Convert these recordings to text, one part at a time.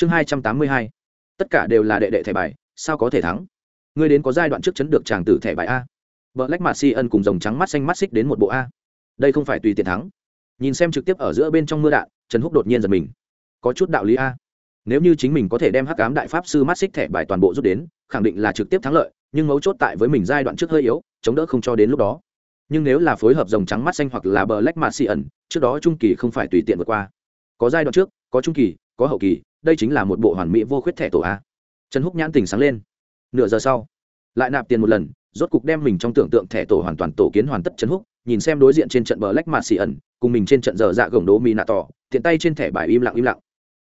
chương hai trăm tám mươi hai. Tất cả đều là đệ đệ thẻ bài, sao có thể thắng? Ngươi đến có giai đoạn trước chấn được tràng tử thẻ bài a. Vợ lách mạt si ân cùng dòng trắng mắt xanh mắt xích đến một bộ a. Đây không phải tùy tiện thắng. Nhìn xem trực tiếp ở giữa bên trong mưa đạn, trần húc đột nhiên giật mình. Có chút đạo lý a. Nếu như chính mình có thể đem hắc cám đại pháp sư mắt xích thẻ bài toàn bộ rút đến, khẳng định là trực tiếp thắng lợi, nhưng mấu chốt tại với mình giai đoạn trước hơi yếu, chống đỡ không cho đến lúc đó. Nhưng nếu là phối hợp dòng trắng mắt xanh hoặc là bờ lách mạt xì ẩn trước đó trung kỳ không phải tùy tiện vượt qua. Có giai đoạn trước, có trung kỳ, có hậu kỳ đây chính là một bộ hoàn mỹ vô khuyết thẻ tổ a. Trần húc nhãn tình sáng lên. Nửa giờ sau, lại nạp tiền một lần, rốt cục đem mình trong tưởng tượng thẻ tổ hoàn toàn tổ kiến hoàn tất trần húc, nhìn xem đối diện trên trận bờ lách mạt xì ẩn, cùng mình trên trận giờ dạ gồng đố mi nạ tỏ, tiện tay trên thẻ bài im lặng im lặng.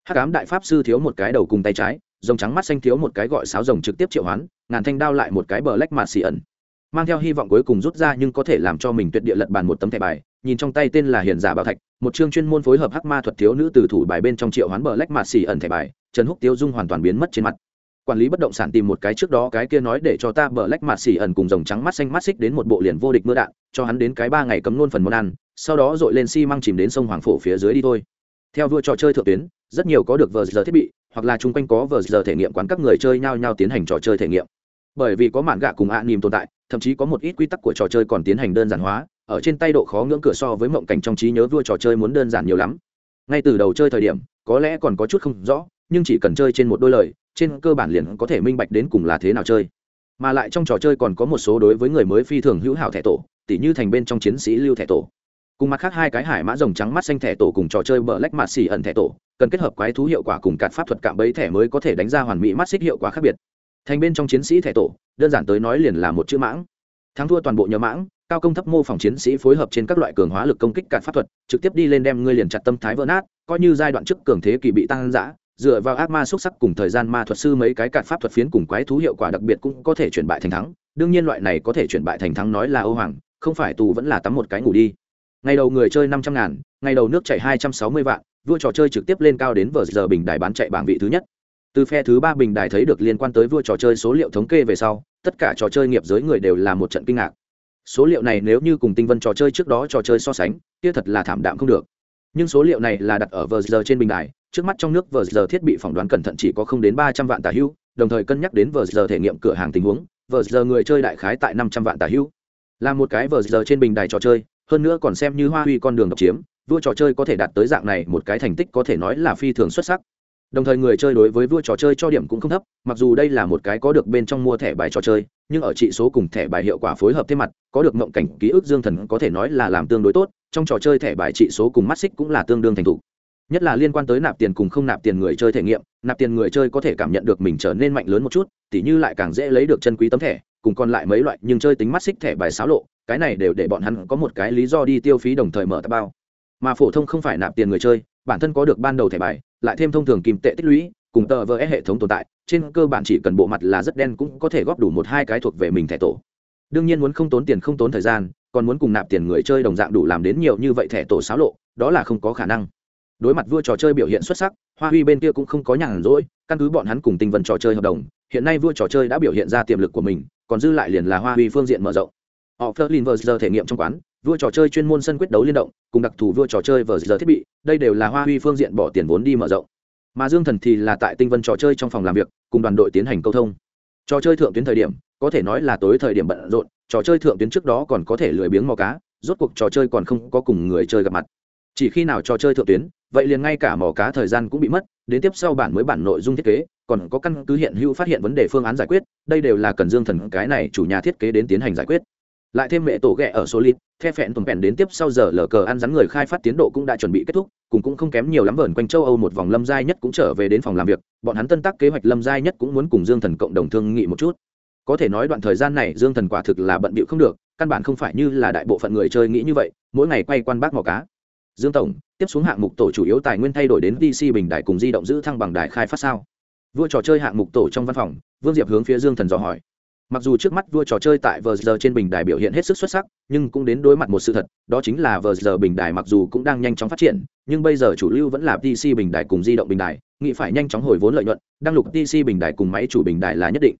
Hắc ám đại pháp sư thiếu một cái đầu cùng tay trái, rồng trắng mắt xanh thiếu một cái gọi sáo rồng trực tiếp triệu hoán, ngàn thanh đao lại một cái bờ lách mạt xì ẩn. Mang theo hy vọng cuối cùng rút ra nhưng có thể làm cho mình tuyệt địa lật bàn một tấm thẻ bài nhìn trong tay tên là hiền giả bảo thạch, một chương chuyên môn phối hợp hắc ma thuật thiếu nữ từ thủ bài bên trong triệu hoán bờ lách mạt xì ẩn thẻ bài, trần húc tiêu dung hoàn toàn biến mất trên mặt. Quản lý bất động sản tìm một cái trước đó, cái kia nói để cho ta bờ lách mạt xì ẩn cùng dòng trắng mắt xanh mắt xích đến một bộ liền vô địch mưa đạn, cho hắn đến cái ba ngày cấm nôn phần món ăn, sau đó dội lên xi măng chìm đến sông hoàng phổ phía dưới đi thôi. Theo vua trò chơi thượng tuyến, rất nhiều có được vờ giờ thiết bị, hoặc là chung quanh có vờ giờ thể nghiệm quán các người chơi nhau nhau tiến hành trò chơi thể nghiệm. Bởi vì có mạn gạ cùng ạ à nìm tồn tại, thậm chí có một ít quy tắc của trò chơi còn tiến hành đơn giản hóa ở trên tay độ khó ngưỡng cửa so với mộng cảnh trong trí nhớ vua trò chơi muốn đơn giản nhiều lắm. Ngay từ đầu chơi thời điểm, có lẽ còn có chút không rõ, nhưng chỉ cần chơi trên một đôi lời, trên cơ bản liền có thể minh bạch đến cùng là thế nào chơi. Mà lại trong trò chơi còn có một số đối với người mới phi thường hữu hảo thẻ tổ, tỉ như thành bên trong chiến sĩ lưu thẻ tổ. Cùng mặt khác hai cái hải mã rồng trắng mắt xanh thẻ tổ cùng trò chơi bờ lách mạt xỉ ẩn thẻ tổ, cần kết hợp quái thú hiệu quả cùng cạt pháp thuật cạm bẫy thẻ mới có thể đánh ra hoàn mỹ mắt xích hiệu quả khác biệt. Thành bên trong chiến sĩ thẻ tổ, đơn giản tới nói liền là một chữ mãng. Thắng thua toàn bộ nhờ mãng cao công thấp mô phỏng chiến sĩ phối hợp trên các loại cường hóa lực công kích cạn pháp thuật, trực tiếp đi lên đem ngươi liền chặt tâm thái vỡ nát, coi như giai đoạn trước cường thế kỳ bị tăng giã dựa vào ác ma xúc sắc cùng thời gian ma thuật sư mấy cái cạn pháp thuật phiến cùng quái thú hiệu quả đặc biệt cũng có thể chuyển bại thành thắng. Đương nhiên loại này có thể chuyển bại thành thắng nói là ô hoàng, không phải tù vẫn là tắm một cái ngủ đi. Ngày đầu người chơi năm trăm ngàn, ngày đầu nước chạy hai trăm sáu mươi vạn, vua trò chơi trực tiếp lên cao đến vờ giờ bình đài bán chạy bảng vị thứ nhất. Từ phe thứ ba bình đài thấy được liên quan tới vua trò chơi số liệu thống kê về sau, tất cả trò chơi nghiệp giới người đều là một trận kinh ngạc số liệu này nếu như cùng tinh vân trò chơi trước đó trò chơi so sánh, kia thật là thảm đạm không được. Nhưng số liệu này là đặt ở vờ giờ trên bình đài, trước mắt trong nước vờ giờ thiết bị phỏng đoán cẩn thận chỉ có không đến ba trăm vạn tà hưu, đồng thời cân nhắc đến vờ giờ thể nghiệm cửa hàng tình huống vờ giờ người chơi đại khái tại năm trăm vạn tà hưu. Là một cái vờ giờ trên bình đài trò chơi, hơn nữa còn xem như hoa huy con đường độc chiếm, vua trò chơi có thể đạt tới dạng này một cái thành tích có thể nói là phi thường xuất sắc đồng thời người chơi đối với vua trò chơi cho điểm cũng không thấp, mặc dù đây là một cái có được bên trong mua thẻ bài trò chơi, nhưng ở trị số cùng thẻ bài hiệu quả phối hợp thêm mặt, có được mộng cảnh ký ức dương thần có thể nói là làm tương đối tốt, trong trò chơi thẻ bài trị số cùng mắt xích cũng là tương đương thành thục. Nhất là liên quan tới nạp tiền cùng không nạp tiền người chơi thể nghiệm, nạp tiền người chơi có thể cảm nhận được mình trở nên mạnh lớn một chút, tỉ như lại càng dễ lấy được chân quý tấm thẻ, cùng còn lại mấy loại nhưng chơi tính mắt xích thẻ bài xáo lộ, cái này đều để bọn hắn có một cái lý do đi tiêu phí đồng thời mở tập bao. Mà phổ thông không phải nạp tiền người chơi bản thân có được ban đầu thẻ bài, lại thêm thông thường kim tệ tích lũy, cùng tờ vờ e hệ thống tồn tại, trên cơ bản chỉ cần bộ mặt là rất đen cũng có thể góp đủ một hai cái thuộc về mình thẻ tổ. Đương nhiên muốn không tốn tiền không tốn thời gian, còn muốn cùng nạp tiền người chơi đồng dạng đủ làm đến nhiều như vậy thẻ tổ xáo lộ, đó là không có khả năng. Đối mặt vua trò chơi biểu hiện xuất sắc, hoa huy bên kia cũng không có nhàn rỗi, căn cứ bọn hắn cùng tinh vân trò chơi hợp đồng, hiện nay vua trò chơi đã biểu hiện ra tiềm lực của mình, còn dư lại liền là hoa huy phương diện mở rộng. Họ phớt lin vờ giờ thể nghiệm trong quán vua trò chơi chuyên môn sân quyết đấu liên động, cùng đặc thù vua trò chơi vờ giờ thiết bị, đây đều là hoa huy phương diện bỏ tiền vốn đi mở rộng. Mà dương thần thì là tại tinh vân trò chơi trong phòng làm việc, cùng đoàn đội tiến hành câu thông. Trò chơi thượng tuyến thời điểm, có thể nói là tối thời điểm bận rộn, trò chơi thượng tuyến trước đó còn có thể lười biếng mò cá, rốt cuộc trò chơi còn không có cùng người chơi gặp mặt. Chỉ khi nào trò chơi thượng tuyến, vậy liền ngay cả mò cá thời gian cũng bị mất, đến tiếp sau bản mới bản nội dung thiết kế, còn có căn cứ hiện hữu phát hiện vấn đề phương án giải quyết, đây đều là cần dương thần cái này chủ nhà thiết kế đến tiến hành giải quyết lại thêm mẹ tổ ghẹ ở số lít the phẹn tuần phẹn đến tiếp sau giờ lờ cờ ăn rắn người khai phát tiến độ cũng đã chuẩn bị kết thúc, cùng cũng không kém nhiều lắm vờn quanh châu âu một vòng lâm giai nhất cũng trở về đến phòng làm việc, bọn hắn tân tác kế hoạch lâm giai nhất cũng muốn cùng dương thần cộng đồng thương nghị một chút. Có thể nói đoạn thời gian này dương thần quả thực là bận bịu không được, căn bản không phải như là đại bộ phận người chơi nghĩ như vậy, mỗi ngày quay quan bác mò cá. Dương tổng, tiếp xuống hạng mục tổ chủ yếu tài nguyên thay đổi đến dc bình đại cùng di động giữ thăng bằng đài khai phát sao? Vua trò chơi hạng mục tổ trong văn phòng, vương diệp hướng phía dương thần dò hỏi mặc dù trước mắt vua trò chơi tại vờ giờ trên bình đài biểu hiện hết sức xuất sắc, nhưng cũng đến đối mặt một sự thật, đó chính là vờ giờ bình đài mặc dù cũng đang nhanh chóng phát triển, nhưng bây giờ chủ lưu vẫn là pc bình đài cùng di động bình đài nghị phải nhanh chóng hồi vốn lợi nhuận đăng lục pc bình đài cùng máy chủ bình đài là nhất định.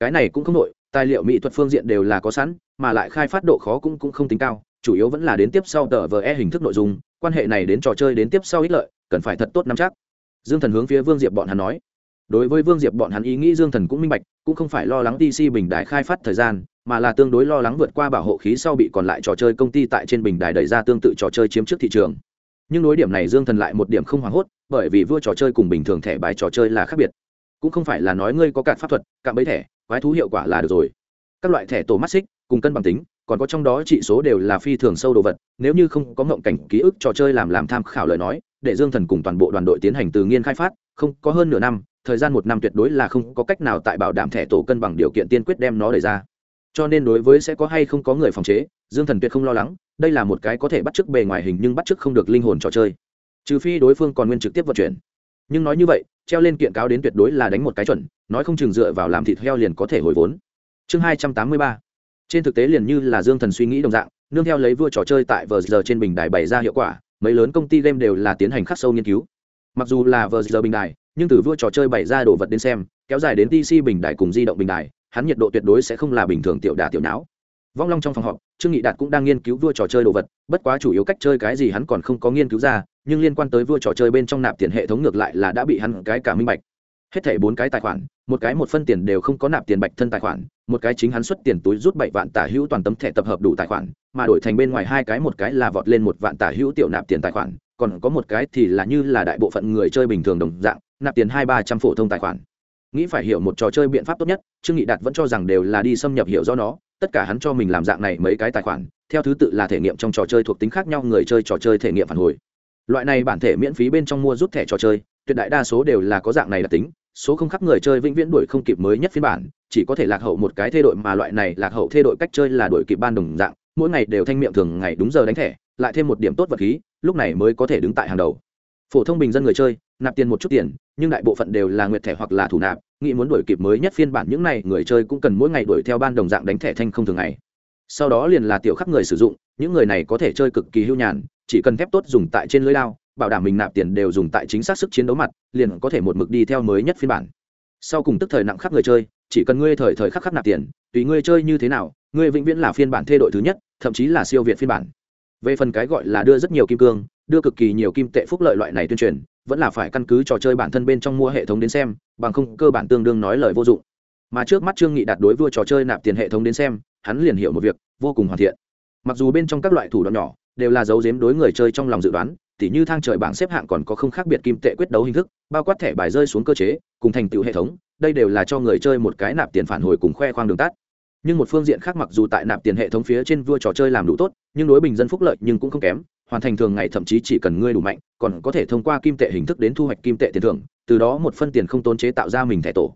Cái này cũng không nội, tài liệu mỹ thuật phương diện đều là có sẵn, mà lại khai phát độ khó cũng cũng không tính cao, chủ yếu vẫn là đến tiếp sau tờ vờ e hình thức nội dung, quan hệ này đến trò chơi đến tiếp sau ích lợi, cần phải thật tốt nắm chắc. Dương thần hướng phía vương diệp bọn hắn nói. Đối với vương diệp bọn hắn ý nghĩ dương thần cũng minh bạch cũng không phải lo lắng DC bình đài khai phát thời gian, mà là tương đối lo lắng vượt qua bảo hộ khí sau bị còn lại trò chơi công ty tại trên bình đài đẩy ra tương tự trò chơi chiếm trước thị trường. Nhưng đối điểm này dương thần lại một điểm không hoảng hốt, bởi vì vua trò chơi cùng bình thường thẻ bài trò chơi là khác biệt. Cũng không phải là nói ngươi có cạn pháp thuật, cạn bấy thẻ, quái thú hiệu quả là được rồi. Các loại thẻ tổ mắt xích cùng cân bằng tính, còn có trong đó trị số đều là phi thường sâu đồ vật, nếu như không có ngộng cảnh ký ức trò chơi làm làm tham khảo lời nói, để dương thần cùng toàn bộ đoàn đội tiến hành từ nghiên khai phát, không, có hơn nửa năm thời gian một năm tuyệt đối là không có cách nào tại bảo đảm thẻ tổ cân bằng điều kiện tiên quyết đem nó đẩy ra. Cho nên đối với sẽ có hay không có người phòng chế, dương thần tuyệt không lo lắng, đây là một cái có thể bắt chước bề ngoài hình nhưng bắt chước không được linh hồn trò chơi. Trừ phi đối phương còn nguyên trực tiếp vận chuyển. Nhưng nói như vậy, treo lên kiện cáo đến tuyệt đối là đánh một cái chuẩn, nói không chừng dựa vào làm thịt heo liền có thể hồi vốn. Chương hai trăm tám mươi ba. Trên thực tế liền như là dương thần suy nghĩ đồng dạng, nương theo lấy vua trò chơi tại vờ giờ trên bình đài bày ra hiệu quả, mấy lớn công ty game đều là tiến hành khắc sâu nghiên cứu. Mặc dù là vờ giờ bình đài nhưng từ vua trò chơi bày ra đồ vật đến xem, kéo dài đến tc bình đài cùng di động bình đài, hắn nhiệt độ tuyệt đối sẽ không là bình thường tiểu đà tiểu não vong long trong phòng họp, trương nghị đạt cũng đang nghiên cứu vua trò chơi đồ vật, bất quá chủ yếu cách chơi cái gì hắn còn không có nghiên cứu ra, nhưng liên quan tới vua trò chơi bên trong nạp tiền hệ thống ngược lại là đã bị hắn cái cả minh bạch. Hết thảy bốn cái tài khoản, một cái một phân tiền đều không có nạp tiền bạch thân tài khoản, một cái chính hắn xuất tiền túi rút bảy vạn tả hữu toàn tấm thẻ tập hợp đủ tài khoản, mà đổi thành bên ngoài hai cái một cái là vọt lên một vạn tả hữu tiểu nạp tiền tài khoản còn có một cái thì là như là đại bộ phận người chơi bình thường đồng dạng, nạp tiền hai ba trăm phổ thông tài khoản. Nghĩ phải hiểu một trò chơi biện pháp tốt nhất, trương nghị đạt vẫn cho rằng đều là đi xâm nhập hiểu do nó, tất cả hắn cho mình làm dạng này mấy cái tài khoản, theo thứ tự là thể nghiệm trong trò chơi thuộc tính khác nhau người chơi trò chơi thể nghiệm phản hồi. Loại này bản thể miễn phí bên trong mua rút thẻ trò chơi, tuyệt đại đa số đều là có dạng này đặc tính, số không khắc người chơi vĩnh viễn đuổi không kịp mới nhất phiên bản, chỉ có thể lạc hậu một cái thay đổi mà loại này lạc hậu thay đổi cách chơi là đuổi kịp ban đồng dạng mỗi ngày đều thanh miệng thường ngày đúng giờ đánh thẻ, lại thêm một điểm tốt vật khí, lúc này mới có thể đứng tại hàng đầu. Phổ thông bình dân người chơi, nạp tiền một chút tiền, nhưng đại bộ phận đều là nguyệt thẻ hoặc là thủ nạp, nghĩ muốn đuổi kịp mới nhất phiên bản những này, người chơi cũng cần mỗi ngày đuổi theo ban đồng dạng đánh thẻ thanh không thường ngày. Sau đó liền là tiểu khắc người sử dụng, những người này có thể chơi cực kỳ hưu nhàn, chỉ cần thép tốt dùng tại trên lưới lao bảo đảm mình nạp tiền đều dùng tại chính xác sức chiến đấu mặt, liền có thể một mực đi theo mới nhất phiên bản. Sau cùng tức thời nặng khắc người chơi, chỉ cần ngươi thời thời khắc khắc nạp tiền, tùy ngươi chơi như thế nào, ngươi vĩnh viễn là phiên bản thê đội thứ nhất thậm chí là siêu việt phiên bản. Về phần cái gọi là đưa rất nhiều kim cương, đưa cực kỳ nhiều kim tệ phúc lợi loại này tuyên truyền, vẫn là phải căn cứ trò chơi bản thân bên trong mua hệ thống đến xem, bằng không cơ bản tương đương nói lời vô dụng. Mà trước mắt trương nghị đạt đối vua trò chơi nạp tiền hệ thống đến xem, hắn liền hiểu một việc, vô cùng hoàn thiện. Mặc dù bên trong các loại thủ đoạn nhỏ, đều là dấu giếm đối người chơi trong lòng dự đoán, tỉ như thang trời bảng xếp hạng còn có không khác biệt kim tệ quyết đấu hình thức, bao quát thẻ bài rơi xuống cơ chế, cùng thành tựu hệ thống, đây đều là cho người chơi một cái nạp tiền phản hồi cùng khoe khoang đường tắt nhưng một phương diện khác mặc dù tại nạp tiền hệ thống phía trên vua trò chơi làm đủ tốt, nhưng đối bình dân phúc lợi nhưng cũng không kém, hoàn thành thường ngày thậm chí chỉ cần ngươi đủ mạnh, còn có thể thông qua kim tệ hình thức đến thu hoạch kim tệ tiền thưởng, từ đó một phân tiền không tốn chế tạo ra mình thẻ tổ.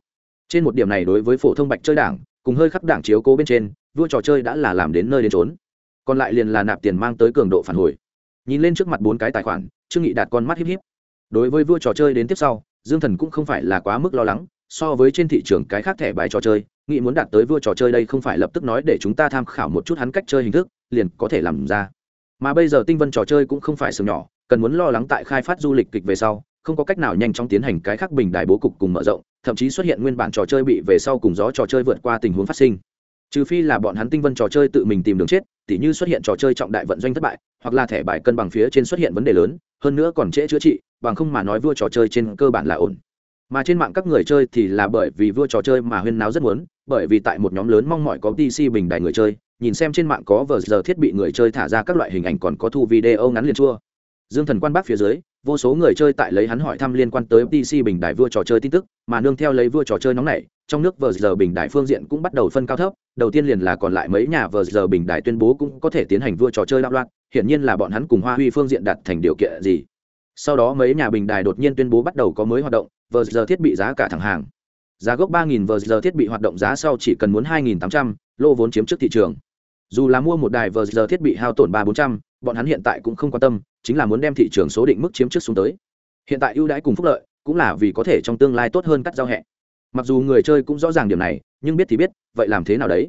Trên một điểm này đối với phổ thông bạch chơi đảng, cùng hơi khắc đảng chiếu cố bên trên, vua trò chơi đã là làm đến nơi đến trốn còn lại liền là nạp tiền mang tới cường độ phản hồi. Nhìn lên trước mặt bốn cái tài khoản, trương nghị đạt con mắt híp híp. Đối với vua trò chơi đến tiếp sau, dương thần cũng không phải là quá mức lo lắng, so với trên thị trường cái khác thẻ bài trò chơi nghĩ muốn đạt tới vua trò chơi đây không phải lập tức nói để chúng ta tham khảo một chút hắn cách chơi hình thức, liền có thể làm ra. Mà bây giờ tinh vân trò chơi cũng không phải sừng nhỏ, cần muốn lo lắng tại khai phát du lịch kịch về sau, không có cách nào nhanh chóng tiến hành cái khác bình đài bố cục cùng mở rộng, thậm chí xuất hiện nguyên bản trò chơi bị về sau cùng gió trò chơi vượt qua tình huống phát sinh. Trừ phi là bọn hắn tinh vân trò chơi tự mình tìm đường chết, tỉ như xuất hiện trò chơi trọng đại vận doanh thất bại, hoặc là thẻ bài cân bằng phía trên xuất hiện vấn đề lớn, hơn nữa còn trễ chữa trị, bằng không mà nói vua trò chơi trên cơ bản là ổn. Mà trên mạng các người chơi thì là bởi vì vua trò chơi mà huyên náo rất muốn bởi vì tại một nhóm lớn mong mỏi có pc bình đài người chơi, nhìn xem trên mạng có vở giờ thiết bị người chơi thả ra các loại hình ảnh còn có thu video ngắn liền chua. Dương thần quan bác phía dưới, vô số người chơi tại lấy hắn hỏi thăm liên quan tới pc bình đại vua trò chơi tin tức, mà nương theo lấy vua trò chơi nóng này trong nước vờ giờ bình đại phương diện cũng bắt đầu phân cao thấp, đầu tiên liền là còn lại mấy nhà vờ giờ bình đại tuyên bố cũng có thể tiến hành vua trò chơi đạo loạn, hiển nhiên là bọn hắn cùng hoa huy phương diện đặt thành điều kiện gì. Sau đó mấy nhà bình đài đột nhiên tuyên bố bắt đầu có mới hoạt động, vờ giờ thiết bị giá cả thẳng hàng giá gốc ba nghìn vờ giờ thiết bị hoạt động giá sau chỉ cần muốn hai nghìn tám trăm, lô vốn chiếm trước thị trường. Dù là mua một đài vờ giờ thiết bị hao tổn ba bốn trăm, bọn hắn hiện tại cũng không quan tâm, chính là muốn đem thị trường số định mức chiếm trước xuống tới. Hiện tại ưu đãi cùng phúc lợi cũng là vì có thể trong tương lai tốt hơn cắt giao hẹ. Mặc dù người chơi cũng rõ ràng điểm này, nhưng biết thì biết, vậy làm thế nào đấy?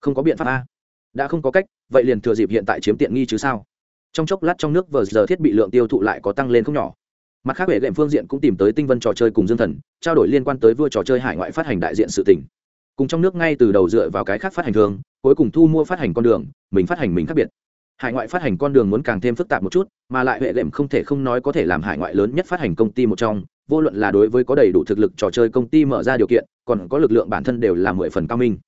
Không có biện pháp a. Đã không có cách, vậy liền thừa dịp hiện tại chiếm tiện nghi chứ sao? Trong chốc lát trong nước vờ giờ thiết bị lượng tiêu thụ lại có tăng lên không nhỏ mặt khác, hệ đệm phương diện cũng tìm tới tinh vân trò chơi cùng dương thần, trao đổi liên quan tới vua trò chơi hải ngoại phát hành đại diện sự tỉnh cùng trong nước ngay từ đầu dựa vào cái khác phát hành thường, cuối cùng thu mua phát hành con đường, mình phát hành mình khác biệt. Hải ngoại phát hành con đường muốn càng thêm phức tạp một chút, mà lại hệ lệm không thể không nói có thể làm hải ngoại lớn nhất phát hành công ty một trong, vô luận là đối với có đầy đủ thực lực trò chơi công ty mở ra điều kiện, còn có lực lượng bản thân đều là mười phần cao minh.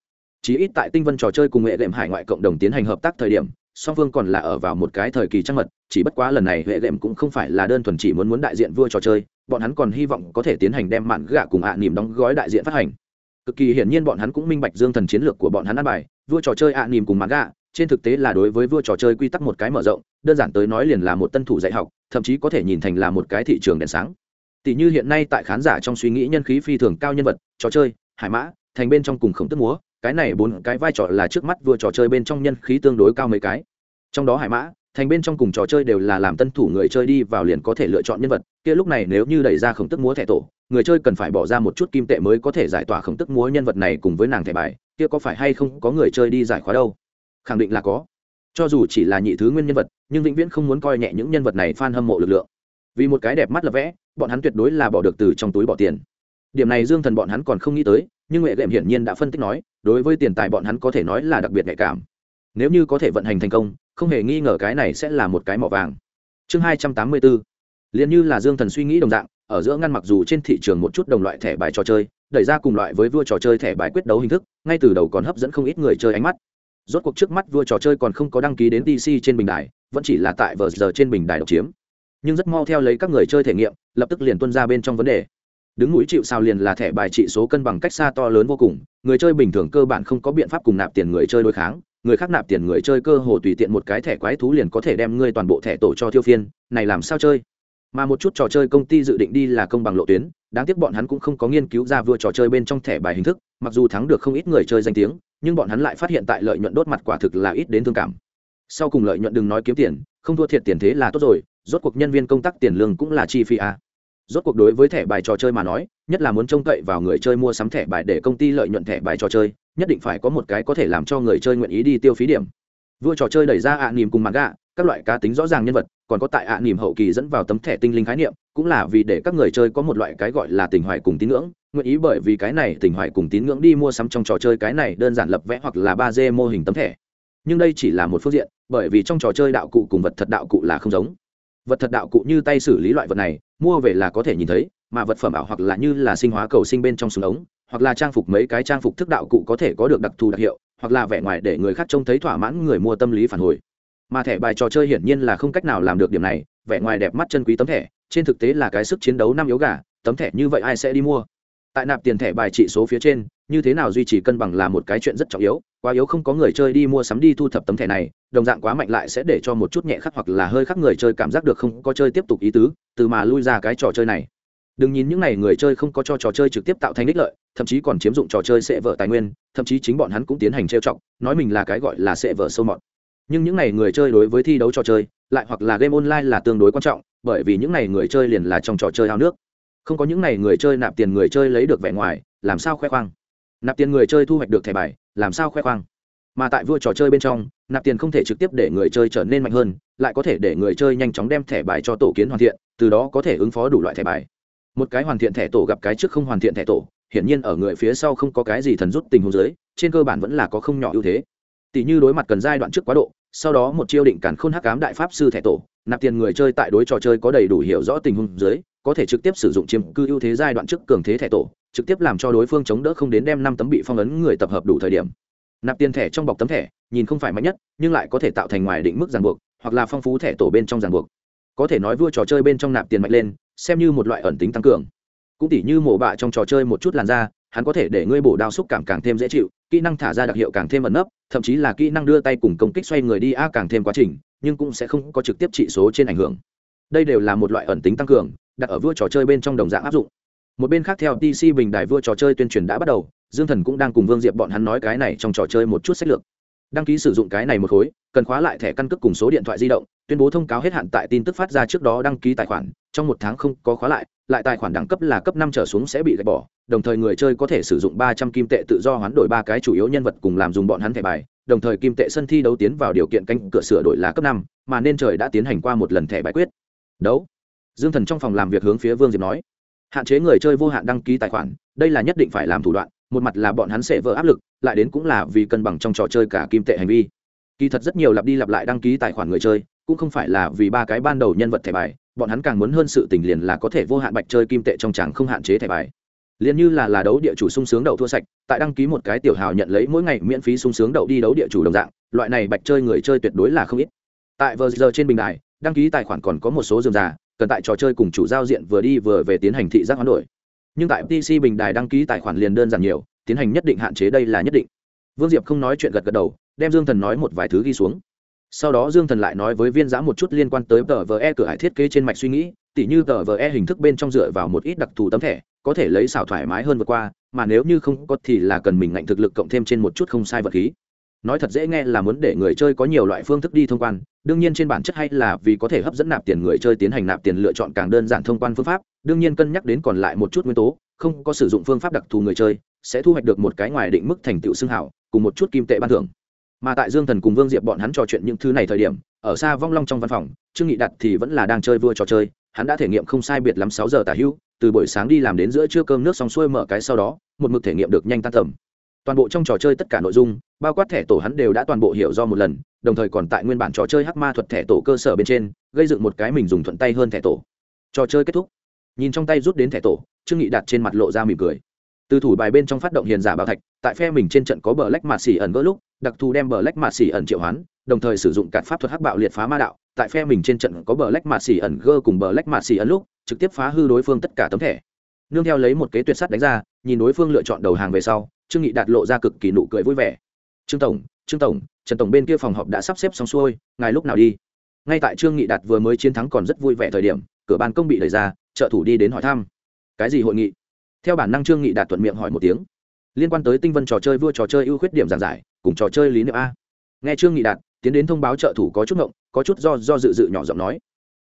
Chí ít tại tinh vân trò chơi cùng hệ lệm hải ngoại cộng đồng tiến hành hợp tác thời điểm song phương còn là ở vào một cái thời kỳ trăng mật, chỉ bất quá lần này huệ lệm cũng không phải là đơn thuần chỉ muốn muốn đại diện vua trò chơi, bọn hắn còn hy vọng có thể tiến hành đem mạn gạ cùng ạ à nỉm đóng gói đại diện phát hành. Cực kỳ hiển nhiên bọn hắn cũng minh bạch dương thần chiến lược của bọn hắn ăn bài, vua trò chơi ạ à nỉm cùng mạn gạ, trên thực tế là đối với vua trò chơi quy tắc một cái mở rộng, đơn giản tới nói liền là một tân thủ dạy học, thậm chí có thể nhìn thành là một cái thị trường đèn sáng. Tỷ như hiện nay tại khán giả trong suy nghĩ nhân khí phi thường cao nhân vật, trò chơi, hải mã, thành bên trong cùng khổng tức múa cái này bốn cái vai trò là trước mắt vua trò chơi bên trong nhân khí tương đối cao mấy cái. Trong đó hải mã, thành bên trong cùng trò chơi đều là làm tân thủ người chơi đi vào liền có thể lựa chọn nhân vật. Kia lúc này nếu như đẩy ra khổng tức múa thẻ tổ, người chơi cần phải bỏ ra một chút kim tệ mới có thể giải tỏa khổng tức múa nhân vật này cùng với nàng thẻ bài. Kia có phải hay không có người chơi đi giải khóa đâu? Khẳng định là có. Cho dù chỉ là nhị thứ nguyên nhân vật, nhưng vĩnh viễn không muốn coi nhẹ những nhân vật này f a n hâm mộ lực lượng. Vì một cái đẹp mắt là vẽ, bọn hắn tuyệt đối là bỏ được từ trong túi bỏ tiền. Điểm này dương thần bọn hắn còn không nghĩ tới nhưng huệ đệm hiển nhiên đã phân tích nói, đối với tiền tài bọn hắn có thể nói là đặc biệt nhạy cảm. Nếu như có thể vận hành thành công, không hề nghi ngờ cái này sẽ là một cái mỏ vàng. Chương hai trăm tám mươi bốn. Liền như là dương thần suy nghĩ đồng dạng, ở giữa ngăn mặc dù trên thị trường một chút đồng loại thẻ bài trò chơi, đẩy ra cùng loại với vua trò chơi thẻ bài quyết đấu hình thức, ngay từ đầu còn hấp dẫn không ít người chơi ánh mắt. Rốt cuộc trước mắt vua trò chơi còn không có đăng ký đến DC trên bình đài, vẫn chỉ là tại vờ giờ trên bình đài độc chiếm. Nhưng rất mau theo lấy các người chơi thể nghiệm, lập tức liền tuân ra bên trong vấn đề đứng mũi chịu sao liền là thẻ bài trị số cân bằng cách xa to lớn vô cùng, người chơi bình thường cơ bản không có biện pháp cùng nạp tiền người chơi đối kháng, người khác nạp tiền người chơi cơ hồ tùy tiện một cái thẻ quái thú liền có thể đem ngươi toàn bộ thẻ tổ cho thiêu phiên, này làm sao chơi mà một chút trò chơi công ty dự định đi là công bằng lộ tuyến, đáng tiếc bọn hắn cũng không có nghiên cứu ra vừa trò chơi bên trong thẻ bài hình thức, mặc dù thắng được không ít người chơi danh tiếng, nhưng bọn hắn lại phát hiện tại lợi nhuận đốt mặt quả thực là ít đến thương cảm sau cùng lợi nhuận đừng nói kiếm tiền, không thua thiệt tiền thế là tốt rồi, rốt cuộc nhân viên công tác tiền lương cũng là chi phí à rốt cuộc đối với thẻ bài trò chơi mà nói, nhất là muốn trông cậy vào người chơi mua sắm thẻ bài để công ty lợi nhuận thẻ bài trò chơi, nhất định phải có một cái có thể làm cho người chơi nguyện ý đi tiêu phí điểm. Vua trò chơi đẩy ra ạ à nỉm cùng mặt gạ các loại cá tính rõ ràng nhân vật, còn có tại ạ à nỉm hậu kỳ dẫn vào tấm thẻ tinh linh khái niệm, cũng là vì để các người chơi có một loại cái gọi là tình hoài cùng tín ngưỡng, nguyện ý bởi vì cái này tình hoài cùng tín ngưỡng đi mua sắm trong trò chơi cái này đơn giản lập vẽ hoặc là ba d mô hình tấm thẻ. Nhưng đây chỉ là một phương diện, bởi vì trong trò chơi đạo cụ cùng vật thật đạo cụ là không giống. Vật thật đạo cụ như tay xử lý loại vật này mua về là có thể nhìn thấy, mà vật phẩm ảo hoặc là như là sinh hóa cầu sinh bên trong súng ống, hoặc là trang phục mấy cái trang phục thức đạo cụ có thể có được đặc thù đặc hiệu, hoặc là vẻ ngoài để người khác trông thấy thỏa mãn người mua tâm lý phản hồi. Mà thẻ bài trò chơi hiển nhiên là không cách nào làm được điểm này, vẻ ngoài đẹp mắt chân quý tấm thẻ, trên thực tế là cái sức chiến đấu năm yếu gà, tấm thẻ như vậy ai sẽ đi mua? Tại nạp tiền thẻ bài trị số phía trên, như thế nào duy trì cân bằng là một cái chuyện rất trọng yếu quá yếu không có người chơi đi mua sắm đi thu thập tấm thẻ này, đồng dạng quá mạnh lại sẽ để cho một chút nhẹ khắc hoặc là hơi khắc người chơi cảm giác được không có chơi tiếp tục ý tứ, từ mà lui ra cái trò chơi này. Đừng nhìn những n à y người chơi không có cho trò chơi trực tiếp tạo thành đích lợi, thậm chí còn chiếm dụng trò chơi sẽ vợ tài nguyên, thậm chí chính bọn hắn cũng tiến hành trêu chọc, nói mình là cái gọi là sẽ vợ sâu mọt. Nhưng những n à y người chơi đối với thi đấu trò chơi, lại hoặc là game online là tương đối quan trọng, bởi vì những n à y người chơi liền là trong trò chơi ao nước. Không có những n à y người chơi nạp tiền người chơi lấy được vẻ ngoài, làm sao khoe khoang? Nạp tiền người chơi thu hoạch được thẻ bài làm sao khoe khoang? Mà tại vua trò chơi bên trong, nạp tiền không thể trực tiếp để người chơi trở nên mạnh hơn, lại có thể để người chơi nhanh chóng đem thẻ bài cho tổ kiến hoàn thiện, từ đó có thể ứng phó đủ loại thẻ bài. Một cái hoàn thiện thẻ tổ gặp cái trước không hoàn thiện thẻ tổ, hiển nhiên ở người phía sau không có cái gì thần rút tình huống dưới, trên cơ bản vẫn là có không nhỏ ưu thế. Tỷ như đối mặt cần giai đoạn trước quá độ, sau đó một chiêu định cản khôn hắc ám đại pháp sư thẻ tổ, nạp tiền người chơi tại đối trò chơi có đầy đủ hiểu rõ tình huống dưới, có thể trực tiếp sử dụng chiếm cư ưu thế giai đoạn trước cường thế thẻ tổ trực tiếp làm cho đối phương chống đỡ không đến đem năm tấm bị phong ấn người tập hợp đủ thời điểm. Nạp tiền thẻ trong bọc tấm thẻ, nhìn không phải mạnh nhất, nhưng lại có thể tạo thành ngoài định mức ràng buộc, hoặc là phong phú thẻ tổ bên trong ràng buộc. Có thể nói vua trò chơi bên trong nạp tiền mạnh lên, xem như một loại ẩn tính tăng cường. Cũng tỉ như mổ bạ trong trò chơi một chút làn da, hắn có thể để ngươi bổ đao xúc cảm càng thêm dễ chịu, kỹ năng thả ra đặc hiệu càng thêm ẩn nấp, thậm chí là kỹ năng đưa tay cùng công kích xoay người đi a càng thêm quá trình, nhưng cũng sẽ không có trực tiếp trị số trên ảnh hưởng. Đây đều là một loại ẩn tính tăng cường, đặt ở vua trò chơi bên trong đồng dạng áp dụng một bên khác theo tc bình đài vua trò chơi tuyên truyền đã bắt đầu, dương thần cũng đang cùng vương diệp bọn hắn nói cái này trong trò chơi một chút sách lược. Đăng ký sử dụng cái này một khối, cần khóa lại thẻ căn cước cùng số điện thoại di động, tuyên bố thông cáo hết hạn tại tin tức phát ra trước đó đăng ký tài khoản, trong một tháng không có khóa lại lại tài khoản đẳng cấp là cấp năm trở xuống sẽ bị gạch bỏ, đồng thời người chơi có thể sử dụng ba trăm kim tệ tự do hoán đổi ba cái chủ yếu nhân vật cùng làm dùng bọn hắn thẻ bài, đồng thời kim tệ sân thi đấu tiến vào điều kiện canh cửa sửa đổi là cấp năm, mà nên trời đã tiến hành qua một lần thẻ bài quyết. Đấu. Dương thần trong phòng làm việc hướng phía vương diệp nói hạn chế người chơi vô hạn đăng ký tài khoản, đây là nhất định phải làm thủ đoạn, một mặt là bọn hắn sẽ vỡ áp lực, lại đến cũng là vì cân bằng trong trò chơi cả kim tệ hành vi. Kỳ thật rất nhiều lặp đi lặp lại đăng ký tài khoản người chơi, cũng không phải là vì ba cái ban đầu nhân vật thẻ bài, bọn hắn càng muốn hơn sự tình liền là có thể vô hạn bạch chơi kim tệ trong tràng không hạn chế thẻ bài. Liền như là là đấu địa chủ sung sướng đậu thua sạch, tại đăng ký một cái tiểu hào nhận lấy mỗi ngày miễn phí sung sướng đậu đi đấu địa chủ đồng dạng, loại này bạch chơi người chơi tuyệt đối là không ít. Tại vờ giờ trên bình đài, đăng ký tài khoản còn có một số dườm già cần tại trò chơi cùng chủ giao diện vừa đi vừa về tiến hành thị giác hoán đổi. Nhưng tại pc bình đài đăng ký tài khoản liền đơn giản nhiều, tiến hành nhất định hạn chế đây là nhất định. Vương diệp không nói chuyện gật gật đầu, đem dương thần nói một vài thứ ghi xuống. Sau đó dương thần lại nói với viên giã một chút liên quan tới tờ vờ e cửa hải thiết kế trên mạch suy nghĩ, tỉ như tờ vờ e hình thức bên trong dựa vào một ít đặc thù tấm thẻ, có thể lấy xảo thoải mái hơn vượt qua, mà nếu như không có thì là cần mình ngạnh thực lực cộng thêm trên một chút không sai vật khí. Nói thật dễ nghe là muốn để người chơi có nhiều loại phương thức đi thông quan đương nhiên trên bản chất hay là vì có thể hấp dẫn nạp tiền người chơi tiến hành nạp tiền lựa chọn càng đơn giản thông quan phương pháp, đương nhiên cân nhắc đến còn lại một chút nguyên tố, không có sử dụng phương pháp đặc thù người chơi, sẽ thu hoạch được một cái ngoài định mức thành tựu xưng hảo cùng một chút kim tệ ban thưởng. Mà tại dương thần cùng vương diệp bọn hắn trò chuyện những thứ này thời điểm, ở xa vong long trong văn phòng, trương nghị đặt thì vẫn là đang chơi vua trò chơi, hắn đã thể nghiệm không sai biệt lắm sáu giờ tả hữu từ buổi sáng đi làm đến giữa trưa cơm nước xong xuôi mở cái sau đó, một mực thể nghiệm được nhanh tan tầm. Toàn bộ trong trò chơi tất cả nội dung, bao quát thẻ tổ hắn đều đã toàn bộ hiểu do một lần đồng thời còn tại nguyên bản trò chơi hắc ma thuật thẻ tổ cơ sở bên trên, gây dựng một cái mình dùng thuận tay hơn thẻ tổ. Trò chơi kết thúc. Nhìn trong tay rút đến thẻ tổ, trương nghị đặt trên mặt lộ ra mỉm cười. Từ thủ bài bên trong phát động hiền giả bảo thạch, tại phe mình trên trận có bờ lách mạt xỉ ẩn vỡ lúc, đặc thù đem bờ lách mạt xỉ ẩn triệu hoán, đồng thời sử dụng cạt pháp thuật hắc bạo liệt phá ma đạo, tại phe mình trên trận có bờ lách mạt xỉ ẩn gơ cùng bờ lách mạt xỉ ẩn lúc, trực tiếp phá hư đối phương tất cả tấm thẻ. Nương theo lấy một kế tuyệt sắt đánh ra, nhìn đối phương lựa chọn đầu hàng về sau, trương nghị đạt lộ ra cực kỳ nụ cười vui vẻ. Trương tổng trương tổng, trần tổng bên kia phòng họp đã sắp xếp xong xuôi, ngài lúc nào đi? Ngay tại trương nghị đạt vừa mới chiến thắng còn rất vui vẻ thời điểm, cửa ban công bị đẩy ra, trợ thủ đi đến hỏi thăm. Cái gì hội nghị? Theo bản năng trương nghị đạt thuận miệng hỏi một tiếng. Liên quan tới tinh vân trò chơi vua trò chơi ưu khuyết điểm giảng giải, cùng trò chơi lý niệm a. Nghe trương nghị đạt, tiến đến thông báo trợ thủ có chút ngộng, có chút do do dự dự nhỏ giọng nói.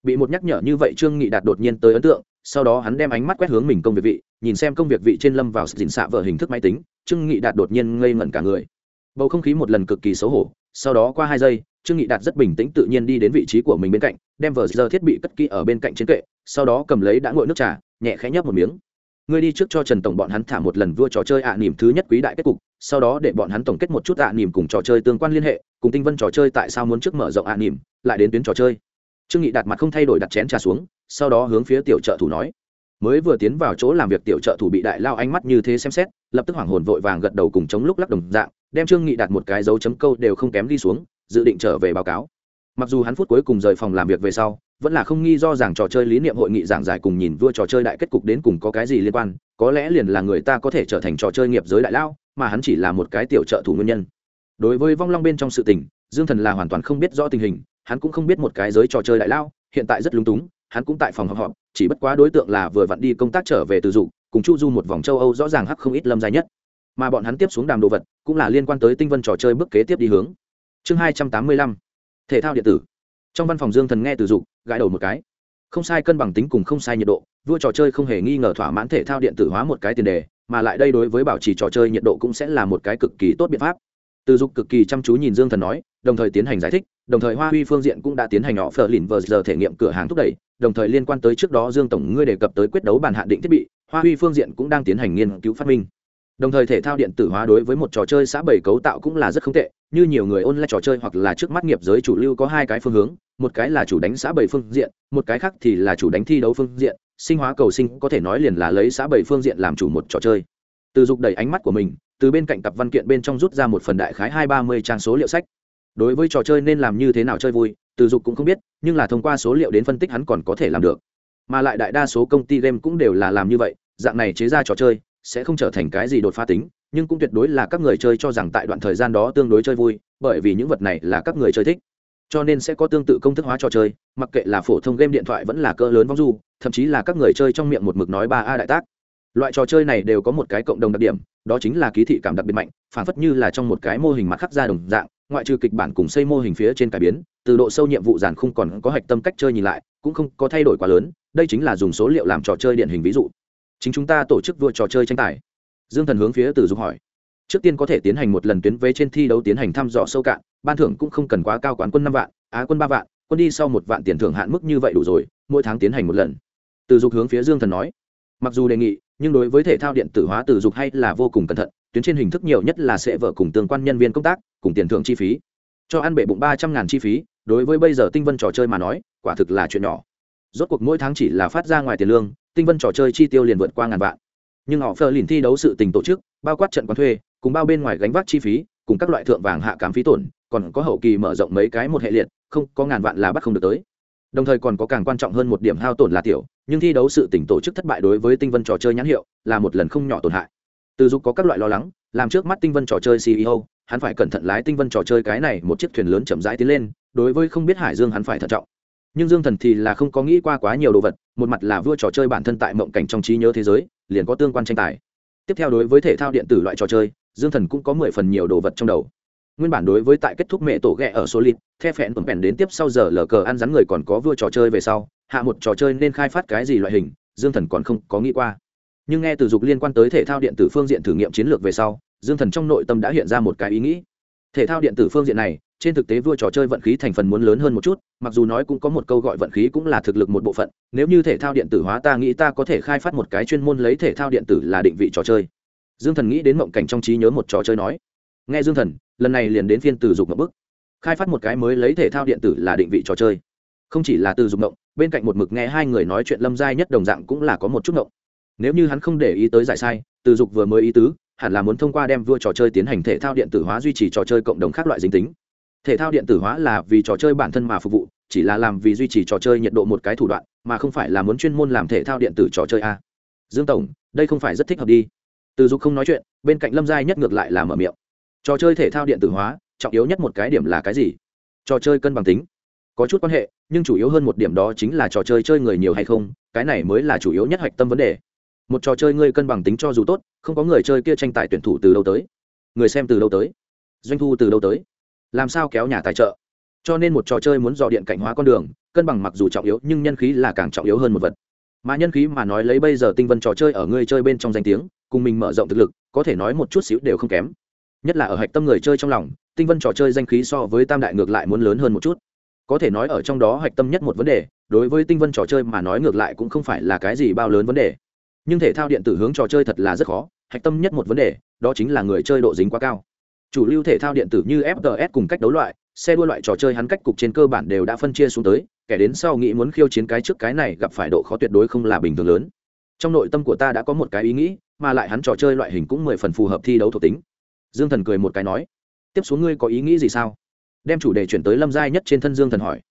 Bị một nhắc nhở như vậy trương nghị đạt đột nhiên tới ấn tượng, sau đó hắn đem ánh mắt quét hướng mình công việc vị, nhìn xem công việc vị trên lâm vào dình xạ vở hình thức máy tính, trương nghị đạt đột nhiên ngây ngẩn cả người bầu không khí một lần cực kỳ xấu hổ. Sau đó qua hai giây, trương nghị đạt rất bình tĩnh tự nhiên đi đến vị trí của mình bên cạnh, đem vờ giờ thiết bị cất kỹ ở bên cạnh trên kệ, sau đó cầm lấy đã ngội nước trà, nhẹ khẽ nhấp một miếng. Ngươi đi trước cho trần tổng bọn hắn thả một lần vua trò chơi ạ à thứ nhất quý đại kết cục, sau đó để bọn hắn tổng kết một chút ạ à cùng trò chơi tương quan liên hệ, cùng tinh vân trò chơi tại sao muốn trước mở rộng ạ à lại đến tuyến trò chơi. Trương nghị đạt mặt không thay đổi đặt chén trà xuống, sau đó hướng phía tiểu trợ thủ nói mới vừa tiến vào chỗ làm việc tiểu trợ thủ bị đại lao ánh mắt như thế xem xét, lập tức hoảng hồn vội vàng gật đầu cùng chống lúc lắc đồng dạng, đem trương nghị đặt một cái dấu chấm câu đều không kém đi xuống, dự định trở về báo cáo. Mặc dù hắn phút cuối cùng rời phòng làm việc về sau, vẫn là không nghi do rằng trò chơi lý niệm hội nghị giảng giải cùng nhìn vua trò chơi đại kết cục đến cùng có cái gì liên quan, có lẽ liền là người ta có thể trở thành trò chơi nghiệp giới đại lao, mà hắn chỉ là một cái tiểu trợ thủ nguyên nhân. Đối với vong long bên trong sự tình, dương thần là hoàn toàn không biết rõ tình hình, hắn cũng không biết một cái giới trò chơi đại lao, hiện tại rất lúng túng, hắn cũng tại phòng họp họp chỉ bất quá đối tượng là vừa vặn đi công tác trở về từ dục, cùng chu du một vòng châu âu rõ ràng hắc không ít lâm dài nhất. Mà bọn hắn tiếp xuống đàm đồ vật, cũng là liên quan tới tinh vân trò chơi bước kế tiếp đi hướng. Chương hai trăm tám mươi lăm, thể thao điện tử. Trong văn phòng dương thần nghe từ dục, gãi đầu một cái. Không sai cân bằng tính cùng không sai nhiệt độ, vua trò chơi không hề nghi ngờ thỏa mãn thể thao điện tử hóa một cái tiền đề, mà lại đây đối với bảo trì trò chơi nhiệt độ cũng sẽ là một cái cực kỳ tốt biện pháp. Từ dục cực kỳ chăm chú nhìn dương thần nói, đồng thời tiến hành giải thích đồng thời hoa huy phương diện cũng đã tiến hành họ phờ lìn vờ giờ thể nghiệm cửa hàng thúc đẩy, đồng thời liên quan tới trước đó dương tổng ngươi đề cập tới quyết đấu bàn hạn định thiết bị, hoa huy phương diện cũng đang tiến hành nghiên cứu phát minh. Đồng thời thể thao điện tử hóa đối với một trò chơi xã bảy cấu tạo cũng là rất không tệ, như nhiều người ôn lại trò chơi hoặc là trước mắt nghiệp giới chủ lưu có hai cái phương hướng, một cái là chủ đánh xã bảy phương diện, một cái khác thì là chủ đánh thi đấu phương diện, sinh hóa cầu sinh có thể nói liền là lấy xã bảy phương diện làm chủ một trò chơi. Từ dục đẩy ánh mắt của mình, từ bên cạnh tập văn kiện bên trong rút ra một phần đại khái hai ba mươi trang số liệu sách đối với trò chơi nên làm như thế nào chơi vui, từ dục cũng không biết, nhưng là thông qua số liệu đến phân tích hắn còn có thể làm được. Mà lại đại đa số công ty game cũng đều là làm như vậy, dạng này chế ra trò chơi sẽ không trở thành cái gì đột phá tính, nhưng cũng tuyệt đối là các người chơi cho rằng tại đoạn thời gian đó tương đối chơi vui, bởi vì những vật này là các người chơi thích. Cho nên sẽ có tương tự công thức hóa trò chơi, mặc kệ là phổ thông game điện thoại vẫn là cỡ lớn vong du, thậm chí là các người chơi trong miệng một mực nói ba a đại tác. Loại trò chơi này đều có một cái cộng đồng đặc điểm, đó chính là ký thị cảm đặc biệt mạnh, phản phất như là trong một cái mô hình mặt khắc ra đồng dạng ngoại trừ kịch bản cùng xây mô hình phía trên cải biến, từ độ sâu nhiệm vụ giàn không còn có hạch tâm cách chơi nhìn lại, cũng không có thay đổi quá lớn, đây chính là dùng số liệu làm trò chơi điển hình ví dụ. Chính chúng ta tổ chức vua trò chơi tranh tài. Dương thần hướng phía từ dục hỏi. Trước tiên có thể tiến hành một lần tuyến vé trên thi đấu tiến hành thăm dò sâu cạn, ban thưởng cũng không cần quá cao quán quân năm vạn, á quân ba vạn, quân đi sau một vạn tiền thưởng hạn mức như vậy đủ rồi, mỗi tháng tiến hành một lần. Từ dục hướng phía dương thần nói. Mặc dù đề nghị, nhưng đối với thể thao điện tử hóa từ dục hay là vô cùng cẩn thận tuyến trên hình thức nhiều nhất là sẽ vợ cùng tương quan nhân viên công tác, cùng tiền thưởng chi phí. Cho ăn bể bụng ba trăm ngàn chi phí, đối với bây giờ tinh vân trò chơi mà nói, quả thực là chuyện nhỏ. Rốt cuộc mỗi tháng chỉ là phát ra ngoài tiền lương, tinh vân trò chơi chi tiêu liền vượt qua ngàn vạn. Nhưng họ phờ lìn thi đấu sự tình tổ chức, bao quát trận quán thuê, cùng bao bên ngoài gánh vác chi phí, cùng các loại thượng vàng hạ cám phí tổn, còn có hậu kỳ mở rộng mấy cái một hệ liệt, không, có ngàn vạn là bắt không được tới. Đồng thời còn có càng quan trọng hơn một điểm hao tổn là tiểu, nhưng thi đấu sự tỉnh tổ chức thất bại đối với tinh vân trò chơi nhãn hiệu là một lần không nhỏ tổn hại từ dục có các loại lo lắng, làm trước mắt tinh vân trò chơi ceo hắn phải cẩn thận lái tinh vân trò chơi cái này một chiếc thuyền lớn chậm rãi tiến lên, đối với không biết hải dương hắn phải thận trọng. Nhưng dương thần thì là không có nghĩ qua quá nhiều đồ vật, một mặt là vua trò chơi bản thân tại mộng cảnh trong trí nhớ thế giới, liền có tương quan tranh tài. Tiếp theo đối với thể thao điện tử loại trò chơi, dương thần cũng có mười phần nhiều đồ vật trong đầu. Nguyên bản đối với tại kết thúc mẹ tổ ghẹ ở số lít the phẹn tuần phẹn đến tiếp sau giờ lờ cờ ăn rắn người còn có vua trò chơi về sau, hạ một trò chơi nên khai phát cái gì loại hình, dương thần còn không có nghĩ qua nhưng nghe từ dục liên quan tới thể thao điện tử phương diện thử nghiệm chiến lược về sau, dương thần trong nội tâm đã hiện ra một cái ý nghĩ. Thể thao điện tử phương diện này, trên thực tế vua trò chơi vận khí thành phần muốn lớn hơn một chút, mặc dù nói cũng có một câu gọi vận khí cũng là thực lực một bộ phận, nếu như thể thao điện tử hóa ta nghĩ ta có thể khai phát một cái chuyên môn lấy thể thao điện tử là định vị trò chơi. Dương thần nghĩ đến mộng cảnh trong trí nhớ một trò chơi nói, nghe dương thần, lần này liền đến phiên từ dục mộng bức. Khai phát một cái mới lấy thể thao điện tử là định vị trò chơi. Không chỉ là từ dục mộng, bên cạnh một mực nghe hai người nói chuyện lâm giai nhất đồng dạng cũng là có một chút mộng nếu như hắn không để ý tới giải sai, từ dục vừa mới ý tứ, hẳn là muốn thông qua đem vua trò chơi tiến hành thể thao điện tử hóa duy trì trò chơi cộng đồng khác loại dính tính. Thể thao điện tử hóa là vì trò chơi bản thân mà phục vụ, chỉ là làm vì duy trì trò chơi nhiệt độ một cái thủ đoạn, mà không phải là muốn chuyên môn làm thể thao điện tử trò chơi a. Dương tổng, đây không phải rất thích hợp đi. Từ dục không nói chuyện, bên cạnh lâm giai nhất ngược lại là mở miệng. Trò chơi thể thao điện tử hóa, trọng yếu nhất một cái điểm là cái gì? Trò chơi cân bằng tính. Có chút quan hệ, nhưng chủ yếu hơn một điểm đó chính là trò chơi chơi người nhiều hay không, cái này mới là chủ yếu nhất hạch tâm vấn đề một trò chơi ngươi cân bằng tính cho dù tốt, không có người chơi kia tranh tài tuyển thủ từ đâu tới. Người xem từ đâu tới? Doanh thu từ đâu tới? Làm sao kéo nhà tài trợ? Cho nên một trò chơi muốn dò điện cảnh hóa con đường, cân bằng mặc dù trọng yếu, nhưng nhân khí là càng trọng yếu hơn một vật. Mà nhân khí mà nói lấy bây giờ tinh vân trò chơi ở ngươi chơi bên trong danh tiếng, cùng mình mở rộng thực lực, có thể nói một chút xíu đều không kém. Nhất là ở hạch tâm người chơi trong lòng, tinh vân trò chơi danh khí so với tam đại ngược lại muốn lớn hơn một chút. Có thể nói ở trong đó hạch tâm nhất một vấn đề, đối với tinh vân trò chơi mà nói ngược lại cũng không phải là cái gì bao lớn vấn đề nhưng thể thao điện tử hướng trò chơi thật là rất khó, hạch tâm nhất một vấn đề, đó chính là người chơi độ dính quá cao. Chủ lưu thể thao điện tử như fts cùng cách đấu loại, xe đua loại trò chơi hắn cách cục trên cơ bản đều đã phân chia xuống tới, kẻ đến sau nghĩ muốn khiêu chiến cái trước cái này gặp phải độ khó tuyệt đối không là bình thường lớn. Trong nội tâm của ta đã có một cái ý nghĩ, mà lại hắn trò chơi loại hình cũng mười phần phù hợp thi đấu thuộc tính. Dương thần cười một cái nói, tiếp xuống ngươi có ý nghĩ gì sao? Đem chủ đề chuyển tới lâm giai nhất trên thân dương thần hỏi.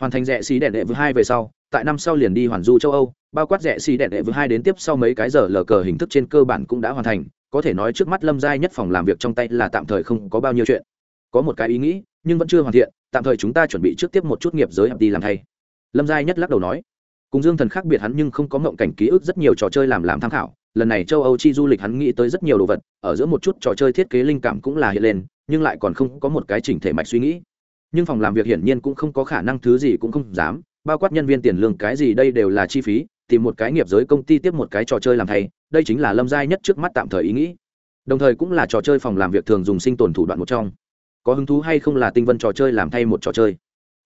Hoàn thành rẽ xí đẻ đệ với hai về sau, tại năm sau liền đi hoàn du châu âu bao quát rẻ xì đẻ đệ vừa hai đến tiếp sau mấy cái giờ lờ cờ hình thức trên cơ bản cũng đã hoàn thành, có thể nói trước mắt lâm giai nhất phòng làm việc trong tay là tạm thời không có bao nhiêu chuyện. Có một cái ý nghĩ, nhưng vẫn chưa hoàn thiện, tạm thời chúng ta chuẩn bị trước tiếp một chút nghiệp giới hợp đi làm thay. Lâm giai nhất lắc đầu nói, cùng dương thần khác biệt hắn nhưng không có ngộng cảnh ký ức rất nhiều trò chơi làm làm tham khảo, lần này châu âu chi du lịch hắn nghĩ tới rất nhiều đồ vật, ở giữa một chút trò chơi thiết kế linh cảm cũng là hiện lên, nhưng lại còn không có một cái chỉnh thể mạch suy nghĩ. Nhưng phòng làm việc hiển nhiên cũng không có khả năng thứ gì cũng không dám, bao quát nhân viên tiền lương cái gì đây đều là chi phí tìm một cái nghiệp giới công ty tiếp một cái trò chơi làm thay, đây chính là lâm giai nhất trước mắt tạm thời ý nghĩ. Đồng thời cũng là trò chơi phòng làm việc thường dùng sinh tồn thủ đoạn một trong. Có hứng thú hay không là tinh vân trò chơi làm thay một trò chơi.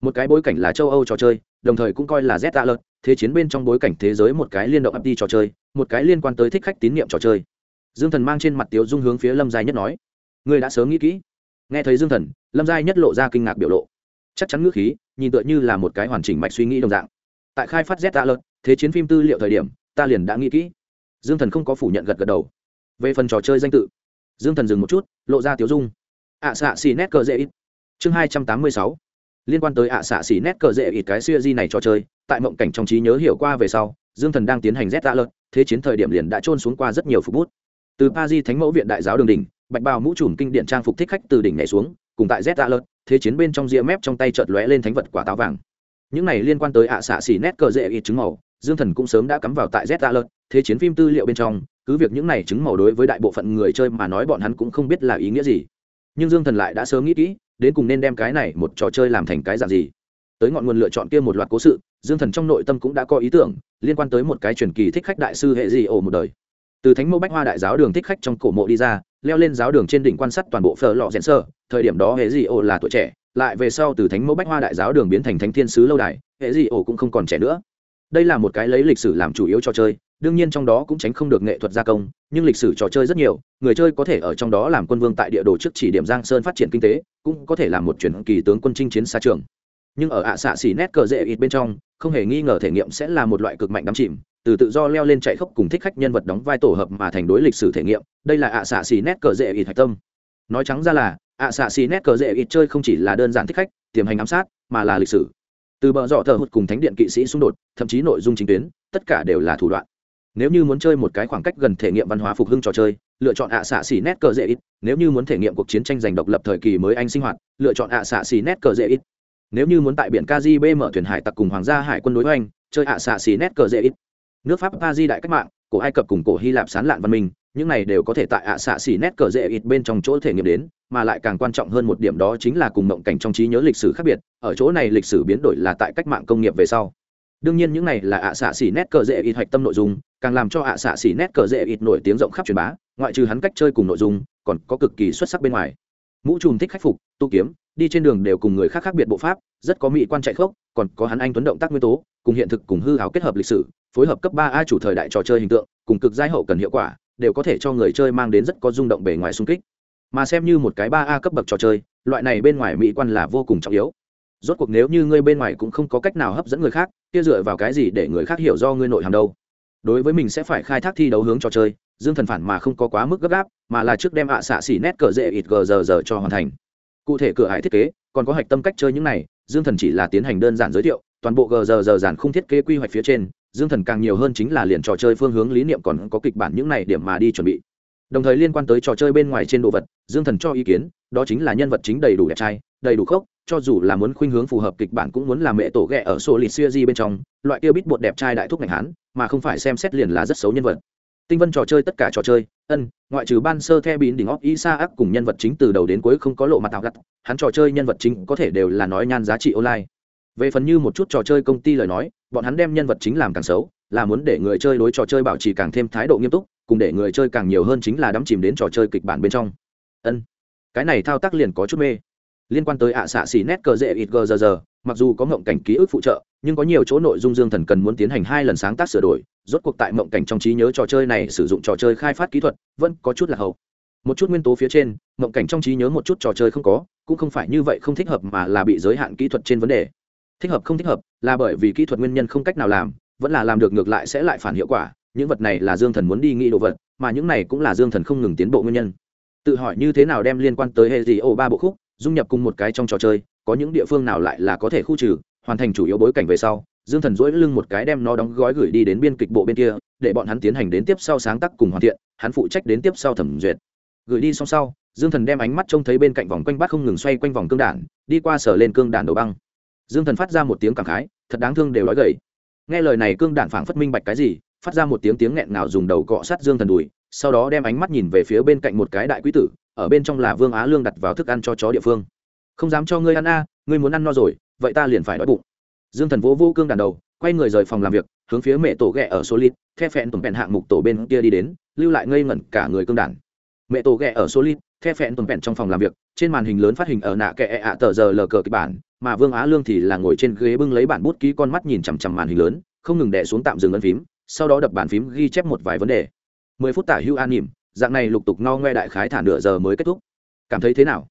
Một cái bối cảnh là châu âu trò chơi, đồng thời cũng coi là z tạ lợt thế chiến bên trong bối cảnh thế giới một cái liên động ấp đi trò chơi, một cái liên quan tới thích khách tín nhiệm trò chơi. Dương thần mang trên mặt tiếu dung hướng phía lâm giai nhất nói, ngươi đã sớm nghĩ kỹ. Nghe thấy dương thần, lâm giai nhất lộ ra kinh ngạc biểu lộ. Chắc chắn ngữ khí, nhìn tựa như là một cái hoàn chỉnh mạch suy nghĩ đồng dạng. Tại khai phát z tạ lợt thế chiến phim tư liệu thời điểm, ta liền đã nghĩ kỹ. Dương thần không có phủ nhận gật gật đầu. Về phần trò chơi danh tự, dương thần dừng một chút, lộ ra tiếu dung. Ạ xạ xì nét cờ dễ ít. Chương hai trăm tám mươi sáu. Liên quan tới ạ xạ xì nét cờ dễ ít cái siêu di này trò chơi, tại mộng cảnh trong trí nhớ hiểu qua về sau, dương thần đang tiến hành z tạ lợt thế chiến thời điểm liền đã trôn xuống qua rất nhiều phục bút. Từ pa di thánh mẫu viện đại giáo đường đỉnh, bạch bào mũ trùm kinh điện trang phục thích khách từ đỉnh nhảy xuống, cùng tại z tạ lợt thế chiến bên trong ria mép trong tay chợt lóe lên thánh vật quả táo vàng. Những này liên quan tới ạ xạ xỉ nét cờ dễ ít trứng màu dương thần cũng sớm đã cắm vào tại z alert, thế chiến phim tư liệu bên trong, cứ việc những này chứng màu đối với đại bộ phận người chơi mà nói bọn hắn cũng không biết là ý nghĩa gì. Nhưng dương thần lại đã sớm nghĩ kỹ, đến cùng nên đem cái này một trò chơi làm thành cái dạng gì. Tới ngọn nguồn lựa chọn kia một loạt cố sự, dương thần trong nội tâm cũng đã có ý tưởng, liên quan tới một cái truyền kỳ thích khách đại sư hệ gì ổ một đời. Từ thánh mẫu bách hoa đại giáo đường thích khách trong cổ mộ đi ra, leo lên giáo đường trên đỉnh quan sát toàn bộ phở lọ rẽn sơ, thời điểm đó hệ gì ổ là tuổi trẻ, lại về sau từ thánh mẫu bách hoa đại giáo đường biến thành thánh thiên sứ lâu đài, hệ gì ổ cũng không còn trẻ nữa đây là một cái lấy lịch sử làm chủ yếu trò chơi, đương nhiên trong đó cũng tránh không được nghệ thuật gia công, nhưng lịch sử trò chơi rất nhiều, người chơi có thể ở trong đó làm quân vương tại địa đồ trước chỉ điểm giang sơn phát triển kinh tế, cũng có thể làm một chuyển kỳ tướng quân chinh chiến xa trường. Nhưng ở ạ xạ xỉ nét cờ dễ ít bên trong, không hề nghi ngờ thể nghiệm sẽ là một loại cực mạnh đắm chìm, từ tự do leo lên chạy khốc cùng thích khách nhân vật đóng vai tổ hợp mà thành đối lịch sử thể nghiệm, đây là ạ xạ xỉ nét cờ dễ ít hạch tâm. Nói trắng ra là, ạ xạ xỉ nét cờ dễ ít chơi không chỉ là đơn giản thích khách, tiềm hành ám sát, mà là lịch sử từ bờ dọ thờ hụt cùng thánh điện kỵ sĩ xung đột, thậm chí nội dung chính tuyến, tất cả đều là thủ đoạn. Nếu như muốn chơi một cái khoảng cách gần thể nghiệm văn hóa phục hưng trò chơi, lựa chọn ạ xạ xỉ nét cờ dễ ít. Nếu như muốn thể nghiệm cuộc chiến tranh giành độc lập thời kỳ mới anh sinh hoạt, lựa chọn ạ xạ xỉ nét cờ dễ ít. Nếu như muốn tại biển kgb mở thuyền hải tặc cùng hoàng gia hải quân đối oanh chơi ạ xạ xỉ nét cờ dễ ít. Nước pháp pa di đại cách mạng, cổ ai cập cùng cổ hy lạp sán lạn văn minh những này đều có thể tại ạ xạ xỉ nét cờ dễ ít bên trong chỗ thể nghiệm đến, mà lại càng quan trọng hơn một điểm đó chính là cùng mộng cảnh trong trí nhớ lịch sử khác biệt, ở chỗ này lịch sử biến đổi là tại cách mạng công nghiệp về sau. Đương nhiên những này là ạ xạ xỉ nét cờ dễ ít hoạch tâm nội dung, càng làm cho ạ xạ xỉ nét cờ dễ ít nổi tiếng rộng khắp truyền bá, ngoại trừ hắn cách chơi cùng nội dung, còn có cực kỳ xuất sắc bên ngoài. Mũ trùm thích khắc phục, tu kiếm, đi trên đường đều cùng người khác khác biệt bộ pháp, rất có mỹ quan chạy khốc, còn có hắn anh tuấn động tác nguyên tố, cùng hiện thực cùng hư hào kết hợp lịch sử, phối hợp cấp ba a chủ thời đại trò chơi hình tượng, cùng cực giai hậu cần hiệu quả đều có thể cho người chơi mang đến rất có rung động bề ngoài xung kích. Mà xem như một cái ba a cấp bậc trò chơi, loại này bên ngoài mỹ quan là vô cùng trọng yếu. Rốt cuộc nếu như ngươi bên ngoài cũng không có cách nào hấp dẫn người khác, kia dựa vào cái gì để người khác hiểu do ngươi nội hàm đâu? Đối với mình sẽ phải khai thác thi đấu hướng trò chơi, dương thần phản mà không có quá mức gấp gáp, mà là trước đem ạ xạ xỉ nét cờ dễ ít gờ giờ giờ cho hoàn thành. Cụ thể cửa hải thiết kế, còn có hạch tâm cách chơi những này, dương thần chỉ là tiến hành đơn giản giới thiệu, toàn bộ gờ giờ giờ giản không thiết kế quy hoạch phía trên dương thần càng nhiều hơn chính là liền trò chơi phương hướng lý niệm còn có kịch bản những này điểm mà đi chuẩn bị. Đồng thời liên quan tới trò chơi bên ngoài trên đồ vật, dương thần cho ý kiến, đó chính là nhân vật chính đầy đủ đẹp trai, đầy đủ khốc, cho dù là muốn khuynh hướng phù hợp kịch bản cũng muốn làm mẹ tổ ghẹ ở sổ lịch xuya di bên trong, loại kia bít bột đẹp trai đại thúc ngành hán, mà không phải xem xét liền là rất xấu nhân vật. Tinh vân trò chơi tất cả trò chơi, ân, ngoại trừ ban sơ the bín đỉnh óc, isa ác cùng nhân vật chính từ đầu đến cuối không có lộ mặt tạo gắt, hắn trò chơi nhân vật chính có thể đều là nói nhan giá trị online về phần như một chút trò chơi công ty lời nói, bọn hắn đem nhân vật chính làm càng xấu, là muốn để người chơi đối trò chơi bảo trì càng thêm thái độ nghiêm túc, cùng để người chơi càng nhiều hơn chính là đắm chìm đến trò chơi kịch bản bên trong. Ân. Cái này thao tác liền có chút mê. Liên quan tới ạ xạ xỉ nét cờ dễ ít gờ giờ giờ, mặc dù có mộng cảnh ký ức phụ trợ, nhưng có nhiều chỗ nội dung dương thần cần muốn tiến hành hai lần sáng tác sửa đổi, rốt cuộc tại mộng cảnh trong trí nhớ trò chơi này sử dụng trò chơi khai phát kỹ thuật, vẫn có chút là hậu. Một chút nguyên tố phía trên mộng cảnh trong trí nhớ một chút trò chơi không có, cũng không phải như vậy không thích hợp mà là bị giới hạn kỹ thuật trên vấn đề thích hợp không thích hợp, là bởi vì kỹ thuật nguyên nhân không cách nào làm, vẫn là làm được ngược lại sẽ lại phản hiệu quả, những vật này là dương thần muốn đi nghĩ đồ vật, mà những này cũng là dương thần không ngừng tiến bộ nguyên nhân. Tự hỏi như thế nào đem liên quan tới hệ gì ô ba bộ khúc, dung nhập cùng một cái trong trò chơi, có những địa phương nào lại là có thể khu trừ, hoàn thành chủ yếu bối cảnh về sau, dương thần dỗi lưng một cái đem nó đóng gói gửi đi đến biên kịch bộ bên kia, để bọn hắn tiến hành đến tiếp sau sáng tác cùng hoàn thiện, hắn phụ trách đến tiếp sau thẩm duyệt. Gửi đi xong sau, dương thần đem ánh mắt trông thấy bên cạnh vòng quanh bắt không ngừng xoay quanh vòng cương đản, đi qua sở lên cương đản đầu băng dương thần phát ra một tiếng cảm khái thật đáng thương đều nói gầy. Nghe lời này cương đản phảng phất minh bạch cái gì phát ra một tiếng tiếng nghẹn ngào, dùng đầu cọ sát dương thần đùi sau đó đem ánh mắt nhìn về phía bên cạnh một cái đại quý tử ở bên trong là vương á lương đặt vào thức ăn cho chó địa phương. Không dám cho ngươi ăn a ngươi muốn ăn no rồi vậy ta liền phải đói bụng. Dương thần vỗ vô cương đàn đầu quay người rời phòng làm việc hướng phía mẹ tổ ghẹ ở số lít the phẹn tùng bèn hạng mục tổ bên kia đi đến lưu lại ngây ngẩn cả người cương đàn. Mẹ tổ ghẹ ở số lít the phẹn tùng bèn trong phòng làm việc trên màn hình lớn phát hình ở nạ kệ ạ tờ giờ lờ cờ kịch bản mà vương á lương thì là ngồi trên ghế bưng lấy bản bút ký con mắt nhìn chằm chằm màn hình lớn, không ngừng đè xuống tạm dừng ấn phím, sau đó đập bàn phím ghi chép một vài vấn đề. Mười phút tả hưu an nỉm, dạng này lục tục no ngoe đại khái thả nửa giờ mới kết thúc. Cảm thấy thế nào?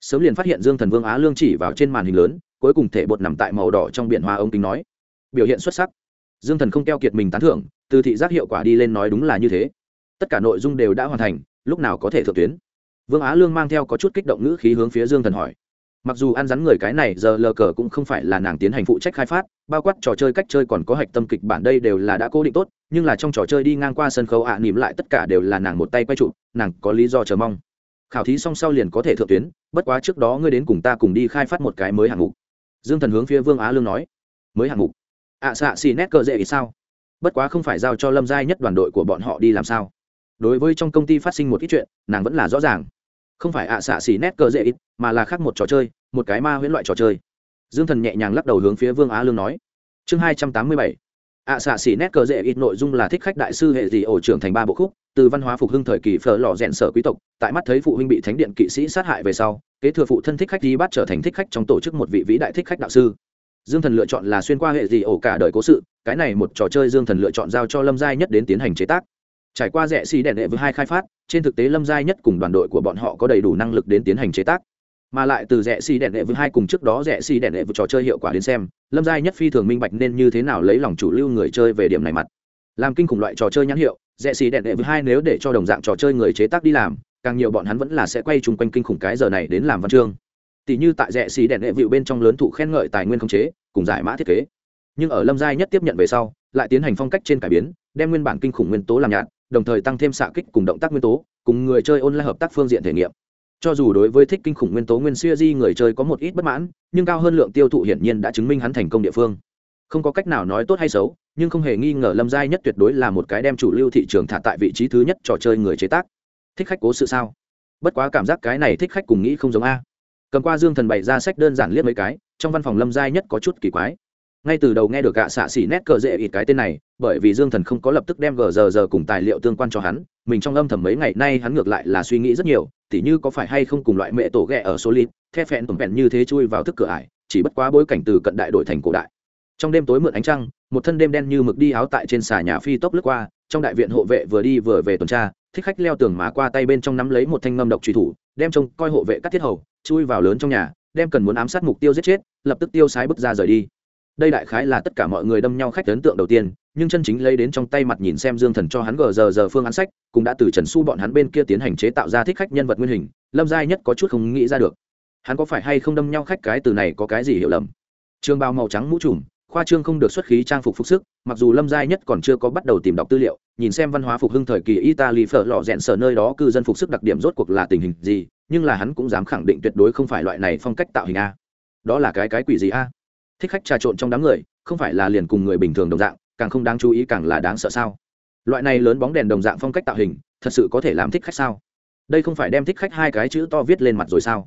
Sớm liền phát hiện dương thần vương á lương chỉ vào trên màn hình lớn, cuối cùng thể bột nằm tại màu đỏ trong biển hoa ông kính nói, biểu hiện xuất sắc. Dương thần không keo kiệt mình tán thưởng, từ thị giác hiệu quả đi lên nói đúng là như thế. Tất cả nội dung đều đã hoàn thành, lúc nào có thể thượng tuyến? Vương á lương mang theo có chút kích động ngữ khí hướng phía dương thần hỏi mặc dù ăn rắn người cái này giờ lờ cờ cũng không phải là nàng tiến hành phụ trách khai phát bao quát trò chơi cách chơi còn có hạch tâm kịch bản đây đều là đã cố định tốt nhưng là trong trò chơi đi ngang qua sân khấu ạ à, nỉm lại tất cả đều là nàng một tay quay trụ nàng có lý do chờ mong. Khảo thí xong sau liền có thể thượng tuyến bất quá trước đó ngươi đến cùng ta cùng đi khai phát một cái mới hạng mục. Dương thần hướng phía vương á lương nói. Mới hạng mục? Ạ à, xạ xì nét cờ dễ ý sao? Bất quá không phải giao cho lâm giai nhất đoàn đội của bọn họ đi làm sao. Đối với trong công ty phát sinh một ít chuyện nàng vẫn là rõ ràng không phải ạ à xạ xỉ nét cờ dễ ít, mà là khác một trò chơi, một cái ma huyễn loại trò chơi. Dương thần nhẹ nhàng lắc đầu hướng phía vương á lương nói. Chương hai trăm tám mươi bảy. Ạ xạ xỉ nét cờ dễ ít nội dung là thích khách đại sư hệ gì ổ trưởng thành ba bộ khúc, từ văn hóa phục hưng thời kỳ phở lò rèn sở quý tộc, tại mắt thấy phụ huynh bị thánh điện kỵ sĩ sát hại về sau, kế thừa phụ thân thích khách đi bắt trở thành thích khách trong tổ chức một vị vĩ đại thích khách đạo sư. Dương thần lựa chọn là xuyên qua hệ gì ổ cả đời cố sự, cái này một trò chơi dương thần lựa chọn giao cho lâm giai nhất đến tiến hành chế tác trải qua rẽ xì đèn đệ với hai khai phát, trên thực tế lâm giai nhất cùng đoàn đội của bọn họ có đầy đủ năng lực đến tiến hành chế tác. Mà lại từ rẽ xì đèn đệ với hai cùng trước đó rẽ xì đèn đệ với trò chơi hiệu quả đến xem, lâm giai nhất phi thường minh bạch nên như thế nào lấy lòng chủ lưu người chơi về điểm này mặt. Làm kinh khủng loại trò chơi nhãn hiệu rẽ xì đèn đệ với hai nếu để cho đồng dạng trò chơi người chế tác đi làm, càng nhiều bọn hắn vẫn là sẽ quay chung quanh kinh khủng cái giờ này đến làm văn chương. Tỷ như tại rẽ xì đèn đệ vịu bên trong lớn thụ khen ngợi tài nguyên khống chế, cùng giải mã thiết kế. Nhưng ở lâm giai nhất tiếp nhận về sau, lại tiến hành phong cách trên cải biến, đem nguyên bản kinh khủng nguyên tố làm nhạt đồng thời tăng thêm xạ kích cùng động tác nguyên tố, cùng người chơi online hợp tác phương diện thể nghiệm. Cho dù đối với thích kinh khủng nguyên tố nguyên siêu di người chơi có một ít bất mãn, nhưng cao hơn lượng tiêu thụ hiển nhiên đã chứng minh hắn thành công địa phương. Không có cách nào nói tốt hay xấu, nhưng không hề nghi ngờ lâm giai nhất tuyệt đối là một cái đem chủ lưu thị trường thả tại vị trí thứ nhất trò chơi người chế tác. Thích khách cố sự sao? Bất quá cảm giác cái này thích khách cùng nghĩ không giống a. Cầm qua dương thần bày ra sách đơn giản liếc mấy cái, trong văn phòng lâm giai nhất có chút kỳ quái ngay từ đầu nghe được gạ xạ xỉ nét cờ dễ ít cái tên này, bởi vì dương thần không có lập tức đem gờ giờ giờ cùng tài liệu tương quan cho hắn, mình trong âm thầm mấy ngày nay hắn ngược lại là suy nghĩ rất nhiều, tỉ như có phải hay không cùng loại mẹ tổ ghẹ ở số lít the phẹn tổng phẹn như thế chui vào thức cửa ải, chỉ bất quá bối cảnh từ cận đại đổi thành cổ đại. Trong đêm tối mượn ánh trăng, một thân đêm đen như mực đi áo tại trên xà nhà phi tốc lướt qua, trong đại viện hộ vệ vừa đi vừa về tuần tra, thích khách leo tường má qua tay bên trong nắm lấy một thanh ngâm độc truy thủ, đem trông coi hộ vệ cắt thiết hầu, chui vào lớn trong nhà, đem cần muốn ám sát mục tiêu giết chết, lập tức tiêu sái bước ra rời đi đây đại khái là tất cả mọi người đâm nhau khách ấn tượng đầu tiên, nhưng chân chính lấy đến trong tay mặt nhìn xem dương thần cho hắn gờ giờ giờ phương án sách, cũng đã từ trần su bọn hắn bên kia tiến hành chế tạo ra thích khách nhân vật nguyên hình, lâm giai nhất có chút không nghĩ ra được. Hắn có phải hay không đâm nhau khách cái từ này có cái gì hiểu lầm? Trường bào màu trắng mũ trùm, khoa trương không được xuất khí trang phục phục sức, mặc dù lâm giai nhất còn chưa có bắt đầu tìm đọc tư liệu, nhìn xem văn hóa phục hưng thời kỳ italy phở lò rẽn sở nơi đó cư dân phục sức đặc điểm rốt cuộc là tình hình gì, nhưng là hắn cũng dám khẳng định tuyệt đối không phải loại này phong cách tạo hình a. Đó là cái cái quỷ gì a? Thích khách trà trộn trong đám người, không phải là liền cùng người bình thường đồng dạng, càng không đáng chú ý càng là đáng sợ sao? Loại này lớn bóng đèn đồng dạng phong cách tạo hình, thật sự có thể làm thích khách sao? Đây không phải đem thích khách hai cái chữ to viết lên mặt rồi sao?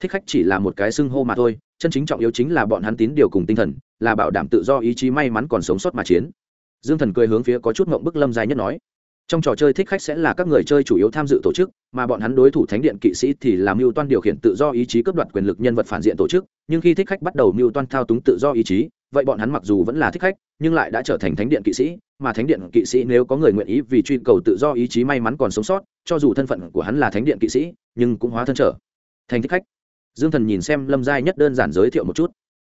Thích khách chỉ là một cái xưng hô mà thôi, chân chính trọng yếu chính là bọn hắn tín điều cùng tinh thần, là bảo đảm tự do ý chí may mắn còn sống sót mà chiến. Dương thần cười hướng phía có chút mộng bức lâm dài nhất nói trong trò chơi thích khách sẽ là các người chơi chủ yếu tham dự tổ chức, mà bọn hắn đối thủ thánh điện kỵ sĩ thì làm mưu toan điều khiển tự do ý chí cướp đoạt quyền lực nhân vật phản diện tổ chức, nhưng khi thích khách bắt đầu mưu toan thao túng tự do ý chí, vậy bọn hắn mặc dù vẫn là thích khách, nhưng lại đã trở thành thánh điện kỵ sĩ, mà thánh điện kỵ sĩ nếu có người nguyện ý vì truy cầu tự do ý chí may mắn còn sống sót, cho dù thân phận của hắn là thánh điện kỵ sĩ, nhưng cũng hóa thân trở thành thích khách. Dương thần nhìn xem lâm giai nhất đơn giản giới thiệu một chút.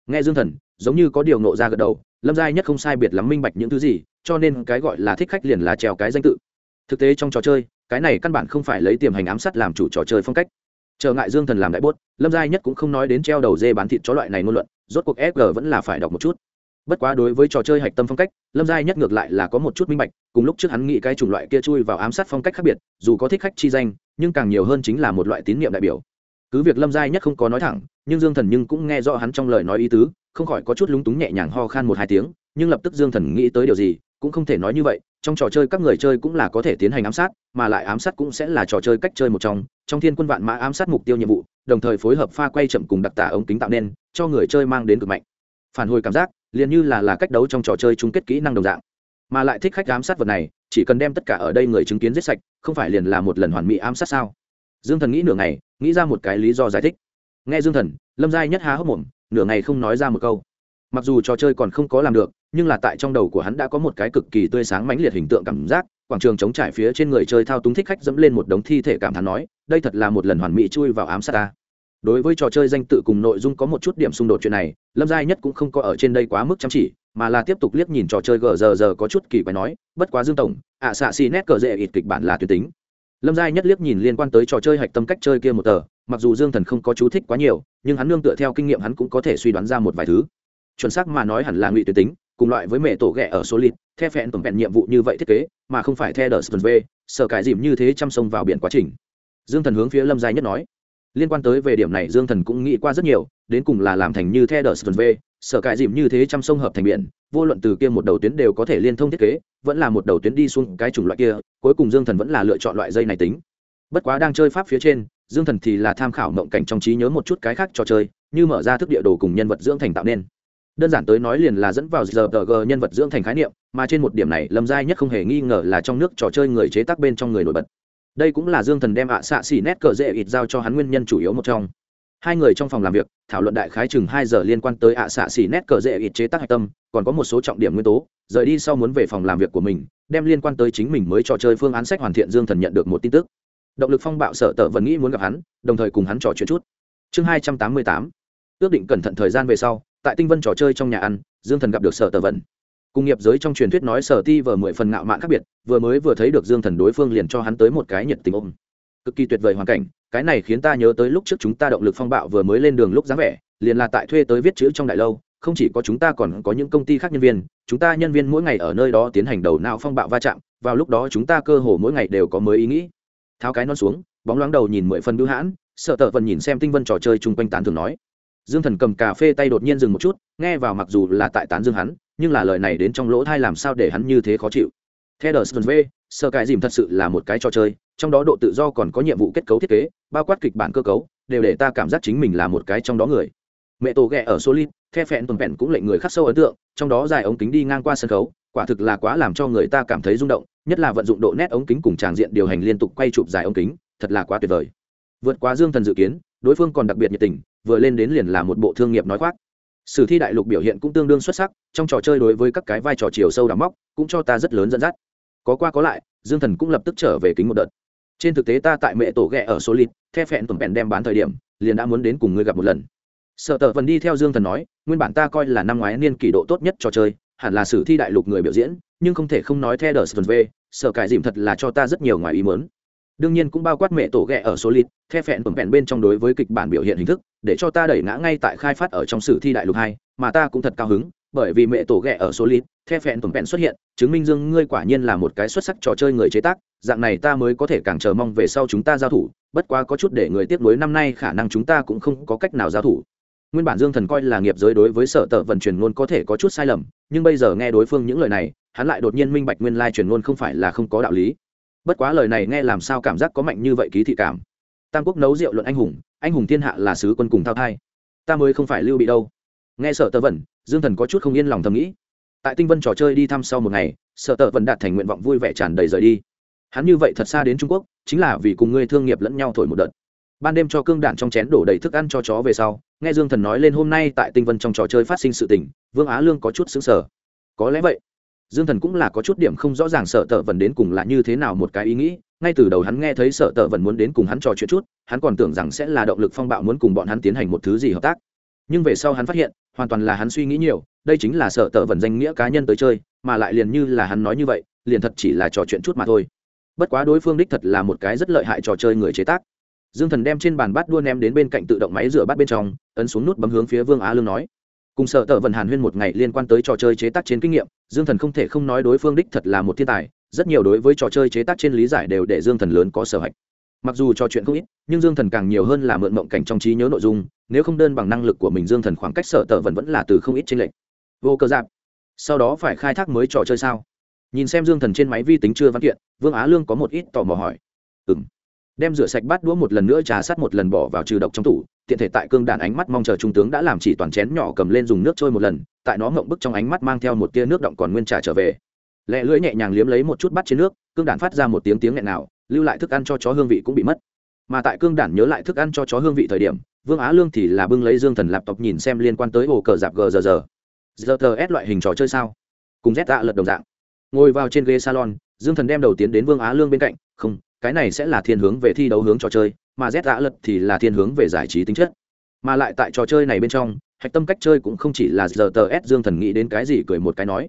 Nghe dương thần, giống như có điều nộ ra gật đầu lâm giai nhất không sai biệt lắm minh bạch những thứ gì, cho nên cái gọi là thích khách liền là treo cái danh tự. Thực tế trong trò chơi, cái này căn bản không phải lấy tiềm hành ám sát làm chủ trò chơi phong cách. Trở ngại dương thần làm đại bốt, lâm giai nhất cũng không nói đến treo đầu dê bán thịt chó loại này ngôn luận, rốt cuộc fg vẫn là phải đọc một chút. Bất quá đối với trò chơi hạch tâm phong cách, lâm giai nhất ngược lại là có một chút minh bạch, cùng lúc trước hắn nghĩ cái chủng loại kia chui vào ám sát phong cách khác biệt, dù có thích khách chi danh, nhưng càng nhiều hơn chính là một loại tín nhiệm đại biểu. Cứ việc lâm giai nhất không có nói thẳng, nhưng dương thần nhưng cũng nghe rõ hắn trong lời nói ý tứ không khỏi có chút lúng túng nhẹ nhàng ho khan một hai tiếng, nhưng lập tức dương thần nghĩ tới điều gì, cũng không thể nói như vậy, trong trò chơi các người chơi cũng là có thể tiến hành ám sát, mà lại ám sát cũng sẽ là trò chơi cách chơi một trong trong thiên quân vạn mã ám sát mục tiêu nhiệm vụ, đồng thời phối hợp pha quay chậm cùng đặc tả ống kính tạo nên, cho người chơi mang đến cực mạnh. Phản hồi cảm giác, liền như là là cách đấu trong trò chơi chung kết kỹ năng đồng dạng. Mà lại thích khách ám sát vật này, chỉ cần đem tất cả ở đây người chứng kiến giết sạch, không phải liền là một lần hoàn mỹ ám sát sao? Dương thần nghĩ nửa ngày, nghĩ ra một cái lý do giải thích. Nghe dương thần, lâm giai nhất há hốc mồm nửa ngày không nói ra một câu. Mặc dù trò chơi còn không có làm được, nhưng là tại trong đầu của hắn đã có một cái cực kỳ tươi sáng mãnh liệt hình tượng cảm giác, quảng trường chống trải phía trên người chơi thao túng thích khách dẫm lên một đống thi thể cảm thán nói, đây thật là một lần hoàn mỹ chui vào ám sát ta. Đối với trò chơi danh tự cùng nội dung có một chút điểm xung đột chuyện này, lâm giai nhất cũng không có ở trên đây quá mức chăm chỉ, mà là tiếp tục liếc nhìn trò chơi gờ giờ giờ có chút kỳ quái nói, bất quá dương tổng, ạ xạ xì nét cờ dễ ít kịch bản là tuyệt tính lâm giai nhất liếc nhìn liên quan tới trò chơi hạch tâm cách chơi kia một tờ, mặc dù dương thần không có chú thích quá nhiều, nhưng hắn nương tựa theo kinh nghiệm hắn cũng có thể suy đoán ra một vài thứ. Chuẩn xác mà nói hẳn là ngụy tuyệt tính, cùng loại với mẹ tổ ghẹ ở số lít the phẹn tổng vẹn nhiệm vụ như vậy thiết kế, mà không phải the đờ v sợ cải dìm như thế chăm sông vào biển quá trình. Dương thần hướng phía lâm giai nhất nói. Liên quan tới về điểm này dương thần cũng nghĩ qua rất nhiều, đến cùng là làm thành như the đờ v sở cải dìm như thế trăm sông hợp thành biển, vô luận từ kia một đầu tuyến đều có thể liên thông thiết kế, vẫn là một đầu tuyến đi xuống cái chủng loại kia, cuối cùng dương thần vẫn là lựa chọn loại dây này tính. Bất quá đang chơi pháp phía trên, dương thần thì là tham khảo mộng cảnh trong trí nhớ một chút cái khác trò chơi, như mở ra thức địa đồ cùng nhân vật dưỡng thành tạo nên. Đơn giản tới nói liền là dẫn vào giờ tờ g nhân vật dưỡng thành khái niệm, mà trên một điểm này, lâm giai nhất không hề nghi ngờ là trong nước trò chơi người chế tác bên trong người nổi bật. Đây cũng là dương thần đem ạ xạ xỉ nét cờ dễ ít giao cho hắn nguyên nhân chủ yếu một trong hai người trong phòng làm việc, thảo luận đại khái chừng hai giờ liên quan tới ạ xạ xỉ nét cờ dễ ít chế tác hạch tâm, còn có một số trọng điểm nguyên tố, rời đi sau muốn về phòng làm việc của mình, đem liên quan tới chính mình mới trò chơi phương án sách hoàn thiện dương thần nhận được một tin tức. Động lực phong bạo sở tờ vẫn nghĩ muốn gặp hắn, đồng thời cùng hắn trò chuyện chút. Chương hai trăm tám mươi tám. Ước định cẩn thận thời gian về sau, tại tinh vân trò chơi trong nhà ăn, dương thần gặp được sở tờ vần cùng nghiệp giới trong truyền thuyết nói sở ti vờ mười phần ngạo mạn khác biệt, vừa mới vừa thấy được dương thần đối phương liền cho hắn tới một cái nhiệt tình ôm cực kỳ tuyệt vời hoàn cảnh, cái này khiến ta nhớ tới lúc trước chúng ta động lực phong bạo vừa mới lên đường lúc dáng vẻ, liền là tại thuê tới viết chữ trong đại lâu, không chỉ có chúng ta còn có những công ty khác nhân viên, chúng ta nhân viên mỗi ngày ở nơi đó tiến hành đầu não phong bạo va chạm, vào lúc đó chúng ta cơ hồ mỗi ngày đều có mới ý nghĩ. Tháo cái non xuống, bóng loáng đầu nhìn mười phân bưu hãn, sợ tợ vần nhìn xem tinh vân trò chơi chung quanh tán thường nói. Dương thần cầm cà phê tay đột nhiên dừng một chút, nghe vào mặc dù là tại tán dương hắn, nhưng là lời này đến trong lỗ thai làm sao để hắn như thế khó chịu. Theo đờ v sơ cải dìm thật sự là một cái trò chơi trong đó độ tự do còn có nhiệm vụ kết cấu thiết kế, bao quát kịch bản cơ cấu, đều để ta cảm giác chính mình là một cái trong đó người. Mẹ tổ ghẹ ở solid, the phẹn tuần phẹn cũng lệnh người khắc sâu ấn tượng, trong đó dài ống kính đi ngang qua sân khấu, quả thực là quá làm cho người ta cảm thấy rung động, nhất là vận dụng độ nét ống kính cùng tràng diện điều hành liên tục quay chụp dài ống kính, thật là quá tuyệt vời. Vượt quá dương thần dự kiến, đối phương còn đặc biệt nhiệt tình, vừa lên đến liền là một bộ thương nghiệp nói khoác. Sử thi đại lục biểu hiện cũng tương đương xuất sắc, trong trò chơi đối với các cái vai trò chiều sâu đắm móc, cũng cho ta rất lớn dẫn dắt. Có qua có lại, dương thần cũng lập tức trở về kính một đợt trên thực tế ta tại mẹ tổ ghẹ ở số lít the phẹn tuần phẹn đem bán thời điểm, liền đã muốn đến cùng ngươi gặp một lần. Sợ tờ vần đi theo dương thần nói, nguyên bản ta coi là năm ngoái niên kỷ độ tốt nhất trò chơi, hẳn là sử thi đại lục người biểu diễn, nhưng không thể không nói theo đờ sờ v sợ cải dìm thật là cho ta rất nhiều ngoài ý mớn đương nhiên cũng bao quát mẹ tổ ghẹ ở số lít the phẹn tuần phẹn bên trong đối với kịch bản biểu hiện hình thức, để cho ta đẩy ngã ngay tại khai phát ở trong sử thi đại lục hai, mà ta cũng thật cao hứng, bởi vì mẹ tổ ghẹ ở số lít the phẹn tuần phẹn xuất hiện, chứng minh dương ngươi quả nhiên là một cái xuất sắc trò chơi người chế tác dạng này ta mới có thể càng chờ mong về sau chúng ta giao thủ, bất quá có chút để người tiếp nối năm nay khả năng chúng ta cũng không có cách nào giao thủ. Nguyên bản dương thần coi là nghiệp giới đối với sở tờ vận chuyển ngôn có thể có chút sai lầm, nhưng bây giờ nghe đối phương những lời này, hắn lại đột nhiên minh bạch nguyên lai chuyển ngôn không phải là không có đạo lý. Bất quá lời này nghe làm sao cảm giác có mạnh như vậy ký thị cảm. Tam quốc nấu rượu luận anh hùng anh hùng thiên hạ là sứ quân cùng thao thai. Ta mới không phải lưu bị đâu. Nghe sở tờ vẩn dương thần có chút không yên lòng thầm nghĩ. Tại tinh vân trò chơi đi thăm sau một ngày, sở tờ vận đạt thành nguyện vọng vui vẻ tràn đầy rời đi hắn như vậy thật xa đến trung quốc, chính là vì cùng ngươi thương nghiệp lẫn nhau thổi một đợt. Ban đêm cho cương đạn trong chén đổ đầy thức ăn cho chó về sau, nghe dương thần nói lên hôm nay tại tinh vân trong trò chơi phát sinh sự tình, vương á lương có chút xứng sở có lẽ vậy. Dương thần cũng là có chút điểm không rõ ràng sợ tợ vần đến cùng là như thế nào một cái ý nghĩ, ngay từ đầu hắn nghe thấy sợ tợ vần muốn đến cùng hắn trò chuyện chút, hắn còn tưởng rằng sẽ là động lực phong bạo muốn cùng bọn hắn tiến hành một thứ gì hợp tác. Nhưng về sau hắn phát hiện, hoàn toàn là hắn suy nghĩ nhiều, đây chính là sợ tợ vần danh nghĩa cá nhân tới chơi, mà lại liền như là hắn nói như vậy, liền thật chỉ là trò chuyện chút mà thôi bất quá đối phương đích thật là một cái rất lợi hại trò chơi người chế tác. Dương thần đem trên bàn bát đua ném đến bên cạnh tự động máy rửa bát bên trong, ấn xuống nút bấm hướng phía vương á lương nói. Cùng sợ tờ vận hàn huyên một ngày liên quan tới trò chơi chế tác trên kinh nghiệm, dương thần không thể không nói đối phương đích thật là một thiên tài, rất nhiều đối với trò chơi chế tác trên lý giải đều để dương thần lớn có sở hạch. Mặc dù trò chuyện không ít, nhưng dương thần càng nhiều hơn là mượn mộng cảnh trong trí nhớ nội dung, nếu không đơn bằng năng lực của mình dương thần khoảng cách sợ tờ vẫn vẫn là từ không ít trên lệnh vô cơ giáp. Sau đó phải khai thác mới trò chơi sao? Nhìn xem dương thần trên máy vi tính chưa văn kiện, vương á lương có một ít tò mò hỏi. Ừ m đem rửa sạch bát đũa một lần nữa trà sát một lần bỏ vào trừ độc trong tủ, tiện thể tại cương đàn ánh mắt mong chờ trung tướng đã làm chỉ toàn chén nhỏ cầm lên dùng nước trôi một lần, tại nó ngậm bức trong ánh mắt mang theo một tia nước động còn nguyên trà trở về. Lẹ lưỡi nhẹ nhàng liếm lấy một chút bắt trên nước, cương đàn phát ra một tiếng tiếng nghẹn nào lưu lại thức ăn cho chó hương vị cũng bị mất. Mà tại cương đản nhớ lại thức ăn cho chó hương vị thời điểm, vương á lương thì là bưng lấy dương thần lạp tộc nhìn xem liên quan tới hồ cờ dạp gờ giờ giờ giờ tờ s loại hình trò chơi sao? Cùng z tạ lật đồng dạng ngồi vào trên ghế salon, dương thần đem đầu tiến đến vương á lương bên cạnh, không, cái này sẽ là thiên hướng về thi đấu hướng trò chơi, mà z đã lật thì là thiên hướng về giải trí tính chất. Mà lại tại trò chơi này bên trong, hạch tâm cách chơi cũng không chỉ là giờ tờ s dương thần nghĩ đến cái gì cười một cái nói.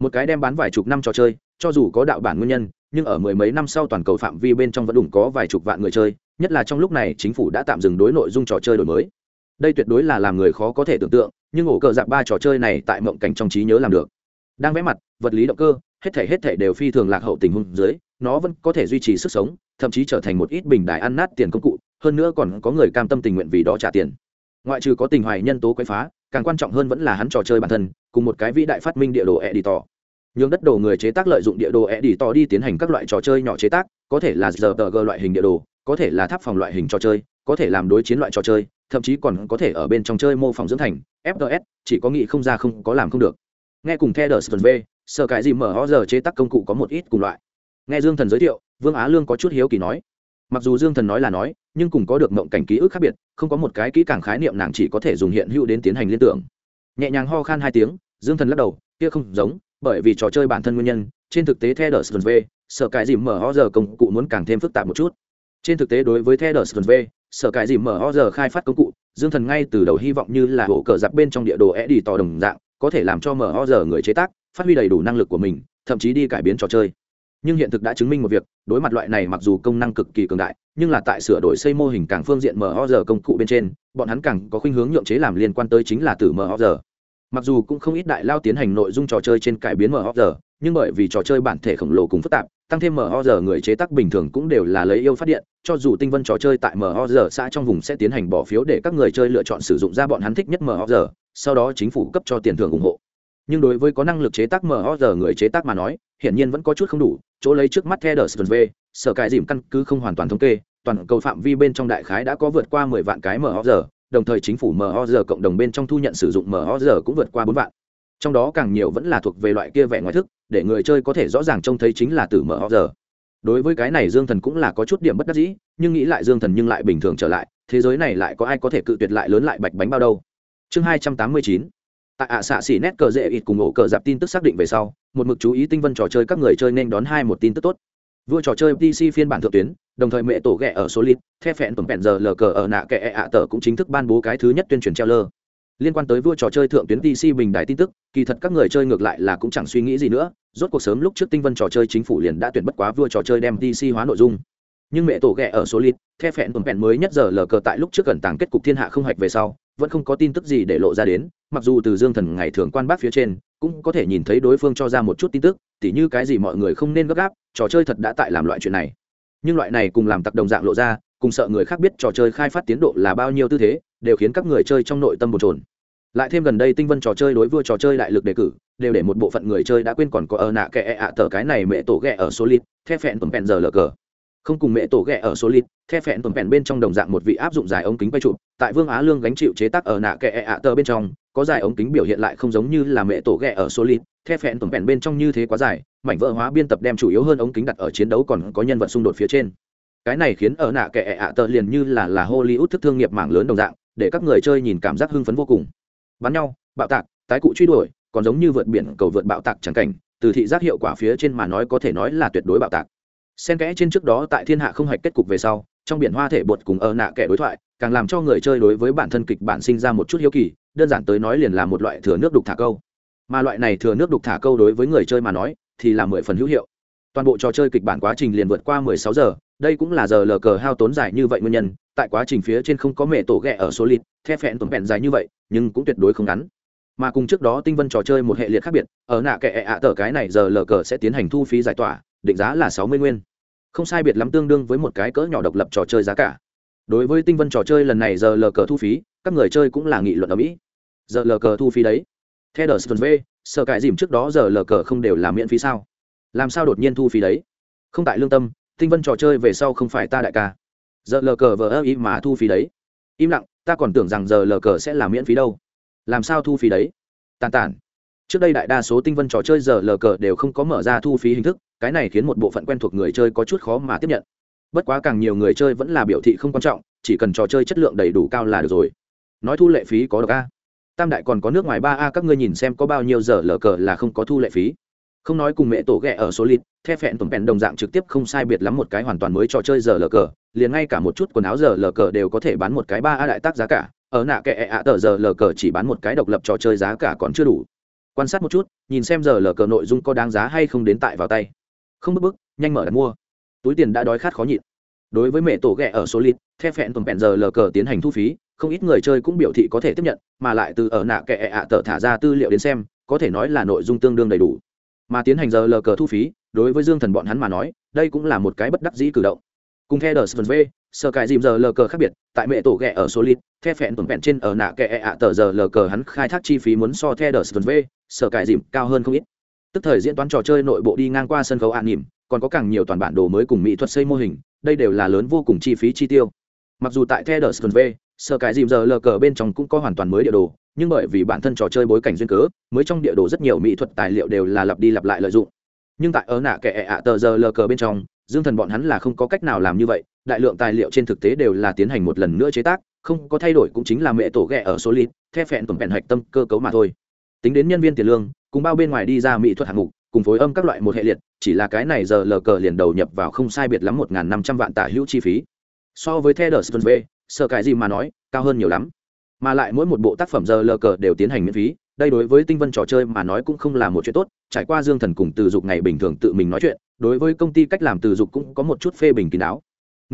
Một cái đem bán vài chục năm trò chơi, cho dù có đạo bản nguyên nhân, nhưng ở mười mấy năm sau toàn cầu phạm vi bên trong vẫn đủ có vài chục vạn người chơi, nhất là trong lúc này chính phủ đã tạm dừng đối nội dung trò chơi đổi mới. Đây tuyệt đối là làm người khó có thể tưởng tượng, nhưng ổ cờ dạng ba trò chơi này tại mộng cảnh trong trí nhớ làm được. Đang vẽ mặt, vật lý động cơ hết thể hết thể đều phi thường lạc hậu tình huống dưới, nó vẫn có thể duy trì sức sống, thậm chí trở thành một ít bình đài ăn nát tiền công cụ, hơn nữa còn có người cam tâm tình nguyện vì đó trả tiền. Ngoại trừ có tình hoài nhân tố quấy phá, càng quan trọng hơn vẫn là hắn trò chơi bản thân, cùng một cái vĩ đại phát minh địa đồ e đi tỏ nhường đất đồ người chế tác lợi dụng địa đồ e đi tiến hành các loại trò chơi nhỏ chế tác, có thể là giờ tờ g loại hình địa đồ, có thể là tháp phòng loại hình trò chơi, có thể làm đối chiến loại trò chơi, thậm chí còn có thể ở bên trong chơi mô phỏng dưỡng thành fts chỉ có nghĩ không ra không có làm không được. Nghe cùng theo đờ v sở cái gì mở ho giờ chế tác công cụ có một ít cùng loại. Nghe dương thần giới thiệu, vương á lương có chút hiếu kỳ nói. Mặc dù dương thần nói là nói, nhưng cùng có được mộng cảnh ký ức khác biệt, không có một cái kỹ càng khái niệm nàng chỉ có thể dùng hiện hữu đến tiến hành liên tưởng. Nhẹ nhàng ho khan hai tiếng, dương thần lắc đầu, kia không giống, bởi vì trò chơi bản thân nguyên nhân, trên thực tế theo đờ v, sở cải dìm mở ho giờ công cụ muốn càng thêm phức tạp một chút. Trên thực tế đối với theo đờ v, sở cải dìm mở ho giờ khai phát công cụ, dương thần ngay từ đầu hy vọng như là hổ cờ giặc bên trong địa đồ é đi tỏ đồng dạng, có thể làm cho mở ho giờ người chế tác phát huy đầy đủ năng lực của mình, thậm chí đi cải biến trò chơi. Nhưng hiện thực đã chứng minh một việc, đối mặt loại này mặc dù công năng cực kỳ cường đại, nhưng là tại sửa đổi xây mô hình càng phương diện mở giờ công cụ bên trên, bọn hắn càng có khuynh hướng nhượng chế làm liên quan tới chính là từ mở giờ. Mặc dù cũng không ít đại lao tiến hành nội dung trò chơi trên cải biến mở giờ, nhưng bởi vì trò chơi bản thể khổng lồ cùng phức tạp, tăng thêm mở giờ người chế tác bình thường cũng đều là lấy yêu phát điện, cho dù tinh vân trò chơi tại mở giờ xã trong vùng sẽ tiến hành bỏ phiếu để các người chơi lựa chọn sử dụng ra bọn hắn thích nhất mở giờ, sau đó chính phủ cấp cho tiền thưởng ủng hộ nhưng đối với có năng lực chế tác mở giờ người chế tác mà nói, hiển nhiên vẫn có chút không đủ, chỗ lấy trước mắt theo đờ sở cải dìm căn cứ không hoàn toàn thống kê, toàn cầu phạm vi bên trong đại khái đã có vượt qua mười vạn cái mở giờ đồng thời chính phủ mở giờ cộng đồng bên trong thu nhận sử dụng mở giờ cũng vượt qua bốn vạn. Trong đó càng nhiều vẫn là thuộc về loại kia vẻ ngoài thức, để người chơi có thể rõ ràng trông thấy chính là từ mở giờ đối với cái này dương thần cũng là có chút điểm bất đắc dĩ, nhưng nghĩ lại dương thần nhưng lại bình thường trở lại, thế giới này lại có ai có thể cự tuyệt lại lớn lại bạch bánh bao đâu? Chương hai trăm tám mươi chín tại ạ xạ xỉ nét cờ dễ ít cùng ổ cờ dạp tin tức xác định về sau, một mực chú ý tinh vân trò chơi các người chơi nên đón hai một tin tức tốt. Vua trò chơi pc phiên bản thượng tuyến, đồng thời mẹ tổ ghẹ ở số lít the phẹn tổng phẹn giờ lờ cờ ở nạ kệ ạ tờ cũng chính thức ban bố cái thứ nhất tuyên truyền treo lơ liên quan tới vua trò chơi thượng tuyến pc bình đài tin tức, kỳ thật các người chơi ngược lại là cũng chẳng suy nghĩ gì nữa, rốt cuộc sớm lúc trước tinh vân trò chơi chính phủ liền đã tuyển bất quá vua trò chơi đem pc hóa nội dung. Nhưng mẹ tổ ghẹ ở số lít the phẹn tổng phẹn mới nhất giờ lờ cờ tại lúc trước gần tàng kết cục thiên hạ không hạch về sau vẫn không có tin tức gì để lộ ra đến, mặc dù từ dương thần ngày thường quan bác phía trên, cũng có thể nhìn thấy đối phương cho ra một chút tin tức, tỉ như cái gì mọi người không nên gấp gáp, trò chơi thật đã tại làm loại chuyện này. Nhưng loại này cùng làm tặc đồng dạng lộ ra, cùng sợ người khác biết trò chơi khai phát tiến độ là bao nhiêu tư thế, đều khiến các người chơi trong nội tâm bồn trồn lại thêm gần đây tinh vân trò chơi đối vua trò chơi đại lực đề cử, đều để một bộ phận người chơi đã quên còn có ở nạ kẻ e ạ tờ cái này mẹ tổ ghẹ ở số lít the phẹn tuần phẹn giờ lờ cờ không cùng mẹ tổ ghẹ ở số lít the phẹn tuần phẹn bên trong đồng dạng một vị áp dụng dài ống kính quay trụ tại vương á lương gánh chịu chế tác ở nạ kẻ ạ tờ bên trong, có dài ống kính biểu hiện lại không giống như là mẹ tổ ghẹ ở số lít the phẹn tuần phẹn bên trong như thế quá dài, mảnh vỡ hóa biên tập đem chủ yếu hơn ống kính đặt ở chiến đấu còn có nhân vật xung đột phía trên. Cái này khiến ở nạ kẻ ạ tờ liền như là là hollywood thức thương nghiệp mạng lớn đồng dạng, để các người chơi nhìn cảm giác hưng phấn vô cùng. Bắn nhau, bạo tạc, tái cụ truy đuổi, còn giống như vượt biển cầu vượt bạo tạc chẳng cảnh, từ thị giác hiệu quả phía trên mà nói có thể nói là tuyệt đối bạo tạc xen kẽ trên trước đó tại thiên hạ không hạch kết cục về sau, trong biển hoa thể bột cùng ở nạ kẻ đối thoại, càng làm cho người chơi đối với bản thân kịch bản sinh ra một chút hiếu kỳ, đơn giản tới nói liền là một loại thừa nước đục thả câu. Mà loại này thừa nước đục thả câu đối với người chơi mà nói, thì là mười phần hữu hiệu. Toàn bộ trò chơi kịch bản quá trình liền vượt qua mười sáu giờ, đây cũng là giờ lờ cờ hao tốn dài như vậy nguyên nhân, tại quá trình phía trên không có mẹ tổ ghẹ ở số lít the phẹn tổn vẹn dài như vậy, nhưng cũng tuyệt đối không ngắn. Mà cùng trước đó tinh vân trò chơi một hệ liệt khác biệt, ở nạ kệ ạ tờ cái này giờ lờ cờ sẽ tiến hành thu phí giải tỏa định giá là sáu mươi nguyên. Không sai biệt lắm tương đương với một cái cỡ nhỏ độc lập trò chơi giá cả. Đối với tinh vân trò chơi lần này giờ lờ cờ thu phí, các người chơi cũng là nghị luận ở mỹ. Giờ lờ cờ thu phí đấy. Theo đờ sơn v, sợ cải dìm trước đó giờ lờ cờ không đều là miễn phí sao? Làm sao đột nhiên thu phí đấy? Không tại lương tâm, tinh vân trò chơi về sau không phải ta đại ca. Giờ lờ cờ vờ ơ ý mà thu phí đấy. Im lặng, ta còn tưởng rằng giờ lờ cờ sẽ là miễn phí đâu. Làm sao thu phí đấy? Tàn tản trước đây đại đa số tinh vân trò chơi giờ lờ cờ đều không có mở ra thu phí hình thức, cái này khiến một bộ phận quen thuộc người chơi có chút khó mà tiếp nhận. Bất quá càng nhiều người chơi vẫn là biểu thị không quan trọng, chỉ cần trò chơi chất lượng đầy đủ cao là được rồi. Nói thu lệ phí có được a. Tam đại còn có nước ngoài ba a, các ngươi nhìn xem có bao nhiêu giờ lờ cờ là không có thu lệ phí. Không nói cùng mẹ tổ ghẹ ở số lít the phẹn tổng bèn đồng dạng trực tiếp không sai biệt lắm một cái hoàn toàn mới trò chơi giờ lờ cờ, liền ngay cả một chút quần áo giờ lờ cờ đều có thể bán một cái ba a đại tác giá cả, ở nạ kệ ạ tờ giờ lờ cờ chỉ bán một cái độc lập trò chơi giá cả còn chưa đủ quan sát một chút, nhìn xem giờ lờ cờ nội dung có đáng giá hay không đến tại vào tay. Không bức bức, nhanh mở đặt mua. Túi tiền đã đói khát khó nhịn. Đối với mẹ tổ ghẹ ở số lít the phẹn tuần phẹn giờ lờ cờ tiến hành thu phí, không ít người chơi cũng biểu thị có thể tiếp nhận, mà lại từ ở nạ kệ ạ tờ thả ra tư liệu đến xem, có thể nói là nội dung tương đương đầy đủ. Mà tiến hành giờ lờ cờ thu phí, đối với dương thần bọn hắn mà nói, đây cũng là một cái bất đắc dĩ cử động. Cùng theo đờ v sơ cài dìm giờ lờ cờ khác biệt, tại mẹ tổ ghẹ ở số lít the phẹn tuần vẹn trên ở nạ kệ ạ tờ giờ lờ cờ hắn khai thác chi phí muốn so the đờ v sơ cài dìm cao hơn không ít. Tức thời diễn toán trò chơi nội bộ đi ngang qua sân khấu an nỉm, còn có càng nhiều toàn bản đồ mới cùng mỹ thuật xây mô hình, đây đều là lớn vô cùng chi phí chi tiêu. Mặc dù tại the đờ v sơ cài dìm giờ lờ cờ bên trong cũng có hoàn toàn mới địa đồ, nhưng bởi vì bản thân trò chơi bối cảnh duyên cớ, mới trong địa đồ rất nhiều mỹ thuật tài liệu đều là lặp đi lặp lại lợi dụng. Nhưng tại ở nạ kệ ạ tờ giờ lờ cờ bên trong, dương thần bọn hắn là không có cách nào làm như vậy đại lượng tài liệu trên thực tế đều là tiến hành một lần nữa chế tác, không có thay đổi cũng chính là mẹ tổ ghẹ ở số lít the phẹn tổng phẹn hạch tâm cơ cấu mà thôi. Tính đến nhân viên tiền lương, cùng bao bên ngoài đi ra mỹ thuật hạng mục, cùng phối âm các loại một hệ liệt, chỉ là cái này giờ lờ cờ liền đầu nhập vào không sai biệt lắm một n g h n năm trăm vạn tả hữu chi phí. So với theo đờ sơn v sợ cái gì mà nói, cao hơn nhiều lắm. Mà lại mỗi một bộ tác phẩm giờ lờ cờ đều tiến hành miễn phí, đây đối với tinh vân trò chơi mà nói cũng không là một chuyện tốt, trải qua dương thần cùng từ dục ngày bình thường tự mình nói chuyện, đối với công ty cách làm từ dục cũng có một chút phê bình kín đáo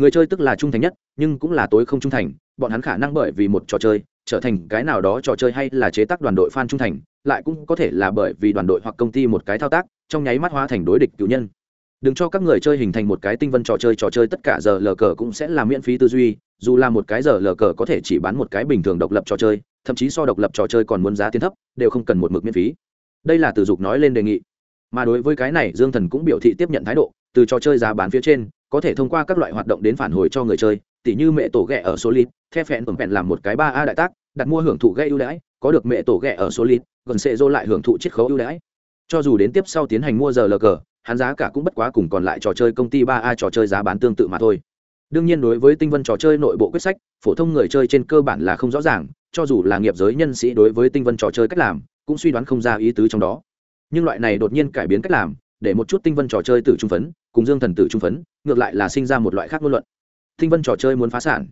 người chơi tức là trung thành nhất, nhưng cũng là tối không trung thành, bọn hắn khả năng bởi vì một trò chơi, trở thành cái nào đó trò chơi hay là chế tác đoàn đội fan trung thành, lại cũng có thể là bởi vì đoàn đội hoặc công ty một cái thao tác, trong nháy mắt hóa thành đối địch cựu nhân. Đừng cho các người chơi hình thành một cái tinh vân trò chơi trò chơi tất cả giờ lờ cờ cũng sẽ là miễn phí tư duy, dù là một cái giờ lờ cờ có thể chỉ bán một cái bình thường độc lập trò chơi, thậm chí so độc lập trò chơi còn muốn giá tiền thấp, đều không cần một mực miễn phí. Đây là từ dục nói lên đề nghị. Mà đối với cái này, dương thần cũng biểu thị tiếp nhận thái độ, từ trò chơi giá bán phía trên có thể thông qua các loại hoạt động đến phản hồi cho người chơi, tỉ như mẹ tổ ghẹ ở số lít the phẹn tổng phẹn làm một cái ba a đại tác, đặt mua hưởng thụ ghẹ ưu đãi, có được mẹ tổ ghẹ ở số lít gần sẽ dô lại hưởng thụ chiết khấu ưu đãi. Cho dù đến tiếp sau tiến hành mua giờ lờ cờ, hắn giá cả cũng bất quá cùng còn lại trò chơi công ty ba a trò chơi giá bán tương tự mà thôi. Đương nhiên đối với tinh vân trò chơi nội bộ quyết sách, phổ thông người chơi trên cơ bản là không rõ ràng, cho dù là nghiệp giới nhân sĩ đối với tinh vân trò chơi cách làm, cũng suy đoán không ra ý tứ trong đó. Nhưng loại này đột nhiên cải biến cách làm để một chút tinh vân trò chơi tử trung phấn, cùng dương thần tử trung phấn, ngược lại là sinh ra một loại khác ngôn luận. Tinh vân trò chơi muốn phá sản.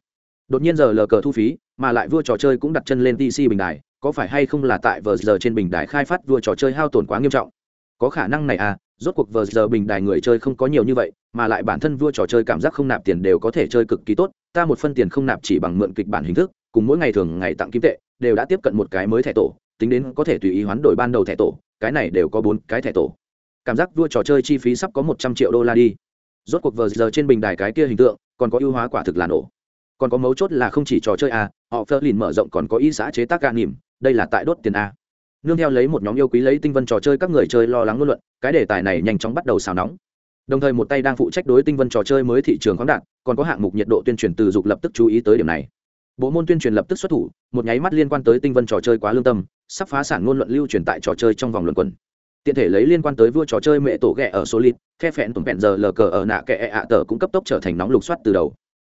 Đột nhiên giờ lờ cờ thu phí, mà lại vua trò chơi cũng đặt chân lên tc bình đài, có phải hay không là tại vờ giờ trên bình đài khai phát vua trò chơi hao tổn quá nghiêm trọng? Có khả năng này à rốt cuộc vờ giờ bình đài người chơi không có nhiều như vậy, mà lại bản thân vua trò chơi cảm giác không nạp tiền đều có thể chơi cực kỳ tốt, ta một phân tiền không nạp chỉ bằng mượn kịch bản hình thức, cùng mỗi ngày thường ngày tặng kim tệ, đều đã tiếp cận một cái mới thẻ tổ, tính đến có thể tùy ý hoán đổi ban đầu thẻ tổ, cái này đều có bốn cái thẻ tổ cảm giác vua trò chơi chi phí sắp có một trăm triệu đô la đi. Rốt cuộc vờ giờ trên bình đài cái kia hình tượng, còn có ưu hóa quả thực là nổ. Còn có mấu chốt là không chỉ trò chơi a họ phơ lìn mở rộng còn có ý xã chế tác ca nỉm, đây là tại đốt tiền a nương theo lấy một nhóm yêu quý lấy tinh vân trò chơi các người chơi lo lắng ngôn luận, cái đề tài này nhanh chóng bắt đầu xào nóng. Đồng thời một tay đang phụ trách đối tinh vân trò chơi mới thị trường khoáng đạt, còn có hạng mục nhiệt độ tuyên truyền từ dục lập tức chú ý tới điểm này. Bộ môn tuyên truyền lập tức xuất thủ, một nháy mắt liên quan tới tinh vân trò chơi quá lương tâm, sắp phá sản ngôn luận lưu truyền tại trò chơi trong vòng luận quần tiện thể lấy liên quan tới vua trò chơi mẹ tổ ghẹ ở solid, khe phẹn tổn phẹn giờ lờ cờ ở nạ kẹ ạ e tờ cũng cấp tốc trở thành nóng lục soát từ đầu.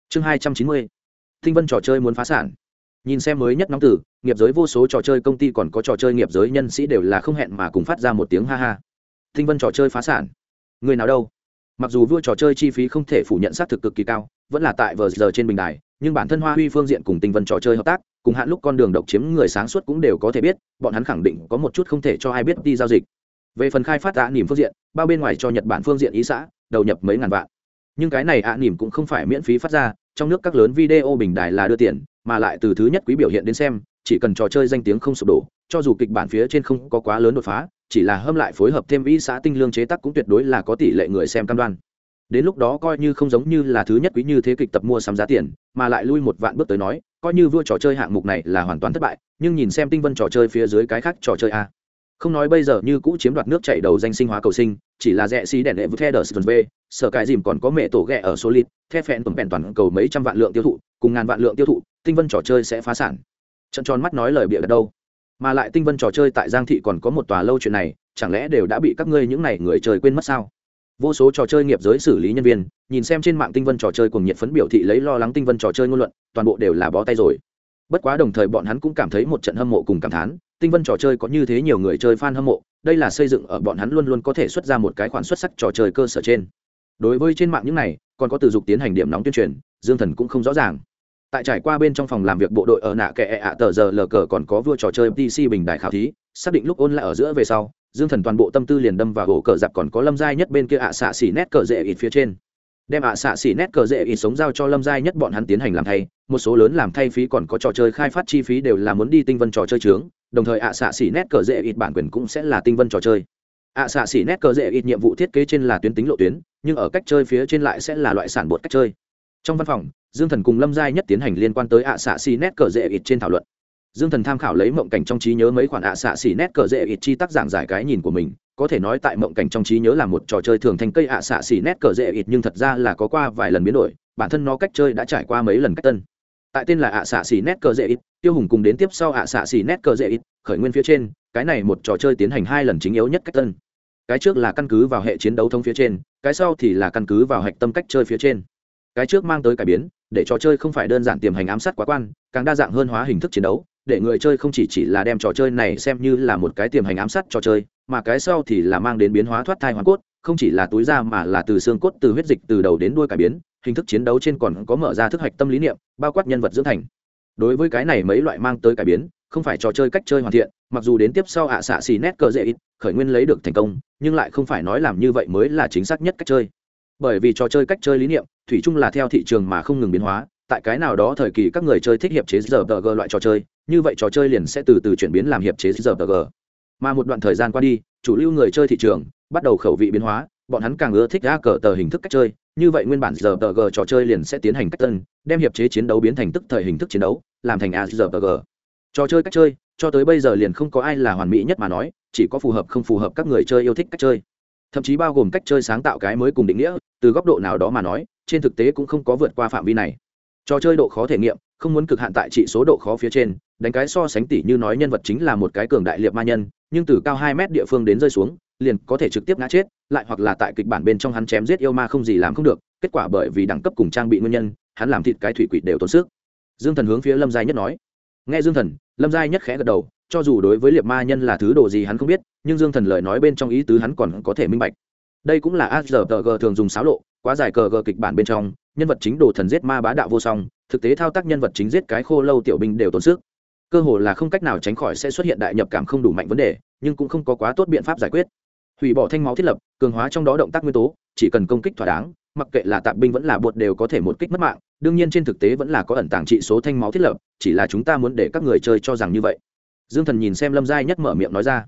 Chương hai trăm chín mươi tinh vân trò chơi muốn phá sản. Nhìn xem mới nhất nóng từ, nghiệp giới vô số trò chơi công ty còn có trò chơi nghiệp giới nhân sĩ đều là không hẹn mà cùng phát ra một tiếng ha ha. Tinh vân trò chơi phá sản. Người nào đâu? Mặc dù vua trò chơi chi phí không thể phủ nhận xác thực cực kỳ cao, vẫn là tại vờ giờ trên bình đài, nhưng bản thân hoa huy phương diện cùng tinh vân trò chơi hợp tác, cùng hạn lúc con đường độc chiếm người sáng suốt cũng đều có thể biết, bọn hắn khẳng định có một chút không thể cho ai biết đi giao dịch về phần khai phát ạ nỉm phương diện, bao bên ngoài cho nhật bản phương diện ý xã, đầu nhập mấy ngàn vạn. Nhưng cái này ạ nỉm cũng không phải miễn phí phát ra, trong nước các lớn video bình đài là đưa tiền, mà lại từ thứ nhất quý biểu hiện đến xem, chỉ cần trò chơi danh tiếng không sụp đổ, cho dù kịch bản phía trên không có quá lớn đột phá, chỉ là hâm lại phối hợp thêm ý xã tinh lương chế tác cũng tuyệt đối là có tỷ lệ người xem cam đoan. Đến lúc đó coi như không giống như là thứ nhất quý như thế kịch tập mua sắm giá tiền, mà lại lui một vạn bước tới nói, coi như vua trò chơi hạng mục này là hoàn toàn thất bại, nhưng nhìn xem tinh vân trò chơi phía dưới cái khác trò chơi a không nói bây giờ như cũ chiếm đoạt nước chảy đầu danh sinh hóa cầu sinh, chỉ là rẻ xí đèn đệ với the v, sở cải dìm còn có mẹ tổ ghẹ ở số lít the phẹn tuần bèn toàn cầu mấy trăm vạn lượng tiêu thụ, cùng ngàn vạn lượng tiêu thụ, tinh vân trò chơi sẽ phá sản. Trận tròn mắt nói lời bịa đặt đâu. Mà lại tinh vân trò chơi tại giang thị còn có một tòa lâu chuyện này, chẳng lẽ đều đã bị các ngươi những này người trời quên mất sao? Vô số trò chơi nghiệp giới xử lý nhân viên, nhìn xem trên mạng tinh vân trò chơi cùng nhiệt phấn biểu thị lấy lo lắng tinh vân trò chơi ngôn luận, toàn bộ đều là bó tay rồi. Bất quá đồng thời bọn hắn cũng cảm thấy một trận hâm mộ cùng cảm thán tinh vân trò chơi có như thế nhiều người chơi fan hâm mộ, đây là xây dựng ở bọn hắn luôn luôn có thể xuất ra một cái khoản xuất sắc trò chơi cơ sở trên. Đối với trên mạng những này, còn có từ dục tiến hành điểm nóng tuyên truyền, dương thần cũng không rõ ràng. Tại trải qua bên trong phòng làm việc bộ đội ở nạ kệ ạ tờ giờ lờ cờ còn có vua trò chơi pc bình đại khảo thí, xác định lúc ôn lại ở giữa về sau, dương thần toàn bộ tâm tư liền đâm vào gỗ cờ giặc còn có lâm giai nhất bên kia ạ xạ xỉ nét cờ dễ ít phía trên. Đem ạ xạ xỉ nét cờ dễ ít sống giao cho lâm giai nhất bọn hắn tiến hành làm thay một số lớn làm thay phí còn có trò chơi khai phát chi phí đều là muốn đi tinh vân trò chơi trướng, đồng thời ạ xạ xỉ nét cờ dễ ít bản quyền cũng sẽ là tinh vân trò chơi. ạ xạ xỉ nét cờ dễ ít nhiệm vụ thiết kế trên là tuyến tính lộ tuyến, nhưng ở cách chơi phía trên lại sẽ là loại sản bột cách chơi. Trong văn phòng, dương thần cùng lâm giai nhất tiến hành liên quan tới ạ xạ xỉ nét cờ dễ ít trên thảo luận. Dương thần tham khảo lấy mộng cảnh trong trí nhớ mấy khoản ạ xạ xỉ nét cờ dễ ít chi tác giảng giải cái nhìn của mình, có thể nói tại mộng cảnh trong trí nhớ là một trò chơi thường thành cây ạ xạ xỉ nét cờ dễ ít nhưng thật ra là có qua vài lần biến đổi, bản thân nó cách chơi đã trải qua mấy lần cách tân tại tên là ạ xạ xỉ nét cờ dễ ít, tiêu hùng cùng đến tiếp sau ạ xạ xỉ nét cờ dễ ít, khởi nguyên phía trên, cái này một trò chơi tiến hành hai lần chính yếu nhất cách tân. Cái trước là căn cứ vào hệ chiến đấu thông phía trên, cái sau thì là căn cứ vào hạch tâm cách chơi phía trên. Cái trước mang tới cải biến, để trò chơi không phải đơn giản tiềm hành ám sát quá quan, càng đa dạng hơn hóa hình thức chiến đấu, để người chơi không chỉ chỉ là đem trò chơi này xem như là một cái tiềm hành ám sát trò chơi, mà cái sau thì là mang đến biến hóa thoát thai hoàn cốt, không chỉ là túi da mà là từ xương cốt, từ huyết dịch từ đầu đến đuôi cải biến hình thức chiến đấu trên còn có mở ra thức hạch tâm lý niệm, bao quát nhân vật dưỡng thành. Đối với cái này mấy loại mang tới cải biến, không phải trò chơi cách chơi hoàn thiện, mặc dù đến tiếp sau ạ xạ xì nét cờ dễ ít, khởi nguyên lấy được thành công, nhưng lại không phải nói làm như vậy mới là chính xác nhất cách chơi. Bởi vì trò chơi cách chơi lý niệm, thủy chung là theo thị trường mà không ngừng biến hóa, tại cái nào đó thời kỳ các người chơi thích hiệp chế giờ tờ g loại trò chơi, như vậy trò chơi liền sẽ từ từ chuyển biến làm hiệp chế giờ tờ g mà một đoạn thời gian qua đi, chủ lưu người chơi thị trường bắt đầu khẩu vị biến hóa bọn hắn càng ưa thích ra cờ tờ hình thức cách chơi, như vậy nguyên bản giờ tờ g trò chơi liền sẽ tiến hành cách tân, đem hiệp chế chiến đấu biến thành tức thời hình thức chiến đấu, làm thành a giờ tờ g. Trò chơi cách chơi, cho tới bây giờ liền không có ai là hoàn mỹ nhất mà nói, chỉ có phù hợp không phù hợp các người chơi yêu thích cách chơi. Thậm chí bao gồm cách chơi sáng tạo cái mới cùng định nghĩa, từ góc độ nào đó mà nói, trên thực tế cũng không có vượt qua phạm vi này. Trò chơi độ khó thể nghiệm, không muốn cực hạn tại trị số độ khó phía trên, đánh cái so sánh tỉ như nói nhân vật chính là một cái cường đại liệt ma nhân, nhưng từ cao hai mét địa phương đến rơi xuống liền có thể trực tiếp ngã chết, lại hoặc là tại kịch bản bên trong hắn chém giết yêu ma không gì làm không được, kết quả bởi vì đẳng cấp cùng trang bị nguyên nhân, hắn làm thịt cái thủy quỷ đều tốn sức. Dương thần hướng phía lâm giai nhất nói. Nghe dương thần, lâm giai nhất khẽ gật đầu, cho dù đối với liệt ma nhân là thứ đồ gì hắn không biết, nhưng dương thần lời nói bên trong ý tứ hắn còn có thể minh bạch. Đây cũng là azrg thường dùng xáo lộ, quá dài cờ gờ kịch bản bên trong, nhân vật chính đồ thần giết ma bá đạo vô song, thực tế thao tác nhân vật chính giết cái khô lâu tiểu binh đều tốn sức. Cơ hồ là không cách nào tránh khỏi sẽ xuất hiện đại nhập cảm không đủ mạnh vấn đề, nhưng cũng không có quá tốt biện pháp giải quyết hủy bỏ thanh máu thiết lập, cường hóa trong đó động tác nguyên tố, chỉ cần công kích thỏa đáng, mặc kệ là tạp binh vẫn là bột đều có thể một kích mất mạng, đương nhiên trên thực tế vẫn là có ẩn tàng trị số thanh máu thiết lập, chỉ là chúng ta muốn để các người chơi cho rằng như vậy. Dương thần nhìn xem lâm giai nhất mở miệng nói ra.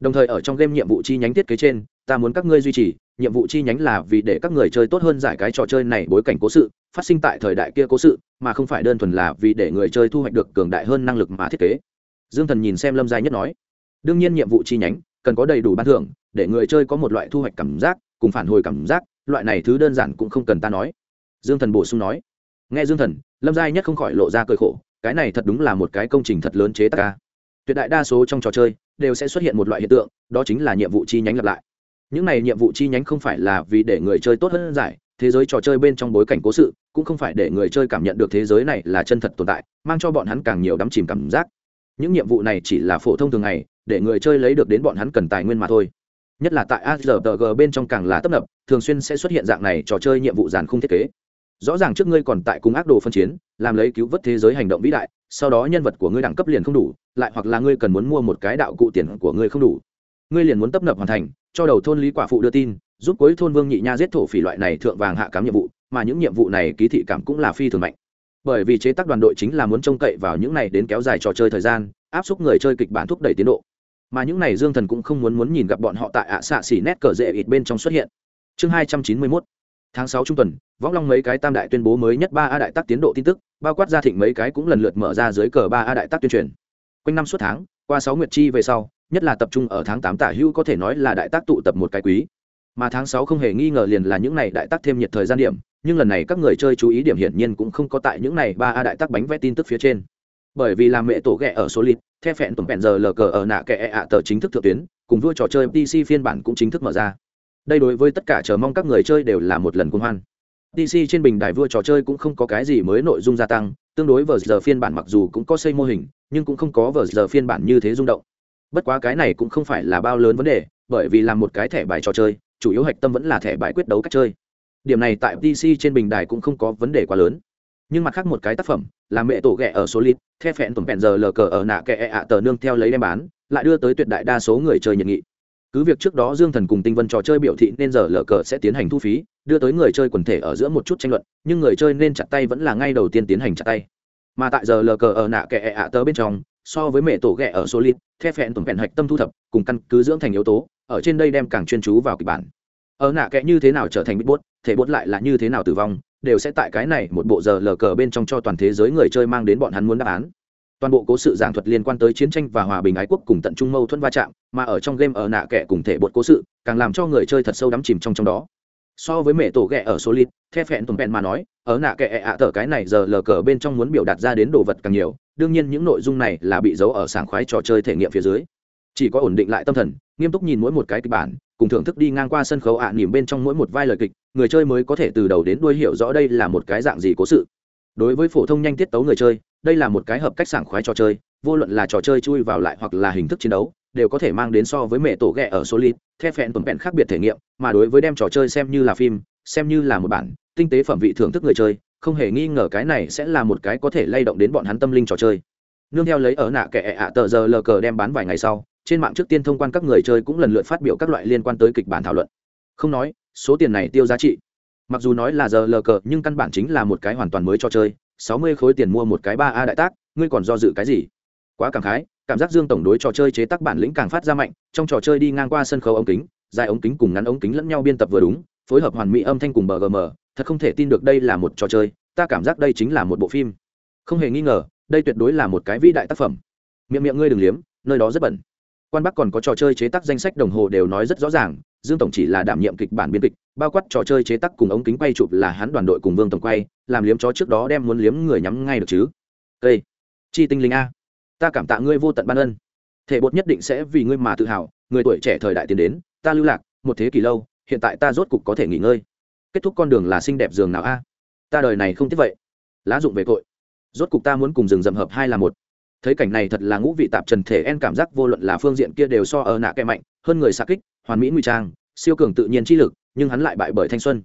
Đồng thời ở trong game nhiệm vụ chi nhánh thiết kế trên, ta muốn các ngươi duy trì, nhiệm vụ chi nhánh là vì để các người chơi tốt hơn giải cái trò chơi này bối cảnh cố sự, phát sinh tại thời đại kia cố sự, mà không phải đơn thuần là vì để người chơi thu hoạch được cường đại hơn năng lực mà thiết kế. Dương thần nhìn xem lâm giai nhất nói. Đương nhiên nhiệm vụ chi nhánh cần có đầy đủ ban thưởng, để người chơi có một loại thu hoạch cảm giác, cùng phản hồi cảm giác, loại này thứ đơn giản cũng không cần ta nói. Dương thần bổ sung nói. Nghe dương thần, lâm giai nhất không khỏi lộ ra cơi khổ, cái này thật đúng là một cái công trình thật lớn chế tác ca tuyệt đại đa số trong trò chơi đều sẽ xuất hiện một loại hiện tượng, đó chính là nhiệm vụ chi nhánh lặp lại. Những này nhiệm vụ chi nhánh không phải là vì để người chơi tốt hơn giải, thế giới trò chơi bên trong bối cảnh cố sự, cũng không phải để người chơi cảm nhận được thế giới này là chân thật tồn tại, mang cho bọn hắn càng nhiều đắm chìm cảm giác những nhiệm vụ này chỉ là phổ thông thường ngày, để người chơi lấy được đến bọn hắn cần tài nguyên mà thôi. Nhất là tại azrg bên trong càng là tấp nập, thường xuyên sẽ xuất hiện dạng này trò chơi nhiệm vụ giàn khung thiết kế. Rõ ràng trước ngươi còn tại cùng ác đồ phân chiến, làm lấy cứu vớt thế giới hành động vĩ đại, sau đó nhân vật của ngươi đẳng cấp liền không đủ, lại hoặc là ngươi cần muốn mua một cái đạo cụ tiền của ngươi không đủ. Ngươi liền muốn tấp nập hoàn thành, cho đầu thôn lý quả phụ đưa tin, giúp cuối thôn vương nhị nha giết thổ phỉ loại này thượng vàng hạ cám nhiệm vụ, mà những nhiệm vụ này ký thị cảm cũng là phi thường mạnh bởi vì chế tác đoàn đội chính là muốn trông cậy vào những này đến kéo dài trò chơi thời gian, áp suất người chơi kịch bản thúc đẩy tiến độ. Mà những này dương thần cũng không muốn muốn nhìn gặp bọn họ tại ạ xạ xỉ nét cờ rễ ít bên trong xuất hiện. Chương hai trăm chín mươi mốt, tháng sáu trung tuần võng long mấy cái tam đại tuyên bố mới nhất ba a đại tác tiến độ tin tức, bao quát gia thịnh mấy cái cũng lần lượt mở ra dưới cờ ba a đại tác tuyên truyền. Quanh năm suốt tháng, qua sáu nguyệt chi về sau, nhất là tập trung ở tháng tám tả hữu có thể nói là đại tác tụ tập một cái quý mà tháng sáu không hề nghi ngờ liền là những này đại tác thêm nhiệt thời gian điểm, nhưng lần này các người chơi chú ý điểm hiển nhiên cũng không có tại những này ba a đại tác bánh vẽ tin tức phía trên. Bởi vì làm mẹ tổ ghẹ ở số lít theo phẹn tổng phẹn giờ lờ cờ ở nạ kệ e ạ tờ chính thức thượng tuyến, cùng vua trò chơi pc phiên bản cũng chính thức mở ra. Đây đối với tất cả chờ mong các người chơi đều là một lần cuồng hoan. Pc trên bình đài vua trò chơi cũng không có cái gì mới nội dung gia tăng, tương đối vờ giờ phiên bản mặc dù cũng có xây mô hình, nhưng cũng không có vờ giờ phiên bản như thế rung động. Bất quá cái này cũng không phải là bao lớn vấn đề, bởi vì làm một cái thẻ bài trò chơi chủ yếu hạch tâm vẫn là thẻ bài quyết đấu cách chơi. Điểm này tại pc trên bình đài cũng không có vấn đề quá lớn. Nhưng mặt khác một cái tác phẩm là mẹ tổ ghẹ ở số lít the phẹn tổn phẹn giờ lờ cờ ở nạ kệ ạ tờ nương theo lấy đem bán, lại đưa tới tuyệt đại đa số người chơi nhiệt nghị. Cứ việc trước đó dương thần cùng tinh vân trò chơi biểu thị nên giờ lờ cờ sẽ tiến hành thu phí, đưa tới người chơi quần thể ở giữa một chút tranh luận, nhưng người chơi nên chặt tay vẫn là ngay đầu tiên tiến hành chặt tay. Mà tại giờ lờ cờ ở nạ kệ ạ tờ bên trong, so với mẹ tổ ghẹ ở số lít the phẹn tổn phẹn hạch tâm thu thập cùng căn cứ dưỡng thành yếu tố ở trên đây đem càng chuyên chú vào kịch bản. Ở nạ kệ như thế nào trở thành bít bốt thể bốt lại là như thế nào tử vong, đều sẽ tại cái này một bộ giờ lờ cờ bên trong cho toàn thế giới người chơi mang đến bọn hắn muốn đáp án. Toàn bộ cố sự giảng thuật liên quan tới chiến tranh và hòa bình ái quốc cùng tận trung mâu thuẫn va chạm, mà ở trong game ở nạ kẻ cùng thể bột cố sự, càng làm cho người chơi thật sâu đắm chìm trong trong đó. So với mẹ tổ ghẹ ở số lít the phẹn tồn phẹn mà nói, ở nạ kẻ ạ tờ cái này giờ lờ cờ bên trong muốn biểu đạt ra đến đồ vật càng nhiều, đương nhiên những nội dung này là bị giấu ở sảng khoái trò chơi thể nghiệm phía dưới chỉ có ổn định lại tâm thần nghiêm túc nhìn mỗi một cái kịch bản cùng thưởng thức đi ngang qua sân khấu ạ à, nỉm bên trong mỗi một vai lời kịch người chơi mới có thể từ đầu đến đuôi hiểu rõ đây là một cái dạng gì cố sự. Đối với phổ thông nhanh tiết tấu người chơi đây là một cái hợp cách sảng khoái trò chơi vô luận là trò chơi chui vào lại hoặc là hình thức chiến đấu đều có thể mang đến so với mẹ tổ ghẹ ở solid the phẹn tuần vẹn khác biệt thể nghiệm mà đối với đem trò chơi xem như là phim xem như là một bản tinh tế phẩm vị thưởng thức người chơi không hề nghi ngờ cái này sẽ là một cái có thể lay động đến bọn hắn tâm linh trò chơi. Nương theo lấy ở nạ kẻ ạ tờ giờ lờ cờ đem bán vài ngày sau trên mạng trước tiên thông quan các người chơi cũng lần lượt phát biểu các loại liên quan tới kịch bản thảo luận. Không nói, số tiền này tiêu giá trị. Mặc dù nói là giờ lờ cờ, nhưng căn bản chính là một cái hoàn toàn mới cho chơi. Sáu mươi khối tiền mua một cái ba a đại tác, ngươi còn do dự cái gì? Quá cảm khái, cảm giác dương tổng đối trò chơi chế tác bản lĩnh càng phát ra mạnh, trong trò chơi đi ngang qua sân khấu ống kính, dài ống kính cùng ngắn ống kính lẫn nhau biên tập vừa đúng, phối hợp hoàn mỹ âm thanh cùng bgm thật không thể tin được đây là một trò chơi, ta cảm giác đây chính là một bộ phim. Không hề nghi ngờ, đây tuyệt đối là một cái vĩ đại tác phẩm. Miệng miệng ngươi đừng liếm, nơi đó rất bẩn quan bắc còn có trò chơi chế tác danh sách đồng hồ đều nói rất rõ ràng, dương tổng chỉ là đảm nhiệm kịch bản biên kịch, bao quát trò chơi chế tác cùng ống kính quay chụp là hắn đoàn đội cùng vương tổng quay, làm liếm chó trước đó đem muốn liếm người nhắm ngay được chứ. Cây chi tinh linh a, ta cảm tạ ngươi vô tận ban ân. Thể bột nhất định sẽ vì ngươi mà tự hào, người tuổi trẻ thời đại tiến đến, ta lưu lạc, một thế kỷ lâu, hiện tại ta rốt cục có thể nghỉ ngơi. Kết thúc con đường là xinh đẹp giường nào a? Ta đời này không tiếc vậy. Lá dụng về cội rốt cục ta muốn cùng rừng rậm hợp hai là một thấy cảnh này thật là ngũ vị tạp trần thể, en cảm giác vô luận là phương diện kia đều so ở nạ kẻ mạnh, hơn người xa kích, hoàn mỹ nguy trang, siêu cường tự nhiên chi lực, nhưng hắn lại bại bởi thanh xuân.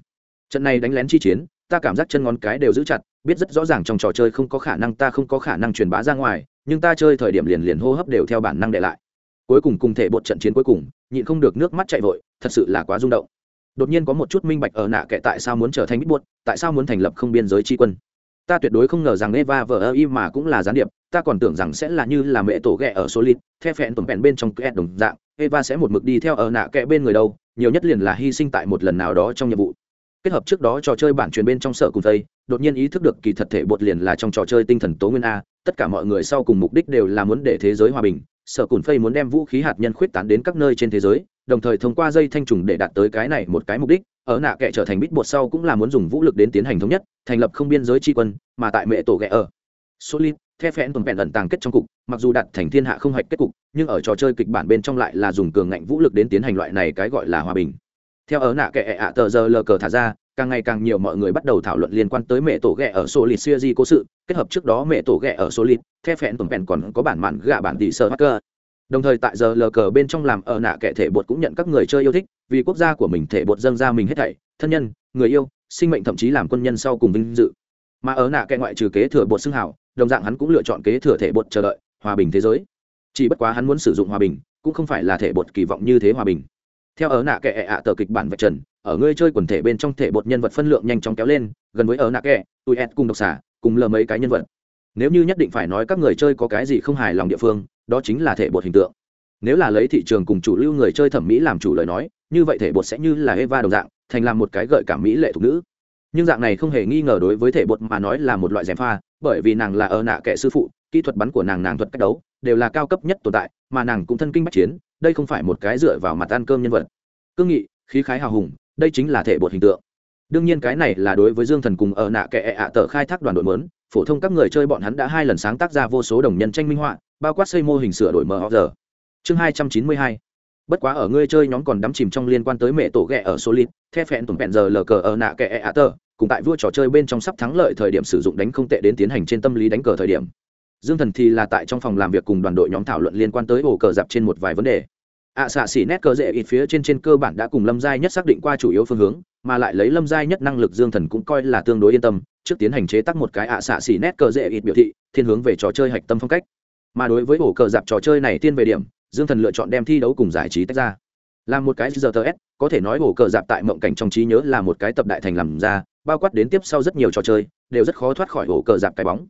Trận này đánh lén chi chiến, ta cảm giác chân ngón cái đều giữ chặt, biết rất rõ ràng trong trò chơi không có khả năng ta không có khả năng truyền bá ra ngoài, nhưng ta chơi thời điểm liền liền hô hấp đều theo bản năng để lại. Cuối cùng cùng thể bột trận chiến cuối cùng, nhịn không được nước mắt chạy vội, thật sự là quá rung động. Đột nhiên có một chút minh bạch ở nạ kệ tại sao muốn trở thành bít buốt tại sao muốn thành lập không biên giới tri quân ta tuyệt đối không ngờ rằng eva vờ ơ y mà cũng là gián điệp, ta còn tưởng rằng sẽ là như là mẹ tổ ghẹ ở số lít theo phẹn tuần phẹn bên trong kẽ đồng dạng, eva sẽ một mực đi theo ở nạ kẽ bên người đâu, nhiều nhất liền là hy sinh tại một lần nào đó trong nhiệm vụ. Kết hợp trước đó trò chơi bản truyền bên trong sở cùng tây đột nhiên ý thức được kỳ thật thể bột liền là trong trò chơi tinh thần tố nguyên a, tất cả mọi người sau cùng mục đích đều là muốn để thế giới hòa bình, sở cùn phây muốn đem vũ khí hạt nhân khuyết tán đến các nơi trên thế giới đồng thời thông qua dây thanh trùng để đạt tới cái này một cái mục đích, ở nạ kệ trở thành bít bột sau cũng là muốn dùng vũ lực đến tiến hành thống nhất, thành lập không biên giới tri quân, mà tại mẹ tổ ghẹ ở. Solid, the phẹn tuần vẹn ẩn tàng kết trong cục, mặc dù đặt thành thiên hạ không hoạch kết cục, nhưng ở trò chơi kịch bản bên trong lại là dùng cường ngạnh vũ lực đến tiến hành loại này cái gọi là hòa bình. Theo ở nạ kệ ạ tờ giờ lờ cờ thả ra, càng ngày càng nhiều mọi người bắt đầu thảo luận liên quan tới mẹ tổ ghẹ ở số siêu di cố sự, kết hợp trước đó mẹ tổ ghẹ ở số the phẹn tuần vẹn còn có bản mạn gạ bản tỷ sơ hacker đồng thời tại giờ lờ cờ bên trong làm ở nạ kẻ thể bột cũng nhận các người chơi yêu thích, vì quốc gia của mình thể bột dâng ra mình hết thảy, thân nhân, người yêu, sinh mệnh thậm chí làm quân nhân sau cùng vinh dự. Mà ở nạ kẻ ngoại trừ kế thừa bột xưng hảo đồng dạng hắn cũng lựa chọn kế thừa thể bột chờ đợi, hòa bình thế giới. Chỉ bất quá hắn muốn sử dụng hòa bình, cũng không phải là thể bột kỳ vọng như thế hòa bình. Theo ở nạ kẻ ạ tờ kịch bản vạch trần, ở ngươi chơi quần thể bên trong thể bột nhân vật phân lượng nhanh chóng kéo lên, gần với ở nạ kẻ, tụi ed cùng độc xả cùng lờ mấy cái nhân vật. Nếu như nhất định phải nói các người chơi có cái gì không hài lòng địa phương đó chính là thể bột hình tượng. Nếu là lấy thị trường cùng chủ lưu người chơi thẩm mỹ làm chủ lời nói, như vậy thể bột sẽ như là eva đồng dạng, thành làm một cái gợi cảm mỹ lệ thục nữ. Nhưng dạng này không hề nghi ngờ đối với thể bột mà nói là một loại gièm pha, bởi vì nàng là ở nạ kẻ sư phụ, kỹ thuật bắn của nàng nàng thuật cách đấu, đều là cao cấp nhất tồn tại, mà nàng cũng thân kinh bách chiến, đây không phải một cái dựa vào mặt ăn cơm nhân vật. Cương nghị, khí khái hào hùng, đây chính là thể bột hình tượng. Đương nhiên cái này là đối với dương thần cùng ở nạ kẻ ạ tờ khai thác đoàn đội mớn phổ thông các người chơi bọn hắn đã hai lần sáng tác ra vô số đồng nhân tranh minh họa bao quát xây mô hình sửa đổi mờ giờ. Chương hai trăm chín mươi hai. Bất quá ở ngươi chơi nhóm còn đắm chìm trong liên quan tới mẹ tổ ghẹ ở solid, the phẹn tùng bẹn giờ lờ cờ ở nạ kẻ ạ tờ cùng tại vua trò chơi bên trong sắp thắng lợi thời điểm sử dụng đánh không tệ đến tiến hành trên tâm lý đánh cờ thời điểm. Dương thần thì là tại trong phòng làm việc cùng đoàn đội nhóm thảo luận liên quan tới ổ cờ dạp trên một vài vấn đề. Ạ xạ xỉ nét cờ dễ ít phía trên trên cơ bản đã cùng lâm giai nhất xác định qua chủ yếu phương hướng, mà lại lấy lâm giai nhất năng lực dương thần cũng coi là tương đối yên tâm, trước tiến hành chế tác một cái ạ xạ xỉ nét cờ dễ ít biểu thị, thiên hướng về trò chơi hạch tâm phong cách mà đối với ổ cờ dạp trò chơi này tiên về điểm, dương thần lựa chọn đem thi đấu cùng giải trí tách ra. Là một cái giờ tờ s, có thể nói ổ cờ dạp tại mộng cảnh trong trí nhớ là một cái tập đại thành làm ra, bao quát đến tiếp sau rất nhiều trò chơi, đều rất khó thoát khỏi ổ cờ dạp cái bóng.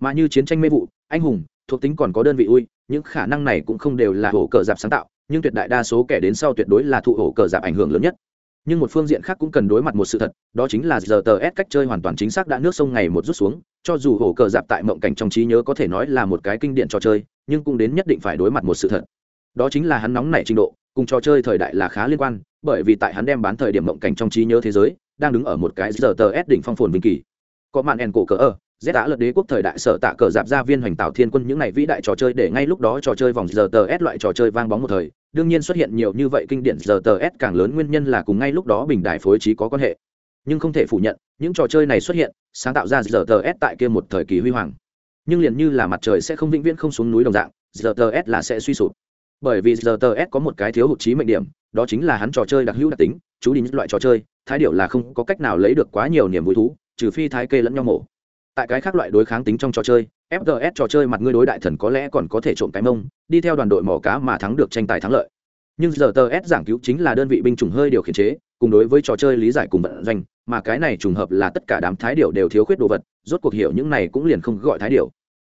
Mà như chiến tranh mê vụ, anh hùng, thuộc tính còn có đơn vị ui, những khả năng này cũng không đều là ổ cờ dạp sáng tạo, nhưng tuyệt đại đa số kẻ đến sau tuyệt đối là thụ ổ cờ dạp ảnh hưởng lớn nhất nhưng một phương diện khác cũng cần đối mặt một sự thật, đó chính là giờ tờ s cách chơi hoàn toàn chính xác đã nước sông ngày một rút xuống, cho dù hổ cờ dạp tại mộng cảnh trong trí nhớ có thể nói là một cái kinh điển trò chơi, nhưng cũng đến nhất định phải đối mặt một sự thật. Đó chính là hắn nóng nảy trình độ, cùng trò chơi thời đại là khá liên quan, bởi vì tại hắn đem bán thời điểm mộng cảnh trong trí nhớ thế giới, đang đứng ở một cái giờ tờ s đỉnh phong phồn vinh kỳ. Có màn ẻn cổ cờ ở Z đã lật đế quốc thời đại sở tạ cờ dạp gia viên hoành tạo thiên quân những này vĩ đại trò chơi để ngay lúc đó trò chơi vòng giờ tờ S loại trò chơi vang bóng một thời, đương nhiên xuất hiện nhiều như vậy kinh điển giờ tờ S càng lớn nguyên nhân là cùng ngay lúc đó bình đại phối trí có quan hệ. Nhưng không thể phủ nhận, những trò chơi này xuất hiện, sáng tạo ra giờ tờ S tại kia một thời kỳ huy hoàng. nhưng liền như là mặt trời sẽ không vĩnh viễn không xuống núi đồng dạng giờ t s là sẽ suy sụp bởi vì giờ t s có một cái thiếu hụt trí mệnh điểm đó chính là hắn trò chơi đặc hữu đặc tính chú đi những loại trò chơi thái điệu là không có cách nào lấy được quá nhiều niềm vui thú trừ phi thái kê lẫn nhau mổ tại cái khác loại đối kháng tính trong trò chơi fgs trò chơi mặt ngươi đối đại thần có lẽ còn có thể trộm cái mông, đi theo đoàn đội mỏ cá mà thắng được tranh tài thắng lợi. Nhưng giờ tờ s giảng cứu chính là đơn vị binh chủng hơi điều khiển chế, cùng đối với trò chơi lý giải cùng vận doanh, mà cái này trùng hợp là tất cả đám thái điệu đều thiếu khuyết đồ vật, rốt cuộc hiểu những này cũng liền không gọi thái điệu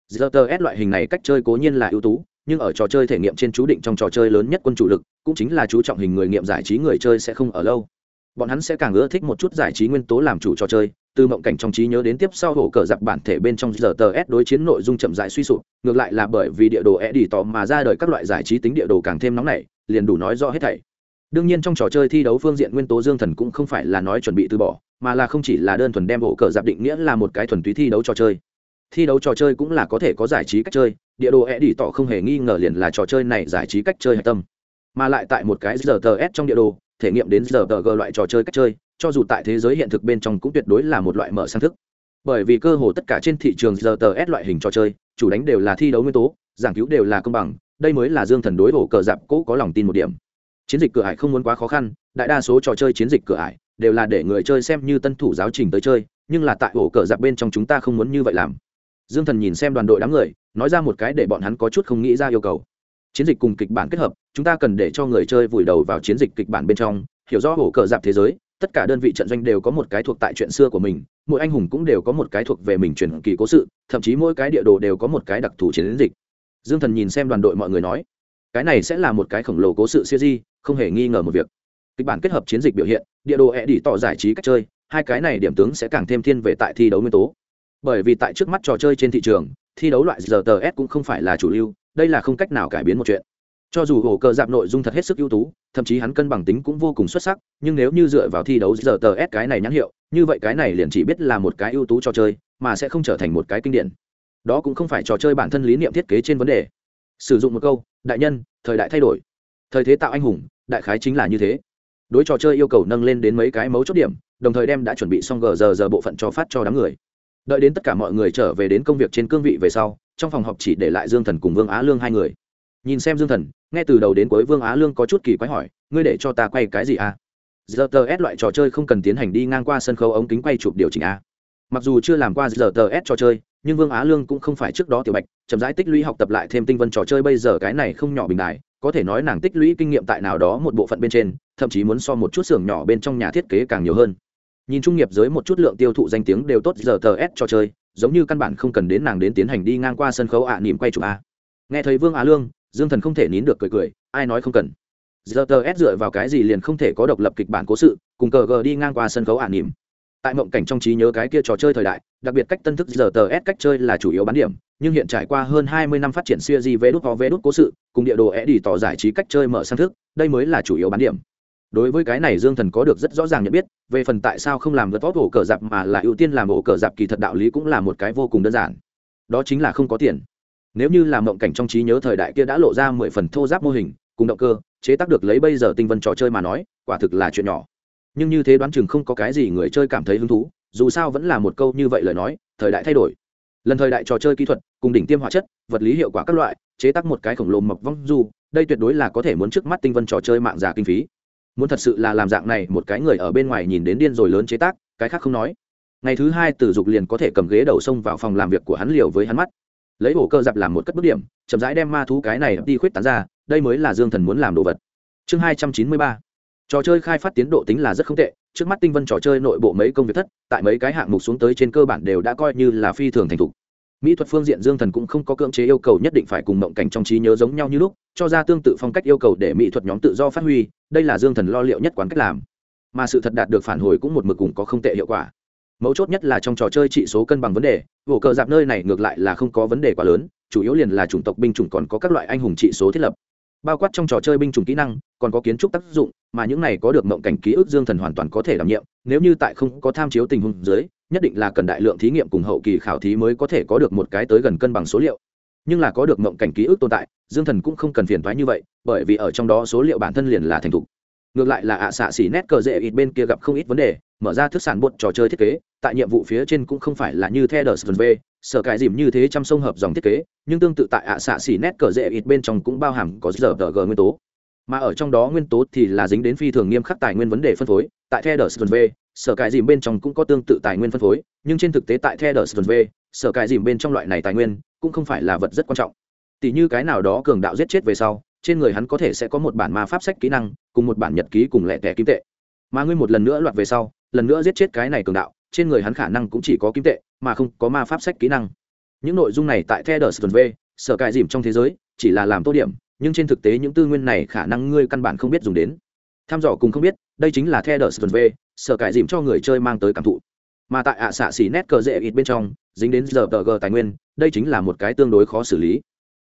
giờ tờ s loại hình này cách chơi cố nhiên là ưu tú, nhưng ở trò chơi thể nghiệm trên chú định trong trò chơi lớn nhất quân chủ lực, cũng chính là chú trọng hình người nghiệm giải trí người chơi sẽ không ở lâu bọn hắn sẽ càng ưa thích một chút giải trí nguyên tố làm chủ trò chơi, từ mộng cảnh trong trí nhớ đến tiếp sau hổ cờ giặc bản thể bên trong giờ tờ s đối chiến nội dung chậm dại suy sụp, ngược lại là bởi vì địa đồ e đi tỏ mà ra đời các loại giải trí tính địa đồ càng thêm nóng nảy, liền đủ nói rõ hết thảy. Đương nhiên trong trò chơi thi đấu phương diện nguyên tố dương thần cũng không phải là nói chuẩn bị từ bỏ, mà là không chỉ là đơn thuần đem hổ cờ giặc định nghĩa là một cái thuần túy thi đấu trò chơi. Thi đấu trò chơi cũng là có thể có giải trí cách chơi, địa đồ e đi tỏ không hề nghi ngờ liền là trò chơi này giải trí cách chơi hạch tâm. Mà lại tại một cái giờ tờ s trong địa đồ thể nghiệm đến giờ tờ gờ loại trò chơi cách chơi, cho dù tại thế giới hiện thực bên trong cũng tuyệt đối là một loại mở sang thức. Bởi vì cơ hồ tất cả trên thị trường giờ tờ s loại hình trò chơi, chủ đánh đều là thi đấu nguyên tố, giảng cứu đều là công bằng, đây mới là dương thần đối hổ cờ dạp cũ có lòng tin một điểm. Chiến dịch cửa ải không muốn quá khó khăn, đại đa số trò chơi chiến dịch cửa ải đều là để người chơi xem như tân thủ giáo trình tới chơi, nhưng là tại hổ cờ dạp bên trong chúng ta không muốn như vậy làm. Dương thần nhìn xem đoàn đội đám người, nói ra một cái để bọn hắn có chút không nghĩ ra yêu cầu chiến dịch cùng kịch bản kết hợp, chúng ta cần để cho người chơi vùi đầu vào chiến dịch kịch bản bên trong, hiểu rõ hổ cờ dạp thế giới, tất cả đơn vị trận doanh đều có một cái thuộc tại chuyện xưa của mình, mỗi anh hùng cũng đều có một cái thuộc về mình truyền kỳ cố sự, thậm chí mỗi cái địa đồ đều có một cái đặc thù chiến dịch. Dương thần nhìn xem đoàn đội mọi người nói, cái này sẽ là một cái khổng lồ cố sự siêu di không hề nghi ngờ một việc. Kịch bản kết hợp chiến dịch biểu hiện, địa đồ e đi tỏ giải trí cách chơi, hai cái này điểm tướng sẽ càng thêm thiên về tại thi đấu nguyên tố. Bởi vì tại trước mắt trò chơi trên thị trường, thi đấu loại rts cũng không phải là chủ lưu đây là không cách nào cải biến một chuyện. Cho dù hồ cờ dạp nội dung thật hết sức ưu tú, thậm chí hắn cân bằng tính cũng vô cùng xuất sắc, nhưng nếu như dựa vào thi đấu giờ tờ s cái này nhãn hiệu, như vậy cái này liền chỉ biết là một cái ưu tú trò chơi, mà sẽ không trở thành một cái kinh điển. Đó cũng không phải trò chơi bản thân lý niệm thiết kế trên vấn đề. Sử dụng một câu, đại nhân, thời đại thay đổi. Thời thế tạo anh hùng, đại khái chính là như thế. Đối trò chơi yêu cầu nâng lên đến mấy cái mấu chốt điểm, đồng thời đem đã chuẩn bị xong gờ giờ giờ bộ phận cho phát cho đám người. Đợi đến tất cả mọi người trở về đến công việc trên cương vị về sau trong phòng họp chỉ để lại dương thần cùng vương á lương hai người. Nhìn xem dương thần, nghe từ đầu đến cuối vương á lương có chút kỳ quái hỏi, ngươi để cho ta quay cái gì à? Giờ tờ s loại trò chơi không cần tiến hành đi ngang qua sân khấu ống kính quay chụp điều chỉnh a mặc dù chưa làm qua giờ tờ s trò chơi, nhưng vương á lương cũng không phải trước đó tiểu bạch, chậm rãi tích lũy học tập lại thêm tinh vân trò chơi, bây giờ cái này không nhỏ bình đại có thể nói nàng tích lũy kinh nghiệm tại nào đó một bộ phận bên trên, thậm chí muốn so một chút xưởng nhỏ bên trong nhà thiết kế càng nhiều hơn. Nhìn trung nghiệp giới một chút lượng tiêu thụ danh tiếng đều tốt giờ tờ s trò chơi giống như căn bản không cần đến nàng đến tiến hành đi ngang qua sân khấu ạ à, nỉm quay chụp a. Nghe thấy vương á lương dương thần không thể nín được cười cười ai nói không cần. Giờ tờ s dựa vào cái gì liền không thể có độc lập kịch bản cố sự cùng cờ gờ đi ngang qua sân khấu ả nỉm tại mộng cảnh trong trí nhớ cái kia trò chơi thời đại đặc biệt cách tân thức giờ tờ s cách chơi là chủ yếu bán điểm nhưng hiện trải qua hơn hai mươi năm phát triển siêu di vê đút ho vé đút cố sự cùng địa đồ e đi tỏ giải trí cách chơi mở sang thức đây mới là chủ yếu bán điểm đối với cái này dương thần có được rất rõ ràng nhận biết, về phần tại sao không làm vượt tốt ổ cờ dạp mà là ưu tiên làm ổ cờ dạp kỳ thật đạo lý cũng là một cái vô cùng đơn giản. Đó chính là không có tiền. Nếu như làm mộng cảnh trong trí nhớ thời đại kia đã lộ ra mười phần thô giáp mô hình, cùng động cơ, chế tác được lấy bây giờ tinh vân trò chơi mà nói, quả thực là chuyện nhỏ. Nhưng như thế đoán chừng không có cái gì người chơi cảm thấy hứng thú, dù sao vẫn là một câu như vậy lời nói, thời đại thay đổi. Lần thời đại trò chơi kỹ thuật, cùng đỉnh tiêm hóa chất, vật lý hiệu quả các loại, chế tác một cái khổng lồ mộc vong du, đây tuyệt đối là có thể muốn trước mắt tinh vân trò chơi mạng giả kinh phí muốn thật sự là làm dạng này, một cái người ở bên ngoài nhìn đến điên rồi lớn chế tác, cái khác không nói. Ngày thứ hai tử dục liền có thể cầm ghế đầu xông vào phòng làm việc của hắn liều với hắn mắt. Lấy ổ cơ dạp làm một cất bước điểm, chậm rãi đem ma thú cái này đi khuyết tán ra, đây mới là dương thần muốn làm đồ vật. Chương hai trăm chín mươi ba. Trò chơi khai phát tiến độ tính là rất không tệ, trước mắt tinh vân trò chơi nội bộ mấy công việc thất, tại mấy cái hạng mục xuống tới trên cơ bản đều đã coi như là phi thường thành thục mỹ thuật phương diện dương thần cũng không có cưỡng chế yêu cầu nhất định phải cùng mộng cảnh trong trí nhớ giống nhau như lúc, cho ra tương tự phong cách yêu cầu để mỹ thuật nhóm tự do phát huy, đây là dương thần lo liệu nhất quán cách làm. Mà sự thật đạt được phản hồi cũng một mực cùng có không tệ hiệu quả. Mấu chốt nhất là trong trò chơi trị số cân bằng vấn đề vỗ cờ dạp nơi này ngược lại là không có vấn đề quá lớn, chủ yếu liền là chủng tộc binh chủng còn có các loại anh hùng trị số thiết lập. Bao quát trong trò chơi binh chủng kỹ năng, còn có kiến trúc tác dụng, mà những này có được mộng cảnh ký ức dương thần hoàn toàn có thể đảm nhiệm, nếu như tại không có tham chiếu tình huống dưới nhất định là cần đại lượng thí nghiệm cùng hậu kỳ khảo thí mới có thể có được một cái tới gần cân bằng số liệu. Nhưng là có được mộng cảnh ký ức tồn tại, dương thần cũng không cần phiền thoái như vậy, bởi vì ở trong đó số liệu bản thân liền là thành thục. Ngược lại là ạ xạ xỉ nét cờ rễ ít bên kia gặp không ít vấn đề, mở ra thức sản bột trò chơi thiết kế, tại nhiệm vụ phía trên cũng không phải là như theo đờ v sở cải dìm như thế trăm sông hợp dòng thiết kế, nhưng tương tự tại ạ xạ xỉ nét cờ rễ ít bên trong cũng bao hàm có giờ tờ g nguyên tố. Mà ở trong đó nguyên tố thì là dính đến phi thường nghiêm khắc tài nguyên vấn đề phân phối, tại the đờ v sở cải dìm bên trong cũng có tương tự tài nguyên phân phối, nhưng trên thực tế tại the đờ v sở cải dìm bên trong loại này tài nguyên cũng không phải là vật rất quan trọng. Tỷ như cái nào đó cường đạo giết chết về sau, trên người hắn có thể sẽ có một bản ma pháp sách kỹ năng, cùng một bản nhật ký cùng lẻ tẻ kim tệ. Mà ngươi một lần nữa loạt về sau, lần nữa giết chết cái này cường đạo, trên người hắn khả năng cũng chỉ có kim tệ, mà không có ma pháp sách kỹ năng. Những nội dung này tại the đờ v sở cải dìm trong thế giới, chỉ là làm tô điểm, nhưng trên thực tế những tư nguyên này khả năng ngươi căn bản không biết dùng đến. Tham dò cùng không biết, đây chính là the đờ v sở cải dìm cho người chơi mang tới cảm thụ. Mà tại ạ xạ xỉ nét cờ dễ ít bên trong, dính đến giờ tờ g tài nguyên, đây chính là một cái tương đối khó xử lý.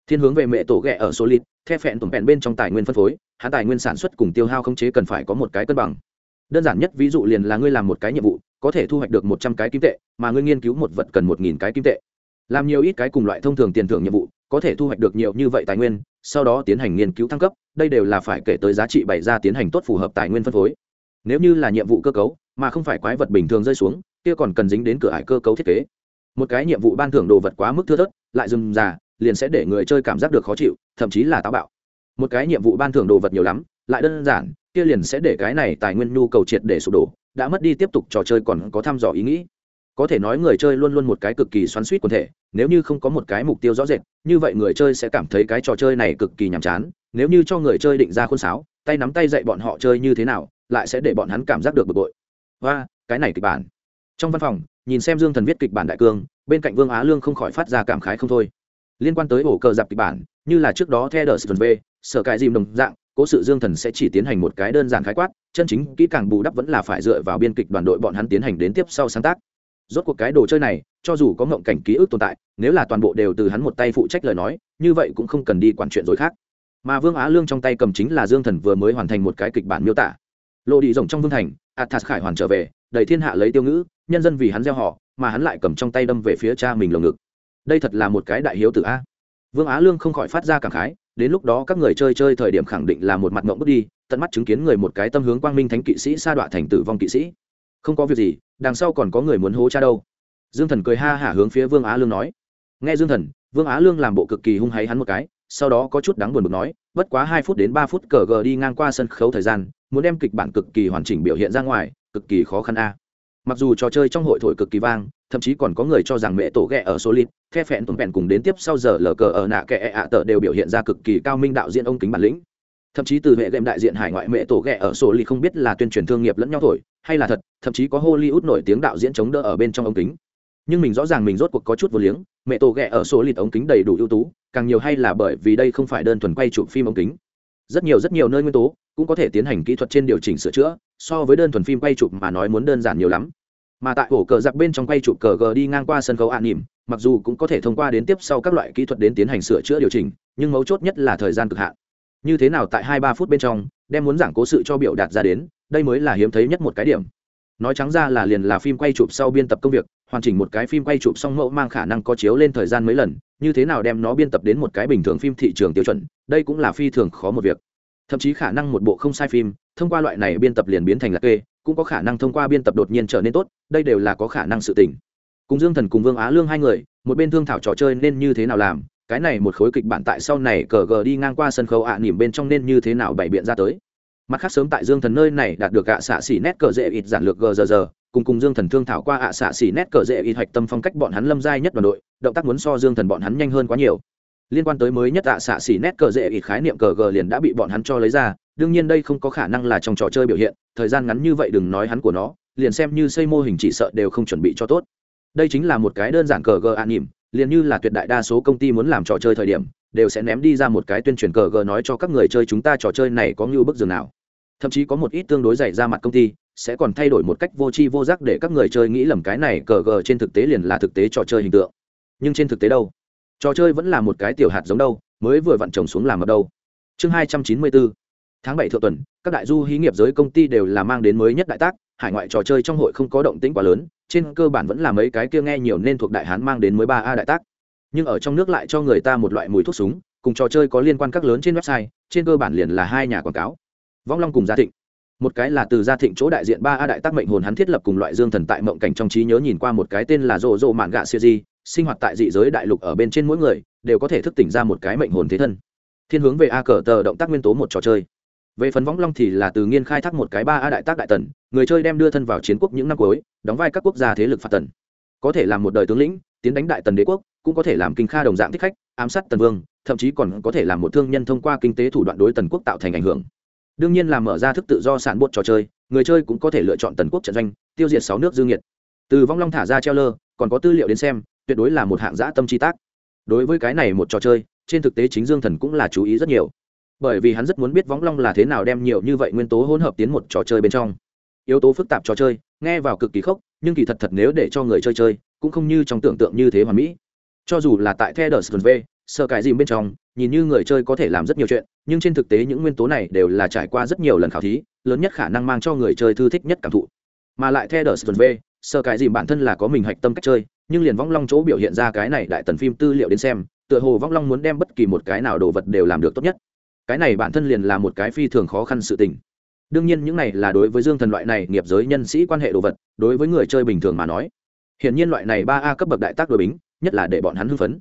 Thiên hướng về mẹ tổ ghẹ ở số lít the phẹn tổn phẹn bên trong tài nguyên phân phối hạ tài nguyên sản xuất cùng tiêu hao không chế cần phải có một cái cân bằng. Đơn giản nhất ví dụ liền là ngươi làm một cái nhiệm vụ, có thể thu hoạch được một trăm cái kim tệ, mà ngươi nghiên cứu một vật cần một nghìn cái kim tệ. Làm nhiều ít cái cùng loại thông thường tiền thưởng nhiệm vụ, có thể thu hoạch được nhiều như vậy tài nguyên, sau đó tiến hành nghiên cứu thăng cấp, đây đều là phải kể tới giá trị bày ra tiến hành tốt phù hợp tài nguyên phân phối nếu như là nhiệm vụ cơ cấu, mà không phải quái vật bình thường rơi xuống, kia còn cần dính đến cửa ải cơ cấu thiết kế. Một cái nhiệm vụ ban thưởng đồ vật quá mức thưa thớt, lại dừng già, liền sẽ để người chơi cảm giác được khó chịu, thậm chí là táo bạo. Một cái nhiệm vụ ban thưởng đồ vật nhiều lắm, lại đơn giản, kia liền sẽ để cái này tài nguyên nhu cầu triệt để sụp đổ, đã mất đi tiếp tục trò chơi còn có thăm dò ý nghĩ. Có thể nói người chơi luôn luôn một cái cực kỳ xoắn suýt quần thể, nếu như không có một cái mục tiêu rõ rệt, như vậy người chơi sẽ cảm thấy cái trò chơi này cực kỳ nhàm chán. Nếu như cho người chơi định ra khuôn sáo, tay nắm tay dạy bọn họ chơi như thế nào lại sẽ để bọn hắn cảm giác được bực bội. Và cái này kịch bản. Trong văn phòng, nhìn xem dương thần viết kịch bản đại cương, bên cạnh vương á lương không khỏi phát ra cảm khái không thôi. Liên quan tới ổ cờ dạp kịch bản, như là trước đó theo đờ sờ v, sở cài dìm đồng dạng, cố sự dương thần sẽ chỉ tiến hành một cái đơn giản khái quát, chân chính kỹ càng bù đắp vẫn là phải dựa vào biên kịch đoàn đội bọn hắn tiến hành đến tiếp sau sáng tác. Rốt cuộc cái đồ chơi này, cho dù có ngộng cảnh ký ức tồn tại, nếu là toàn bộ đều từ hắn một tay phụ trách lời nói, như vậy cũng không cần đi quản chuyện rồi khác. Mà vương á lương trong tay cầm chính là dương thần vừa mới hoàn thành một cái kịch bản miêu tả lộ đi rồng trong vương thành, athas khải hoàn trở về, đầy thiên hạ lấy tiêu ngữ, nhân dân vì hắn gieo họ, mà hắn lại cầm trong tay đâm về phía cha mình lồng ngực. Đây thật là một cái đại hiếu tử a. Vương á lương không khỏi phát ra cảm khái, đến lúc đó các người chơi chơi thời điểm khẳng định là một mặt ngộng bước đi, tận mắt chứng kiến người một cái tâm hướng quang minh thánh kỵ sĩ sa đọa thành tử vong kỵ sĩ. Không có việc gì, đằng sau còn có người muốn hố cha đâu. Dương thần cười ha hả hướng phía vương á lương nói. Nghe dương thần, vương á lương làm bộ cực kỳ hung hay hắn một cái, sau đó có chút đáng buồn bực nói, bất quá hai phút đến ba phút cờ gờ đi ngang qua sân khấu thời gian muốn đem kịch bản cực kỳ hoàn chỉnh biểu hiện ra ngoài, cực kỳ khó khăn a. Mặc dù trò chơi trong hội thổi cực kỳ vang, thậm chí còn có người cho rằng mẹ tổ ghẹ ở số lít the phẹn tổn vẹn cùng đến tiếp sau giờ lờ cờ ở nạ kẻ ạ tờ đều biểu hiện ra cực kỳ cao minh đạo diễn ông kính bản lĩnh. Thậm chí từ hệ game đại diện hải ngoại mẹ tổ ghẹ ở số không biết là tuyên truyền thương nghiệp lẫn nhau thổi, hay là thật, thậm chí có hollywood nổi tiếng đạo diễn chống đỡ ở bên trong ông kính. Nhưng mình rõ ràng mình rốt cuộc có chút vô liếng, mẹ tổ ghẹ ở số ống kính đầy đủ ưu tú, càng nhiều hay là bởi vì đây không phải đơn thuần quay chụp phim ống kính rất nhiều rất nhiều nơi nguyên tố cũng có thể tiến hành kỹ thuật trên điều chỉnh sửa chữa, so với đơn thuần phim quay chụp mà nói muốn đơn giản nhiều lắm. Mà tại ổ cờ giặc bên trong quay chụp cờ g đi ngang qua sân khấu an nỉm, mặc dù cũng có thể thông qua đến tiếp sau các loại kỹ thuật đến tiến hành sửa chữa điều chỉnh, nhưng mấu chốt nhất là thời gian cực hạn. Như thế nào tại hai ba phút bên trong, đem muốn giảng cố sự cho biểu đạt ra đến, đây mới là hiếm thấy nhất một cái điểm. Nói trắng ra là liền là phim quay chụp sau biên tập công việc, hoàn chỉnh một cái phim quay chụp xong mẫu mang khả năng có chiếu lên thời gian mấy lần như thế nào đem nó biên tập đến một cái bình thường phim thị trường tiêu chuẩn đây cũng là phi thường khó một việc. Thậm chí khả năng một bộ không sai phim thông qua loại này biên tập liền biến thành lạc kê cũng có khả năng thông qua biên tập đột nhiên trở nên tốt đây đều là có khả năng sự tình. Cùng dương thần cùng vương á lương hai người một bên thương thảo trò chơi nên như thế nào làm cái này một khối kịch bản tại sau này cờ gờ đi ngang qua sân khấu ạ à, nỉm bên trong nên như thế nào bày biện ra tới. Mặt khác sớm tại dương thần nơi này đạt được ạ xạ xỉ nét cờ dễ ít giản lược gờ giờ giờ cùng cùng dương thần thương thảo qua ạ xạ xỉ nét cờ dễ y hoạch tâm phong cách bọn hắn lâm giai nhất đoàn đội, động tác muốn so dương thần bọn hắn nhanh hơn quá nhiều. Liên quan tới mới nhất ạ xạ xỉ nét cờ dễ y khái niệm cờ g liền đã bị bọn hắn cho lấy ra, đương nhiên đây không có khả năng là trong trò chơi biểu hiện, thời gian ngắn như vậy đừng nói hắn của nó, liền xem như xây mô hình chỉ sợ đều không chuẩn bị cho tốt. Đây chính là một cái đơn giản cờ g an nỉm liền như là tuyệt đại đa số công ty muốn làm trò chơi thời điểm, đều sẽ ném đi ra một cái tuyên truyền cờ g nói cho các người chơi chúng ta trò chơi này có như bức giường nào thậm chí có một ít tương đối dày ra mặt công ty, sẽ còn thay đổi một cách vô tri vô giác để các người chơi nghĩ lầm cái này cờ gờ trên thực tế liền là thực tế trò chơi hình tượng. Nhưng trên thực tế đâu? Trò chơi vẫn là một cái tiểu hạt giống đâu, mới vừa vặn trồng xuống làm ở đâu? Chương hai trăm chín mươi bốn. Tháng bảy thượng tuần, các đại du hí nghiệp giới công ty đều là mang đến mới nhất đại tác, hải ngoại trò chơi trong hội không có động tĩnh quá lớn, trên cơ bản vẫn là mấy cái kia nghe nhiều nên thuộc đại hán mang đến mới ba a đại tác. Nhưng ở trong nước lại cho người ta một loại mùi thuốc súng, cùng trò chơi có liên quan các lớn trên website, trên cơ bản liền là hai nhà quảng cáo vong long cùng gia thịnh. Một cái là từ gia thịnh chỗ đại diện ba a đại tác mệnh hồn hắn thiết lập cùng loại dương thần tại mộng cảnh trong trí nhớ nhìn qua một cái tên là rộ rộ mạn gạ siêu di, sinh hoạt tại dị giới đại lục ở bên trên mỗi người, đều có thể thức tỉnh ra một cái mệnh hồn thế thân. Thiên hướng về a cờ tờ động tác nguyên tố một trò chơi. Về phần võng long thì là từ nghiên khai thác một cái ba a đại tác đại tần, người chơi đem đưa thân vào chiến quốc những năm cuối, đóng vai các quốc gia thế lực phạt tần. Có thể làm một đời tướng lĩnh, tiến đánh đại tần đế quốc, cũng có thể làm kinh kha đồng dạng thích khách, ám sát tần vương, thậm chí còn có thể làm một thương nhân thông qua kinh tế thủ đoạn đối tần quốc tạo thành ảnh hưởng đương nhiên là mở ra thức tự do sản bột trò chơi, người chơi cũng có thể lựa chọn tần quốc trận doanh, tiêu diệt sáu nước dương nhiệt từ vong long thả ra treo lơ, còn có tư liệu đến xem, tuyệt đối là một hạng giã tâm chi tác. Đối với cái này một trò chơi, trên thực tế chính dương thần cũng là chú ý rất nhiều. Bởi vì hắn rất muốn biết vong long là thế nào đem nhiều như vậy nguyên tố hỗn hợp tiến một trò chơi bên trong. Yếu tố phức tạp trò chơi, nghe vào cực kỳ khốc, nhưng kỳ thật thật nếu để cho người chơi chơi, cũng không như trong tưởng tượng như thế hoàn mỹ. Cho dù là tại the v sờ cải dìm bên trong nhìn như người chơi có thể làm rất nhiều chuyện, nhưng trên thực tế những nguyên tố này đều là trải qua rất nhiều lần khảo thí, lớn nhất khả năng mang cho người chơi thư thích nhất cảm thụ. Mà lại the v, sơ cái dìm bản thân là có mình hạch tâm cách chơi, nhưng liền vong long chỗ biểu hiện ra cái này đại tần phim tư liệu đến xem, tựa hồ vong long muốn đem bất kỳ một cái nào đồ vật đều làm được tốt nhất. Cái này bản thân liền là một cái phi thường khó khăn sự tình. Đương nhiên những này là đối với dương thần loại này nghiệp giới nhân sĩ quan hệ đồ vật, đối với người chơi bình thường mà nói. Hiển nhiên loại này ba a cấp bậc đại tác đội bính, nhất là để bọn hắn hưng phấn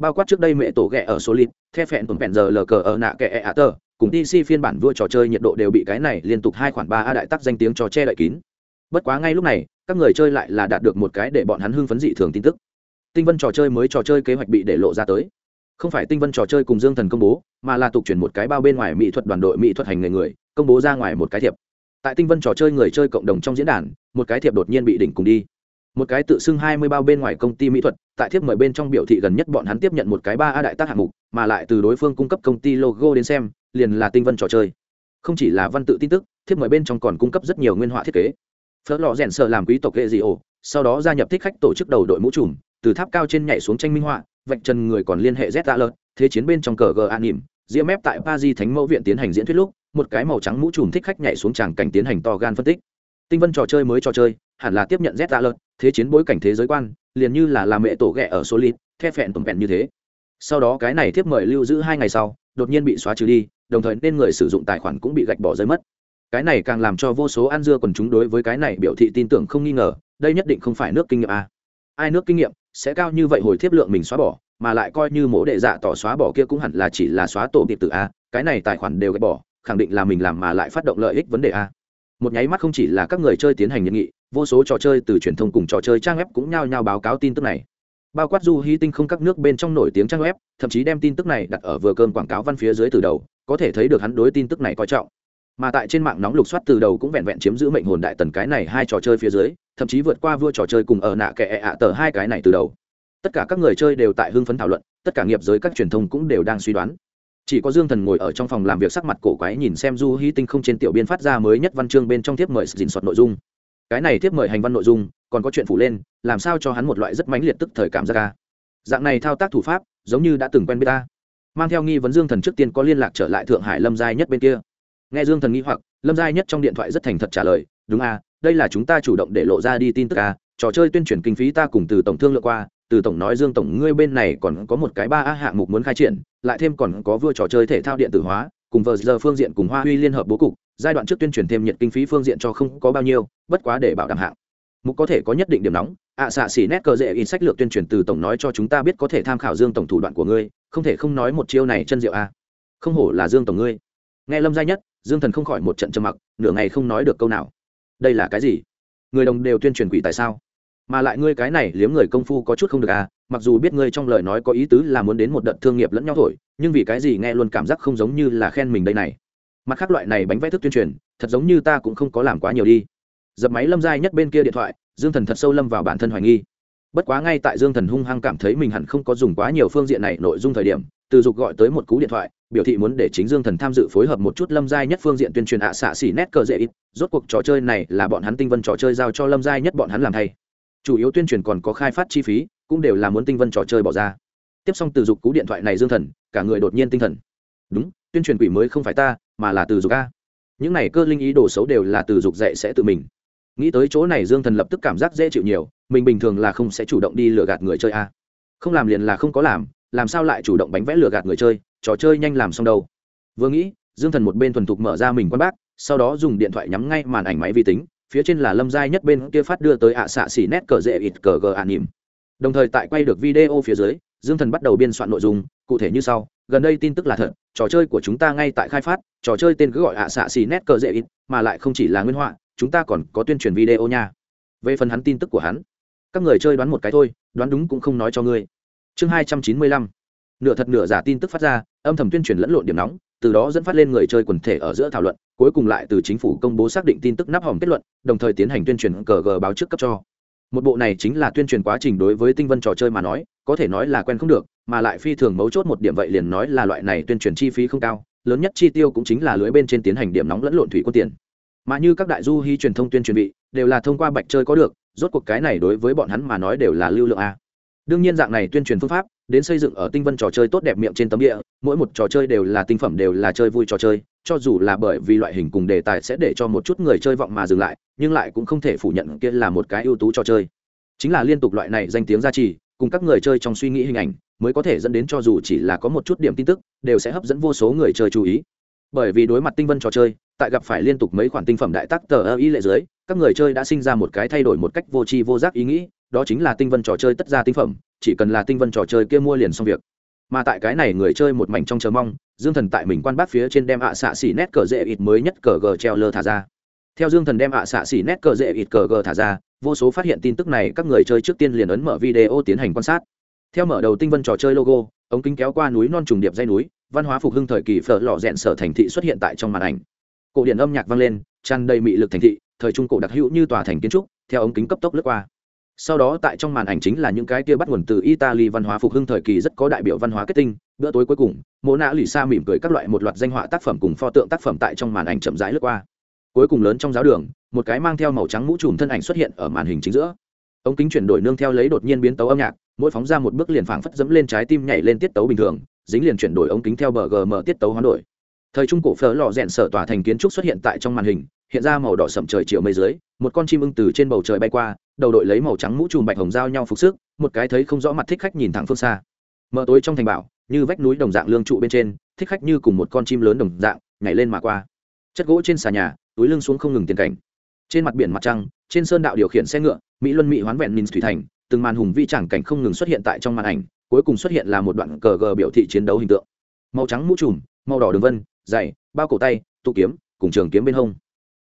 bao quát trước đây mẹ tổ ghẹ ở số lít the phẹn tuần phẹn giờ lờ cờ ở nạ kẻ ạ tờ, cùng dc phiên bản vua trò chơi nhiệt độ đều bị cái này liên tục hai khoản ba a đại tác danh tiếng cho che đậy kín. Bất quá ngay lúc này, các người chơi lại là đạt được một cái để bọn hắn hưng phấn dị thường tin tức. Tinh vân trò chơi mới trò chơi kế hoạch bị để lộ ra tới. Không phải tinh vân trò chơi cùng dương thần công bố, mà là tục chuyển một cái bao bên ngoài mỹ thuật đoàn đội mỹ thuật hành người người, công bố ra ngoài một cái thiệp. Tại tinh vân trò chơi người chơi cộng đồng trong diễn đàn, một cái thiệp đột nhiên bị đỉnh cùng đi một cái tự xưng hai mươi bao bên ngoài công ty mỹ thuật, tại thiếp mời bên trong biểu thị gần nhất bọn hắn tiếp nhận một cái ba a đại tác hạng mục, mà lại từ đối phương cung cấp công ty logo đến xem, liền là tinh vân trò chơi. Không chỉ là văn tự tin tức, thiếp mời bên trong còn cung cấp rất nhiều nguyên họa thiết kế. Phớt lò rèn sợ làm quý tộc hệ dị ổ, sau đó gia nhập thích khách tổ chức đầu đội mũ trùm, từ tháp cao trên nhảy xuống tranh minh họa, vạch trần người còn liên hệ z tạ thế chiến bên trong cờ g an nỉm, diễm mép tại paris thánh mẫu viện tiến hành diễn thuyết lúc, một cái màu trắng mũ trùm thích khách nhảy xuống tràng cảnh tiến hành to gan phân tích tinh vân trò chơi mới trò chơi, hẳn là tiếp nhận z ra lợn thế chiến bối cảnh thế giới quan, liền như là làm mẹ tổ ghẹ ở số lít the phẹn tổn vẹn như thế. Sau đó cái này tiếp mời lưu giữ hai ngày sau, đột nhiên bị xóa trừ đi, đồng thời nên người sử dụng tài khoản cũng bị gạch bỏ rơi mất. Cái này càng làm cho vô số ăn dưa quần chúng đối với cái này biểu thị tin tưởng không nghi ngờ, đây nhất định không phải nước kinh nghiệm a. Ai nước kinh nghiệm, sẽ cao như vậy hồi thiếp lượng mình xóa bỏ, mà lại coi như mỗ đệ dạ tỏ xóa bỏ kia cũng hẳn là chỉ là xóa tổ tiệp tự a, cái này tài khoản đều gạch bỏ, khẳng định là mình làm mà lại phát động lợi ích vấn đề a một nháy mắt không chỉ là các người chơi tiến hành nhận nghị, vô số trò chơi từ truyền thông cùng trò chơi trang web cũng nhao nhao báo cáo tin tức này. Bao quát du hy tinh không các nước bên trong nổi tiếng trang web, thậm chí đem tin tức này đặt ở vừa cơn quảng cáo văn phía dưới từ đầu, có thể thấy được hắn đối tin tức này coi trọng. Mà tại trên mạng nóng lục soát từ đầu cũng vẹn vẹn chiếm giữ mệnh hồn đại tần cái này hai trò chơi phía dưới, thậm chí vượt qua vua trò chơi cùng ở nạ kẻ ạ tờ hai cái này từ đầu. Tất cả các người chơi đều tại hưng phấn thảo luận, tất cả nghiệp giới các truyền thông cũng đều đang suy đoán chỉ có dương thần ngồi ở trong phòng làm việc sắc mặt cổ quái nhìn xem du hy tinh không trên tiểu biên phát ra mới nhất văn chương bên trong thiếp mời dình soạt nội dung. Cái này thiếp mời hành văn nội dung, còn có chuyện phủ lên, làm sao cho hắn một loại rất mãnh liệt tức thời cảm giác ca. Dạng này thao tác thủ pháp, giống như đã từng quen biết ta. Mang theo nghi vấn dương thần trước tiên có liên lạc trở lại thượng hải lâm giai nhất bên kia. Nghe dương thần nghi hoặc, lâm giai nhất trong điện thoại rất thành thật trả lời, đúng à đây là chúng ta chủ động để lộ ra đi tin tức à trò chơi tuyên truyền kinh phí ta cùng từ tổng thương lượng qua, từ tổng nói dương tổng ngươi bên này còn có một cái ba a hạng mục muốn khai triển lại thêm còn có vua trò chơi thể thao điện tử hóa cùng vờ giờ phương diện cùng hoa huy liên hợp bố cục giai đoạn trước tuyên truyền thêm nhiệt kinh phí phương diện cho không có bao nhiêu bất quá để bảo đảm hạng. Mục có thể có nhất định điểm nóng ạ à, xạ xỉ nét cờ dễ in sách lược tuyên truyền từ tổng nói cho chúng ta biết có thể tham khảo dương tổng thủ đoạn của ngươi không thể không nói một chiêu này chân diệu a. Không hổ là dương tổng ngươi. Nghe lâm gia nhất dương thần không khỏi một trận trầm mặc nửa ngày không nói được câu nào. Đây là cái gì? Người đồng đều tuyên truyền quỷ tại sao? Mà lại ngươi cái này liếm người công phu có chút không được à mặc dù biết ngươi trong lời nói có ý tứ là muốn đến một đợt thương nghiệp lẫn nhau thổi, nhưng vì cái gì nghe luôn cảm giác không giống như là khen mình đây này. Mặt khác loại này bánh vẽ thức tuyên truyền, thật giống như ta cũng không có làm quá nhiều đi. Dập máy lâm giai nhất bên kia điện thoại, dương thần thật sâu lâm vào bản thân hoài nghi. Bất quá ngay tại dương thần hung hăng cảm thấy mình hẳn không có dùng quá nhiều phương diện này nội dung thời điểm, từ dục gọi tới một cú điện thoại, biểu thị muốn để chính dương thần tham dự phối hợp một chút lâm giai nhất phương diện tuyên truyền ạ à xạ xỉ nét cờ dễ ít. Rốt cuộc trò chơi này là bọn hắn tinh vân trò chơi giao cho lâm giai nhất bọn hắn làm thay chủ yếu tuyên truyền còn có khai phát chi phí, cũng đều là muốn tinh vân trò chơi bỏ ra. Tiếp xong từ dục cú điện thoại này dương thần, cả người đột nhiên tinh thần. Đúng, tuyên truyền quỷ mới không phải ta, mà là từ dục a. Những này cơ linh ý đồ xấu đều là từ dục dạy sẽ tự mình. Nghĩ tới chỗ này dương thần lập tức cảm giác dễ chịu nhiều, mình bình thường là không sẽ chủ động đi lừa gạt người chơi a. Không làm liền là không có làm làm sao lại chủ động bánh vẽ lừa gạt người chơi, trò chơi nhanh làm xong đâu. Vừa nghĩ, dương thần một bên thuần thục mở ra mình quan bác, sau đó dùng điện thoại nhắm ngay màn ảnh máy vi tính phía trên là lâm giai nhất bên kia phát đưa tới ạ xạ xỉ nét cờ dễ ít cờ gờ ạ nỉm. Đồng thời tại quay được video phía dưới, dương thần bắt đầu biên soạn nội dung, cụ thể như sau, gần đây tin tức là thật, trò chơi của chúng ta ngay tại khai phát, trò chơi tên cứ gọi ạ xạ xì nét cờ dễ ít mà lại không chỉ là nguyên họa, chúng ta còn có tuyên truyền video nha. Về phần hắn tin tức của hắn, các người chơi đoán một cái thôi, đoán đúng cũng không nói cho ngươi. Chương hai trăm chín mươi lăm, nửa thật nửa giả tin tức phát ra, âm thầm tuyên truyền lẫn lộn điểm nóng từ đó dẫn phát lên người chơi quần thể ở giữa thảo luận, cuối cùng lại từ chính phủ công bố xác định tin tức nắp hỏng kết luận, đồng thời tiến hành tuyên truyền cờ gờ báo trước cấp cho. Một bộ này chính là tuyên truyền quá trình đối với tinh vân trò chơi mà nói, có thể nói là quen không được, mà lại phi thường mấu chốt một điểm vậy liền nói là loại này tuyên truyền chi phí không cao, lớn nhất chi tiêu cũng chính là lưới bên trên tiến hành điểm nóng lẫn lộn thủy quân tiền. Mà như các đại du hy truyền thông tuyên truyền vị đều là thông qua bạch chơi có được, rốt cuộc cái này đối với bọn hắn mà nói đều là lưu lượng a. Đương nhiên dạng này tuyên truyền phương pháp đến xây dựng ở tinh vân trò chơi tốt đẹp miệng trên tấm địa, mỗi một trò chơi đều là tinh phẩm, đều là chơi vui trò chơi, cho dù là bởi vì loại hình cùng đề tài sẽ để cho một chút người chơi vọng mà dừng lại, nhưng lại cũng không thể phủ nhận kia là một cái ưu tú trò chơi. Chính là liên tục loại này danh tiếng gia trì, cùng các người chơi trong suy nghĩ hình ảnh, mới có thể dẫn đến cho dù chỉ là có một chút điểm tin tức, đều sẽ hấp dẫn vô số người chơi chú ý. Bởi vì đối mặt tinh vân trò chơi, tại gặp phải liên tục mấy khoản tinh phẩm đại tác tờ ơ ý lệ dưới, các người chơi đã sinh ra một cái thay đổi một cách vô tri vô giác ý nghĩ, đó chính là tinh vân trò chơi tất ra tinh phẩm chỉ cần là tinh vân trò chơi kia mua liền xong việc. Mà tại cái này người chơi một mảnh trong chờ mong, dương thần tại mình quan bác phía trên đem ạ xạ xỉ nét cờ dễ ít mới nhất cờ g treo lơ thả ra. Theo dương thần đem ạ xạ xỉ nét cờ dễ ít cờ g thả ra, vô số phát hiện tin tức này các người chơi trước tiên liền ấn mở video tiến hành quan sát. Theo mở đầu tinh vân trò chơi logo, ống kính kéo qua núi non trùng điệp dây núi, văn hóa phục hưng thời kỳ phở lò rẽn sở thành thị xuất hiện tại trong màn ảnh. Cổ điện âm nhạc vang lên, tràn đầy mị lực thành thị, thời trung cổ đặc hữu như tòa thành kiến trúc, theo ống kính cấp tốc lướt qua sau đó tại trong màn ảnh chính là những cái kia bắt nguồn từ italy văn hóa phục hưng thời kỳ rất có đại biểu văn hóa kết tinh, bữa tối cuối cùng mỗ nạ lì xa mỉm cười các loại một loạt danh họa tác phẩm cùng pho tượng tác phẩm tại trong màn ảnh chậm rãi lướt qua. Cuối cùng lớn trong giáo đường, một cái mang theo màu trắng mũ trùm thân ảnh xuất hiện ở màn hình chính giữa. Ống kính chuyển đổi nương theo lấy đột nhiên biến tấu âm nhạc, mỗi phóng ra một bước liền phảng phất dẫm lên trái tim nhảy lên tiết tấu bình thường, dính liền chuyển đổi ống kính theo bờ gm tiết tấu hoán đổi. Thời trung cổ phở lò rẽn sở tòa thành kiến trúc xuất hiện tại trong màn hình, hiện ra màu đỏ sậm trời chiều mây dưới, một con chim ưng từ trên bầu trời bay qua đầu đội lấy màu trắng mũ trùm bạch hồng giao nhau phục sức, một cái thấy không rõ mặt thích khách nhìn thẳng phương xa. Mở tối trong thành bảo, như vách núi đồng dạng lương trụ bên trên, thích khách như cùng một con chim lớn đồng dạng, nhảy lên mà qua. Chất gỗ trên xà nhà, túi lưng xuống không ngừng tiền cảnh. Trên mặt biển mặt trăng, trên sơn đạo điều khiển xe ngựa, mỹ luân mỹ hoán vẹn minh thủy thành, từng màn hùng vi chẳng cảnh không ngừng xuất hiện tại trong màn ảnh, cuối cùng xuất hiện là một đoạn cờ gờ biểu thị chiến đấu hình tượng. Màu trắng mũ trùm, màu đỏ đường vân, dày, bao cổ tay, tụ kiếm, cùng trường kiếm bên hông.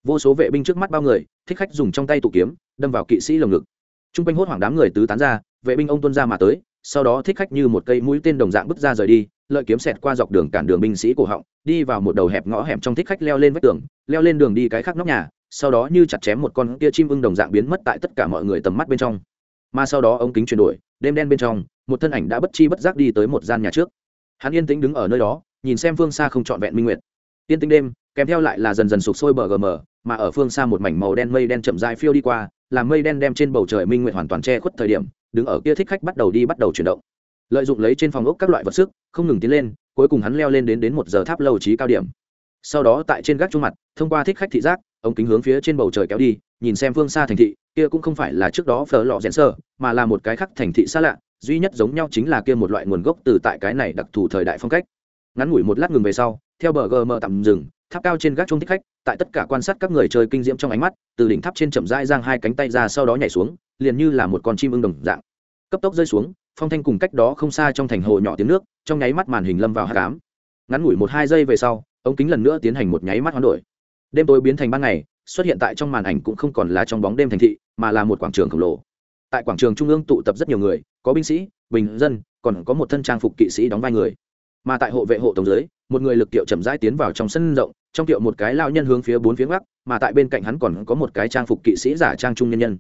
Vô số vệ binh trước mắt bao người, thích khách dùng trong tay tụ kiếm đâm vào kỵ sĩ lồng ngực. T r u n g quanh hốt hoảng đám người tứ tán ra, vệ binh ông tuân ra mà tới, sau đó thích khách như một cây mũi tên đồng dạng bước ra rời đi, lợi kiếm xẹt qua dọc đường cản đường binh sĩ cổ họng, đi vào một đầu hẹp ngõ hẻm trong thích khách leo lên vách tường, leo lên đường đi cái khác nóc nhà, sau đó như chặt chém một con kia chim ưng đồng dạng biến mất tại tất cả mọi người tầm mắt bên trong. Mà sau đó ống kính chuyển đổi, đêm đen bên trong, một thân ảnh đã bất chi bất giác đi tới một gian nhà trước. Hắn yên tĩnh đứng ở nơi đó, nhìn xem phương xa không trọn vẹn minh nguyệt. Yên tĩnh đêm, kèm theo lại là dần dần sụp sôi bờ gm mà ở phương xa một mảnh màu đen mây đen chậm dài phiêu đi qua làm mây đen đem trên bầu trời minh nguyện hoàn toàn che khuất thời điểm, đứng ở kia thích khách bắt đầu đi bắt đầu chuyển động. Lợi dụng lấy trên phòng ốc các loại vật sức, không ngừng tiến lên, cuối cùng hắn leo lên đến đến một giờ tháp lâu trí cao điểm. Sau đó tại trên gác trung mặt, thông qua thích khách thị giác, ống kính hướng phía trên bầu trời kéo đi, nhìn xem phương xa thành thị, kia cũng không phải là trước đó phở lọ rẽn sơ, mà là một cái khác thành thị xa lạ, duy nhất giống nhau chính là kia một loại nguồn gốc từ tại cái này đặc thù thời đại phong cách. Ngắn ngủi một lát ngừng về sau, theo bờ gm tạm dừng tháp cao trên gác trung thích khách, tại tất cả quan sát các người chơi kinh diễm trong ánh mắt, từ đỉnh tháp trên chậm rãi giang hai cánh tay ra sau đó nhảy xuống, liền như là một con chim ưng đồng dạng. Cấp tốc rơi xuống, phong thanh cùng cách đó không xa trong thành hồ nhỏ tiếng nước, trong nháy mắt màn hình lâm vào hát cám ngắn ngủi một hai giây về sau, ống kính lần nữa tiến hành một nháy mắt hoán đổi. Đêm tối biến thành ban ngày, xuất hiện tại trong màn ảnh cũng không còn là trong bóng đêm thành thị, mà là một quảng trường khổng lồ. Tại quảng trường trung ương tụ tập rất nhiều người, có binh sĩ, bình dân, còn có một thân trang phục kỵ sĩ đóng vai người mà tại hộ vệ hộ tổng dưới, một người lực kiệu chậm rãi tiến vào trong sân rộng trong kiệu một cái lao nhân hướng phía bốn phía bắc, mà tại bên cạnh hắn còn có một cái trang phục kỵ sĩ giả trang trung nhân nhân.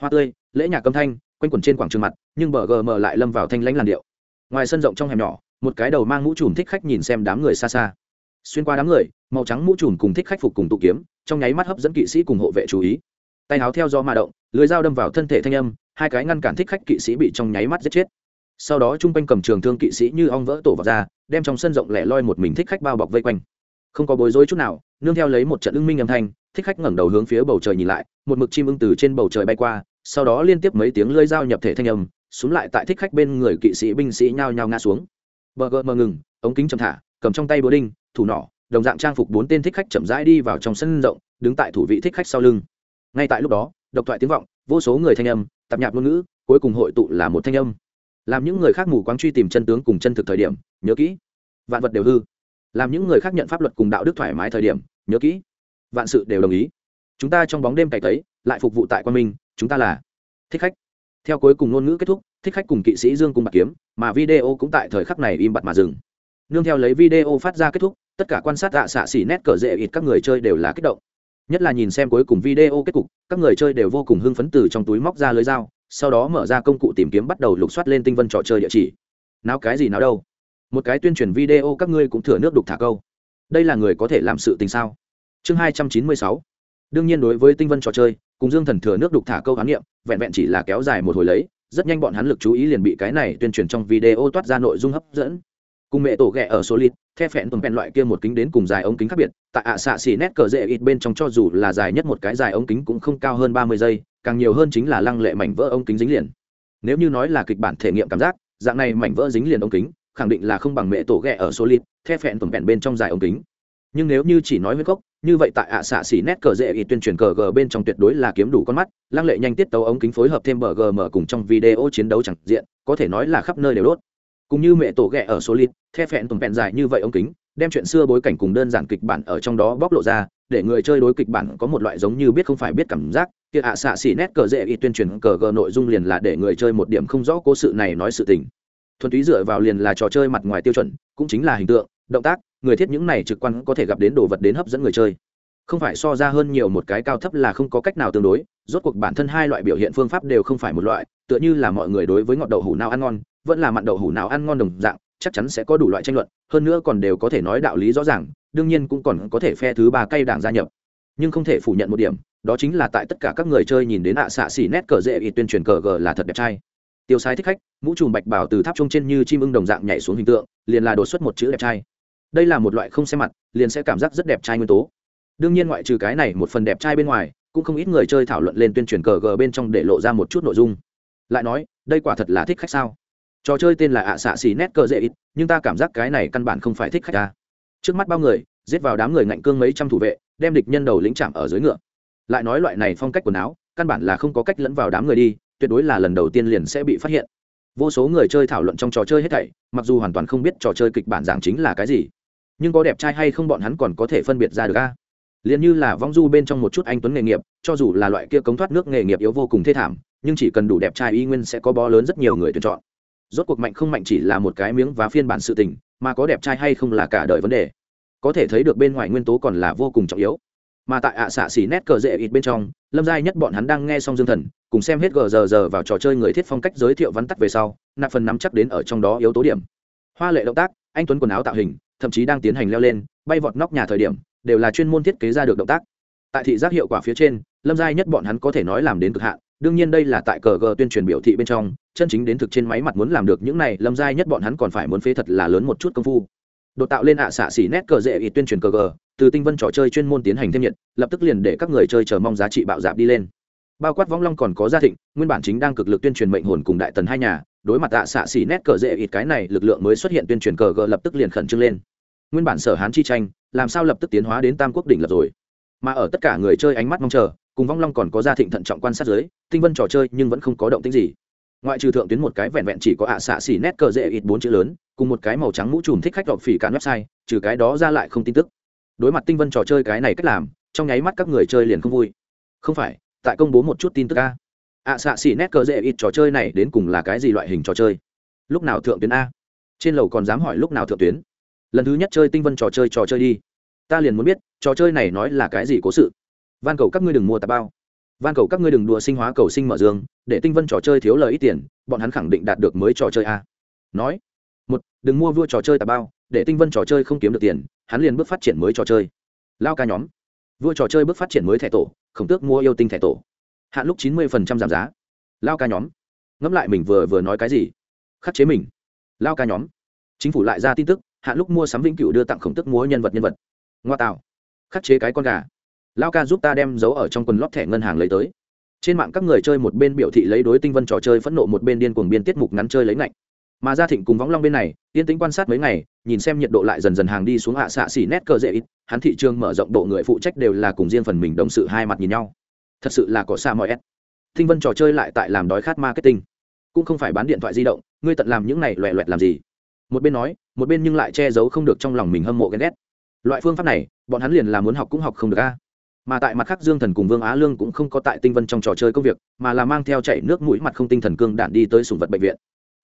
Hoa tươi lễ nhạc âm thanh quanh quẩn trên quảng trường mặt nhưng bờ gm lại lâm vào thanh lãnh làn điệu. Ngoài sân rộng trong hẻm nhỏ một cái đầu mang mũ trùm thích khách nhìn xem đám người xa xa. Xuyên qua đám người màu trắng mũ trùm cùng thích khách phục cùng tụ kiếm trong nháy mắt hấp dẫn kỵ sĩ cùng hộ vệ chú ý. Tay áo theo do ma động lưới dao đâm vào thân thể thanh âm hai cái ngăn cản thích khách kỵ sĩ bị trong nháy mắt giết chết sau đó chung quanh cầm trường thương kỵ sĩ như ong vỡ tổ vào ra, đem trong sân rộng lẻ loi một mình thích khách bao bọc vây quanh. Không có bối rối chút nào, nương theo lấy một trận ưng minh âm thanh, thích khách ngẩng đầu hướng phía bầu trời nhìn lại, một mực chim ưng từ trên bầu trời bay qua, sau đó liên tiếp mấy tiếng lơi dao nhập thể thanh âm xuống lại tại thích khách bên người kỵ sĩ binh sĩ nhao nhao ngã xuống. Bờ gờ mờ ngừng, ống kính chậm thả, cầm trong tay búa đinh, thủ nỏ, đồng dạng trang phục bốn tên thích khách chậm rãi đi vào trong sân rộng, đứng tại thủ vị thích khách sau lưng. Ngay tại lúc đó, độc thoại tiếng vọng, vô số người thanh âm, tạp nhạp ngôn ngữ, cuối cùng hội tụ là một thanh âm làm những người khác mù quáng truy tìm chân tướng cùng chân thực thời điểm, nhớ kỹ. Vạn vật đều hư. Làm những người khác nhận pháp luật cùng đạo đức thoải mái thời điểm, nhớ kỹ. Vạn sự đều đồng ý. Chúng ta trong bóng đêm cày tấy lại phục vụ tại quan minh, chúng ta là thích khách. Theo cuối cùng ngôn ngữ kết thúc, thích khách cùng kỵ sĩ dương cùng bạc kiếm, mà video cũng tại thời khắc này im bặt mà dừng. Nương theo lấy video phát ra kết thúc, tất cả quan sát tạ xạ xỉ nét cờ rễ ít các người chơi đều là kích động. Nhất là nhìn xem cuối cùng video kết cục, các người chơi đều vô cùng hưng phấn từ trong túi móc ra lưới dao sau đó mở ra công cụ tìm kiếm bắt đầu lục soát lên tinh vân trò chơi địa chỉ. Nào cái gì nào đâu. Một cái tuyên truyền video các ngươi cũng thừa nước đục thả câu. Đây là người có thể làm sự tình sao? Chương hai trăm chín mươi sáu. Đương nhiên đối với tinh vân trò chơi, cùng dương thần thừa nước đục thả câu khám nghiệm vẹn vẹn chỉ là kéo dài một hồi lấy, rất nhanh bọn hắn lực chú ý liền bị cái này tuyên truyền trong video toát ra nội dung hấp dẫn cùng mẹ tổ ghẹ ở số lít, the phẹn tuần phẹn loại kia một kính đến cùng dài ống kính khác biệt, tại ạ xạ xỉ nét cờ rễ ít bên trong cho dù là dài nhất một cái dài ống kính cũng không cao hơn ba mươi giây, càng nhiều hơn chính là lăng lệ mảnh vỡ ống kính dính liền. Nếu như nói là kịch bản thể nghiệm cảm giác, dạng này mảnh vỡ dính liền ống kính, khẳng định là không bằng mẹ tổ ghẹ ở số lít, the phẹn tuần phẹn bên trong dài ống kính. Nhưng nếu như chỉ nói với cốc như vậy tại ạ xạ xỉ nét cờ rễ ít tuyên truyền cờ g bên trong tuyệt đối là kiếm đủ con mắt, lăng lệ nhanh tiết tấu ống kính phối hợp thêm bờ gm cùng trong video chiến đấu chẳng diện, có thể nói là khắp nơi đều đốt cũng như mẹ tổ ghẹ ở số lít the phẹn tồn phẹn dài như vậy ống kính, đem chuyện xưa bối cảnh cùng đơn giản kịch bản ở trong đó bóc lộ ra, để người chơi đối kịch bản có một loại giống như biết không phải biết cảm giác. Kia ạ xạ xỉ nét cờ dễ y tuyên truyền cờ gờ nội dung liền là để người chơi một điểm không rõ cố sự này nói sự tình. Thuần túy dựa vào liền là trò chơi mặt ngoài tiêu chuẩn, cũng chính là hình tượng, động tác, người thiết những này trực quan có thể gặp đến đồ vật đến hấp dẫn người chơi. Không phải so ra hơn nhiều một cái cao thấp là không có cách nào tương đối, rốt cuộc bản thân hai loại biểu hiện phương pháp đều không phải một loại, tựa như là mọi người đối với ngọt đậu hủ nào ăn ngon vẫn là mặn đậu hủ nào ăn ngon đồng dạng, chắc chắn sẽ có đủ loại tranh luận, hơn nữa còn đều có thể nói đạo lý rõ ràng, đương nhiên cũng còn có thể phe thứ ba cây đảng gia nhập. Nhưng không thể phủ nhận một điểm, đó chính là tại tất cả các người chơi nhìn đến ạ xạ xỉ nét cờ dễ ít tuyên truyền cờ g là thật đẹp trai. Tiêu sai thích khách, mũ trùm bạch bảo từ tháp trông trên như chim ưng đồng dạng nhảy xuống hình tượng, liền là đột xuất một chữ đẹp trai. Đây là một loại không xem mặt, liền sẽ cảm giác rất đẹp trai nguyên tố. Đương nhiên ngoại trừ cái này một phần đẹp trai bên ngoài, cũng không ít người chơi thảo luận lên tuyên truyền cờ g bên trong để lộ ra một chút nội dung. Lại nói, đây quả thật là thích khách sao? Trò chơi tên là ạ xạ xì nét cờ dễ ít, nhưng ta cảm giác cái này căn bản không phải thích khách ta. Trước mắt bao người, giết vào đám người ngạnh cương mấy trăm thủ vệ, đem địch nhân đầu lính chạm ở dưới ngựa. Lại nói loại này phong cách quần áo, căn bản là không có cách lẫn vào đám người đi, tuyệt đối là lần đầu tiên liền sẽ bị phát hiện. Vô số người chơi thảo luận trong trò chơi hết thảy, mặc dù hoàn toàn không biết trò chơi kịch bản giảng chính là cái gì, nhưng có đẹp trai hay không bọn hắn còn có thể phân biệt ra được a? Liền như là vong du bên trong một chút anh tuấn nghề nghiệp, cho dù là loại kia cống thoát nước nghề nghiệp yếu vô cùng thê thảm, nhưng chỉ cần đủ đẹp trai y nguyên sẽ có bó lớn rất nhiều người tuyển chọn rốt cuộc mạnh không mạnh chỉ là một cái miếng và phiên bản sự tình, mà có đẹp trai hay không là cả đời vấn đề. Có thể thấy được bên ngoài nguyên tố còn là vô cùng trọng yếu. Mà tại ạ xạ xỉ nét cờ rễ ít bên trong, lâm giai nhất bọn hắn đang nghe xong dương thần, cùng xem hết gờ giờ giờ vào trò chơi người thiết phong cách giới thiệu vắn tắt về sau, nạp phần nắm chắc đến ở trong đó yếu tố điểm. Hoa lệ động tác, anh tuấn quần áo tạo hình, thậm chí đang tiến hành leo lên, bay vọt nóc nhà thời điểm, đều là chuyên môn thiết kế ra được động tác. Tại thị giác hiệu quả phía trên, lâm giai nhất bọn hắn có thể nói làm đến cực hạn, đương nhiên đây là tại cờ gờ tuyên truyền biểu thị bên trong chân chính đến thực trên máy mặt muốn làm được những này, lâm giai nhất bọn hắn còn phải muốn phế thật là lớn một chút công phu. Đột tạo lên ạ xạ xỉ nét cờ dễ ít tuyên truyền cờ gờ, từ tinh vân trò chơi chuyên môn tiến hành thêm nhiệt, lập tức liền để các người chơi chờ mong giá trị bạo dạp đi lên. Bao quát võng long còn có gia thịnh, nguyên bản chính đang cực lực tuyên truyền mệnh hồn cùng đại tần hai nhà, đối mặt ạ xạ xỉ nét cờ dễ ít cái này, lực lượng mới xuất hiện tuyên truyền cờ gờ lập tức liền khẩn trương lên. Nguyên bản sở hán chi tranh, làm sao lập tức tiến hóa đến tam quốc đỉnh lập rồi? Mà ở tất cả người chơi ánh mắt mong chờ, cùng vong long còn có gia thịnh thận trọng quan sát giới tinh vân trò chơi nhưng vẫn không có động tính gì ngoại trừ thượng tuyến một cái vẹn vẹn chỉ có ạ xạ xỉ nét cờ dễ ít bốn chữ lớn, cùng một cái màu trắng mũ trùm thích khách đọc phỉ cạn website, trừ cái đó ra lại không tin tức. Đối mặt tinh vân trò chơi cái này cách làm, trong nháy mắt các người chơi liền không vui. Không phải, tại công bố một chút tin tức a. Ạ xạ xỉ nét cờ dễ ít trò chơi này đến cùng là cái gì loại hình trò chơi? Lúc nào thượng tuyến a? Trên lầu còn dám hỏi lúc nào thượng tuyến? Lần thứ nhất chơi tinh vân trò chơi trò chơi đi. Ta liền muốn biết, trò chơi này nói là cái gì cố sự? Van cầu các ngươi đừng mua tà bao van cầu các ngươi đừng đùa sinh hóa cầu sinh mở dương, để tinh vân trò chơi thiếu lời ít tiền, bọn hắn khẳng định đạt được mới trò chơi a. Nói, một, đừng mua vua trò chơi tà bao, để tinh vân trò chơi không kiếm được tiền, hắn liền bước phát triển mới trò chơi. Lao ca nhóm, vua trò chơi bước phát triển mới thẻ tổ, khổng tước mua yêu tinh thẻ tổ. Hạn lúc chín mươi giảm giá. Lao ca nhóm, ngẫm lại mình vừa vừa nói cái gì? Khắc chế mình. Lao ca nhóm, chính phủ lại ra tin tức, hạn lúc mua sắm vĩnh cửu đưa tặng khổng tước múa nhân vật nhân vật. Ngoa tạo, khắc chế cái con gà lao ca giúp ta đem giấu ở trong quần lót thẻ ngân hàng lấy tới. Trên mạng các người chơi một bên biểu thị lấy đối tinh vân trò chơi phẫn nộ, một bên điên cuồng biên tiết mục ngắn chơi lấy ngạnh. Mà gia thịnh cùng võng long bên này, yên tĩnh quan sát mấy ngày, nhìn xem nhiệt độ lại dần dần hàng đi xuống hạ xạ xỉ nét cơ dễ ít. Hắn thị trường mở rộng độ người phụ trách đều là cùng riêng phần mình đồng sự hai mặt nhìn nhau. Thật sự là có xa mọi ép tinh vân trò chơi lại tại làm đói khát marketing. Cũng không phải bán điện thoại di động, ngươi tận làm những này loẹ loẹt làm gì? Một bên nói, một bên nhưng lại che giấu không được trong lòng mình hâm mộ ghen ghét. Loại phương pháp này, bọn hắn liền là muốn học cũng học không được a mà tại mặt khác dương thần cùng vương á lương cũng không có tại tinh vân trong trò chơi công việc, mà là mang theo chạy nước mũi mặt không tinh thần cương đản đi tới sùng vật bệnh viện.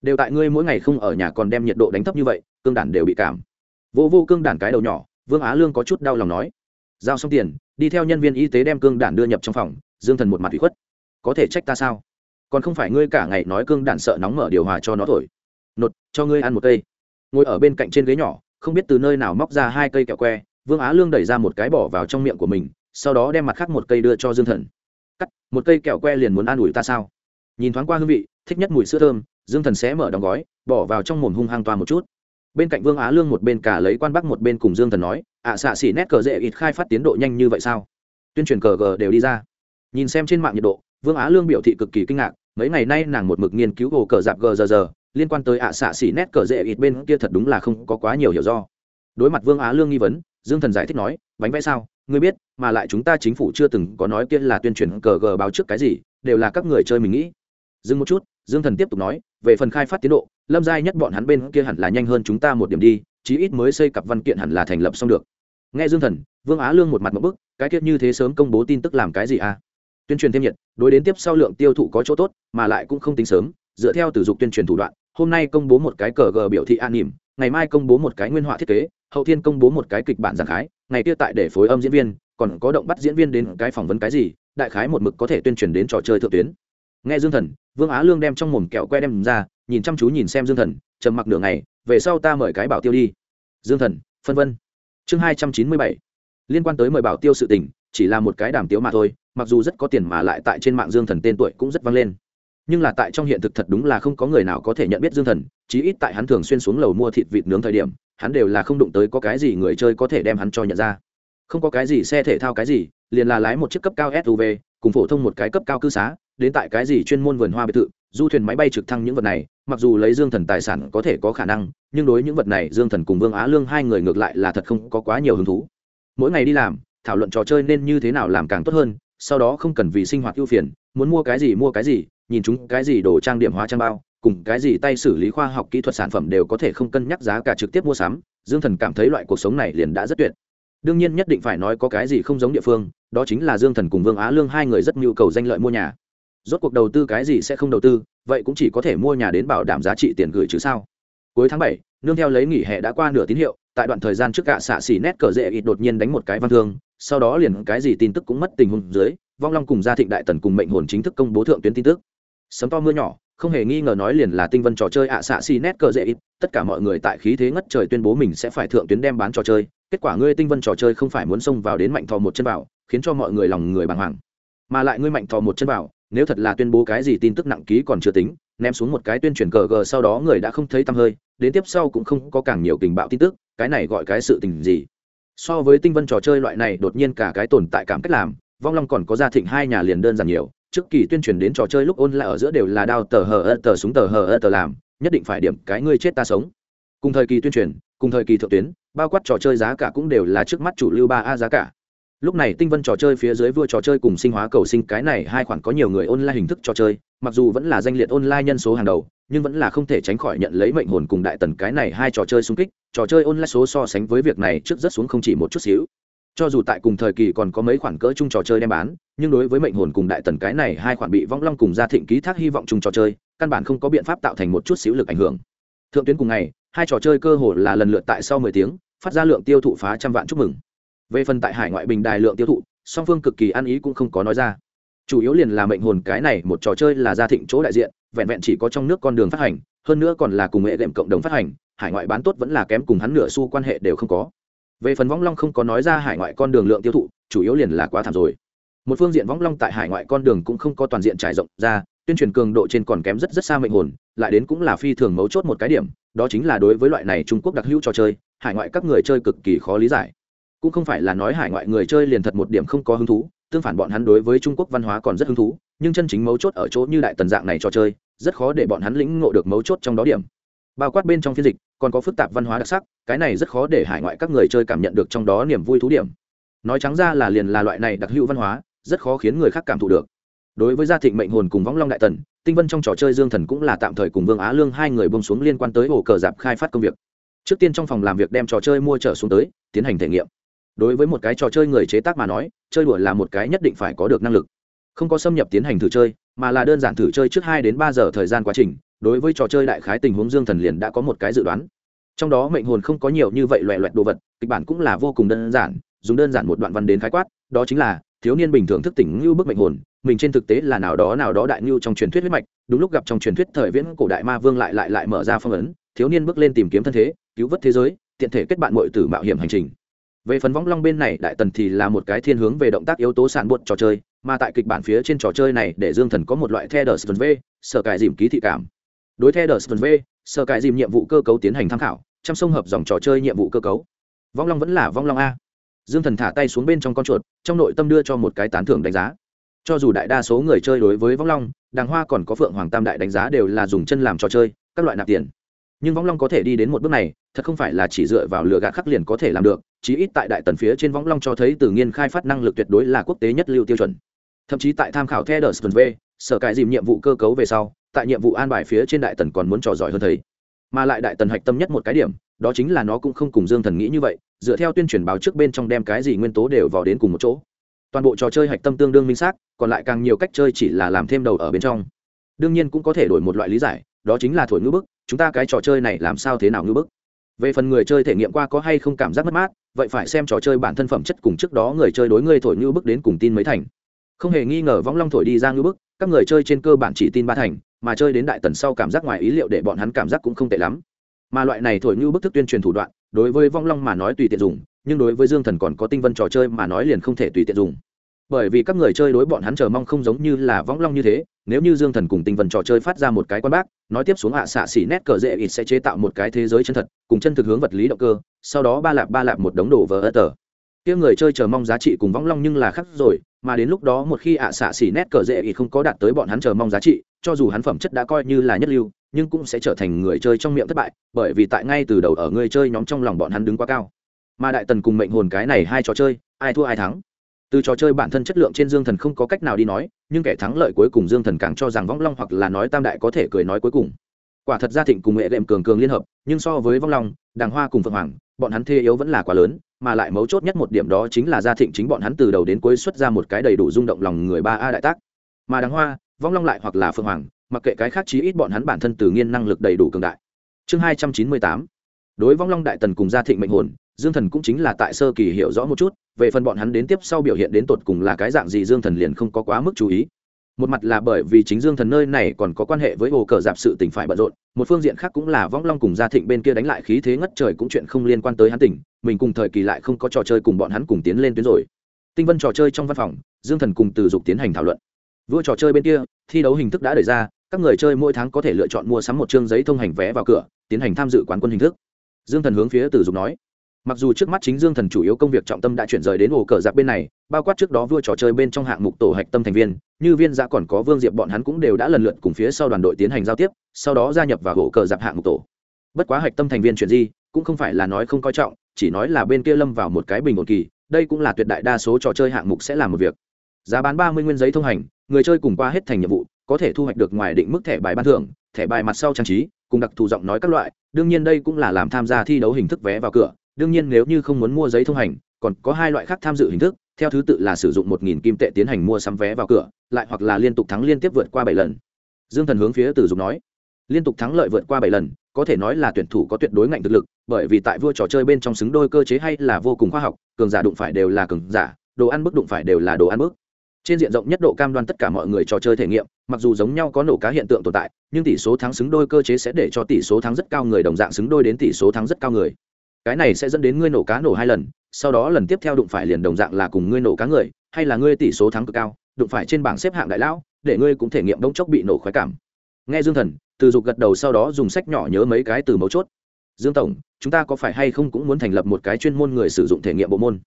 Đều tại ngươi mỗi ngày không ở nhà còn đem nhiệt độ đánh thấp như vậy, cương đản đều bị cảm. Vô vô cương đản cái đầu nhỏ, vương á lương có chút đau lòng nói, giao xong tiền, đi theo nhân viên y tế đem cương đản đưa nhập trong phòng, dương thần một mặt bị khuất. Có thể trách ta sao? Còn không phải ngươi cả ngày nói cương đản sợ nóng mở điều hòa cho nó thổi. Nột, cho ngươi ăn một cây. Ngồi ở bên cạnh trên ghế nhỏ, không biết từ nơi nào móc ra hai cây kẹo que, vương á lương đẩy ra một cái bỏ vào trong miệng của mình sau đó đem mặt khác một cây đưa cho dương thần. Cắt một cây kẹo que liền muốn an ủi ta sao? Nhìn thoáng qua hương vị thích nhất mùi sữa thơm dương thần sẽ mở đóng gói bỏ vào trong mồm hung hăng toa một chút. Bên cạnh vương á lương một bên cả lấy quan bắc một bên cùng dương thần nói ạ à, xạ xỉ nét cờ dễ ít khai phát tiến độ nhanh như vậy sao? Tuyên truyền cờ gờ đều đi ra. Nhìn xem trên mạng nhiệt độ vương á lương biểu thị cực kỳ kinh ngạc mấy ngày nay nàng một mực nghiên cứu hồ cờ dạp gờ giờ giờ liên quan tới ạ à xạ xỉ nét cờ dễ ít bên kia thật đúng là không có quá nhiều hiểu do. Đối mặt vương á lương nghi vấn dương thần giải thích nói bánh vẽ sao? Ngươi biết, mà lại chúng ta chính phủ chưa từng có nói kia là tuyên truyền cờ gờ báo trước cái gì, đều là các người chơi mình nghĩ. Dừng một chút, dương thần tiếp tục nói, về phần khai phát tiến độ, lâm giai nhất bọn hắn bên kia hẳn là nhanh hơn chúng ta một điểm đi, chí ít mới xây cặp văn kiện hẳn là thành lập xong được. Nghe dương thần, vương á lương một mặt một bức, cái tiết như thế sớm công bố tin tức làm cái gì à? Tuyên truyền thêm nhiệt, đối đến tiếp sau lượng tiêu thụ có chỗ tốt, mà lại cũng không tính sớm, dựa theo tử dục tuyên truyền thủ đoạn, hôm nay công bố một cái cờ gờ biểu thị an nỉm, ngày mai công bố một cái nguyên họa thiết kế, hậu thiên công bố một cái kịch bản giảng khái ngày kia tại để phối âm diễn viên, còn có động bắt diễn viên đến cái phỏng vấn cái gì, đại khái một mực có thể tuyên truyền đến trò chơi thượng tuyến. Nghe dương thần, vương á lương đem trong mồm kẹo que đem ra, nhìn chăm chú nhìn xem dương thần, trầm mặc nửa ngày, về sau ta mời cái bảo tiêu đi. Dương thần, phân vân. Chương hai trăm chín mươi bảy. Liên quan tới mời bảo tiêu sự tình, chỉ là một cái đàm tiếu mà thôi, mặc dù rất có tiền mà lại tại trên mạng dương thần tên tuổi cũng rất vang lên. Nhưng là tại trong hiện thực thật đúng là không có người nào có thể nhận biết dương thần, chí ít tại hắn thường xuyên xuống lầu mua thịt vịt nướng thời điểm hắn đều là không đụng tới có cái gì người chơi có thể đem hắn cho nhận ra. Không có cái gì xe thể thao cái gì, liền là lái một chiếc cấp cao suv cùng phổ thông một cái cấp cao cư xá, đến tại cái gì chuyên môn vườn hoa biệt thự, du thuyền máy bay trực thăng những vật này, mặc dù lấy dương thần tài sản có thể có khả năng, nhưng đối những vật này dương thần cùng vương á lương hai người ngược lại là thật không có quá nhiều hứng thú. Mỗi ngày đi làm, thảo luận trò chơi nên như thế nào làm càng tốt hơn, sau đó không cần vì sinh hoạt ưu phiền, muốn mua cái gì mua cái gì, nhìn chúng cái gì đồ trang điểm hóa trang bao cùng cái gì tay xử lý khoa học kỹ thuật sản phẩm đều có thể không cân nhắc giá cả trực tiếp mua sắm, dương thần cảm thấy loại cuộc sống này liền đã rất tuyệt. Đương nhiên nhất định phải nói có cái gì không giống địa phương, đó chính là dương thần cùng vương á lương hai người rất nhu cầu danh lợi mua nhà. Rốt cuộc đầu tư cái gì sẽ không đầu tư, vậy cũng chỉ có thể mua nhà đến bảo đảm giá trị tiền gửi chứ sao? Cuối tháng bảy, nương theo lấy nghỉ hè đã qua nửa tín hiệu, tại đoạn thời gian trước gạ xạ xỉ nét cờ dễ ít đột nhiên đánh một cái văn thương, sau đó liền cái gì tin tức cũng mất tình huống dưới, vong long cùng gia thịnh đại tần cùng mệnh hồn chính thức công bố thượng tuyến tin tức. Sấm to mưa nhỏ không hề nghi ngờ nói liền là tinh vân trò chơi ạ xạ xì nét cờ dễ ít. Tất cả mọi người tại khí thế ngất trời tuyên bố mình sẽ phải thượng tuyến đem bán trò chơi. Kết quả ngươi tinh vân trò chơi không phải muốn xông vào đến mạnh thò một chân vào, khiến cho mọi người lòng người bàng hoàng. Mà lại ngươi mạnh thò một chân vào, nếu thật là tuyên bố cái gì tin tức nặng ký còn chưa tính, ném xuống một cái tuyên truyền cờ gờ sau đó người đã không thấy tăm hơi, đến tiếp sau cũng không có càng nhiều tình bạo tin tức, cái này gọi cái sự tình gì? So với tinh vân trò chơi loại này, đột nhiên cả cái tồn tại cảm cách làm, vong long còn có gia thịnh hai nhà liền đơn giản nhiều trước kỳ tuyên truyền đến trò chơi lúc ôn lại ở giữa đều là đao tờ hờ ơ tờ súng tờ hờ ơ tờ làm, nhất định phải điểm cái ngươi chết ta sống. Cùng thời kỳ tuyên truyền, cùng thời kỳ thượng tuyến, bao quát trò chơi giá cả cũng đều là trước mắt chủ lưu ba a giá cả. Lúc này tinh vân trò chơi phía dưới vua trò chơi cùng sinh hóa cầu sinh cái này hai khoản có nhiều người online hình thức trò chơi, mặc dù vẫn là danh liệt online nhân số hàng đầu, nhưng vẫn là không thể tránh khỏi nhận lấy mệnh hồn cùng đại tần cái này hai trò chơi xung kích. Trò chơi online số so sánh với việc này trước rất xuống không chỉ một chút xíu cho dù tại cùng thời kỳ còn có mấy khoản cỡ chung trò chơi đem bán, nhưng đối với mệnh hồn cùng đại tần cái này hai khoản bị vong long cùng gia thịnh ký thác hy vọng chung trò chơi, căn bản không có biện pháp tạo thành một chút xíu lực ảnh hưởng. Thượng tuyến cùng ngày, hai trò chơi cơ hồ là lần lượt tại sau mười tiếng, phát ra lượng tiêu thụ phá trăm vạn chúc mừng. Về phần tại hải ngoại bình đài lượng tiêu thụ, song phương cực kỳ ăn ý cũng không có nói ra. Chủ yếu liền là mệnh hồn cái này một trò chơi là gia thịnh chỗ đại diện, vẹn vẹn chỉ có trong nước con đường phát hành, hơn nữa còn là cùng hệ đệm cộng đồng phát hành, hải ngoại bán tốt vẫn là kém cùng hắn nửa xu quan hệ đều không có về phần võng long không có nói ra hải ngoại con đường lượng tiêu thụ, chủ yếu liền là quá thảm rồi. Một phương diện võng long tại hải ngoại con đường cũng không có toàn diện trải rộng ra, tuyên truyền cường độ trên còn kém rất rất xa mệnh hồn, lại đến cũng là phi thường mấu chốt một cái điểm, đó chính là đối với loại này trung quốc đặc hữu trò chơi, hải ngoại các người chơi cực kỳ khó lý giải. Cũng không phải là nói hải ngoại người chơi liền thật một điểm không có hứng thú, tương phản bọn hắn đối với trung quốc văn hóa còn rất hứng thú, nhưng chân chính mấu chốt ở chỗ như đại tần dạng này trò chơi, rất khó để bọn hắn lĩnh ngộ được mấu chốt trong đó điểm. Bao quát bên trong phiên dịch còn có phức tạp văn hóa đặc sắc, cái này rất khó để hải ngoại các người chơi cảm nhận được trong đó niềm vui thú điểm. Nói trắng ra là liền là loại này đặc hữu văn hóa, rất khó khiến người khác cảm thụ được. Đối với gia thịnh mệnh hồn cùng võng long đại tần, tinh vân trong trò chơi dương thần cũng là tạm thời cùng vương á lương hai người bông xuống liên quan tới ổ cờ dạp khai phát công việc. Trước tiên trong phòng làm việc đem trò chơi mua trở xuống tới, tiến hành thể nghiệm. Đối với một cái trò chơi người chế tác mà nói, chơi đùa là một cái nhất định phải có được năng lực. Không có xâm nhập tiến hành thử chơi, mà là đơn giản thử chơi trước hai đến ba giờ thời gian quá trình đối với trò chơi đại khái tình huống dương thần liền đã có một cái dự đoán. Trong đó mệnh hồn không có nhiều như vậy loẹ loẹt đồ vật, kịch bản cũng là vô cùng đơn giản, dùng đơn giản một đoạn văn đến khái quát, đó chính là, thiếu niên bình thường thức tỉnh như bức mệnh hồn, mình trên thực tế là nào đó nào đó đại ngưu trong truyền thuyết huyết mạch, đúng lúc gặp trong truyền thuyết thời viễn cổ đại ma vương lại lại lại mở ra phong ấn, thiếu niên bước lên tìm kiếm thân thế, cứu vớt thế giới, tiện thể kết bạn mọi tử mạo hiểm hành trình. Về phần võng long bên này, đại tần thì là một cái thiên hướng về động tác yếu tố sản buộc trò chơi, mà tại kịch bản phía trên trò chơi này để dương thần có một loại the đờ v, sở cải dìm ký thị cảm đối the đờ v, sở cải dìm nhiệm vụ cơ cấu tiến hành tham khảo, chăm sông hợp dòng trò chơi nhiệm vụ cơ cấu. Vong long vẫn là vong long a. Dương thần thả tay xuống bên trong con chuột, trong nội tâm đưa cho một cái tán thưởng đánh giá. Cho dù đại đa số người chơi đối với vong long, đàng hoa còn có phượng hoàng tam đại đánh giá đều là dùng chân làm trò chơi, các loại nạp tiền. Nhưng vong long có thể đi đến một bước này, thật không phải là chỉ dựa vào lựa gạt khắc liền có thể làm được, chí ít tại đại tần phía trên vong long cho thấy tự nhiên khai phát năng lực tuyệt đối là quốc tế nhất lưu tiêu chuẩn. Thậm chí tại tham khảo theo đờ v, sở cải dìm nhiệm vụ cơ cấu về sau tại nhiệm vụ an bài phía trên đại tần còn muốn trò giỏi hơn thấy mà lại đại tần hạch tâm nhất một cái điểm, đó chính là nó cũng không cùng dương thần nghĩ như vậy, dựa theo tuyên truyền báo trước bên trong đem cái gì nguyên tố đều vào đến cùng một chỗ. Toàn bộ trò chơi hạch tâm tương đương minh xác, còn lại càng nhiều cách chơi chỉ là làm thêm đầu ở bên trong. Đương nhiên cũng có thể đổi một loại lý giải, đó chính là thổi ngữ bức, chúng ta cái trò chơi này làm sao thế nào ngữ bức? Về phần người chơi thể nghiệm qua có hay không cảm giác mất mát, vậy phải xem trò chơi bản thân phẩm chất cùng trước đó người chơi đối người thổi ngữ bức đến cùng tin mấy thành. Không hề nghi ngờ võng long thổi đi ra ngữ bức, các người chơi trên cơ bản chỉ tin ba thành mà chơi đến đại tần sau cảm giác ngoài ý liệu để bọn hắn cảm giác cũng không tệ lắm. Mà loại này thổi như bức thức tuyên truyền thủ đoạn, đối với vong long mà nói tùy tiện dùng, nhưng đối với dương thần còn có tinh vân trò chơi mà nói liền không thể tùy tiện dùng. Bởi vì các người chơi đối bọn hắn chờ mong không giống như là vong long như thế, nếu như dương thần cùng tinh vân trò chơi phát ra một cái quan bác, nói tiếp xuống hạ xạ xỉ nét cờ dễ ít sẽ chế tạo một cái thế giới chân thật, cùng chân thực hướng vật lý động cơ, sau đó ba lạp ba lạp một đống đồ vỡ ơ tờ kia người chơi chờ mong giá trị cùng vong long nhưng là khác rồi, mà đến lúc đó một khi ạ xạ xỉ nét cờ dễ ý không có đạt tới bọn hắn chờ mong giá trị, cho dù hắn phẩm chất đã coi như là nhất lưu, nhưng cũng sẽ trở thành người chơi trong miệng thất bại, bởi vì tại ngay từ đầu ở người chơi nhóm trong lòng bọn hắn đứng quá cao. Mà đại tần cùng mệnh hồn cái này hai trò chơi, ai thua ai thắng. Từ trò chơi bản thân chất lượng trên dương thần không có cách nào đi nói, nhưng kẻ thắng lợi cuối cùng dương thần càng cho rằng võng long hoặc là nói tam đại có thể cười nói cuối cùng. Quả thật gia thịnh cùng nghệ đệm cường cường liên hợp, nhưng so với vong long, đàng hoa cùng phượng hoàng, bọn hắn thê yếu vẫn là quá lớn mà lại mấu chốt nhất một điểm đó chính là gia thịnh chính bọn hắn từ đầu đến cuối xuất ra một cái đầy đủ rung động lòng người ba a đại tác. Mà đáng hoa, vong long lại hoặc là phương hoàng, mặc kệ cái khác chí ít bọn hắn bản thân từ nghiên năng lực đầy đủ cường đại. Chương hai trăm chín mươi tám. Đối vong long đại tần cùng gia thịnh mệnh hồn, dương thần cũng chính là tại sơ kỳ hiểu rõ một chút, về phần bọn hắn đến tiếp sau biểu hiện đến tột cùng là cái dạng gì dương thần liền không có quá mức chú ý. Một mặt là bởi vì chính dương thần nơi này còn có quan hệ với hồ cờ dạp sự tỉnh phải bận rộn, một phương diện khác cũng là vong long cùng gia thịnh bên kia đánh lại khí thế ngất trời cũng chuyện không liên quan tới hắn tỉnh mình cùng thời kỳ lại không có trò chơi cùng bọn hắn cùng tiến lên tuyến rồi. Tinh vân trò chơi trong văn phòng, dương thần cùng từ dục tiến hành thảo luận. Vua trò chơi bên kia, thi đấu hình thức đã đẩy ra, các người chơi mỗi tháng có thể lựa chọn mua sắm một chương giấy thông hành vé vào cửa, tiến hành tham dự quán quân hình thức. Dương thần hướng phía từ dục nói. Mặc dù trước mắt chính dương thần chủ yếu công việc trọng tâm đã chuyển rời đến ổ cờ giặc bên này, bao quát trước đó vua trò chơi bên trong hạng mục tổ hạch tâm thành viên, như viên giã còn có vương diệp bọn hắn cũng đều đã lần lượt cùng phía sau đoàn đội tiến hành giao tiếp, sau đó gia nhập vào ổ cờ giặc hạng mục tổ. Bất quá hạch tâm thành viên chuyển di cũng không phải là nói không coi trọng, chỉ nói là bên kia lâm vào một cái bình ổn kỳ, đây cũng là tuyệt đại đa số trò chơi hạng mục sẽ làm một việc. Giá bán ba mươi nguyên giấy thông hành, người chơi cùng qua hết thành nhiệm vụ, có thể thu hoạch được ngoài định mức thẻ bài ban thưởng, thẻ bài mặt sau trang trí, cùng đặc thù giọng nói các loại, đương nhiên đây cũng là làm tham gia thi đấu hình thức vé vào cửa, đương nhiên nếu như không muốn mua giấy thông hành, còn có hai loại khác tham dự hình thức, theo thứ tự là sử dụng một nghìn kim tệ tiến hành mua sắm vé vào cửa, lại hoặc là liên tục thắng liên tiếp vượt qua bảy lần. Dương thần hướng phía tử dục nói, liên tục thắng lợi vượt qua bảy lần có thể nói là tuyển thủ có tuyệt đối ngạnh thực lực, bởi vì tại vua trò chơi bên trong xứng đôi cơ chế hay là vô cùng khoa học, cường giả đụng phải đều là cường giả, đồ ăn bức đụng phải đều là đồ ăn bức. Trên diện rộng nhất độ cam đoan tất cả mọi người trò chơi thể nghiệm, mặc dù giống nhau có nổ cá hiện tượng tồn tại, nhưng tỷ số thắng xứng đôi cơ chế sẽ để cho tỷ số thắng rất cao người đồng dạng xứng đôi đến tỷ số thắng rất cao người. Cái này sẽ dẫn đến ngươi nổ cá nổ hai lần, sau đó lần tiếp theo đụng phải liền đồng dạng là cùng ngươi nổ cá người, hay là ngươi tỷ số thắng cực cao, đụng phải trên bảng xếp hạng đại lão, để ngươi cũng thể nghiệm đống chốc bị nổ khoái cảm nghe dương thần, từ dục gật đầu sau đó dùng sách nhỏ nhớ mấy cái từ mấu chốt. Dương tổng, chúng ta có phải hay không cũng muốn thành lập một cái chuyên môn người sử dụng thể nghiệm bộ môn?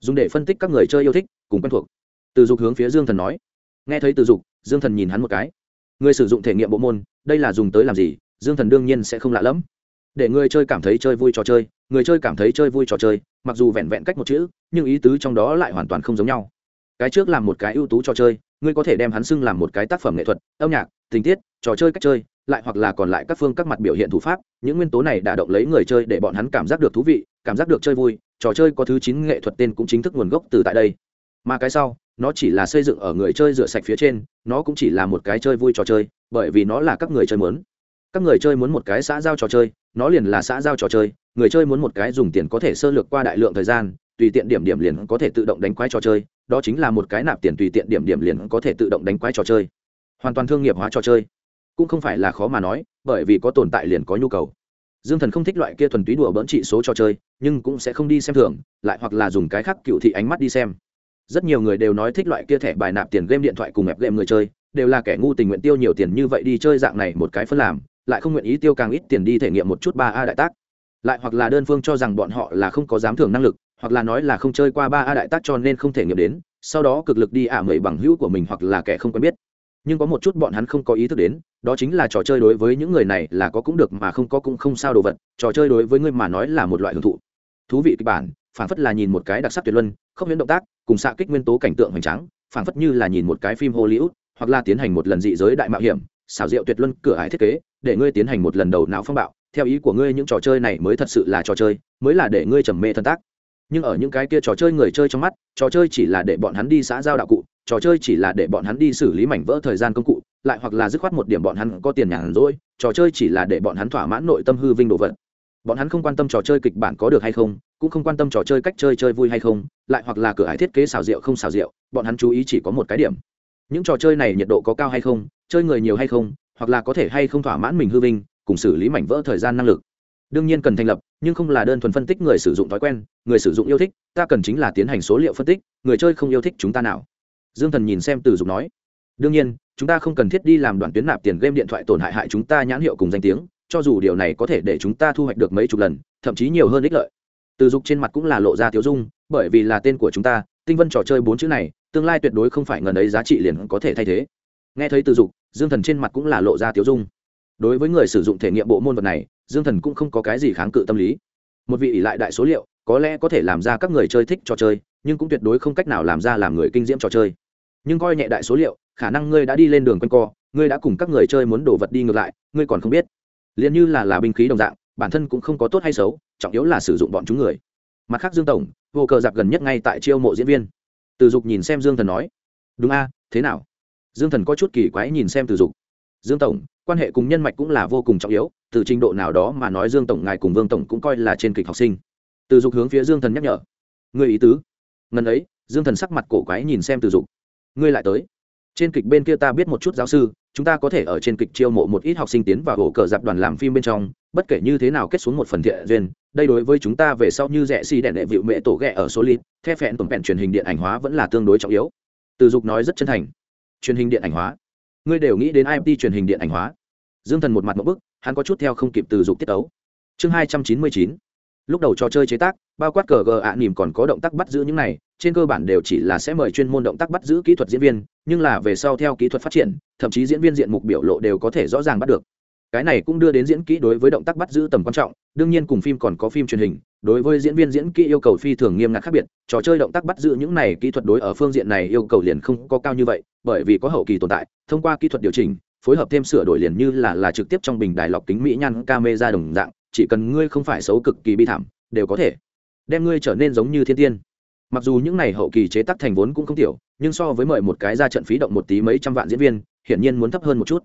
Dùng để phân tích các người chơi yêu thích, cùng quen thuộc. Từ dục hướng phía dương thần nói. Nghe thấy từ dục, dương thần nhìn hắn một cái. Người sử dụng thể nghiệm bộ môn, đây là dùng tới làm gì? Dương thần đương nhiên sẽ không lạ lẫm. Để người chơi cảm thấy chơi vui trò chơi, người chơi cảm thấy chơi vui trò chơi, mặc dù vẹn vẹn cách một chữ, nhưng ý tứ trong đó lại hoàn toàn không giống nhau. Cái trước là một cái ưu tú trò chơi, ngươi có thể đem hắn xưng làm một cái tác phẩm nghệ thuật, âm nhạc tình tiết, trò chơi cách chơi, lại hoặc là còn lại các phương các mặt biểu hiện thủ pháp, những nguyên tố này đã động lấy người chơi để bọn hắn cảm giác được thú vị, cảm giác được chơi vui, trò chơi có thứ chín nghệ thuật tên cũng chính thức nguồn gốc từ tại đây. Mà cái sau, nó chỉ là xây dựng ở người chơi rửa sạch phía trên, nó cũng chỉ là một cái chơi vui trò chơi, bởi vì nó là các người chơi muốn. Các người chơi muốn một cái xã giao trò chơi, nó liền là xã giao trò chơi, người chơi muốn một cái dùng tiền có thể sơ lược qua đại lượng thời gian, tùy tiện điểm điểm liền có thể tự động đánh quái trò chơi, đó chính là một cái nạp tiền tùy tiện điểm điểm liền có thể tự động đánh quái trò chơi hoàn toàn thương nghiệp hóa trò chơi. Cũng không phải là khó mà nói, bởi vì có tồn tại liền có nhu cầu. Dương thần không thích loại kia thuần túy đùa bỡn trị số trò chơi, nhưng cũng sẽ không đi xem thường lại hoặc là dùng cái khác cựu thị ánh mắt đi xem. Rất nhiều người đều nói thích loại kia thẻ bài nạp tiền game điện thoại cùng ép game người chơi, đều là kẻ ngu tình nguyện tiêu nhiều tiền như vậy đi chơi dạng này một cái phân làm, lại không nguyện ý tiêu càng ít tiền đi thể nghiệm một chút ba a đại tác. Lại hoặc là đơn phương cho rằng bọn họ là không có dám thưởng năng lực, hoặc là nói là không chơi qua ba a đại tác cho nên không thể nghiệm đến, sau đó cực lực đi ả mười bằng hữu của mình hoặc là kẻ không quen biết nhưng có một chút bọn hắn không có ý thức đến, đó chính là trò chơi đối với những người này là có cũng được mà không có cũng không sao đồ vật, trò chơi đối với ngươi mà nói là một loại hưởng thụ. Thú vị kịch bản phản phất là nhìn một cái đặc sắc tuyệt luân, không biến động tác, cùng xạ kích nguyên tố cảnh tượng hoành tráng phản phất như là nhìn một cái phim hollywood, hoặc là tiến hành một lần dị giới đại mạo hiểm, xảo diệu tuyệt luân cửa ải thiết kế, để ngươi tiến hành một lần đầu não phong bạo. Theo ý của ngươi những trò chơi này mới thật sự là trò chơi, mới là để ngươi trầm mê thân tác. Nhưng ở những cái kia trò chơi người chơi trong mắt, trò chơi chỉ là để bọn hắn đi xã giao đạo cụ trò chơi chỉ là để bọn hắn đi xử lý mảnh vỡ thời gian công cụ, lại hoặc là dứt khoát một điểm bọn hắn có tiền nhàn rỗi, trò chơi chỉ là để bọn hắn thỏa mãn nội tâm hư vinh đồ vật. Bọn hắn không quan tâm trò chơi kịch bản có được hay không, cũng không quan tâm trò chơi cách chơi chơi vui hay không, lại hoặc là cửa hải thiết kế xào rượu không xào rượu, bọn hắn chú ý chỉ có một cái điểm. Những trò chơi này nhiệt độ có cao hay không, chơi người nhiều hay không, hoặc là có thể hay không thỏa mãn mình hư vinh, cùng xử lý mảnh vỡ thời gian năng lực. Đương nhiên cần thành lập, nhưng không là đơn thuần phân tích người sử dụng thói quen, người sử dụng yêu thích, ta cần chính là tiến hành số liệu phân tích, người chơi không yêu thích chúng ta nào dương thần nhìn xem từ dục nói, đương nhiên, chúng ta không cần thiết đi làm đoạn tuyến nạp tiền game điện thoại tổn hại hại chúng ta nhãn hiệu cùng danh tiếng, cho dù điều này có thể để chúng ta thu hoạch được mấy chục lần, thậm chí nhiều hơn ích lợi. Từ dục trên mặt cũng là lộ ra tiếu dung, bởi vì là tên của chúng ta, tinh vân trò chơi bốn chữ này, tương lai tuyệt đối không phải ngần ấy giá trị liền có thể thay thế. Nghe thấy từ dục, dương thần trên mặt cũng là lộ ra tiếu dung. Đối với người sử dụng thể nghiệm bộ môn vật này, dương thần cũng không có cái gì kháng cự tâm lý. Một vị ỷ lại đại số liệu, có lẽ có thể làm ra các người chơi thích trò chơi, nhưng cũng tuyệt đối không cách nào làm ra làm người kinh diễm trò chơi nhưng coi nhẹ đại số liệu, khả năng ngươi đã đi lên đường quanh co, ngươi đã cùng các người chơi muốn đổ vật đi ngược lại, ngươi còn không biết. Liền như là là binh khí đồng dạng, bản thân cũng không có tốt hay xấu, trọng yếu là sử dụng bọn chúng người. Mặt khác dương tổng, vô cờ giặc gần nhất ngay tại chiêu mộ diễn viên. Từ dục nhìn xem dương thần nói, đúng a, thế nào? Dương thần có chút kỳ quái nhìn xem từ dục. Dương tổng, quan hệ cùng nhân mạch cũng là vô cùng trọng yếu, từ trình độ nào đó mà nói dương tổng ngài cùng vương tổng cũng coi là trên kịch học sinh. Từ dục hướng phía dương thần nhắc nhở người ý tứ? Ngần ấy, dương thần sắc mặt cổ quái nhìn xem từ dục ngươi lại tới. Trên kịch bên kia ta biết một chút giáo sư, chúng ta có thể ở trên kịch chiêu mộ một ít học sinh tiến vào ổ cờ dạp đoàn làm phim bên trong, bất kể như thế nào kết xuống một phần thiện duyên, đây đối với chúng ta về sau như rẻ xi si đèn đệ vịu mẹ tổ ghẹ ở số lít the phẹn tổng vẹn truyền hình điện ảnh hóa vẫn là tương đối trọng yếu. Từ dục nói rất chân thành. Truyền hình điện ảnh hóa. Ngươi đều nghĩ đến imt truyền hình điện ảnh hóa. Dương thần một mặt một bức, hắn có chút theo không kịp từ dục tiết ấu chương hai trăm chín mươi chín. Lúc đầu trò chơi chế tác, bao quát cờ gờ ạ nỉm còn có động tác bắt giữ những này trên cơ bản đều chỉ là sẽ mời chuyên môn động tác bắt giữ kỹ thuật diễn viên, nhưng là về sau theo kỹ thuật phát triển, thậm chí diễn viên diện mục biểu lộ đều có thể rõ ràng bắt được. Cái này cũng đưa đến diễn kỹ đối với động tác bắt giữ tầm quan trọng, đương nhiên cùng phim còn có phim truyền hình, đối với diễn viên diễn kỹ yêu cầu phi thường nghiêm ngặt khác biệt, trò chơi động tác bắt giữ những này kỹ thuật đối ở phương diện này yêu cầu liền không có cao như vậy, bởi vì có hậu kỳ tồn tại, thông qua kỹ thuật điều chỉnh, phối hợp thêm sửa đổi liền như là là trực tiếp trong bình đài lọc kính mỹ nhăn camera đồng dạng, chỉ cần ngươi không phải xấu cực kỳ bi thảm, đều có thể đem ngươi trở nên giống như thiên tiên mặc dù những này hậu kỳ chế tác thành vốn cũng không tiểu, nhưng so với mời một cái ra trận phí động một tí mấy trăm vạn diễn viên, hiển nhiên muốn thấp hơn một chút.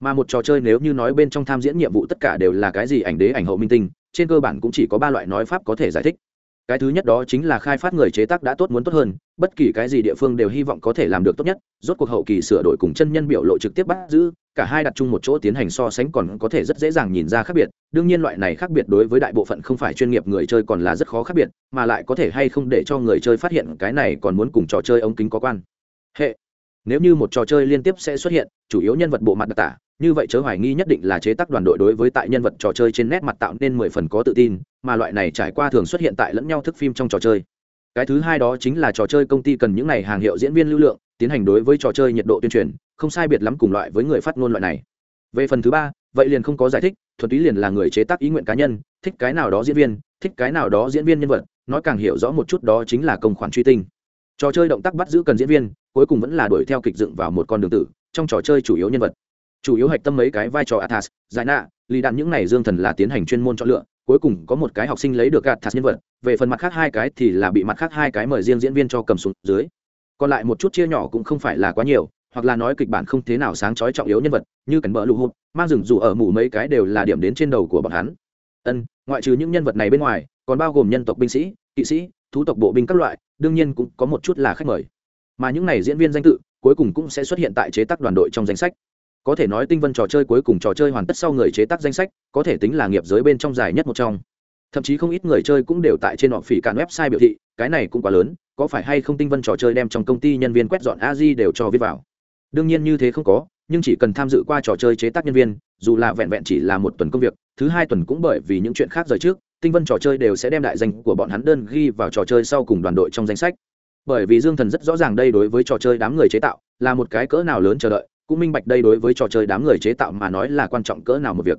Mà một trò chơi nếu như nói bên trong tham diễn nhiệm vụ tất cả đều là cái gì ảnh đế, ảnh hậu minh tinh, trên cơ bản cũng chỉ có ba loại nói pháp có thể giải thích cái thứ nhất đó chính là khai phát người chế tác đã tốt muốn tốt hơn, bất kỳ cái gì địa phương đều hy vọng có thể làm được tốt nhất, rốt cuộc hậu kỳ sửa đổi cùng chân nhân biểu lộ trực tiếp bắt giữ, cả hai đặt chung một chỗ tiến hành so sánh còn có thể rất dễ dàng nhìn ra khác biệt. Đương nhiên loại này khác biệt đối với đại bộ phận không phải chuyên nghiệp người chơi còn là rất khó khác biệt, mà lại có thể hay không để cho người chơi phát hiện cái này còn muốn cùng trò chơi ống kính có quan. Hệ, nếu như một trò chơi liên tiếp sẽ xuất hiện, chủ yếu nhân vật bộ mặt đặc tả như vậy chớ hoài nghi nhất định là chế tác đoàn đội đối với tại nhân vật trò chơi trên nét mặt tạo nên mười phần có tự tin, mà loại này trải qua thường xuất hiện tại lẫn nhau thức phim trong trò chơi. Cái thứ hai đó chính là trò chơi công ty cần những này hàng hiệu diễn viên lưu lượng, tiến hành đối với trò chơi nhiệt độ tuyên truyền, không sai biệt lắm cùng loại với người phát ngôn loại này. Về phần thứ ba, vậy liền không có giải thích, thuần túy liền là người chế tác ý nguyện cá nhân, thích cái nào đó diễn viên, thích cái nào đó diễn viên nhân vật, nói càng hiểu rõ một chút đó chính là công khoản truy tinh. Trò chơi động tác bắt giữ cần diễn viên, cuối cùng vẫn là đuổi theo kịch dựng vào một con đường tử, trong trò chơi chủ yếu nhân vật chủ yếu hạch tâm mấy cái vai trò athas giải nạ, lì đạn, những này dương thần là tiến hành chuyên môn chọn lựa, cuối cùng có một cái học sinh lấy được athas nhân vật, về phần mặt khác hai cái thì là bị mặt khác hai cái mời riêng diễn viên cho cầm xuống dưới. Còn lại một chút chia nhỏ cũng không phải là quá nhiều, hoặc là nói kịch bản không thế nào sáng chói trọng yếu nhân vật, như cảnh bỡ lụ hụt, mang rừng dù ở mù mấy cái đều là điểm đến trên đầu của bọn hắn. Ân, ngoại trừ những nhân vật này bên ngoài, còn bao gồm nhân tộc binh sĩ, kỵ sĩ, thú tộc bộ binh các loại, đương nhiên cũng có một chút là khách mời. Mà những này diễn viên danh tự, cuối cùng cũng sẽ xuất hiện tại chế tác đoàn đội trong danh sách có thể nói tinh vân trò chơi cuối cùng trò chơi hoàn tất sau người chế tác danh sách, có thể tính là nghiệp giới bên trong dài nhất một trong. Thậm chí không ít người chơi cũng đều tại trên họ phỉ cạn website biểu thị, cái này cũng quá lớn, có phải hay không tinh vân trò chơi đem trong công ty nhân viên quét dọn a di đều cho viết vào? Đương nhiên như thế không có, nhưng chỉ cần tham dự qua trò chơi chế tác nhân viên, dù là vẹn vẹn chỉ là một tuần công việc, thứ hai tuần cũng bởi vì những chuyện khác rời trước, tinh vân trò chơi đều sẽ đem đại danh của bọn hắn đơn ghi vào trò chơi sau cùng đoàn đội trong danh sách. Bởi vì dương thần rất rõ ràng đây đối với trò chơi đám người chế tạo là một cái cỡ nào lớn chờ đợi cũng minh bạch đây đối với trò chơi đám người chế tạo mà nói là quan trọng cỡ nào một việc.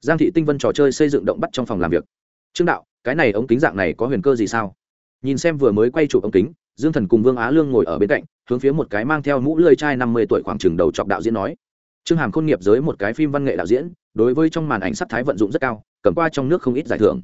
Giang thị tinh vân trò chơi xây dựng động bắt trong phòng làm việc. Trương đạo, cái này ống kính dạng này có huyền cơ gì sao? Nhìn xem vừa mới quay chụp ống kính, dương thần cùng vương á lương ngồi ở bên cạnh, hướng phía một cái mang theo mũ lơi chai năm mươi tuổi khoảng chừng đầu chọc đạo diễn nói. Trương hàm khôn nghiệp giới một cái phim văn nghệ đạo diễn, đối với trong màn ảnh sắc thái vận dụng rất cao, cầm qua trong nước không ít giải thưởng.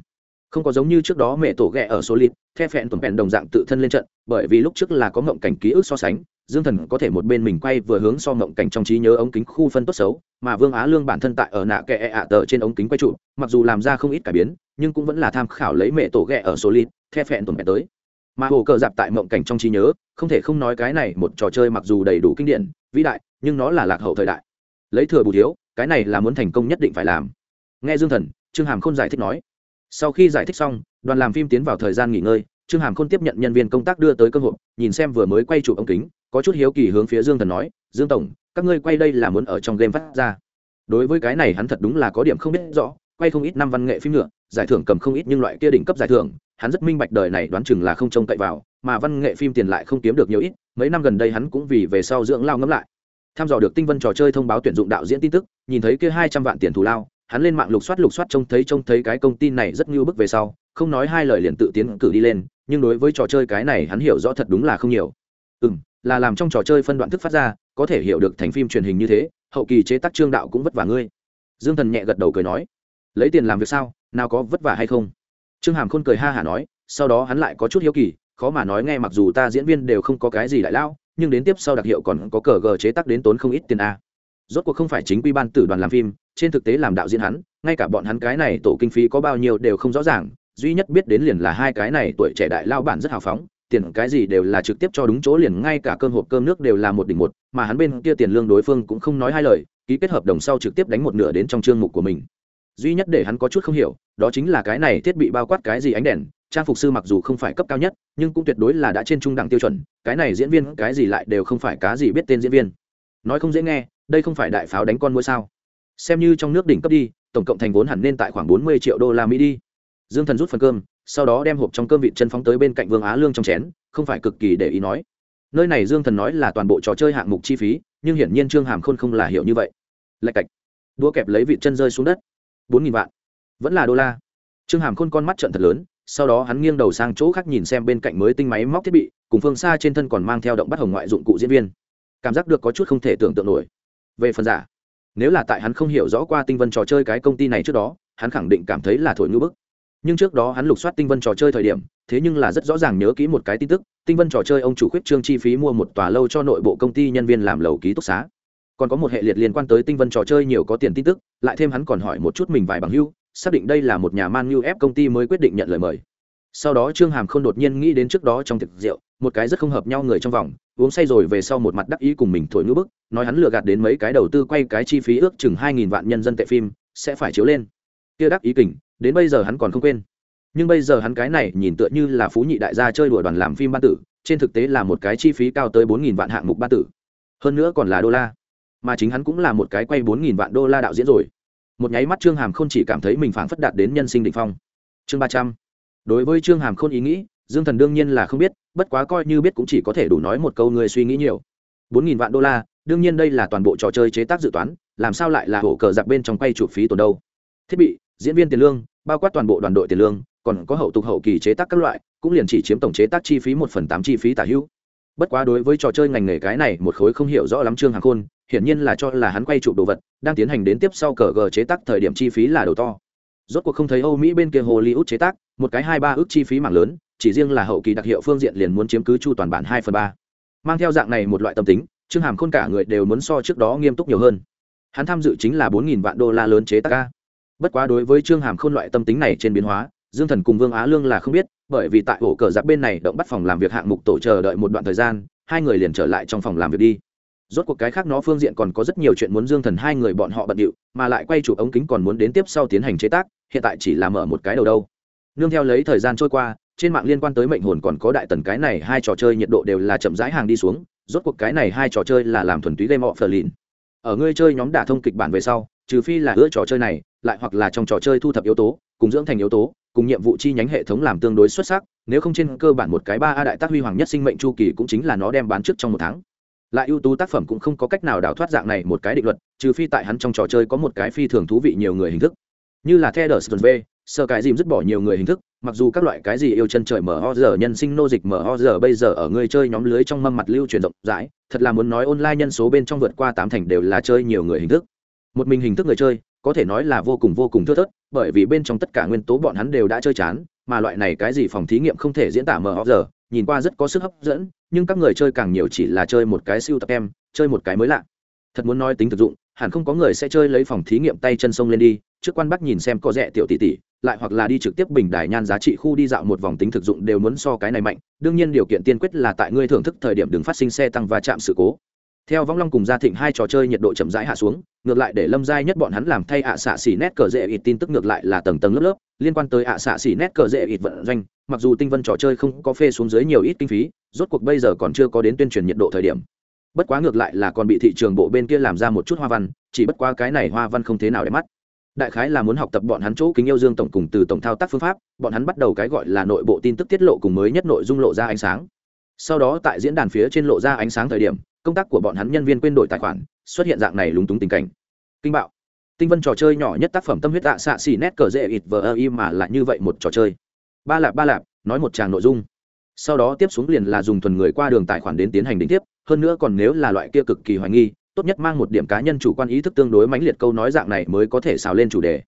Không có giống như trước đó mẹ tổ ghẹ ở số lít the phẹn tuần phẹn đồng dạng tự thân lên trận, bởi vì lúc trước là có ngộng cảnh ký ức so sánh dương thần có thể một bên mình quay vừa hướng so mộng cảnh trong trí nhớ ống kính khu phân tốt xấu, mà vương á lương bản thân tại ở nạ kẹ ạ tờ trên ống kính quay trụ, mặc dù làm ra không ít cải biến, nhưng cũng vẫn là tham khảo lấy mẹ tổ ghẹ ở số lít the phẹn tuần mẹ tới. Mà hồ cờ dạp tại mộng cảnh trong trí nhớ, không thể không nói cái này một trò chơi mặc dù đầy đủ kinh điển, vĩ đại, nhưng nó là lạc hậu thời đại. Lấy thừa bù thiếu, cái này là muốn thành công nhất định phải làm. Nghe dương thần, trương hàm khôn giải thích nói. Sau khi giải thích xong, đoàn làm phim tiến vào thời gian nghỉ ngơi, trương hàm khôn tiếp nhận nhân viên công tác đưa tới cơ hội, nhìn xem vừa mới quay chụp ống kính có chút hiếu kỳ hướng phía dương thần nói, dương tổng, các ngươi quay đây là muốn ở trong game phát ra. Đối với cái này hắn thật đúng là có điểm không biết rõ, quay không ít năm văn nghệ phim nữa, giải thưởng cầm không ít nhưng loại kia đỉnh cấp giải thưởng, hắn rất minh bạch đời này đoán chừng là không trông cậy vào, mà văn nghệ phim tiền lại không kiếm được nhiều ít, mấy năm gần đây hắn cũng vì về sau dưỡng lao ngẫm lại. Tham dò được tinh vân trò chơi thông báo tuyển dụng đạo diễn tin tức, nhìn thấy kia hai trăm vạn tiền thù lao, hắn lên mạng lục soát lục soát trông thấy trông thấy cái công ty này rất ngưu bức về sau, không nói hai lời liền tự tiến cử đi lên, nhưng đối với trò chơi cái này hắn hiểu rõ thật đúng là không nhiều. Ừ m là làm trong trò chơi phân đoạn thức phát ra, có thể hiểu được thành phim truyền hình như thế, hậu kỳ chế tác trương đạo cũng vất vả ngươi. Dương thần nhẹ gật đầu cười nói, lấy tiền làm việc sao, nào có vất vả hay không? Trương hàm khôn cười ha hả nói, sau đó hắn lại có chút hiếu kỳ, khó mà nói nghe mặc dù ta diễn viên đều không có cái gì đại lao, nhưng đến tiếp sau đặc hiệu còn có cờ gờ chế tác đến tốn không ít tiền a. Rốt cuộc không phải chính quy ban tử đoàn làm phim, trên thực tế làm đạo diễn hắn, ngay cả bọn hắn cái này tổ kinh phí có bao nhiêu đều không rõ ràng, duy nhất biết đến liền là hai cái này tuổi trẻ đại lao bản rất hào phóng tiền cái gì đều là trực tiếp cho đúng chỗ liền, ngay cả cơm hộp cơm nước đều là một đỉnh một, mà hắn bên kia tiền lương đối phương cũng không nói hai lời, ký kết hợp đồng sau trực tiếp đánh một nửa đến trong chương mục của mình. Duy nhất để hắn có chút không hiểu, đó chính là cái này thiết bị bao quát cái gì ánh đèn, trang phục sư mặc dù không phải cấp cao nhất, nhưng cũng tuyệt đối là đã trên trung đẳng tiêu chuẩn, cái này diễn viên cái gì lại đều không phải cá gì biết tên diễn viên. Nói không dễ nghe, đây không phải đại pháo đánh con mua sao? Xem như trong nước đỉnh cấp đi, tổng cộng thành vốn hẳn nên tại khoảng bốn mươi triệu đô la mỹ đi. Dương thần rút phần cơm sau đó đem hộp trong cơm vịt chân phóng tới bên cạnh vương á lương trong chén, không phải cực kỳ để ý nói. Nơi này dương thần nói là toàn bộ trò chơi hạng mục chi phí, nhưng hiển nhiên trương hàm khôn không là hiểu như vậy. Lạch cạch. Đũa kẹp lấy vịt chân rơi xuống đất. Bốn nghìn vạn. Vẫn là đô la. Trương hàm khôn con mắt trận thật lớn, sau đó hắn nghiêng đầu sang chỗ khác nhìn xem bên cạnh mới tinh máy móc thiết bị, cùng phương xa trên thân còn mang theo động bắt hồng ngoại dụng cụ diễn viên. Cảm giác được có chút không thể tưởng tượng nổi. Về phần giả, nếu là tại hắn không hiểu rõ qua tinh vân trò chơi cái công ty này trước đó, hắn khẳng định cảm thấy là thổi ngư bức nhưng trước đó hắn lục soát tinh vân trò chơi thời điểm, thế nhưng là rất rõ ràng nhớ kỹ một cái tin tức, tinh vân trò chơi ông chủ khuyết trương chi phí mua một tòa lâu cho nội bộ công ty nhân viên làm lầu ký túc xá còn có một hệ liệt liên quan tới tinh vân trò chơi nhiều có tiền tin tức, lại thêm hắn còn hỏi một chút mình vài bằng hưu xác định đây là một nhà man ép công ty mới quyết định nhận lời mời sau đó trương hàm không đột nhiên nghĩ đến trước đó trong tiệc rượu, một cái rất không hợp nhau người trong vòng, uống say rồi về sau một mặt đắc ý cùng mình thổi ngữ bức, nói hắn lừa gạt đến mấy cái đầu tư quay cái chi phí ước chừng hai nghìn vạn nhân dân tệ phim, sẽ phải chiếu lên kia đắc ý kình đến bây giờ hắn còn không quên. Nhưng bây giờ hắn cái này nhìn tựa như là phú nhị đại gia chơi đùa đoàn làm phim ban tử, trên thực tế là một cái chi phí cao tới bốn nghìn vạn hạng mục ban tử. Hơn nữa còn là đô la. Mà chính hắn cũng là một cái quay bốn nghìn vạn đô la đạo diễn rồi. Một nháy mắt trương hàm không chỉ cảm thấy mình phảng phất đạt đến nhân sinh định phong. Chương ba trăm. Đối với trương hàm khôn ý nghĩ, dương thần đương nhiên là không biết, bất quá coi như biết cũng chỉ có thể đủ nói một câu người suy nghĩ nhiều. bốn nghìn vạn đô la, đương nhiên đây là toàn bộ trò chơi chế tác dự toán, làm sao lại là hổ cờ giặc bên trong quay chụp phí tồn đâu. Thiết bị, diễn viên tiền lương bao quát toàn bộ đoàn đội tiền lương, còn có hậu tục hậu kỳ chế tác các loại, cũng liền chỉ chiếm tổng chế tác chi phí một phần tám chi phí tả hữu. Bất quá đối với trò chơi ngành nghề cái này một khối không hiểu rõ lắm trương hàng khôn, hiển nhiên là cho là hắn quay chụp đồ vật, đang tiến hành đến tiếp sau cờ gờ chế tác thời điểm chi phí là đầu to. Rốt cuộc không thấy âu mỹ bên kia hollywood chế tác, một cái hai ba ước chi phí mạng lớn, chỉ riêng là hậu kỳ đặc hiệu phương diện liền muốn chiếm cứ chu toàn bản hai phần ba. Mang theo dạng này một loại tâm tính, trương hàm khôn cả người đều muốn so trước đó nghiêm túc nhiều hơn. Hắn tham dự chính là bốn nghìn vạn đô la lớn chế tác ca bất quá đối với trương hàm khôn loại tâm tính này trên biến hóa, dương thần cùng vương á lương là không biết, bởi vì tại ổ cờ giáp bên này động bắt phòng làm việc hạng mục tổ chờ đợi một đoạn thời gian, hai người liền trở lại trong phòng làm việc đi. Rốt cuộc cái khác nó phương diện còn có rất nhiều chuyện muốn dương thần hai người bọn họ bận điệu, mà lại quay chụp ống kính còn muốn đến tiếp sau tiến hành chế tác, hiện tại chỉ là mở một cái đầu đâu. Nương theo lấy thời gian trôi qua, trên mạng liên quan tới mệnh hồn còn có đại tần cái này hai trò chơi nhiệt độ đều là chậm rãi hàng đi xuống, rốt cuộc cái này hai trò chơi là làm thuần túy game of lìn ở ngươi chơi nhóm đả thông kịch bản về sau trừ phi là ưa trò chơi này, lại hoặc là trong trò chơi thu thập yếu tố, cùng dưỡng thành yếu tố, cùng nhiệm vụ chi nhánh hệ thống làm tương đối xuất sắc, nếu không trên cơ bản một cái ba a đại tác huy hoàng nhất sinh mệnh chu kỳ cũng chính là nó đem bán trước trong một tháng. Lại ưu tú tác phẩm cũng không có cách nào đào thoát dạng này một cái định luật, trừ phi tại hắn trong trò chơi có một cái phi thường thú vị nhiều người hình thức. Như là theo đờ v sơ cái dìm dứt bỏ nhiều người hình thức, mặc dù các loại cái gì yêu chân trời mở ho giờ, nhân sinh nô dịch mở ho giờ, bây giờ ở người chơi nhóm lưới trong mâm mặt lưu truyền rộng rãi, thật là muốn nói online nhân số bên trong vượt qua tám thành đều là chơi nhiều người hình thức một mình hình thức người chơi, có thể nói là vô cùng vô cùng thưa thớt, bởi vì bên trong tất cả nguyên tố bọn hắn đều đã chơi chán, mà loại này cái gì phòng thí nghiệm không thể diễn tả mờ hóc giờ, nhìn qua rất có sức hấp dẫn, nhưng các người chơi càng nhiều chỉ là chơi một cái siêu tập em, chơi một cái mới lạ. Thật muốn nói tính thực dụng, hẳn không có người sẽ chơi lấy phòng thí nghiệm tay chân sông lên đi, trước quan bắc nhìn xem có rẻ tiểu tỷ tỷ, lại hoặc là đi trực tiếp bình đài nhan giá trị khu đi dạo một vòng tính thực dụng đều muốn so cái này mạnh, đương nhiên điều kiện tiên quyết là tại ngươi thưởng thức thời điểm đừng phát sinh xe tăng và chạm sự cố. Theo vong long cùng gia thịnh hai trò chơi nhiệt độ chậm rãi hạ xuống ngược lại để lâm giai nhất bọn hắn làm thay ạ xạ xỉ nét cờ dễ ít, tin tức ngược lại là tầng tầng lớp lớp, liên quan tới ạ xạ xỉ nét cờ dễ ít vận doanh, mặc dù tinh vân trò chơi không có phê xuống dưới nhiều ít kinh phí, rốt cuộc bây giờ còn chưa có đến tuyên truyền nhiệt độ thời điểm. Bất quá ngược lại là còn bị thị trường bộ bên kia làm ra một chút hoa văn, chỉ bất quá cái này hoa văn không thế nào để mắt. Đại khái là muốn học tập bọn hắn chỗ kính yêu dương tổng cùng từ tổng thao tác phương pháp, bọn hắn bắt đầu cái gọi là nội bộ tin tức tiết lộ cùng mới nhất nội dung lộ ra ánh sáng sau đó tại diễn đàn phía trên lộ ra ánh sáng thời điểm, công tác của bọn hắn nhân viên quên đổi tài khoản, xuất hiện dạng này lúng túng tình cảnh. Kinh bạo. Tinh vân trò chơi nhỏ nhất tác phẩm tâm huyết tạ xạ xì nét cờ dễ ít vờ ơ y mà lại như vậy một trò chơi. Ba lạp ba lạp, nói một tràng nội dung. Sau đó tiếp xuống liền là dùng thuần người qua đường tài khoản đến tiến hành đính tiếp, hơn nữa còn nếu là loại kia cực kỳ hoài nghi, tốt nhất mang một điểm cá nhân chủ quan ý thức tương đối mãnh liệt câu nói dạng này mới có thể xào lên chủ đề.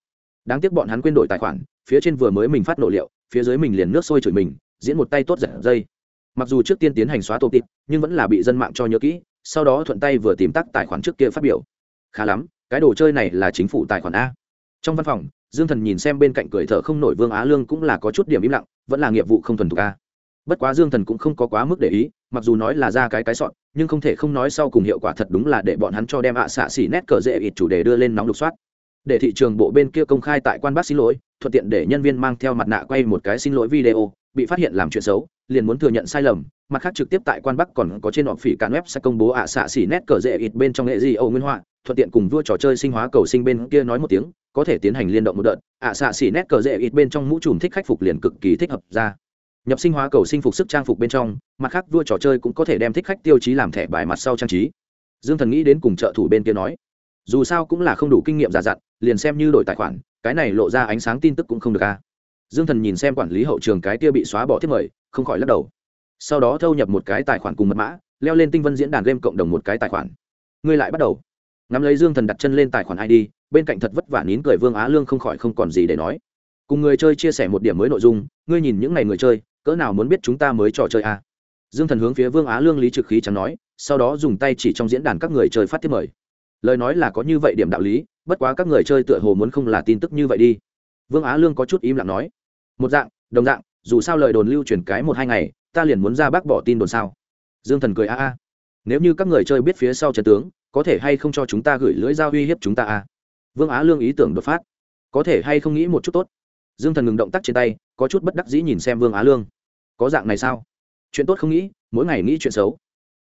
Đáng tiếc bọn hắn quên đổi tài khoản, phía trên vừa mới mình phát nội liệu, phía dưới mình liền nước sôi chửi mình, diễn một tay tốt giật dây mặc dù trước tiên tiến hành xóa tổ tịp, nhưng vẫn là bị dân mạng cho nhớ kỹ, sau đó thuận tay vừa tìm tắt tài khoản trước kia phát biểu. Khá lắm, cái đồ chơi này là chính phủ tài khoản a. Trong văn phòng, dương thần nhìn xem bên cạnh cười thở không nổi vương á lương cũng là có chút điểm im lặng, vẫn là nghiệp vụ không thuần thục a. Bất quá dương thần cũng không có quá mức để ý, mặc dù nói là ra cái cái sọn nhưng không thể không nói sau cùng hiệu quả thật đúng là để bọn hắn cho đem ạ xạ xỉ nét cờ dễ ít chủ đề đưa lên nóng lục soát. Để thị trường bộ bên kia công khai tại quan bác xin lỗi, thuận tiện để nhân viên mang theo mặt nạ quay một cái xin lỗi video, bị phát hiện làm chuyện xấu liền muốn thừa nhận sai lầm, mặt khác trực tiếp tại quan bắc còn có trên họ phỉ cạn web sẽ công bố ạ xạ xỉ nét cờ rễ ít bên trong nghệ gì âu nguyên họa, thuận tiện cùng vua trò chơi sinh hóa cầu sinh bên kia nói một tiếng, có thể tiến hành liên động một đợt, ạ xạ xỉ nét cờ rễ ít bên trong mũ trùm thích khách phục liền cực kỳ thích hợp ra. Nhập sinh hóa cầu sinh phục sức trang phục bên trong, mặt khác vua trò chơi cũng có thể đem thích khách tiêu chí làm thẻ bài mặt sau trang trí. Dương thần nghĩ đến cùng trợ thủ bên kia nói, dù sao cũng là không đủ kinh nghiệm giả dặn, liền xem như đổi tài khoản, cái này lộ ra ánh sáng tin tức cũng không được a dương thần nhìn xem quản lý hậu trường cái kia bị xóa bỏ thiết mời, không khỏi lắc đầu. Sau đó thâu nhập một cái tài khoản cùng mật mã, leo lên tinh vân diễn đàn game cộng đồng một cái tài khoản. Ngươi lại bắt đầu. Ngắm lấy dương thần đặt chân lên tài khoản id bên cạnh thật vất vả nín cười vương á lương không khỏi không còn gì để nói. Cùng người chơi chia sẻ một điểm mới nội dung, ngươi nhìn những ngày người chơi, cỡ nào muốn biết chúng ta mới trò chơi à? dương thần hướng phía vương á lương lý trực khí chẳng nói, sau đó dùng tay chỉ trong diễn đàn các người chơi phát tiếp mời. Lời nói là có như vậy điểm đạo lý, bất quá các người chơi tựa hồ muốn không là tin tức như vậy đi. Vương á lương có chút im lặng nói một dạng, đồng dạng, dù sao lời đồn lưu truyền cái một hai ngày, ta liền muốn ra bác bỏ tin đồn sao. Dương thần cười a a. Nếu như các người chơi biết phía sau trận tướng, có thể hay không cho chúng ta gửi lưỡi dao uy hiếp chúng ta a? Vương á lương ý tưởng đột phát. Có thể hay không nghĩ một chút tốt? Dương thần ngừng động tác trên tay, có chút bất đắc dĩ nhìn xem vương á lương. Có dạng này sao? Chuyện tốt không nghĩ, mỗi ngày nghĩ chuyện xấu.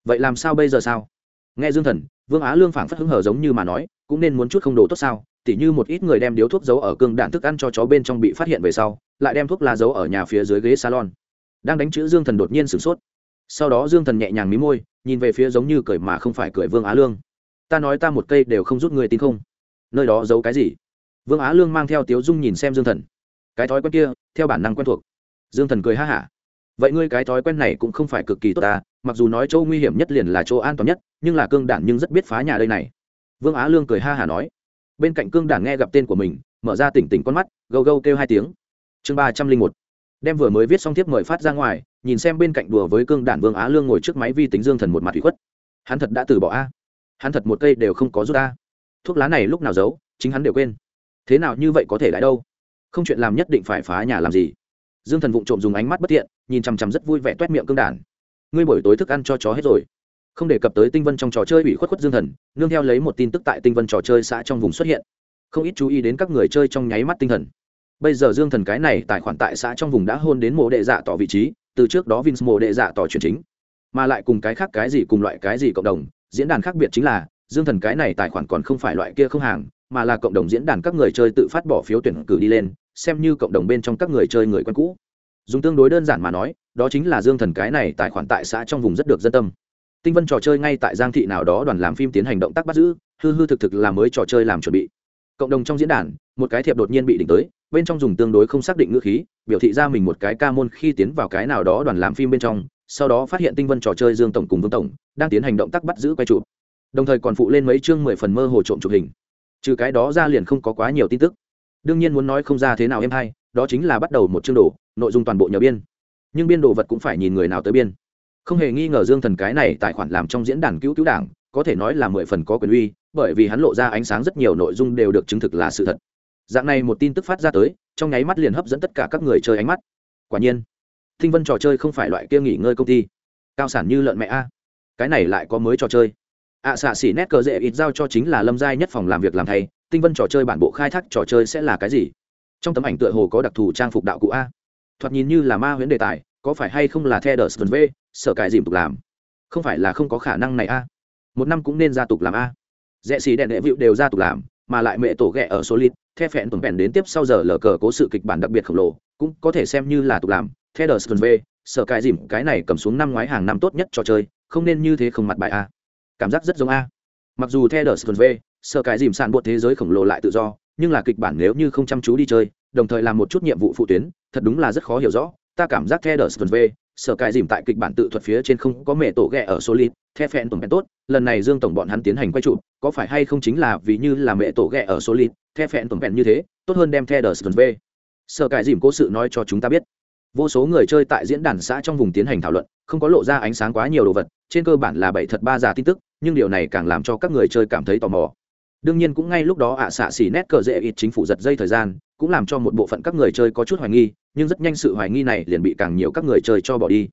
Vậy làm sao bây giờ sao? Nghe dương thần, vương á lương phảng phất hứng hở giống như mà nói, cũng nên muốn chút không đồ tốt sao? Tỉ như một ít người đem điếu thuốc giấu ở cương đạn thức ăn cho chó bên trong bị phát hiện về sau lại đem thuốc lá giấu ở nhà phía dưới ghế salon. Đang đánh chữ dương thần đột nhiên sửng sốt. Sau đó dương thần nhẹ nhàng mí môi, nhìn về phía giống như cười mà không phải cười vương á lương. Ta nói ta một cây đều không rút người tin không? Nơi đó giấu cái gì? Vương á lương mang theo tiếu dung nhìn xem dương thần. Cái thói quen kia, theo bản năng quen thuộc. Dương thần cười ha hả. Vậy ngươi cái thói quen này cũng không phải cực kỳ tốt ta, mặc dù nói chỗ nguy hiểm nhất liền là chỗ an toàn nhất, nhưng là cương đản nhưng rất biết phá nhà đây này. Vương á lương cười ha hả nói. Bên cạnh cương đản nghe gặp tên của mình, mở ra tỉnh tỉnh con mắt, gâu gâu kêu hai tiếng chương ba trăm linh một. Đem vừa mới viết xong tiếp mời phát ra ngoài, nhìn xem bên cạnh đùa với cương đản vương á lương ngồi trước máy vi tính dương thần một mặt thủy khuất. Hắn thật đã từ bỏ a. Hắn thật một cây đều không có rút a. Thuốc lá này lúc nào giấu, chính hắn đều quên. Thế nào như vậy có thể lại đâu? Không chuyện làm nhất định phải phá nhà làm gì? Dương thần vụng trộm dùng ánh mắt bất thiện, nhìn chằm chằm rất vui vẻ t u é t miệng cương đản. Ngươi buổi tối thức ăn cho chó hết rồi. Không đề cập tới tinh vân trong trò chơi bị khuất khuất dương thần, nương theo lấy một tin tức tại tinh vân trò chơi xã trong vùng xuất hiện. Không ít chú ý đến các người chơi trong nháy mắt tinh thần bây giờ dương thần cái này tài khoản tại xã trong vùng đã hôn đến mộ đệ dạ tỏ vị trí, từ trước đó vins mộ đệ dạ tỏ chuyển chính. Mà lại cùng cái khác cái gì cùng loại cái gì cộng đồng, diễn đàn khác biệt chính là, dương thần cái này tài khoản còn không phải loại kia không hàng, mà là cộng đồng diễn đàn các người chơi tự phát bỏ phiếu tuyển cử đi lên, xem như cộng đồng bên trong các người chơi người quen cũ. Dùng tương đối đơn giản mà nói, đó chính là dương thần cái này tài khoản tại xã trong vùng rất được dân tâm. Tinh vân trò chơi ngay tại giang thị nào đó đoàn làm phim tiến hành động tác bắt giữ, hư hư thực thực là mới trò chơi làm chuẩn bị. Cộng đồng trong diễn đàn, một cái thiệp đột nhiên bị đỉnh tới bên trong dùng tương đối không xác định ngữ khí, biểu thị ra mình một cái ca môn khi tiến vào cái nào đó đoàn làm phim bên trong, sau đó phát hiện tinh vân trò chơi dương tổng cùng vương tổng, đang tiến hành động tác bắt giữ quay chụp. Đồng thời còn phụ lên mấy chương mười phần mơ hồ trộm chụp hình. Trừ cái đó ra liền không có quá nhiều tin tức. Đương nhiên muốn nói không ra thế nào em hay, đó chính là bắt đầu một chương đồ, nội dung toàn bộ nhờ biên. Nhưng biên đồ vật cũng phải nhìn người nào tới biên. Không hề nghi ngờ dương thần cái này tài khoản làm trong diễn đàn cứu cứu đảng, có thể nói là mười phần có quyền uy, bởi vì hắn lộ ra ánh sáng rất nhiều nội dung đều được chứng thực là sự thật dạng này một tin tức phát ra tới, trong nháy mắt liền hấp dẫn tất cả các người chơi ánh mắt. Quả nhiên, thinh vân trò chơi không phải loại kia nghỉ ngơi công ty. Cao sản như lợn mẹ a. Cái này lại có mới trò chơi. Ạ xạ xỉ nét cờ dễ ít giao cho chính là lâm giai nhất phòng làm việc làm thầy tinh vân trò chơi bản bộ khai thác trò chơi sẽ là cái gì? Trong tấm ảnh tựa hồ có đặc thù trang phục đạo cụ a. Thoạt nhìn như là ma huyễn đề tài, có phải hay không là theo đờ sơn v sở cải dìm tục làm? Không phải là không có khả năng này a. Một năm cũng nên ra tục làm a. Rẽ xỉ đèn đệ vịu đều ra tục làm mà lại mẹ tổ ghẹ ở số lít the phẹn tuần vẹn đến tiếp sau giờ lờ cờ cố sự kịch bản đặc biệt khổng lồ, cũng có thể xem như là tục làm. The đờ sơn v, sở cái dìm, cái này cầm xuống năm ngoái hàng năm tốt nhất trò chơi, không nên như thế không mặt bài a. Cảm giác rất giống a. Mặc dù the đờ sơn v, sở cái dìm sàn buộc thế giới khổng lồ lại tự do, nhưng là kịch bản nếu như không chăm chú đi chơi, đồng thời làm một chút nhiệm vụ phụ tuyến, thật đúng là rất khó hiểu rõ. Ta cảm giác the đờ sơn v sở cài dìm tại kịch bản tự thuật phía trên không có mẹ tổ ghẹ ở số lít, the phẹn tuần phẹn tốt, lần này dương tổng bọn hắn tiến hành quay trụ có phải hay không chính là vì như là mẹ tổ ghẹ ở số lít, the phẹn tuần phẹn như thế, tốt hơn đem theo đờ sơn về. sở cài dìm cố sự nói cho chúng ta biết vô số người chơi tại diễn đàn xã trong vùng tiến hành thảo luận, không có lộ ra ánh sáng quá nhiều đồ vật, trên cơ bản là bảy thật ba giả tin tức, nhưng điều này càng làm cho các người chơi cảm thấy tò mò đương nhiên cũng ngay lúc đó ạ xạ xỉ nét cờ dễ ít chính phủ giật dây thời gian, cũng làm cho một bộ phận các người chơi có chút hoài nghi, nhưng rất nhanh sự hoài nghi này liền bị càng nhiều các người chơi cho bỏ đi.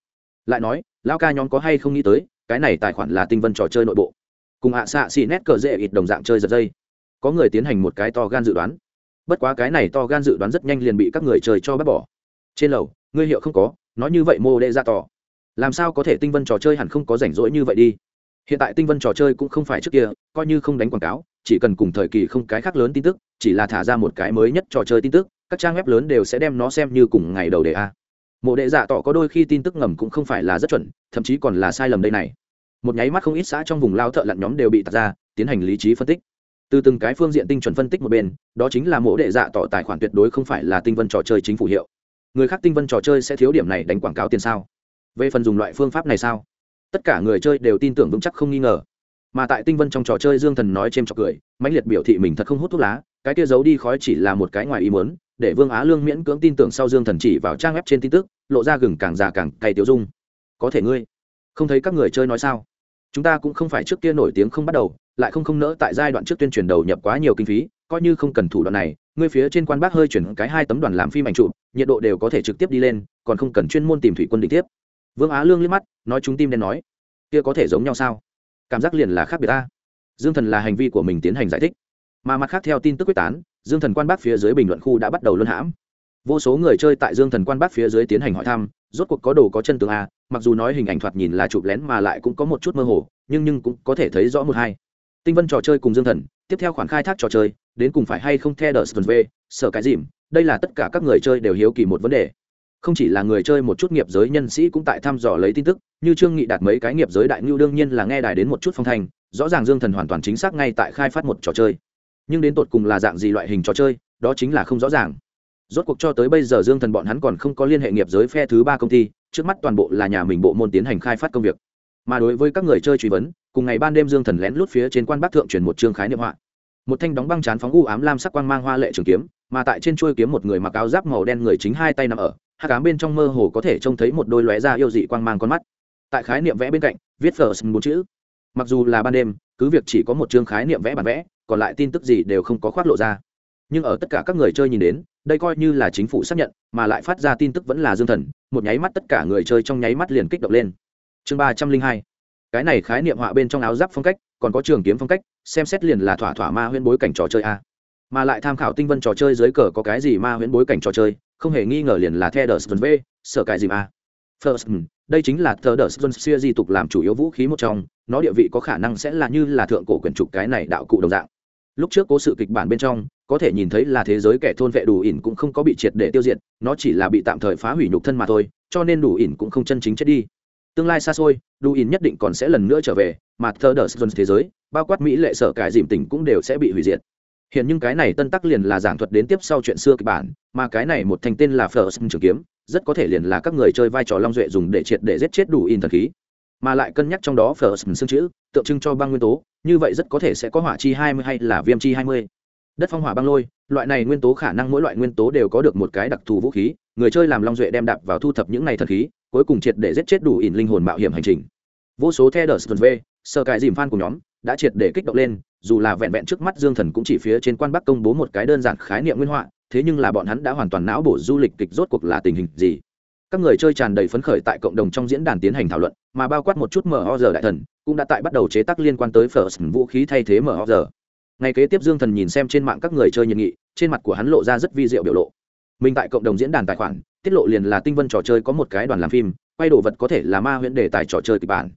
Lại nói, lão ca nhóm có hay không nghĩ tới, cái này tài khoản là tinh vân trò chơi nội bộ. Cùng ạ xạ xỉ nét cờ dễ ít đồng dạng chơi giật dây. Có người tiến hành một cái to gan dự đoán. Bất quá cái này to gan dự đoán rất nhanh liền bị các người chơi cho bác bỏ. Trên lầu, ngươi hiệu không có, nói như vậy mô đệ ra tỏ. Làm sao có thể tinh vân trò chơi hẳn không có rảnh rỗi như vậy đi? Hiện tại tinh vân trò chơi cũng không phải trước kia, coi như không đánh quảng cáo, chỉ cần cùng thời kỳ không cái khác lớn tin tức, chỉ là thả ra một cái mới nhất trò chơi tin tức, các trang web lớn đều sẽ đem nó xem như cùng ngày đầu đề a. Mộ đệ giả tỏ có đôi khi tin tức ngầm cũng không phải là rất chuẩn, thậm chí còn là sai lầm đây này. Một nháy mắt không ít xã trong vùng lao thợ lặn nhóm đều bị tạt ra, tiến hành lý trí phân tích. Từ từng cái phương diện tinh chuẩn phân tích một bên, đó chính là mộ đệ dạ tỏ tài khoản tuyệt đối không phải là tinh vân trò chơi chính phủ hiệu. Người khác tinh vân trò chơi sẽ thiếu điểm này đánh quảng cáo tiền sao? Về phần dùng loại phương pháp này sao? Tất cả người chơi đều tin tưởng vững chắc không nghi ngờ. Mà tại tinh vân trong trò chơi dương thần nói c h ê m trọc cười, mãnh liệt biểu thị mình thật không hút thuốc lá, cái kia giấu đi khói chỉ là một cái ngoài ý muốn, để vương á lương miễn cưỡng tin tưởng sau dương thần chỉ vào trang web trên tin tức, lộ ra gừng càng già càng cay tiêu dung. Có thể ngươi, không thấy các người chơi nói sao? Chúng ta cũng không phải trước kia nổi tiếng không bắt đầu, lại không không nỡ tại giai đoạn trước tuyên truyền đầu nhập quá nhiều kinh phí, coi như không cần thủ đoạn này, ngươi phía trên quan bác hơi chuyển cái hai tấm đoàn làm phim ảnh trụ nhiệt độ đều có thể trực tiếp đi lên, còn không cần chuyên môn tìm thủy quân đi tiếp vương á lương liếc mắt, nói chúng tim đen nói, kia có thể giống nhau sao? Cảm giác liền là khác biệt ta. Dương thần là hành vi của mình tiến hành giải thích. Mà mặt khác theo tin tức quyết tán, dương thần quan bác phía dưới bình luận khu đã bắt đầu luân hãm. Vô số người chơi tại dương thần quan bác phía dưới tiến hành hỏi thăm, rốt cuộc có đồ có chân tường a à? mặc dù nói hình ảnh thoạt nhìn là chụp lén mà lại cũng có một chút mơ hồ, nhưng nhưng cũng có thể thấy rõ một hai. Tinh vân trò chơi cùng dương thần, tiếp theo khoản khai thác trò chơi, đến cùng phải hay không theo đờ sờ sở cái dìm, đây là tất cả các người chơi đều hiếu kỳ một vấn đề không chỉ là người chơi một chút nghiệp giới nhân sĩ cũng tại thăm dò lấy tin tức, như trương nghị đạt mấy cái nghiệp giới đại ngưu đương nhiên là nghe đài đến một chút phong thành rõ ràng dương thần hoàn toàn chính xác ngay tại khai phát một trò chơi. Nhưng đến tột cùng là dạng gì loại hình trò chơi, đó chính là không rõ ràng. Rốt cuộc cho tới bây giờ dương thần bọn hắn còn không có liên hệ nghiệp giới phe thứ ba công ty, trước mắt toàn bộ là nhà mình bộ môn tiến hành khai phát công việc. Mà đối với các người chơi truy vấn, cùng ngày ban đêm dương thần lén lút phía trên quan bắc thượng truyền một chương khái niệm họa. Một thanh đóng băng chán phóng u ám lam sắc quang mang hoa lệ trường kiếm, mà tại trên chuôi kiếm một người mặc áo giáp màu đen người chính hai tay nằm ở hát cám bên trong mơ hồ có thể trông thấy một đôi lóe ra yêu dị quang mang con mắt. Tại khái niệm vẽ bên cạnh, viết first bốn chữ. Mặc dù là ban đêm, cứ việc chỉ có một chương khái niệm vẽ bản vẽ, còn lại tin tức gì đều không có khoác lộ ra. Nhưng ở tất cả các người chơi nhìn đến, đây coi như là chính phủ xác nhận, mà lại phát ra tin tức vẫn là dương thần, một nháy mắt tất cả người chơi trong nháy mắt liền kích động lên. Chương ba trăm linh hai. Cái này khái niệm họa bên trong áo giáp phong cách, còn có trường kiếm phong cách, xem xét liền là thỏa thỏa ma huyễn bối cảnh trò chơi a. Mà lại tham khảo tinh vân trò chơi dưới cờ có cái gì ma huyễn bối cảnh trò chơi không hề nghi ngờ liền là the đờ v sở cài dìm a first ừ, đây chính là the đờ xưa di tục làm chủ yếu vũ khí một trong, nó địa vị có khả năng sẽ là như là thượng cổ quyển trục cái này đạo cụ đồng dạng. Lúc trước cố sự kịch bản bên trong, có thể nhìn thấy là thế giới kẻ thôn vệ đủ ỉn cũng không có bị triệt để tiêu diệt, nó chỉ là bị tạm thời phá hủy nhục thân mà thôi, cho nên đủ ỉn cũng không chân chính chết đi. Tương lai xa xôi, đủ ỉn nhất định còn sẽ lần nữa trở về, mà The đờ thế giới, bao quát mỹ lệ sở cải dìm tỉnh cũng đều sẽ bị hủy diệt hiện nhưng cái này tân tắc liền là giảng thuật đến tiếp sau chuyện xưa kịch bản, mà cái này một thành tên là first trường kiếm, rất có thể liền là các người chơi vai trò long duệ dùng để triệt để giết chết đủ in thần khí. Mà lại cân nhắc trong đó first xương chữ, tượng trưng cho băng nguyên tố, như vậy rất có thể sẽ có hỏa chi hai mươi hay là viêm chi hai mươi. Đất phong hỏa băng lôi, loại này nguyên tố khả năng mỗi loại nguyên tố đều có được một cái đặc thù vũ khí, người chơi làm long duệ đem đạp vào thu thập những này thần khí, cuối cùng triệt để giết chết đủ in linh hồn mạo hiểm hành trình. Vô số the đờ sờ sơ cài dìm fan của nhóm đã triệt để kích động lên, dù là vẹn vẹn trước mắt dương thần cũng chỉ phía trên quan bắc công bố một cái đơn giản khái niệm nguyên họa, thế nhưng là bọn hắn đã hoàn toàn não bổ du lịch kịch rốt cuộc là tình hình gì. Các người chơi tràn đầy phấn khởi tại cộng đồng trong diễn đàn tiến hành thảo luận, mà bao quát một chút mở ho giờ đại thần, cũng đã tại bắt đầu chế tác liên quan tới first vũ khí thay thế mở ho giờ. Ngày kế tiếp dương thần nhìn xem trên mạng các người chơi nhiệt nghị, trên mặt của hắn lộ ra rất vi diệu biểu lộ. Mình tại cộng đồng diễn đàn tài khoản, tiết lộ liền là tinh vân trò chơi có một cái đoàn làm phim, quay đồ vật có thể là ma huyễn đề tài trò chơi kịch bản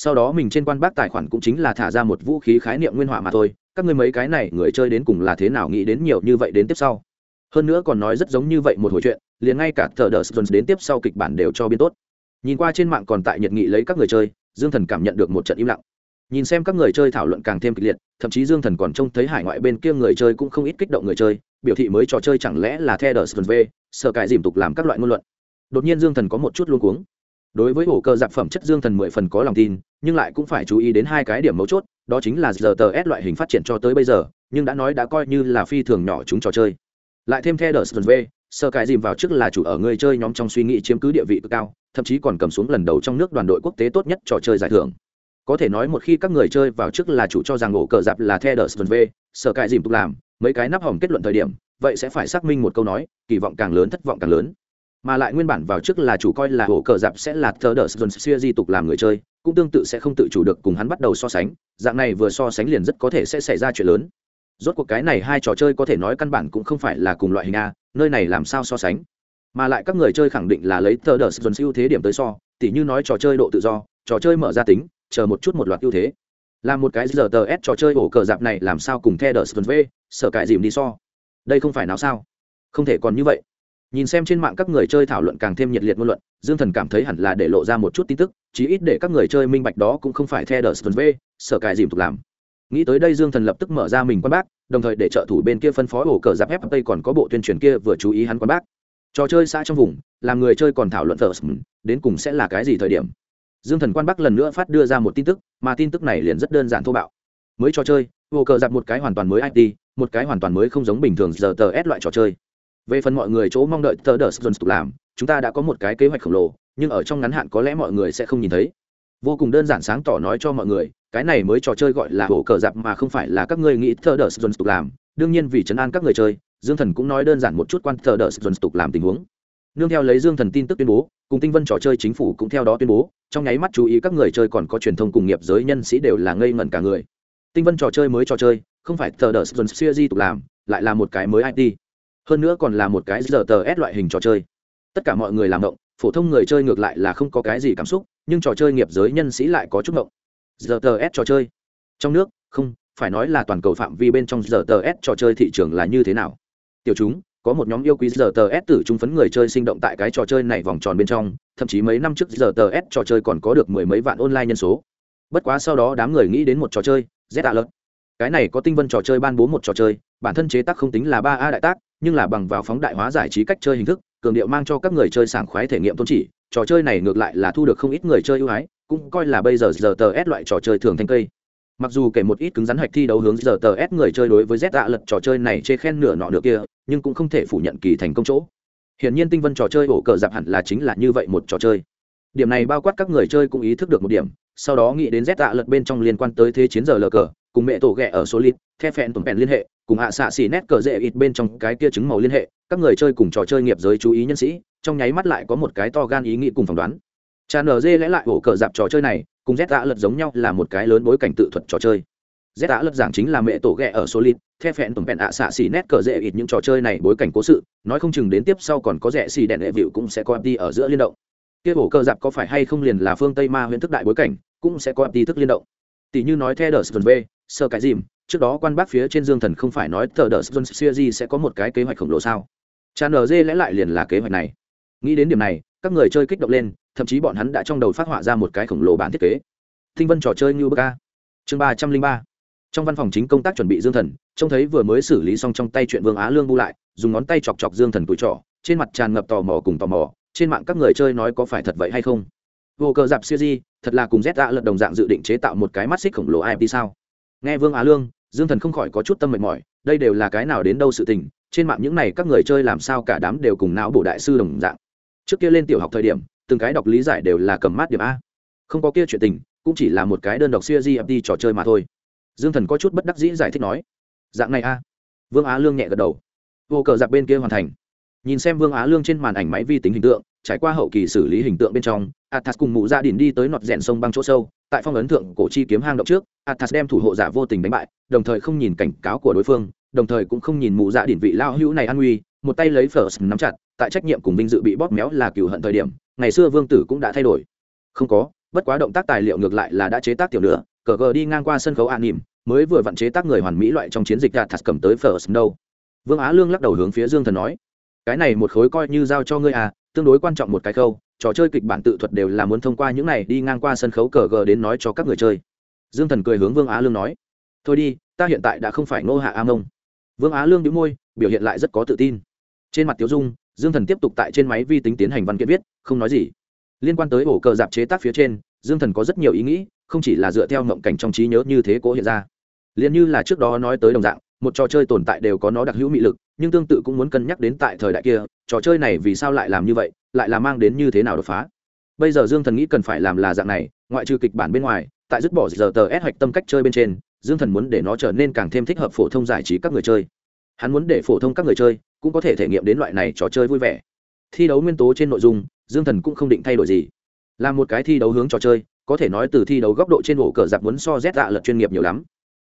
sau đó mình trên quan bác tài khoản cũng chính là thả ra một vũ khí khái niệm nguyên họa mà thôi. Các người mấy cái này, người chơi đến cùng là thế nào nghĩ đến nhiều như vậy đến tiếp sau? Hơn nữa còn nói rất giống như vậy một hồi chuyện, liền ngay cả tờ đờ sơn đến tiếp sau kịch bản đều cho biên tốt. Nhìn qua trên mạng còn tại nhiệt nghị lấy các người chơi, dương thần cảm nhận được một trận im lặng. Nhìn xem các người chơi thảo luận càng thêm kịch liệt, thậm chí dương thần còn trông thấy hải ngoại bên kia người chơi cũng không ít kích động người chơi, biểu thị mới trò chơi chẳng lẽ là the đờ sơn v, sợ cãi dìm tục làm các loại ngôn luận. Đột nhiên dương thần có một chút luôn cuống đối với ổ cơ giặc phẩm chất dương thần mười phần có lòng tin, nhưng lại cũng phải chú ý đến hai cái điểm mấu chốt, đó chính là giờ tờ s loại hình phát triển cho tới bây giờ, nhưng đã nói đã coi như là phi thường nhỏ chúng trò chơi. Lại thêm theo đờ sơn v, sơ cái dìm vào trước là chủ ở người chơi nhóm trong suy nghĩ chiếm cứ địa vị cực cao, thậm chí còn cầm xuống lần đầu trong nước đoàn đội quốc tế tốt nhất trò chơi giải thưởng. Có thể nói một khi các người chơi vào trước là chủ cho rằng ổ cờ dạp là theo đờ sơn v, sơ cái dìm tục làm, mấy cái nắp hỏng kết luận thời điểm, vậy sẽ phải xác minh một câu nói, kỳ vọng càng lớn thất vọng càng lớn mà lại nguyên bản vào trước là chủ coi là ổ cờ dạp sẽ là thờ đờ sơn xưa di tục làm người chơi, cũng tương tự sẽ không tự chủ được cùng hắn bắt đầu so sánh, dạng này vừa so sánh liền rất có thể sẽ xảy ra chuyện lớn. Rốt cuộc cái này hai trò chơi có thể nói căn bản cũng không phải là cùng loại hình a, nơi này làm sao so sánh? Mà lại các người chơi khẳng định là lấy thờ đờ dần ưu thế điểm tới so, tỉ như nói trò chơi độ tự do, trò chơi mở ra tính, chờ một chút một loạt ưu thế. Là một cái giờ tờ s trò chơi ổ cờ dạp này làm sao cùng the đờ dần v sở cải dìm đi so? Đây không phải nào sao? Không thể còn như vậy nhìn xem trên mạng các người chơi thảo luận càng thêm nhiệt liệt ngôn luận, dương thần cảm thấy hẳn là để lộ ra một chút tin tức, chí ít để các người chơi minh bạch đó cũng không phải theo đờ dần v sở cài dìm tục làm. Nghĩ tới đây dương thần lập tức mở ra mình quan bác, đồng thời để trợ thủ bên kia phân phó ổ cờ giáp ép còn có bộ tuyên truyền kia vừa chú ý hắn quan bác. Trò chơi xã trong vùng, làm người chơi còn thảo luận first đến cùng sẽ là cái gì thời điểm? Dương thần quan bắc lần nữa phát đưa ra một tin tức, mà tin tức này liền rất đơn giản thô bạo. Mới trò chơi, ổ cờ giáp một cái hoàn toàn mới it một cái hoàn toàn mới không giống bình thường giờ tờ s loại trò chơi về phần mọi người chỗ mong đợi tờ đờ sơn làm, chúng ta đã có một cái kế hoạch khổng lồ, nhưng ở trong ngắn hạn có lẽ mọi người sẽ không nhìn thấy. Vô cùng đơn giản sáng tỏ nói cho mọi người, cái này mới trò chơi gọi là hổ cờ dạp mà không phải là các ngươi nghĩ thờ đờ sơn tục làm. Đương nhiên vì chấn an các người chơi, dương thần cũng nói đơn giản một chút quan thờ đờ sơn tục làm tình huống. Nương theo lấy dương thần tin tức tuyên bố, cùng tinh vân trò chơi chính phủ cũng theo đó tuyên bố, trong nháy mắt chú ý các người chơi còn có truyền thông cùng nghiệp giới nhân sĩ đều là ngây ngẩn cả người. Tinh vân trò chơi mới trò chơi, không phải thờ đờ sơn xuya di tục làm, lại là một cái mới it hơn nữa còn là một cái giờ tờ s loại hình trò chơi. Tất cả mọi người làm động, phổ thông người chơi ngược lại là không có cái gì cảm xúc, nhưng trò chơi nghiệp giới nhân sĩ lại có chút động. Giờ tờ s trò chơi. Trong nước, không, phải nói là toàn cầu phạm vi bên trong giờ tờ s trò chơi thị trường là như thế nào? Tiểu chúng, có một nhóm yêu quý giờ tờ s tử trung phấn người chơi sinh động tại cái trò chơi này vòng tròn bên trong, thậm chí mấy năm trước giờ tờ s trò chơi còn có được mười mấy vạn online nhân số. Bất quá sau đó đám người nghĩ đến một trò chơi, z tạ lớn cái này có tinh vân trò chơi ban bố một trò chơi, bản thân chế tác không tính là ba a đại tác nhưng là bằng vào phóng đại hóa giải trí cách chơi hình thức, cường điệu mang cho các người chơi sảng khoái thể nghiệm tôn chỉ, trò chơi này ngược lại là thu được không ít người chơi ưu ái, cũng coi là bây giờ giờ tờ s loại trò chơi thường thanh cây. Mặc dù kể một ít cứng rắn hạch thi đấu hướng giờ tờ s người chơi đối với z tạ lật trò chơi này chê khen nửa nọ nửa kia, nhưng cũng không thể phủ nhận kỳ thành công chỗ. Hiển nhiên tinh vân trò chơi ổ cờ dạp hẳn là chính là như vậy một trò chơi. Điểm này bao quát các người chơi cũng ý thức được một điểm, sau đó nghĩ đến z tạ lật bên trong liên quan tới thế chiến giờ lờ cờ, cùng mẹ tổ ghẹ ở số lít the phẹn tổn phẹn liên hệ cùng hạ xạ xỉ nét cờ dễ ít bên trong cái kia chứng màu liên hệ, các người chơi cùng trò chơi nghiệp giới chú ý nhân sĩ, trong nháy mắt lại có một cái to gan ý nghĩ cùng phỏng đoán. Trà nở dê lẽ lại ổ cờ dạp trò chơi này, cùng z đã lật giống nhau là một cái lớn bối cảnh tự thuật trò chơi. Z đã lật giảng chính là mẹ tổ ghẹ ở số lít the phẹn tổng phẹn hạ xạ xỉ nét cờ dễ ít những trò chơi này bối cảnh cố sự, nói không chừng đến tiếp sau còn có rẻ xì đèn hệ vịu cũng sẽ có đi ở giữa liên động. Kia ổ cờ dạp có phải hay không liền là phương tây ma huyện thức đại bối cảnh, cũng sẽ có đi thức liên động. Tỷ như nói theo đờ sờ sơ cái dìm trước đó quan bác phía trên dương thần không phải nói tờ đờ sơn series sẽ có một cái kế hoạch khổng lồ sao? Cha nz lẽ lại liền là kế hoạch này. Nghĩ đến điểm này, các người chơi kích động lên, thậm chí bọn hắn đã trong đầu phát họa ra một cái khổng lồ bản thiết kế. Thinh vân trò chơi như bờ chương ba trăm linh ba. Trong văn phòng chính công tác chuẩn bị dương thần, trông thấy vừa mới xử lý xong trong tay chuyện vương á lương bu lại, dùng ngón tay chọc chọc dương thần tuổi trọ trên mặt tràn ngập tò mò cùng tò mò, trên mạng các người chơi nói có phải thật vậy hay không? Vô cờ dạp siêu di, thật là cùng z đã lật đồng dạng dự định chế tạo một cái mắt xích khổng lồ ip sao? Nghe vương á lương dương thần không khỏi có chút tâm mệt mỏi, đây đều là cái nào đến đâu sự tình, trên mạng những này các người chơi làm sao cả đám đều cùng não bộ đại sư đồng dạng. Trước kia lên tiểu học thời điểm, từng cái đọc lý giải đều là cầm mát điểm a. Không có kia chuyện tình, cũng chỉ là một cái đơn đọc siêu di trò chơi mà thôi. Dương thần có chút bất đắc dĩ giải thích nói, dạng này a. Vương á lương nhẹ gật đầu. Vô cờ giặc bên kia hoàn thành. Nhìn xem vương á lương trên màn ảnh máy vi tính hình tượng, trải qua hậu kỳ xử lý hình tượng bên trong athas cùng mụ dạ gia đình đi tới nọt rẽn sông băng chỗ sâu, tại phong ấn thượng cổ chi kiếm hang động trước, athas đem thủ hộ giả vô tình đánh bại, đồng thời không nhìn cảnh cáo của đối phương, đồng thời cũng không nhìn mụ dạ gia đình vị lao hữu này an nguy, một tay lấy phở nắm chặt, tại trách nhiệm cùng vinh dự bị bóp méo là cựu hận thời điểm, ngày xưa vương tử cũng đã thay đổi. Không có, bất quá động tác tài liệu ngược lại là đã chế tác tiểu nữa cờ gờ đi ngang qua sân khấu an nỉm, mới vừa vặn chế tác người hoàn mỹ loại trong chiến dịch athas cầm tới phở đâu. Vương á lương lắc đầu hướng phía dương thần nói, cái này một khối coi như giao cho ngươi à tương đối quan trọng một cái khâu trò chơi kịch bản tự thuật đều là muốn thông qua những này đi ngang qua sân khấu cờ gờ đến nói cho các người chơi. Dương thần cười hướng vương á lương nói, thôi đi, ta hiện tại đã không phải ngô hạ a mông. Vương á lương đĩu môi, biểu hiện lại rất có tự tin. Trên mặt Tiếu dung, dương thần tiếp tục tại trên máy vi tính tiến hành văn kiện viết, không nói gì. Liên quan tới ổ cờ dạp chế tác phía trên, dương thần có rất nhiều ý nghĩ, không chỉ là dựa theo mộng cảnh trong trí nhớ như thế cố hiện ra. Liền như là trước đó nói tới đồng dạng, một trò chơi tồn tại đều có nó đặc hữu mị lực, nhưng tương tự cũng muốn cân nhắc đến tại thời đại kia, trò chơi này vì sao lại làm như vậy lại là mang đến như thế nào đột phá? Bây giờ dương thần nghĩ cần phải làm là dạng này, ngoại trừ kịch bản bên ngoài, tại dứt bỏ giờ tờ ép hoạch tâm cách chơi bên trên, dương thần muốn để nó trở nên càng thêm thích hợp phổ thông giải trí các người chơi. Hắn muốn để phổ thông các người chơi cũng có thể thể nghiệm đến loại này trò chơi vui vẻ. Thi đấu nguyên tố trên nội dung, dương thần cũng không định thay đổi gì. Là một cái thi đấu hướng trò chơi, có thể nói từ thi đấu góc độ trên ổ cờ giặc muốn so rét dạ lật chuyên nghiệp nhiều lắm.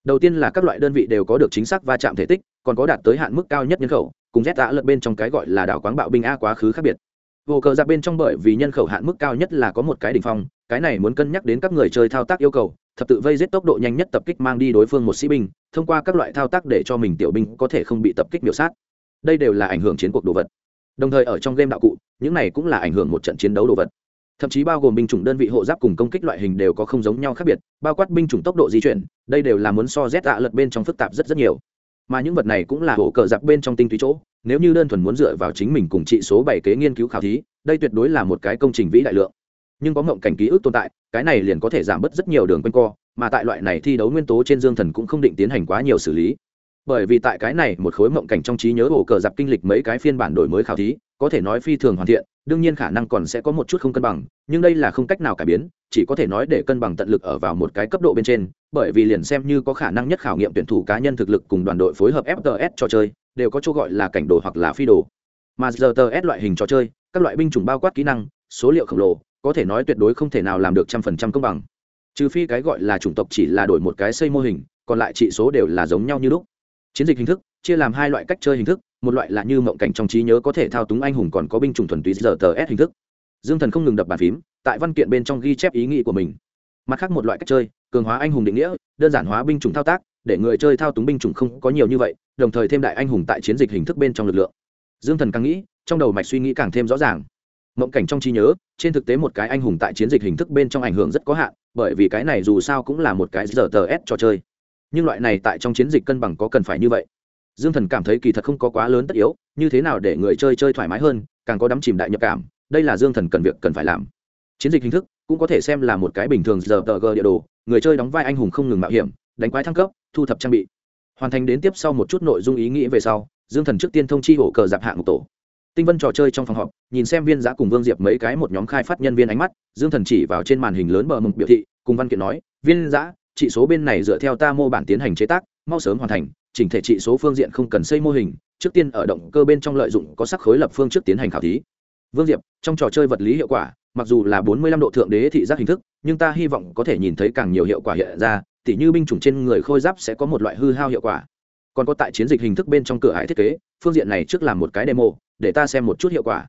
Đầu tiên là các loại đơn vị đều có được chính xác va chạm thể tích, còn có đạt tới hạn mức cao nhất nhân khẩu, cùng rét dạ lật bên trong cái gọi là đảo quáng bạo binh a quá khứ khác biệt vô cờ ra bên trong bởi vì nhân khẩu hạn mức cao nhất là có một cái đ ỉ n h phong, cái này muốn cân nhắc đến các người chơi thao tác yêu cầu, thập tự vây giết tốc độ nhanh nhất tập kích mang đi đối phương một sĩ binh, thông qua các loại thao tác để cho mình tiểu binh có thể không bị tập kích biểu sát. Đây đều là ảnh hưởng chiến cuộc đồ vật. Đồng thời ở trong game đạo cụ, những này cũng là ảnh hưởng một trận chiến đấu đồ vật. Thậm chí bao gồm binh chủng đơn vị hộ giáp cùng công kích loại hình đều có không giống nhau khác biệt, bao quát binh chủng tốc độ di chuyển, đây đều là muốn so rét tạ lật bên trong phức tạp rất rất nhiều. Mà những vật này cũng là hổ cờ giặc bên trong tinh túy chỗ nếu như đơn thuần muốn dựa vào chính mình cùng trị số bảy kế nghiên cứu khảo thí, đây tuyệt đối là một cái công trình vĩ đại lượng. Nhưng có ngộng cảnh ký ức tồn tại, cái này liền có thể giảm bớt rất nhiều đường quanh co, mà tại loại này thi đấu nguyên tố trên dương thần cũng không định tiến hành quá nhiều xử lý. Bởi vì tại cái này một khối mộng cảnh trong trí nhớ ổ cờ giặc kinh lịch mấy cái phiên bản đổi mới khảo thí, có thể nói phi thường hoàn thiện, đương nhiên khả năng còn sẽ có một chút không cân bằng, nhưng đây là không cách nào cải biến, chỉ có thể nói để cân bằng tận lực ở vào một cái cấp độ bên trên, bởi vì liền xem như có khả năng nhất khảo nghiệm tuyển thủ cá nhân thực lực cùng đoàn đội phối hợp fts trò chơi đều có chỗ gọi là cảnh đồ hoặc là phi đồ. Mà giờ tờ s loại hình trò chơi, các loại binh chủng bao quát kỹ năng, số liệu khổng lồ, có thể nói tuyệt đối không thể nào làm được trăm phần trăm công bằng. Trừ phi cái gọi là chủng tộc chỉ là đổi một cái xây mô hình, còn lại trị số đều là giống nhau như lúc. Chiến dịch hình thức, chia làm hai loại cách chơi hình thức, một loại là như mộng cảnh trong trí nhớ có thể thao túng anh hùng còn có binh chủng thuần túy giờ tờ s hình thức. Dương thần không ngừng đập bàn phím, tại văn kiện bên trong ghi chép ý nghĩ của mình. Mặt khác một loại cách chơi, cường hóa anh hùng định nghĩa, đơn giản hóa binh chủng thao tác để người chơi thao túng binh chủng không có nhiều như vậy, đồng thời thêm đại anh hùng tại chiến dịch hình thức bên trong lực lượng. Dương thần càng nghĩ, trong đầu mạch suy nghĩ càng thêm rõ ràng. Mộng cảnh trong trí nhớ, trên thực tế một cái anh hùng tại chiến dịch hình thức bên trong ảnh hưởng rất có hạn, bởi vì cái này dù sao cũng là một cái giờ tờ s trò chơi. Nhưng loại này tại trong chiến dịch cân bằng có cần phải như vậy? Dương thần cảm thấy kỳ thật không có quá lớn tất yếu, như thế nào để người chơi chơi thoải mái hơn, càng có đắm chìm đại nhập cảm, đây là dương thần cần việc cần phải làm. Chiến dịch hình thức cũng có thể xem là một cái bình thường giờ tờ g địa đồ, người chơi đóng vai anh hùng không ngừng mạo hiểm, đánh quái thăng cấp thu thập trang bị. Hoàn thành đến tiếp sau một chút nội dung ý nghĩ về sau, dương thần trước tiên thông chi hổ cờ dạp hạng một tổ. Tinh vân trò chơi trong phòng họp, nhìn xem viên giã cùng vương diệp mấy cái một nhóm khai phát nhân viên ánh mắt, dương thần chỉ vào trên màn hình lớn bờ mực biểu thị, cùng văn kiện nói, viên giã trị số bên này dựa theo ta mô bản tiến hành chế tác, mau sớm hoàn thành, chỉnh thể trị số phương diện không cần xây mô hình, trước tiên ở động cơ bên trong lợi dụng có sắc khối lập phương trước tiến hành khảo thí. Vương diệp, trong trò chơi vật lý hiệu quả, mặc dù là bốn mươi lăm độ thượng đế thị giác hình thức, nhưng ta hy vọng có thể nhìn thấy càng nhiều hiệu quả hiện ra tỉ như binh chủng trên người khôi giáp sẽ có một loại hư hao hiệu quả. Còn có tại chiến dịch hình thức bên trong cửa hải thiết kế, phương diện này trước làm một cái demo, để ta xem một chút hiệu quả.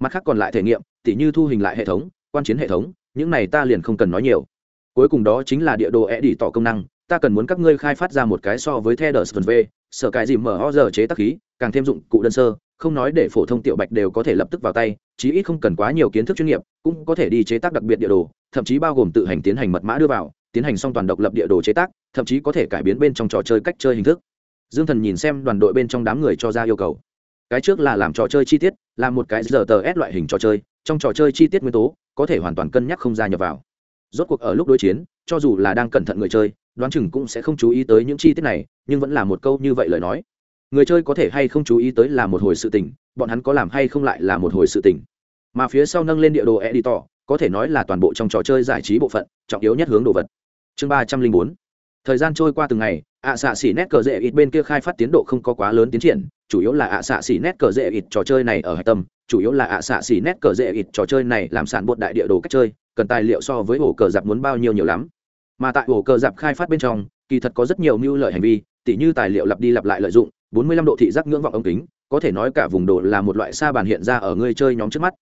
Mặt khác còn lại thể nghiệm, tỉ như thu hình lại hệ thống, quan chiến hệ thống, những này ta liền không cần nói nhiều. Cuối cùng đó chính là địa đồ e đi tỏ công năng, ta cần muốn các ngươi khai phát ra một cái so với the đờ v sở cái gì mở ho giờ chế tác khí, càng thêm dụng cụ đơn sơ, không nói để phổ thông tiểu bạch đều có thể lập tức vào tay, chí ít không cần quá nhiều kiến thức chuyên nghiệp, cũng có thể đi chế tác đặc biệt địa đồ, thậm chí bao gồm tự hành tiến hành mật mã đưa vào tiến hành xong toàn độc lập địa đồ chế tác, thậm chí có thể cải biến bên trong trò chơi cách chơi hình thức. Dương thần nhìn xem đoàn đội bên trong đám người cho ra yêu cầu. Cái trước là làm trò chơi chi tiết là một cái giờ tờ s loại hình trò chơi, trong trò chơi chi tiết nguyên tố, có thể hoàn toàn cân nhắc không ra nhập vào. Rốt cuộc ở lúc đối chiến, cho dù là đang cẩn thận người chơi, đoán chừng cũng sẽ không chú ý tới những chi tiết này, nhưng vẫn là một câu như vậy lời nói. Người chơi có thể hay không chú ý tới là một hồi sự tình, bọn hắn có làm hay không lại là một hồi sự tình. Mà phía sau nâng lên địa đồ editor, có thể nói là toàn bộ trong trò chơi giải trí bộ phận, trọng yếu nhất hướng đồ vật chương ba trăm linh bốn. Thời gian trôi qua từng ngày, ạ xạ xỉ nét cờ rễ ít bên kia khai phát tiến độ không có quá lớn tiến triển, chủ yếu là ạ xạ xỉ nét cờ rễ ít trò chơi này ở hạch tâm, chủ yếu là ạ xạ xỉ nét cờ rễ ít trò chơi này làm sản bột đại địa đồ cách chơi, cần tài liệu so với ổ cờ dạp muốn bao nhiêu nhiều lắm. Mà tại ổ cờ dạp khai phát bên trong, kỳ thật có rất nhiều mưu lợi hành vi, tỉ như tài liệu lặp đi lặp lại lợi dụng 45 độ thị giác ngưỡng vọng ống kính, có thể nói cả vùng đồ là một loại sa bàn hiện ra ở người chơi nhóm trước mắt.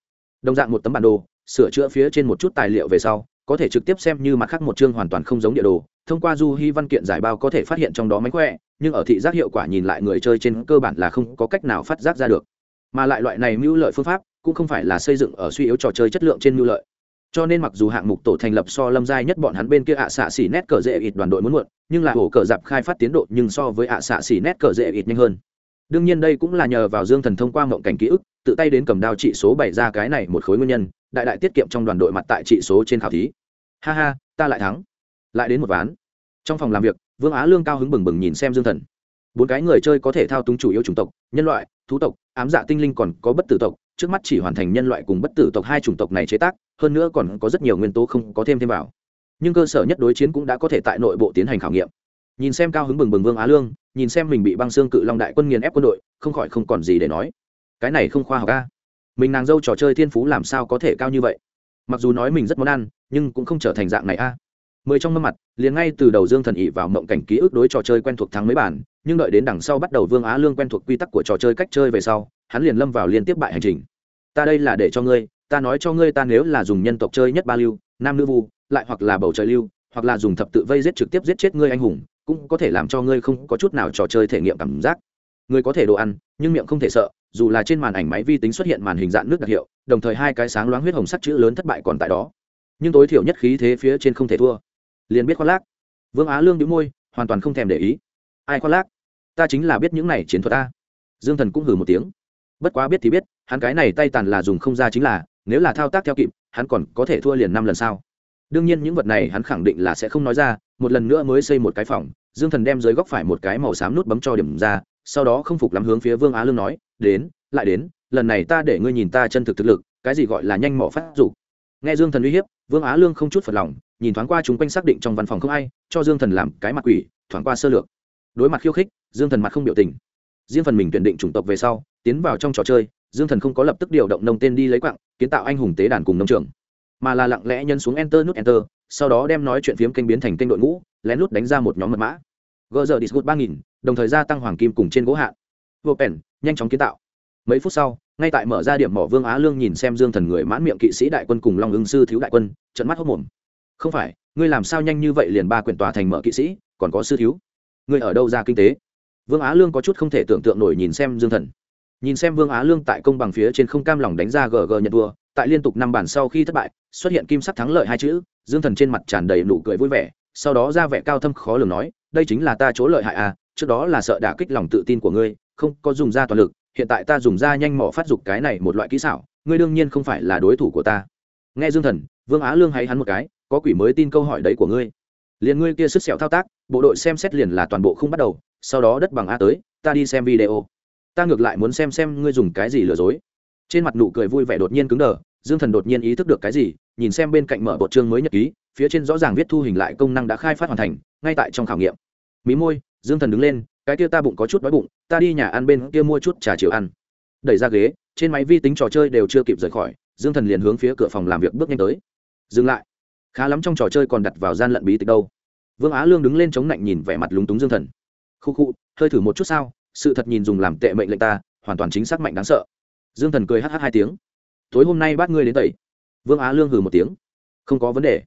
Đồng dạng một tấm bản đồ, sửa chữa phía trên một chút tài liệu về sau có thể trực tiếp xem như mặt khác một chương hoàn toàn không giống địa đồ, thông qua du hy văn kiện giải bao có thể phát hiện trong đó mánh khỏe, nhưng ở thị giác hiệu quả nhìn lại người chơi trên cơ bản là không có cách nào phát giác ra được. Mà lại loại này mưu lợi phương pháp cũng không phải là xây dựng ở suy yếu trò chơi chất lượng trên mưu lợi. Cho nên mặc dù hạng mục tổ thành lập so lâm giai nhất bọn hắn bên kia ạ xạ xỉ nét cờ dễ ít đoàn đội muốn muộn, nhưng là hổ cờ dạp khai phát tiến độ nhưng so với ạ xạ xỉ nét cờ dễ ít nhanh hơn. Đương nhiên đây cũng là nhờ vào dương thần thông qua mộng cảnh ký ức, tự tay đến cầm đao trị số bày ra cái này một khối nguyên nhân, đại đại tiết kiệm trong đoàn đội mặt tại trị số trên khảo thí ha ha, ta lại thắng. Lại đến một ván. Trong phòng làm việc, vương á lương cao hứng bừng bừng nhìn xem dương thần. Bốn cái người chơi có thể thao túng chủ yếu chủng tộc, nhân loại, thú tộc, ám dạ tinh linh còn có bất tử tộc, trước mắt chỉ hoàn thành nhân loại cùng bất tử tộc hai chủng tộc này chế tác, hơn nữa còn có rất nhiều nguyên tố không có thêm thêm vào. Nhưng cơ sở nhất đối chiến cũng đã có thể tại nội bộ tiến hành khảo nghiệm. Nhìn xem cao hứng bừng bừng vương á lương, nhìn xem mình bị băng xương cự long đại quân nghiền ép quân đội, không khỏi không còn gì để nói. Cái này không khoa học ca mình nàng dâu trò chơi thiên phú làm sao có thể cao như vậy? Mặc dù nói mình rất món ăn nhưng cũng không trở thành dạng này a. Mười trong mâm mặt, liền ngay từ đầu dương thần ỉ vào mộng cảnh ký ức đối trò chơi quen thuộc thắng mấy bản, nhưng đợi đến đằng sau bắt đầu vương á lương quen thuộc quy tắc của trò chơi cách chơi về sau, hắn liền lâm vào liên tiếp bại hành trình. Ta đây là để cho ngươi, ta nói cho ngươi ta nếu là dùng nhân tộc chơi nhất ba lưu, nam nữ vu, lại hoặc là bầu trời lưu, hoặc là dùng thập tự vây giết trực tiếp giết chết ngươi anh hùng, cũng có thể làm cho ngươi không có chút nào trò chơi thể nghiệm cảm giác. Ngươi có thể đồ ăn, nhưng miệng không thể sợ, dù là trên màn ảnh máy vi tính xuất hiện màn hình dạng nước đặc hiệu, đồng thời hai cái sáng loáng huyết hồng sắt chữ lớn thất bại còn tại đó nhưng tối thiểu nhất khí thế phía trên không thể thua. Liền biết khoác lác. Vương á lương đĩu môi, hoàn toàn không thèm để ý. Ai khoác lác? Ta chính là biết những này chiến thuật ta. Dương thần cũng hử một tiếng. Bất quá biết thì biết, hắn cái này tay tàn là dùng không ra chính là, nếu là thao tác theo kịp, hắn còn có thể thua liền năm lần sau đương nhiên những vật này hắn khẳng định là sẽ không nói ra, một lần nữa mới xây một cái phòng, dương thần đem dưới góc phải một cái màu xám nút bấm cho điểm ra, sau đó không phục lắm hướng phía vương á lương nói, đến, lại đến, lần này ta để ngươi nhìn ta chân thực thực lực, cái gì gọi là nhanh mỏ phát dục. Nghe dương thần uy hiếp vương á lương không chút phật lòng, nhìn thoáng qua chúng quanh xác định trong văn phòng không ai, cho dương thần làm cái mặt quỷ thoáng qua sơ lược. Đối mặt khiêu khích, dương thần mặt không biểu tình. Riêng phần mình tuyển định chủng tộc về sau, tiến vào trong trò chơi, dương thần không có lập tức điều động nông tên đi lấy quặng, kiến tạo anh hùng tế đàn cùng nông trường. Mà là lặng lẽ nhân xuống enter nút enter, sau đó đem nói chuyện phiếm kênh biến thành kênh đội ngũ, lén lút đánh ra một nhóm mật mã. Gờ giờ discord ba nghìn, đồng thời gia tăng hoàng kim cùng trên gỗ hạn vô pèn nhanh chóng kiến tạo mấy phút sau, ngay tại mở ra điểm mỏ vương á lương nhìn xem dương thần người mãn miệng kỵ sĩ đại quân cùng long ưng sư thiếu đại quân trận mắt hốc mồm. Không phải, ngươi làm sao nhanh như vậy liền ba quyển tòa thành mở kỵ sĩ, còn có sư thiếu? Ngươi ở đâu ra kinh tế? Vương á lương có chút không thể tưởng tượng nổi nhìn xem dương thần. Nhìn xem vương á lương tại công bằng phía trên không cam lòng đánh ra gg nhận thua, tại liên tục năm bản sau khi thất bại, xuất hiện kim sắc thắng lợi hai chữ, dương thần trên mặt tràn đầy nụ cười vui vẻ, sau đó ra vẻ cao thâm khó lường nói, đây chính là ta chỗ lợi hại à trước đó là sợ đả kích lòng tự tin của ngươi, không có dùng ra toàn lực hiện tại ta dùng ra nhanh mỏ phát dục cái này một loại kỹ xảo, ngươi đương nhiên không phải là đối thủ của ta. Nghe dương thần, vương á lương hay hắn một cái, có quỷ mới tin câu hỏi đấy của ngươi. Liền ngươi kia sức sẹo thao tác, bộ đội xem xét liền là toàn bộ không bắt đầu, sau đó đất bằng a tới, ta đi xem video. Ta ngược lại muốn xem xem ngươi dùng cái gì lừa dối. Trên mặt nụ cười vui vẻ đột nhiên cứng đờ, dương thần đột nhiên ý thức được cái gì, nhìn xem bên cạnh mở bột chương mới nhật ký, phía trên rõ ràng viết thu hình lại công năng đã khai phát hoàn thành, ngay tại trong khảo nghiệm. Mí môi, dương thần đứng lên cái kia ta bụng có chút đói bụng, ta đi nhà ăn bên kia mua chút trà chiều ăn. Đẩy ra ghế, trên máy vi tính trò chơi đều chưa kịp rời khỏi, dương thần liền hướng phía cửa phòng làm việc bước nhanh tới. Dừng lại. Khá lắm trong trò chơi còn đặt vào gian lận bí tịch đâu. Vương á lương đứng lên chống lạnh nhìn vẻ mặt lúng túng dương thần. Khu khu, hơi thử một chút sao, sự thật nhìn dùng làm tệ mệnh lệnh ta, hoàn toàn chính xác mạnh đáng sợ. Dương thần cười hh hai tiếng. Tối hôm nay bắt ngươi đến tẩy. Vương á lương hừ một tiếng. Không có vấn đề.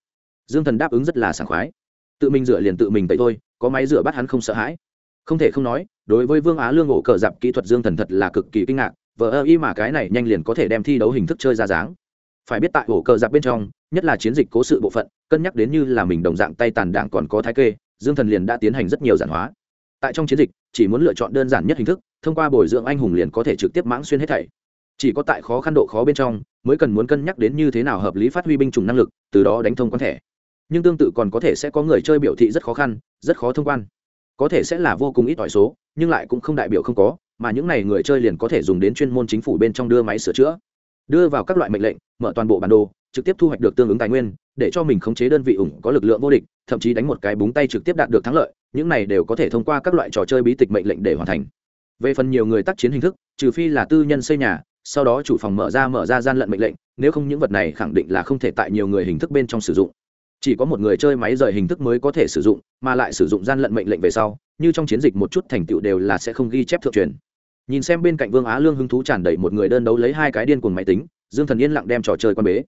Dương thần đáp ứng rất là sảng khoái. Tự mình rửa liền tự mình tẩy thôi, có máy rửa bắt hắn không sợ hãi không thể không nói, đối với vương á lương ổ cờ dạp kỹ thuật dương thần thật là cực kỳ kinh ngạc, vờ ơ y mà cái này nhanh liền có thể đem thi đấu hình thức chơi ra dáng. Phải biết tại ổ cờ dạp bên trong, nhất là chiến dịch cố sự bộ phận, cân nhắc đến như là mình đồng dạng tay tàn đảng còn có thái kê, dương thần liền đã tiến hành rất nhiều giản hóa. Tại trong chiến dịch, chỉ muốn lựa chọn đơn giản nhất hình thức, thông qua bồi dưỡng anh hùng liền có thể trực tiếp mãng xuyên hết thảy. Chỉ có tại khó khăn độ khó bên trong, mới cần muốn cân nhắc đến như thế nào hợp lý phát huy binh chủng năng lực, từ đó đánh thông quan thẻ nhưng tương tự còn có thể sẽ có người chơi biểu thị rất khó khăn, rất khó thông quan có thể sẽ là vô cùng ít ỏi số, nhưng lại cũng không đại biểu không có, mà những n à y người chơi liền có thể dùng đến chuyên môn chính phủ bên trong đưa máy sửa chữa. Đưa vào các loại mệnh lệnh, mở toàn bộ bản đồ, trực tiếp thu hoạch được tương ứng tài nguyên, để cho mình khống chế đơn vị ủng có lực lượng vô địch, thậm chí đánh một cái búng tay trực tiếp đạt được thắng lợi, những này đều có thể thông qua các loại trò chơi bí tịch mệnh lệnh để hoàn thành. Về phần nhiều người tác chiến hình thức, trừ phi là tư nhân xây nhà, sau đó chủ phòng mở ra mở ra gian lận mệnh lệnh, nếu không những vật này khẳng định là không thể tại nhiều người hình thức bên trong sử dụng chỉ có một người chơi máy rời hình thức mới có thể sử dụng, mà lại sử dụng gian lận mệnh lệnh về sau, như trong chiến dịch một chút thành tựu đều là sẽ không ghi chép thượng truyền. Nhìn xem bên cạnh vương á lương hứng thú tràn đầy một người đơn đấu lấy hai cái điên cuồng máy tính, dương thần yên lặng đem trò chơi quan bế.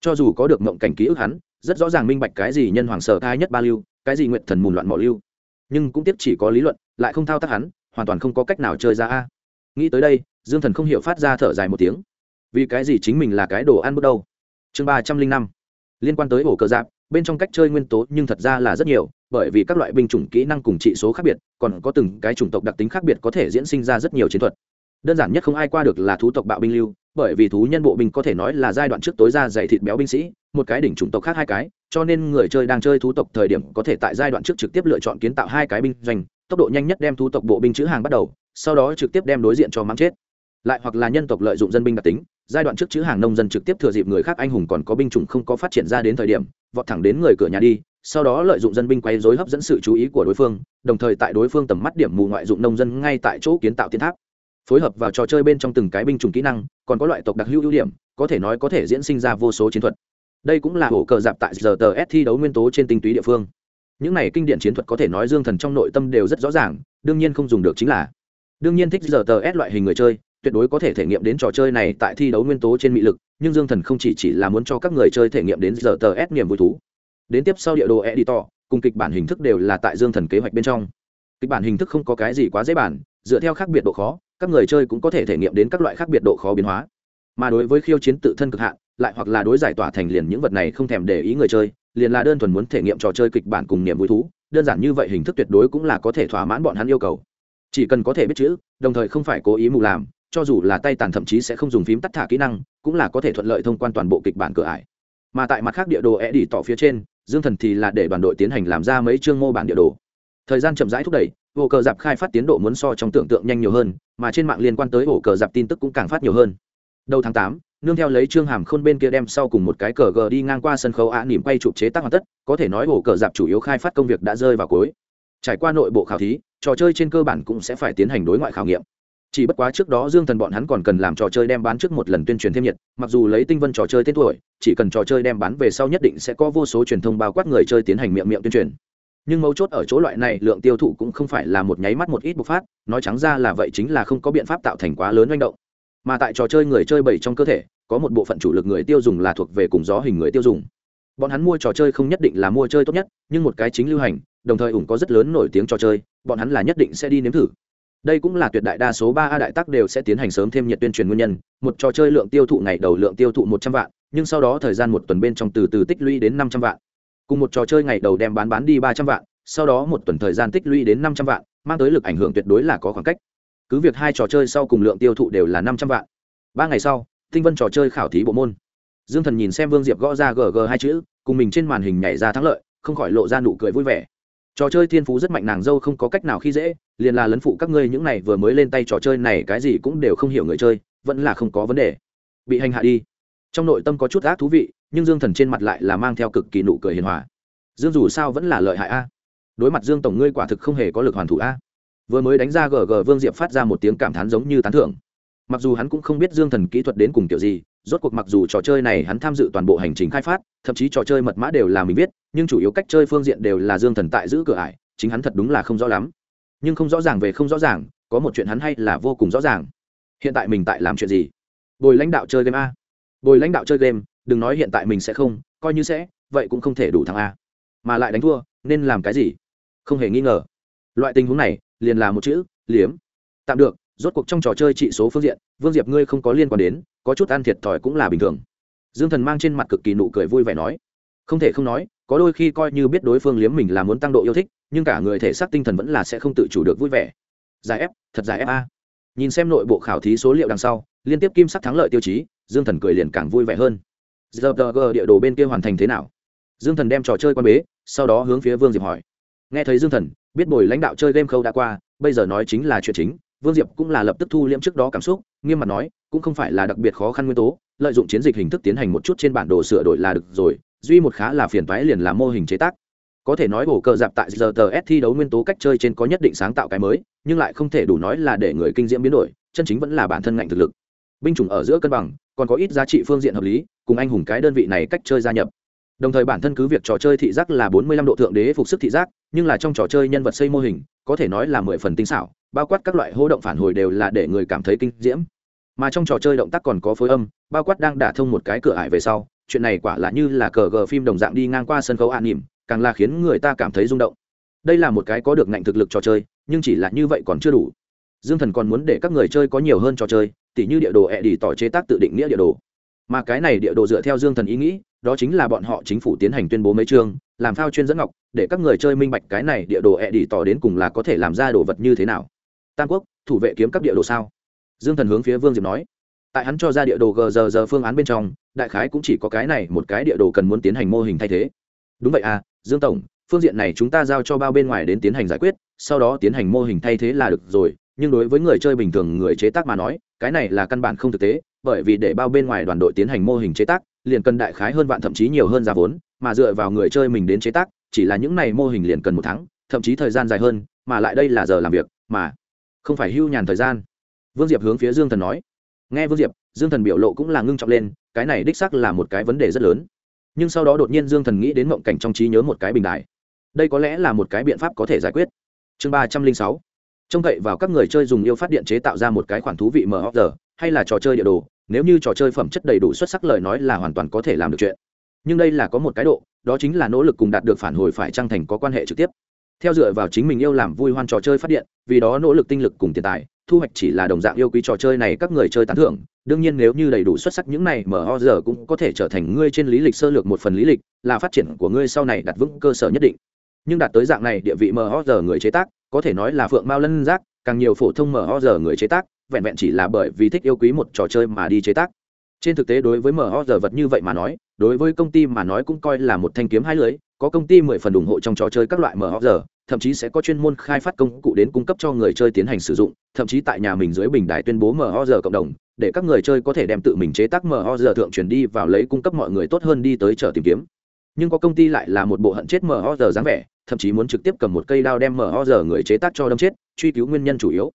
Cho dù có được mộng cảnh ký ức hắn, rất rõ ràng minh bạch cái gì nhân hoàng sở thai nhất ba lưu, cái gì nguyện thần mùn loạn mỏ lưu. Nhưng cũng tiếp chỉ có lý luận, lại không thao tác hắn, hoàn toàn không có cách nào chơi ra a. Nghĩ tới đây, dương thần không hiểu phát ra thở dài một tiếng. Vì cái gì chính mình là cái đồ ăn bước đâu chương ba trăm linh năm. Liên quan tới ổ cờ giáp bên trong cách chơi nguyên tố nhưng thật ra là rất nhiều, bởi vì các loại binh chủng kỹ năng cùng trị số khác biệt, còn có từng cái chủng tộc đặc tính khác biệt có thể diễn sinh ra rất nhiều chiến thuật. Đơn giản nhất không ai qua được là thú tộc bạo binh lưu, bởi vì thú nhân bộ binh có thể nói là giai đoạn trước tối ra dày thịt béo binh sĩ, một cái đỉnh chủng tộc khác hai cái, cho nên người chơi đang chơi thú tộc thời điểm có thể tại giai đoạn trước trực tiếp lựa chọn kiến tạo hai cái binh doanh, tốc độ nhanh nhất đem thú tộc bộ binh chữ hàng bắt đầu, sau đó trực tiếp đem đối diện cho mắng chết. Lại hoặc là nhân tộc lợi dụng dân binh đặc tính, giai đoạn trước chữ hàng nông dân trực tiếp thừa dịp người khác anh hùng còn có binh chủng không có phát triển ra đến thời điểm vọt thẳng đến người cửa nhà đi, sau đó lợi dụng dân binh quay dối hấp dẫn sự chú ý của đối phương, đồng thời tại đối phương tầm mắt điểm mù ngoại dụng nông dân ngay tại chỗ kiến tạo tiến tháp. Phối hợp vào trò chơi bên trong từng cái binh chủng kỹ năng, còn có loại tộc đặc hữu ưu điểm, có thể nói có thể diễn sinh ra vô số chiến thuật. Đây cũng là hổ cờ dạp tại giờ tờ s thi đấu nguyên tố trên tinh túy địa phương. Những này kinh điển chiến thuật có thể nói dương thần trong nội tâm đều rất rõ ràng, đương nhiên không dùng được chính là. Đương nhiên thích giờ tờ s loại hình người chơi tuyệt đối có thể thể nghiệm đến trò chơi này tại thi đấu nguyên tố trên mị lực, nhưng dương thần không chỉ chỉ là muốn cho các người chơi thể nghiệm đến giờ tờ ép niềm vui thú. Đến tiếp sau địa đồ editor, cùng kịch bản hình thức đều là tại dương thần kế hoạch bên trong. Kịch bản hình thức không có cái gì quá dễ bản, dựa theo khác biệt độ khó, các người chơi cũng có thể thể nghiệm đến các loại khác biệt độ khó biến hóa. Mà đối với khiêu chiến tự thân cực hạn, lại hoặc là đối giải tỏa thành liền những vật này không thèm để ý người chơi, liền là đơn thuần muốn thể nghiệm trò chơi kịch bản cùng niềm vui thú, đơn giản như vậy hình thức tuyệt đối cũng là có thể thỏa mãn bọn hắn yêu cầu. Chỉ cần có thể biết chữ, đồng thời không phải cố ý mù làm cho dù là tay tàn thậm chí sẽ không dùng phím tắt thả kỹ năng, cũng là có thể thuận lợi thông quan toàn bộ kịch bản cửa ải. Mà tại mặt khác địa đồ e đi tỏ phía trên, dương thần thì là để đoàn đội tiến hành làm ra mấy chương mô bản địa đồ. Thời gian chậm rãi thúc đẩy ổ cờ dạp khai phát tiến độ muốn so trong tưởng tượng nhanh nhiều hơn, mà trên mạng liên quan tới ổ cờ dạp tin tức cũng càng phát nhiều hơn. Đầu tháng tám, nương theo lấy trương hàm khôn bên kia đem sau cùng một cái cờ gờ đi ngang qua sân khấu ạ nỉm quay chụp chế tác hoàn tất, có thể nói ổ cờ dạp chủ yếu khai phát công việc đã rơi vào cuối. Trải qua nội bộ khảo thí, trò chơi trên cơ bản cũng sẽ phải tiến hành đối ngoại khảo nghiệm chỉ bất quá trước đó dương thần bọn hắn còn cần làm trò chơi đem bán trước một lần tuyên truyền thêm nhiệt, mặc dù lấy tinh vân trò chơi tên tuổi, chỉ cần trò chơi đem bán về sau nhất định sẽ có vô số truyền thông bao quát người chơi tiến hành miệng miệng tuyên truyền. Nhưng mấu chốt ở chỗ loại này, lượng tiêu thụ cũng không phải là một nháy mắt một ít bộc phát, nói trắng ra là vậy chính là không có biện pháp tạo thành quá lớn manh động. Mà tại trò chơi người chơi bảy trong cơ thể, có một bộ phận chủ lực người tiêu dùng là thuộc về cùng gió hình người tiêu dùng. Bọn hắn mua trò chơi không nhất định là mua chơi tốt nhất, nhưng một cái chính lưu hành, đồng thời ủng có rất lớn nổi tiếng trò chơi, bọn hắn là nhất định sẽ đi nếm thử đây cũng là tuyệt đại đa số ba a đại tác đều sẽ tiến hành sớm thêm nhiệt tuyên truyền nguyên nhân. Một trò chơi lượng tiêu thụ ngày đầu lượng tiêu thụ một trăm vạn, nhưng sau đó thời gian một tuần bên trong từ từ tích lũy đến năm trăm vạn. Cùng một trò chơi ngày đầu đem bán bán đi ba trăm vạn, sau đó một tuần thời gian tích lũy đến năm trăm vạn, mang tới lực ảnh hưởng tuyệt đối là có khoảng cách. Cứ việc hai trò chơi sau cùng lượng tiêu thụ đều là năm trăm vạn. Ba ngày sau, tinh vân trò chơi khảo thí bộ môn. Dương thần nhìn xem vương diệp gõ ra gg hai chữ, cùng mình trên màn hình nhảy ra thắng lợi, không khỏi lộ ra nụ cười vui vẻ trò chơi thiên phú rất mạnh, nàng dâu không có cách nào khi dễ, liền là lấn phụ các ngươi những này vừa mới lên tay trò chơi này cái gì cũng đều không hiểu người chơi, vẫn là không có vấn đề. Bị hành hạ đi. Trong nội tâm có chút ác thú vị, nhưng dương thần trên mặt lại là mang theo cực kỳ nụ cười hiền hòa. Dương dù sao vẫn là lợi hại a. Đối mặt dương tổng ngươi quả thực không hề có lực hoàn thủ a. Vừa mới đánh ra gg vương diệp phát ra một tiếng cảm thán giống như tán thưởng. Mặc dù hắn cũng không biết dương thần kỹ thuật đến cùng kiểu gì rốt cuộc mặc dù trò chơi này hắn tham dự toàn bộ hành trình khai phát, thậm chí trò chơi mật mã đều là mình viết, nhưng chủ yếu cách chơi phương diện đều là dương thần tại giữ cửa ải, chính hắn thật đúng là không rõ lắm. Nhưng không rõ ràng về không rõ ràng, có một chuyện hắn hay là vô cùng rõ ràng. Hiện tại mình tại làm chuyện gì? Bồi lãnh đạo chơi game a. Bồi lãnh đạo chơi game, đừng nói hiện tại mình sẽ không, coi như sẽ, vậy cũng không thể đủ thắng a. Mà lại đánh thua, nên làm cái gì? Không hề nghi ngờ. Loại tình huống này, liền là một chữ, liếm. Tạm được rốt cuộc trong trò chơi trị số phương diện, vương diệp ngươi không có liên quan đến, có chút ăn thiệt thòi cũng là bình thường. Dương thần mang trên mặt cực kỳ nụ cười vui vẻ nói. Không thể không nói, có đôi khi coi như biết đối phương liếm mình là muốn tăng độ yêu thích, nhưng cả người thể xác tinh thần vẫn là sẽ không tự chủ được vui vẻ. Giải ép thật giải ép a. Nhìn xem nội bộ khảo thí số liệu đằng sau, liên tiếp kim sắc thắng lợi tiêu chí, dương thần cười liền càng vui vẻ hơn. Giờ địa đồ bên kia hoàn thành thế nào? Dương thần đem trò chơi quan bế, sau đó hướng phía vương diệp hỏi. Nghe thấy dương thần, biết bồi lãnh đạo chơi game khâu đã qua, bây giờ nói chính là chuyện chính vương diệp cũng là lập tức thu liễm trước đó cảm xúc, nghiêm mặt nói, cũng không phải là đặc biệt khó khăn nguyên tố, lợi dụng chiến dịch hình thức tiến hành một chút trên bản đồ sửa đổi là được rồi, duy một khá là phiền toái liền là mô hình chế tác. Có thể nói bổ cờ dạp tại giờ tờ s thi đấu nguyên tố cách chơi trên có nhất định sáng tạo cái mới, nhưng lại không thể đủ nói là để người kinh diễm biến đổi, chân chính vẫn là bản thân ngạnh thực lực. Binh chủng ở giữa cân bằng, còn có ít giá trị phương diện hợp lý, cùng anh hùng cái đơn vị này cách chơi gia nhập. Đồng thời bản thân cứ việc trò chơi thị giác là bốn mươi lăm độ thượng đế phục sức thị giác, nhưng là trong trò chơi nhân vật xây mô hình, có thể nói là mười phần tinh xảo bao quát các loại hô động phản hồi đều là để người cảm thấy kinh diễm. Mà trong trò chơi động tác còn có phối âm, bao quát đang đả thông một cái cửa ải về sau, chuyện này quả là như là cờ gờ phim đồng dạng đi ngang qua sân khấu an nỉm, càng là khiến người ta cảm thấy rung động. Đây là một cái có được ngạnh thực lực trò chơi, nhưng chỉ là như vậy còn chưa đủ. Dương thần còn muốn để các người chơi có nhiều hơn trò chơi, tỉ như địa đồ ẹ đi tỏ chế tác tự định nghĩa địa đồ. Mà cái này địa đồ dựa theo dương thần ý nghĩ, đó chính là bọn họ chính phủ tiến hành tuyên bố mấy chương, làm phao chuyên dẫn ngọc, để các người chơi minh bạch cái này địa đồ ẹ đi tỏ đến cùng là có thể làm ra đồ vật như thế nào tam quốc, thủ vệ kiếm các địa đồ sao? Dương thần hướng phía vương diệp nói. Tại hắn cho ra địa đồ gờ giờ giờ phương án bên trong, đại khái cũng chỉ có cái này một cái địa đồ cần muốn tiến hành mô hình thay thế. Đúng vậy à dương tổng, phương diện này chúng ta giao cho bao bên ngoài đến tiến hành giải quyết, sau đó tiến hành mô hình thay thế là được rồi, nhưng đối với người chơi bình thường, người chế tác mà nói, cái này là căn bản không thực tế, bởi vì để bao bên ngoài đoàn đội tiến hành mô hình chế tác, liền cần đại khái hơn vạn thậm chí nhiều hơn giá vốn, mà dựa vào người chơi mình đến chế tác, chỉ là những này mô hình liền cần một tháng, thậm chí thời gian dài hơn, mà lại đây là giờ làm việc, mà không phải hưu nhàn thời gian. Vương diệp hướng phía dương thần nói. Nghe vương diệp, dương thần biểu lộ cũng là ngưng trọng lên, cái này đích xác là một cái vấn đề rất lớn. Nhưng sau đó đột nhiên dương thần nghĩ đến mộng cảnh trong trí nhớ một cái bình đại. Đây có lẽ là một cái biện pháp có thể giải quyết. Chương ba trăm linh sáu. Trông cậy vào các người chơi dùng yêu phát điện chế tạo ra một cái khoản thú vị mở hóc giờ, hay là trò chơi địa đồ, nếu như trò chơi phẩm chất đầy đủ xuất sắc lời nói là hoàn toàn có thể làm được chuyện. Nhưng đây là có một cái độ, đó chính là nỗ lực cùng đạt được phản hồi phải trang thành có quan hệ trực tiếp theo dựa vào chính mình yêu làm vui hoan trò chơi phát điện, vì đó nỗ lực tinh lực cùng tiền tài, thu hoạch chỉ là đồng dạng yêu quý trò chơi này các người chơi tán thưởng. Đương nhiên nếu như đầy đủ xuất sắc những này mở ho giờ cũng có thể trở thành ngươi trên lý lịch sơ lược một phần lý lịch, là phát triển của ngươi sau này đặt vững cơ sở nhất định. Nhưng đạt tới dạng này, địa vị mở ho giờ người chế tác, có thể nói là phượng mao lân giác, càng nhiều phổ thông mở ho giờ người chế tác, vẹn vẹn chỉ là bởi vì thích yêu quý một trò chơi mà đi chế tác. Trên thực tế đối với mở ho giờ vật như vậy mà nói đối với công ty mà nói cũng coi là một thanh kiếm hai lưới có công ty mười phần ủng hộ trong trò chơi các loại mở giờ, thậm chí sẽ có chuyên môn khai phát công cụ đến cung cấp cho người chơi tiến hành sử dụng, thậm chí tại nhà mình dưới bình đài tuyên bố mở ho giờ cộng đồng, để các người chơi có thể đem tự mình chế tác mở ho giờ thượng truyền đi vào lấy cung cấp mọi người tốt hơn đi tới chợ tìm kiếm. Nhưng có công ty lại là một bộ hận chết mở ho giờ dáng vẻ, thậm chí muốn trực tiếp cầm một cây đao đem mở ho giờ người chế tác cho đâm chết, truy cứu nguyên nhân chủ yếu.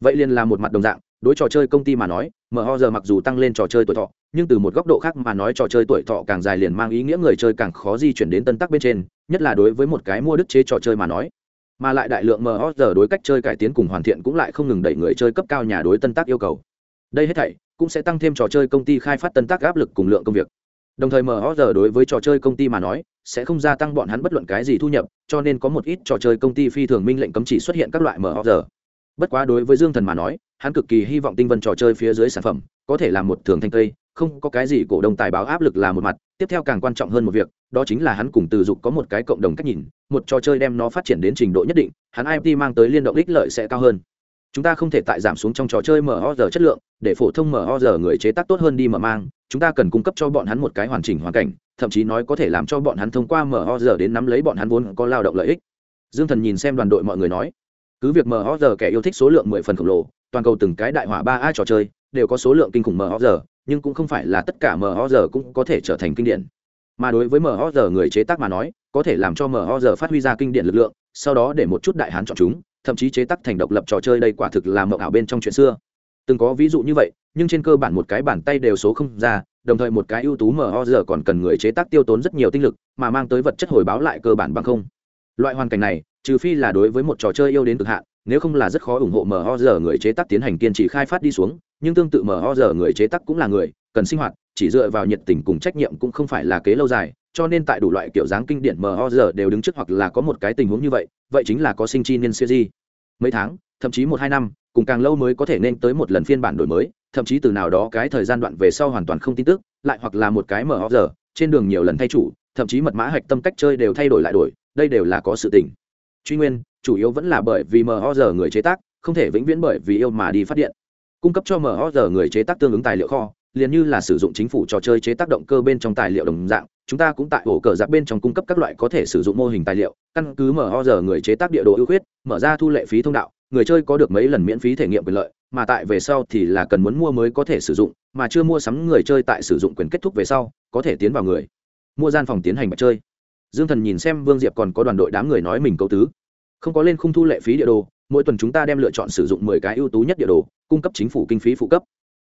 Vậy liền là một mặt đồng dạng đối trò chơi công ty mà nói mở ho giờ mặc dù tăng lên trò chơi tuổi thọ, nhưng từ một góc độ khác mà nói trò chơi tuổi thọ càng dài liền mang ý nghĩa người chơi càng khó di chuyển đến tân tắc bên trên, nhất là đối với một cái mua đức chế trò chơi mà nói. Mà lại đại lượng mở ho giờ đối cách chơi cải tiến cùng hoàn thiện cũng lại không ngừng đẩy người chơi cấp cao nhà đối tân tác yêu cầu. Đây hết thảy cũng sẽ tăng thêm trò chơi công ty khai phát tân tác áp lực cùng lượng công việc. Đồng thời mở ho giờ đối với trò chơi công ty mà nói, sẽ không gia tăng bọn hắn bất luận cái gì thu nhập, cho nên có một ít trò chơi công ty phi thường minh lệnh cấm chỉ xuất hiện các loại mở ho giờ bất quá đối với dương thần mà nói hắn cực kỳ hy vọng tinh vân trò chơi phía dưới sản phẩm có thể là một thường thanh tây, không có cái gì cổ đông tài báo áp lực là một mặt tiếp theo càng quan trọng hơn một việc đó chính là hắn cùng từ dục có một cái cộng đồng cách nhìn một trò chơi đem nó phát triển đến trình độ nhất định hắn imt mang tới liên động ích lợi sẽ cao hơn. Chúng ta không thể tại giảm xuống trong trò chơi mở giờ chất lượng để phổ thông mở giờ người chế tác tốt hơn đi mở mang chúng ta cần cung cấp cho bọn hắn một cái hoàn chỉnh hoàn cảnh thậm chí nói có thể làm cho bọn hắn thông qua mở giờ đến nắm lấy bọn hắn vốn có lao động lợi ích. Dương thần nhìn xem đoàn đội mọi người nói cứ việc mở giờ kẻ yêu thích số lượng mười phần khổng lồ toàn cầu từng cái đại hỏa ba a trò chơi đều có số lượng kinh khủng mờ giờ nhưng cũng không phải là tất cả mờ giờ cũng có thể trở thành kinh điển. Mà đối với mờ giờ người chế tác mà nói, có thể làm cho mờ giờ phát huy ra kinh điển lực lượng, sau đó để một chút đại hán chọn chúng, thậm chí chế tác thành độc lập trò chơi đây quả thực là mộng ảo bên trong chuyện xưa. Từng có ví dụ như vậy, nhưng trên cơ bản một cái bàn tay đều số không ra, đồng thời một cái ưu tú mờ giờ còn cần người chế tác tiêu tốn rất nhiều tinh lực, mà mang tới vật chất hồi báo lại cơ bản bằng không. Loại hoàn cảnh này, trừ phi là đối với một trò chơi yêu đến cực hạn nếu không là rất khó ủng hộ MOZ người chế tác tiến hành kiên trì khai phát đi xuống nhưng tương tự MOZ người chế tác cũng là người cần sinh hoạt chỉ dựa vào nhiệt tình cùng trách nhiệm cũng không phải là kế lâu dài cho nên tại đủ loại kiểu dáng kinh điển MOZ đều đứng trước hoặc là có một cái tình huống như vậy vậy chính là có sinh chi niên series. mấy tháng thậm chí một hai năm cùng càng lâu mới có thể nên tới một lần phiên bản đổi mới thậm chí từ nào đó cái thời gian đoạn về sau hoàn toàn không tin tức lại hoặc là một cái MOZ, trên đường nhiều lần thay chủ thậm chí mật mã hạch tâm cách chơi đều thay đổi lại đổi đây đều là có sự tình truy nguyên chủ yếu vẫn là bởi vì mở giờ người chế tác, không thể vĩnh viễn bởi vì yêu mà đi phát điện. Cung cấp cho mở giờ người chế tác tương ứng tài liệu kho, liền như là sử dụng chính phủ trò chơi chế tác động cơ bên trong tài liệu đồng dạng, chúng ta cũng tại ổ cờ giặc bên trong cung cấp các loại có thể sử dụng mô hình tài liệu, căn cứ mở giờ người chế tác địa đồ ưu khuyết, mở ra thu lệ phí thông đạo, người chơi có được mấy lần miễn phí thể nghiệm quyền lợi, mà tại về sau thì là cần muốn mua mới có thể sử dụng, mà chưa mua sắm người chơi tại sử dụng quyền kết thúc về sau, có thể tiến vào người. Mua gian phòng tiến hành bạch chơi. Dương thần nhìn xem vương diệp còn có đoàn đội đám người nói mình câu tứ không có lên khung thu lệ phí địa đồ, mỗi tuần chúng ta đem lựa chọn sử dụng mười cái ưu tú nhất địa đồ, cung cấp chính phủ kinh phí phụ cấp.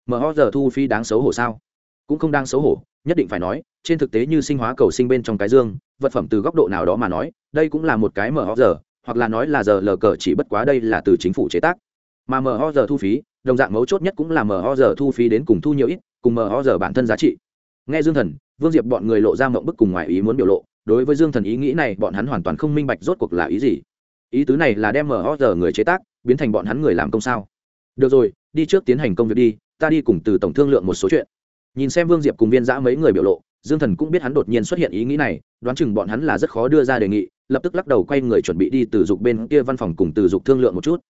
Mở giờ thu phí đáng xấu hổ sao? Cũng không đang xấu hổ, nhất định phải nói, trên thực tế như sinh hóa cầu sinh bên trong cái dương, vật phẩm từ góc độ nào đó mà nói, đây cũng là một cái mở giờ, hoặc là nói là giờ lờ cờ chỉ bất quá đây là từ chính phủ chế tác. Mà mở giờ thu phí, đồng dạng mấu chốt nhất cũng là mở giờ thu phí đến cùng thu nhiều ít, cùng mở giờ bản thân giá trị. Nghe dương thần, vương diệp bọn người lộ ra mộng bức cùng ngoài ý muốn biểu lộ, đối với dương thần ý nghĩ này, bọn hắn hoàn toàn không minh bạch rốt cuộc là ý gì ý tứ này là đem mở giờ người chế tác biến thành bọn hắn người làm công sao? Được rồi, đi trước tiến hành công việc đi, ta đi cùng từ tổng thương lượng một số chuyện. Nhìn xem vương diệp cùng viên giã mấy người biểu lộ, dương thần cũng biết hắn đột nhiên xuất hiện ý nghĩ này, đoán chừng bọn hắn là rất khó đưa ra đề nghị, lập tức lắc đầu quay người chuẩn bị đi từ dục bên kia văn phòng cùng từ dục thương lượng một chút.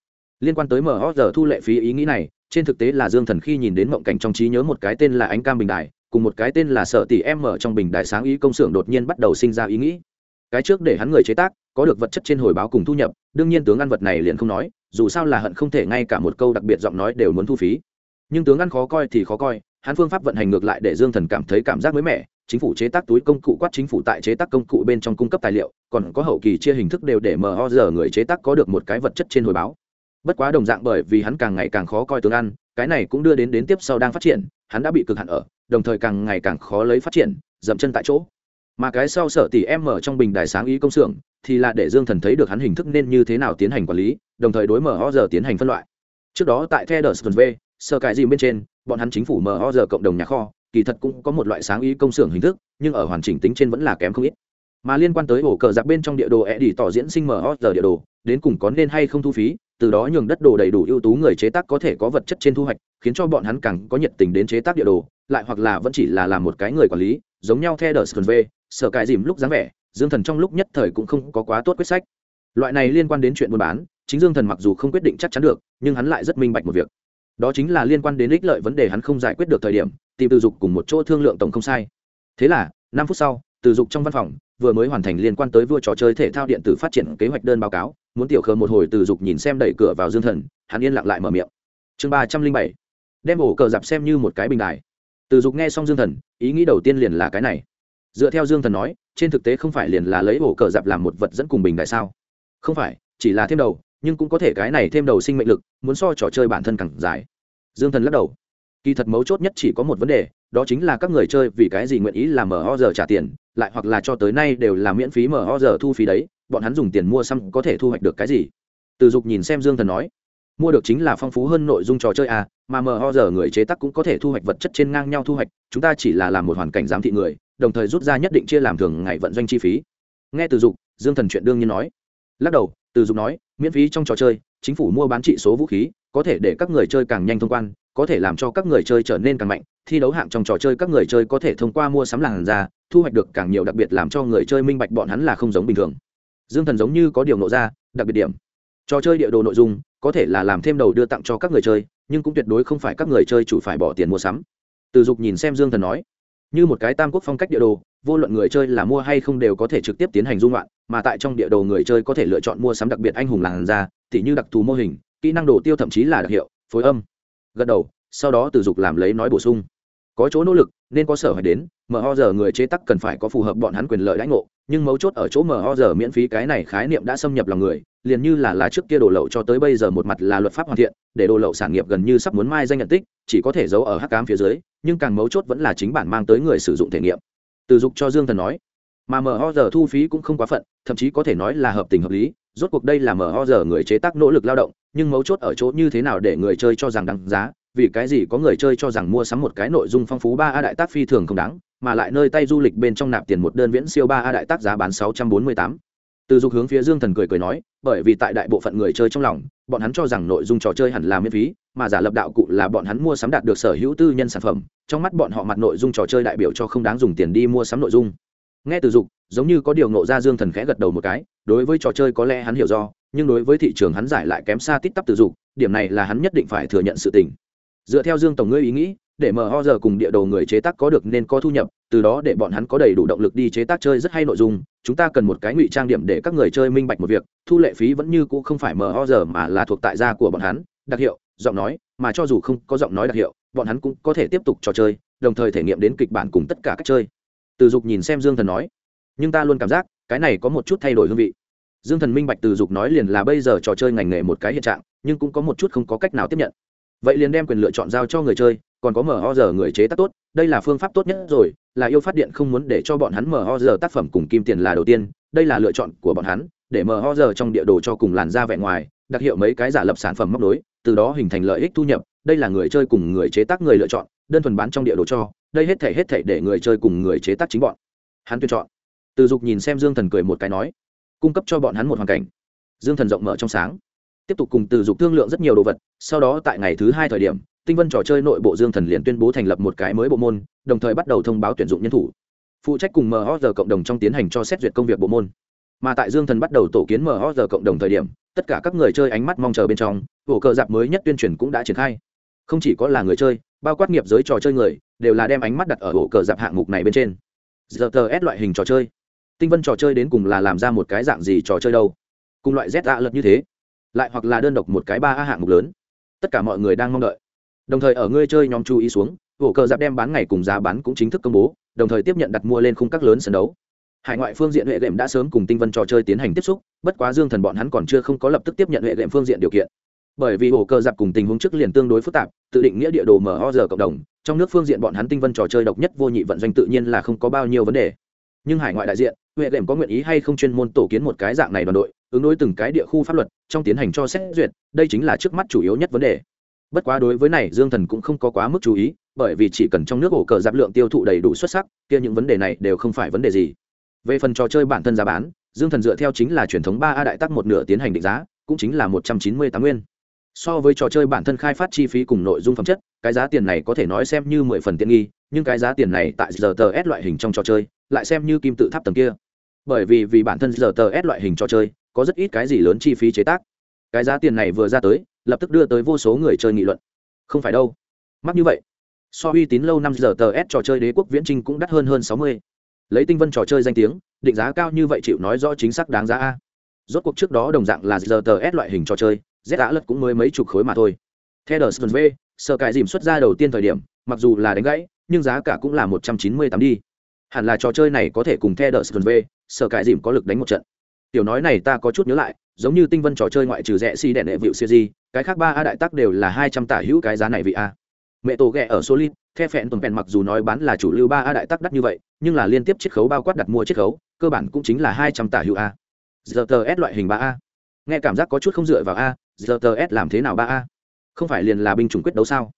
Liên quan tới mở giờ thu lệ phí ý nghĩ này, trên thực tế là dương thần khi nhìn đến mộng cảnh trong trí nhớ một cái tên là ánh cam bình đại cùng một cái tên là sở tỷ em mở trong bình đại sáng ý công xưởng đột nhiên bắt đầu sinh ra ý nghĩ. Cái trước để hắn người chế tác có được vật chất trên hồi báo cùng thu nhập, đương nhiên tướng ăn vật này liền không nói, dù sao là hận không thể ngay cả một câu đặc biệt giọng nói đều muốn thu phí. Nhưng tướng ăn khó coi thì khó coi, hắn phương pháp vận hành ngược lại để dương thần cảm thấy cảm giác mới mẻ, chính phủ chế tác túi công cụ quát chính phủ tại chế tác công cụ bên trong cung cấp tài liệu, còn có hậu kỳ chia hình thức đều để mờ giờ người chế tác có được một cái vật chất trên hồi báo. Bất quá đồng dạng bởi vì hắn càng ngày càng khó coi tướng ăn, cái này cũng đưa đến đến tiếp sau đang phát triển, hắn đã bị cực hạn ở, đồng thời càng ngày càng khó lấy phát triển, dậm chân tại chỗ mà cái sau sở tỷ em mở trong bình đài sáng ý công xưởng, thì là để dương thần thấy được hắn hình thức nên như thế nào tiến hành quản lý, đồng thời đối mở ho giờ tiến hành phân loại. Trước đó tại the đờ v sơ cải dìm bên trên, bọn hắn chính phủ mở ho giờ cộng đồng nhà kho, kỳ thật cũng có một loại sáng ý công xưởng hình thức, nhưng ở hoàn chỉnh tính trên vẫn là kém không ít. Mà liên quan tới ổ cờ giặc bên trong địa đồ e đi tỏ diễn sinh mở ho giờ địa đồ, đến cùng có nên hay không thu phí, từ đó nhường đất đồ đầy đủ ưu tú người chế tác có thể có vật chất trên thu hoạch, khiến cho bọn hắn càng có nhiệt tình đến chế tác địa đồ, lại hoặc là vẫn chỉ là làm một cái người quản lý giống nhau theo đờ sờ v sở cài dìm lúc dáng vẻ, dương thần trong lúc nhất thời cũng không có quá tốt quyết sách. Loại này liên quan đến chuyện buôn bán, chính dương thần mặc dù không quyết định chắc chắn được, nhưng hắn lại rất minh bạch một việc. Đó chính là liên quan đến ích lợi vấn đề hắn không giải quyết được thời điểm, tìm từ dục cùng một chỗ thương lượng tổng không sai. Thế là, năm phút sau, từ dục trong văn phòng, vừa mới hoàn thành liên quan tới vua trò chơi thể thao điện tử phát triển kế hoạch đơn báo cáo, muốn tiểu khờ một hồi từ dục nhìn xem đẩy cửa vào dương thần, hắn yên lặng lại mở miệng. Chương ba trăm linh bảy, đem ổ cờ dạp xem như một cái bình đài từ dục nghe xong dương thần, ý nghĩ đầu tiên liền là cái này. Dựa theo dương thần nói, trên thực tế không phải liền là lấy ổ cờ dạp làm một vật dẫn cùng bình đại sao? Không phải, chỉ là thêm đầu, nhưng cũng có thể cái này thêm đầu sinh mệnh lực, muốn so trò chơi bản thân càng dài. Dương thần lắc đầu. Kỳ thật mấu chốt nhất chỉ có một vấn đề, đó chính là các người chơi vì cái gì nguyện ý làm mở ho giờ trả tiền, lại hoặc là cho tới nay đều là miễn phí mở ho giờ thu phí đấy, bọn hắn dùng tiền mua xăm có thể thu hoạch được cái gì? Từ dục nhìn xem dương thần nói mua được chính là phong phú hơn nội dung trò chơi à mà mở ho giờ người chế tác cũng có thể thu hoạch vật chất trên ngang nhau thu hoạch, chúng ta chỉ là làm một hoàn cảnh giám thị người, đồng thời rút ra nhất định chia làm thường ngày vận doanh chi phí. Nghe từ dục, dương thần chuyện đương nhiên nói. Lắc đầu, từ dục nói, miễn phí trong trò chơi, chính phủ mua bán trị số vũ khí, có thể để các người chơi càng nhanh thông quan, có thể làm cho các người chơi trở nên càng mạnh, thi đấu hạng trong trò chơi các người chơi có thể thông qua mua sắm làng ra thu hoạch được càng nhiều đặc biệt làm cho người chơi minh bạch bọn hắn là không giống bình thường. Dương thần giống như có điều nộ ra, đặc biệt điểm trò chơi địa đồ nội dung, có thể là làm thêm đầu đưa tặng cho các người chơi, nhưng cũng tuyệt đối không phải các người chơi chủ phải bỏ tiền mua sắm. Từ dục nhìn xem dương thần nói, như một cái tam quốc phong cách địa đồ, vô luận người chơi là mua hay không đều có thể trực tiếp tiến hành dung loạn, mà tại trong địa đồ người chơi có thể lựa chọn mua sắm đặc biệt anh hùng làn da h như đặc thù mô hình, kỹ năng đồ tiêu thậm chí là đặc hiệu, phối âm. Gật đầu, sau đó từ dục làm lấy nói bổ sung. Có chỗ nỗ lực, nên có sở phải đến mở giờ người chế tắc cần phải có phù hợp bọn hắn quyền lợi lãnh ngộ, nhưng mấu chốt ở chỗ mở giờ miễn phí cái này khái niệm đã xâm nhập lòng người, liền như là lá trước kia đồ lậu cho tới bây giờ một mặt là luật pháp hoàn thiện, để đồ lậu sản nghiệp gần như sắp muốn mai danh nhận tích, chỉ có thể giấu ở hắc cám phía dưới, nhưng càng mấu chốt vẫn là chính bản mang tới người sử dụng thể nghiệm. Từ dục cho dương thần nói, mà mở giờ thu phí cũng không quá phận, thậm chí có thể nói là hợp tình hợp lý, rốt cuộc đây là mở giờ người chế tác nỗ lực lao động, nhưng mấu chốt ở chỗ như thế nào để người chơi cho rằng đáng giá, vì cái gì có người chơi cho rằng mua sắm một cái nội dung phong phú ba a đại tác phi thường không đáng mà lại nơi tay du lịch bên trong nạp tiền một đơn viễn siêu ba a đại tác giá bán sáu trăm bốn mươi tám. Từ dục hướng phía dương thần cười cười nói, bởi vì tại đại bộ phận người chơi trong lòng, bọn hắn cho rằng nội dung trò chơi hẳn là miễn phí, mà giả lập đạo cụ là bọn hắn mua sắm đạt được sở hữu tư nhân sản phẩm, trong mắt bọn họ mặt nội dung trò chơi đại biểu cho không đáng dùng tiền đi mua sắm nội dung. Nghe từ dục, giống như có điều nộ ra dương thần khẽ gật đầu một cái, đối với trò chơi có lẽ hắn hiểu do, nhưng đối với thị trường hắn giải lại kém xa tít tắp từ dục, điểm này là hắn nhất định phải thừa nhận sự tình. Dựa theo dương tổng ngươi ý nghĩ để mở ho giờ cùng địa đồ người chế tác có được nên có thu nhập, từ đó để bọn hắn có đầy đủ động lực đi chế tác chơi rất hay nội dung, chúng ta cần một cái ngụy trang điểm để các người chơi minh bạch một việc, thu lệ phí vẫn như cũ không phải mở ho giờ mà là thuộc tại gia của bọn hắn, đặc hiệu, giọng nói, mà cho dù không có giọng nói đặc hiệu, bọn hắn cũng có thể tiếp tục trò chơi, đồng thời thể nghiệm đến kịch bản cùng tất cả các chơi. Từ dục nhìn xem dương thần nói, nhưng ta luôn cảm giác, cái này có một chút thay đổi hương vị. Dương thần minh bạch từ dục nói liền là bây giờ trò chơi ngành nghề một cái hiện trạng, nhưng cũng có một chút không có cách nào tiếp nhận. Vậy liền đem quyền lựa chọn giao cho người chơi còn có mở ho giờ người chế tác tốt, đây là phương pháp tốt nhất rồi, là yêu phát điện không muốn để cho bọn hắn mở ho giờ tác phẩm cùng kim tiền là đầu tiên, đây là lựa chọn của bọn hắn, để mở ho giờ trong địa đồ cho cùng làn ra vẻ ngoài, đặc hiệu mấy cái giả lập sản phẩm móc đối từ đó hình thành lợi ích thu nhập, đây là người chơi cùng người chế tác người lựa chọn, đơn thuần bán trong địa đồ cho, đây hết thể hết thể để người chơi cùng người chế tác chính bọn. Hắn tuyển chọn. Từ dục nhìn xem dương thần cười một cái nói, cung cấp cho bọn hắn một hoàn cảnh. Dương thần rộng mở trong sáng. Tiếp tục cùng từ dục thương lượng rất nhiều đồ vật, sau đó tại ngày thứ hai thời điểm tinh vân trò chơi nội bộ dương thần liền tuyên bố thành lập một cái mới bộ môn, đồng thời bắt đầu thông báo tuyển dụng nhân thủ. Phụ trách cùng mhg cộng đồng trong tiến hành cho xét duyệt công việc bộ môn. Mà tại dương thần bắt đầu tổ kiến mhg cộng đồng thời điểm, tất cả các người chơi ánh mắt mong chờ bên trong, ổ cờ dạp mới nhất tuyên truyền cũng đã triển khai. Không chỉ có là người chơi, bao quát nghiệp giới trò chơi người, đều là đem ánh mắt đặt ở ổ cờ dạp hạng mục này bên trên. Giờ tờ ép loại hình trò chơi. Tinh vân trò chơi đến cùng là làm ra một cái dạng gì trò chơi đâu? Cùng loại z ạ lật như thế, lại hoặc là đơn độc một cái ba a hạng mục lớn. Tất cả mọi người đang mong đợi đồng thời ở ngươi chơi nhóm chú ý xuống, ổ cờ giáp đem bán ngày cùng giá bán cũng chính thức công bố, đồng thời tiếp nhận đặt mua lên khung các lớn sân đấu. Hải ngoại phương diện hệ đệm đã sớm cùng tinh vân trò chơi tiến hành tiếp xúc, bất quá dương thần bọn hắn còn chưa không có lập tức tiếp nhận hệ đệm phương diện điều kiện. Bởi vì ổ cờ giặc cùng tình huống trước liền tương đối phức tạp, tự định nghĩa địa đồ mở ho giờ cộng đồng, trong nước phương diện bọn hắn tinh vân trò chơi độc nhất vô nhị vận doanh tự nhiên là không có bao nhiêu vấn đề. Nhưng hải ngoại đại diện huệ đệm có nguyện ý hay không chuyên môn tổ kiến một cái dạng này đoàn đội, ứng đối từng cái địa khu pháp luật, trong tiến hành cho xét duyệt, đây chính là trước mắt chủ yếu nhất vấn đề bất quá đối với này, dương thần cũng không có quá mức chú ý, bởi vì chỉ cần trong nước ổ cờ giáp lượng tiêu thụ đầy đủ xuất sắc, kia những vấn đề này đều không phải vấn đề gì. Về phần trò chơi bản thân giá bán, dương thần dựa theo chính là truyền thống ba a đại tắc một nửa tiến hành định giá, cũng chính là một trăm chín mươi tám nguyên. So với trò chơi bản thân khai phát chi phí cùng nội dung phẩm chất, cái giá tiền này có thể nói xem như mười phần tiện nghi, nhưng cái giá tiền này tại giờ tờ s loại hình trong trò chơi, lại xem như kim tự tháp tầng kia. Bởi vì vì bản thân giờ tờ s loại hình trò chơi, có rất ít cái gì lớn chi phí chế tác. Cái giá tiền này vừa ra tới lập tức đưa tới vô số người chơi nghị luận. Không phải đâu. Mắc như vậy. So uy tín lâu năm giờ tờ s trò chơi đế quốc viễn trinh cũng đắt hơn hơn sáu mươi. Lấy tinh vân trò chơi danh tiếng, định giá cao như vậy chịu nói rõ chính xác đáng giá a. Rốt cuộc trước đó đồng dạng là giờ tờ s loại hình trò chơi, z đã lật cũng mới mấy chục khối mà thôi. Theo đờ sơn v, sợ cải dìm xuất ra đầu tiên thời điểm, mặc dù là đánh gãy, nhưng giá cả cũng là một trăm chín mươi tám đi. Hẳn là trò chơi này có thể cùng theo đờ sơn v, sợ cải dìm có lực đánh một trận tiểu nói này ta có chút nhớ lại, giống như tinh vân trò chơi ngoại trừ rẻ si đèn đệ vịu siêu di cái khác ba a đại tắc đều là hai trăm tả hữu cái giá này vị a. Mẹ tổ ghẹ ở solid the phẹn tuần phẹn mặc dù nói bán là chủ lưu ba a đại tắc đắt như vậy, nhưng là liên tiếp chiết khấu bao quát đặt mua chiết khấu, cơ bản cũng chính là hai trăm tả hữu a. Giờ tờ s loại hình ba a. Nghe cảm giác có chút không dựa vào a giờ tờ s làm thế nào ba a? Không phải liền là binh chủng quyết đấu sao?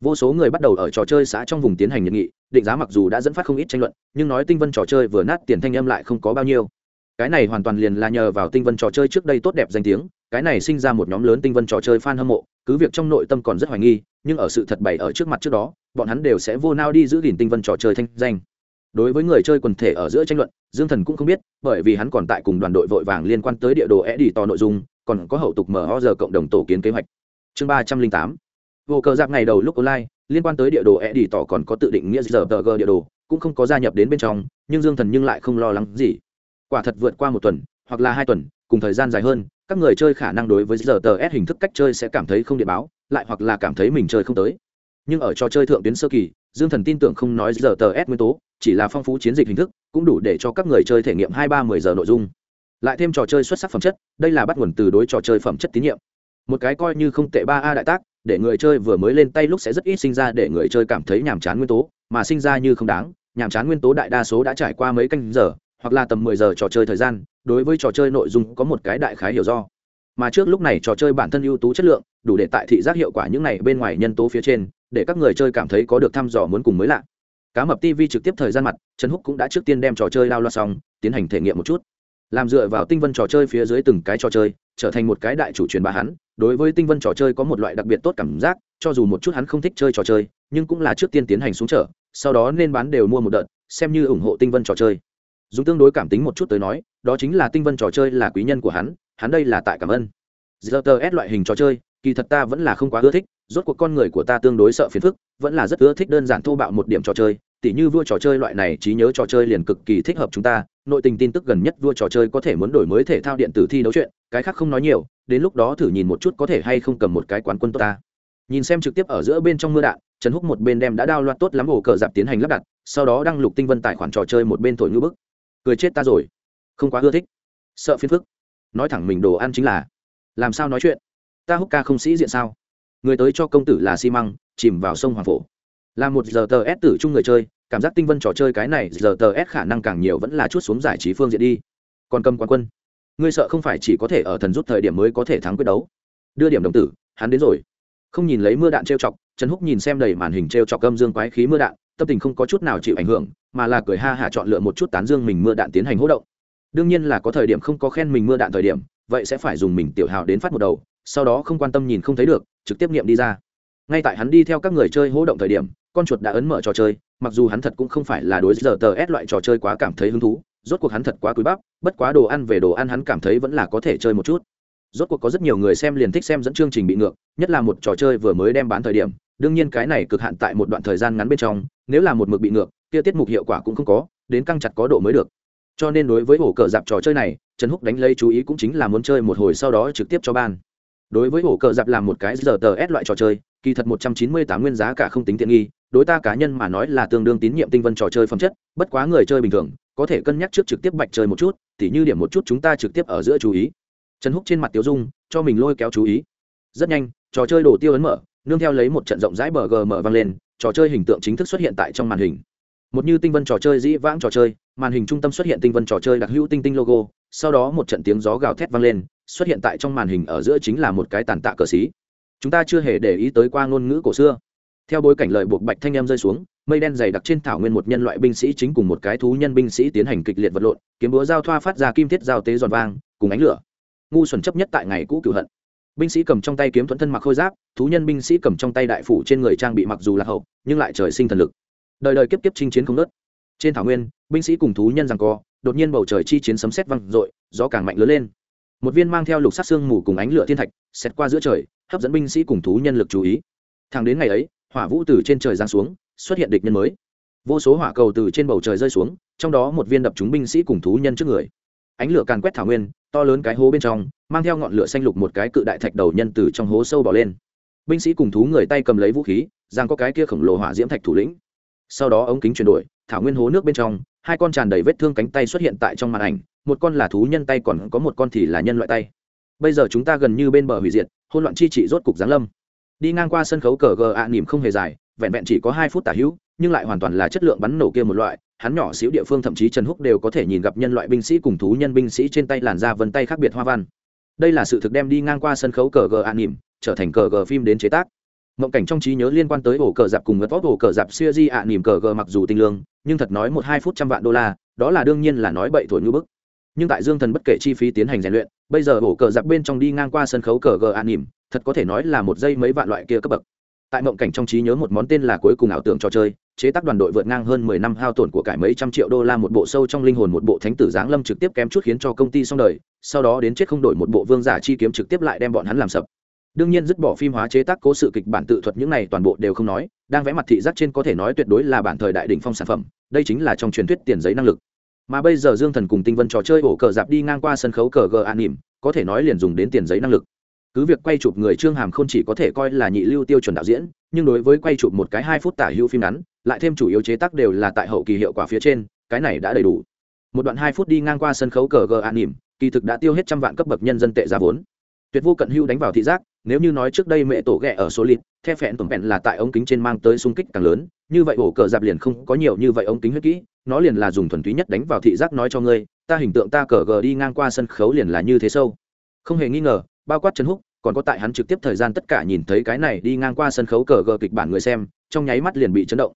Vô số người bắt đầu ở trò chơi xã trong vùng tiến hành nhiệt nghị, định giá mặc dù đã dẫn phát không ít tranh luận, nhưng nói tinh vân trò chơi vừa nát tiền thanh âm lại không có bao nhiêu cái này hoàn toàn liền là nhờ vào tinh vân trò chơi trước đây tốt đẹp danh tiếng, cái này sinh ra một nhóm lớn tinh vân trò chơi fan hâm mộ, cứ việc trong nội tâm còn rất hoài nghi, nhưng ở sự thật bày ở trước mặt trước đó, bọn hắn đều sẽ vô nao đi giữ gìn tinh vân trò chơi thanh danh. Đối với người chơi quần thể ở giữa tranh luận, dương thần cũng không biết, bởi vì hắn còn tại cùng đoàn đội vội vàng liên quan tới địa đồ e đi to nội dung, còn có hậu tục mở ho giờ cộng đồng tổ kiến kế hoạch. Chương ba trăm linh tám. Vô cờ giáp ngày đầu lúc online, liên quan tới địa đồ e đi tỏ còn có tự định nghĩa giờ tờ g địa đồ, cũng không có gia nhập đến bên trong, nhưng dương thần nhưng lại không lo lắng gì quả thật vượt qua một tuần, hoặc là hai tuần, cùng thời gian dài hơn, các người chơi khả năng đối với giờ tờ s hình thức cách chơi sẽ cảm thấy không địa báo, lại hoặc là cảm thấy mình chơi không tới. Nhưng ở trò chơi thượng tuyến sơ kỳ, dương thần tin tưởng không nói giờ tờ s nguyên tố, chỉ là phong phú chiến dịch hình thức, cũng đủ để cho các người chơi thể nghiệm hai ba mười giờ nội dung. Lại thêm trò chơi xuất sắc phẩm chất, đây là bắt nguồn từ đối trò chơi phẩm chất tín nhiệm. Một cái coi như không tệ ba a đại tác, để người chơi vừa mới lên tay lúc sẽ rất ít sinh ra để người chơi cảm thấy nhàm chán nguyên tố, mà sinh ra như không đáng, nhàm chán nguyên tố đại đa số đã trải qua mấy canh giờ hoặc là tầm mười giờ trò chơi thời gian, đối với trò chơi nội dung có một cái đại khái hiểu do. Mà trước lúc này trò chơi bản thân ưu tú chất lượng, đủ để tại thị giác hiệu quả những này bên ngoài nhân tố phía trên, để các người chơi cảm thấy có được thăm dò muốn cùng mới lạ. Cá mập tv trực tiếp thời gian mặt, trần húc cũng đã trước tiên đem trò chơi lao loa xong, tiến hành thể nghiệm một chút. Làm dựa vào tinh vân trò chơi phía dưới từng cái trò chơi, trở thành một cái đại chủ truyền bá hắn, đối với tinh vân trò chơi có một loại đặc biệt tốt cảm giác, cho dù một chút hắn không thích chơi trò chơi, nhưng cũng là trước tiên tiến hành xuống trở sau đó nên bán đều mua một đợt, xem như ủng hộ tinh vân trò chơi dùng tương đối cảm tính một chút tới nói, đó chính là tinh vân trò chơi là quý nhân của hắn hắn đây là tại cảm ơn. Giờ s loại hình trò chơi, kỳ thật ta vẫn là không quá ưa thích, rốt cuộc con người của ta tương đối sợ phiền phức, vẫn là rất ưa thích đơn giản thô bạo một điểm trò chơi, tỉ như vua trò chơi loại này trí nhớ trò chơi liền cực kỳ thích hợp chúng ta, nội tình tin tức gần nhất vua trò chơi có thể muốn đổi mới thể thao điện tử thi đấu chuyện, cái khác không nói nhiều, đến lúc đó thử nhìn một chút có thể hay không cầm một cái quán quân tốt ta. Nhìn xem trực tiếp ở giữa bên trong mưa đạn, trần húc một bên đem đã đao loạt tốt lắm ổ cờ dạp tiến hành lắp đặt, sau đó đăng lục tinh vân tài khoản trò chơi một bên thổi ngư bức cười chết ta rồi. Không quá ưa thích. Sợ phiền phức. Nói thẳng mình đồ ăn chính là, làm sao nói chuyện? Ta húc ca không sĩ diện sao? Người tới cho công tử là xi măng, chìm vào sông hoàng phổ. Là một giờ tờ s tử chung người chơi, cảm giác tinh vân trò chơi cái này giờ tờ s khả năng càng nhiều vẫn là chút xuống giải trí phương diện đi. Còn cầm quán quân. Ngươi sợ không phải chỉ có thể ở thần rút thời điểm mới có thể thắng quyết đấu. Đưa điểm đồng tử, hắn đến rồi. Không nhìn lấy mưa đạn trêu chọc, trần húc nhìn xem đầy màn hình trêu chọc gâm dương quái khí mưa đạn, tâm tình không có chút nào chịu ảnh hưởng mà là cười ha hả chọn lựa một chút tán dương mình mưa đạn tiến hành hỗ động. Đương nhiên là có thời điểm không có khen mình mưa đạn thời điểm, vậy sẽ phải dùng mình tiểu hào đến phát một đầu, sau đó không quan tâm nhìn không thấy được, trực tiếp nghiệm đi ra. Ngay tại hắn đi theo các người chơi hỗ động thời điểm, con chuột đã ấn mở trò chơi, mặc dù hắn thật cũng không phải là đối giờ tờ ép loại trò chơi quá cảm thấy hứng thú, rốt cuộc hắn thật quá quý bắp, bất quá đồ ăn về đồ ăn hắn cảm thấy vẫn là có thể chơi một chút. Rốt cuộc có rất nhiều người xem liền thích xem dẫn chương trình bị ngược, nhất là một trò chơi vừa mới đem bán thời điểm, đương nhiên cái này cực hạn tại một đoạn thời gian ngắn bên trong, nếu là một mực bị ngược kia tiết mục hiệu quả cũng không có, đến căng chặt có độ mới được. Cho nên đối với ổ cờ dạp trò chơi này, trần húc đánh lấy chú ý cũng chính là muốn chơi một hồi sau đó trực tiếp cho ban. Đối với ổ cờ dạp làm một cái giờ tờ s loại trò chơi, kỳ thật một trăm chín mươi tám nguyên giá cả không tính tiện nghi, đối ta cá nhân mà nói là tương đương tín nhiệm tinh vân trò chơi phẩm chất, bất quá người chơi bình thường, có thể cân nhắc trước trực tiếp bạch chơi một chút, tỉ như điểm một chút chúng ta trực tiếp ở giữa chú ý. Trần húc trên mặt tiêu dung, cho mình lôi kéo chú ý. Rất nhanh, trò chơi đổ tiêu ấn mở, nương theo lấy một trận rộng rãi bờ gm vang lên, trò chơi hình tượng chính thức xuất hiện tại trong màn hình một như tinh vân trò chơi dĩ vãng trò chơi, màn hình trung tâm xuất hiện tinh vân trò chơi đặc hữu tinh tinh logo, sau đó một trận tiếng gió gào thét vang lên, xuất hiện tại trong màn hình ở giữa chính là một cái tàn tạ cờ xí. Chúng ta chưa hề để ý tới qua ngôn ngữ cổ xưa. Theo bối cảnh lợi buộc bạch thanh em rơi xuống, mây đen dày đặc trên thảo nguyên một nhân loại binh sĩ chính cùng một cái thú nhân binh sĩ tiến hành kịch liệt vật lộn, kiếm búa giao thoa phát ra kim thiết giao tế giòn vang, cùng ánh lửa. Ngu xuẩn chấp nhất tại ngày cũ cựu hận. Binh sĩ cầm trong tay kiếm thuẫn thân mặc khôi giáp, thú nhân binh sĩ cầm trong tay đại phủ trên người trang bị mặc dù là hậu, nhưng lại trời sinh thần lực đời đời kiếp kiếp chinh chiến không nớt trên thảo nguyên, binh sĩ cùng thú nhân rằng co, đột nhiên bầu trời chi chiến sấm sét văng rội gió càng mạnh lớn lên. Một viên mang theo lục sắc xương mù cùng ánh lửa thiên thạch xét qua giữa trời, hấp dẫn binh sĩ cùng thú nhân lực chú ý. Thẳng đến ngày ấy, hỏa vũ từ trên trời giáng xuống, xuất hiện địch nhân mới. Vô số hỏa cầu từ trên bầu trời rơi xuống, trong đó một viên đập chúng binh sĩ cùng thú nhân trước người. Ánh lửa càn quét thảo nguyên, to lớn cái hố bên trong, mang theo ngọn lửa xanh lục một cái cự đại thạch đầu nhân từ trong hố sâu bỏ lên. Binh sĩ cùng thú người tay cầm lấy vũ khí giang có cái kia khổng lồ hỏa diễm thạch thủ lĩnh sau đó ống kính chuyển đổi, thảo nguyên hố nước bên trong, hai con tràn đầy vết thương cánh tay xuất hiện tại trong màn ảnh, một con là thú nhân tay còn có một con thì là nhân loại tay. Bây giờ chúng ta gần như bên bờ hủy diệt hôn loạn chi trị rốt cục giáng lâm. Đi ngang qua sân khấu cờ gờ ạ nỉm không hề dài, vẹn vẹn chỉ có hai phút tả hữu, nhưng lại hoàn toàn là chất lượng bắn nổ kia một loại, hắn nhỏ xíu địa phương thậm chí trần húc đều có thể nhìn gặp nhân loại binh sĩ cùng thú nhân binh sĩ trên tay làn da vân tay khác biệt hoa văn. Đây là sự thực đem đi ngang qua sân khấu cờ gờ ạ nỉm trở thành cờ gờ phim đến chế tác mộng cảnh trong trí nhớ liên quan tới ổ cờ dạp cùng ngất vót ổ cờ dạp siêu di ạ nỉm cờ gờ mặc dù tinh lương, nhưng thật nói một hai phút trăm vạn đô la, đó là đương nhiên là nói bậy thổi ngư bức. Nhưng tại dương thần bất kể chi phí tiến hành rèn luyện, bây giờ ổ cờ dạp bên trong đi ngang qua sân khấu cờ gờ ạ nỉm thật có thể nói là một giây mấy vạn loại kia cấp bậc. Tại mộng cảnh trong trí nhớ một món tên là cuối cùng ảo tưởng trò chơi, chế tác đoàn đội vượt ngang hơn mười năm hao tổn của cải mấy trăm triệu đô la một bộ sâu trong linh hồn một bộ thánh tử giáng lâm trực tiếp kém chút khiến cho công ty xong đời, sau đó đến chết không đổi một bộ vương giả chi kiếm trực tiếp lại đem bọn hắn làm sập đương nhiên dứt bỏ phim hóa chế tác cố sự kịch bản tự thuật những này toàn bộ đều không nói, đang vẽ mặt thị giác trên có thể nói tuyệt đối là bản thời đại đỉnh phong sản phẩm, đây chính là trong truyền thuyết tiền giấy năng lực. Mà bây giờ dương thần cùng tinh vân trò chơi ổ cờ dạp đi ngang qua sân khấu cờ gờ an nỉm, có thể nói liền dùng đến tiền giấy năng lực. Cứ việc quay chụp người trương hàm không chỉ có thể coi là nhị lưu tiêu chuẩn đạo diễn, nhưng đối với quay chụp một cái hai phút tả hữu phim ngắn, lại thêm chủ yếu chế tác đều là tại hậu kỳ hiệu quả phía trên, cái này đã đầy đủ. Một đoạn hai phút đi ngang qua sân khấu cờ gờ an nỉm, kỳ thực đã tiêu hết trăm vạn cấp bậc nhân dân tệ giá vốn. Tuyệt vô cận hưu đánh vào thị giác nếu như nói trước đây mẹ tổ ghẹ ở số lít the phẹn tổng vẹn là tại ống kính trên mang tới xung kích càng lớn, như vậy ổ cờ dạp liền không có nhiều như vậy ống kính huyết kỹ, nó liền là dùng thuần túy nhất đánh vào thị giác nói cho ngươi, ta hình tượng ta cờ gờ đi ngang qua sân khấu liền là như thế sâu. Không hề nghi ngờ, bao quát chân húc, còn có tại hắn trực tiếp thời gian tất cả nhìn thấy cái này đi ngang qua sân khấu cờ gờ kịch bản người xem, trong nháy mắt liền bị chấn động.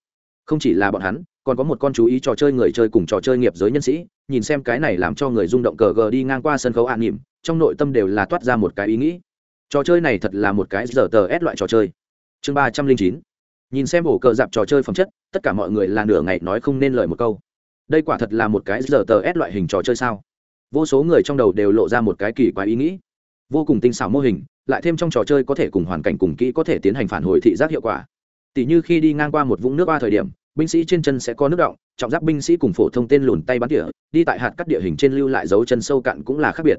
Không chỉ là bọn hắn, còn có một con chú ý trò chơi người chơi cùng trò chơi nghiệp giới nhân sĩ, nhìn xem cái này làm cho người rung động cờ gờ đi ngang qua sân khấu an nỉm trong nội tâm đều là toát ra một cái ý nghĩ trò chơi này thật là một cái giờ tờ ép loại trò chơi. Chương ba trăm linh chín. Nhìn xem ổ cờ dạp trò chơi phẩm chất, tất cả mọi người là nửa ngày nói không nên lời một câu. Đây quả thật là một cái giờ tờ ép loại hình trò chơi sao? Vô số người trong đầu đều lộ ra một cái kỳ quái ý nghĩ. Vô cùng tinh xảo mô hình, lại thêm trong trò chơi có thể cùng hoàn cảnh cùng kỹ có thể tiến hành phản hồi thị giác hiệu quả. Tỷ như khi đi ngang qua một vũng nước ba thời điểm, binh sĩ trên chân sẽ có nước động, trọng giáp binh sĩ cùng phổ thông tên lùn tay bắn tỉa, đi tại hạt cắt địa hình trên lưu lại dấu chân sâu cạn cũng là khác biệt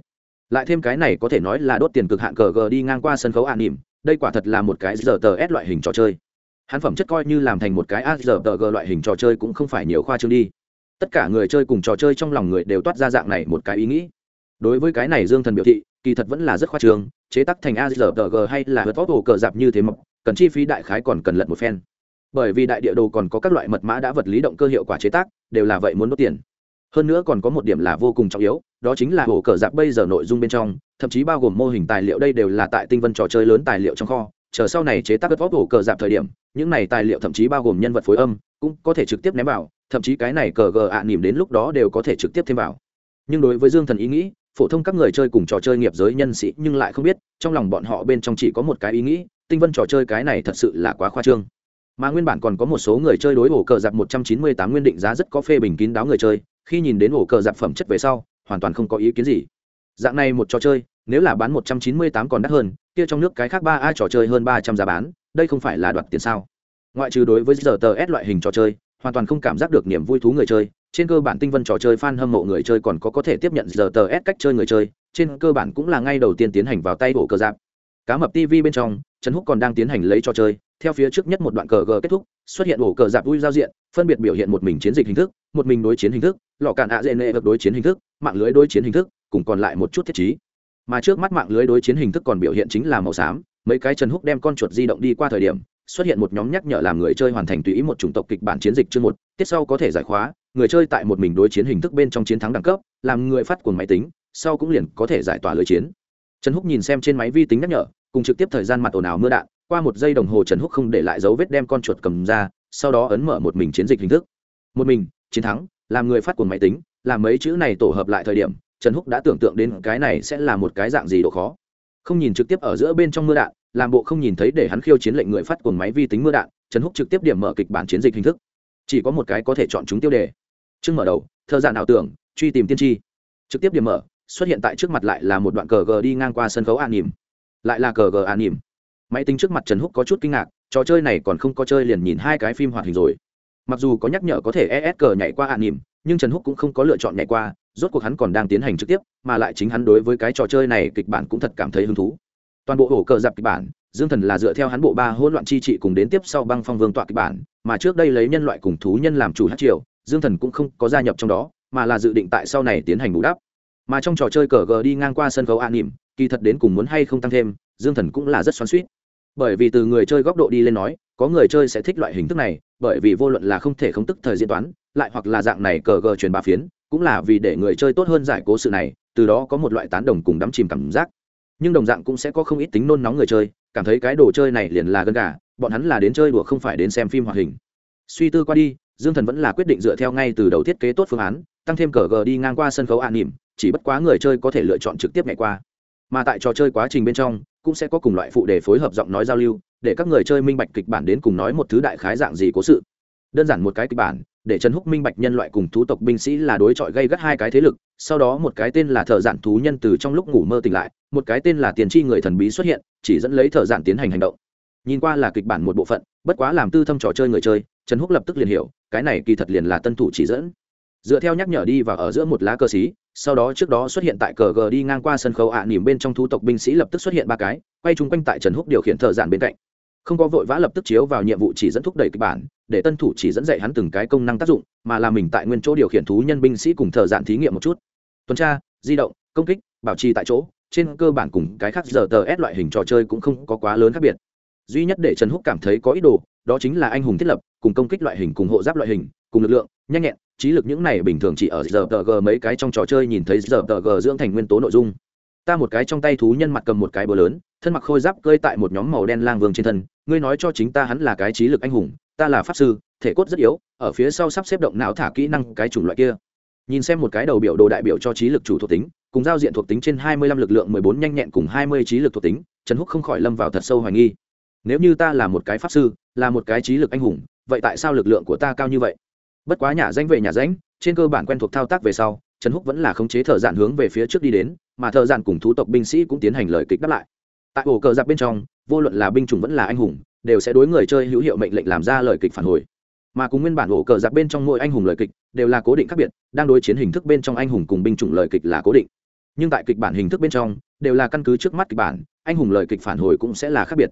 lại thêm cái này có thể nói là đốt tiền cực hạn cờ gờ đi ngang qua sân khấu an nỉm, đây quả thật là một cái giờ tờ s loại hình trò chơi. Hắn phẩm chất coi như làm thành một cái a giờ tờ g loại hình trò chơi cũng không phải nhiều khoa trương đi. Tất cả người chơi cùng trò chơi trong lòng người đều toát ra dạng này một cái ý nghĩ. Đối với cái này dương thần biểu thị, kỳ thật vẫn là rất khoa trương, chế tắc thành a giờ tờ g hay là hớt vót hồ cờ dạp như thế mộc cần chi phí đại khái còn cần lận một phen. Bởi vì đại địa đồ còn có các loại mật mã đã vật lý động cơ hiệu quả chế tác, đều là vậy muốn đốt tiền hơn nữa còn có một điểm là vô cùng trọng yếu, đó chính là hồ cờ giặc bây giờ nội dung bên trong, thậm chí bao gồm mô hình tài liệu đây đều là tại tinh vân trò chơi lớn tài liệu trong kho. Chờ sau này chế tác đất vóc hồ cờ giặc thời điểm, những này tài liệu thậm chí bao gồm nhân vật phối âm, cũng có thể trực tiếp ném vào, thậm chí cái này cờ gờ ạ à nỉm đến lúc đó đều có thể trực tiếp thêm vào. Nhưng đối với dương thần ý nghĩ, phổ thông các người chơi cùng trò chơi nghiệp giới nhân sĩ nhưng lại không biết, trong lòng bọn họ bên trong chỉ có một cái ý nghĩ, tinh vân trò chơi cái này thật sự là quá khoa trương. Mà nguyên bản còn có một số người chơi đối ổ cờ giặc một trăm chín mươi tám nguyên định giá rất có phê bình kín đáo người chơi khi nhìn đến ổ cờ giặc phẩm chất về sau, hoàn toàn không có ý kiến gì. Dạng này một trò chơi, nếu là bán một trăm chín mươi tám còn đắt hơn, kia trong nước cái khác ba a trò chơi hơn ba trăm giá bán, đây không phải là đoạt tiền sao? Ngoại trừ đối với giờ tờ s loại hình trò chơi, hoàn toàn không cảm giác được niềm vui thú người chơi. Trên cơ bản tinh vân trò chơi fan hâm mộ người chơi còn có có thể tiếp nhận giờ tờ s cách chơi người chơi, trên cơ bản cũng là ngay đầu tiên tiến hành vào tay ổ cờ giặc. Cá mập tv bên trong, trần húc còn đang tiến hành lấy trò chơi theo phía trước nhất một đoạn cờ g kết thúc, xuất hiện ổ cờ giạp vui giao diện, phân biệt biểu hiện một mình chiến dịch hình thức, một mình đối chiến hình thức, lọ cạn ạ dễ nệ hợp đối chiến hình thức, mạng lưới đối chiến hình thức, cùng còn lại một chút thiết chí mà trước mắt mạng lưới đối chiến hình thức còn biểu hiện chính là màu xám, mấy cái trần húc đem con chuột di động đi qua thời điểm, xuất hiện một nhóm nhắc nhở làm người chơi hoàn thành tùy ý một chủng tộc kịch bản chiến dịch chương một tiết sau có thể giải khóa, người chơi tại một mình đối chiến hình thức bên trong chiến thắng đẳng cấp, làm người phát cuồng máy tính, sau cũng liền có thể giải tỏa lưới chiến. Trần húc nhìn xem trên máy vi tính nhắc nhở, cùng trực tiếp thời gian mặt ồn ào mưa đạn qua một giây đồng hồ trần húc không để lại dấu vết đem con chuột cầm ra, sau đó ấn mở một mình chiến dịch hình thức. Một mình, chiến thắng, làm người phát cuồng máy tính, làm mấy chữ này tổ hợp lại thời điểm, trần húc đã tưởng tượng đến cái này sẽ là một cái dạng gì độ khó. Không nhìn trực tiếp ở giữa bên trong mưa đạn, làm bộ không nhìn thấy để hắn khiêu chiến lệnh người phát cuồng máy vi tính mưa đạn, trần húc trực tiếp điểm mở kịch bản chiến dịch hình thức. Chỉ có một cái có thể chọn chúng tiêu đề. Chương mở đầu, thơ giản ảo tưởng, truy tìm tiên tri. Trực tiếp điểm mở, xuất hiện tại trước mặt lại là một đoạn cờ gờ đi ngang qua sân khấu an nỉm lại là cờ gờ an nỉm máy tính trước mặt trần húc có chút kinh ngạc, trò chơi này còn không có chơi liền nhìn hai cái phim hoạt hình rồi. Mặc dù có nhắc nhở có thể es cờ nhảy qua an nỉm nhưng trần húc cũng không có lựa chọn nhảy qua, rốt cuộc hắn còn đang tiến hành trực tiếp, mà lại chính hắn đối với cái trò chơi này kịch bản cũng thật cảm thấy hứng thú. Toàn bộ ổ cờ dạp kịch bản, dương thần là dựa theo hắn bộ ba hỗn loạn chi trị cùng đến tiếp sau băng phong vương tọa kịch bản, mà trước đây lấy nhân loại cùng thú nhân làm chủ hát triều, dương thần cũng không có gia nhập trong đó, mà là dự định tại sau này tiến hành bù đắp. Mà trong trò chơi cờ gờ đi ngang qua sân khấu an nỉm, kỳ thật đến cùng muốn hay không tăng thêm, dương thần cũng là rất xoắn suýt bởi vì từ người chơi góc độ đi lên nói, có người chơi sẽ thích loại hình thức này, bởi vì vô luận là không thể không tức thời diễn toán, lại hoặc là dạng này cờ gờ truyền ba phiến, cũng là vì để người chơi tốt hơn giải cố sự này, từ đó có một loại tán đồng cùng đắm chìm cảm giác. Nhưng đồng dạng cũng sẽ có không ít tính nôn nóng người chơi, cảm thấy cái đồ chơi này liền là gân gà, bọn hắn là đến chơi đùa không phải đến xem phim hoạt hình. Suy tư qua đi, dương thần vẫn là quyết định dựa theo ngay từ đầu thiết kế tốt phương án, tăng thêm cờ gờ đi ngang qua sân khấu an nỉm, chỉ bất quá người chơi có thể lựa chọn trực tiếp ngày qua. Mà tại trò chơi quá trình bên trong cũng sẽ có cùng loại phụ đề phối hợp giọng nói giao lưu, để các người chơi minh bạch kịch bản đến cùng nói một thứ đại khái dạng gì cố sự. Đơn giản một cái kịch bản, để trần húc minh bạch nhân loại cùng thú tộc binh sĩ là đối chọi gây gắt hai cái thế lực, sau đó một cái tên là thợ giản thú nhân từ trong lúc ngủ mơ tỉnh lại, một cái tên là tiền tri người thần bí xuất hiện, chỉ dẫn lấy thợ giản tiến hành hành động. Nhìn qua là kịch bản một bộ phận, bất quá làm tư thâm trò chơi người chơi, trần húc lập tức liền hiểu, cái này kỳ thật liền là tân thủ chỉ dẫn dựa theo nhắc nhở đi và ở giữa một lá cờ xí sau đó trước đó xuất hiện tại cờ g đi ngang qua sân khấu ạ à, nỉm bên trong thu tộc binh sĩ lập tức xuất hiện ba cái quay chung quanh tại trần húc điều khiển thợ giản bên cạnh. Không có vội vã lập tức chiếu vào nhiệm vụ chỉ dẫn thúc đẩy kịch bản để tân thủ chỉ dẫn dạy hắn từng cái công năng tác dụng mà là mình tại nguyên chỗ điều khiển thú nhân binh sĩ cùng thợ giản thí nghiệm một chút. Tuần tra di động công kích bảo trì tại chỗ trên cơ bản cùng cái khác giờ tờ ép loại hình trò chơi cũng không có quá lớn khác biệt. Duy nhất để trần húc cảm thấy có ý đồ đó chính là anh hùng thiết lập cùng công kích loại hình cùng hộ giáp loại hình cùng lực lượng nhanh nhẹn trí lực những này bình thường chỉ ở giờ tờ g mấy cái trong trò chơi nhìn thấy giờ tờ g dưỡng thành nguyên tố nội dung. Ta một cái trong tay thú nhân mặt cầm một cái bờ lớn, thân mặc khôi giáp cơi tại một nhóm màu đen lang vương trên thân, ngươi nói cho chính ta hắn là cái trí lực anh hùng, ta là pháp sư, thể cốt rất yếu, ở phía sau sắp xếp động não thả kỹ năng cái chủng loại kia. Nhìn xem một cái đầu biểu đồ đại biểu cho trí lực chủ thuộc tính, cùng giao diện thuộc tính trên hai mươi lăm lực lượng mười bốn nhanh nhẹn cùng hai mươi trí lực thuộc tính, trần húc không khỏi lâm vào thật sâu hoài nghi. Nếu như ta là một cái pháp sư, là một cái trí lực anh hùng, vậy tại sao lực lượng của ta cao như vậy? Bất quá nhà danh về nhà danh trên cơ bản quen thuộc thao tác về sau, trần húc vẫn là khống chế thợ dạn hướng về phía trước đi đến, mà thợ dạn cùng thú tộc binh sĩ cũng tiến hành lời kịch đáp lại. Tại ổ cờ giặc bên trong, vô luận là binh chủng vẫn là anh hùng, đều sẽ đối người chơi hữu hiệu mệnh lệnh làm ra lời kịch phản hồi. Mà cùng nguyên bản ổ cờ giặc bên trong mỗi anh hùng lời kịch, đều là cố định khác biệt, đang đối chiến hình thức bên trong anh hùng cùng binh chủng lời kịch là cố định. Nhưng tại kịch bản hình thức bên trong, đều là căn cứ trước mắt kịch bản, anh hùng lời kịch phản hồi cũng sẽ là khác biệt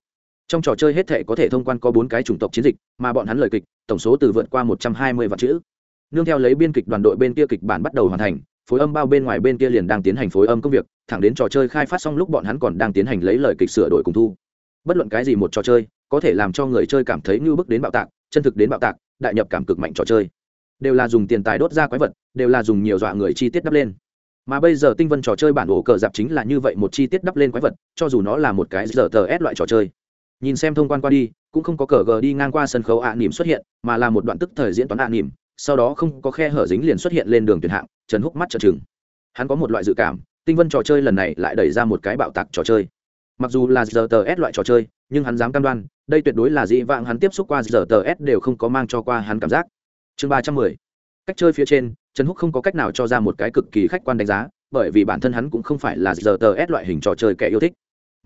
trong trò chơi hết thể có thể thông quan có bốn cái chủng tộc chiến dịch, mà bọn hắn lời kịch, tổng số từ vượt qua một trăm hai mươi vạn chữ. Nương theo lấy biên kịch đoàn đội bên kia kịch bản bắt đầu hoàn thành, phối âm bao bên ngoài bên kia liền đang tiến hành phối âm công việc, thẳng đến trò chơi khai phát xong lúc bọn hắn còn đang tiến hành lấy lời kịch sửa đổi cùng thu. Bất luận cái gì một trò chơi, có thể làm cho người chơi cảm thấy như bức đến bạo tạc, chân thực đến bạo tạc, đại nhập cảm cực mạnh trò chơi. Đều là dùng tiền tài đốt ra quái vật, đều là dùng nhiều dọa người chi tiết đắp lên. Mà bây giờ tinh vân trò chơi bản ổ cờ dạp chính là như vậy một chi tiết đắp lên quái vật, cho dù nó là một cái giờ tờ ép loại trò chơi nhìn xem thông quan qua đi, cũng không có cờ gờ đi ngang qua sân khấu ạ à nỉm xuất hiện, mà là một đoạn tức thời diễn toán ạ à nỉm, sau đó không có khe hở dính liền xuất hiện lên đường tuyển hạng, trần húc mắt trợ chừng hắn có một loại dự cảm, tinh vân trò chơi lần này lại đẩy ra một cái bạo tạc trò chơi. Mặc dù là giờ tờ s loại trò chơi, nhưng hắn dám cam đoan, đây tuyệt đối là dĩ vãng hắn tiếp xúc qua giờ tờ s đều không có mang cho qua hắn cảm giác. Chương ba trăm mười. Cách chơi phía trên, trần húc không có cách nào cho ra một cái cực kỳ khách quan đánh giá, bởi vì bản thân hắn cũng không phải là giờ tờ s loại hình trò chơi kẻ yêu thích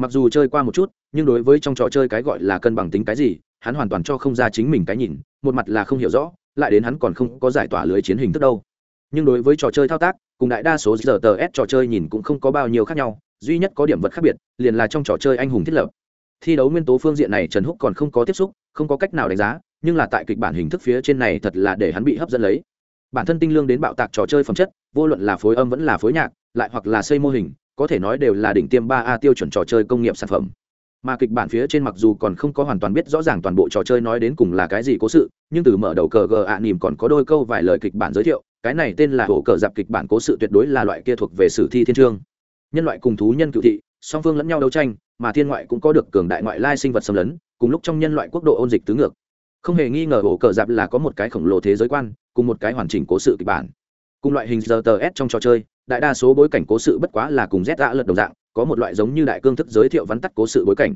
mặc dù chơi qua một chút, nhưng đối với trong trò chơi cái gọi là cân bằng tính cái gì, hắn hoàn toàn cho không ra chính mình cái nhìn, một mặt là không hiểu rõ, lại đến hắn còn không có giải tỏa lưới chiến hình thức đâu. Nhưng đối với trò chơi thao tác, cùng đại đa số giờ tờ s trò chơi nhìn cũng không có bao nhiêu khác nhau, duy nhất có điểm vật khác biệt, liền là trong trò chơi anh hùng thiết lập. Thi đấu nguyên tố phương diện này trần húc còn không có tiếp xúc, không có cách nào đánh giá, nhưng là tại kịch bản hình thức phía trên này thật là để hắn bị hấp dẫn lấy. Bản thân tinh lương đến bạo tạc trò chơi phẩm chất, vô luận là phối âm vẫn là phối nhạc, lại hoặc là xây mô hình có thể nói đều là đỉnh tiêm ba a tiêu chuẩn trò chơi công nghiệp sản phẩm. Mà kịch bản phía trên mặc dù còn không có hoàn toàn biết rõ ràng toàn bộ trò chơi nói đến cùng là cái gì cố sự, nhưng từ mở đầu cờ gờ ạ nỉm còn có đôi câu vài lời kịch bản giới thiệu, cái này tên là hổ cờ dạp kịch bản cố sự tuyệt đối là loại kia thuộc về sử thi thiên trương. Nhân loại cùng thú nhân cựu thị, song phương lẫn nhau đấu tranh, mà thiên ngoại cũng có được cường đại ngoại lai sinh vật xâm lấn, cùng lúc trong nhân loại quốc độ ôn dịch tứ ngược. Không hề nghi ngờ hổ cờ dạp là có một cái khổng lồ thế giới quan, cùng một cái hoàn chỉnh cố sự kịch bản. Cùng loại hình giờ tờ s trong trò chơi đại đa số bối cảnh cố sự bất quá là cùng z đã lật đồng dạng, có một loại giống như đại cương thức giới thiệu vắn tắt cố sự bối cảnh.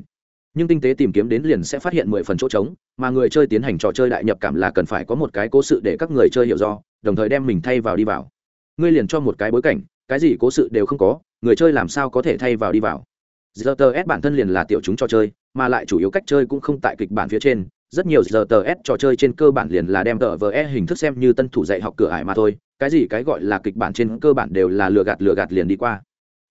Nhưng tinh tế tìm kiếm đến liền sẽ phát hiện mười phần chỗ trống, mà người chơi tiến hành trò chơi đại nhập cảm là cần phải có một cái cố sự để các người chơi hiểu do, đồng thời đem mình thay vào đi vào. Ngươi liền cho một cái bối cảnh, cái gì cố sự đều không có, người chơi làm sao có thể thay vào đi vào? Rts bản thân liền là tiểu chúng trò chơi, mà lại chủ yếu cách chơi cũng không tại kịch bản phía trên. Rất nhiều rts trò chơi trên cơ bản liền là đem tờ vờ e hình thức xem như tân thủ dạy học cửa ải mà thôi cái gì cái gọi là kịch bản trên cơ bản đều là lừa gạt lừa gạt liền đi qua.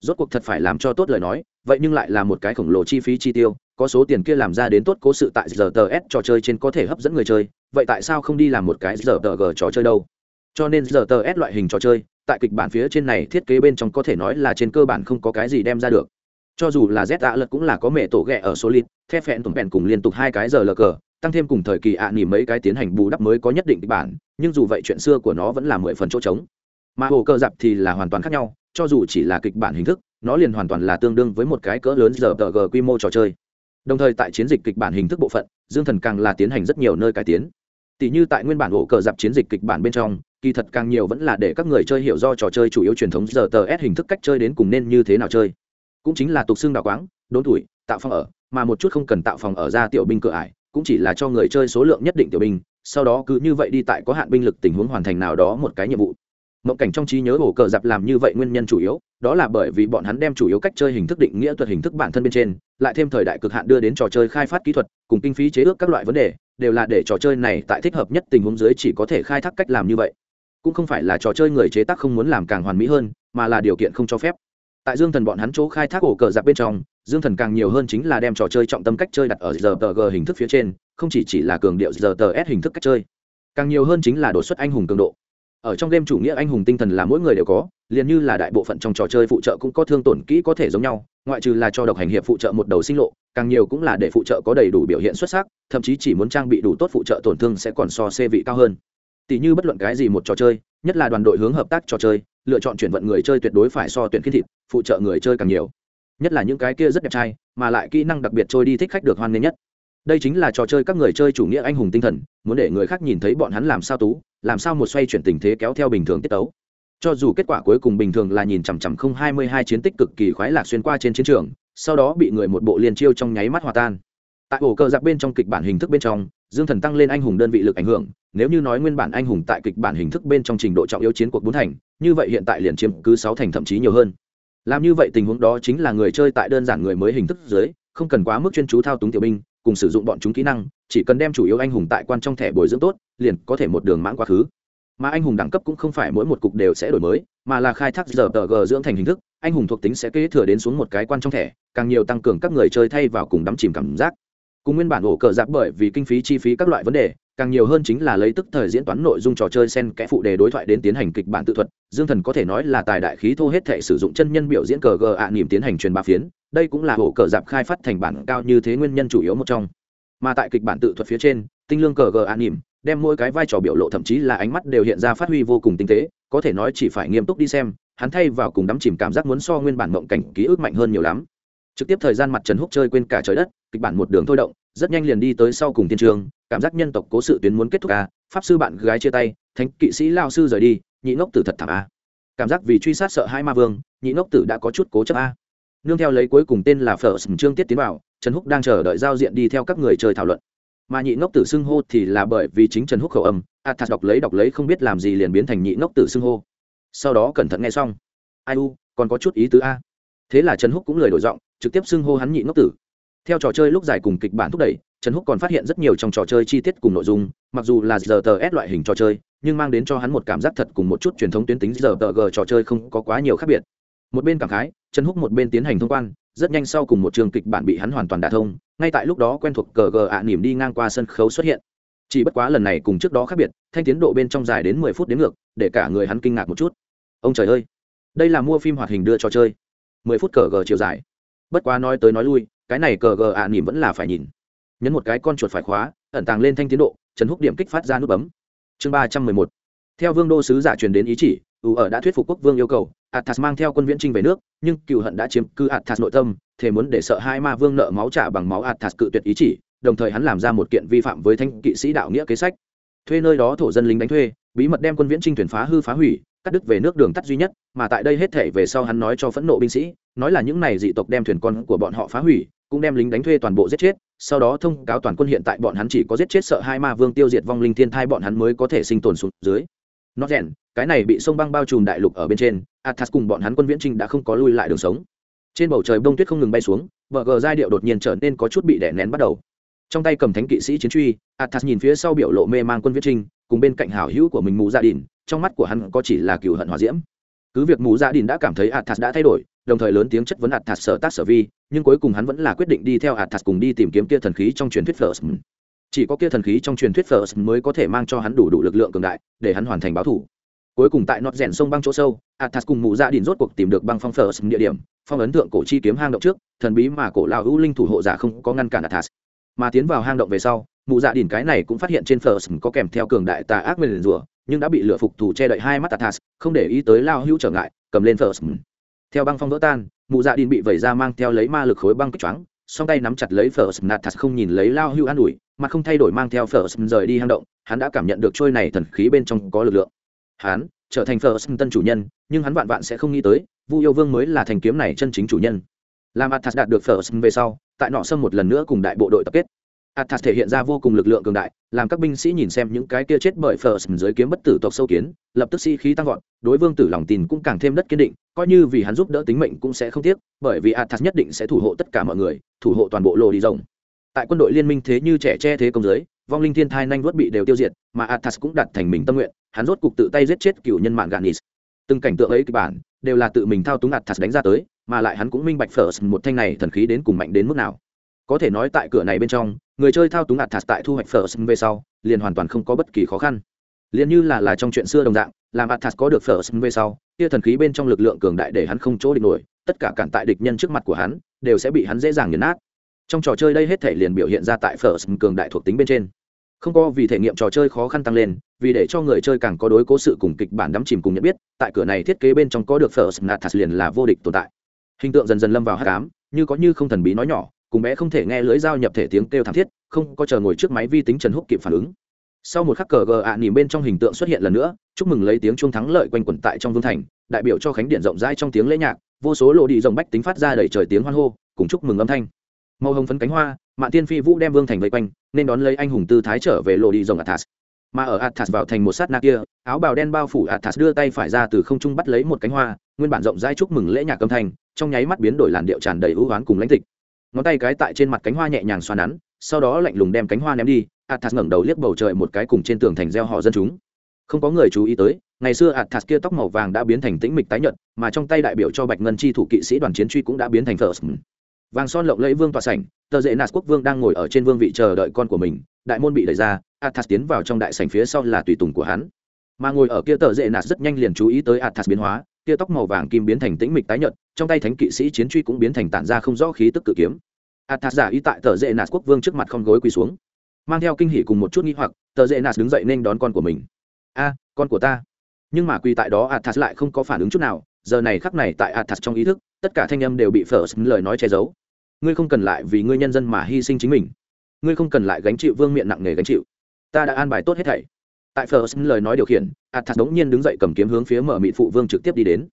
Rốt cuộc thật phải làm cho tốt lời nói, vậy nhưng lại là một cái khổng lồ chi phí chi tiêu, có số tiền kia làm ra đến tốt cố sự tại giờ tờ s trò chơi trên có thể hấp dẫn người chơi, vậy tại sao không đi làm một cái giờ tờ g trò chơi đâu? Cho nên giờ tờ s loại hình trò chơi, tại kịch bản phía trên này thiết kế bên trong có thể nói là trên cơ bản không có cái gì đem ra được. Cho dù là z ạ lật cũng là có mẹ tổ ghẹ ở số lít thép phẹn tùng bèn cùng liên tục hai cái giờ lờ cờ tăng thêm cùng thời kỳ ạ à mấy cái tiến hành bù đắp mới có nhất định kịch bản, nhưng dù vậy chuyện xưa của nó vẫn là mười phần chỗ trống. Mà hồ cơ dạp thì là hoàn toàn khác nhau, cho dù chỉ là kịch bản hình thức, nó liền hoàn toàn là tương đương với một cái cỡ lớn giờ tờ g quy mô trò chơi. Đồng thời tại chiến dịch kịch bản hình thức bộ phận, dương thần càng là tiến hành rất nhiều nơi cải tiến. Tỷ như tại nguyên bản hồ cờ dạp chiến dịch kịch bản bên trong, kỳ thật càng nhiều vẫn là để các người chơi hiểu do trò chơi chủ yếu truyền thống giờ tờ s hình thức cách chơi đến cùng nên như thế nào chơi. Cũng chính là tục xương đào quáng, đốn tuổi, tạo phòng ở, mà một chút không cần tạo phòng ở ra tiểu binh cửa ải cũng chỉ là cho người chơi số lượng nhất định tiểu binh, sau đó cứ như vậy đi tại có hạn binh lực tình huống hoàn thành nào đó một cái nhiệm vụ. Mộng cảnh trong trí nhớ ổ cờ dạp làm như vậy nguyên nhân chủ yếu, đó là bởi vì bọn hắn đem chủ yếu cách chơi hình thức định nghĩa thuật hình thức bản thân bên trên, lại thêm thời đại cực hạn đưa đến trò chơi khai phát kỹ thuật, cùng kinh phí chế ước các loại vấn đề, đều là để trò chơi này tại thích hợp nhất tình huống dưới chỉ có thể khai thác cách làm như vậy. Cũng không phải là trò chơi người chế tác không muốn làm càng hoàn mỹ hơn, mà là điều kiện không cho phép. Tại dương thần bọn hắn chỗ khai thác ổ cờ dạp bên trong dương thần càng nhiều hơn chính là đem trò chơi trọng tâm cách chơi đặt ở giờ tờ g hình thức phía trên, không chỉ chỉ là cường điệu giờ tờ s hình thức cách chơi. Càng nhiều hơn chính là đột xuất anh hùng cường độ. Ở trong game chủ nghĩa anh hùng tinh thần là mỗi người đều có, liền như là đại bộ phận trong trò chơi phụ trợ cũng có thương tổn kỹ có thể giống nhau, ngoại trừ là cho độc hành hiệp phụ trợ một đầu sinh lộ, càng nhiều cũng là để phụ trợ có đầy đủ biểu hiện xuất sắc, thậm chí chỉ muốn trang bị đủ tốt phụ trợ tổn thương sẽ còn so xê vị cao hơn. Tỷ như bất luận cái gì một trò chơi, nhất là đoàn đội hướng hợp tác trò chơi, lựa chọn chuyển vận người chơi tuyệt đối phải so tuyển khiết thịt, phụ trợ người chơi càng nhiều nhất là những cái kia rất đẹp trai, mà lại kỹ năng đặc biệt trôi đi thích khách được hoan nghênh nhất. Đây chính là trò chơi các người chơi chủ nghĩa anh hùng tinh thần, muốn để người khác nhìn thấy bọn hắn làm sao tú, làm sao một xoay chuyển tình thế kéo theo bình thường tiết tấu. Cho dù kết quả cuối cùng bình thường là nhìn chằm chằm không hai mươi hai chiến tích cực kỳ khoái lạc xuyên qua trên chiến trường, sau đó bị người một bộ liền chiêu trong nháy mắt hòa tan. Tại ổ cờ giặc bên trong kịch bản hình thức bên trong, dương thần tăng lên anh hùng đơn vị lực ảnh hưởng, nếu như nói nguyên bản anh hùng tại kịch bản hình thức bên trong trình độ trọng yếu chiến cuộc bốn thành, như vậy hiện tại liền chiếm cứ sáu thành thậm chí nhiều hơn làm như vậy tình huống đó chính là người chơi tại đơn giản người mới hình thức dưới, không cần quá mức chuyên chú thao túng tiểu binh, cùng sử dụng bọn chúng kỹ năng, chỉ cần đem chủ yếu anh hùng tại quan trong thẻ bồi dưỡng tốt, liền có thể một đường mãn quá khứ. Mà anh hùng đẳng cấp cũng không phải mỗi một cục đều sẽ đổi mới, mà là khai thác giờ tờ g dưỡng thành hình thức, anh hùng thuộc tính sẽ kế thừa đến xuống một cái quan trong thẻ, càng nhiều tăng cường các người chơi thay vào cùng đắm chìm cảm giác. Cùng nguyên bản ổ cờ giáp bởi vì kinh phí chi phí các loại vấn đề càng nhiều hơn chính là lấy tức thời diễn toán nội dung trò chơi sen kẽ phụ đề đối thoại đến tiến hành kịch bản tự thuật, dương thần có thể nói là tài đại khí thô hết thể sử dụng chân nhân biểu diễn cờ gờ ạ niềm tiến hành truyền bá phiến, đây cũng là ổ cờ dạp khai phát thành bản cao như thế nguyên nhân chủ yếu một trong. Mà tại kịch bản tự thuật phía trên, tinh lương cờ gờ ạ niềm đem mỗi cái vai trò biểu lộ thậm chí là ánh mắt đều hiện ra phát huy vô cùng tinh tế, có thể nói chỉ phải nghiêm túc đi xem, hắn thay vào cùng đắm chìm cảm giác muốn so nguyên bản mộng cảnh ký ức mạnh hơn nhiều lắm. Trực tiếp thời gian mặt trần húc chơi quên cả trời đất, kịch bản một đường thôi động rất nhanh liền đi tới sau cùng thiên trường, cảm giác nhân tộc cố sự tuyến muốn kết thúc a pháp sư bạn gái chia tay, thánh kỵ sĩ lao sư rời đi, nhị ngốc tử thật thảm a cảm giác vì truy sát sợ hai ma vương, nhị ngốc tử đã có chút cố chấp a nương theo lấy cuối cùng tên là phở sừng trương tiết tiến vào, trần húc đang chờ đợi giao diện đi theo các người chơi thảo luận. Mà nhị ngốc tử xưng hô thì là bởi vì chính trần húc khẩu âm athas đọc lấy đọc lấy không biết làm gì liền biến thành nhị ngốc tử xưng hô. Sau đó cẩn thận nghe xong. Ai u, còn có chút ý tứ a. Thế là trần húc cũng lời đổi giọng, trực tiếp xưng hô hắn nhị ngốc tử theo trò chơi lúc giải cùng kịch bản thúc đẩy, trần húc còn phát hiện rất nhiều trong trò chơi chi tiết cùng nội dung, mặc dù là giờ tờ s loại hình trò chơi, nhưng mang đến cho hắn một cảm giác thật cùng một chút truyền thống tuyến tính giờ tờ g trò chơi không có quá nhiều khác biệt. Một bên cảm khái, trần húc một bên tiến hành thông quan, rất nhanh sau cùng một trường kịch bản bị hắn hoàn toàn đả thông, ngay tại lúc đó quen thuộc cờ gờ ạ nỉm đi ngang qua sân khấu xuất hiện. Chỉ bất quá lần này cùng trước đó khác biệt, thanh tiến độ bên trong dài đến mười phút đến ngược, để cả người hắn kinh ngạc một chút. Ông trời ơi, đây là mua phim hoạt hình đưa cho chơi. mười phút cờ gờ chiều dài. Bất quá nói tới nói lui cái này cờ gờ ạ nỉm vẫn là phải nhìn. Nhấn một cái con chuột phải khóa, ẩn tàng lên thanh tiến độ, trần húc điểm kích phát ra nút bấm. Chương ba trăm mười một. Theo vương đô sứ giả truyền đến ý chỉ ủ ở đã thuyết phục quốc vương yêu cầu athas mang theo quân viễn trinh về nước, nhưng cựu hận đã chiếm cư athas nội tâm, thề muốn để sợ hai ma vương nợ máu trả bằng máu athas cự tuyệt ý chỉ, đồng thời hắn làm ra một kiện vi phạm với thanh kỵ sĩ đạo nghĩa kế sách. Thuê nơi đó thổ dân lính đánh thuê, bí mật đem quân viễn trinh thuyền phá hư phá hủy cắt đứt về nước đường tắt duy nhất, mà tại đây hết thể về sau hắn nói cho phẫn nộ binh sĩ, nói là những này dị tộc đem thuyền con của bọn họ phá hủy, cũng đem lính đánh thuê toàn bộ giết chết, sau đó thông cáo toàn quân hiện tại bọn hắn chỉ có giết chết sợ hai ma vương tiêu diệt vong linh thiên thai bọn hắn mới có thể sinh tồn xuống dưới. Nó rèn, cái này bị sông băng bao trùm đại lục ở bên trên athas cùng bọn hắn quân viễn trinh đã không có lui lại đường sống. Trên bầu trời bông tuyết không ngừng bay xuống vợ gờ giai điệu đột nhiên trở nên có chút bị đè nén bắt đầu. Trong tay cầm thánh kỵ sĩ chiến truy athas nhìn phía sau biểu lộ mê mang quân viễn trinh cùng bên cạnh hảo hữu của mình mù dạ gia đình trong mắt của hắn có chỉ là cựu hận hòa diễm. Cứ việc mù dạ gia đình đã cảm thấy athas đã thay đổi, đồng thời lớn tiếng chất vấn athas sở tác sở vi, nhưng cuối cùng hắn vẫn là quyết định đi theo athas cùng đi tìm kiếm kia thần khí trong truyền thuyết first chỉ có kia thần khí trong truyền thuyết first mới có thể mang cho hắn đủ đủ lực lượng cường đại, để hắn hoàn thành báo thủ. Cuối cùng tại nọt rèn sông băng chỗ sâu, athas cùng mù dạ gia đình rốt cuộc tìm được băng phong first địa điểm, phong ấn thượng cổ chi kiếm hang động trước, thần bí mà cổ lao hữu linh thủ hộ giả không có ngăn cản athas. Mà tiến vào hang động về sau mụ dạ đỉnh cái này cũng phát hiện trên first có kèm theo cường đại tà ác nguyên rủa nhưng đã bị lửa phục thủ che đậy hai mắt Tatas, không để ý tới lao hữu trở ngại cầm lên first. Theo băng phong vỡ tan mụ dạ đỉnh bị vẩy ra mang theo lấy ma lực khối băng kích choáng song tay nắm chặt lấy first nathas không nhìn lấy lao hữu an ủi mà không thay đổi mang theo first rời đi hang động hắn đã cảm nhận được trôi này thần khí bên trong có lực lượng. Hắn trở thành first tân chủ nhân nhưng hắn vạn vạn sẽ không nghĩ tới vu yêu vương mới là thành kiếm này chân chính chủ nhân. Làm athas đạt được first về sau tại nọ sâm một lần nữa cùng đại bộ đội tập kết athas thể hiện ra vô cùng lực lượng cường đại, làm các binh sĩ nhìn xem những cái kia chết bởi first dưới kiếm bất tử tộc sâu kiến, lập tức sĩ khí tăng vọt, đối vương tử lòng tin cũng càng thêm đất kiên định, coi như vì hắn giúp đỡ tính mệnh cũng sẽ không tiếc, bởi vì athas nhất định sẽ thủ hộ tất cả mọi người, thủ hộ toàn bộ lô đi rồng. Tại quân đội liên minh thế như trẻ che thế công giới, vong linh thiên thai nhanh vuốt bị đều tiêu diệt, mà athas cũng đặt thành mình tâm nguyện, hắn rốt cục tự tay giết chết cựu nhân mạng ganis từng cảnh tượng ấy kịch bản, đều là tự mình thao túng athas đánh ra tới, mà lại hắn cũng minh bạch first một thanh này thần khí đến cùng mạnh đến mức nào có thể nói tại cửa này bên trong, người chơi thao túng athas tại thu hoạch first về sau, liền hoàn toàn không có bất kỳ khó khăn. Liền như là là trong chuyện xưa đồng dạng, làm athas có được first về sau kia thần khí bên trong lực lượng cường đại để hắn không chỗ địch nổi, tất cả cản tại địch nhân trước mặt của hắn, đều sẽ bị hắn dễ dàng nghiền nát. Trong trò chơi đây hết thể liền biểu hiện ra tại first cường đại thuộc tính bên trên. Không có vì thể nghiệm trò chơi khó khăn tăng lên, vì để cho người chơi càng có đối cố sự cùng kịch bản đắm chìm cùng nhận biết, tại cửa này thiết kế bên trong có được first natas liền là vô địch tồn tại. Hình tượng dần dần lâm vào hát cám như có như không thần bí nói nhỏ cùng bé không thể nghe lưỡi dao nhập thể tiếng kêu thảm thiết, không có chờ ngồi trước máy vi tính trần húc kịp phản ứng. Sau một khắc cờ gờ ạ, nỉm bên trong hình tượng xuất hiện lần nữa, chúc mừng lấy tiếng chuông thắng lợi quanh quẩn tại trong vương thành, đại biểu cho khánh điện rộng rãi trong tiếng lễ nhạc, vô số lộ đi rồng bách tính phát ra đầy trời tiếng hoan hô, cùng chúc mừng âm thanh. Màu hồng phấn cánh hoa, mạn tiên phi vũ đem vương thành vây quanh, nên đón lấy anh hùng tư thái trở về lộ đi rồng athas mà ở athas vào thành một sát na kia, áo bào đen bao phủ athas đưa tay phải ra từ không trung bắt lấy một cánh hoa, nguyên bản rộng rãi chúc mừng lễ nhạc âm thanh, trong nháy mắt biến đổi làn điệu tràn đầy ưu oán cùng lãnh tịch ngón tay cái tại trên mặt cánh hoa nhẹ nhàng xoa nắn, sau đó lạnh lùng đem cánh hoa ném đi athas ngẩng đầu liếc bầu trời một cái cùng trên tường thành gieo họ dân chúng. Không có người chú ý tới, ngày xưa athas kia tóc màu vàng đã biến thành tĩnh mịch tái nhợt, mà trong tay đại biểu cho bạch ngân chi thủ kỵ sĩ đoàn chiến truy cũng đã biến thành thờ vàng son lộng lẫy vương tòa sảnh, tờ dễ nạt quốc vương đang ngồi ở trên vương vị chờ đợi con của mình, đại môn bị đẩy ra athas tiến vào trong đại sảnh phía sau là tùy tùng của hắn. Mà ngồi ở kia tờ dễ nạt rất nhanh liền chú ý tới athas biến hóa tia tóc màu vàng kim biến thành tĩnh mịch tái nhợt, trong tay thánh kỵ sĩ chiến truy cũng biến thành tản ra không rõ khí tức cự kiếm. Athas giả y tại tờ dễ nạt quốc vương trước mặt không gối quỳ xuống. Mang theo kinh hỉ cùng một chút nghi hoặc, tờ dễ nạt đứng dậy nên đón con của mình. A, con của ta. Nhưng mà quỳ tại đó athas lại không có phản ứng chút nào, giờ này khắc này tại athas trong ý thức, tất cả thanh âm đều bị phở lời nói che giấu. Ngươi không cần lại vì ngươi nhân dân mà hy sinh chính mình. Ngươi không cần lại gánh chịu vương miện nặng nề gánh chịu. Ta đã an bài tốt hết thảy tại first lời nói điều khiển, athas đống nhiên đứng dậy cầm kiếm hướng phía mở mị phụ vương trực tiếp đi đến.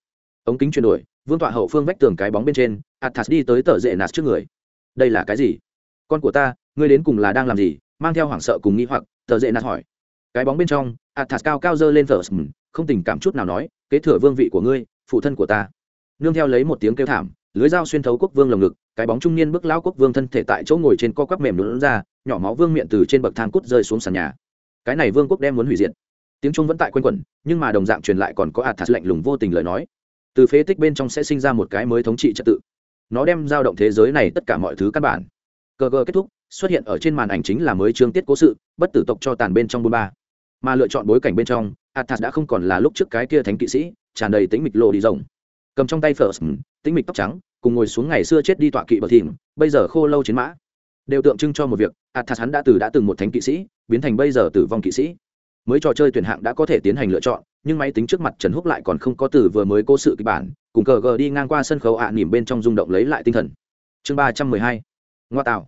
Ống kính chuyển đổi, vương tọa hậu phương vách tường cái bóng bên trên, athas đi tới tờ rễ nạt trước người. Đây là cái gì? Con của ta, ngươi đến cùng là đang làm gì? Mang theo hoảng sợ cùng nghi hoặc, tờ rễ nạt hỏi. Cái bóng bên trong, athas cao cao dơ lên first không tình cảm chút nào nói, kế thừa vương vị của ngươi, phụ thân của ta. Nương theo lấy một tiếng kêu thảm, lưới dao xuyên thấu quốc vương lồng ngực, cái bóng trung niên bước lao quốc vương thân thể tại chỗ ngồi trên co quắp mềm lún ra, nhỏ máu vương miệng từ trên bậc thang cút rơi xuống sàn nhà cái này vương quốc đem muốn hủy diệt. Tiếng trung vẫn tại quanh quẩn, nhưng mà đồng dạng truyền lại còn có athas lạnh lùng vô tình lời nói. Từ phế tích bên trong sẽ sinh ra một cái mới thống trị trật tự. Nó đem giao động thế giới này tất cả mọi thứ căn bản. Cờ gờ kết thúc, xuất hiện ở trên màn ảnh chính là mới chương tiết cố sự, bất tử tộc cho tàn bên trong bôn ba. Mà lựa chọn bối cảnh bên trong, athas đã không còn là lúc trước cái kia thánh kỵ sĩ, tràn đầy tính mịch lộ đi rồng cầm trong tay first tính mịch tóc trắng, cùng ngồi xuống ngày xưa chết đi tọa kỵ bờ thìm, bây giờ khô lâu chiến mã. Đều tượng trưng cho một việc À, athas hắn đã từ đã từng một thánh kỵ sĩ biến thành bây giờ tử vong kỵ sĩ. Mới trò chơi tuyển hạng đã có thể tiến hành lựa chọn nhưng máy tính trước mặt trần húc lại còn không có từ vừa mới cố sự kịch bản cùng cờ gờ đi ngang qua sân khấu ạ à, nỉm bên trong rung động lấy lại tinh thần. Chương ba trăm mười hai. Ngoa tạo.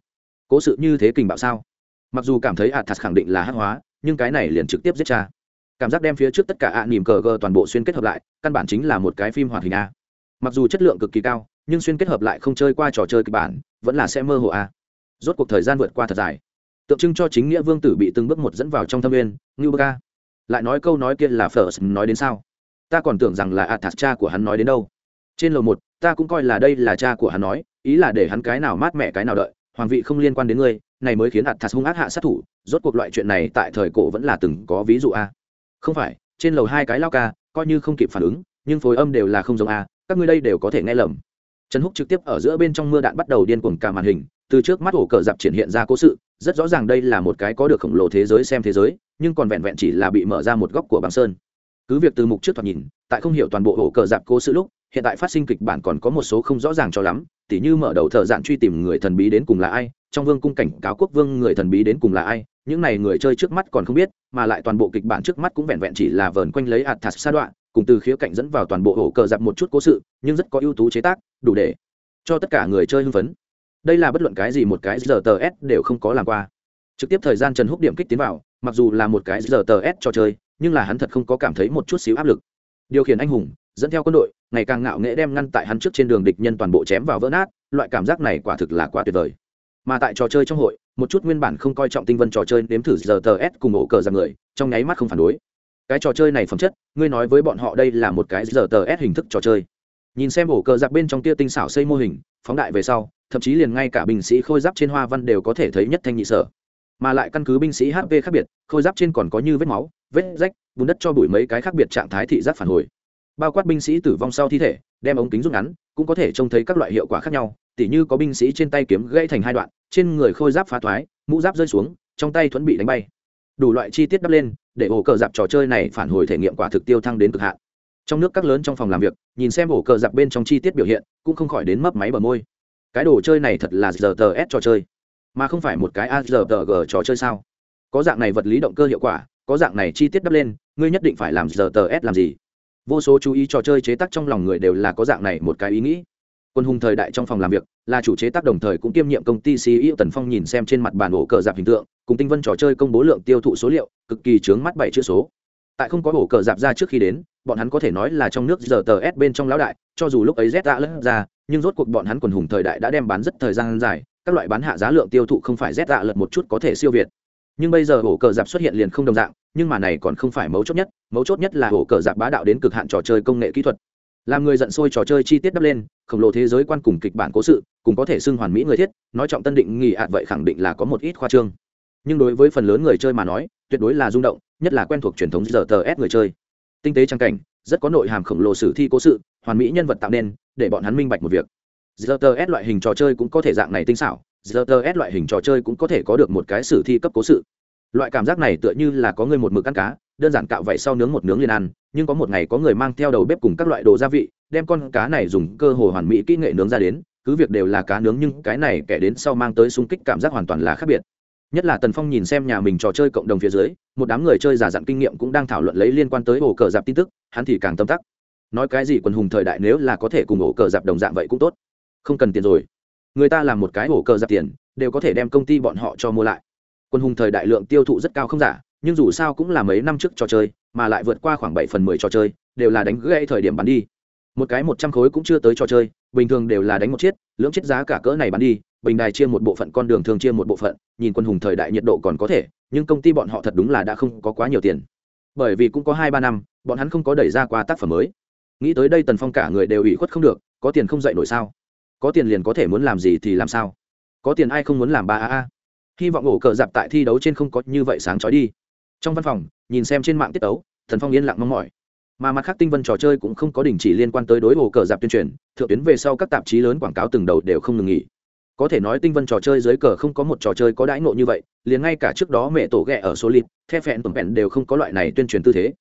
Cố sự như thế kình bạo sao? Mặc dù cảm thấy athas khẳng định là hắc hóa nhưng cái này liền trực tiếp giết cha. Cảm giác đem phía trước tất cả ạ à, nỉm cờ gờ toàn bộ xuyên kết hợp lại căn bản chính là một cái phim hoạt hình a. Mặc dù chất lượng cực kỳ cao nhưng xuyên kết hợp lại không chơi qua trò chơi kịch bản vẫn là sẽ mơ hồ a rốt cuộc thời gian vượt qua thật dài. Tượng trưng cho chính nghĩa vương tử bị từng bước một dẫn vào trong thâm viên ngưu bơ ca. Lại nói câu nói kia là first nói đến sao? Ta còn tưởng rằng là athas cha của hắn nói đến đâu. Trên lầu một, ta cũng coi là đây là cha của hắn nói, ý là để hắn cái nào mát mẹ cái nào đợi, hoàng vị không liên quan đến ngươi, này mới khiến athas hung ác hạ sát thủ, rốt cuộc loại chuyện này tại thời cổ vẫn là từng có ví dụ a. Không phải, trên lầu hai cái lao ca, coi như không kịp phản ứng, nhưng phối âm đều là không giống a, các ngươi đây đều có thể nghe lầm trần húc trực tiếp ở giữa bên trong mưa đạn bắt đầu điên cuồng cả màn hình, từ trước mắt ổ cờ dạp triển hiện ra cố sự, rất rõ ràng đây là một cái có được khổng lồ thế giới xem thế giới, nhưng còn vẹn vẹn chỉ là bị mở ra một góc của bảng sơn. Cứ việc từ mục trước thoạt nhìn, tại không hiểu toàn bộ ổ cờ dạp cố sự lúc, hiện tại phát sinh kịch bản còn có một số không rõ ràng cho lắm, tỉ như mở đầu thợ dạn truy tìm người thần bí đến cùng là ai, trong vương cung cảnh cáo quốc vương người thần bí đến cùng là ai, những này người chơi trước mắt còn không biết, mà lại toàn bộ kịch bản trước mắt cũng vẹn vẹn chỉ là vờn quanh lấy ạt thạt sa đoạn, cùng từ khía cạnh dẫn vào toàn bộ ổ cờ dạp một chút cố sự, nhưng rất có ưu tú chế tác đủ để cho tất cả người chơi hưng phấn. Đây là bất luận cái gì một cái giờ tờ s đều không có làm qua. Trực tiếp thời gian trần húc điểm kích tiến vào, mặc dù là một cái giờ tờ s cho chơi, nhưng là hắn thật không có cảm thấy một chút xíu áp lực. Điều khiển anh hùng, dẫn theo quân đội, ngày càng ngạo nghễ đem ngăn tại hắn trước trên đường địch nhân toàn bộ chém vào vỡ nát, loại cảm giác này quả thực là quá tuyệt vời. Mà tại trò chơi trong hội, một chút nguyên bản không coi trọng tinh vân trò chơi nếm thử giờ tờ s cùng ổ cờ ra người, trong nháy mắt không phản đối. Cái trò chơi này phẩm chất, ngươi nói với bọn họ đây là một cái giờ tờ s hình thức trò chơi nhìn xem ổ cờ giặc bên trong tia tinh xảo xây mô hình, phóng đại về sau, thậm chí liền ngay cả binh sĩ khôi giáp trên hoa văn đều có thể thấy nhất thanh nhị sở. Mà lại căn cứ binh sĩ hp khác biệt, khôi giáp trên còn có như vết máu, vết rách, bùn đất cho bụi mấy cái khác biệt trạng thái thị giác phản hồi. Bao quát binh sĩ tử vong sau thi thể, đem ống kính rút ngắn, cũng có thể trông thấy các loại hiệu quả khác nhau, tỉ như có binh sĩ trên tay kiếm gãy thành hai đoạn, trên người khôi giáp phá thoái, mũ giáp rơi xuống, trong tay thuẫn bị đánh bay. Đủ loại chi tiết đắp lên, để ổ cờ dạp trò chơi này phản hồi thể nghiệm quả thực tiêu thăng đến cực hạn trong nước các lớn trong phòng làm việc, nhìn xem ổ cờ giặc bên trong chi tiết biểu hiện, cũng không khỏi đến mấp máy bờ môi. Cái đồ chơi này thật là giờ tờ s trò chơi, mà không phải một cái a giờ tờ g trò chơi sao? Có dạng này vật lý động cơ hiệu quả, có dạng này chi tiết đắp lên, ngươi nhất định phải làm giờ tờ s làm gì? Vô số chú ý trò chơi chế tác trong lòng người đều là có dạng này một cái ý nghĩ. Quân hùng thời đại trong phòng làm việc, là chủ chế tác đồng thời cũng kiêm nhiệm công ty ceo tần phong nhìn xem trên mặt bản ổ cờ giặc hình tượng, cùng tinh vân trò chơi công bố lượng tiêu thụ số liệu, cực kỳ chướng mắt bảy chữ số tại không có ổ cờ dạp ra trước khi đến, bọn hắn có thể nói là trong nước giờ tờ s bên trong lão đại, cho dù lúc ấy z đã lẫn ra, nhưng rốt cuộc bọn hắn quần hùng thời đại đã đem bán rất thời gian dài, các loại bán hạ giá lượng tiêu thụ không phải z đã lật một chút có thể siêu việt. Nhưng bây giờ ổ cờ dạp xuất hiện liền không đồng dạng, nhưng mà này còn không phải mấu chốt nhất, mấu chốt nhất là ổ cờ dạp bá đạo đến cực hạn trò chơi công nghệ kỹ thuật. Làm người giận sôi trò chơi chi tiết đắp lên, khổng lồ thế giới quan cùng kịch bản cố sự, cùng có thể xưng hoàn mỹ người thiết, nói trọng tân định nghỉ ạt vậy khẳng định là có một ít khoa trương nhưng đối với phần lớn người chơi mà nói, tuyệt đối là rung động, nhất là quen thuộc truyền thống giờ tờ s người chơi. Tinh tế trang cảnh, rất có nội hàm khổng lồ sử thi cố sự, hoàn mỹ nhân vật tạo nên, để bọn hắn minh bạch một việc. Giờ tờ s loại hình trò chơi cũng có thể dạng này tinh xảo giờ tờ s loại hình trò chơi cũng có thể có được một cái sử thi cấp cố sự. Loại cảm giác này tựa như là có người một mực ăn cá, đơn giản cạo vậy sau nướng một nướng liền ăn, nhưng có một ngày có người mang theo đầu bếp cùng các loại đồ gia vị, đem con cá này dùng cơ hồ hoàn mỹ kỹ nghệ nướng ra đến, cứ việc đều là cá nướng nhưng cái này kẻ đến sau mang tới sung kích cảm giác hoàn toàn là khác biệt nhất là tần phong nhìn xem nhà mình trò chơi cộng đồng phía dưới, một đám người chơi giả dặn kinh nghiệm cũng đang thảo luận lấy liên quan tới ổ cờ dạp tin tức, hắn thì càng tâm tắc. Nói cái gì quần hùng thời đại nếu là có thể cùng ổ cờ dạp đồng dạng vậy cũng tốt. Không cần tiền rồi. Người ta làm một cái ổ cờ dạp tiền, đều có thể đem công ty bọn họ cho mua lại. Quân hùng thời đại lượng tiêu thụ rất cao không giả, nhưng dù sao cũng là mấy năm trước trò chơi, mà lại vượt qua khoảng bảy phần mười trò chơi, đều là đánh gãy thời điểm bán đi. Một cái một trăm khối cũng chưa tới trò chơi bình thường đều là đánh một chiếc, lưỡng chiếc giá cả cỡ này bán đi, bình đài chia một bộ phận, con đường thường chia một bộ phận, nhìn quân hùng thời đại nhiệt độ còn có thể, nhưng công ty bọn họ thật đúng là đã không có quá nhiều tiền. Bởi vì cũng có hai ba năm, bọn hắn không có đẩy ra qua tác phẩm mới. Nghĩ tới đây tần phong cả người đều ủy khuất không được, có tiền không dạy nổi sao? Có tiền liền có thể muốn làm gì thì làm sao? Có tiền ai không muốn làm ba a a? Hy vọng ổ cờ dạp tại thi đấu trên không có như vậy sáng trói đi. Trong văn phòng, nhìn xem trên mạng tiết ấu thần phong yên lặng mong mỏi mà mặt khác tinh vân trò chơi cũng không có đình chỉ liên quan tới đối hồ cờ dạp tuyên truyền, thượng tuyến về sau các tạp chí lớn quảng cáo từng đầu đều không ngừng nghỉ. Có thể nói tinh vân trò chơi dưới cờ không có một trò chơi có đãi ngộ như vậy, liền ngay cả trước đó mẹ tổ ghẹ ở số lít the phẹn tuần phẹn đều không có loại này tuyên truyền tư thế.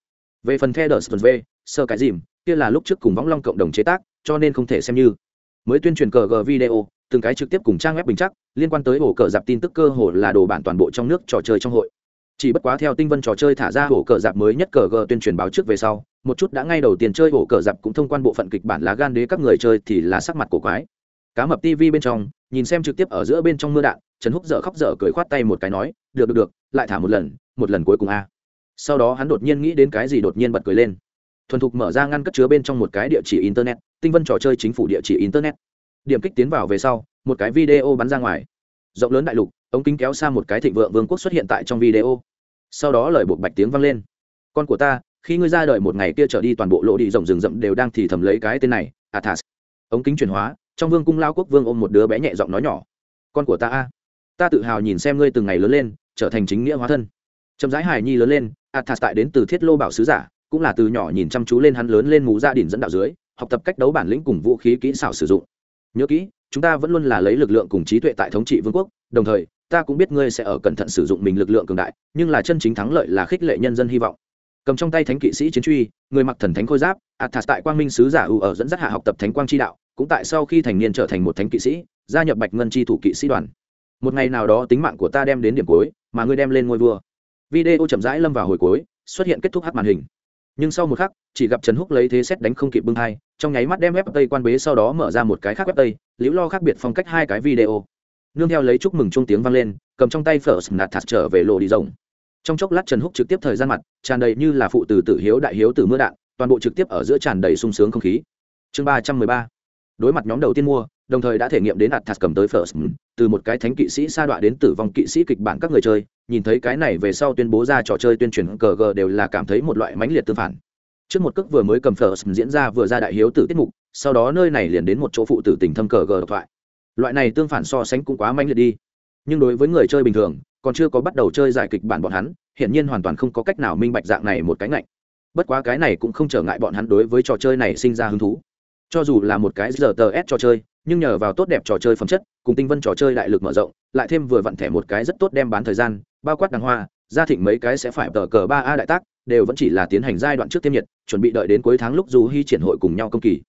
Về phần the đờ v, sơ cái dìm, kia là lúc trước cùng võng long cộng đồng chế tác, cho nên không thể xem như. Mới tuyên truyền cờ g video, từng cái trực tiếp cùng trang web bình chắc, liên quan tới ổ cờ dạp tin tức cơ hồ là đồ bản toàn bộ trong nước trò chơi trong hội chỉ bất quá theo tinh vân trò chơi thả ra ổ cờ dạp mới nhất cờ g tuyên truyền báo trước về sau, một chút đã ngay đầu tiên chơi ổ cờ dạp cũng thông quan bộ phận kịch bản lá gan đế các người chơi thì là sắc mặt cổ quái. Cá mập tv bên trong, nhìn xem trực tiếp ở giữa bên trong mưa đạn, trần húc dở khóc dở cười khoát tay một cái nói, được được được, lại thả một lần một lần cuối cùng a. Sau đó hắn đột nhiên nghĩ đến cái gì đột nhiên bật cười lên. Thuần thục mở ra ngăn cất chứa bên trong một cái địa chỉ internet, tinh vân trò chơi chính phủ địa chỉ internet. Điểm kích tiến vào về sau, một cái video bắn ra ngoài. Rộng lớn đại lục, ống kính kéo xa một cái thịnh vượng vương quốc xuất hiện tại trong video sau đó lời buộc bạch tiếng vang lên. Con của ta, khi ngươi ra đời một ngày kia trở đi toàn bộ lộ đi rộng rừng rậm đều đang thì thầm lấy cái tên này, athas. Ống kính chuyển hóa, trong vương cung lao quốc vương ôm một đứa bé nhẹ giọng nói nhỏ. Con của ta a, ta tự hào nhìn xem ngươi từng ngày lớn lên, trở thành chính nghĩa hóa thân. Chậm rãi hài nhi lớn lên, athas tại đến từ thiết lô bảo sứ giả, cũng là từ nhỏ nhìn chăm chú lên hắn lớn lên mù gia đình dẫn đạo dưới, học tập cách đấu bản lĩnh cùng vũ khí kỹ xảo sử dụng. Nhớ kỹ, chúng ta vẫn luôn là lấy lực lượng cùng trí tuệ tại thống trị vương quốc, đồng thời ta cũng biết ngươi sẽ ở cẩn thận sử dụng mình lực lượng cường đại, nhưng là chân chính thắng lợi là khích lệ nhân dân hy vọng. Cầm trong tay thánh kỵ sĩ chiến truy, người mặc thần thánh khôi giáp, athas tại quang minh sứ giả ưu ở dẫn dắt hạ học tập thánh quang chi đạo, cũng tại sau khi thành niên trở thành một thánh kỵ sĩ, gia nhập bạch ngân chi thủ kỵ sĩ đoàn. Một ngày nào đó tính mạng của ta đem đến điểm cuối, mà ngươi đem lên ngôi vua. Video chậm rãi lâm vào hồi cuối, xuất hiện kết thúc hát màn hình. Nhưng sau một khắc, chỉ gặp trần húc lấy thế xét đánh không kịp bưng hai trong nháy mắt đem web tây quan bế sau đó mở ra một cái khác web tây, liễu lo khác biệt phong cách hai cái video nương theo lấy chúc mừng chung tiếng vang lên, cầm trong tay phở nạt thạt trở về lộ đi rồng trong chốc lát trần húc trực tiếp thời gian mặt, tràn đầy như là phụ từ tử hiếu đại hiếu từ mưa đạn, toàn bộ trực tiếp ở giữa tràn đầy sung sướng không khí. Chương ba trăm mười ba. Đối mặt nhóm đầu tiên mua, đồng thời đã thể nghiệm đến ạt thạt cầm tới first từ một cái thánh kỵ sĩ sa đọa đến tử vong kỵ sĩ kịch bản các người chơi, nhìn thấy cái này về sau tuyên bố ra trò chơi tuyên truyền cờ gờ đều là cảm thấy một loại mãnh liệt tương phản. Trước một cước vừa mới cầm phở diễn ra vừa ra đại hiếu tử tiết mục, sau đó nơi này liền đến một chỗ phụ tử tình thâm cờ gờ độc thoại loại này tương phản so sánh cũng quá manh liệt đi. Nhưng đối với người chơi bình thường, còn chưa có bắt đầu chơi giải kịch bản bọn hắn, hiển nhiên hoàn toàn không có cách nào minh bạch dạng này một cái ngạnh. Bất quá cái này cũng không trở ngại bọn hắn đối với trò chơi này sinh ra hứng thú. Cho dù là một cái giờ tờ s trò chơi, nhưng nhờ vào tốt đẹp trò chơi phẩm chất, cùng tinh vân trò chơi đại lực mở rộng, lại thêm vừa vặn thẻ một cái rất tốt đem bán thời gian, bao quát đàng hoa, gia thịnh mấy cái sẽ phải tờ cờ ba a đại tác, đều vẫn chỉ là tiến hành giai đoạn trước tiêm nhiệt, chuẩn bị đợi đến cuối tháng lúc dù hy triển hội cùng nhau công kỳ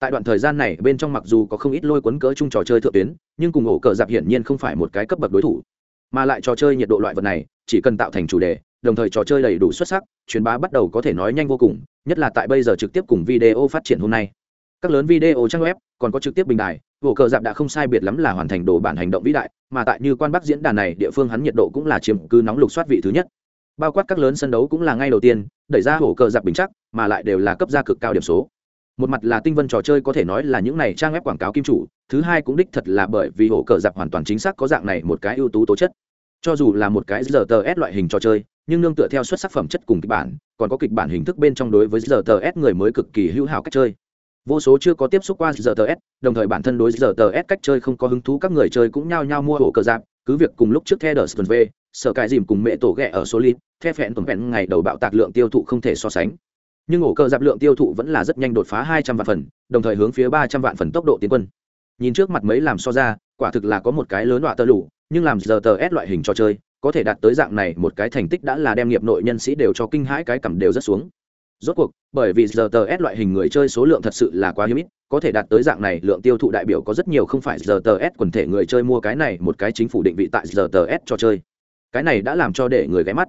tại đoạn thời gian này, bên trong mặc dù có không ít lôi cuốn cỡ chung trò chơi thượng tuyến, nhưng cùng ổ cờ dạp hiển nhiên không phải một cái cấp bậc đối thủ. Mà lại trò chơi nhiệt độ loại vật này, chỉ cần tạo thành chủ đề, đồng thời trò chơi đầy đủ xuất sắc, truyền bá bắt đầu có thể nói nhanh vô cùng, nhất là tại bây giờ trực tiếp cùng video phát triển hôm nay. Các lớn video trang web còn có trực tiếp bình đài, ổ cờ dạp đã không sai biệt lắm là hoàn thành đồ bản hành động vĩ đại, mà tại như quan bắc diễn đàn này, địa phương hắn nhiệt độ cũng là chiếm cứ nóng lục soát vị thứ nhất. Bao quát các lớn sân đấu cũng là ngay đầu tiên, đẩy ra ổ cờ dạp bình chắc, mà lại đều là cấp gia cực cao điểm số một mặt là tinh vân trò chơi có thể nói là những này trang web quảng cáo kim chủ, thứ hai cũng đích thật là bởi vì ổ cờ dạp hoàn toàn chính xác có dạng này một cái ưu tú tố chất. Cho dù là một cái giờ tờ s loại hình trò chơi, nhưng nương tựa theo xuất sắc phẩm chất cùng kịch bản, còn có kịch bản hình thức bên trong đối với giờ tờ s người mới cực kỳ hữu hảo cách chơi. Vô số chưa có tiếp xúc qua giờ tờ s, đồng thời bản thân đối giờ tờ s cách chơi không có hứng thú các người chơi cũng nhao nhao mua ổ cờ giặc, cứ việc cùng lúc trước theo đờ sơn v, sở cài dìm cùng mẹ tổ ghẹ ở solid theo phẹn tuần vẹn ngày đầu bạo tạc lượng tiêu thụ không thể so sánh nhưng ổ cờ dạp lượng tiêu thụ vẫn là rất nhanh đột phá hai trăm vạn phần, đồng thời hướng phía ba trăm vạn phần tốc độ tiến quân. Nhìn trước mặt mấy làm so ra, quả thực là có một cái lớn đọa tơ lụ nhưng làm giờ tờ s loại hình trò chơi, có thể đạt tới dạng này một cái thành tích đã là đem nghiệp nội nhân sĩ đều cho kinh hãi cái cầm đều rất xuống. Rốt cuộc, bởi vì giờ tờ s loại hình người chơi số lượng thật sự là quá hiếm ít, có thể đạt tới dạng này, lượng tiêu thụ đại biểu có rất nhiều không phải giờ tờ s quần thể người chơi mua cái này, một cái chính phủ định vị tại giờ tờ s cho chơi. Cái này đã làm cho để người ghé mắt,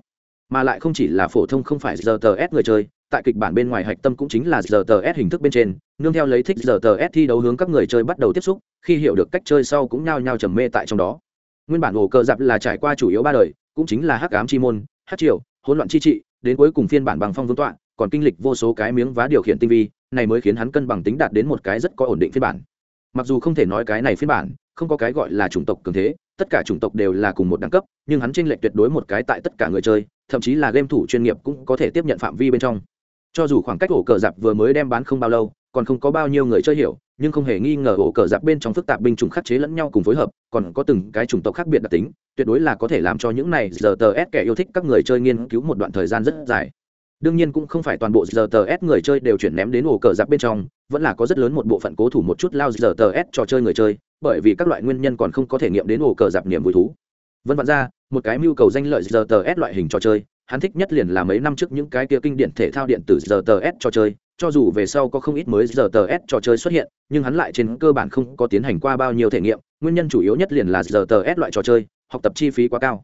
mà lại không chỉ là phổ thông không phải giờ tờ s người chơi tại kịch bản bên ngoài hạch tâm cũng chính là giờ tờ s hình thức bên trên, nương theo lấy thích giờ tờ s thi đấu hướng các người chơi bắt đầu tiếp xúc, khi hiểu được cách chơi sau cũng nhao nhao trầm mê tại trong đó. Nguyên bản hồ cờ dạp là trải qua chủ yếu ba đời, cũng chính là hắc ám chi môn, hắc triều, hỗn loạn chi trị, đến cuối cùng phiên bản bằng phong vương tọa, còn kinh lịch vô số cái miếng vá điều khiển tinh vi, này mới khiến hắn cân bằng tính đạt đến một cái rất có ổn định phiên bản. Mặc dù không thể nói cái này phiên bản, không có cái gọi là chủng tộc cường thế, tất cả chủng tộc đều là cùng một đẳng cấp, nhưng hắn tranh lệch tuyệt đối một cái tại tất cả người chơi, thậm chí là game thủ chuyên nghiệp cũng có thể tiếp nhận phạm vi bên trong cho dù khoảng cách ổ cờ dạp vừa mới đem bán không bao lâu, còn không có bao nhiêu người chơi hiểu, nhưng không hề nghi ngờ ổ cờ dạp bên trong phức tạp binh chủng khắc chế lẫn nhau cùng phối hợp, còn có từng cái chủng tộc khác biệt đặc tính, tuyệt đối là có thể làm cho những này giờ tờ s kẻ yêu thích các người chơi nghiên cứu một đoạn thời gian rất dài. Đương nhiên cũng không phải toàn bộ giờ tờ s người chơi đều chuyển ném đến ổ cờ giặc bên trong, vẫn là có rất lớn một bộ phận cố thủ một chút lao giờ tờ s trò chơi người chơi, bởi vì các loại nguyên nhân còn không có thể nghiệm đến ổ cờ giặc niềm vui thú. Vân vạn ra, một cái mưu cầu danh lợi giờ tờ s loại hình trò chơi hắn thích nhất liền là mấy năm trước những cái kia kinh điển thể thao điện tử giờ tờ s trò chơi, cho dù về sau có không ít mới giờ tờ s trò chơi xuất hiện, nhưng hắn lại trên cơ bản không có tiến hành qua bao nhiêu thể nghiệm, nguyên nhân chủ yếu nhất liền là giờ tờ s loại trò chơi, học tập chi phí quá cao.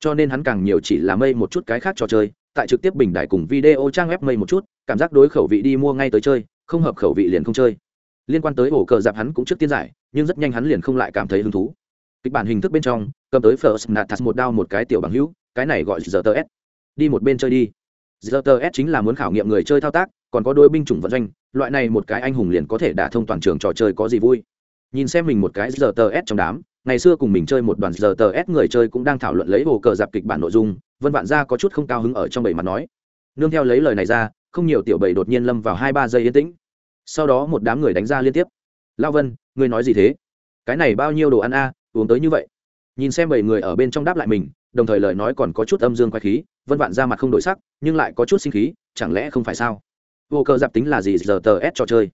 Cho nên hắn càng nhiều chỉ là mây một chút cái khác trò chơi, tại trực tiếp bình đại cùng video trang web mây một chút, cảm giác đối khẩu vị đi mua ngay tới chơi, không hợp khẩu vị liền không chơi. Liên quan tới ổ cờ dạp hắn cũng trước tiên giải, nhưng rất nhanh hắn liền không lại cảm thấy hứng thú. Kịch bản hình thức bên trong, cầm tới first natas một đao một cái tiểu bằng hữu, cái này gọi giờ tờ s đi một bên chơi đi. Giờ chính là muốn khảo nghiệm người chơi thao tác, còn có đôi binh chủng vận doanh, loại này một cái anh hùng liền có thể đả thông toàn trường trò chơi có gì vui. Nhìn xem mình một cái giờ trong đám, ngày xưa cùng mình chơi một đoàn giờ người chơi cũng đang thảo luận lấy hồ cờ dạp kịch bản nội dung, vân vạn gia có chút không cao hứng ở trong bầy mặt nói. Nương theo lấy lời này ra, không nhiều tiểu bầy đột nhiên lâm vào hai ba giây yên tĩnh. Sau đó một đám người đánh ra liên tiếp. Lao vân, ngươi nói gì thế? Cái này bao nhiêu đồ ăn a, uống tới như vậy? Nhìn xem bảy người ở bên trong đáp lại mình, đồng thời lời nói còn có chút âm dương quay khí vân vạn ra mặt không đổi sắc, nhưng lại có chút sinh khí, chẳng lẽ không phải sao? Vô cơ dạp tính là gì, giờ tờ s trò chơi.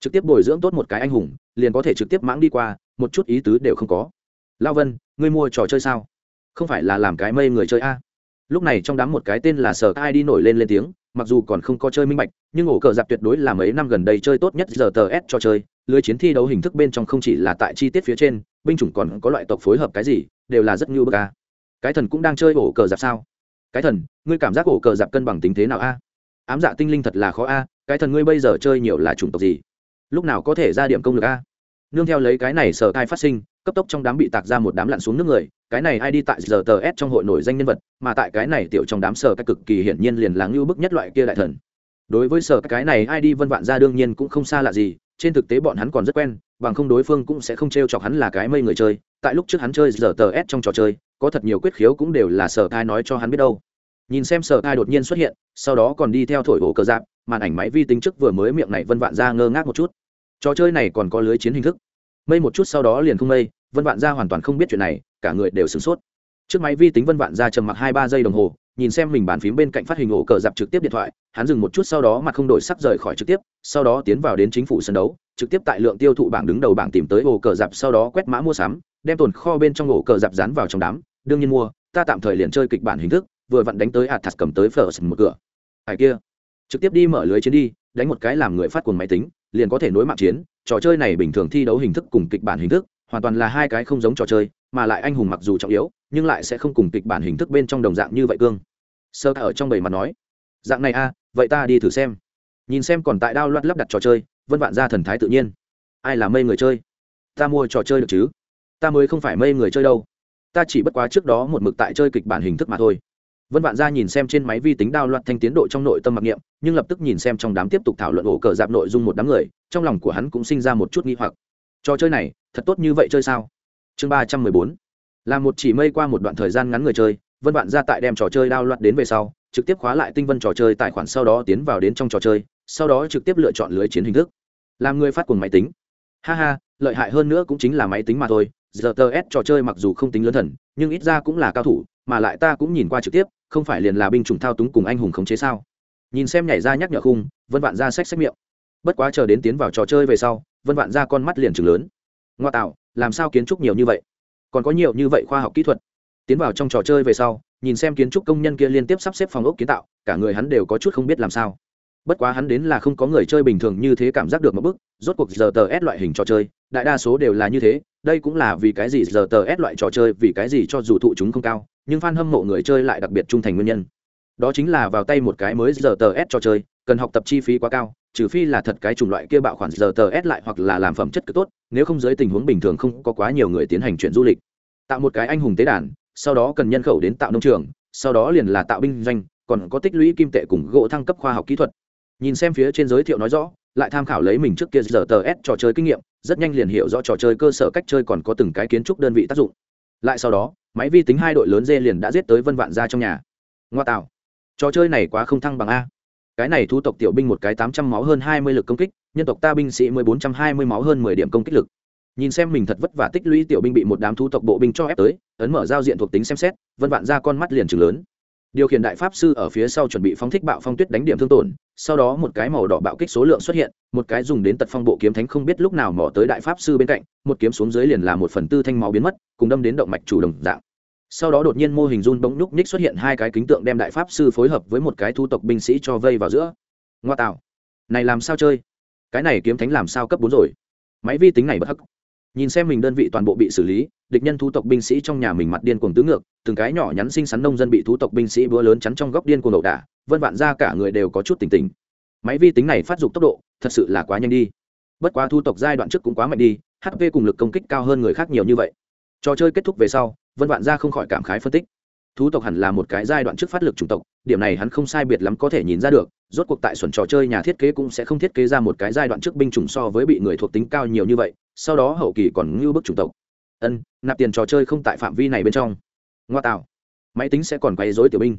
Trực tiếp bồi dưỡng tốt một cái anh hùng, liền có thể trực tiếp mãng đi qua, một chút ý tứ đều không có. Lao vân, ngươi mua trò chơi sao? Không phải là làm cái mây người chơi a? Lúc này trong đám một cái tên là sở ai đi nổi lên lên tiếng, mặc dù còn không có chơi minh bạch, nhưng ổ cờ giặc tuyệt đối là mấy năm gần đây chơi tốt nhất giờ tờ s cho chơi. Lưới chiến thi đấu hình thức bên trong không chỉ là tại chi tiết phía trên, binh chủng còn có loại tộc phối hợp cái gì, đều là rất ngưu bờ ca cái thần cũng đang chơi ổ cờ giặc sao? Cái thần, ngươi cảm giác ổ cờ giặc cân bằng tính thế nào a? Ám dạ tinh linh thật là khó a, cái thần ngươi bây giờ chơi nhiều là chủng tộc gì? Lúc nào có thể ra điểm công lực a? Nương theo lấy cái này sở tai phát sinh, cấp tốc trong đám bị tạc ra một đám lặn xuống nước người, cái này ai đi tại giờ tờ s trong hội nổi danh nhân vật, mà tại cái này tiểu trong đám sở cái cực kỳ hiển nhiên liền là ngưu bức nhất loại kia đại thần. Đối với sở cái này ai đi vân vạn ra đương nhiên cũng không xa lạ gì, trên thực tế bọn hắn còn rất quen, bằng không đối phương cũng sẽ không t r e o chọc hắn là cái mây người chơi. Tại lúc trước hắn chơi giờ tờ s trong trò chơi có thật nhiều quyết khiếu cũng đều là sở thai nói cho hắn biết đâu. Nhìn xem sở thai đột nhiên xuất hiện sau đó còn đi theo thổi ổ cờ dạp, màn ảnh máy vi tính trước vừa mới miệng này vân vạn ra ngơ ngác một chút. Trò chơi này còn có lưới chiến hình thức. Mây một chút sau đó liền không mây vân vạn ra hoàn toàn không biết chuyện này cả người đều sửng sốt. Trước máy vi tính vân vạn ra trầm mặc hai ba giây đồng hồ nhìn xem mình bàn phím bên cạnh phát hình ổ cờ dạp trực tiếp điện thoại hắn dừng một chút sau đó mặt không đổi sắc rời khỏi trực tiếp sau đó tiến vào đến chính phủ sân đấu trực tiếp tại lượng tiêu thụ bảng đứng đầu bảng tìm tới ổ cờ dạp sau đó quét mã mua sắm đem tồn kho bên trong ổ cờ dạp dán vào trong đám đương nhiên mua, ta tạm thời liền chơi kịch bản hình thức, vừa vặn đánh tới athas cầm tới first một cửa. Hải kia, trực tiếp đi mở lưới chiến đi, đánh một cái làm người phát cuồng máy tính, liền có thể nối mạng chiến, trò chơi này bình thường thi đấu hình thức cùng kịch bản hình thức, hoàn toàn là hai cái không giống trò chơi, mà lại anh hùng mặc dù trọng yếu, nhưng lại sẽ không cùng kịch bản hình thức bên trong đồng dạng như vậy cương. Sơ ở trong bầy mặt nói, dạng này a, vậy ta đi thử xem. Nhìn xem còn tại đao loạt lắp đặt trò chơi, vân vạn ra thần thái tự nhiên. Ai là mây người chơi? Ta mua trò chơi được chứ? Ta mới không phải mây người chơi đâu ta chỉ bất quá trước đó một mực tại chơi kịch bản hình thức mà thôi. Vân vạn gia nhìn xem trên máy vi tính đao loạt thanh tiến độ trong nội tâm mặc niệm, nhưng lập tức nhìn xem trong đám tiếp tục thảo luận ổ cờ dạp nội dung một đám người, trong lòng của hắn cũng sinh ra một chút nghi hoặc. Trò chơi này, thật tốt như vậy chơi sao? Chương ba trăm mười bốn. Là một chỉ mây qua một đoạn thời gian ngắn người chơi, vân vạn gia tại đem trò chơi đao loạt đến về sau, trực tiếp khóa lại tinh vân trò chơi tài khoản sau đó tiến vào đến trong trò chơi, sau đó trực tiếp lựa chọn lưới chiến hình thức. Làm người phát cuồng máy tính. Ha ha, lợi hại hơn nữa cũng chính là máy tính mà thôi giờ tờ s trò chơi mặc dù không tính lớn thần, nhưng ít ra cũng là cao thủ, mà lại ta cũng nhìn qua trực tiếp, không phải liền là binh chủng thao túng cùng anh hùng khống chế sao? Nhìn xem nhảy ra nhắc nhở khung, vân vạn ra sách sách miệng. Bất quá chờ đến tiến vào trò chơi về sau, vân vạn ra con mắt liền chừng lớn. Ngoa tạo, làm sao kiến trúc nhiều như vậy? Còn có nhiều như vậy khoa học kỹ thuật. Tiến vào trong trò chơi về sau, nhìn xem kiến trúc công nhân kia liên tiếp sắp xếp phòng ốc kiến tạo, cả người hắn đều có chút không biết làm sao. Bất quá hắn đến là không có người chơi bình thường như thế cảm giác được một bức rốt cuộc giờ tờ s loại hình trò chơi, đại đa số đều là như thế đây cũng là vì cái gì giờ tờ s loại trò chơi, vì cái gì cho dù thụ chúng không cao, nhưng f a n hâm mộ người chơi lại đặc biệt trung thành nguyên nhân. Đó chính là vào tay một cái mới giờ tờ s trò chơi, cần học tập chi phí quá cao, trừ phi là thật cái chủng loại kia bạo khoản giờ tờ s lại hoặc là làm phẩm chất cực tốt, nếu không dưới tình huống bình thường không có quá nhiều người tiến hành chuyện du lịch. Tạo một cái anh hùng tế đàn, sau đó cần nhân khẩu đến tạo nông trường, sau đó liền là tạo binh doanh, còn có tích lũy kim tệ cùng gỗ thăng cấp khoa học kỹ thuật. Nhìn xem phía trên giới thiệu nói rõ, lại tham khảo lấy mình trước kia giờ tờ s trò chơi kinh nghiệm rất nhanh liền hiểu rõ trò chơi cơ sở cách chơi còn có từng cái kiến trúc đơn vị tác dụng. Lại sau đó, máy vi tính hai đội lớn dê liền đã giết tới vân vạn ra trong nhà. Ngoa tạo. Trò chơi này quá không thăng bằng a. Cái này thu tộc tiểu binh một cái tám trăm máu hơn hai mươi lực công kích, nhân tộc ta binh sĩ mười bốn trăm hai mươi máu hơn mười điểm công kích lực. Nhìn xem mình thật vất vả tích lũy tiểu binh bị một đám thu tộc bộ binh cho ép tới, ấn mở giao diện thuộc tính xem xét, vân vạn ra con mắt liền trừng lớn điều khiển đại pháp sư ở phía sau chuẩn bị phóng thích bạo phong tuyết đánh điểm thương tổn, sau đó một cái màu đỏ bạo kích số lượng xuất hiện, một cái dùng đến tật phong bộ kiếm thánh không biết lúc nào mỏ tới đại pháp sư bên cạnh, một kiếm xuống dưới liền là một phần tư thanh máu biến mất, cùng đâm đến động mạch chủ đồng dạng. Sau đó đột nhiên mô hình run bỗng nhúc nhích xuất hiện hai cái kính tượng đem đại pháp sư phối hợp với một cái thu tộc binh sĩ cho vây vào giữa. Ngoa tạo. Này làm sao chơi? Cái này kiếm thánh làm sao cấp bốn rồi? Máy vi tính này bất hắc. Nhìn xem mình đơn vị toàn bộ bị xử lý địch nhân thú tộc binh sĩ trong nhà mình mặt điên cuồng tứ ngược, từng cái nhỏ nhắn xinh xắn nông dân bị thú tộc binh sĩ búa lớn chắn trong góc điên cuồng ẩu đả, vân vạn ra cả người đều có chút tỉnh tỉnh. Máy vi tính này phát dục tốc độ, thật sự là quá nhanh đi. Bất quá thu tộc giai đoạn trước cũng quá mạnh đi hp cùng lực công kích cao hơn người khác nhiều như vậy. Trò chơi kết thúc về sau, vân vạn ra không khỏi cảm khái phân tích. Thú tộc hẳn là một cái giai đoạn trước phát lực chủng tộc, điểm này hắn không sai biệt lắm có thể nhìn ra được, rốt cuộc tại xuẩn trò chơi nhà thiết kế cũng sẽ không thiết kế ra một cái giai đoạn trước binh chủng so với bị người thuộc tính cao nhiều như vậy, sau đó hậu kỳ còn ngưu bức chủng tộc ân, nạp tiền trò chơi không tại phạm vi này bên trong. Ngoa tạo. Máy tính sẽ còn quấy dối tiểu binh.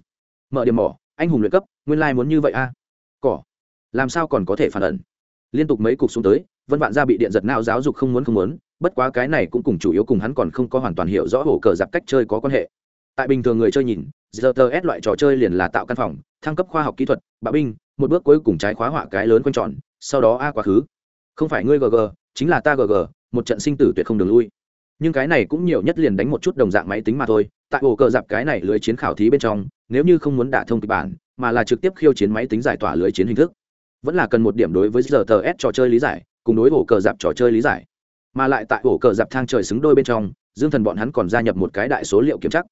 Mở điểm mỏ, anh hùng luyện cấp, nguyên lai、like、muốn như vậy a. À? cỏ. Làm sao còn có thể phản ẩn? Liên tục mấy cục xuống tới, vân vạn gia bị điện giật nao giáo dục không muốn không muốn, bất quá cái này cũng cùng chủ yếu cùng hắn còn không có hoàn toàn hiểu rõ hổ cờ giặc cách chơi có quan hệ. Tại bình thường người chơi nhìn gts loại trò chơi liền là tạo căn phòng, thăng cấp khoa học kỹ thuật, bạo binh, một bước cuối cùng trái khóa họa cái lớn quanh tròn, sau đó a quá khứ. Không phải ngươi gg chính là ta gg một trận sinh tử tuyệt không đường lui nhưng cái này cũng nhiều nhất liền đánh một chút đồng dạng máy tính mà thôi. Tại ổ cờ dạp cái này lưới chiến khảo thí bên trong, nếu như không muốn đả thông kịch bản, mà là trực tiếp khiêu chiến máy tính giải tỏa lưới chiến hình thức, vẫn là cần một điểm đối với giờ tờ s trò chơi lý giải, cùng đối ổ cờ dạp trò chơi lý giải. Mà lại tại ổ cờ dạp thang trời xứng đôi bên trong, dương thần bọn hắn còn gia nhập một cái đại số liệu kiểm chắc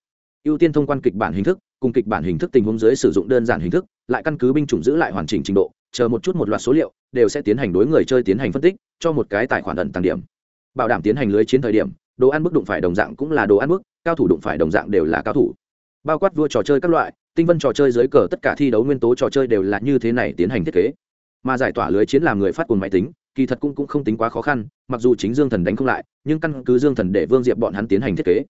ưu tiên thông quan kịch bản hình thức, cùng kịch bản hình thức tình huống dưới sử dụng đơn giản hình thức, lại căn cứ binh chủng giữ lại hoàn chỉnh trình độ, chờ một chút một loạt số liệu, đều sẽ tiến hành đối người chơi tiến hành phân tích, cho một cái tài khoản ẩn tăng điểm. Bảo đảm tiến hành lưới chiến thời điểm đồ ăn bức đụng phải đồng dạng cũng là đồ ăn bức cao thủ đụng phải đồng dạng đều là cao thủ. Bao quát vua trò chơi các loại, tinh vân trò chơi dưới cờ tất cả thi đấu nguyên tố trò chơi đều là như thế này tiến hành thiết kế. Mà giải tỏa lưới chiến làm người phát cùng máy tính, kỳ thật cũng cũng không tính quá khó khăn, mặc dù chính dương thần đánh không lại, nhưng căn cứ dương thần để vương diệp bọn hắn tiến hành thiết kế.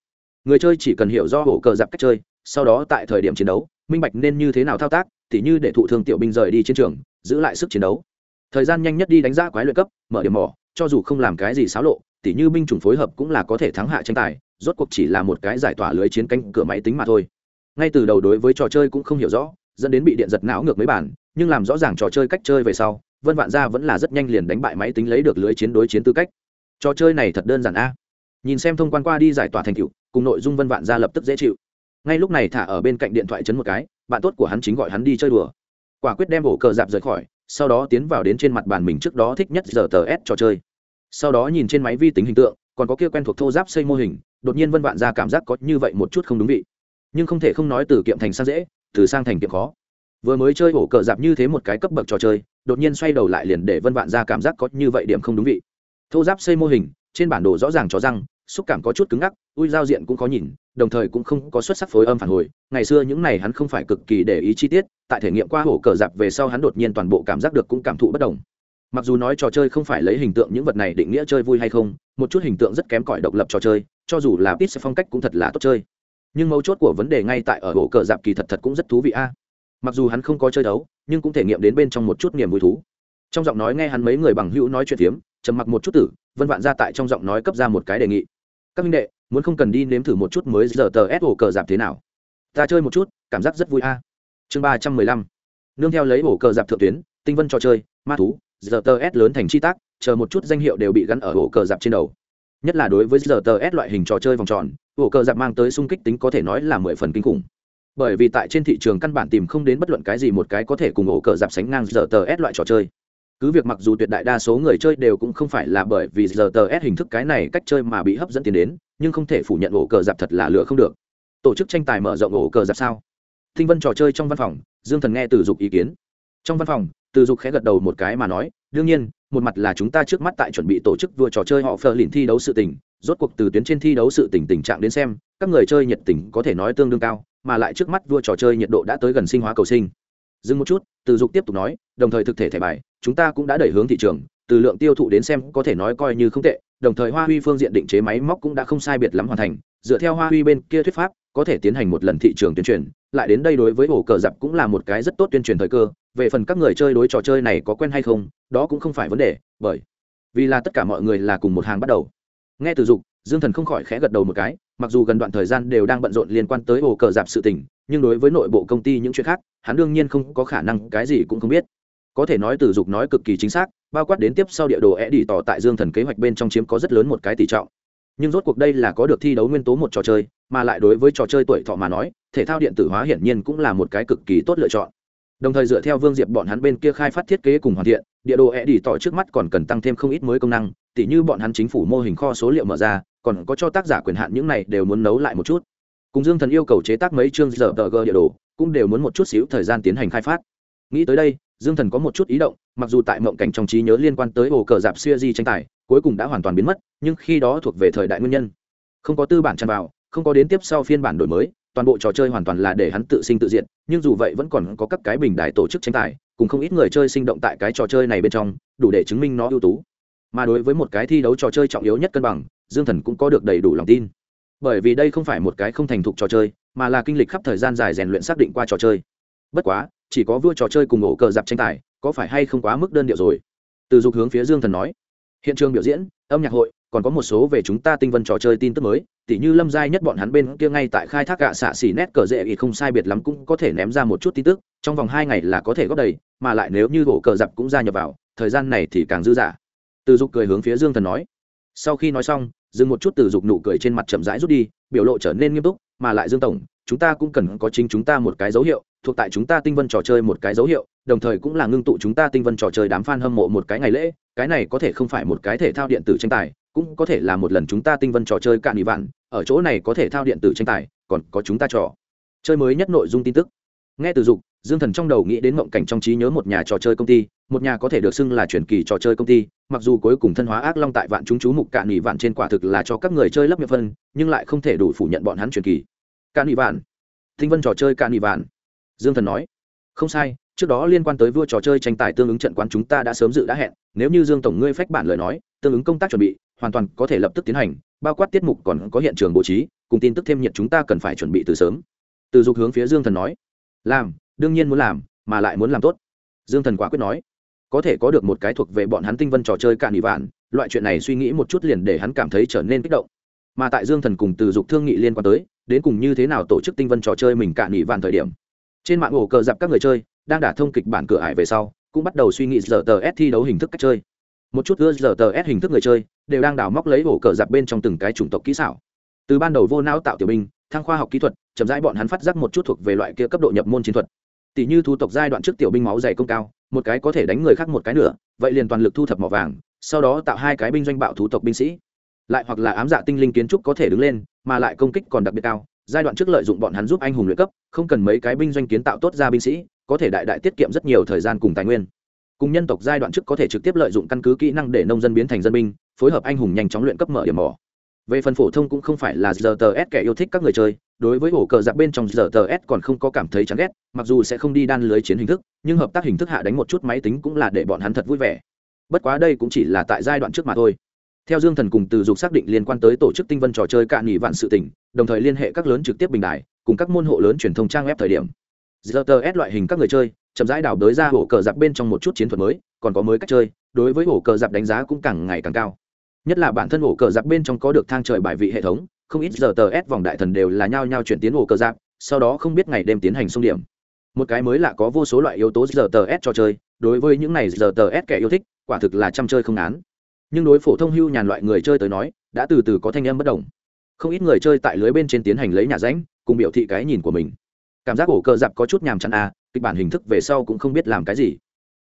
Người chơi chỉ cần hiểu do hổ cờ giặc cách chơi, sau đó tại thời điểm chiến đấu, minh bạch nên như thế nào thao tác, tỉ như để thụ thương tiểu binh rời đi chiến trường, giữ lại sức chiến đấu. Thời gian nhanh nhất đi đánh giá quái luyện cấp, mở điểm mỏ, cho dù không làm cái gì xáo lộ tỉ như binh chủng phối hợp cũng là có thể thắng hạ tranh tài, rốt cuộc chỉ là một cái giải tỏa lưới chiến cánh cửa máy tính mà thôi. Ngay từ đầu đối với trò chơi cũng không hiểu rõ, dẫn đến bị điện giật não ngược mấy bản, nhưng làm rõ ràng trò chơi cách chơi về sau, vân vạn gia vẫn là rất nhanh liền đánh bại máy tính lấy được lưới chiến đối chiến tư cách. Trò chơi này thật đơn giản a. Nhìn xem thông quan qua đi giải tỏa thành cựu cùng nội dung vân vạn gia lập tức dễ chịu. Ngay lúc này thả ở bên cạnh điện thoại chấn một cái, bạn tốt của hắn chính gọi hắn đi chơi đùa. Quả quyết đem bổ cờ dạp rời khỏi, sau đó tiến vào đến trên mặt bàn mình trước đó thích nhất giờ tờ s trò chơi sau đó nhìn trên máy vi tính hình tượng, còn có kia quen thuộc thô giáp xây mô hình, đột nhiên vân vạn ra cảm giác có như vậy một chút không đúng vị. Nhưng không thể không nói từ kiệm thành sang dễ, từ sang thành kiệm khó. Vừa mới chơi ổ cờ dạp như thế một cái cấp bậc trò chơi, đột nhiên xoay đầu lại liền để vân vạn ra cảm giác có như vậy điểm không đúng vị. Thô giáp xây mô hình, trên bản đồ rõ ràng cho rằng, xúc cảm có chút cứng ngắc, ui giao diện cũng có nhìn, đồng thời cũng không có xuất sắc phối âm phản hồi. Ngày xưa những này hắn không phải cực kỳ để ý chi tiết, tại thể nghiệm qua hổ cờ dạp về sau hắn đột nhiên toàn bộ cảm giác được cũng cảm thụ bất đồng mặc dù nói trò chơi không phải lấy hình tượng những vật này định nghĩa chơi vui hay không, một chút hình tượng rất kém cỏi độc lập trò chơi, cho dù là ít sẽ phong cách cũng thật là tốt chơi. Nhưng mấu chốt của vấn đề ngay tại ở bộ cờ dạp kỳ thật thật cũng rất thú vị a. Mặc dù hắn không có chơi đấu, nhưng cũng thể nghiệm đến bên trong một chút niềm vui thú. Trong giọng nói nghe hắn mấy người bằng hữu nói chuyện phiếm, trầm mặc một chút tử, vân vạn ra tại trong giọng nói cấp ra một cái đề nghị. Các minh đệ, muốn không cần đi nếm thử một chút mới giờ tờ s ổ cờ dạp thế nào? Ta chơi một chút, cảm giác rất vui a. Chương ba trăm mười lăm. Nương theo lấy ổ cờ dạp thượng tuyến, tinh vân trò chơi, ma thú giờ tờ s lớn thành chi tác, chờ một chút danh hiệu đều bị gắn ở ổ cờ dạp trên đầu. Nhất là đối với giờ tờ s loại hình trò chơi vòng tròn, ổ cờ dạp mang tới sung kích tính có thể nói là mười phần kinh khủng. Bởi vì tại trên thị trường căn bản tìm không đến bất luận cái gì một cái có thể cùng ổ cờ dạp sánh ngang giờ tờ s loại trò chơi. Cứ việc mặc dù tuyệt đại đa số người chơi đều cũng không phải là bởi vì giờ tờ s hình thức cái này cách chơi mà bị hấp dẫn tiền đến, nhưng không thể phủ nhận ổ cờ dạp thật là lựa không được. Tổ chức tranh tài mở rộng ổ cờ dạp sao? Thinh vân trò chơi trong văn phòng, dương thần nghe từ dục ý kiến. Trong văn phòng từ dục khẽ gật đầu một cái mà nói, đương nhiên, một mặt là chúng ta trước mắt tại chuẩn bị tổ chức vừa trò chơi họ phờ lìn thi đấu sự tình, rốt cuộc từ tuyến trên thi đấu sự tình tình trạng đến xem, các người chơi nhiệt tình có thể nói tương đương cao, mà lại trước mắt vua trò chơi nhiệt độ đã tới gần sinh hóa cầu sinh. Dừng một chút, từ dục tiếp tục nói, đồng thời thực thể thẻ bài, chúng ta cũng đã đẩy hướng thị trường, từ lượng tiêu thụ đến xem có thể nói coi như không tệ, đồng thời hoa huy phương diện định chế máy móc cũng đã không sai biệt lắm hoàn thành dựa theo hoa huy bên kia thuyết pháp, có thể tiến hành một lần thị trường tuyên truyền. Lại đến đây đối với ổ cờ dạp cũng là một cái rất tốt tuyên truyền thời cơ. Về phần các người chơi đối trò chơi này có quen hay không, đó cũng không phải vấn đề, bởi vì là tất cả mọi người là cùng một hàng bắt đầu. Nghe từ dục, dương thần không khỏi khẽ gật đầu một cái, mặc dù gần đoạn thời gian đều đang bận rộn liên quan tới ổ cờ dạp sự tình, nhưng đối với nội bộ công ty những chuyện khác, hắn đương nhiên không có khả năng, cái gì cũng không biết. Có thể nói từ dục nói cực kỳ chính xác, bao quát đến tiếp sau địa đồ é đi tỏ tại dương thần kế hoạch bên trong chiếm có rất lớn một cái tỷ trọng nhưng rốt cuộc đây là có được thi đấu nguyên tố một trò chơi, mà lại đối với trò chơi tuổi thọ mà nói, thể thao điện tử hóa hiển nhiên cũng là một cái cực kỳ tốt lựa chọn. Đồng thời dựa theo vương diệp bọn hắn bên kia khai phát thiết kế cùng hoàn thiện, địa đồ e đi tỏ trước mắt còn cần tăng thêm không ít mới công năng, tỉ như bọn hắn chính phủ mô hình kho số liệu mở ra, còn có cho tác giả quyền hạn những này đều muốn nấu lại một chút. Cùng dương thần yêu cầu chế tác mấy chương giờ tờ g địa đồ, cũng đều muốn một chút xíu thời gian tiến hành khai phát. Nghĩ tới đây, dương thần có một chút ý động, mặc dù tại mộng cảnh trong trí nhớ liên quan tới ổ cờ dạp xuya di tranh tài cuối cùng đã hoàn toàn biến mất, nhưng khi đó thuộc về thời đại nguyên nhân. Không có tư bản tràn vào, không có đến tiếp sau phiên bản đổi mới, toàn bộ trò chơi hoàn toàn là để hắn tự sinh tự diện nhưng dù vậy vẫn còn có các cái bình đại tổ chức tranh tài, cùng không ít người chơi sinh động tại cái trò chơi này bên trong, đủ để chứng minh nó ưu tú. Mà đối với một cái thi đấu trò chơi trọng yếu nhất cân bằng, dương thần cũng có được đầy đủ lòng tin. Bởi vì đây không phải một cái không thành thục trò chơi, mà là kinh lịch khắp thời gian dài rèn luyện xác định qua trò chơi. Bất quá, chỉ có vua trò chơi cùng ổ cờ dạp tranh tài, có phải hay không quá mức đơn điệu rồi? Từ dục hướng phía dương thần nói hiện trường biểu diễn, âm nhạc hội, còn có một số về chúng ta tinh vân trò chơi tin tức mới, tỉ như lâm giai nhất bọn hắn bên kia ngay tại khai thác gạ xạ xỉ nét cờ dễ ý không sai biệt lắm cũng có thể ném ra một chút tin tức, trong vòng hai ngày là có thể góp đầy, mà lại nếu như gỗ cờ dập cũng gia nhập vào, thời gian này thì càng dư dả. Từ dục cười hướng phía dương thần nói. Sau khi nói xong dừng một chút từ dục nụ cười trên mặt chậm rãi rút đi, biểu lộ trở nên nghiêm túc, mà lại dương tổng, chúng ta cũng cần có chính chúng ta một cái dấu hiệu, thuộc tại chúng ta tinh vân trò chơi một cái dấu hiệu đồng thời cũng là ngưng tụ chúng ta tinh vân trò chơi đám f a n hâm mộ một cái ngày lễ, cái này có thể không phải một cái thể thao điện tử tranh tài, cũng có thể là một lần chúng ta tinh vân trò chơi cạn bị vạn, ở chỗ này có thể thao điện tử tranh tài, còn có chúng ta trò chơi mới nhất nội dung tin tức. Nghe từ dục, dương thần trong đầu nghĩ đến mộng cảnh trong trí nhớ một nhà trò chơi công ty, một nhà có thể được xưng là truyền kỳ trò chơi công ty, mặc dù cuối cùng thân hóa ác long tại vạn chúng chú mục cạn nghỉ vạn trên quả thực là cho các người chơi lấp miệng phân, nhưng lại không thể đủ phủ nhận bọn hắn truyền kỳ. Cạn nghỉ vạn. Tinh vân trò chơi cạn nghỉ vạn. Dương thần nói. Không sai trước đó liên quan tới vua trò chơi tranh tài tương ứng trận quán chúng ta đã sớm dự đã hẹn, nếu như dương tổng ngươi phách bản lời nói, tương ứng công tác chuẩn bị, hoàn toàn có thể lập tức tiến hành, bao quát tiết mục còn có hiện trường bố trí, cùng tin tức thêm nhiệt chúng ta cần phải chuẩn bị từ sớm. Từ dục hướng phía dương thần nói. Làm, đương nhiên muốn làm, mà lại muốn làm tốt. Dương thần quả quyết nói. Có thể có được một cái thuộc về bọn hắn tinh vân trò chơi cạn ỉ vạn, loại chuyện này suy nghĩ một chút liền để hắn cảm thấy trở nên kích động. Mà tại dương thần cùng từ dục thương nghị liên quan tới, đến cùng như thế nào tổ chức tinh vân trò chơi mình cạn ỉ vạn thời điểm. Trên mạng ổ cờ dạp các người chơi đang đả thông kịch bản cửa ải về sau, cũng bắt đầu suy nghĩ giờ tờ s thi đấu hình thức cách chơi. Một chút ưa giờ tờ s hình thức người chơi đều đang đào móc lấy ổ cờ giặc bên trong từng cái chủng tộc kỹ xảo. Từ ban đầu vô não tạo tiểu binh, thăng khoa học kỹ thuật, chậm rãi bọn hắn phát giác một chút thuộc về loại kia cấp độ nhập môn chiến thuật. Tỷ như thu tộc giai đoạn trước tiểu binh máu dày công cao, một cái có thể đánh người khác một cái nữa, vậy liền toàn lực thu thập mỏ vàng, sau đó tạo hai cái binh doanh bạo thú tộc binh sĩ. Lại hoặc là ám dạ tinh linh kiến trúc có thể đứng lên, mà lại công kích còn đặc biệt cao, giai đoạn trước lợi dụng bọn hắn giúp anh hùng luyện cấp, không cần mấy cái binh doanh kiến tạo tốt ra binh sĩ có thể đại đại tiết kiệm rất nhiều thời gian cùng tài nguyên. Cùng nhân tộc giai đoạn trước có thể trực tiếp lợi dụng căn cứ kỹ năng để nông dân biến thành dân binh, phối hợp anh hùng nhanh chóng luyện cấp mở điểm mỏ. Về phần phổ thông cũng không phải là giờ tờ s kẻ yêu thích các người chơi, đối với ổ cờ giặc bên trong giờ tờ s còn không có cảm thấy chán ghét, mặc dù sẽ không đi đan lưới chiến hình thức, nhưng hợp tác hình thức hạ đánh một chút máy tính cũng là để bọn hắn thật vui vẻ. Bất quá đây cũng chỉ là tại giai đoạn trước mà thôi. Theo dương thần cùng từ dục xác định liên quan tới tổ chức tinh vân trò chơi cạn nghỉ vạn sự tỉnh, đồng thời liên hệ các lớn trực tiếp bình đại cùng các môn hộ lớn truyền thông trang web thời điểm giờ tờ s loại hình các người chơi, chậm rãi đào đới ra hổ cờ giặc bên trong một chút chiến thuật mới, còn có mới cách chơi, đối với hổ cờ giặc đánh giá cũng càng ngày càng cao. Nhất là bản thân hổ cờ giặc bên trong có được thang trời bài vị hệ thống, không ít giờ tờ s vòng đại thần đều là nhao nhao chuyển tiến hổ cờ giặc, sau đó không biết ngày đêm tiến hành xung điểm. Một cái mới là có vô số loại yếu tố giờ tờ s cho chơi, đối với những này giờ tờ s kẻ yêu thích, quả thực là chăm chơi không án nhưng đối phổ thông hưu nhàn loại người chơi tới nói, đã từ từ có thanh âm bất đồng. Không ít người chơi tại lưới bên trên tiến hành lấy nhà ránh, cùng biểu thị cái nhìn của mình cảm giác ổ cờ dạp có chút nhàm chán à kịch bản hình thức về sau cũng không biết làm cái gì.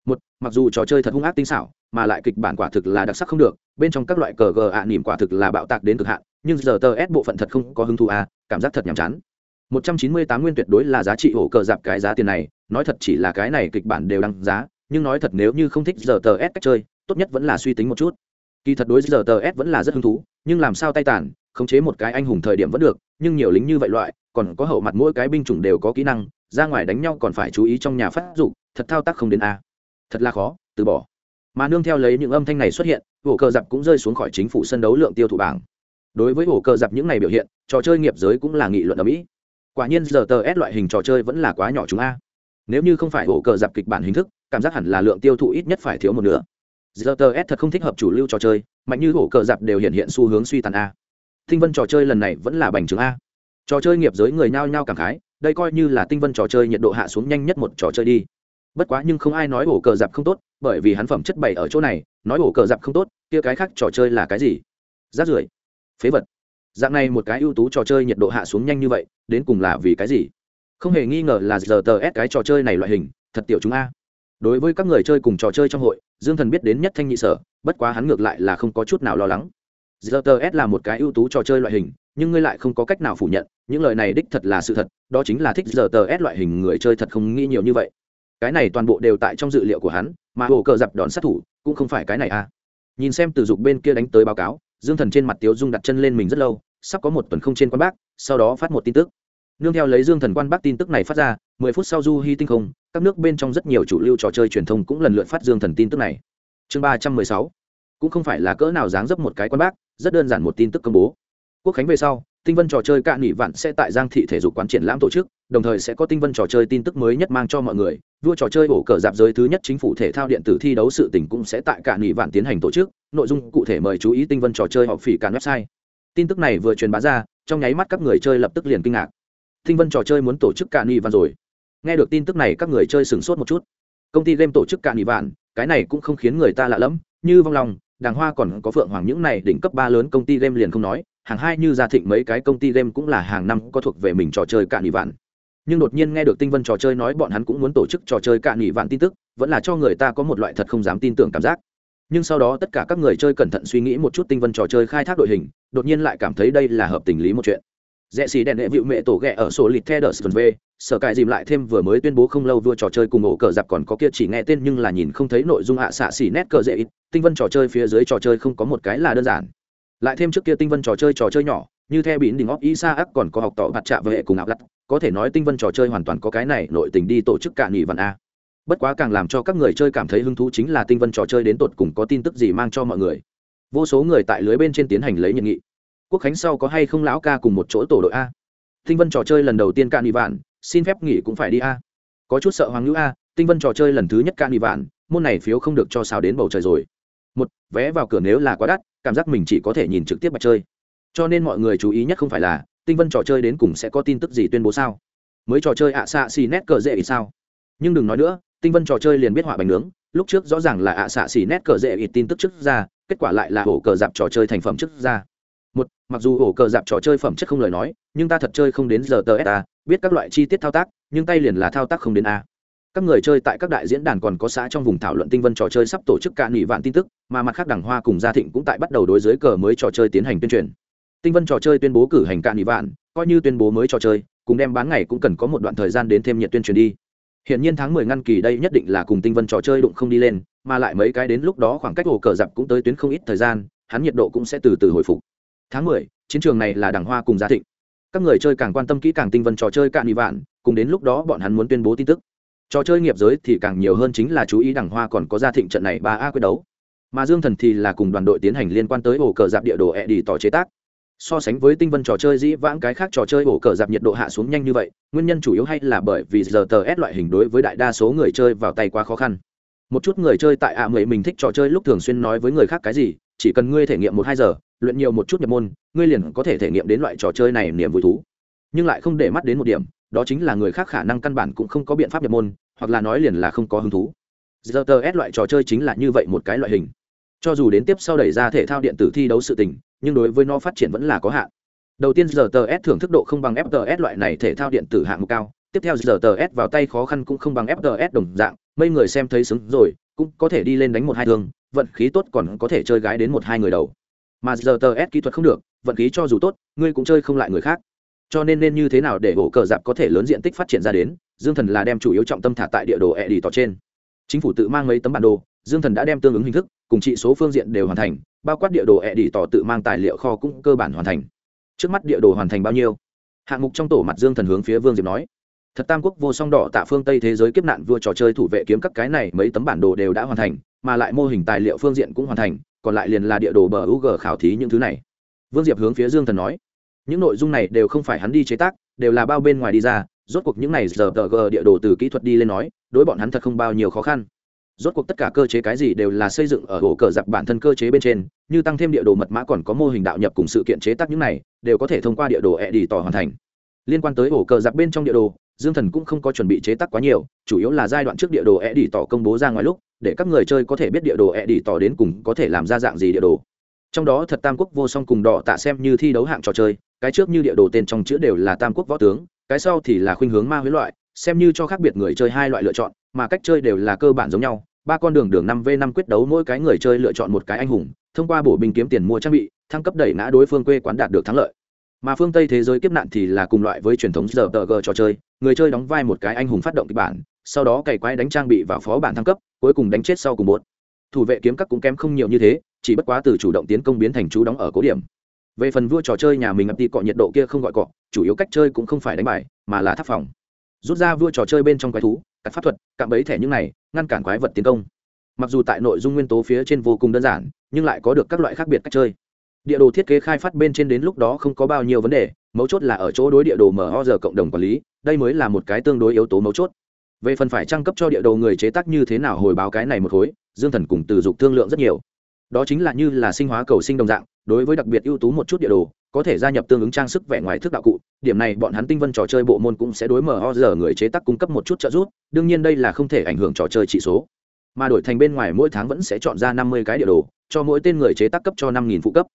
Một mặc dù trò chơi thật hung ác tinh xảo mà lại kịch bản quả thực là đặc sắc không được bên trong các loại cờ gờ ạ à, nỉm quả thực là bạo tạc đến cực hạn nhưng giờ tờ ép bộ phận thật không có hứng thú à cảm giác thật nhàm chán. Một trăm chín mươi tám nguyên tuyệt đối là giá trị ổ cờ dạp cái giá tiền này nói thật chỉ là cái này kịch bản đều đăng giá nhưng nói thật nếu như không thích giờ tờ ép cách chơi tốt nhất vẫn là suy tính một chút. Kỳ thật đối giờ tờ ép vẫn là rất hứng thú nhưng làm sao tay tàn khống chế một cái anh hùng thời điểm vẫn được nhưng nhiều lính như vậy loại còn có hậu mặt mỗi cái binh chủng đều có kỹ năng, ra ngoài đánh nhau còn phải chú ý trong nhà phát dụng thật thao tác không đến a. Thật là khó, từ bỏ. Mà nương theo lấy những âm thanh này xuất hiện, ổ cờ giặc cũng rơi xuống khỏi chính phủ sân đấu lượng tiêu thụ bảng. Đối với ổ cờ giặc những này biểu hiện, trò chơi nghiệp giới cũng là nghị luận ở mỹ quả nhiên giờ tờ s loại hình trò chơi vẫn là quá nhỏ chúng a. Nếu như không phải ổ cờ giặc kịch bản hình thức, cảm giác hẳn là lượng tiêu thụ ít nhất phải thiếu một nửa. Giờ tờ s thật không thích hợp chủ lưu trò chơi, mạnh như ổ cờ giặc đều hiện hiện xu hướng suy tàn a. Thinh vân trò chơi lần này vẫn là bành trướng a trò chơi nghiệp giới người nhao nhao cảm khái, đây coi như là tinh vân trò chơi nhiệt độ hạ xuống nhanh nhất một trò chơi đi. Bất quá nhưng không ai nói ổ cờ dạp không tốt, bởi vì hắn phẩm chất bày ở chỗ này, nói ổ cờ dạp không tốt, kia cái khác trò chơi là cái gì? Rát rưởi, phế vật. Dạng này một cái ưu tú trò chơi nhiệt độ hạ xuống nhanh như vậy, đến cùng là vì cái gì? Không hề nghi ngờ là giờ tờ ép cái trò chơi này loại hình, thật tiểu chúng a. Đối với các người chơi cùng trò chơi trong hội, dương thần biết đến nhất thanh nhị sở, bất quá hắn ngược lại là không có chút nào lo lắng. Giờ tờ ép là một cái ưu tú trò chơi loại hình nhưng ngươi lại không có cách nào phủ nhận, những lời này đích thật là sự thật, đó chính là thích giờ tờ ép loại hình người chơi thật không nghĩ nhiều như vậy. Cái này toàn bộ đều tại trong dự liệu của hắn, mà hồ cờ dập đòn sát thủ cũng không phải cái này à. Nhìn xem từ dục bên kia đánh tới báo cáo, dương thần trên mặt tiếu dung đặt chân lên mình rất lâu, sắp có một tuần không trên quan bác, sau đó phát một tin tức. Nương theo lấy dương thần quan bác tin tức này phát ra, mười phút sau du hy tinh không, các nước bên trong rất nhiều chủ lưu trò chơi truyền thông cũng lần lượt phát dương thần tin tức này. Chương ba trăm mười sáu, cũng không phải là cỡ nào dáng dấp một cái quan bác, rất đơn giản một tin tức công bố quốc khánh về sau, tinh vân trò chơi cạn nghỉ vạn sẽ tại giang thị thể dục quán triển lãm tổ chức, đồng thời sẽ có tinh vân trò chơi tin tức mới nhất mang cho mọi người. Vua trò chơi bổ cờ dạp giới thứ nhất chính phủ thể thao điện tử thi đấu sự tỉnh cũng sẽ tại cạn nghỉ vạn tiến hành tổ chức. Nội dung cụ thể mời chú ý tinh vân trò chơi họp phỉ cạn website. Tin tức này vừa truyền bá ra, trong nháy mắt các người chơi lập tức liền kinh ngạc. Tinh vân trò chơi muốn tổ chức cạn nghỉ vạn rồi. Nghe được tin tức này, các người chơi sửng sốt một chút. Công ty game tổ chức cạn nghỉ vạn, cái này cũng không khiến người ta lạ lẫm, như vong lòng đàng hoa còn có phượng hoàng những này đỉnh cấp ba lớn công ty game liền không nói, hàng hai như gia thịnh mấy cái công ty game cũng là hàng năm có thuộc về mình trò chơi cạn nghỉ vạn. Nhưng đột nhiên nghe được tinh vân trò chơi nói bọn hắn cũng muốn tổ chức trò chơi cạn nghỉ vạn tin tức, vẫn là cho người ta có một loại thật không dám tin tưởng cảm giác. Nhưng sau đó tất cả các người chơi cẩn thận suy nghĩ một chút tinh vân trò chơi khai thác đội hình, đột nhiên lại cảm thấy đây là hợp tình lý một chuyện rẽ xì đèn đệ vịu mẹ tổ ghẹ ở sổ lịt the đờ v sở cài dìm lại thêm vừa mới tuyên bố không lâu vua trò chơi cùng ổ cờ giặc còn có kia chỉ nghe tên nhưng là nhìn không thấy nội dung hạ xạ xỉ nét cờ dễ ít. Tinh vân trò chơi phía dưới trò chơi không có một cái là đơn giản. Lại thêm trước kia tinh vân trò chơi trò chơi nhỏ, như theo bỉn đỉnh óc, isa ác còn có học tỏ mặt trạ với hệ cùng ảo lặt có thể nói tinh vân trò chơi hoàn toàn có cái này, nội tình đi tổ chức cả nghỉ văn a. Bất quá càng làm cho các người chơi cảm thấy hứng thú chính là tinh vân trò chơi đến tột cùng có tin tức gì mang cho mọi người. Vô số người tại lưới bên trên tiến hành lấy nhận nghị quốc khánh sau có hay không lão ca cùng một chỗ tổ đội a? Tinh vân trò chơi lần đầu tiên cạn đi vạn xin phép nghỉ cũng phải đi a. Có chút sợ hoàng ngữ a, tinh vân trò chơi lần thứ nhất cạn đi vạn môn này phiếu không được cho sao đến bầu trời rồi. Một, vé vào cửa nếu là quá đắt, cảm giác mình chỉ có thể nhìn trực tiếp mà chơi. Cho nên mọi người chú ý nhất không phải là, tinh vân trò chơi đến cùng sẽ có tin tức gì tuyên bố sao? Mới trò chơi ạ, xạ, xì, nét cờ dễ ít sao? Nhưng đừng nói nữa, tinh vân trò chơi liền biết họa bánh nướng, lúc trước rõ ràng là ạ, xạ, xì, nét cờ dễ ít tin tức trước ra, kết quả lại là hổ cờ dạp trò chơi thành phẩm trước ra một, mặc dù ổ cờ dạp trò chơi phẩm chất không lời nói, nhưng ta thật chơi không đến giờ tờ ta biết các loại chi tiết thao tác, nhưng tay liền là thao tác không đến a. Các người chơi tại các đại diễn đàn còn có xã trong vùng thảo luận tinh vân trò chơi sắp tổ chức cạn nghị vạn tin tức, mà mặt khác đảng hoa cùng gia thịnh cũng tại bắt đầu đối giới cờ mới trò chơi tiến hành tuyên truyền. Tinh vân trò chơi tuyên bố cử hành cạn nghị vạn, coi như tuyên bố mới trò chơi, cùng đem bán ngày cũng cần có một đoạn thời gian đến thêm nhiệt tuyên truyền đi. Hiện nhiên tháng mười ngăn kỳ đây nhất định là cùng tinh vân trò chơi đụng không đi lên, mà lại mấy cái đến lúc đó khoảng cách ổ cờ dạp cũng tới tuyến không ít thời gian, hắn nhiệt độ cũng sẽ từ từ hồi phục tháng mười, chiến trường này là đảng hoa cùng gia thịnh. Các người chơi càng quan tâm kỹ càng tinh vân trò chơi cạn nghị vạn, cùng đến lúc đó bọn hắn muốn tuyên bố tin tức. Trò chơi nghiệp giới thì càng nhiều hơn chính là chú ý đằng hoa còn có gia thịnh trận này ba a quyết đấu. Mà dương thần thì là cùng đoàn đội tiến hành liên quan tới ổ cờ dạp địa đồ e đi tỏ chế tác. So sánh với tinh vân trò chơi dĩ vãng cái khác trò chơi ổ cờ dạp nhiệt độ hạ xuống nhanh như vậy, nguyên nhân chủ yếu hay là bởi vì giờ tờ s loại hình đối với đại đa số người chơi vào tay quá khó khăn. Một chút người chơi tại ạ à mình thích trò chơi lúc thường xuyên nói với người khác cái gì, chỉ cần ngươi thể nghiệm một hai giờ luyện nhiều một chút nhập môn, ngươi liền có thể thể nghiệm đến loại trò chơi này niềm vui thú. Nhưng lại không để mắt đến một điểm, đó chính là người khác khả năng căn bản cũng không có biện pháp nhập môn, hoặc là nói liền là không có hứng thú. Giờ tờ ép loại trò chơi chính là như vậy một cái loại hình. Cho dù đến tiếp sau đẩy ra thể thao điện tử thi đấu sự tình, nhưng đối với nó phát triển vẫn là có hạn. Đầu tiên giờ tờ s thưởng thức độ không bằng fts loại này thể thao điện tử hạng mục cao, tiếp theo giờ tờ s vào tay khó khăn cũng không bằng fts đồng dạng, mấy người xem thấy xứng rồi, cũng có thể đi lên đánh một hai thương, vận khí tốt còn có thể chơi gái đến một hai người đầu mà giờ tờ s kỹ thuật không được, vận khí cho dù tốt, ngươi cũng chơi không lại người khác. Cho nên nên như thế nào để ổ cờ dạp có thể lớn diện tích phát triển ra đến, dương thần là đem chủ yếu trọng tâm thả tại địa đồ e đi tỏ trên. Chính phủ tự mang mấy tấm bản đồ, dương thần đã đem tương ứng hình thức, cùng trị số phương diện đều hoàn thành, bao quát địa đồ e đi tỏ tự mang tài liệu kho cũng cơ bản hoàn thành. Trước mắt địa đồ hoàn thành bao nhiêu? Hạng mục trong tổ mặt dương thần hướng phía vương diệp nói. Thật tam quốc vô song đỏ tạ phương tây thế giới kiếp nạn vua trò chơi thủ vệ kiếm các cái này mấy tấm bản đồ đều đã hoàn thành mà lại mô hình tài liệu phương diện cũng hoàn thành, còn lại liền là địa đồ bờ u g khảo thí những thứ này. Vương diệp hướng phía dương thần nói, những nội dung này đều không phải hắn đi chế tác, đều là bao bên ngoài đi ra, rốt cuộc những này giờ tờ g địa đồ từ kỹ thuật đi lên nói, đối bọn hắn thật không bao nhiêu khó khăn. Rốt cuộc tất cả cơ chế cái gì đều là xây dựng ở ổ cờ giặc bản thân cơ chế bên trên, như tăng thêm địa đồ mật mã còn có mô hình đạo nhập cùng sự kiện chế tác những này, đều có thể thông qua địa đồ e đi tỏ hoàn thành. Liên quan tới ổ cờ giặc bên trong địa đồ dương thần cũng không có chuẩn bị chế tác quá nhiều, chủ yếu là giai đoạn trước địa đồ e đi tỏ công bố ra ngoài lúc, để các người chơi có thể biết địa đồ e đi tỏ đến cùng có thể làm ra dạng gì địa đồ. Trong đó thật tam quốc vô song cùng đỏ tạ xem như thi đấu hạng trò chơi, cái trước như địa đồ tên trong chữ đều là tam quốc võ tướng, cái sau thì là khuynh hướng ma huế loại, xem như cho khác biệt người chơi hai loại lựa chọn, mà cách chơi đều là cơ bản giống nhau, ba con đường đường năm v năm quyết đấu mỗi cái người chơi lựa chọn một cái anh hùng, thông qua bổ binh kiếm tiền mua trang bị, thăng cấp đẩy ngã đối phương quê quán đạt được thắng lợi mà phương tây thế giới kiếp nạn thì là cùng loại với truyền thống giờ tờ g trò chơi người chơi đóng vai một cái anh hùng phát động kịch bản sau đó cày quái đánh trang bị vào phó bản thăng cấp cuối cùng đánh chết sau cùng bột thủ vệ kiếm các cũng kém không nhiều như thế chỉ bất quá từ chủ động tiến công biến thành chú đóng ở cố điểm về phần vua trò chơi nhà mình ập đi cọ nhiệt độ kia không gọi cọ chủ yếu cách chơi cũng không phải đánh bài mà là tháp phòng rút ra vua trò chơi bên trong quái thú các pháp thuật cạm bẫy thẻ những này ngăn cản quái vật tiến công mặc dù tại nội dung nguyên tố phía trên vô cùng đơn giản nhưng lại có được các loại khác biệt cách chơi địa đồ thiết kế khai phát bên trên đến lúc đó không có bao nhiêu vấn đề, mấu chốt là ở chỗ đối địa đồ mở giờ cộng đồng quản lý, đây mới là một cái tương đối yếu tố mấu chốt. Về phần phải trang cấp cho địa đồ người chế tác như thế nào hồi báo cái này một khối, dương thần cùng từ dục thương lượng rất nhiều. Đó chính là như là sinh hóa cầu sinh đồng dạng, đối với đặc biệt ưu tú một chút địa đồ, có thể gia nhập tương ứng trang sức vẻ ngoài thức đạo cụ, điểm này bọn hắn tinh vân trò chơi bộ môn cũng sẽ đối mở ho giờ người chế tác cung cấp một chút trợ giúp, đương nhiên đây là không thể ảnh hưởng trò chơi trị số. Mà đổi thành bên ngoài mỗi tháng vẫn sẽ chọn ra năm mươi cái địa đồ, cho mỗi tên người chế tác cấp cho năm nghìn phụ cấp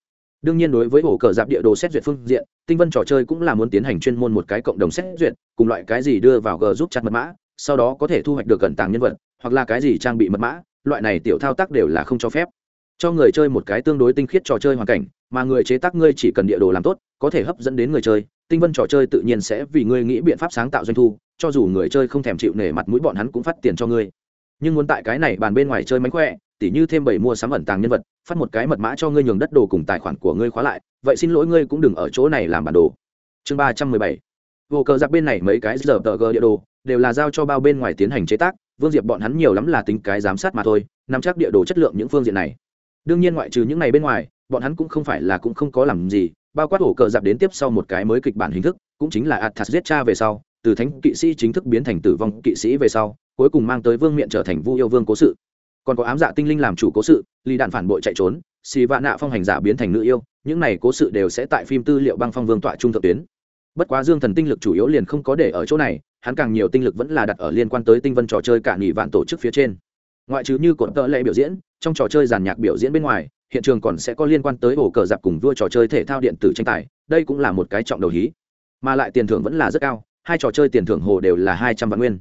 đương nhiên đối với ổ cờ dạp địa đồ xét duyệt phương diện, tinh vân trò chơi cũng là muốn tiến hành chuyên môn một cái cộng đồng xét duyệt, cùng loại cái gì đưa vào g giúp chặt mật mã, sau đó có thể thu hoạch được cẩn tàng nhân vật, hoặc là cái gì trang bị mật mã, loại này tiểu thao tác đều là không cho phép. Cho người chơi một cái tương đối tinh khiết trò chơi hoàn cảnh, mà người chế tác ngươi chỉ cần địa đồ làm tốt, có thể hấp dẫn đến người chơi, tinh vân trò chơi tự nhiên sẽ vì ngươi nghĩ biện pháp sáng tạo doanh thu, cho dù người chơi không thèm chịu nể mặt mũi bọn hắn cũng phát tiền cho ngươi. Nhưng muốn tại cái này bàn bên ngoài chơi mánh khỏe tỉ như thêm bảy mua sắm ẩn tàng nhân vật, phát một cái mật mã cho ngươi nhường đất đồ cùng tài khoản của ngươi khóa lại, vậy xin lỗi ngươi cũng đừng ở chỗ này làm bản đồ. Chương ba trăm mười bảy. Vô cờ giặc bên này mấy cái giờ tờ gờ địa đồ, đều là giao cho bao bên ngoài tiến hành chế tác, vương diệp bọn hắn nhiều lắm là tính cái giám sát mà thôi, nắm chắc địa đồ chất lượng những phương diện này. Đương nhiên ngoại trừ những này bên ngoài, bọn hắn cũng không phải là cũng không có làm gì, bao quát ổ cờ giặc đến tiếp sau một cái mới kịch bản hình thức, cũng chính là athas giết cha về sau, từ thánh kỵ sĩ chính thức biến thành tử vong kỵ sĩ về sau, cuối cùng mang tới vương miện trở thành vu yêu vương cố sự còn có ám dạ tinh linh làm chủ cố sự, lì đạn phản bội chạy trốn, xì vạn nạ phong hành giả biến thành nữ yêu, những này cố sự đều sẽ tại phim tư liệu băng phong vương tọa trung thượng tuyến. Bất quá dương thần tinh lực chủ yếu liền không có để ở chỗ này, hắn càng nhiều tinh lực vẫn là đặt ở liên quan tới tinh vân trò chơi cả nghỉ vạn tổ chức phía trên. Ngoại trừ như cột tợ lệ biểu diễn, trong trò chơi giàn nhạc biểu diễn bên ngoài, hiện trường còn sẽ có liên quan tới ổ cờ dạp cùng vua trò chơi thể thao điện tử tranh tài, đây cũng là một cái trọng đầu hí. Mà lại tiền thưởng vẫn là rất cao, hai trò chơi tiền thưởng hồ đều là hai trăm vạn nguyên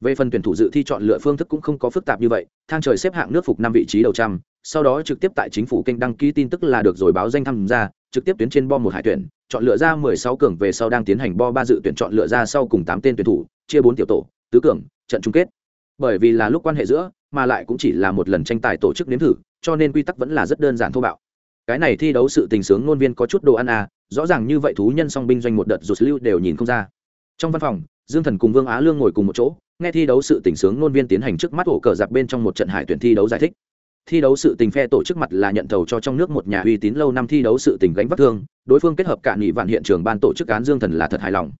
về phần tuyển thủ dự thi chọn lựa phương thức cũng không có phức tạp như vậy, thang trời xếp hạng nước phục năm vị trí đầu trăm, sau đó trực tiếp tại chính phủ kênh đăng ký tin tức là được rồi báo danh tham gia, trực tiếp tuyến trên bo một hải tuyển, chọn lựa ra mười sáu cường về sau đang tiến hành bo ba dự tuyển chọn lựa ra sau cùng tám tên tuyển thủ, chia bốn tiểu tổ, tứ cường, trận chung kết. Bởi vì là lúc quan hệ giữa, mà lại cũng chỉ là một lần tranh tài tổ chức nếm thử, cho nên quy tắc vẫn là rất đơn giản thô bạo. Cái này thi đấu sự tình sướng ngôn viên có chút đồ ăn à rõ ràng như vậy thú nhân song binh doanh một đợt rụt lưu đều nhìn không ra. Trong văn phòng, dương thần cùng vương á lương ngồi cùng một chỗ nghe thi đấu sự tình sướng ngôn viên tiến hành trước mắt ổ cờ giặc bên trong một trận hải tuyển thi đấu giải thích. Thi đấu sự tình phe tổ chức mặt là nhận thầu cho trong nước một nhà uy tín lâu năm thi đấu sự tình gánh vác thương. Đối phương kết hợp cả nghị vạn hiện trường ban tổ chức án dương thần là thật hài lòng.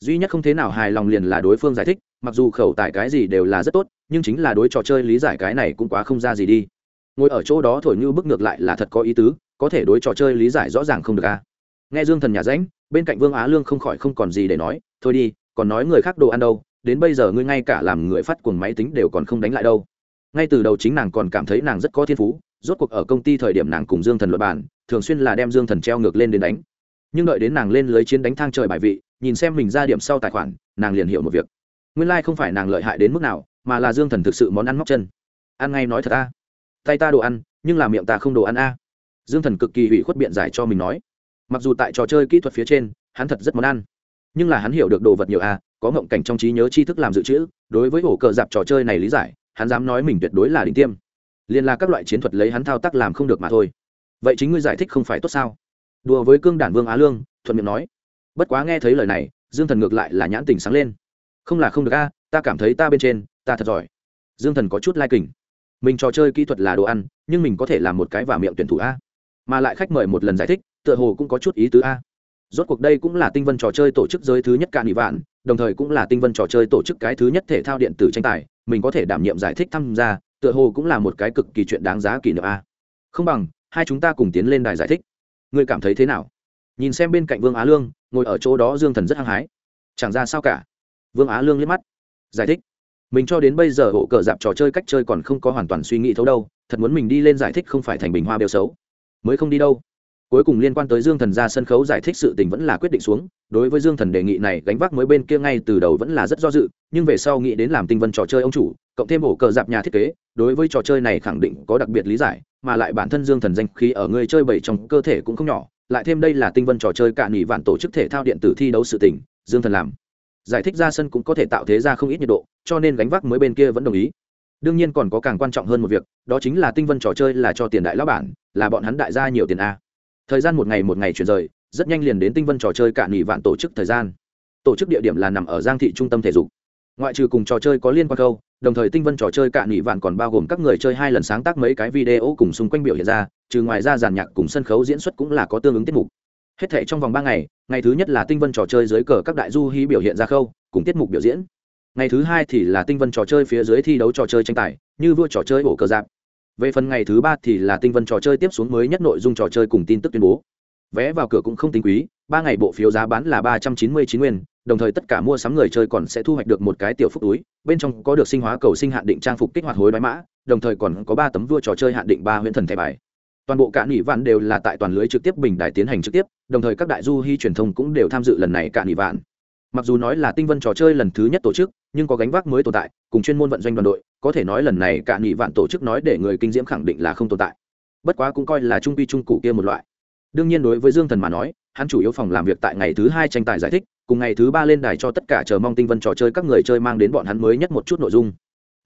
Duy nhất không thế nào hài lòng liền là đối phương giải thích, mặc dù khẩu tài cái gì đều là rất tốt, nhưng chính là đối trò chơi lý giải cái này cũng quá không ra gì đi. Ngồi ở chỗ đó thổi như bức ngược lại là thật có ý tứ, có thể đối trò chơi lý giải rõ ràng không được a. À. nghe dương thần nhà ránh bên cạnh vương á lương không khỏi không còn gì để nói, thôi đi, còn nói người khác đồ ăn đâu đến bây giờ ngươi ngay cả làm người phát cuồng máy tính đều còn không đánh lại đâu. Ngay từ đầu chính nàng còn cảm thấy nàng rất có thiên phú, rốt cuộc ở công ty thời điểm nàng cùng dương thần luật bản thường xuyên là đem dương thần treo ngược lên đến đánh. Nhưng đợi đến nàng lên lưới chiến đánh thang trời bài vị, nhìn xem mình ra điểm sau tài khoản, nàng liền hiểu một việc. Nguyên lai、like、không phải nàng lợi hại đến mức nào, mà là dương thần thực sự món ăn móc chân. Ăn ngay nói thật a. Tay ta đồ ăn, nhưng là miệng ta không đồ ăn a. Dương thần cực kỳ hủy khuất biện giải cho mình nói. Mặc dù tại trò chơi kỹ thuật phía trên, hắn thật rất món ăn. Nhưng là hắn hiểu được đồ vật nhiều a có ngộng cảnh trong trí nhớ tri thức làm dự trữ, đối với ổ cờ dạp trò chơi này lý giải, hắn dám nói mình tuyệt đối là đỉnh tiêm. Liên là các loại chiến thuật lấy hắn thao tác làm không được mà thôi. Vậy chính ngươi giải thích không phải tốt sao? Đùa với cương đản vương á lương, thuận miệng nói. Bất quá nghe thấy lời này, dương thần ngược lại là nhãn tình sáng lên. Không là không được a, ta cảm thấy ta bên trên, ta thật giỏi. Dương thần có chút lai kình. Mình trò chơi kỹ thuật là đồ ăn, nhưng mình có thể làm một cái vào miệng tuyển thủ a. Mà lại khách mời một lần giải thích, tựa hồ cũng có chút ý tứ a. Rốt cuộc đây cũng là tinh vân trò chơi tổ chức giới thứ nhất cạn nghị vạn đồng thời cũng là tinh vân trò chơi tổ chức cái thứ nhất thể thao điện tử tranh tài, mình có thể đảm nhiệm giải thích tham gia, tựa hồ cũng là một cái cực kỳ chuyện đáng giá kỷ niệm a. Không bằng, hai chúng ta cùng tiến lên đài giải thích. Ngươi cảm thấy thế nào? Nhìn xem bên cạnh vương á lương, ngồi ở chỗ đó dương thần rất hăng hái. Chẳng ra sao cả. Vương á lương liếc mắt. Giải thích. Mình cho đến bây giờ hộ cờ dạp trò chơi cách chơi còn không có hoàn toàn suy nghĩ thấu đâu, thật muốn mình đi lên giải thích không phải thành bình hoa bêu xấu. Mới không đi đâu cuối cùng liên quan tới dương thần ra sân khấu giải thích sự tình vẫn là quyết định xuống. Đối với dương thần đề nghị này, gánh vác mới bên kia ngay từ đầu vẫn là rất do dự, nhưng về sau nghĩ đến làm tinh vân trò chơi ông chủ, cộng thêm ổ cờ dạp nhà thiết kế, đối với trò chơi này khẳng định có đặc biệt lý giải, mà lại bản thân dương thần danh khí ở người chơi bảy trong cơ thể cũng không nhỏ, lại thêm đây là tinh vân trò chơi cạn nghỉ vạn tổ chức thể thao điện tử thi đấu sự tình, dương thần làm. Giải thích ra sân cũng có thể tạo thế ra không ít nhiệt độ, cho nên gánh vác mới bên kia vẫn đồng ý. Đương nhiên còn có càng quan trọng hơn một việc, đó chính là tinh vân trò chơi là cho tiền đại lão bản, là bọn hắn đại gia nhiều tiền a thời gian một ngày một ngày chuyển rời, rất nhanh liền đến tinh vân trò chơi cạn nghỉ vạn tổ chức thời gian. Tổ chức địa điểm là nằm ở giang thị trung tâm thể dục. Ngoại trừ cùng trò chơi có liên quan câu, đồng thời tinh vân trò chơi cạn nghỉ vạn còn bao gồm các người chơi hai lần sáng tác mấy cái video cùng xung quanh biểu hiện ra, trừ ngoài ra giàn nhạc cùng sân khấu diễn xuất cũng là có tương ứng tiết mục. Hết thể trong vòng ba ngày ngày thứ nhất là tinh vân trò chơi dưới cờ các đại du hí biểu hiện ra khâu, cùng tiết mục biểu diễn. Ngày thứ hai thì là tinh vân trò chơi phía dưới thi đấu trò chơi tranh tài, như vua trò chơi ổ cờ giáp về phần ngày thứ ba thì là tinh vân trò chơi tiếp xuống mới nhất nội dung trò chơi cùng tin tức tuyên bố. Vé vào cửa cũng không tính quý, ba ngày bộ phiếu giá bán là ba trăm chín mươi chín nguyên, đồng thời tất cả mua sắm người chơi còn sẽ thu hoạch được một cái tiểu phúc túi, bên trong có được sinh hóa cầu sinh hạn định trang phục kích hoạt hối đoái mã, đồng thời còn có ba tấm vua trò chơi hạn định ba huyện thần thẻ bài. Toàn bộ cả nghỉ vạn đều là tại toàn lưới trực tiếp bình đài tiến hành trực tiếp, đồng thời các đại du hy truyền thông cũng đều tham dự lần này cả nghỉ vạn. Mặc dù nói là tinh vân trò chơi lần thứ nhất tổ chức nhưng có gánh vác mới tồn tại, cùng chuyên môn vận doanh đoàn đội, có thể nói lần này cả nghị vạn tổ chức nói để người kinh diễm khẳng định là không tồn tại. Bất quá cũng coi là trung pi trung cụ kia một loại. Đương nhiên đối với dương thần mà nói, hắn chủ yếu phòng làm việc tại ngày thứ hai tranh tài giải thích, cùng ngày thứ ba lên đài cho tất cả chờ mong tinh vân trò chơi các người chơi mang đến bọn hắn mới nhất một chút nội dung.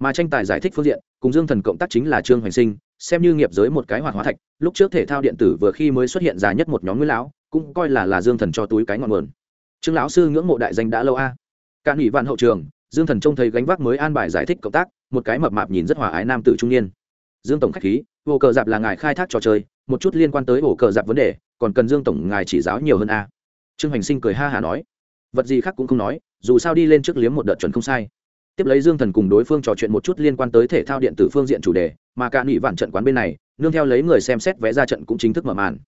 Mà tranh tài giải thích phương diện, cùng dương thần cộng tác chính là trương hoành sinh, xem như nghiệp giới một cái hoạt hóa thạch, lúc trước thể thao điện tử vừa khi mới xuất hiện dài nhất một nhóm nguyên lão, cũng coi là là dương thần cho túi cái ngọn nguồn. Trương lão sư ngưỡng mộ đại danh đã lâu a. À. cả nghỉ vạn hậu trường dương thần trông thấy gánh vác mới an bài giải thích cộng tác, một cái mập mạp nhìn rất hòa ái nam tử trung niên. Dương tổng khách khí hồ cờ dạp là ngài khai thác trò chơi, một chút liên quan tới hồ cờ dạp vấn đề, còn cần dương tổng ngài chỉ giáo nhiều hơn a. Trương hành sinh cười ha hả nói, vật gì khác cũng không nói, dù sao đi lên trước liếm một đợt chuẩn không sai. Tiếp lấy dương thần cùng đối phương trò chuyện một chút liên quan tới thể thao điện tử phương diện chủ đề, mà cả nghị vạn trận quán bên này, nương theo lấy người xem xét vé ra trận cũng chính thức mở màn.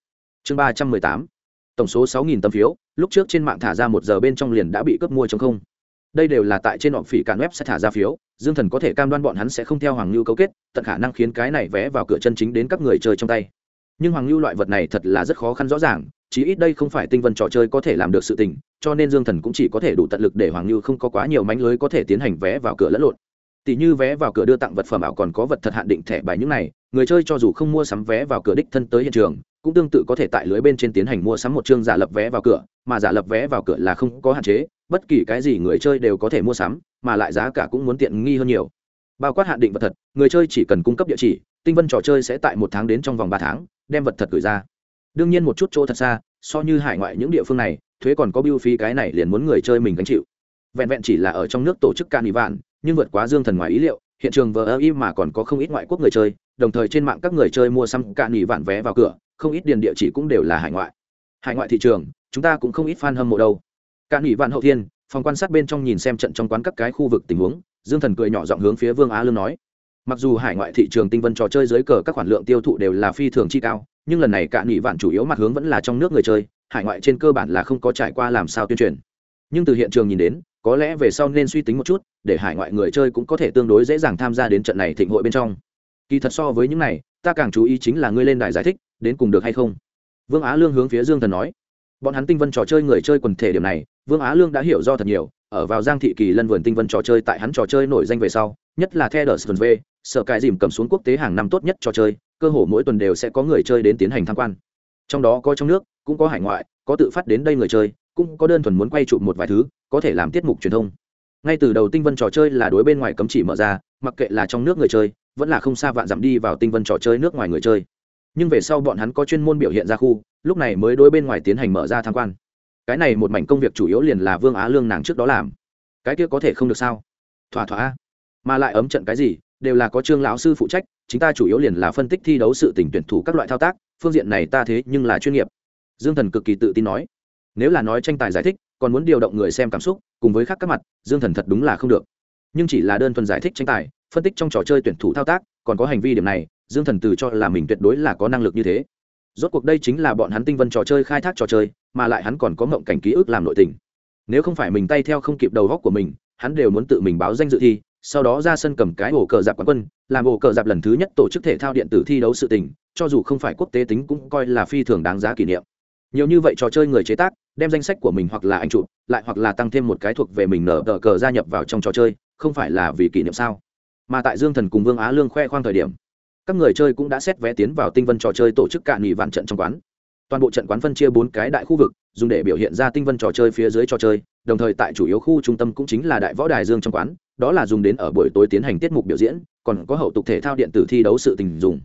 Chương ba trăm mười tám, tổng số sáu nghìn tấm phiếu, lúc trước trên mạng thả ra một giờ bên trong liền đã bị cướp mua chống không đây đều là tại trên họ phỉ cản web sẽ thả ra phiếu, dương thần có thể cam đoan bọn hắn sẽ không theo hoàng lưu cấu kết, tận khả năng khiến cái này vé vào cửa chân chính đến các người chơi trong tay. Nhưng hoàng lưu loại vật này thật là rất khó khăn rõ ràng, chí ít đây không phải tinh vân trò chơi có thể làm được sự tình, cho nên dương thần cũng chỉ có thể đủ tận lực để hoàng lưu không có quá nhiều mánh lưới có thể tiến hành vé vào cửa lẫn lộn. Tỷ như vé vào cửa đưa tặng vật phẩm ảo còn có vật thật hạn định thẻ bài những này, người chơi cho dù không mua sắm vé vào cửa đích thân tới hiện trường, cũng tương tự có thể tại lưới bên trên tiến hành mua sắm một chương giả lập vé vào cửa mà giả lập vé vào cửa là không có hạn chế, bất kỳ cái gì người chơi đều có thể mua sắm, mà lại giá cả cũng muốn tiện nghi hơn nhiều. Bao quát hạn định vật thật, người chơi chỉ cần cung cấp địa chỉ, tinh vân trò chơi sẽ tại một tháng đến trong vòng ba tháng, đem vật thật gửi ra. Đương nhiên một chút chỗ thật xa, so như hải ngoại những địa phương này, thuế còn có biêu phí cái này liền muốn người chơi mình gánh chịu. Vẹn vẹn chỉ là ở trong nước tổ chức can ý vạn nhưng vượt quá dương thần ngoài ý liệu, hiện trường vờ ơ im mà còn có không ít ngoại quốc người chơi, đồng thời trên mạng các người chơi mua xăm cạn nghỉ vạn vé vào cửa, không ít điền địa chỉ cũng đều là hải ngoại. Hải ngoại thị trường chúng ta cũng không ít fan hâm mộ đâu. Cạn nghỉ vạn hậu thiên, phòng quan sát bên trong nhìn xem trận trong quán các cái khu vực tình huống, dương thần cười nhỏ giọng hướng phía vương á lương nói. Mặc dù hải ngoại thị trường tinh vân trò chơi dưới cờ các khoản lượng tiêu thụ đều là phi thường chi cao, nhưng lần này cạn nghỉ vạn chủ yếu mặt hướng vẫn là trong nước người chơi, hải ngoại trên cơ bản là không có trải qua làm sao tuyên truyền. Nhưng từ hiện trường nhìn đến, có lẽ về sau nên suy tính một chút, để hải ngoại người chơi cũng có thể tương đối dễ dàng tham gia đến trận này thịnh hội bên trong. Kỳ thật so với những này, ta càng chú ý chính là ngươi lên đài giải thích, đến cùng được hay không. Vương á lương hướng phía dương thần nói bọn hắn tinh vân trò chơi người chơi quần thể điểm này, vương á lương đã hiểu do thật nhiều, ở vào giang thị kỳ lân vườn tinh vân trò chơi tại hắn trò chơi nổi danh về sau, nhất là theo đờ sơn v, sợ cài dìm cầm xuống quốc tế hàng năm tốt nhất trò chơi, cơ hồ mỗi tuần đều sẽ có người chơi đến tiến hành tham quan. Trong đó có trong nước, cũng có hải ngoại, có tự phát đến đây người chơi, cũng có đơn thuần muốn quay chụp một vài thứ, có thể làm tiết mục truyền thông. Ngay từ đầu tinh vân trò chơi là đối bên ngoài cấm chỉ mở ra, mặc kệ là trong nước người chơi, vẫn là không xa vạn dặm đi vào tinh vân trò chơi nước ngoài người chơi nhưng về sau bọn hắn có chuyên môn biểu hiện ra khu, lúc này mới đối bên ngoài tiến hành mở ra tham quan. Cái này một mảnh công việc chủ yếu liền là vương á lương nàng trước đó làm. Cái kia có thể không được sao? Thỏa thỏa mà lại ấm trận cái gì, đều là có trương lão sư phụ trách chúng ta chủ yếu liền là phân tích thi đấu sự tình tuyển thủ các loại thao tác, phương diện này ta thế nhưng là chuyên nghiệp. Dương thần cực kỳ tự tin nói. Nếu là nói tranh tài giải thích, còn muốn điều động người xem cảm xúc, cùng với khác các mặt, dương thần thật đúng là không được. Nhưng chỉ là đơn thuần giải thích tranh tài, phân tích trong trò chơi tuyển thủ thao tác, còn có hành vi điểm này dương thần từ cho là mình tuyệt đối là có năng lực như thế. Rốt cuộc đây chính là bọn hắn tinh vân trò chơi khai thác trò chơi, mà lại hắn còn có mộng cảnh ký ức làm nội tình. Nếu không phải mình tay theo không kịp đầu góc của mình, hắn đều muốn tự mình báo danh dự thi, sau đó ra sân cầm cái ổ cờ dạp quán quân, làm ổ cờ dạp lần thứ nhất tổ chức thể thao điện tử thi đấu sự tình, cho dù không phải quốc tế tính cũng coi là phi thường đáng giá kỷ niệm. Nhiều như vậy trò chơi người chế tác, đem danh sách của mình hoặc là anh chụp, lại hoặc là tăng thêm một cái thuộc về mình nở tờ cờ gia nhập vào trong trò chơi, không phải là vì kỷ niệm sao? Mà tại dương thần cùng vương á lương khoe khoang thời điểm các người chơi cũng đã xét vé tiến vào tinh vân trò chơi tổ chức cạn nghỉ vạn trận trong quán. Toàn bộ trận quán phân chia bốn cái đại khu vực, dùng để biểu hiện ra tinh vân trò chơi phía dưới trò chơi, đồng thời tại chủ yếu khu trung tâm cũng chính là đại võ đài dương trong quán, đó là dùng đến ở buổi tối tiến hành tiết mục biểu diễn, còn có hậu tục thể thao điện tử thi đấu sự tình dùng.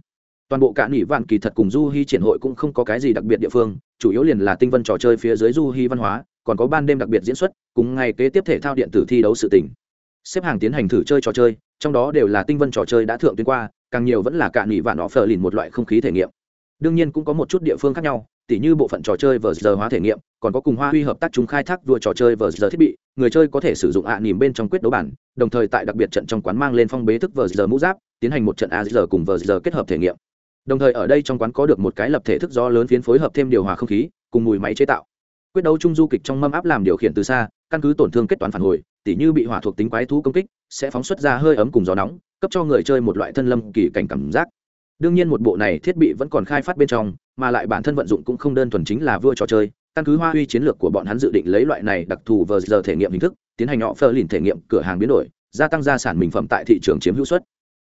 Toàn bộ cạn nghỉ vạn kỳ thật cùng du hy triển hội cũng không có cái gì đặc biệt địa phương, chủ yếu liền là tinh vân trò chơi phía dưới du hy văn hóa, còn có ban đêm đặc biệt diễn xuất, cùng ngày kế tiếp thể thao điện tử thi đấu sự tình. Xếp hàng tiến hành thử chơi trò chơi, trong đó đều là tinh vân trò chơi đã thượng tuyến qua càng nhiều vẫn là cạn nghỉ vạn họ phờ lìn một loại không khí thể nghiệm. Đương nhiên cũng có một chút địa phương khác nhau, tỉ như bộ phận trò chơi vờ giờ hóa thể nghiệm, còn có cùng hoa huy hợp tác chúng khai thác đua trò chơi vờ giờ thiết bị, người chơi có thể sử dụng ạ à nỉm bên trong quyết đấu bản, đồng thời tại đặc biệt trận trong quán mang lên phong bế thức vờ giờ mũ giáp, tiến hành một trận a giờ cùng vờ giờ kết hợp thể nghiệm. Đồng thời ở đây trong quán có được một cái lập thể thức gió lớn phiến phối hợp thêm điều hòa không khí, cùng mùi máy chế tạo. Quyết đấu chung du kịch trong mâm áp làm điều khiển từ xa, căn cứ tổn thương kết toán phản hồi, tỉ như bị hỏa thuộc tính quái thú công kích, sẽ phóng xuất ra hơi ấm cùng gió nóng cấp cho người chơi một loại thân lâm kỳ cảnh cảm giác. Đương nhiên một bộ này thiết bị vẫn còn khai phát bên trong, mà lại bản thân vận dụng cũng không đơn thuần chính là vua trò chơi. Căn cứ hoa huy chiến lược của bọn hắn dự định lấy loại này đặc thù vờ giờ thể nghiệm hình thức, tiến hành họ phơ lìn thể nghiệm, cửa hàng biến đổi, gia tăng gia sản mình phẩm tại thị trường chiếm hữu suất.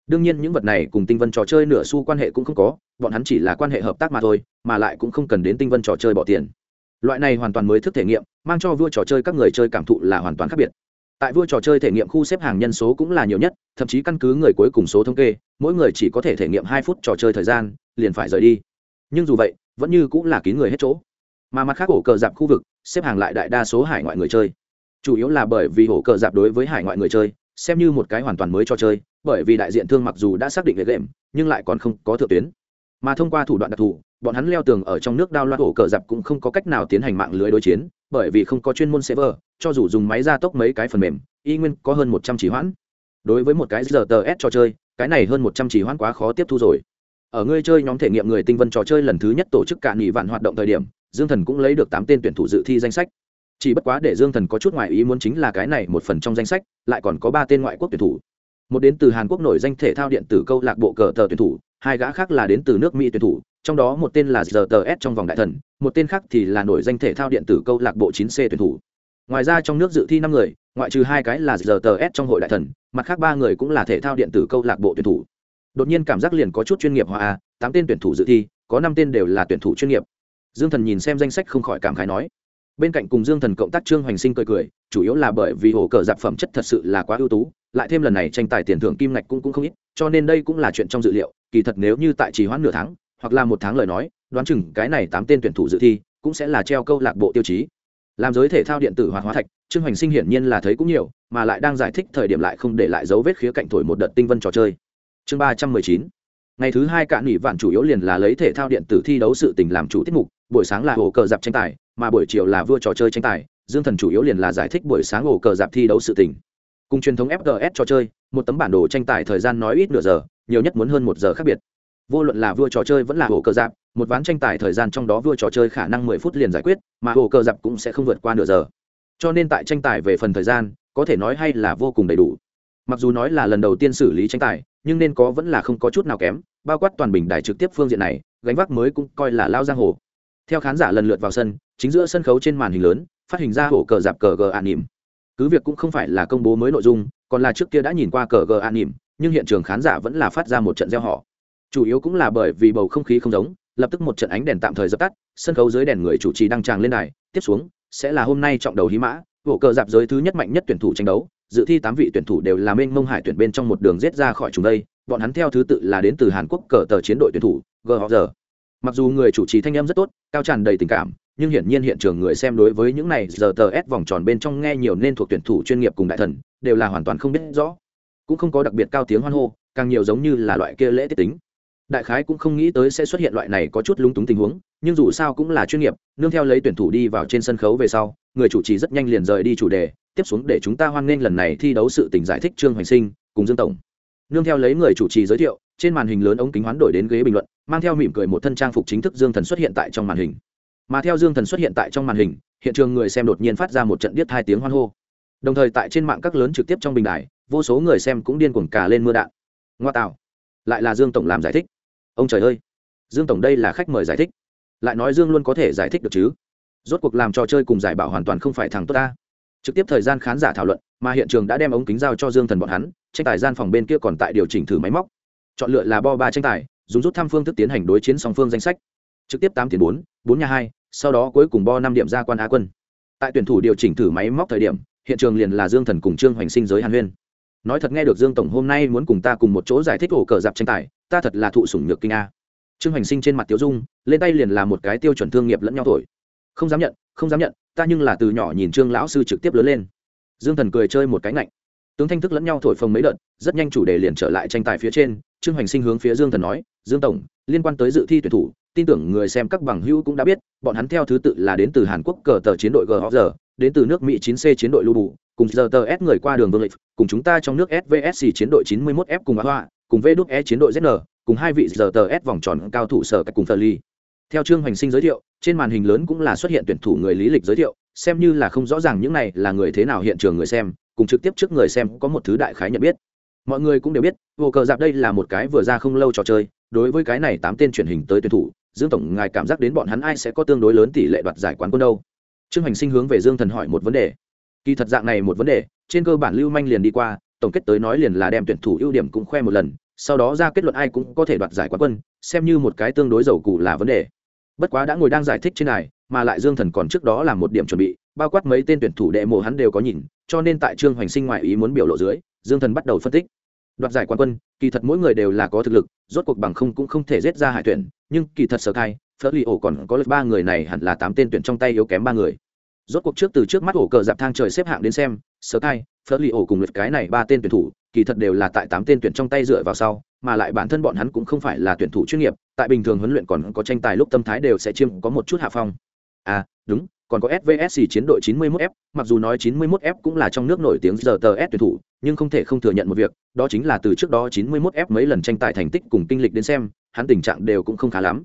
Đương nhiên những vật này cùng tinh vân trò chơi nửa xu quan hệ cũng không có, bọn hắn chỉ là quan hệ hợp tác mà thôi, mà lại cũng không cần đến tinh vân trò chơi bỏ tiền. Loại này hoàn toàn mới thức thể nghiệm, mang cho vua trò chơi các người chơi cảm thụ là hoàn toàn khác biệt tại vua trò chơi thể nghiệm khu xếp hàng nhân số cũng là nhiều nhất, thậm chí căn cứ người cuối cùng số thống kê, mỗi người chỉ có thể thể nghiệm hai phút trò chơi thời gian, liền phải rời đi. Nhưng dù vậy, vẫn như cũng là kín người hết chỗ. Mà mặt khác ổ cờ dạp khu vực, xếp hàng lại đại đa số hải ngoại người chơi. Chủ yếu là bởi vì ổ cờ dạp đối với hải ngoại người chơi, xem như một cái hoàn toàn mới cho chơi, bởi vì đại diện thương mặc dù đã xác định về game, nhưng lại còn không có thượng tuyến. Mà thông qua thủ đoạn đặc thù, bọn hắn leo tường ở trong nước đao loạt ổ cờ dạp cũng không có cách nào tiến hành mạng lưới đối chiến, bởi vì không có chuyên môn server cho dù dùng máy gia tốc mấy cái phần mềm, y nguyên có hơn một trăm chỉ hoãn. Đối với một cái giờ tờ s trò chơi, cái này hơn một trăm chỉ hoãn quá khó tiếp thu rồi. Ở người chơi nhóm thể nghiệm người tinh vân trò chơi lần thứ nhất tổ chức cạn nghị vạn hoạt động thời điểm, dương thần cũng lấy được tám tên tuyển thủ dự thi danh sách. Chỉ bất quá để dương thần có chút ngoại ý muốn chính là cái này một phần trong danh sách, lại còn có ba tên ngoại quốc tuyển thủ. Một đến từ hàn quốc nổi danh thể thao điện tử câu lạc bộ cờ tờ tuyển thủ, hai gã khác là đến từ nước mỹ tuyển thủ, trong đó một tên là rts trong vòng đại thần, một tên khác thì là nổi danh thể thao điện tử câu lạc bộ 9 c tuyển thủ ngoài ra trong nước dự thi năm người ngoại trừ hai cái là giờ tờ S trong hội đại thần mặt khác ba người cũng là thể thao điện tử câu lạc bộ tuyển thủ. Đột nhiên cảm giác liền có chút chuyên nghiệp hòa tám tên tuyển thủ dự thi có năm tên đều là tuyển thủ chuyên nghiệp. Dương thần nhìn xem danh sách không khỏi cảm khái nói. Bên cạnh cùng dương thần cộng tác trương hoành sinh cười cười chủ yếu là bởi vì hồ cờ giặc phẩm chất thật sự là quá ưu tú lại thêm lần này tranh tài tiền thưởng kim ngạch cũng, cũng không ít cho nên đây cũng là chuyện trong dự liệu kỳ thật nếu như tại trì hoãn nửa tháng hoặc là một tháng lời nói đoán chừng cái này tám tên tuyển thủ dự thi cũng sẽ là treo câu lạc bộ tiêu chí làm giới thể thao điện tử hoạt hóa thạch, trương hoành sinh hiển nhiên là thấy cũng nhiều, mà lại đang giải thích thời điểm lại không để lại dấu vết khía cạnh thổi một đợt tinh vân trò chơi. Chương ba trăm mười chín. Ngày thứ hai cạn nghỉ vạn chủ yếu liền là lấy thể thao điện tử thi đấu sự tình làm chủ tiết mục, buổi sáng là hồ cờ dạp tranh tài, mà buổi chiều là vua trò chơi tranh tài, dương thần chủ yếu liền là giải thích buổi sáng hồ cờ dạp thi đấu sự tình. Cùng truyền thống fgs trò chơi, một tấm bản đồ tranh tài thời gian nói ít nửa giờ, nhiều nhất muốn hơn một giờ khác biệt. Vô luận là vua trò chơi vẫn là hồ cờ dạp một ván tranh tài thời gian trong đó vua trò chơi khả năng mười phút liền giải quyết, mà hồ cờ dạp cũng sẽ không vượt qua nửa giờ. Cho nên tại tranh tài về phần thời gian, có thể nói hay là vô cùng đầy đủ. Mặc dù nói là lần đầu tiên xử lý tranh tài, nhưng nên có vẫn là không có chút nào kém, bao quát toàn bình đài trực tiếp phương diện này, gánh vác mới cũng coi là lao giang hồ. Theo khán giả lần lượt vào sân, chính giữa sân khấu trên màn hình lớn, phát hình ra hổ cờ dạp cờ gờ an nỉm. Cứ việc cũng không phải là công bố mới nội dung, còn là trước kia đã nhìn qua cờ gờ an nỉm, nhưng hiện trường khán giả vẫn là phát ra một trận gieo họ chủ yếu cũng là bởi vì bầu không khí không giống lập tức một trận ánh đèn tạm thời dập tắt, sân khấu dưới đèn người chủ trì đăng tràng lên đài, tiếp xuống, sẽ là hôm nay trọng đầu hí mã bộ cờ dạp giới thứ nhất mạnh nhất tuyển thủ tranh đấu, dự thi tám vị tuyển thủ đều là mênh mông hải tuyển bên trong một đường rết ra khỏi chúng đây, bọn hắn theo thứ tự là đến từ hàn quốc cờ tờ chiến đội tuyển thủ giờ. mặc dù người chủ trì thanh âm rất tốt, cao tràn đầy tình cảm, nhưng hiển nhiên hiện trường người xem đối với những này giờ tờ s vòng tròn bên trong nghe nhiều nên thuộc tuyển thủ chuyên nghiệp cùng đại thần, đều là hoàn toàn không biết rõ cũng không có đặc biệt cao tiếng hoan hô, càng nhiều giống như là loại kia lễ tiết tính đại khái cũng không nghĩ tới sẽ xuất hiện loại này có chút lúng túng tình huống, nhưng dù sao cũng là chuyên nghiệp, nương theo lấy tuyển thủ đi vào trên sân khấu về sau, người chủ trì rất nhanh liền rời đi chủ đề, tiếp xuống để chúng ta hoan nghênh lần này thi đấu sự tình giải thích trương hoành sinh cùng dương tổng. Nương theo lấy người chủ trì giới thiệu, trên màn hình lớn ống kính hoán đổi đến ghế bình luận, mang theo mỉm cười một thân trang phục chính thức dương thần xuất hiện tại trong màn hình. Mà theo dương thần xuất hiện tại trong màn hình, hiện trường người xem đột nhiên phát ra một trận điếc hai tiếng hoan hô. Đồng thời tại trên mạng các lớn trực tiếp trong bình đài, vô số người xem cũng điên cuồng cả lên mưa đạn. Ngoa tạo. Lại là dương tổng làm giải thích ông trời ơi! Dương tổng đây là khách mời giải thích. Lại nói dương luôn có thể giải thích được chứ? Rốt cuộc làm trò chơi cùng giải bảo hoàn toàn không phải thằng tốt ta. Trực tiếp thời gian khán giả thảo luận, mà hiện trường đã đem ống kính giao cho dương thần bọn hắn, tranh tài gian phòng bên kia còn tại điều chỉnh thử máy móc. Chọn lựa là bo ba tranh tài, dùng rút tham phương thức tiến hành đối chiến song phương danh sách. Trực tiếp tám tiền bốn bốn nhà hai, sau đó cuối cùng bo năm điểm ra quan á quân. Tại tuyển thủ điều chỉnh thử máy móc thời điểm, hiện trường liền là dương thần cùng trương hoành sinh giới hàn huyên. Nói thật nghe được dương tổng hôm nay muốn cùng ta cùng một chỗ giải thích ổ cờ dạp tranh tài ta thật là thụ sủng nhược kinh a. Trương hoành sinh trên mặt tiêu dung, lên tay liền là một cái tiêu chuẩn thương nghiệp lẫn nhau thổi. Không dám nhận, không dám nhận, ta nhưng là từ nhỏ nhìn trương lão sư trực tiếp lớn lên. Dương thần cười chơi một cái ngạnh. Tướng thanh thức lẫn nhau thổi phồng mấy đợt, rất nhanh chủ đề liền trở lại tranh tài phía trên, trương hoành sinh hướng phía dương thần nói, dương tổng, liên quan tới dự thi tuyển thủ, tin tưởng người xem các bằng hữu cũng đã biết, bọn hắn theo thứ tự là đến từ hàn quốc cờ tờ chiến đội gh đến từ nước mỹ 9 c chiến đội lưu bù, cùng giờ tờ s người qua đường vương lịch, cùng chúng ta trong nước svsc chiến đội 91 f cùng bá hoa cùng vê đúc e chiến đội zn cùng hai vị giờ tờ s vòng tròn cao thủ sở cách cùng thờ ly theo trương hoành sinh giới thiệu, trên màn hình lớn cũng là xuất hiện tuyển thủ người lý lịch giới thiệu, xem như là không rõ ràng những này là người thế nào hiện trường người xem, cùng trực tiếp trước người xem có một thứ đại khái nhận biết. Mọi người cũng đều biết, vô cờ dạp đây là một cái vừa ra không lâu trò chơi, đối với cái này tám tên truyền hình tới tuyển thủ, dương tổng ngài cảm giác đến bọn hắn ai sẽ có tương đối lớn tỷ lệ đoạt giải quán quân đâu? Trương hoành sinh hướng về dương thần hỏi một vấn đề. Kỳ thật dạng này một vấn đề, trên cơ bản lưu manh liền đi qua tổng kết tới nói liền là đem tuyển thủ ưu điểm cũng khoe một lần, sau đó ra kết luận ai cũng có thể đoạt giải quán quân, xem như một cái tương đối giàu cụ là vấn đề. Bất quá đã ngồi đang giải thích trên này, mà lại dương thần còn trước đó là một điểm chuẩn bị, bao quát mấy tên tuyển thủ đệ mộ hắn đều có nhìn, cho nên tại trương hoành sinh ngoại ý muốn biểu lộ dưới, dương thần bắt đầu phân tích. Đoạt giải quán quân, kỳ thật mỗi người đều là có thực lực, rốt cuộc bằng không cũng không thể giết ra hải tuyển, nhưng kỳ thật sở khai, phớt li ổ còn có lực ba người này hẳn là tám tên tuyển trong tay yếu kém ba người. Rốt cuộc trước từ trước mắt ổ cờ dạp thang trời xếp hạng đến xem, Sở cai phớt li ổ cùng lượt cái này ba tên tuyển thủ kỳ thật đều là tại tám tên tuyển trong tay dựa vào sau mà lại bản thân bọn hắn cũng không phải là tuyển thủ chuyên nghiệp tại bình thường huấn luyện còn có tranh tài lúc tâm thái đều sẽ chiêm có một chút hạ phong à đúng còn có svsc chiến đội 91F, mặc dù nói 91F cũng là trong nước nổi tiếng giờ tờ S tuyển thủ, nhưng không thể không thừa nhận một việc, đó chính là từ trước đó 91F mấy lần tranh tài thành tích cùng kinh lịch đến xem, hắn tình trạng đều cũng không khá lắm.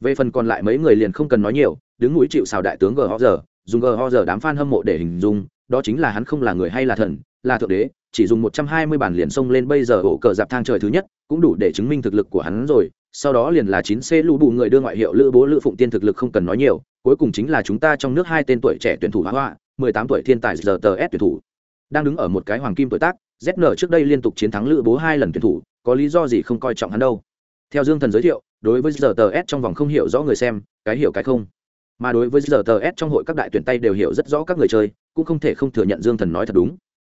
Về phần còn lại mấy người liền không cần nói nhiều, đứng núi chịu sào đại tướng Gho giờ, dùng Gho giờ đám fan hâm mộ để hình dung, đó chính là hắn không là người hay là thần, là thượng đế, chỉ dùng 120 bản liền xông lên bây giờ ổ cờ dạp thang trời thứ nhất, cũng đủ để chứng minh thực lực của hắn rồi, sau đó liền là chín C lũ bù người đưa ngoại hiệu Lữ Bố Lữ Phụng Tiên thực lực không cần nói nhiều, cuối cùng chính là chúng ta trong nước hai tên tuổi trẻ tuyển thủ hóa hoa, 18 tuổi thiên tài giờ tờ S tuyển thủ. Đang đứng ở một cái hoàng kim tuổi tác, ZN trước đây liên tục chiến thắng Lữ Bố hai lần tuyển thủ, có lý do gì không coi trọng hắn đâu. Theo Dương Thần giới thiệu, đối với giờ tờ S trong vòng không hiểu rõ người xem, cái hiểu cái không. Mà đối với giờ tờ S trong hội các đại tuyển tay đều hiểu rất rõ các người chơi, cũng không thể không thừa nhận Dương Thần nói thật đúng.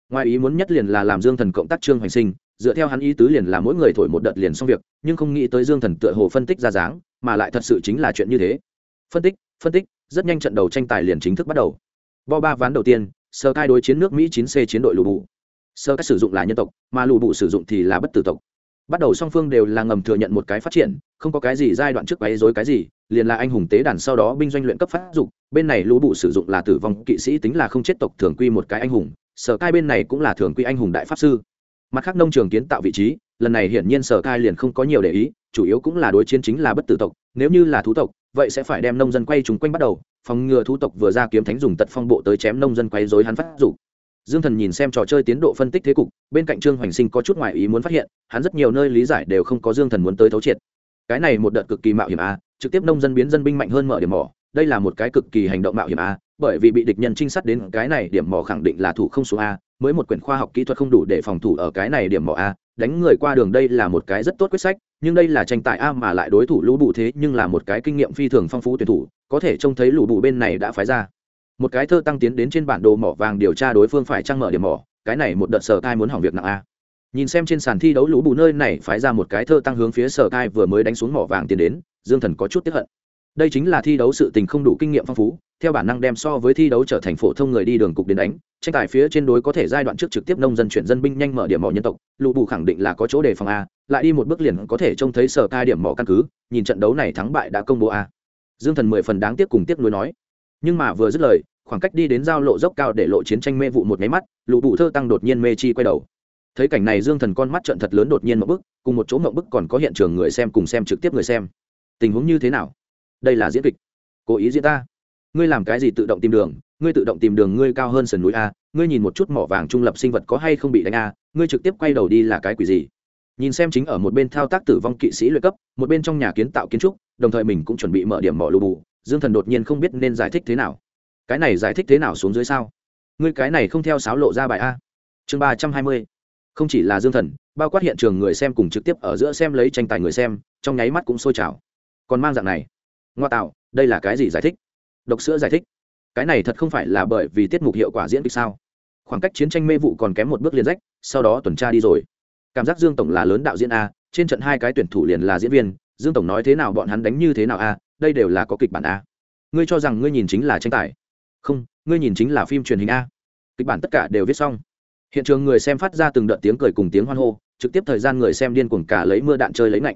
Ngoài ý muốn nhất liền là làm Dương Thần cộng tác Trương Hoành Sinh, dựa theo hắn ý tứ liền là mỗi người thổi một đợt liền xong việc, nhưng không nghĩ tới Dương Thần tựa hồ phân tích ra dáng, mà lại thật sự chính là chuyện như thế. Phân tích, phân tích, rất nhanh trận đầu tranh tài liền chính thức bắt đầu. Bo ba ván đầu tiên, sơ cai đối chiến nước Mỹ 9C chiến đội lù bù. Sơ cai sử dụng là nhân tộc, mà lù bù sử dụng thì là bất tử tộc. Bắt đầu song phương đều là ngầm thừa nhận một cái phát triển, không có cái gì giai đoạn trước quấy dối cái gì, liền là anh hùng tế đàn sau đó binh doanh luyện cấp phát dụng, bên này lũ bù sử dụng là tử vong kỵ sĩ tính là không chết tộc thường quy một cái anh hùng, sở cai bên này cũng là thường quy anh hùng đại pháp sư. Mặt khác nông trường kiến tạo vị trí lần này hiển nhiên sở cai liền không có nhiều để ý chủ yếu cũng là đối chiến chính là bất tử tộc nếu như là thú tộc vậy sẽ phải đem nông dân quay chúng quanh bắt đầu phòng ngừa thú tộc vừa ra kiếm thánh dùng tật phong bộ tới chém nông dân quay dối hắn phát dục. Dương thần nhìn xem trò chơi tiến độ phân tích thế cục bên cạnh trương hoành sinh có chút ngoại ý muốn phát hiện hắn rất nhiều nơi lý giải đều không có dương thần muốn tới thấu triệt. Cái này một đợt cực kỳ mạo hiểm à trực tiếp nông dân biến dân binh mạnh hơn mở điểm mỏ. Đây là một cái cực kỳ hành động mạo hiểm a, bởi vì bị địch nhân trinh sát đến cái này điểm mỏ khẳng định là thủ không số a, mới một quyển khoa học kỹ thuật không đủ để phòng thủ ở cái này điểm mỏ a. Đánh người qua đường đây là một cái rất tốt quyết sách, nhưng đây là tranh tài a mà lại đối thủ lũ bù thế, nhưng là một cái kinh nghiệm phi thường phong phú tuyển thủ, có thể trông thấy lũ bù bên này đã phái ra. Một cái thơ tăng tiến đến trên bản đồ mỏ vàng điều tra đối phương phải trang mở điểm mỏ, cái này một đợt sở cai muốn hỏng việc nặng a nhìn xem trên sàn thi đấu lũ bù nơi này phái ra một cái thơ tăng hướng phía sở cai vừa mới đánh xuống mỏ vàng tiến đến, dương thần có chút tiếp hận. Đây chính là thi đấu sự tình không đủ kinh nghiệm phong phú, theo bản năng đem so với thi đấu trở thành phổ thông người đi đường cục đến đánh, tranh tài phía trên đối có thể giai đoạn trước trực tiếp nông dân chuyển dân binh nhanh mở điểm mỏ nhân tộc lụ bù khẳng định là có chỗ đề phòng a, lại đi một bước liền có thể trông thấy sở ca điểm mỏ căn cứ, nhìn trận đấu này thắng bại đã công bố a. Dương thần mười phần đáng tiếc cùng tiếc nuối nói. Nhưng mà vừa dứt lời, khoảng cách đi đến giao lộ dốc cao để lộ chiến tranh mê vụ một máy mắt lụ bù thơ tăng đột nhiên mê chi quay đầu thấy cảnh này dương thần con mắt trận thật lớn đột nhiên mậu bức cùng một chỗ mậu bức còn có hiện trường người xem cùng xem trực tiếp người xem. Tình huống như thế nào? Đây là diễn kịch. Cố ý diễn ta? Ngươi làm cái gì tự động tìm đường? Ngươi tự động tìm đường ngươi cao hơn sườn núi a, ngươi nhìn một chút mỏ vàng trung lập sinh vật có hay không bị đánh a, ngươi trực tiếp quay đầu đi là cái quỷ gì? Nhìn xem chính ở một bên thao tác tử vong kỵ sĩ luyện cấp, một bên trong nhà kiến tạo kiến trúc, đồng thời mình cũng chuẩn bị mở điểm mỏ lù bù, dương thần đột nhiên không biết nên giải thích thế nào. Cái này giải thích thế nào xuống dưới sao? Ngươi cái này không theo sáo lộ ra bài a. Chương ba trăm hai mươi không chỉ là dương thần, bao quát hiện trường người xem cùng trực tiếp ở giữa xem lấy tranh tài người xem, trong nháy mắt cũng sôi trào. Còn mang dạng này. Ngoa tạo, đây là cái gì giải thích? Độc sữa giải thích. Cái này thật không phải là bởi vì tiết mục hiệu quả diễn kịch sao? Khoảng cách chiến tranh mê vụ còn kém một bước liền rách, sau đó tuần tra đi rồi. Cảm giác dương tổng là lớn đạo diễn a, trên trận hai cái tuyển thủ liền là diễn viên, dương tổng nói thế nào bọn hắn đánh như thế nào a, đây đều là có kịch bản a. Ngươi cho rằng ngươi nhìn chính là tranh tài? Không, ngươi nhìn chính là phim truyền hình a. Kịch bản tất cả đều viết xong hiện trường người xem phát ra từng đợt tiếng cười cùng tiếng hoan hô, trực tiếp thời gian người xem điên cuồng cả lấy mưa đạn chơi lấy lạnh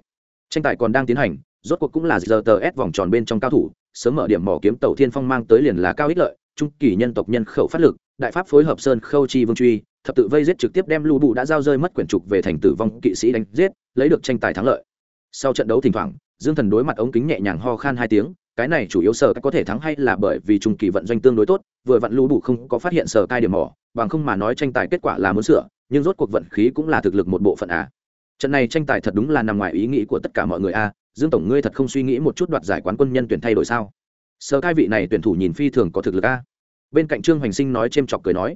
tranh tài còn đang tiến hành, rốt cuộc cũng là giờ tờ ép vòng tròn bên trong cao thủ, sớm mở điểm mỏ kiếm tàu thiên phong mang tới liền là cao ích lợi, trung kỳ nhân tộc nhân khẩu phát lực, đại pháp phối hợp sơn khâu chi vương truy, thập tự vây giết trực tiếp đem lưu bụ đã giao rơi mất quyển trục về thành tử vong kỵ sĩ đánh giết, lấy được tranh tài thắng lợi. Sau trận đấu thỉnh thoảng, dương thần đối mặt ống kính nhẹ nhàng ho khan hai tiếng, cái này chủ yếu sở có thể thắng hay là bởi vì trung kỳ vận doanh tương đối tốt, vừa vặn lưu bụ không có phát hiện sở cai điểm mỏ bằng không mà nói tranh tài kết quả là muốn sửa, nhưng rốt cuộc vận khí cũng là thực lực một bộ phận à. Trận này tranh tài thật đúng là nằm ngoài ý nghĩ của tất cả mọi người a dương tổng ngươi thật không suy nghĩ một chút đoạt giải quán quân nhân tuyển thay đổi sao? Sơ cai vị này tuyển thủ nhìn phi thường có thực lực a bên cạnh trương hoành sinh nói c h ê m chọc cười nói,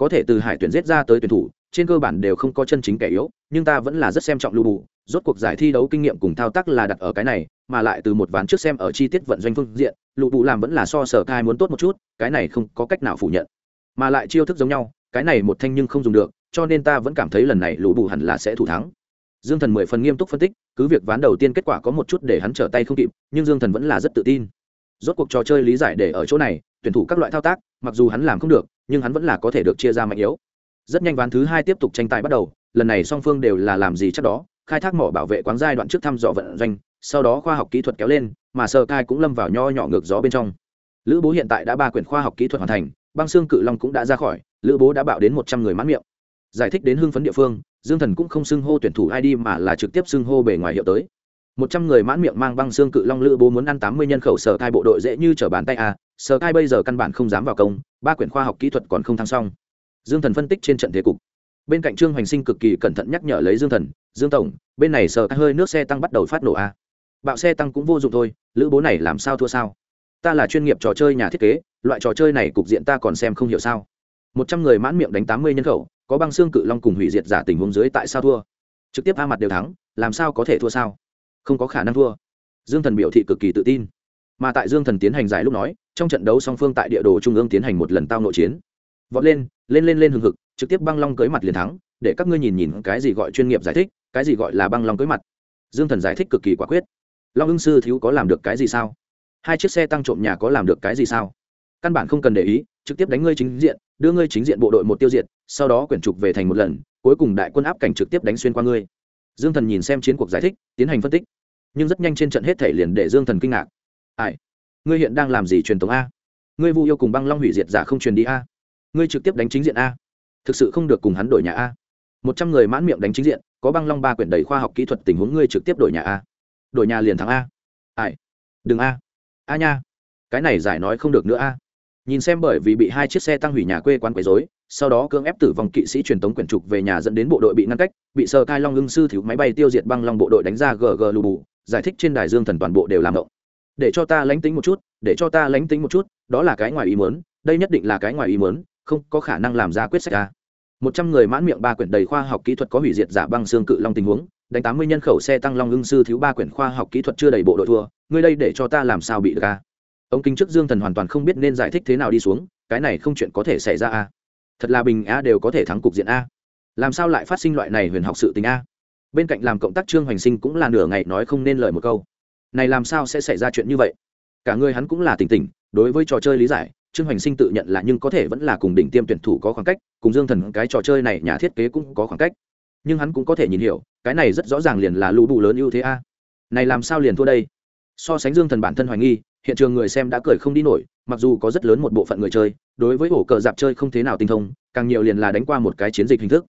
có thể từ hải tuyển giết ra tới tuyển thủ, trên cơ bản đều không có chân chính kẻ yếu, nhưng ta vẫn là rất xem trọng lưu bù. Rốt cuộc giải thi đấu kinh nghiệm cùng thao tác là đặt ở cái này, mà lại từ một ván trước xem ở chi tiết vận doanh phương diện lụ bù làm vẫn là so sở cai muốn tốt một chút, cái này không có cách nào phủ nhận mà lại chiêu thức giống nhau, cái này một thanh nhưng không dùng được, cho nên ta vẫn cảm thấy lần này lũ bù hẳn là sẽ thủ thắng. Dương thần mười phần nghiêm túc phân tích, cứ việc ván đầu tiên kết quả có một chút để hắn trở tay không kịp, nhưng dương thần vẫn là rất tự tin. Rốt cuộc trò chơi lý giải để ở chỗ này, tuyển thủ các loại thao tác, mặc dù hắn làm không được, nhưng hắn vẫn là có thể được chia ra mạnh yếu. Rất nhanh ván thứ hai tiếp tục tranh tài bắt đầu, lần này song phương đều là làm gì chắc đó, khai thác mỏ bảo vệ quán giai đoạn trước thăm dò vận doanh, sau đó khoa học kỹ thuật kéo lên, mà sơ cai cũng lâm vào nho nhỏ ngược gió bên trong. Lữ bố hiện tại đã ba quyển khoa học kỹ thuật hoàn thành băng xương cự long cũng đã ra khỏi, lữ bố đã bạo đến một trăm người mãn miệng. Giải thích đến hưng phấn địa phương, dương thần cũng không xưng hô tuyển thủ id mà là trực tiếp xưng hô bề ngoài hiệu tới. Một trăm người mãn miệng mang băng xương cự long lữ bố muốn ăn tám mươi nhân khẩu sở cai bộ đội dễ như t r ở bàn tay à sở cai bây giờ căn bản không dám vào công, ba quyển khoa học kỹ thuật còn không thăng xong. Dương thần phân tích trên trận thế cục. Bên cạnh trương hoành sinh cực kỳ cẩn thận nhắc nhở lấy dương thần, dương tổng, bên này sở cai hơi nước xe tăng bắt đầu phát nổ à. Bạo xe tăng cũng vô dụng thôi, lữ bố này làm sao thua sao? Ta là chuyên nghiệp trò chơi nhà thiết kế, loại trò chơi này cục diện ta còn xem không hiểu sao. Một trăm người mãn miệng đánh tám mươi nhân khẩu, có băng xương cự long cùng hủy diệt giả tình huống dưới tại sao thua? Trực tiếp a mặt đều thắng, làm sao có thể thua sao? Không có khả năng thua. Dương thần biểu thị cực kỳ tự tin. Mà tại dương thần tiến hành giải lúc nói, trong trận đấu song phương tại địa đồ trung ương tiến hành một lần tao nội chiến. Vọt lên lên lên lên hừng hực, trực tiếp băng long cưới mặt liền thắng, để các ngươi nhìn nhìn cái gì gọi chuyên nghiệp giải thích, cái gì gọi là băng long cưới mặt. Dương thần giải thích cực kỳ quả quyết. Long ưng sư thiếu có làm được cái gì sao? Hai chiếc xe tăng trộm nhà có làm được cái gì sao? Căn bản không cần để ý, trực tiếp đánh ngươi chính diện, đưa ngươi chính diện bộ đội một tiêu diệt, sau đó quyển trục về thành một lần, cuối cùng đại quân áp cảnh trực tiếp đánh xuyên qua ngươi. Dương thần nhìn xem chiến cuộc giải thích, tiến hành phân tích. Nhưng rất nhanh trên trận hết thể liền để dương thần kinh ngạc. Ai? Ngươi hiện đang làm gì truyền thống a? Ngươi vu yêu cùng băng long hủy diệt giả không truyền đi a? Ngươi trực tiếp đánh chính diện a? Thực sự không được cùng hắn đổi nhà a? Một trăm người mãn miệng đánh chính diện, có băng long ba quyển đầy khoa học kỹ thuật tình huống ngươi trực tiếp đổi nhà a? Đổi nhà liền thắng a? Ai? Đừng a a nha, cái này giải nói không được nữa a. Nhìn xem bởi vì bị hai chiếc xe tăng hủy nhà quê quán quấy dối sau đó cưỡng ép tử vong kỵ sĩ truyền tống quyển trục về nhà dẫn đến bộ đội bị ngăn cách, bị sơ cai long ưng sư thiếu máy bay tiêu diệt băng long bộ đội đánh ra gg lù bù, giải thích trên đài dương thần toàn bộ đều làm động. Để cho ta lánh tính một chút, để cho ta lánh tính một chút, đó là cái ngoài ý mớn đây nhất định là cái ngoài ý mớn không có khả năng làm ra quyết sách ra một trăm người mãn miệng ba quyển đầy khoa học kỹ thuật có hủy diệt giả băng xương cự long tình huống, đánh tám mươi nhân khẩu xe tăng long ưng sư thiếu ba quyển khoa học kỹ thuật chưa đầy bộ đội thua ngươi đây để cho ta làm sao bị được a ông kính trước dương thần hoàn toàn không biết nên giải thích thế nào đi xuống, cái này không chuyện có thể xảy ra a. Thật là bình a đều có thể thắng cục diện a. Làm sao lại phát sinh loại này huyền học sự tình a? Bên cạnh làm cộng tác trương hoành sinh cũng là nửa ngày nói không nên lời một câu. Này làm sao sẽ xảy ra chuyện như vậy? Cả người hắn cũng là tỉnh tỉnh, đối với trò chơi lý giải, trương hoành sinh tự nhận là nhưng có thể vẫn là cùng đỉnh tiêm tuyển thủ có khoảng cách, cùng dương thần cái trò chơi này nhà thiết kế cũng có khoảng cách. Nhưng hắn cũng có thể nhìn hiểu, cái này rất rõ ràng liền là lũ bù lớn ưu thế a. Này làm sao liền thua đây? So sánh dương thần bản thân hoài nghi, hiện trường người xem đã cười không đi nổi, mặc dù có rất lớn một bộ phận người chơi, đối với ổ cờ dạp chơi không thế nào tinh thông, càng nhiều liền là đánh qua một cái chiến dịch hình thức.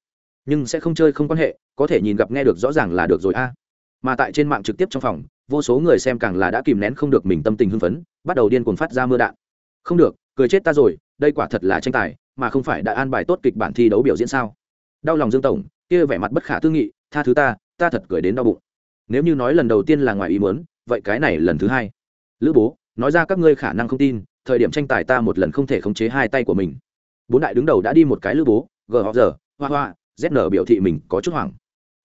Nhưng sẽ không chơi không quan hệ, có thể nhìn gặp nghe được rõ ràng là được rồi a. Mà tại trên mạng trực tiếp trong phòng, vô số người xem càng là đã kìm nén không được mình tâm tình hưng phấn, bắt đầu điên cuồng phát ra mưa đạn. Không được, cười chết ta rồi, đây quả thật là tranh tài, mà không phải đã an bài tốt kịch bản thi đấu biểu diễn sao? Đau lòng dương tổng, kia vẻ mặt bất khả tư nghị, tha thứ ta ta thật cười đến đau bụng. Nếu như nói lần đầu tiên là ngoài ý muốn vậy cái này lần thứ hai. Lữ bố, nói ra các ngươi khả năng không tin, thời điểm tranh tài ta một lần không thể khống chế hai tay của mình. Bốn đại đứng đầu đã đi một cái lữ bố gờ họ giờ hoa hoa zn biểu thị mình có chút hoảng.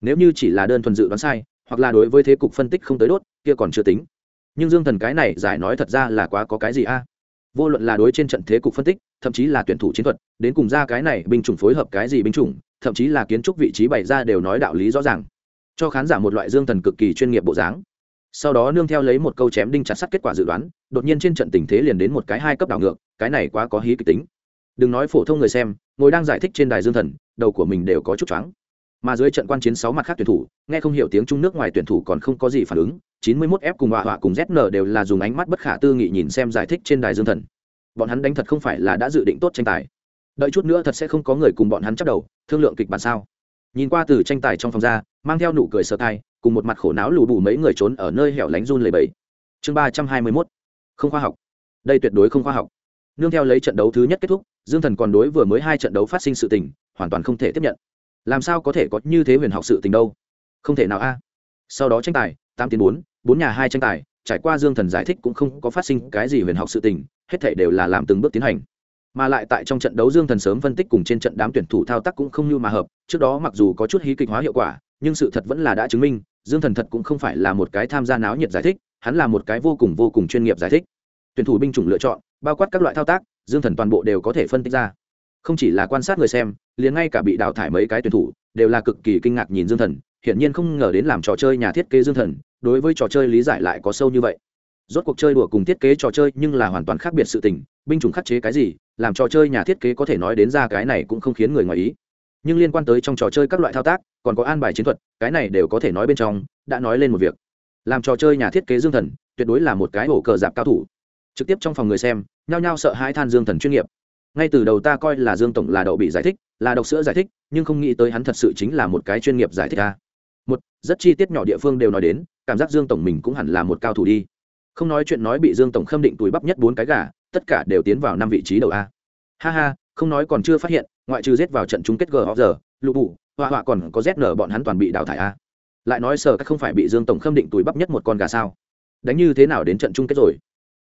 Nếu như chỉ là đơn thuần dự đoán sai, hoặc là đối với thế cục phân tích không tới đốt, kia còn chưa tính. Nhưng dương thần cái này giải nói thật ra là quá có cái gì a? Vô luận là đối trên trận thế cục phân tích, thậm chí là tuyển thủ chiến thuật, đến cùng ra cái này binh chủng phối hợp cái gì binh chủng, thậm chí là kiến trúc vị trí bày ra đều nói đạo lý rõ ràng. Cho khán giả một loại dương thần cực kỳ chuyên nghiệp bộ dáng sau đó nương theo lấy một câu chém đinh chặt sắt kết quả dự đoán, đột nhiên trên trận tình thế liền đến một cái hai cấp đảo ngược, cái này quá có hí kịch tính. Đừng nói phổ thông người xem, ngồi đang giải thích trên đài dương thần, đầu của mình đều có chút choáng. Mà dưới trận quan chiến sáu mặt khác tuyển thủ, nghe không hiểu tiếng trung nước ngoài tuyển thủ còn không có gì phản ứng 91 f cùng họa họa cùng zn đều là dùng ánh mắt bất khả tư nghị nhìn xem giải thích trên đài dương thần. Bọn hắn đánh thật không phải là đã dự định tốt tranh tài. Đợi chút nữa thật sẽ không có người cùng bọn hắn chấp đầu, thương lượng kịch bản sao. Nhìn qua từ tranh tài trong phòng ra, mang theo nụ cười sợ thai cùng một mặt khổ não lù bù mấy người trốn ở nơi hẻo lánh run lầy bẫy. Chương ba trăm hai mươi mốt. Không khoa học. Đây tuyệt đối không khoa học. Nương theo lấy trận đấu thứ nhất kết thúc, dương thần còn đối vừa mới hai trận đấu phát sinh sự tình, hoàn toàn không thể tiếp nhận. Làm sao có thể có như thế huyền học sự tình đâu? Không thể nào a. Sau đó tranh tài, tám tiếng bốn bốn nhà hai tranh tài, trải qua dương thần giải thích cũng không có phát sinh cái gì huyền học sự tình, hết thể đều là làm từng bước tiến hành mà lại tại trong trận đấu dương thần sớm phân tích cùng trên trận đám tuyển thủ thao tác cũng không như mà hợp, trước đó mặc dù có chút hí kịch hóa hiệu quả, nhưng sự thật vẫn là đã chứng minh, dương thần thật cũng không phải là một cái tham gia náo nhiệt giải thích, hắn là một cái vô cùng vô cùng chuyên nghiệp giải thích. Tuyển thủ binh chủng lựa chọn, bao quát các loại thao tác, dương thần toàn bộ đều có thể phân tích ra. Không chỉ là quan sát người xem, liền ngay cả bị đào thải mấy cái tuyển thủ, đều là cực kỳ kinh ngạc nhìn dương thần, hiển nhiên không ngờ đến làm trò chơi nhà thiết kế dương thần, đối với trò chơi lý giải lại có sâu như vậy rốt cuộc chơi đùa cùng thiết kế trò chơi nhưng là hoàn toàn khác biệt sự tình, binh chủng khắc chế cái gì, làm trò chơi nhà thiết kế có thể nói đến ra cái này cũng không khiến người ngoài ý. Nhưng liên quan tới trong trò chơi các loại thao tác, còn có an bài chiến thuật, cái này đều có thể nói bên trong, đã nói lên một việc. Làm trò chơi nhà thiết kế dương thần, tuyệt đối là một cái ổ cờ dạp cao thủ. Trực tiếp trong phòng người xem, nhao nhao sợ hãi than dương thần chuyên nghiệp. Ngay từ đầu ta coi là dương tổng là đậu bị giải thích, là độc sữa giải thích, nhưng không nghĩ tới hắn thật sự chính là một cái chuyên nghiệp giải thích ta một, rất chi tiết nhỏ địa phương đều nói đến, cảm giác dương tổng mình cũng hẳn là một cao thủ đi không nói chuyện nói bị dương tổng khâm định túi bắp nhất bốn cái gà, tất cả đều tiến vào năm vị trí đầu a. Ha ha, không nói còn chưa phát hiện, ngoại trừ rết vào trận chung kết g họ giờ lụ bụ họa họa còn có nở bọn hắn toàn bị đào thải a. Lại nói sở các không phải bị dương tổng khâm định túi bắp nhất một con gà sao? Đánh như thế nào đến trận chung kết rồi?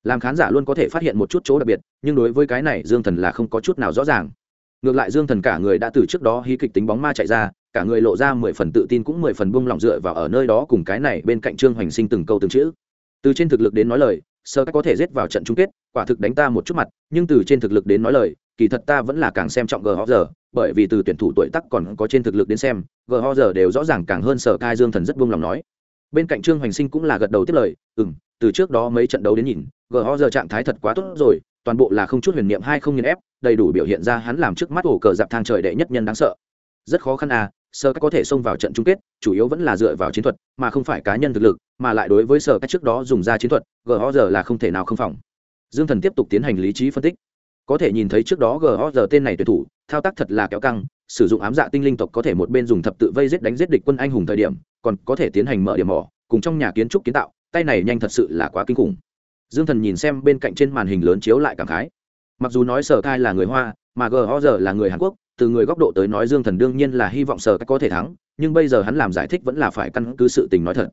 Làm khán giả luôn có thể phát hiện một chút chỗ đặc biệt, nhưng đối với cái này dương thần là không có chút nào rõ ràng. Ngược lại dương thần cả người đã từ trước đó hí kịch tính bóng ma chạy ra, cả người lộ ra mười phần tự tin cũng mười phần bung lỏng dựa vào ở nơi đó cùng cái này bên cạnh trương hoành sinh từng câu từng chữ từ trên thực lực đến nói lời, sơ có thể giết vào trận chung kết, quả thực đánh ta một chút mặt, nhưng từ trên thực lực đến nói lời, kỳ thật ta vẫn là càng xem trọng gh giờ bởi vì từ tuyển thủ tuổi tắc còn có trên thực lực đến xem gh giờ đều rõ ràng càng hơn sở cai dương thần rất buông lòng nói. Bên cạnh trương hoành sinh cũng là gật đầu tiếp lời ừ m từ trước đó mấy trận đấu đến nhìn gh giờ trạng thái thật quá tốt rồi, toàn bộ là không chút huyền niệm hai không nghiền ép, đầy đủ biểu hiện ra hắn làm trước mắt ổ cờ dạp thang trời đệ nhất nhân đáng sợ. Rất khó khăn à sơ cách có thể xông vào trận chung kết, chủ yếu vẫn là dựa vào chiến thuật, mà không phải cá nhân thực lực, mà lại đối với sở cách trước đó dùng ra chiến thuật gh giờ là không thể nào không phòng. Dương thần tiếp tục tiến hành lý trí phân tích. Có thể nhìn thấy trước đó gh giờ tên này tuyệt thủ, thao tác thật là kéo căng, sử dụng ám dạ tinh linh tộc có thể một bên dùng thập tự vây giết đánh giết địch quân anh hùng thời điểm, còn có thể tiến hành mở điểm mỏ, cùng trong nhà kiến trúc kiến tạo, tay này nhanh thật sự là quá kinh khủng. Dương thần nhìn xem bên cạnh trên màn hình lớn chiếu lại cảm khái. Mặc dù nói sở Thai là người hoa, mà gh giờ là người hàn quốc từ người góc độ tới nói dương thần đương nhiên là hy vọng sở cai có thể thắng, nhưng bây giờ hắn làm giải thích vẫn là phải căn cứ sự tình nói thật.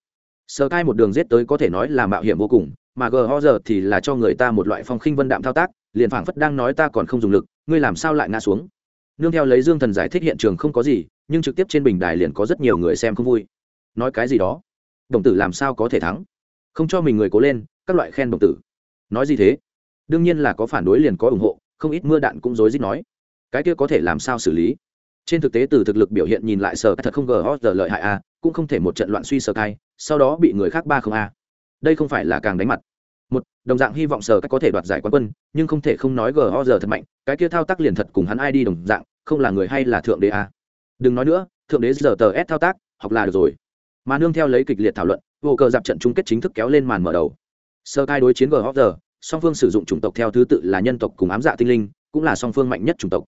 Sở cai một đường giết tới có thể nói là mạo hiểm vô cùng, mà gh giờ thì là cho người ta một loại phong khinh vân đạm thao tác, liền phảng phất đang nói ta còn không dùng lực, ngươi làm sao lại ngã xuống. Nương theo lấy dương thần giải thích hiện trường không có gì, nhưng trực tiếp trên bình đài liền có rất nhiều người xem không vui. Nói cái gì đó? Đồng tử làm sao có thể thắng? Không cho mình người cố lên, các loại khen đồng tử. Nói gì thế? Đương nhiên là có phản đối liền có ủng hộ, không ít mưa đạn cũng rối rít nói cái kia có thể làm sao xử lý? Trên thực tế từ thực lực biểu hiện nhìn lại, sở thật không gờ giờ lợi hại a, cũng không thể một trận loạn suy sở cai, sau đó bị người khác ba không a. Đây không phải là càng đánh mặt. Một, đồng dạng hy vọng sở có thể đoạt giải quán quân, nhưng không thể không nói gờ giờ thật mạnh, cái kia thao tác liền thật cùng hắn ai đi đồng dạng, không là người hay là thượng đế a. Đừng nói nữa, thượng đế giờ tờ s thao tác, học là được rồi. Mà nương theo lấy kịch liệt thảo luận, vô cờ dạp trận chung kết chính thức kéo lên màn mở đầu. Sơ cai đối chiến gờ giờ song phương sử dụng chủng tộc theo thứ tự là nhân tộc cùng ám dạ tinh linh, cũng là song phương mạnh nhất chủng tộc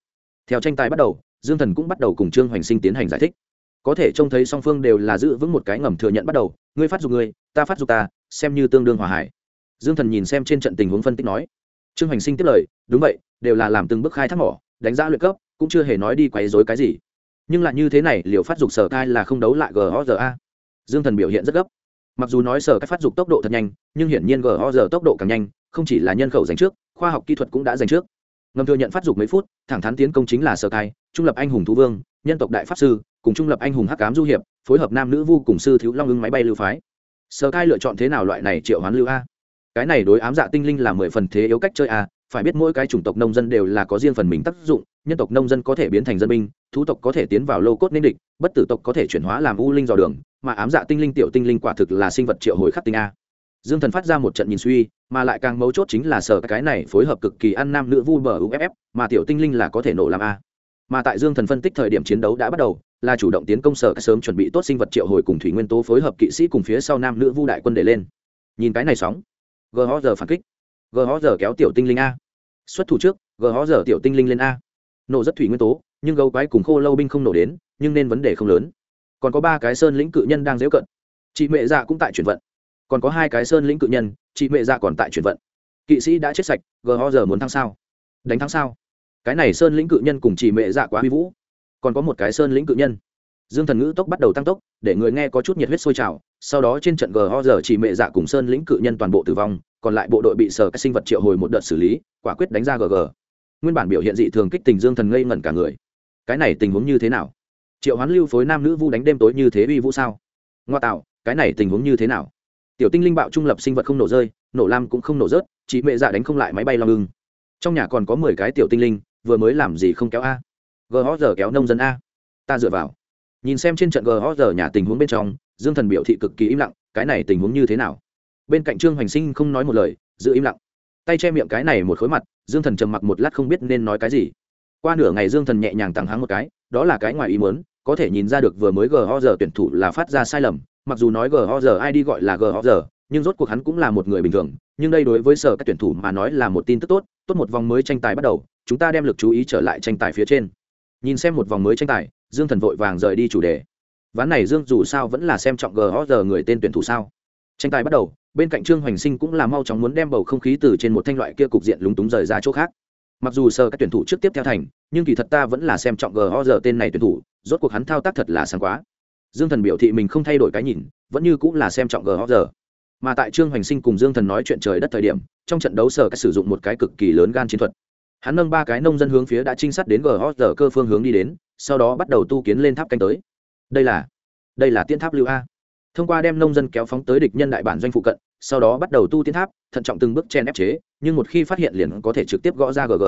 theo tranh tài bắt đầu, dương thần cũng bắt đầu cùng trương hoành sinh tiến hành giải thích. Có thể trông thấy song phương đều là giữ vững một cái ngầm thừa nhận bắt đầu, ngươi phát dục ngươi, ta phát dục ta, xem như tương đương hòa hải. Dương thần nhìn xem trên trận tình huống phân tích nói. Trương hoành sinh tiếp lời, đúng vậy, đều là làm từng bước khai thác mỏ, đánh giá luyện cấp, cũng chưa hề nói đi quấy dối cái gì. Nhưng lại như thế này, liệu phát dục sở cai là không đấu lại ghoza dương thần biểu hiện rất gấp. Mặc dù nói sở cách phát dục tốc độ thật nhanh, nhưng hiển nhiên gho tốc độ càng nhanh, không chỉ là nhân khẩu giành trước, khoa học kỹ thuật cũng đã giành trước ngầm thừa nhận phát dục mấy phút, thẳng thắn tiến công chính là sở cai trung lập anh hùng thú vương, nhân tộc đại pháp sư, cùng trung lập anh hùng hắc cám du hiệp, phối hợp nam nữ vu cùng sư thiếu long ưng máy bay lưu phái. Sở cai lựa chọn thế nào loại này triệu hoán lưu a? Cái này đối ám dạ tinh linh là mười phần thế yếu cách chơi a, phải biết mỗi cái chủng tộc nông dân đều là có riêng phần mình tác dụng, nhân tộc nông dân có thể biến thành dân binh, thú tộc có thể tiến vào lô cốt nên địch, bất tử tộc có thể chuyển hóa làm u linh dò đường, mà ám dạ tinh linh tiểu tinh linh quả thực là sinh vật triệu hồi khắc tinh a. Dương thần phát ra một trận nhìn suy mà lại càng mấu chốt chính là sở cái này phối hợp cực kỳ ăn nam nữ vu bờ uff mà tiểu tinh linh là có thể nổ làm a. Mà tại dương thần phân tích thời điểm chiến đấu đã bắt đầu, là chủ động tiến công sở sớm chuẩn bị tốt sinh vật triệu hồi cùng thủy nguyên tố phối hợp kỵ sĩ cùng phía sau nam nữ vu đại quân để lên. Nhìn cái này sóng. Gh giờ phản kích. Gh giờ kéo tiểu tinh linh a. Xuất thủ trước gh giờ tiểu tinh linh lên a. Nổ rất thủy nguyên tố, nhưng gấu quái cùng khô lâu binh không nổ đến, nhưng nên vấn đề không lớn. Còn có ba cái sơn lĩnh cự nhân đang dễu cận. Chị mẹ dạ cũng tại chuyển vận. Còn có hai cái sơn lĩnh cự nhân chị mẹ ra còn tại chuyển vận. Kỵ sĩ đã chết sạch gh giờ muốn thắng sao? Đánh thắng sao? Cái này sơn lĩnh cự nhân cùng chị mẹ dạ quá huy vũ. Còn có một cái sơn lĩnh cự nhân. Dương thần ngữ tốc bắt đầu tăng tốc, để người nghe có chút nhiệt huyết sôi trào. Sau đó trên trận gh giờ chị mẹ dạ cùng sơn lĩnh cự nhân toàn bộ tử vong, còn lại bộ đội bị sở các sinh vật triệu hồi một đợt xử lý, quả quyết đánh ra gg nguyên bản biểu hiện dị thường kích tình dương thần ngây ngẩn cả người. Cái này tình huống như thế nào? Triệu hoán lưu phối nam nữ vu đánh đêm tối như thế uy vũ sao? Ngoa tạo, cái này tình huống như thế nào? Tiểu tinh linh bạo trung lập sinh vật không nổ rơi, nổ lam cũng không nổ rớt chị mẹ dạ đánh không lại máy bay long ưng. Trong nhà còn có mười cái tiểu tinh linh, vừa mới làm gì không kéo a? Gh giờ kéo nông dân a. Ta dựa vào. Nhìn xem trên trận gh giờ nhà tình huống bên trong, dương thần biểu thị cực kỳ im lặng, cái này tình huống như thế nào? Bên cạnh trương hoành sinh không nói một lời, giữ im lặng. Tay che miệng cái này một khối mặt, dương thần trầm mặc một lát không biết nên nói cái gì. Qua nửa ngày dương thần nhẹ nhàng tặng hắng một cái, đó là cái ngoài ý muốn, có thể nhìn ra được vừa mới gho giờ tuyển thủ là phát ra sai lầm mặc dù nói gho ID ai đi gọi là gho nhưng rốt cuộc hắn cũng là một người bình thường. Nhưng đây đối với sở các tuyển thủ mà nói là một tin tức tốt tốt một vòng mới tranh tài bắt đầu, chúng ta đem lực chú ý trở lại tranh tài phía trên. Nhìn xem một vòng mới tranh tài, dương thần vội vàng rời đi chủ đề. Ván này dương dù sao vẫn là xem trọng gho người tên tuyển thủ sao? Tranh tài bắt đầu, bên cạnh trương hoành sinh cũng là mau chóng muốn đem bầu không khí từ trên một thanh loại kia cục diện lúng túng rời ra chỗ khác. Mặc dù sở các tuyển thủ trước tiếp theo thành, nhưng kỳ thật ta vẫn là xem trọng gho tên này tuyển thủ, rốt cuộc hắn thao tác thật là sáng quá dương thần biểu thị mình không thay đổi cái nhìn, vẫn như cũng là xem trọng gho mà tại trương hoành sinh cùng dương thần nói chuyện trời đất thời điểm, trong trận đấu sở cách sử dụng một cái cực kỳ lớn gan chiến thuật. Hắn nâng ba cái nông dân hướng phía đã trinh sát đến gho cơ phương hướng đi đến, sau đó bắt đầu tu kiến lên tháp canh tới. Đây là đây là tiên tháp lưu a. Thông qua đem nông dân kéo phóng tới địch nhân đại bản doanh phụ cận, sau đó bắt đầu tu tiến tháp, thận trọng từng bước chen ép chế, nhưng một khi phát hiện liền có thể trực tiếp gõ ra gg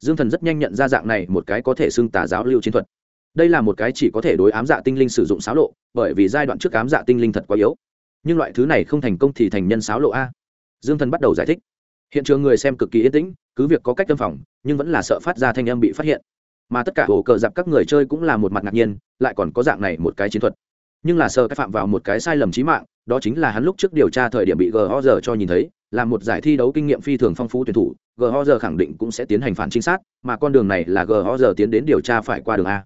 dương thần rất nhanh nhận ra dạng này một cái có thể xưng tà giáo lưu chiến thuật đây là một cái chỉ có thể đối ám dạ tinh linh sử dụng xáo lộ, bởi vì giai đoạn trước ám dạ tinh linh thật quá yếu. Nhưng loại thứ này không thành công thì thành nhân xáo lộ a. Dương thần bắt đầu giải thích. Hiện trường người xem cực kỳ yên tĩnh, cứ việc có cách tâm phòng, nhưng vẫn là sợ phát ra thanh âm bị phát hiện. Mà tất cả ổ cờ dạp các người chơi cũng là một mặt ngạc nhiên, lại còn có dạng này một cái chiến thuật. Nhưng là sợ cái phạm vào một cái sai lầm trí mạng, đó chính là hắn lúc trước điều tra thời điểm bị gho cho nhìn thấy, là một giải thi đấu kinh nghiệm phi thường phong phú tuyển thủ gho khẳng định cũng sẽ tiến hành phản trinh sát, mà con đường này là gho tiến đến điều tra phải qua đường a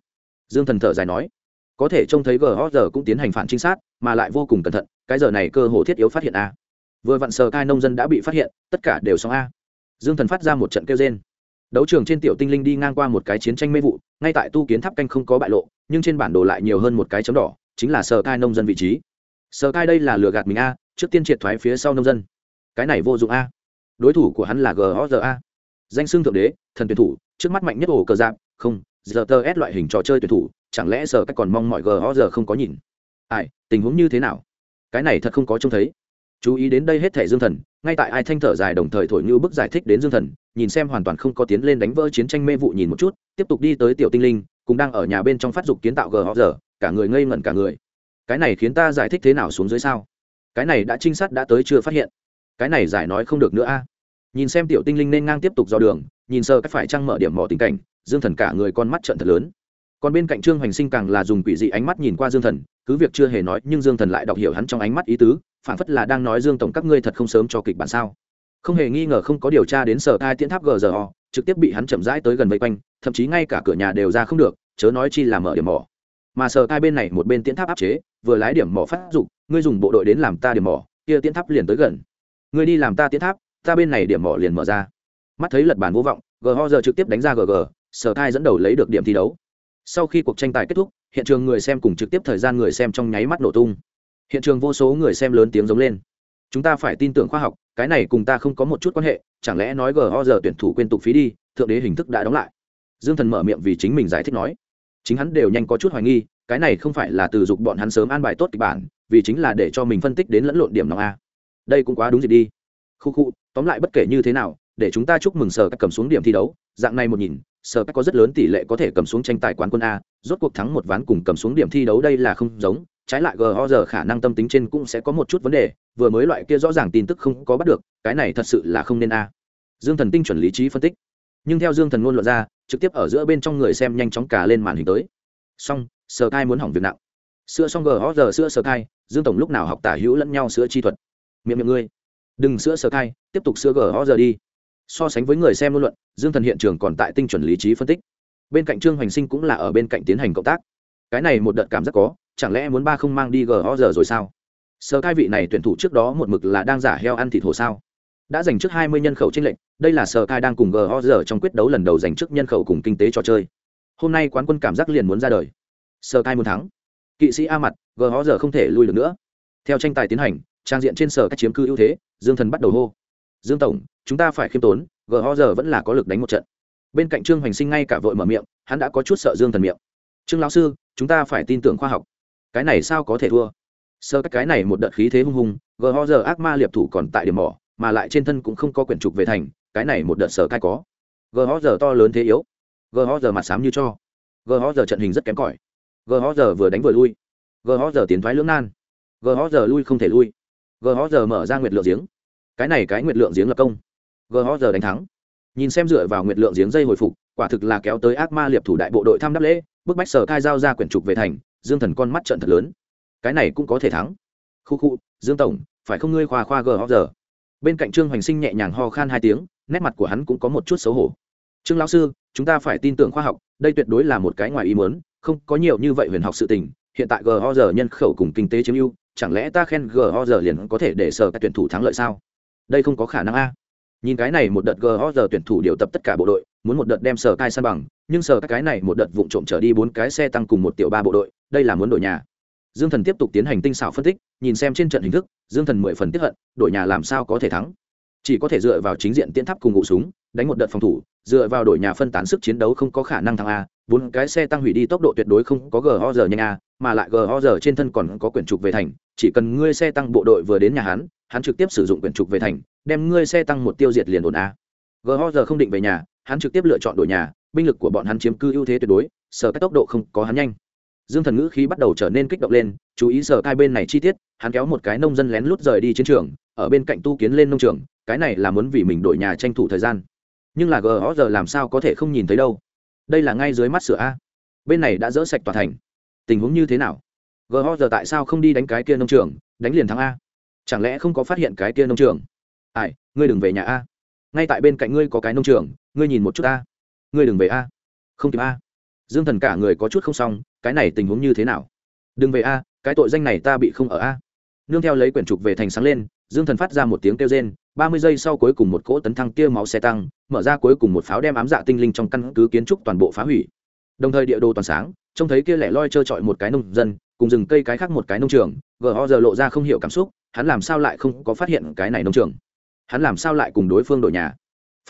dương thần thở dài nói, có thể trông thấy gờ giờ cũng tiến hành phản trinh sát, mà lại vô cùng cẩn thận, cái giờ này cơ hồ thiết yếu phát hiện a. Vừa vặn sờ cai nông dân đã bị phát hiện, tất cả đều xong a. Dương thần phát ra một trận kêu trên đấu trường trên tiểu tinh linh đi ngang qua một cái chiến tranh mê vụ, ngay tại tu kiến tháp canh không có bại lộ, nhưng trên bản đồ lại nhiều hơn một cái chấm đỏ, chính là sờ cai nông dân vị trí. Sờ cai đây là lừa gạt mình a, trước tiên triệt thoái phía sau nông dân. Cái này vô dụng a. Đối thủ của hắn là ghoza danh xưng thượng đế, thần tuyển thủ, trước mắt mạnh nhất ổ cờ giáp không giờ tờ ép loại hình trò chơi tuyển thủ, chẳng lẽ giờ cách còn mong mọi giờ không có nhìn? Ai, tình huống như thế nào? Cái này thật không có trông thấy. Chú ý đến đây hết thẻ dương thần, ngay tại ai thanh thở dài đồng thời thổi như bức giải thích đến dương thần, nhìn xem hoàn toàn không có tiến lên đánh vỡ chiến tranh mê vụ nhìn một chút, tiếp tục đi tới tiểu tinh linh cũng đang ở nhà bên trong phát dục kiến tạo gờ họ giờ cả người ngây ngẩn cả người. Cái này khiến ta giải thích thế nào xuống dưới sao? Cái này đã trinh sát đã tới chưa phát hiện. Cái này giải nói không được nữa a. Nhìn xem tiểu tinh linh nên ngang tiếp tục do đường, nhìn sơ cách phải trăng mở điểm mỏ tình cảnh dương thần cả người con mắt trận thật lớn. Còn bên cạnh trương hoành sinh càng là dùng quỷ dị ánh mắt nhìn qua dương thần, cứ việc chưa hề nói, nhưng dương thần lại đọc hiểu hắn trong ánh mắt ý tứ phản phất là đang nói dương tổng các ngươi thật không sớm cho kịch bản sao? Không hề nghi ngờ không có điều tra đến sở thai tiễn tháp gzo trực tiếp bị hắn chậm rãi tới gần vây quanh, thậm chí ngay cả cửa nhà đều ra không được, chớ nói chi là mở điểm mỏ. Mà sở thai bên này một bên tiễn tháp áp chế, vừa lái điểm mỏ phát dụng ngươi dùng bộ đội đến làm ta điểm mỏ, kia tiễn tháp liền tới gần. Ngươi đi làm ta tiễn tháp, ta bên này điểm mỏ liền mở ra. Mắt thấy lật bản vô vọng gho giờ trực tiếp đánh ra gg sở Thai dẫn đầu lấy được điểm thi đấu. Sau khi cuộc tranh tài kết thúc, hiện trường người xem cùng trực tiếp thời gian người xem trong nháy mắt nổ tung. Hiện trường vô số người xem lớn tiếng giống lên. Chúng ta phải tin tưởng khoa học, cái này cùng ta không có một chút quan hệ, chẳng lẽ nói gho giờ tuyển thủ quên tục phí đi, thượng đế hình thức đã đóng lại. Dương thần mở miệng vì chính mình giải thích nói. Chính hắn đều nhanh có chút hoài nghi, cái này không phải là từ dục bọn hắn sớm an bài tốt kịch bản, vì chính là để cho mình phân tích đến lẫn lộn điểm nòng a. Đây cũng quá đúng gì đi. Khu khu, tóm lại bất kể như thế nào, để chúng ta chúc mừng sở các cầm xuống điểm thi đấu, dạng này một nhìn sở có rất lớn tỷ lệ có thể cầm xuống tranh tài quán quân a, rốt cuộc thắng một ván cùng cầm xuống điểm thi đấu đây là không giống, trái lại gor khả năng tâm tính trên cũng sẽ có một chút vấn đề, vừa mới loại kia rõ ràng tin tức không có bắt được, cái này thật sự là không nên a. Dương thần tinh chuẩn lý trí phân tích. Nhưng theo dương thần ngôn luận ra, trực tiếp ở giữa bên trong người xem nhanh chóng cả lên màn hình tới. Xong, Sở cai muốn hỏng việc nặng. Sữa xong gor sữa sở cai, dương tổng lúc nào học tả hữu lẫn nhau sữa chi thuật? Miệng miệng ngươi. Đừng sữa Sở cai, tiếp tục sữa gor đi so sánh với người xem ngôn luận, dương thần hiện trường còn tại tinh chuẩn lý trí phân tích. Bên cạnh trương hoành sinh cũng là ở bên cạnh tiến hành cộng tác. Cái này một đợt cảm giác có, chẳng lẽ muốn ba không mang đi gho giờ rồi sao? Sơ cai vị này tuyển thủ trước đó một mực là đang giả heo ăn thịt hồ sao? Đã giành trước hai mươi nhân khẩu trên lệnh đây là sơ cai đang cùng gho giờ trong quyết đấu lần đầu giành trước nhân khẩu cùng kinh tế trò chơi. Hôm nay quán quân cảm giác liền muốn ra đời. Sơ cai muốn thắng. Kỵ sĩ a mặt gho giờ không thể lui được nữa. Theo tranh tài tiến hành, trang diện trên sở các chiếm cư ưu thế, dương thần bắt đầu hô. Dương tổng chúng ta phải khiêm tốn gho giờ vẫn là có lực đánh một trận. Bên cạnh trương hoành sinh ngay cả vội mở miệng, hắn đã có chút sợ dương thần miệng. Trương lão sư, chúng ta phải tin tưởng khoa học. Cái này sao có thể thua? Sơ các cái này một đợt khí thế hung hùng gờ ho giờ ác ma liệp thủ còn tại điểm mỏ, mà lại trên thân cũng không có quyển trục về thành, cái này một đợt sở cai có. Gờ ho giờ to lớn thế yếu. Gờ ho giờ mặt xám như cho. Gờ ho giờ trận hình rất kém cỏi. Gờ ho giờ vừa đánh vừa lui. Gờ ho giờ tiến thoái lưỡng nan. Gờ ho giờ lui không thể lui. Gho giờ mở ra nguyệt lượng giếng. Cái này cái nguyệt lượng giếng lập công gờ giờ đánh thắng. Nhìn xem dựa vào nguyệt lượng giếng dây hồi phục, quả thực là kéo tới ác ma liệp thủ đại bộ đội thăm đáp lễ, bức bách sở cai giao ra quyển trục về thành, dương thần con mắt trận thật lớn. Cái này cũng có thể thắng. Khu khu, dương tổng, phải không ngươi khoa khoa gờ giờ bên cạnh trương hoành sinh nhẹ nhàng ho khan hai tiếng, nét mặt của hắn cũng có một chút xấu hổ. Trương lão sư, chúng ta phải tin tưởng khoa học, đây tuyệt đối là một cái ngoài ý muốn, không có nhiều như vậy huyền học sự tình, hiện tại gờ giờ nhân khẩu cùng kinh tế chiếm ưu, chẳng lẽ ta khen gờ giờ liền có thể để sở các tuyển thủ thắng lợi sao? Đây không có khả năng a nhìn cái này một đợt gờ giờ tuyển thủ điều tập tất cả bộ đội, muốn một đợt đem sở cai san bằng, nhưng sở các cái này một đợt vụng trộm trở đi bốn cái xe tăng cùng một tiểu ba bộ đội, đây là muốn đổi nhà. Dương thần tiếp tục tiến hành tinh xảo phân tích, nhìn xem trên trận hình thức, dương thần mười phần tiếp hận đội nhà làm sao có thể thắng? Chỉ có thể dựa vào chính diện tiến tháp cùng ngụ súng, đánh một đợt phòng thủ, dựa vào đội nhà phân tán sức chiến đấu không có khả năng thắng a, bốn cái xe tăng hủy đi tốc độ tuyệt đối không có gho giờ nhanh a, mà lại gho giờ trên thân còn có quyển trục về thành chỉ cần ngươi xe tăng bộ đội vừa đến nhà hắn hắn trực tiếp sử dụng quyển trục về thành, đem ngươi xe tăng một tiêu diệt liền ổn a. Gho giờ không định về nhà, hắn trực tiếp lựa chọn đội nhà, binh lực của bọn hắn chiếm cư ưu thế tuyệt đối, sở cách tốc độ không có hắn nhanh. Dương thần ngữ khí bắt đầu trở nên kích động lên, chú ý sở cai bên này chi tiết, hắn kéo một cái nông dân lén lút rời đi chiến trường, ở bên cạnh tu kiến lên nông trường, cái này là muốn vì mình đổi nhà tranh thủ thời gian. Nhưng là gờ giờ làm sao có thể không nhìn thấy đâu? Đây là ngay dưới mắt sửa a. Bên này đã dỡ sạch tòa thành. Tình huống như thế nào? Gờ giờ tại sao không đi đánh cái kia nông trường, đánh liền thắng a? Chẳng lẽ không có phát hiện cái kia nông trường? Ai, ngươi đừng về nhà a. Ngay tại bên cạnh ngươi có cái nông trường, ngươi nhìn một chút a. Ngươi đừng về a. Không kịp a. Dương thần cả người có chút không xong, cái này tình huống như thế nào? Đừng về a, cái tội danh này ta bị không ở a. Nương theo lấy quyển trục về thành sáng lên, dương thần phát ra một tiếng kêu rên, ba mươi giây sau cuối cùng một cỗ tấn thăng kia máu xe tăng, mở ra cuối cùng một pháo đem ám dạ tinh linh trong căn cứ kiến trúc toàn bộ phá hủy. Đồng thời địa đồ toàn sáng, trông thấy kia lẻ loi trơ trọi một cái nông dân cùng rừng cây cái khác một cái nông trường, gờ ho giờ lộ ra không hiểu cảm xúc, hắn làm sao lại không có phát hiện cái này nông trường? Hắn làm sao lại cùng đối phương đổi nhà?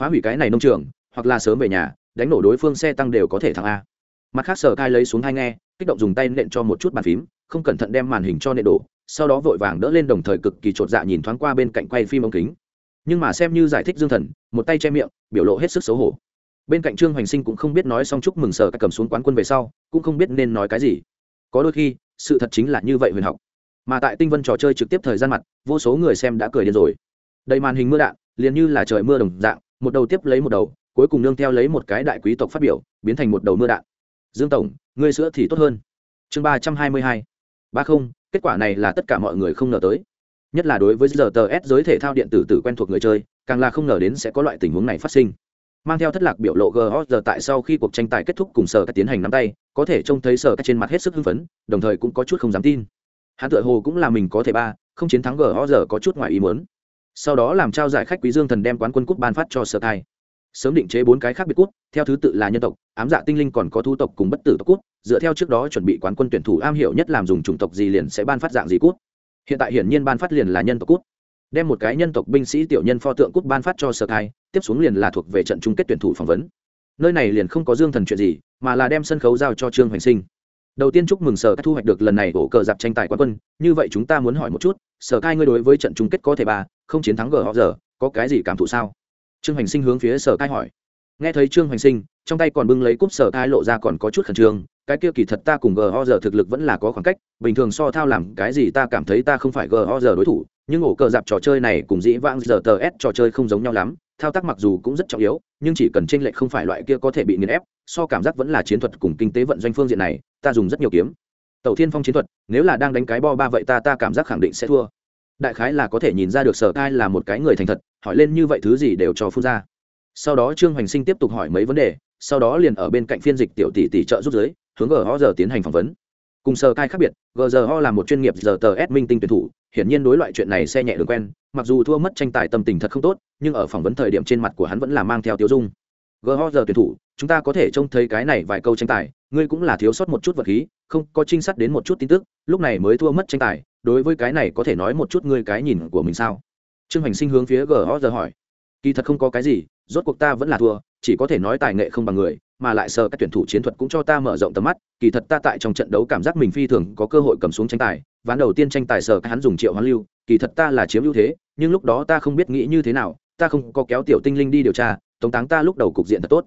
Phá hủy cái này nông trường, hoặc là sớm về nhà, đánh nổ đối phương xe tăng đều có thể thắng a. Mặt khác sở cai lấy xuống hai nghe, kích động dùng tay nện cho một chút bàn phím, không cẩn thận đem màn hình cho nện đổ, sau đó vội vàng đỡ lên đồng thời cực kỳ chột dạ nhìn thoáng qua bên cạnh quay phim ống kính. Nhưng mà xem như giải thích dương thần, một tay che miệng, biểu lộ hết sức xấu hổ. Bên cạnh trương hoành sinh cũng không biết nói xong chúc mừng sở các cầm xuống quán quân về sau, cũng không biết nên nói cái gì. Có đôi khi sự thật chính là như vậy huyền học. Mà tại tinh vân trò chơi trực tiếp thời gian mặt, vô số người xem đã cười điên rồi. Đầy màn hình mưa đạn, liền như là trời mưa đồng dạng, một đầu tiếp lấy một đầu, cuối cùng nương theo lấy một cái đại quý tộc phát biểu, biến thành một đầu mưa đạn. Dương tổng, ngươi sữa thì tốt hơn. Chương ba trăm hai mươi hai. Ba không, kết quả này là tất cả mọi người không ngờ tới. Nhất là đối với giờ tờ s giới thể thao điện tử tử quen thuộc người chơi, càng là không ngờ đến sẽ có loại tình huống này phát sinh mang theo thất lạc biểu lộ gh giờ tại sau khi cuộc tranh tài kết thúc cùng sở các tiến hành nắm tay, có thể trông thấy sở các trên mặt hết sức hưng phấn, đồng thời cũng có chút không dám tin. Hắn tự hồ cũng là mình có thể ba, không chiến thắng gh giờ có chút ngoài ý muốn. Sau đó làm trao giải khách quý dương thần đem quán quân cúp ban phát cho sở thai sớm định chế bốn cái khác biệt cút theo thứ tự là nhân tộc, ám dạ tinh linh còn có thu tộc cùng bất tử tộc cút dựa theo trước đó chuẩn bị quán quân tuyển thủ am hiểu nhất làm dùng chủng tộc gì liền sẽ ban phát dạng gì cút hiện tại hiển nhiên ban phát liền là nhân tộc cút đem một cái nhân tộc binh sĩ tiểu nhân pho tượng cúp ban phát cho sở thai tiếp xuống liền là thuộc về trận chung kết tuyển thủ phỏng vấn. Nơi này liền không có dương thần chuyện gì, mà là đem sân khấu giao cho trương hoành sinh. Đầu tiên chúc mừng sở các thu hoạch được lần này ổ cờ dạp tranh tài quán quân, như vậy chúng ta muốn hỏi một chút, sở cai ngươi đối với trận chung kết có thể ba, không chiến thắng gờ họ giờ có cái gì cảm thụ sao? Trương hoành sinh hướng phía sở cai hỏi. Nghe thấy trương hoành sinh, trong tay còn bưng lấy cúp sở cai lộ ra còn có chút khẩn trương, cái kia kỳ thật ta cùng gờ ho giờ thực lực vẫn là có khoảng cách, bình thường so thao làm cái gì ta cảm thấy ta không phải gờ ho giờ đối thủ nhưng ổ cờ dạp trò chơi này cùng dĩ vãng giờ tờ s trò chơi không giống nhau lắm, thao tác mặc dù cũng rất trọng yếu, nhưng chỉ cần tranh lệch không phải loại kia có thể bị nghiền ép, so cảm giác vẫn là chiến thuật cùng kinh tế vận doanh phương diện này, ta dùng rất nhiều kiếm. Tàu thiên phong chiến thuật, nếu là đang đánh cái bo ba vậy ta ta cảm giác khẳng định sẽ thua. Đại khái là có thể nhìn ra được sở cai là một cái người thành thật, hỏi lên như vậy thứ gì đều cho phun ra. Sau đó trương hoành sinh tiếp tục hỏi mấy vấn đề, sau đó liền ở bên cạnh phiên dịch tiểu tỷ tỷ trợ giúp giới, hướng gho giờ tiến hành phỏng vấn cùng sở cai khác biệt gho là một chuyên nghiệp giờ tờ s minh tinh tuyển thủ, hiển nhiên đối loại chuyện này xe nhẹ đường quen, mặc dù thua mất tranh tài tâm tình thật không tốt, nhưng ở phỏng vấn thời điểm trên mặt của hắn vẫn là mang theo tiêu dung. Gho giờ tuyển thủ, chúng ta có thể trông thấy cái này vài câu tranh tài, ngươi cũng là thiếu sót một chút vật khí, không có trinh sát đến một chút tin tức, lúc này mới thua mất tranh tài, đối với cái này có thể nói một chút ngươi cái nhìn của mình sao? Trương hành sinh hướng phía gho giờ hỏi. Kỳ thật không có cái gì, rốt cuộc ta vẫn là thua chỉ có thể nói tài nghệ không bằng người, mà lại sợ các tuyển thủ chiến thuật cũng cho ta mở rộng tầm mắt, kỳ thật ta tại trong trận đấu cảm giác mình phi thường có cơ hội cầm xuống tranh tài, ván đầu tiên tranh tài sợ các hắn dùng triệu hoán lưu, kỳ thật ta là chiếm ưu thế, nhưng lúc đó ta không biết nghĩ như thế nào, ta không có kéo tiểu tinh linh đi điều tra, tống táng ta lúc đầu cục diện thật tốt.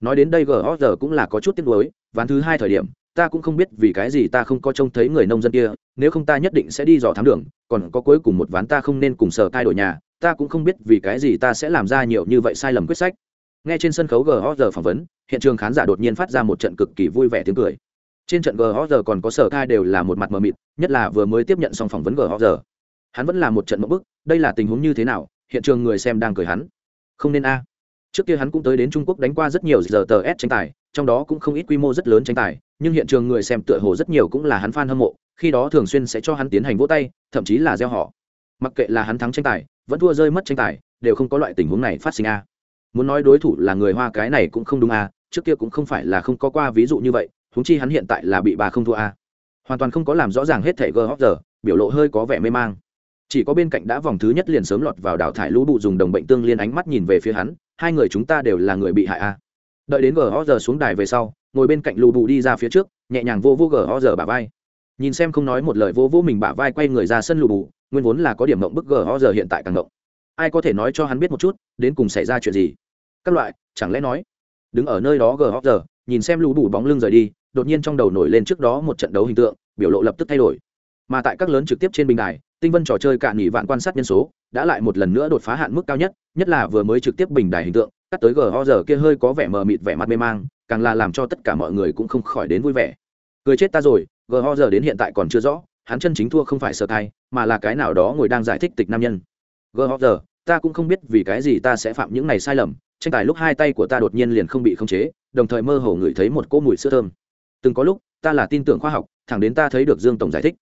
Nói đến đây gờ giờ cũng là có chút tiếc nuối, ván thứ hai thời điểm, ta cũng không biết vì cái gì ta không có trông thấy người nông dân kia, nếu không ta nhất định sẽ đi dò thám đường, còn có cuối cùng một ván ta không nên cùng sở cai đổi nhà, ta cũng không biết vì cái gì ta sẽ làm ra nhiều như vậy sai lầm quyết sách nghe trên sân khấu gho phỏng vấn, hiện trường khán giả đột nhiên phát ra một trận cực kỳ vui vẻ tiếng cười. Trên trận gho còn có sở cai đều là một mặt mờ mịt, nhất là vừa mới tiếp nhận xong phỏng vấn gho hắn vẫn là một trận mẫu bức, đây là tình huống như thế nào, hiện trường người xem đang cười hắn. Không nên a. Trước kia hắn cũng tới đến trung quốc đánh qua rất nhiều giờ tờ s tranh tài, trong đó cũng không ít quy mô rất lớn tranh tài, nhưng hiện trường người xem tựa hồ rất nhiều cũng là hắn fan hâm mộ, khi đó thường xuyên sẽ cho hắn tiến hành vỗ tay, thậm chí là gieo họ. Mặc kệ là hắn thắng tranh tài, vẫn thua rơi mất tranh tài, đều không có loại tình huống này phát sinh a muốn nói đối thủ là người hoa cái này cũng không đúng à? trước kia cũng không phải là không có qua ví dụ như vậy húng chi hắn hiện tại là bị bà không thua à? hoàn toàn không có làm rõ ràng hết thẻ gờ hóc giờ biểu lộ hơi có vẻ mê mang chỉ có bên cạnh đã vòng thứ nhất liền sớm lọt vào đào thải lũ bụ dùng đồng bệnh tương liên ánh mắt nhìn về phía hắn, hai người chúng ta đều là người bị hại à? đợi đến gờ giờ xuống đài về sau, ngồi bên cạnh lù bù đi ra phía trước, nhẹ nhàng vô vô gờ giờ bà vai nhìn xem không nói một lời vô vô mình bả vai quay người ra sân lù bù nguyên vốn là có điểm mộng bức gờ giờ hiện tại càng mộng ai có thể nói cho hắn biết một chút, đến cùng xảy ra chuyện gì các loại, chẳng lẽ nói, đứng ở nơi đó gờ giờ, nhìn xem lũ bù bóng lưng rời đi, đột nhiên trong đầu nổi lên trước đó một trận đấu hình tượng, biểu lộ lập tức thay đổi. Mà tại các lớn trực tiếp trên bình đài, tinh vân trò chơi cạn nghỉ vạn quan sát nhân số, đã lại một lần nữa đột phá hạn mức cao nhất nhất là vừa mới trực tiếp bình đài hình tượng, cắt tới gờ giờ kia hơi có vẻ mờ mịt vẻ mặt mê mang, càng là làm cho tất cả mọi người cũng không khỏi đến vui vẻ. Cười chết ta rồi, gờ giờ đến hiện tại còn chưa rõ, hắn chân chính thua không phải sợ thai, mà là cái nào đó ngồi đang giải thích tịch nam nhân. Gờ giờ, ta cũng không biết vì cái gì ta sẽ phạm những này sai lầm tranh tài lúc hai tay của ta đột nhiên liền không bị khống chế, đồng thời mơ hồ ngửi thấy một cỗ mùi sữa thơm. Từng có lúc, ta là tin tưởng khoa học, thẳng đến ta thấy được dương tổng giải thích.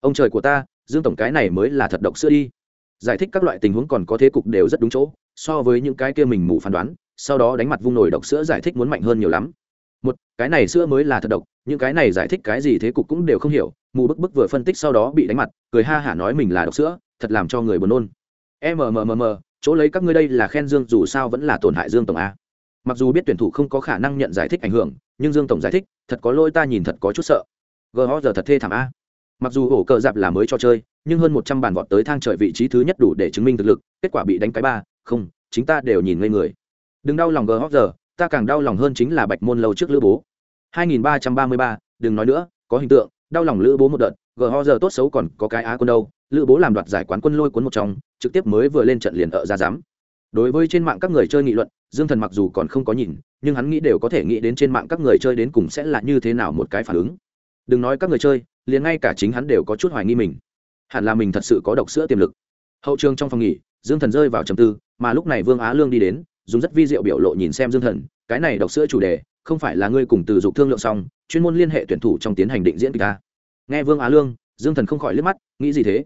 Ông trời của ta, dương tổng cái này mới là thật độc sữa đi. Giải thích các loại tình huống còn có thế cục đều rất đúng chỗ, so với những cái kia mình mù phán đoán, sau đó đánh mặt vung nổi độc sữa giải thích muốn mạnh hơn nhiều lắm. Một, cái này sữa mới là thật độc, những cái này giải thích cái gì thế cục cũng đều không hiểu, mù bức bức vừa phân tích sau đó bị đánh mặt, cười ha hả nói mình là độc sữa, thật làm cho người buồn nôn. Mmm chỗ lấy các ngươi đây là khen dương dù sao vẫn là tổn hại dương tổng a. Mặc dù biết tuyển thủ không có khả năng nhận giải thích ảnh hưởng nhưng dương tổng giải thích thật có lỗi ta nhìn thật có chút sợ. Gho giờ thật thê thảm a. Mặc dù ổ cờ dạp là mới cho chơi nhưng hơn một trăm bàn vọt tới thang trời vị trí thứ nhất đủ để chứng minh thực lực kết quả bị đánh cái ba không chính ta đều nhìn ngây người. Đừng đau lòng gh giờ ta càng đau lòng hơn chính là bạch môn lâu trước lữ bố. 2333, đừng nói nữa có hình tượng đau lòng lữ bố một đợt gh giờ tốt xấu còn có cái á quân đâu, lữ bố làm đoạt giải quán quân lôi cuốn một trong, trực tiếp mới vừa lên trận liền ở ra giám. Đối với trên mạng các người chơi nghị luận, dương thần mặc dù còn không có nhìn, nhưng hắn nghĩ đều có thể nghĩ đến trên mạng các người chơi đến cùng sẽ là như thế nào một cái phản ứng. Đừng nói các người chơi, liền ngay cả chính hắn đều có chút hoài nghi mình. Hẳn là mình thật sự có độc sữa tiềm lực. Hậu trường trong phòng nghỉ, dương thần rơi vào trầm tư, mà lúc này vương á lương đi đến, dùng rất vi diệu biểu lộ nhìn xem dương thần, cái này độc sữa chủ đề, không phải là ngươi cùng từ dục thương lượng xong, chuyên môn liên hệ tuyển thủ trong tiến hành định diễn kịch ta nghe vương á lương, dương thần không khỏi liếc mắt, nghĩ gì thế?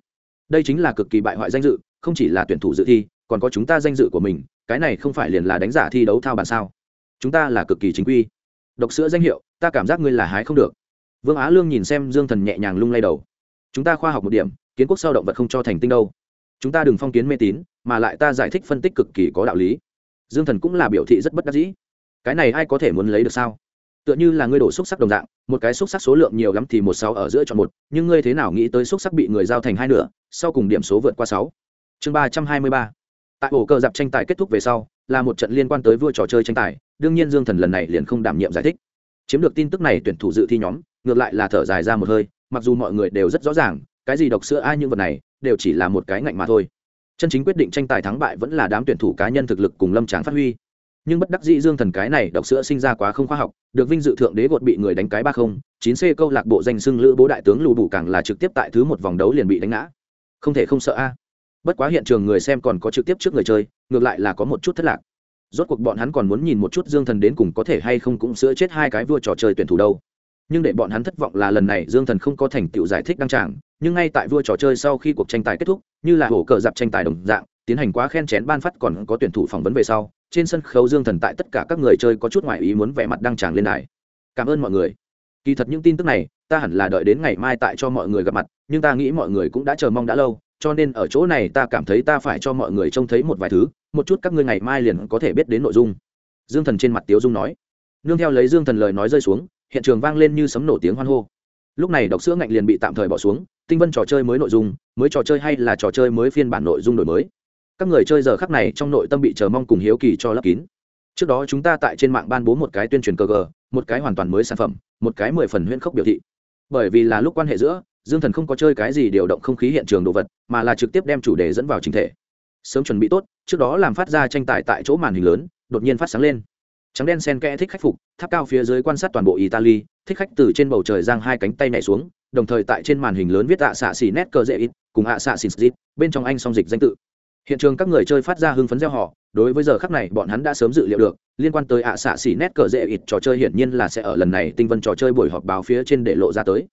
Đây chính là cực kỳ bại hoại danh dự, không chỉ là tuyển thủ dự thi, còn có chúng ta danh dự của mình, cái này không phải liền là đánh giả thi đấu thao bàn sao? Chúng ta là cực kỳ chính quy. Độc sữa danh hiệu, ta cảm giác ngươi là hái không được. Vương á lương nhìn xem dương thần nhẹ nhàng lung lay đầu. Chúng ta khoa học một điểm, kiến quốc sao động vật không cho thành tinh đâu. Chúng ta đừng phong kiến mê tín, mà lại ta giải thích phân tích cực kỳ có đạo lý. Dương thần cũng là biểu thị rất bất đắc dĩ. Cái này ai có thể muốn lấy được sao? Tựa như là ngươi đổ xúc sắc đồng dạng, một cái xúc sắc số lượng nhiều lắm thì một sáu ở giữa chọn một, nhưng ngươi thế nào nghĩ tới xúc sắc bị người giao thành hai nửa, sau cùng điểm số vượt qua sáu. Chương ba trăm hai mươi ba. Tại ổ cờ dạp tranh tài kết thúc về sau, là một trận liên quan tới vua trò chơi tranh tài, đương nhiên dương thần lần này liền không đảm nhiệm giải thích. Chiếm được tin tức này tuyển thủ dự thi nhóm, ngược lại là thở dài ra một hơi, mặc dù mọi người đều rất rõ ràng, cái gì độc sữa ai những vật này, đều chỉ là một cái ngạnh mà thôi. Chân chính quyết định tranh tài thắng bại vẫn là đám tuyển thủ cá nhân thực lực cùng lâm tráng phát huy nhưng bất đắc dĩ dương thần cái này độc sữa sinh ra quá không khoa học, được vinh dự thượng đế gột bị người đánh cái ba không, chín c câu lạc bộ danh xưng lữ bố đại tướng lù bù càng là trực tiếp tại thứ một vòng đấu liền bị đánh ngã. Không thể không sợ a. Bất quá hiện trường người xem còn có trực tiếp trước người chơi, ngược lại là có một chút thất lạc. Rốt cuộc bọn hắn còn muốn nhìn một chút dương thần đến cùng có thể hay không cũng sữa chết hai cái vua trò chơi tuyển thủ đâu. Nhưng để bọn hắn thất vọng là lần này dương thần không có thành tựu giải thích đăng tràng, nhưng ngay tại vua trò chơi sau khi cuộc tranh tài kết thúc, như là hổ cờ dạp tranh tài đồng dạng, tiến hành quá khen chén ban phát còn có tuyển thủ phỏng vấn về sau trên sân khấu dương thần tại tất cả các người chơi có chút ngoại ý muốn vẻ mặt đăng tràng lên đài. Cảm ơn mọi người. Kỳ thật những tin tức này, ta hẳn là đợi đến ngày mai tại cho mọi người gặp mặt, nhưng ta nghĩ mọi người cũng đã chờ mong đã lâu, cho nên ở chỗ này ta cảm thấy ta phải cho mọi người trông thấy một vài thứ, một chút các ngươi ngày mai liền có thể biết đến nội dung. Dương thần trên mặt tiếu dung nói. Nương theo lấy dương thần lời nói rơi xuống, hiện trường vang lên như sấm nổ tiếng hoan hô. Lúc này độc sữa ngạnh liền bị tạm thời bỏ xuống, tinh vân trò chơi mới nội dung, mới trò chơi hay là trò chơi mới phiên bản nội dung đổi mới các người chơi giờ khắc này trong nội tâm bị chờ mong cùng hiếu kỳ cho lấp kín. Trước đó chúng ta tại trên mạng ban bố một cái tuyên truyền cờ gờ, một cái hoàn toàn mới sản phẩm, một cái mười phần huyễn khốc biểu thị. Bởi vì là lúc quan hệ giữa, dương thần không có chơi cái gì điều động không khí hiện trường đồ vật, mà là trực tiếp đem chủ đề dẫn vào chính thể. Sớm chuẩn bị tốt, trước đó làm phát ra tranh tài tại chỗ màn hình lớn, đột nhiên phát sáng lên. Trắng đen sen kẽ thích khách phục, tháp cao phía dưới quan sát toàn bộ italy, thích khách từ trên bầu trời giang hai cánh tay nhảy xuống, đồng thời tại trên màn hình lớn viết ạ xạ xì nét cờ dễ ít, cùng ạ xạ xì xịt bên trong anh song dịch danh tự hiện trường các người chơi phát ra hưng phấn gieo họ đối với giờ khắc này bọn hắn đã sớm dự liệu được, liên quan tới ạ xạ xỉ nét cờ dễ ít trò chơi hiển nhiên là sẽ ở lần này tinh vân trò chơi buổi họp báo phía trên để lộ ra tới.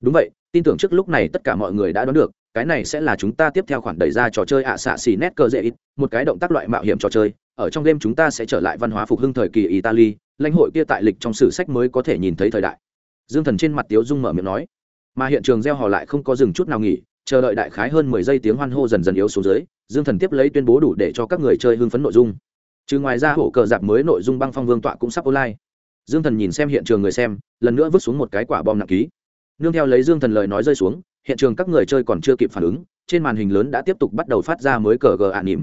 Đúng vậy, tin tưởng trước lúc này tất cả mọi người đã đoán được, cái này sẽ là chúng ta tiếp theo khoản đẩy ra trò chơi ạ xạ xỉ nét cờ dễ ít một cái động tác loại mạo hiểm trò chơi, ở trong game chúng ta sẽ trở lại văn hóa phục hưng thời kỳ italy, lãnh hội kia tại lịch trong sử sách mới có thể nhìn thấy thời đại. Dương thần trên mặt tiếu dung mở miệng nói, mà hiện trường gieo họ lại không có dừng chút nào nghỉ, chờ đợi đại khái hơn mười giây tiếng hoan hô dần dần yếu xuống dưới dương thần tiếp lấy tuyên bố đủ để cho các người chơi hưng phấn nội dung. Trừ ngoài ra hổ cờ dạp mới nội dung băng phong vương tọa cũng sắp online. Dương thần nhìn xem hiện trường người xem, lần nữa vứt xuống một cái quả bom nặng ký. Nương theo lấy dương thần lời nói rơi xuống, hiện trường các người chơi còn chưa kịp phản ứng, trên màn hình lớn đã tiếp tục bắt đầu phát ra mới cờ gờ ạ nỉm.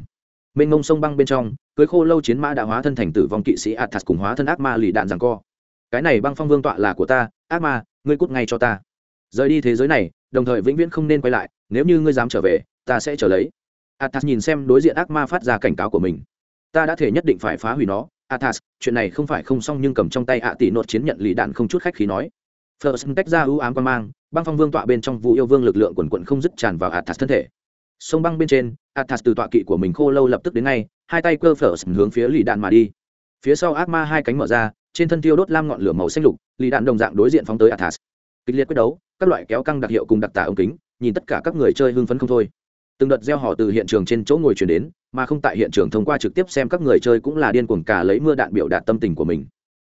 Mênh ngông sông băng bên trong, cưới khô lâu chiến mã đã hóa thân thành tử vong kỵ sĩ athas cùng hóa thân ác ma lì đạn rằng co. Cái này băng phong vương tọa là của ta, ác ma, ngươi cút ngay cho ta. Rời đi thế giới này, đồng thời vĩnh viễn không nên quay lại, nếu như ngươi dám trở về, ta sẽ trở lấy athas nhìn xem đối diện ác ma phát ra cảnh cáo của mình ta đã thể nhất định phải phá hủy nó athas chuyện này không phải không xong nhưng cầm trong tay ạ tỷ nốt chiến nhận lì đạn không chút khách khí nói First tách ra ưu ám quan mang, băng phong vương tọa bên trong vụ yêu vương lực lượng quần quận không dứt tràn vào Athas thân thể. Sông băng bên trên, Athas từ tọa kỵ của mình khô lâu lập tức đến ngay, hai tay cơ First hướng phía lì đạn mà đi. Phía sau ác ma hai cánh mở ra, trên thân tiêu đốt lam ngọn lửa màu xanh lục, lì đạn đồng dạng đối diện phóng tới Athas. Kịch liệt quyết đấu, các loại kéo căng đặc hiệu cùng đặc tả ống kính, nhìn tất cả các người chơi hưng phấn không thôi. Từng đợt gieo họ từ hiện trường trên chỗ ngồi chuyển đến, mà không tại hiện trường thông qua trực tiếp xem các người chơi cũng là điên cuồng cả lấy mưa đạn biểu đạt tâm tình của mình.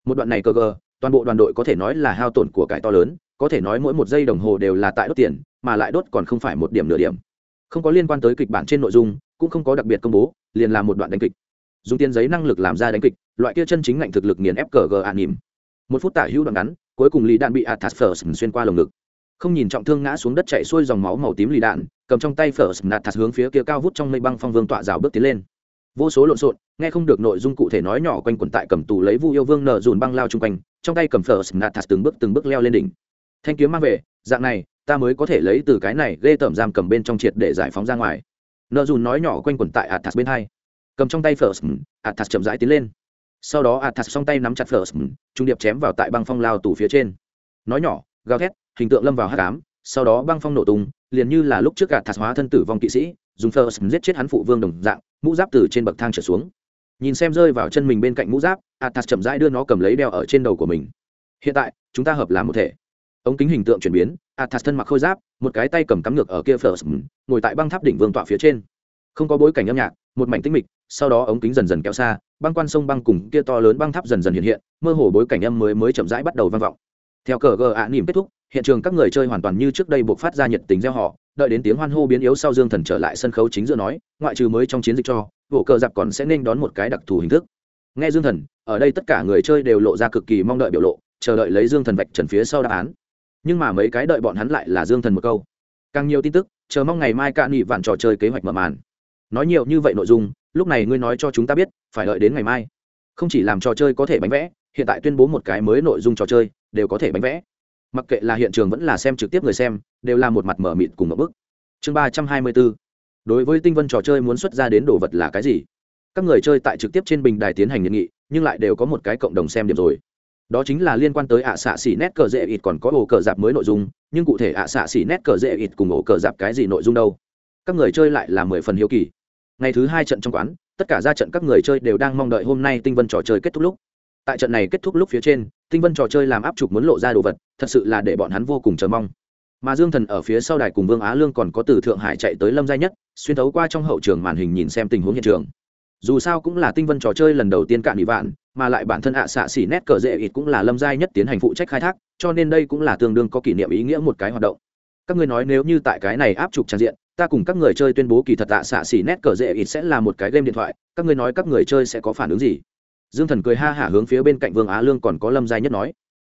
Một đoạn này cơ cơ, toàn bộ đoàn đội có thể nói là hao tổn của cải to lớn có thể nói mỗi một giây đồng hồ đều là tại đốt tiền mà lại đốt còn không phải một điểm nửa điểm. Không có liên quan tới kịch bản trên nội dung cũng không có đặc biệt công bố liền là một đoạn đánh kịch. Dùng tiền giấy năng lực làm ra đánh kịch loại kia chân chính ngạnh thực lực nghiền ép cờ gờ an nỉm. Một phút tả hữu đoạn ngắn cuối cùng lý đạn bị athas xuyên qua lồng ngực không nhìn trọng thương ngã xuống đất chạy xuôi dòng máu màu tím lì đạn, cầm trong tay first athas hướng phía kia cao vút trong mây băng phong vương tọa rào bước tiến lên. Vô số lộn xộn, nghe không được nội dung cụ thể nói nhỏ quanh quần tại cầm tù lấy vu yêu vương nở dùn băng lao chung quanh, trong tay cầm phở nạt thạt từng bước từng bước leo lên đỉnh. Thanh kiếm mang về, dạng này, ta mới có thể lấy từ cái này ghê tởm giam cầm bên trong triệt để giải phóng ra ngoài. Nợ dùn nói nhỏ quanh quần tại athas bên hai. Cầm trong tay phở athas chậm rãi tiến lên. Sau đó athas song tay nắm chặt phở trung điệp chém vào tại băng phong lao tủ phía trên. Nói nhỏ, gào thét hình tượng lâm vào hắc ám, sau đó băng phong nổ tung liền như là lúc trước athas hóa thân tử vong kỵ sĩ dùng First giết chết hắn phụ vương đồng dạng mũ giáp từ trên bậc thang trở xuống. Nhìn xem rơi vào chân mình bên cạnh mũ giáp athas chậm rãi đưa nó cầm lấy đeo ở trên đầu của mình. Hiện tại chúng ta hợp làm một thể. Ống kính hình tượng chuyển biến athas thân mặc khôi giáp một cái tay cầm cắm ngược ở kia first ngồi tại băng tháp đỉnh vương tọa phía trên. Không có bối cảnh âm nhạc một mảnh tĩnh mịch sau đó ống kính dần dần kéo xa băng quan sông băng cùng kia to lớn băng tháp dần dần hiện hiện mơ hồ bối cảnh âm mới mới chậm rãi bắt đầu vang vọng theo cờ gờ ạ nỉm kết thúc, hiện trường các người chơi hoàn toàn như trước đây buộc phát ra nhiệt tình gieo họ, đợi đến tiếng hoan hô biến yếu sau dương thần trở lại sân khấu chính giữa nói, ngoại trừ mới trong chiến dịch cho, bộ cờ giặc còn sẽ nên đón một cái đặc thù hình thức. Nghe dương thần, ở đây tất cả người chơi đều lộ ra cực kỳ mong đợi biểu lộ, chờ đợi lấy dương thần vạch trần phía sau đáp án. Nhưng mà mấy cái đợi bọn hắn lại là dương thần một câu. Càng nhiều tin tức, chờ mong ngày mai cạn nghị vạn trò chơi kế hoạch mở màn. Nói nhiều như vậy nội dung, lúc này ngươi nói cho chúng ta biết, phải đợi đến ngày mai. Không chỉ làm trò chơi có thể bánh vẽ, hiện tại tuyên bố một cái mới nội dung trò chơi đều có thể bánh vẽ. Mặc kệ là hiện trường vẫn là xem trực tiếp người xem, đều là một mặt mở mịt cùng một bức. Chương ba trăm hai mươi bốn, đối với tinh vân trò chơi muốn xuất ra đến đồ vật là cái gì? Các người chơi tại trực tiếp trên bình đài tiến hành nhiệm nghị, nhưng lại đều có một cái cộng đồng xem điểm rồi. Đó chính là liên quan tới ạ xạ xỉ nét cờ dễ ít còn có ổ cờ dạp mới nội dung, nhưng cụ thể ạ xạ xỉ nét cờ dễ ít cùng ổ cờ dạp cái gì nội dung đâu? Các người chơi lại là mười phần hiếu kỳ. Ngày thứ hai trận trong quán, tất cả ra trận các người chơi đều đang mong đợi hôm nay tinh vân trò chơi kết thúc lúc tại trận này kết thúc lúc phía trên, tinh vân trò chơi làm áp trục muốn lộ ra đồ vật, thật sự là để bọn hắn vô cùng chờ mong. Mà dương thần ở phía sau đài cùng vương á lương còn có từ thượng hải chạy tới lâm gia nhất, xuyên thấu qua trong hậu trường màn hình nhìn xem tình huống hiện trường. Dù sao cũng là tinh vân trò chơi lần đầu tiên cạn bị vạn, mà lại bản thân ạ xạ xỉ nét cờ dễ ít cũng là lâm gia nhất tiến hành phụ trách khai thác, cho nên đây cũng là tương đương có kỷ niệm ý nghĩa một cái hoạt động. Các ngươi nói nếu như tại cái này áp trục trang diện, ta cùng các người chơi tuyên bố kỳ thật ạ xạ xỉ nét cờ dễ ít sẽ là một cái game điện thoại, các ngươi nói các người chơi sẽ có phản ứng gì? Dương thần cười ha hả hướng phía bên cạnh vương á lương còn có lâm giai nhất nói.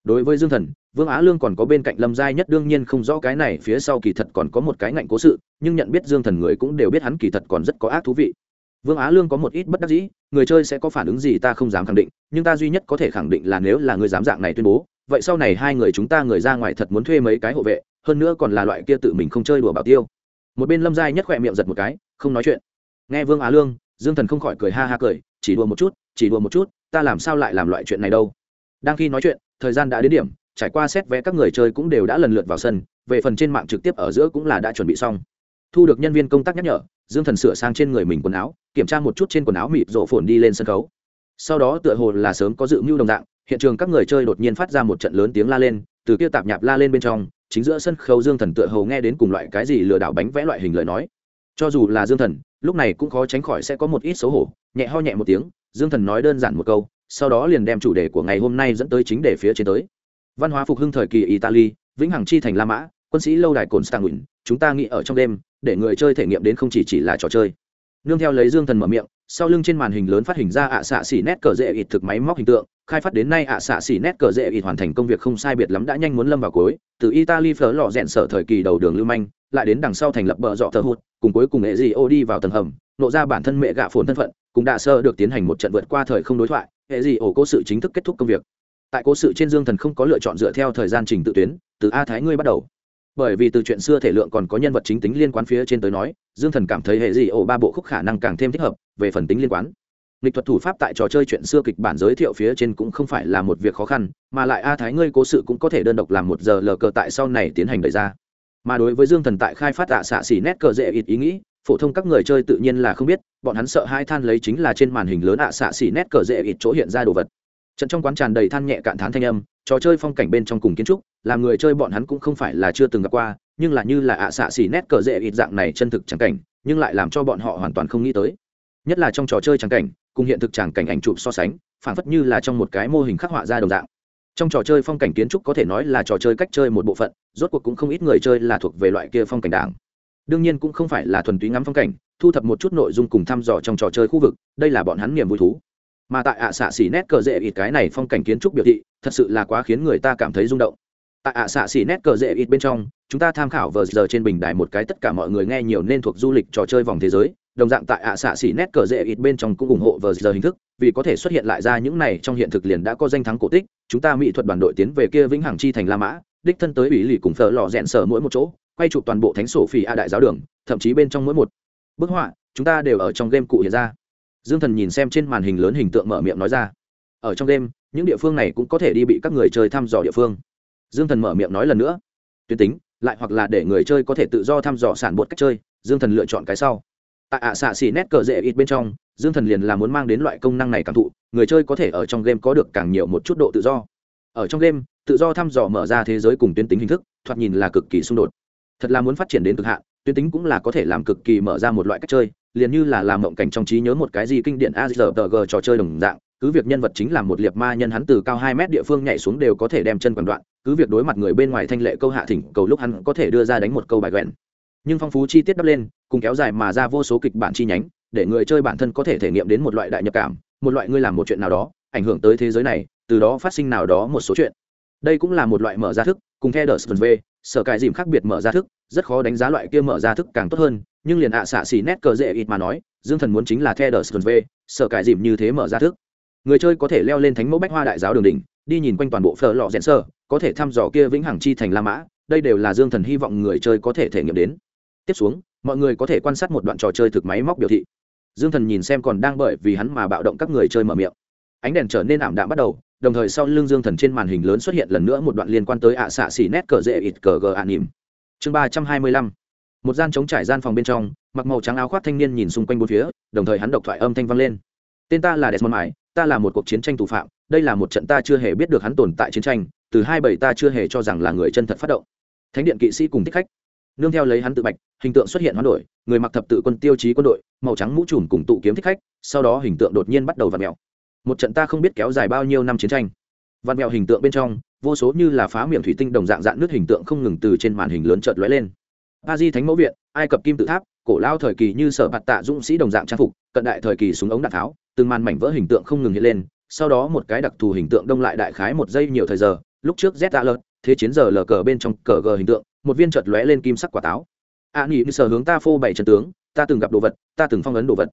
Đối với dương thần, vương á lương còn có bên cạnh lâm giai nhất đương nhiên không rõ cái này phía sau kỳ thật còn có một cái ngạnh cố sự, nhưng nhận biết dương thần người cũng đều biết hắn kỳ thật còn rất có ác thú vị. Vương á lương có một ít bất đắc dĩ, người chơi sẽ có phản ứng gì ta không dám khẳng định, nhưng ta duy nhất có thể khẳng định là nếu là người dám dạng này tuyên bố, vậy sau này hai người chúng ta người ra ngoài thật muốn thuê mấy cái hộ vệ, hơn nữa còn là loại kia tự mình không chơi đùa bảo tiêu. Một bên lâm giai nhất khỏe miệng giật một cái, không nói chuyện. Nghe vương á lương, dương thần không khỏi cười ha ha cười, chỉ đùa một chút chỉ đùa một chút, ta làm sao lại làm loại chuyện này đâu. Đang khi nói chuyện, thời gian đã đến điểm, trải qua xét vé các người chơi cũng đều đã lần lượt vào sân, về phần trên mạng trực tiếp ở giữa cũng là đã chuẩn bị xong. Thu được nhân viên công tác nhắc nhở, dương thần sửa sang trên người mình quần áo, kiểm tra một chút trên quần áo mịp rộ phồn đi lên sân khấu. Sau đó tựa hồ là sớm có dự mưu đồng dạng, hiện trường các người chơi đột nhiên phát ra một trận lớn tiếng la lên, từ kia tạp nhạp la lên bên trong, chính giữa sân khấu dương thần tựa hồ nghe đến cùng loại cái gì lừa đảo bánh vẽ loại hình lời nói. Cho dù là dương thần, lúc này cũng khó tránh khỏi sẽ có một ít xấu hổ, nhẹ ho nhẹ một tiếng dương thần nói đơn giản một câu, sau đó liền đem chủ đề của ngày hôm nay dẫn tới chính đề phía trên tới. Văn hóa phục hưng thời kỳ italy, vĩnh hằng chi thành la mã, quân sĩ lâu đài cồn stang chúng ta nghĩ ở trong đêm, để người chơi thể nghiệm đến không chỉ chỉ là trò chơi. Nương theo lấy dương thần mở miệng sau lưng trên màn hình lớn phát hình ra ạ xạ xỉ nét cờ dễ ít thực máy móc hình tượng, khai phát đến nay ạ xạ xỉ nét cờ dễ ít hoàn thành công việc không sai biệt lắm đã nhanh muốn lâm vào cuối, từ italy phở lò rẽn sở thời kỳ đầu đường lưu manh, lại đến đằng sau thành lập bờ dọ thờ hụt, cùng cuối cùng nghệ dị ô đi vào tầng hầm, nộ ra bản thân mẹ gạ phồn thân phận, cũng đạ sơ được tiến hành một trận vượt qua thời không đối thoại hệ dị ổ cố sự chính thức kết thúc công việc. Tại cố sự trên dương thần không có lựa chọn dựa theo thời gian trình tự tuyến, từ a thái ngươi bắt đầu bởi vì từ chuyện xưa thể lượng còn có nhân vật chính tính liên quan phía trên tới nói, dương thần cảm thấy hệ dị ổ ba bộ khúc khả năng càng thêm thích hợp, về phần tính liên quan. Lịch thuật thủ pháp tại trò chơi chuyện xưa kịch bản giới thiệu phía trên cũng không phải là một việc khó khăn, mà lại a thái ngươi cố sự cũng có thể đơn độc làm một giờ lờ cờ tại sau này tiến hành đẩy ra. Mà đối với dương thần tại khai phát tạ xạ xỉ nét cờ dễ ít ý nghĩ, phổ thông các người chơi tự nhiên là không biết, bọn hắn sợ hai than lấy chính là trên màn hình lớn ạ xạ xỉ nét cờ dễ ít chỗ hiện ra đồ vật. Trận trong quán tràn đầy than nhẹ cạn thán thanh âm trò chơi phong cảnh bên trong cùng kiến trúc, làm người chơi bọn hắn cũng không phải là chưa từng gặp qua, nhưng là như là ạ xạ xỉ nét cờ dễ ít dạng này chân thực trắng cảnh, nhưng lại làm cho bọn họ hoàn toàn không nghĩ tới. Nhất là trong trò chơi trắng cảnh, cùng hiện thực tràng cảnh ảnh chụp so sánh phản phất như là trong một cái mô hình khắc họa ra đồng dạng. Trong trò chơi phong cảnh kiến trúc có thể nói là trò chơi cách chơi một bộ phận, rốt cuộc cũng không ít người chơi là thuộc về loại kia phong cảnh đảng. Đương nhiên cũng không phải là thuần túy ngắm phong cảnh, thu thập một chút nội dung cùng thăm dò trong trò chơi khu vực, đây là bọn hắn niềm vui thú mà tại ạ xạ xỉ nét cờ rễ ít cái này phong cảnh kiến trúc biểu thị, thật sự là quá khiến người ta cảm thấy rung động. Tại ạ xạ xỉ nét cờ rễ ít bên trong, chúng ta tham khảo vờ giờ trên bình đài một cái tất cả mọi người nghe nhiều nên thuộc du lịch trò chơi vòng thế giới, đồng dạng tại ạ xạ xỉ nét cờ rễ ít bên trong cũng ủng hộ vờ giờ hình thức, vì có thể xuất hiện lại ra những này trong hiện thực liền đã có danh thắng cổ tích, chúng ta mỹ thuật đoàn đội tiến về kia vĩnh hằng chi thành la mã, đích thân tới ủy lì cùng thợ lò rẽn sở mỗi một chỗ, quay chụp toàn bộ thánh sổ phi a đại giáo đường, thậm chí bên trong mỗi một bức họa, chúng ta đều ở trong game cụ hiện ra dương thần nhìn xem trên màn hình lớn hình tượng mở miệng nói ra. Ở trong game những địa phương này cũng có thể đi bị các người chơi thăm dò địa phương. Dương thần mở miệng nói lần nữa. Tuyến tính, lại hoặc là để người chơi có thể tự do thăm dò sản bột cách chơi, dương thần lựa chọn cái sau. Tại ạ xạ xỉ nét cờ rễ ít bên trong, dương thần liền là muốn mang đến loại công năng này cảm thụ, người chơi có thể ở trong game có được càng nhiều một chút độ tự do. Ở trong game, tự do thăm dò mở ra thế giới cùng tuyến tính hình thức, thoạt nhìn là cực kỳ xung đột. Thật là muốn phát triển đến cực hạn, tuyến tính cũng là có thể làm cực kỳ mở ra một loại cách chơi liền như là làm mộng cảnh trong trí nhớ một cái gì kinh điển azrg trò chơi đồng dạng, cứ việc nhân vật chính là một liệt ma nhân hắn từ cao hai mét địa phương nhảy xuống đều có thể đem chân quần đoạn, cứ việc đối mặt người bên ngoài thanh lệ câu hạ thỉnh cầu lúc hắn có thể đưa ra đánh một câu bài quẹn. Nhưng phong phú chi tiết đắp lên, cùng kéo dài mà ra vô số kịch bản chi nhánh, để người chơi bản thân có thể thể nghiệm đến một loại đại nhập cảm, một loại ngươi làm một chuyện nào đó, ảnh hưởng tới thế giới này, từ đó phát sinh nào đó một số chuyện. Đây cũng là một loại mở ra thức, cùng theo đờ v sở cải dìm khác biệt mở ra thức, rất khó đánh giá loại kia mở ra thức càng tốt hơn, nhưng liền ạ à xạ xì nét cờ dễ ít mà nói, dương thần muốn chính là theo đờ v, sở cải dìm như thế mở ra thức. Người chơi có thể leo lên thánh mẫu bách hoa đại giáo đường đỉnh, đi nhìn quanh toàn bộ phở lò rẽn sơ, có thể thăm dò kia vĩnh hằng chi thành la mã, đây đều là dương thần hy vọng người chơi có thể thể nghiệm đến. Tiếp xuống, mọi người có thể quan sát một đoạn trò chơi thực máy móc biểu thị. Dương thần nhìn xem còn đang bởi vì hắn mà bạo động các người chơi mở miệng. Ánh đèn trở nên ảm đạm bắt đầu đồng thời sau lưng dương thần trên màn hình lớn xuất hiện lần nữa một đoạn liên quan tới ạ xạ xỉ nét cờ dễ ít cờ gờ ạ nỉm. Chương ba trăm hai mươi lăm. Một gian chống trải gian phòng bên trong, mặc màu trắng áo khoác thanh niên nhìn xung quanh bốn phía, đồng thời hắn độc thoại âm thanh vang lên. Tên ta là desmond mãi ta là một cuộc chiến tranh thủ phạm, đây là một trận ta chưa hề biết được hắn tồn tại chiến tranh, từ hai bảy ta chưa hề cho rằng là người chân thật phát động. Thánh điện kỵ sĩ cùng thích khách. Nương theo lấy hắn tự bạch, hình tượng xuất hiện hoán đổi, người mặc thập tự quân tiêu chí quân đội, màu trắng mũ trùm cùng tụ kiếm thích khách, sau đó hình tượng đột nhiên bắt đầu v ặ mẹo một trận ta không biết kéo dài bao nhiêu năm chiến tranh. Văn mẹo hình tượng bên trong vô số như là phá miệng thủy tinh đồng dạng dạng nước hình tượng không ngừng từ trên màn hình lớn chợt lóe lên. A di thánh mẫu viện ai cập kim tự tháp cổ lao thời kỳ như sở bạt tạ dũng sĩ đồng dạng trang phục cận đại thời kỳ súng ống đạn tháo từng màn mảnh vỡ hình tượng không ngừng hiện lên sau đó một cái đặc thù hình tượng đông lại đại khái một giây nhiều thời giờ lúc trước z alert thế chiến giờ lờ cờ bên trong cờ gờ hình tượng một viên chợt lóe lên kim sắc quả táo. A à, sở hướng ta phô bày trận tướng ta từng gặp đồ vật ta từng phong ấn đồ vật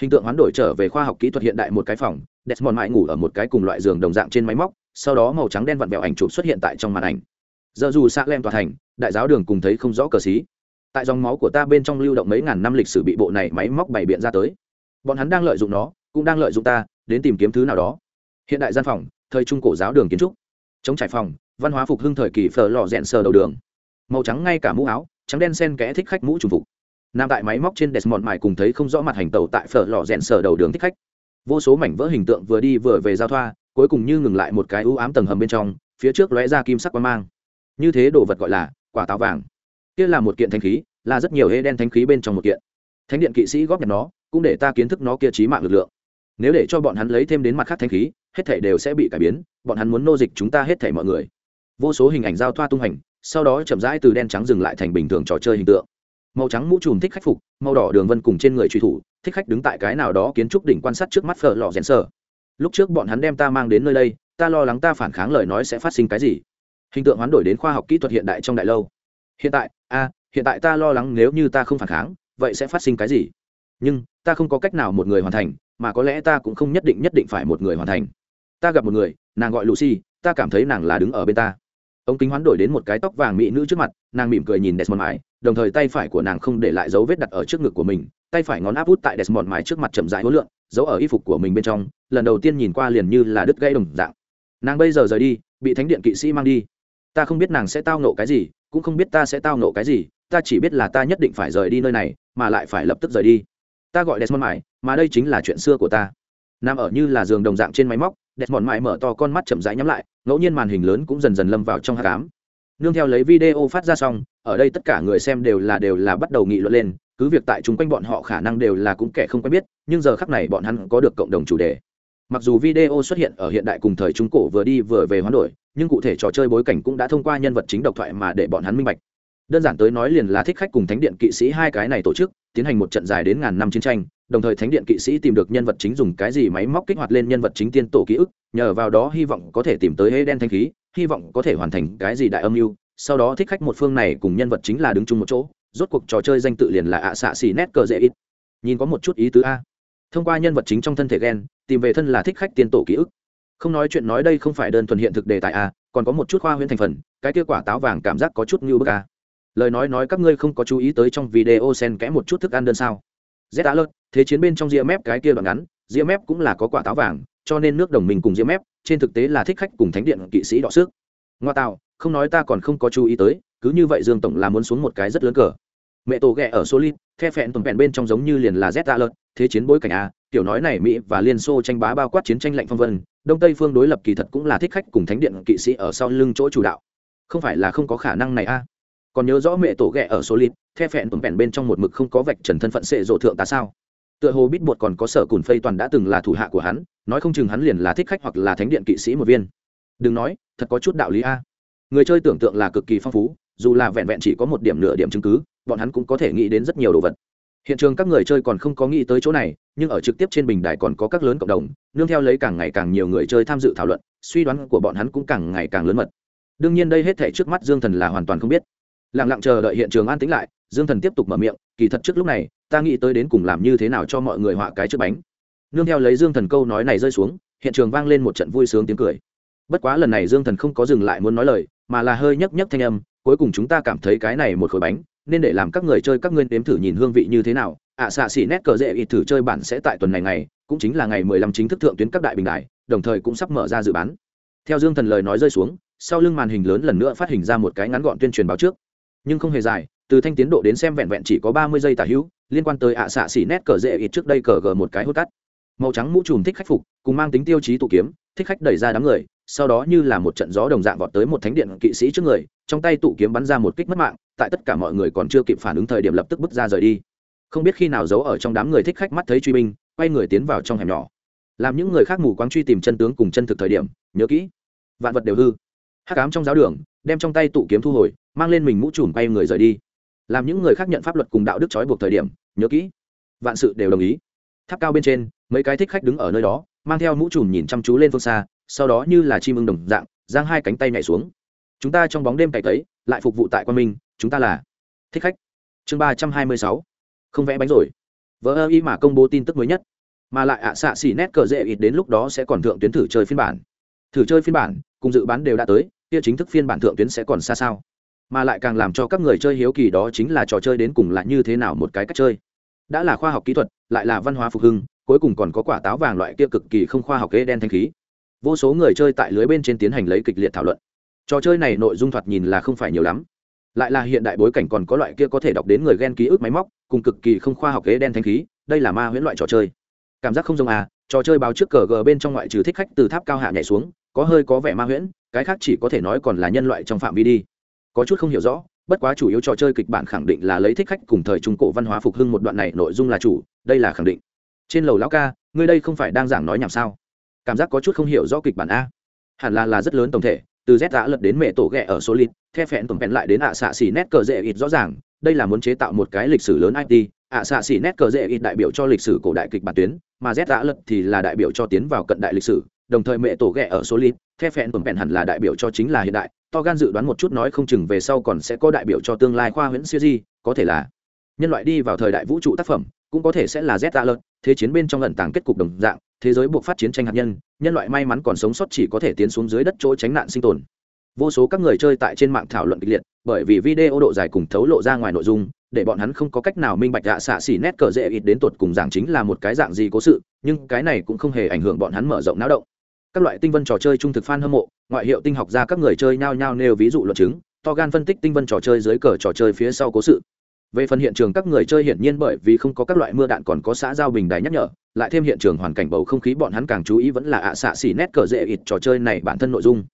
hình tượng hoán đổi trở về khoa học kỹ thuật hiện đại một cái phòng, desmond mãi ngủ ở một cái cùng loại giường đồng dạng trên máy móc, sau đó màu trắng đen vặn vẹo ảnh chụp xuất hiện tại trong màn ảnh. Giờ dù xạ lem tòa thành, đại giáo đường cùng thấy không rõ cờ xí. Tại dòng máu của ta bên trong lưu động mấy ngàn năm lịch sử bị bộ này máy móc bày biện ra tới. Bọn hắn đang lợi dụng nó, cũng đang lợi dụng ta, đến tìm kiếm thứ nào đó. Hiện đại gian phòng, thời trung cổ giáo đường kiến trúc. Chống trải phòng, văn hóa phục hưng thời kỳ phở lò rẽn sờ đầu đường. Màu trắng ngay cả mũ áo, trắng đen sen kẽ thích khách mũ trùng phục nằm tại máy móc trên desmond mải cùng thấy không rõ mặt hành tàu tại phở lò rèn sở đầu đường thích khách. Vô số mảnh vỡ hình tượng vừa đi vừa về giao thoa, cuối cùng như ngừng lại một cái ưu ám tầng hầm bên trong, phía trước lóe ra kim sắc quang mang. Như thế đồ vật gọi là quả táo vàng. Kia là một kiện thanh khí, là rất nhiều hê đen thanh khí bên trong một kiện. Thánh điện kỵ sĩ góp nhặt nó, cũng để ta kiến thức nó kia trí mạng lực lượng. Nếu để cho bọn hắn lấy thêm đến mặt khác thanh khí, hết thể đều sẽ bị cải biến, bọn hắn muốn nô dịch chúng ta hết thể mọi người. Vô số hình ảnh giao thoa tung hành, sau đó chậm rãi từ đen trắng dừng lại thành bình thường trò chơi hình tượng màu trắng mũ trùm thích khách phục, màu đỏ đường vân cùng trên người truy thủ, thích khách đứng tại cái nào đó kiến trúc đỉnh quan sát trước mắt phở lò rèn sờ. Lúc trước bọn hắn đem ta mang đến nơi đây, ta lo lắng ta phản kháng lời nói sẽ phát sinh cái gì. Hình tượng hoán đổi đến khoa học kỹ thuật hiện đại trong đại lâu. Hiện tại, a, hiện tại ta lo lắng nếu như ta không phản kháng, vậy sẽ phát sinh cái gì? Nhưng, ta không có cách nào một người hoàn thành, mà có lẽ ta cũng không nhất định nhất định phải một người hoàn thành. Ta gặp một người, nàng gọi lucy, ta cảm thấy nàng là đứng ở bên ta. Ông kính hoán đổi đến một cái tóc vàng mỹ nữ trước mặt, nàng mỉm cười nhìn desmond mãi đồng thời tay phải của nàng không để lại dấu vết đặt ở trước ngực của mình, tay phải ngón áp út tại desmond mái trước mặt chậm rãi hối lượng, giấu ở y phục của mình bên trong, lần đầu tiên nhìn qua liền như là đứt gãy đồng dạng. Nàng bây giờ rời đi, bị thánh điện kỵ sĩ mang đi. Ta không biết nàng sẽ tao nộ cái gì, cũng không biết ta sẽ tao nộ cái gì, ta chỉ biết là ta nhất định phải rời đi nơi này, mà lại phải lập tức rời đi. Ta gọi desmond mải mà đây chính là chuyện xưa của ta. Nằm ở như là giường đồng dạng trên máy móc, desmond mải mở to con mắt chậm rãi nhắm lại, ngẫu nhiên màn hình lớn cũng dần dần lâm vào trong hát cám nương theo lấy video phát ra xong, ở đây tất cả người xem đều là đều là bắt đầu nghị luận lên, cứ việc tại chung quanh bọn họ khả năng đều là cũng kẻ không quen biết, nhưng giờ khắc này bọn hắn có được cộng đồng chủ đề. Mặc dù video xuất hiện ở hiện đại cùng thời trung cổ vừa đi vừa về hoán đổi, nhưng cụ thể trò chơi bối cảnh cũng đã thông qua nhân vật chính độc thoại mà để bọn hắn minh bạch. Đơn giản tới nói liền là thích khách cùng thánh điện kỵ sĩ hai cái này tổ chức, tiến hành một trận dài đến ngàn năm chiến tranh, đồng thời thánh điện kỵ sĩ tìm được nhân vật chính dùng cái gì máy móc kích hoạt lên nhân vật chính tiên tổ ký ức, nhờ vào đó hy vọng có thể tìm tới hê đen thanh khí hy vọng có thể hoàn thành cái gì đại âm mưu. Sau đó thích khách một phương này cùng nhân vật chính là đứng chung một chỗ, rốt cuộc trò chơi danh tự liền là ạ xạ xì nét cờ dễ ít. Nhìn có một chút ý tứ a. Thông qua nhân vật chính trong thân thể gen, tìm về thân là thích khách tiên tổ ký ức. Không nói chuyện nói đây không phải đơn thuần hiện thực đề tài a, còn có một chút khoa huyễn thành phần, cái kết quả táo vàng cảm giác có chút như bức a. Lời nói nói các ngươi không có chú ý tới trong video sen kẽ một chút thức ăn đơn sao. Z đã lớn thế chiến bên trong ria mép cái kia đoạn ngắn ria mép cũng là có quả táo vàng, cho nên nước đồng minh cùng ria mép trên thực tế là thích khách cùng thánh điện kỵ sĩ đọ sức. Ngoa tạo, không nói ta còn không có chú ý tới, cứ như vậy dương tổng là muốn xuống một cái rất lớn cờ. Mẹ tổ ghẹ ở solid the phẹn tuần vẹn bên trong giống như liền là z ta lợt thế chiến bối cảnh a kiểu nói này mỹ và liên xô tranh bá bao quát chiến tranh lạnh phong vân, đông tây phương đối lập kỳ thật cũng là thích khách cùng thánh điện kỵ sĩ ở sau lưng chỗ chủ đạo. Không phải là không có khả năng này a. Còn nhớ rõ mẹ tổ ghẹ ở số the phẹn tuần vẹn bên trong một mực không có vạch trần thân phận sệ rộ thượng tá sao? Tựa hồ bít bột còn có sở cùn phây toàn đã từng là thủ hạ của hắn nói không chừng hắn liền là thích khách hoặc là thánh điện kỵ sĩ một viên. Đừng nói, thật có chút đạo lý a. Người chơi tưởng tượng là cực kỳ phong phú, dù là vẹn vẹn chỉ có một điểm nửa điểm chứng cứ, bọn hắn cũng có thể nghĩ đến rất nhiều đồ vật. Hiện trường các người chơi còn không có nghĩ tới chỗ này, nhưng ở trực tiếp trên bình đài còn có các lớn cộng đồng, nương theo lấy càng ngày càng nhiều người chơi tham dự thảo luận, suy đoán của bọn hắn cũng càng ngày càng lớn mật. Đương nhiên đây hết thể trước mắt dương thần là hoàn toàn không biết. Lặng lặng chờ đợi hiện trường an tĩnh lại, dương thần tiếp tục mở miệng, kỳ thật trước lúc này, ta nghĩ tới đến cùng làm như thế nào cho mọi người họa cái trước bánh nương theo lấy dương thần câu nói này rơi xuống hiện trường vang lên một trận vui sướng tiếng cười. Bất quá lần này dương thần không có dừng lại muốn nói lời mà là hơi nhấc nhấc thanh âm cuối cùng chúng ta cảm thấy cái này một khối bánh nên để làm các người chơi các ngươi nếm thử nhìn hương vị như thế nào. Ạ à, xạ xỉ nét cờ dễ ít thử chơi bản sẽ tại tuần này ngày cũng chính là ngày mười lăm chính thức thượng tuyến các đại bình đại đồng thời cũng sắp mở ra dự bán. Theo dương thần lời nói rơi xuống sau lưng màn hình lớn lần nữa phát hình ra một cái ngắn gọn tuyên truyền báo trước. Nhưng không hề dài từ thanh tiến độ đến xem vẹn vẹn chỉ có ba mươi giây tả hữu liên quan tới ạ xạ xỉ nét cờ dễ ít trước đây cờ gờ một cái hốt cắt màu trắng mũ trùm thích khách phục, cùng mang tính tiêu chí tụ kiếm, thích khách đẩy ra đám người, sau đó như là một trận gió đồng dạng vọt tới một thánh điện kỵ sĩ trước người, trong tay tụ kiếm bắn ra một kích mất mạng, tại tất cả mọi người còn chưa kịp phản ứng thời điểm lập tức bước ra rời đi. Không biết khi nào giấu ở trong đám người thích khách mắt thấy truy binh, quay người tiến vào trong hẻm nhỏ. Làm những người khác mù quáng truy tìm chân tướng cùng chân thực thời điểm, nhớ kỹ, vạn vật đều hư. Hắc ám trong giáo đường, đem trong tay tụ kiếm thu hồi, mang lên mình mũ trùm quay người rời đi. Làm những người khác nhận pháp luật cùng đạo đức trói buộc thời điểm, nhớ kỹ, vạn sự đều đồng ý. Tháp cao bên trên mấy cái thích khách đứng ở nơi đó, mang theo mũ trùm nhìn chăm chú lên phương xa, sau đó như là chim ưng đồng dạng, giang hai cánh tay nhảy xuống. Chúng ta trong bóng đêm cày tấy lại phục vụ tại quan minh, chúng ta là thích khách. Chương ba trăm hai mươi sáu. Không vẽ bánh rồi. Vỡ ơ y mà công bố tin tức mới nhất. Mà lại ạ xạ xỉ nét cờ dễ ít đến lúc đó sẽ còn thượng tuyến thử chơi phiên bản. Thử chơi phiên bản, cùng dự bán đều đã tới, kia chính thức phiên bản thượng tuyến sẽ còn xa sao? Mà lại càng làm cho các người chơi hiếu kỳ đó chính là trò chơi đến cùng là như thế nào một cái cách chơi. Đã là khoa học kỹ thuật, lại là văn hóa phục hưng cuối cùng còn có quả táo vàng loại kia cực kỳ không khoa học ghê đen thanh khí. Vô số người chơi tại lưới bên trên tiến hành lấy kịch liệt thảo luận. Trò chơi này nội dung thoạt nhìn là không phải nhiều lắm. Lại là hiện đại bối cảnh còn có loại kia có thể đọc đến người ghen ký ức máy móc, cùng cực kỳ không khoa học ghế đen thanh khí, đây là ma huyễn loại trò chơi. Cảm giác không giống à trò chơi báo trước cờ gờ bên trong ngoại trừ thích khách từ tháp cao hạ nhảy xuống, có hơi có vẻ ma huyễn, cái khác chỉ có thể nói còn là nhân loại trong phạm vi đi. Có chút không hiểu rõ, bất quá chủ yếu trò chơi kịch bản khẳng định là lấy thích khách cùng thời trung cổ văn hóa phục hưng một đoạn này nội dung là chủ, đây là khẳng định trên lầu lão ca, ngươi đây không phải đang giảng nói nhảm sao? Cảm giác có chút không hiểu rõ kịch bản a. Hẳn là là rất lớn tổng thể, từ z đã lật đến mẹ tổ ghẹ ở số lít the phẹn tổng phẹn lại đến ạ xạ xỉ nét cờ dễ ít rõ ràng, đây là muốn chế tạo một cái lịch sử lớn it ạ xạ xỉ nét cờ dễ ít đại biểu cho lịch sử cổ đại kịch bản tuyến, mà z đã lật thì là đại biểu cho tiến vào cận đại lịch sử, đồng thời mẹ tổ ghẹ ở số lít the phẹn tổng phẹn hẳn là đại biểu cho chính là hiện đại. To gan dự đoán một chút nói không chừng về sau còn sẽ có đại biểu cho tương lai khoa huyễn siêu di, có thể là. Nhân loại đi vào thời đại vũ trụ tác phẩm cũng có thể sẽ là z đã lật thế chiến bên trong lần tàng kết cục đồng dạng, thế giới buộc phát chiến tranh hạt nhân nhân loại may mắn còn sống sót chỉ có thể tiến xuống dưới đất chỗ tránh nạn sinh tồn. Vô số các người chơi tại trên mạng thảo luận kịch liệt, bởi vì video độ dài cùng thấu lộ ra ngoài nội dung, để bọn hắn không có cách nào minh bạch dạ xạ xỉ nét cờ dễ ít đến tột cùng giảng chính là một cái dạng gì cố sự, nhưng cái này cũng không hề ảnh hưởng bọn hắn mở rộng não động. Các loại tinh vân trò chơi trung thực fan hâm mộ, ngoại hiệu tinh học ra các người chơi nhao nhao nêu ví dụ luận chứng, to gan phân tích tinh vân trò chơi dưới cờ trò chơi phía sau cố sự về phần hiện trường các người chơi hiển nhiên bởi vì không có các loại mưa đạn còn có xã giao bình đài nhắc nhở, lại thêm hiện trường hoàn cảnh bầu không khí bọn hắn càng chú ý vẫn là ạ xạ xỉ nét cờ dễ ít trò chơi này bản thân nội dung.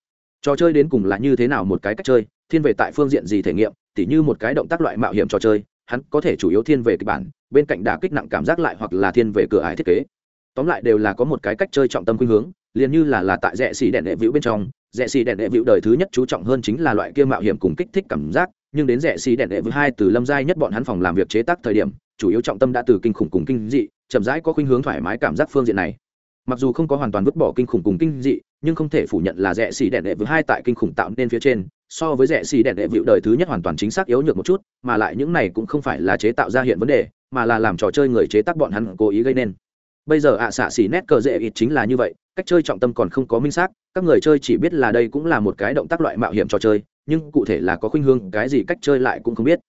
Trò chơi đến cùng là như thế nào một cái cách chơi, thiên về tại phương diện gì thể nghiệm, tỉ như một cái động tác loại mạo hiểm trò chơi, hắn có thể chủ yếu thiên về kịch bản, bên cạnh đả kích nặng cảm giác lại hoặc là thiên về cửa ải thiết kế. Tóm lại đều là có một cái cách chơi trọng tâm khuynh hướng, liền như là là tại rẽ xì đèn đệ vĩu bên trong, rẽ xì đèn đệ vĩu đời thứ nhất chú trọng hơn chính là loại kia mạo hiểm cùng kích thích cảm giác nhưng đến rẽ xì đèn đệ với hai từ lâm giai nhất bọn hắn phòng làm việc chế tác thời điểm, chủ yếu trọng tâm đã từ kinh khủng cùng kinh dị, chậm rãi có khuynh hướng thoải mái cảm giác phương diện này. Mặc dù không có hoàn toàn vứt bỏ kinh khủng cùng kinh dị, nhưng không thể phủ nhận là rẽ xì đèn đệ với hai tại kinh khủng tạo nên phía trên, so với rẽ xì đèn đệ vịu đời thứ nhất hoàn toàn chính xác yếu nhược một chút, mà lại những này cũng không phải là chế tạo ra hiện vấn đề, mà là làm trò chơi người chế tác bọn hắn cố ý gây nên. Bây giờ ạ xạ xỉ nét cờ dễ ít chính là như vậy, cách chơi trọng tâm còn không có minh xác, các người chơi chỉ biết là đây cũng là một cái động tác loại mạo hiểm trò chơi nhưng cụ thể là có khuynh hướng, cái gì cách chơi lại cũng không biết.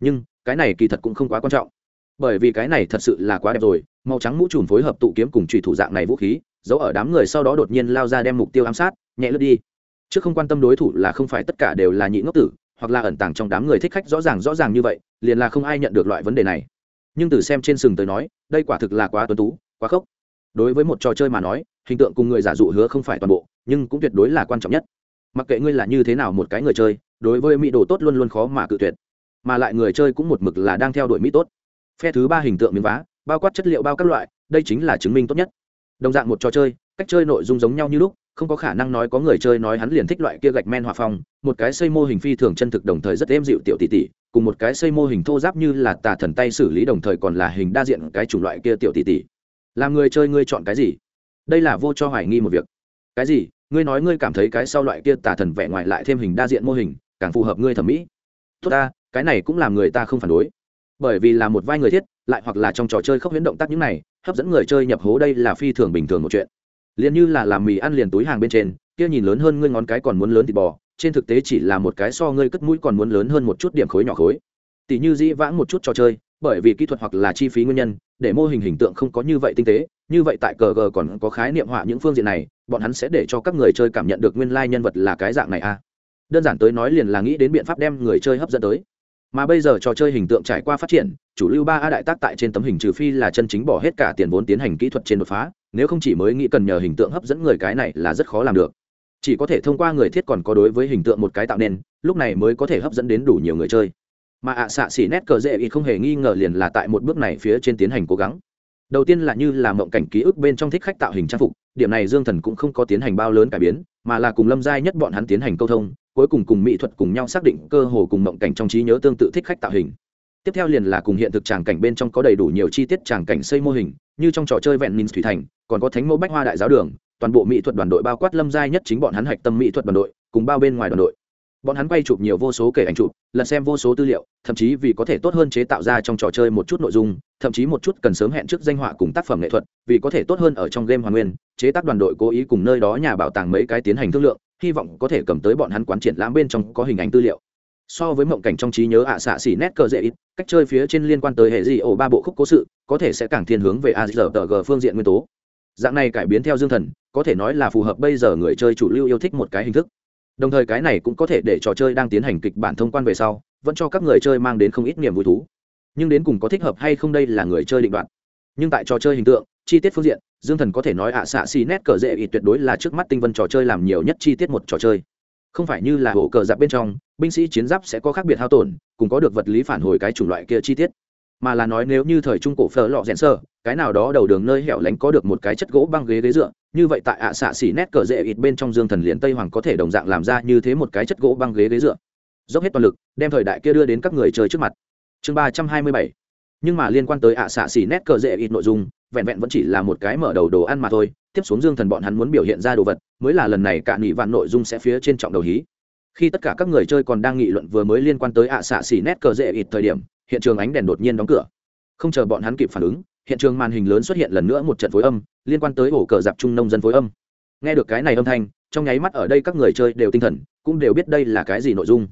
Nhưng, cái này kỳ thật cũng không quá quan trọng. Bởi vì cái này thật sự là quá đẹp rồi, màu trắng mũ trùm phối hợp tụ kiếm cùng trùy thủ dạng này vũ khí, giấu ở đám người sau đó đột nhiên lao ra đem mục tiêu ám sát, nhẹ lướt đi. Trước không quan tâm đối thủ là không phải tất cả đều là nhị ngốc tử, hoặc là ẩn tàng trong đám người thích khách rõ ràng rõ ràng như vậy, liền là không ai nhận được loại vấn đề này. Nhưng từ xem trên sừng tới nói, đây quả thực là quá tuấn tú, quá khốc. Đối với một trò chơi mà nói, hình tượng cùng người giả dụ hứa không phải toàn bộ, nhưng cũng tuyệt đối là quan trọng nhất mặc kệ ngươi là như thế nào một cái người chơi, đối với mỹ đồ tốt luôn luôn khó mà cự tuyệt. Mà lại người chơi cũng một mực là đang theo đuổi mỹ tốt. Phe thứ ba hình tượng miếng vá, bao quát chất liệu bao các loại, đây chính là chứng minh tốt nhất. Đồng dạng một trò chơi, cách chơi nội dung giống nhau như lúc, không có khả năng nói có người chơi nói hắn liền thích loại kia gạch men hòa phong, một cái xây mô hình phi thường chân thực đồng thời rất êm dịu tiểu tỷ tỷ, cùng một cái xây mô hình thô giáp như là tà thần tay xử lý đồng thời còn là hình đa diện cái chủng loại kia tiểu tỷ tỷ. Làm người chơi ngươi chọn cái gì? Đây là vô cho hoài nghi một việc. Cái gì? Ngươi nói ngươi cảm thấy cái sau loại kia tà thần vẻ ngoài lại thêm hình đa diện mô hình, càng phù hợp ngươi thẩm mỹ. Tốt ta, cái này cũng làm người ta không phản đối. Bởi vì là một vai người thiết, lại hoặc là trong trò chơi không huyễn động tác những này, hấp dẫn người chơi nhập hố đây là phi thường bình thường một chuyện. Liền như là làm mì ăn liền túi hàng bên trên, kia nhìn lớn hơn ngươi ngón cái còn muốn lớn thịt bò, trên thực tế chỉ là một cái so ngươi cất mũi còn muốn lớn hơn một chút điểm khối nhỏ khối. Tỷ như dĩ vãng một chút trò chơi, bởi vì kỹ thuật hoặc là chi phí nguyên nhân, để mô hình hình tượng không có như vậy tinh tế, như vậy tại cờ g còn có khái niệm họa những phương diện này bọn hắn sẽ để cho các người chơi cảm nhận được nguyên lai nhân vật là cái dạng này a à. đơn giản tới nói liền là nghĩ đến biện pháp đem người chơi hấp dẫn tới. Mà bây giờ trò chơi hình tượng trải qua phát triển, chủ lưu ba a đại tác tại trên tấm hình trừ phi là chân chính bỏ hết cả tiền vốn tiến hành kỹ thuật trên đột phá, nếu không chỉ mới nghĩ cần nhờ hình tượng hấp dẫn người cái này là rất khó làm được. Chỉ có thể thông qua người thiết còn có đối với hình tượng một cái tạo nên, lúc này mới có thể hấp dẫn đến đủ nhiều người chơi. Mà ạ xạ xỉ nét cờ dễ ít không hề nghi ngờ liền là tại một bước này phía trên tiến hành cố gắng đầu tiên là như là mộng cảnh ký ức bên trong thích khách tạo hình trang phục, điểm này dương thần cũng không có tiến hành bao lớn cải biến, mà là cùng lâm giai nhất bọn hắn tiến hành câu thông, cuối cùng cùng mỹ thuật cùng nhau xác định cơ hồ cùng mộng cảnh trong trí nhớ tương tự thích khách tạo hình. Tiếp theo liền là cùng hiện thực tràng cảnh bên trong có đầy đủ nhiều chi tiết tràng cảnh xây mô hình, như trong trò chơi vẹn minh thủy thành, còn có thánh mẫu bách hoa đại giáo đường, toàn bộ mỹ thuật đoàn đội bao quát lâm giai nhất chính bọn hắn hạch tâm mỹ thuật đoàn đội, cùng bao bên ngoài đoàn đội. Bọn hắn quay chụp nhiều vô số kể ảnh chụp lần xem vô số tư liệu, thậm chí vì có thể tốt hơn chế tạo ra trong trò chơi một chút nội dung thậm chí một chút cần sớm hẹn trước danh họa cùng tác phẩm nghệ thuật, vì có thể tốt hơn ở trong game hoàn nguyên, chế tác đoàn đội cố ý cùng nơi đó nhà bảo tàng mấy cái tiến hành thương lượng, hy vọng có thể cầm tới bọn hắn quán triển lãm bên trong có hình ảnh tư liệu. So với mộng cảnh trong trí nhớ ạ xạ xỉ nét cờ dễ ít, cách chơi phía trên liên quan tới hệ di ổ ba bộ khúc cố sự, có thể sẽ càng thiên hướng về a tờ g phương diện nguyên tố. Dạng này cải biến theo dương thần, có thể nói là phù hợp bây giờ người chơi chủ lưu yêu thích một cái hình thức. Đồng thời cái này cũng có thể để trò chơi đang tiến hành kịch bản thông quan về sau, vẫn cho các người chơi mang đến không ít niềm vui thú nhưng đến cùng có thích hợp hay không đây là người chơi định đoạt. Nhưng tại trò chơi hình tượng, chi tiết phương diện, dương thần có thể nói ạ xạ xì nét cờ dễ ít tuyệt đối là trước mắt tinh vân trò chơi làm nhiều nhất chi tiết một trò chơi. Không phải như là hổ cờ giặc bên trong, binh sĩ chiến giáp sẽ có khác biệt hao tổn, cùng có được vật lý phản hồi cái chủng loại kia chi tiết. Mà là nói nếu như thời trung cổ phở lọ rèn sơ, cái nào đó đầu đường nơi hẻo lánh có được một cái chất gỗ băng ghế ghế dựa, như vậy tại ạ xạ xỉ nét cờ rễ ít bên trong dương thần liền tây hoàng có thể đồng dạng làm ra như thế một cái chất gỗ băng ghế ghế dựa. Dốc hết toàn lực, đem thời đại kia đưa đến các người chơi trước mặt chương ba trăm hai mươi bảy. Nhưng mà liên quan tới ạ xạ xỉ nét cờ dễ ít nội dung, vẹn vẹn vẫn chỉ là một cái mở đầu đồ ăn mà thôi. Tiếp xuống dương thần bọn hắn muốn biểu hiện ra đồ vật, mới là lần này cả nghị vạn nội dung sẽ phía trên trọng đầu hí. Khi tất cả các người chơi còn đang nghị luận vừa mới liên quan tới ạ xạ xỉ nét cờ dễ ít thời điểm, hiện trường ánh đèn đột nhiên đóng cửa. Không chờ bọn hắn kịp phản ứng, hiện trường màn hình lớn xuất hiện lần nữa một trận phối âm, liên quan tới ổ cờ dạp trung nông dân phối âm. Nghe được cái này âm thanh, trong nháy mắt ở đây các người chơi đều tinh thần, cũng đều biết đây là cái gì nội dung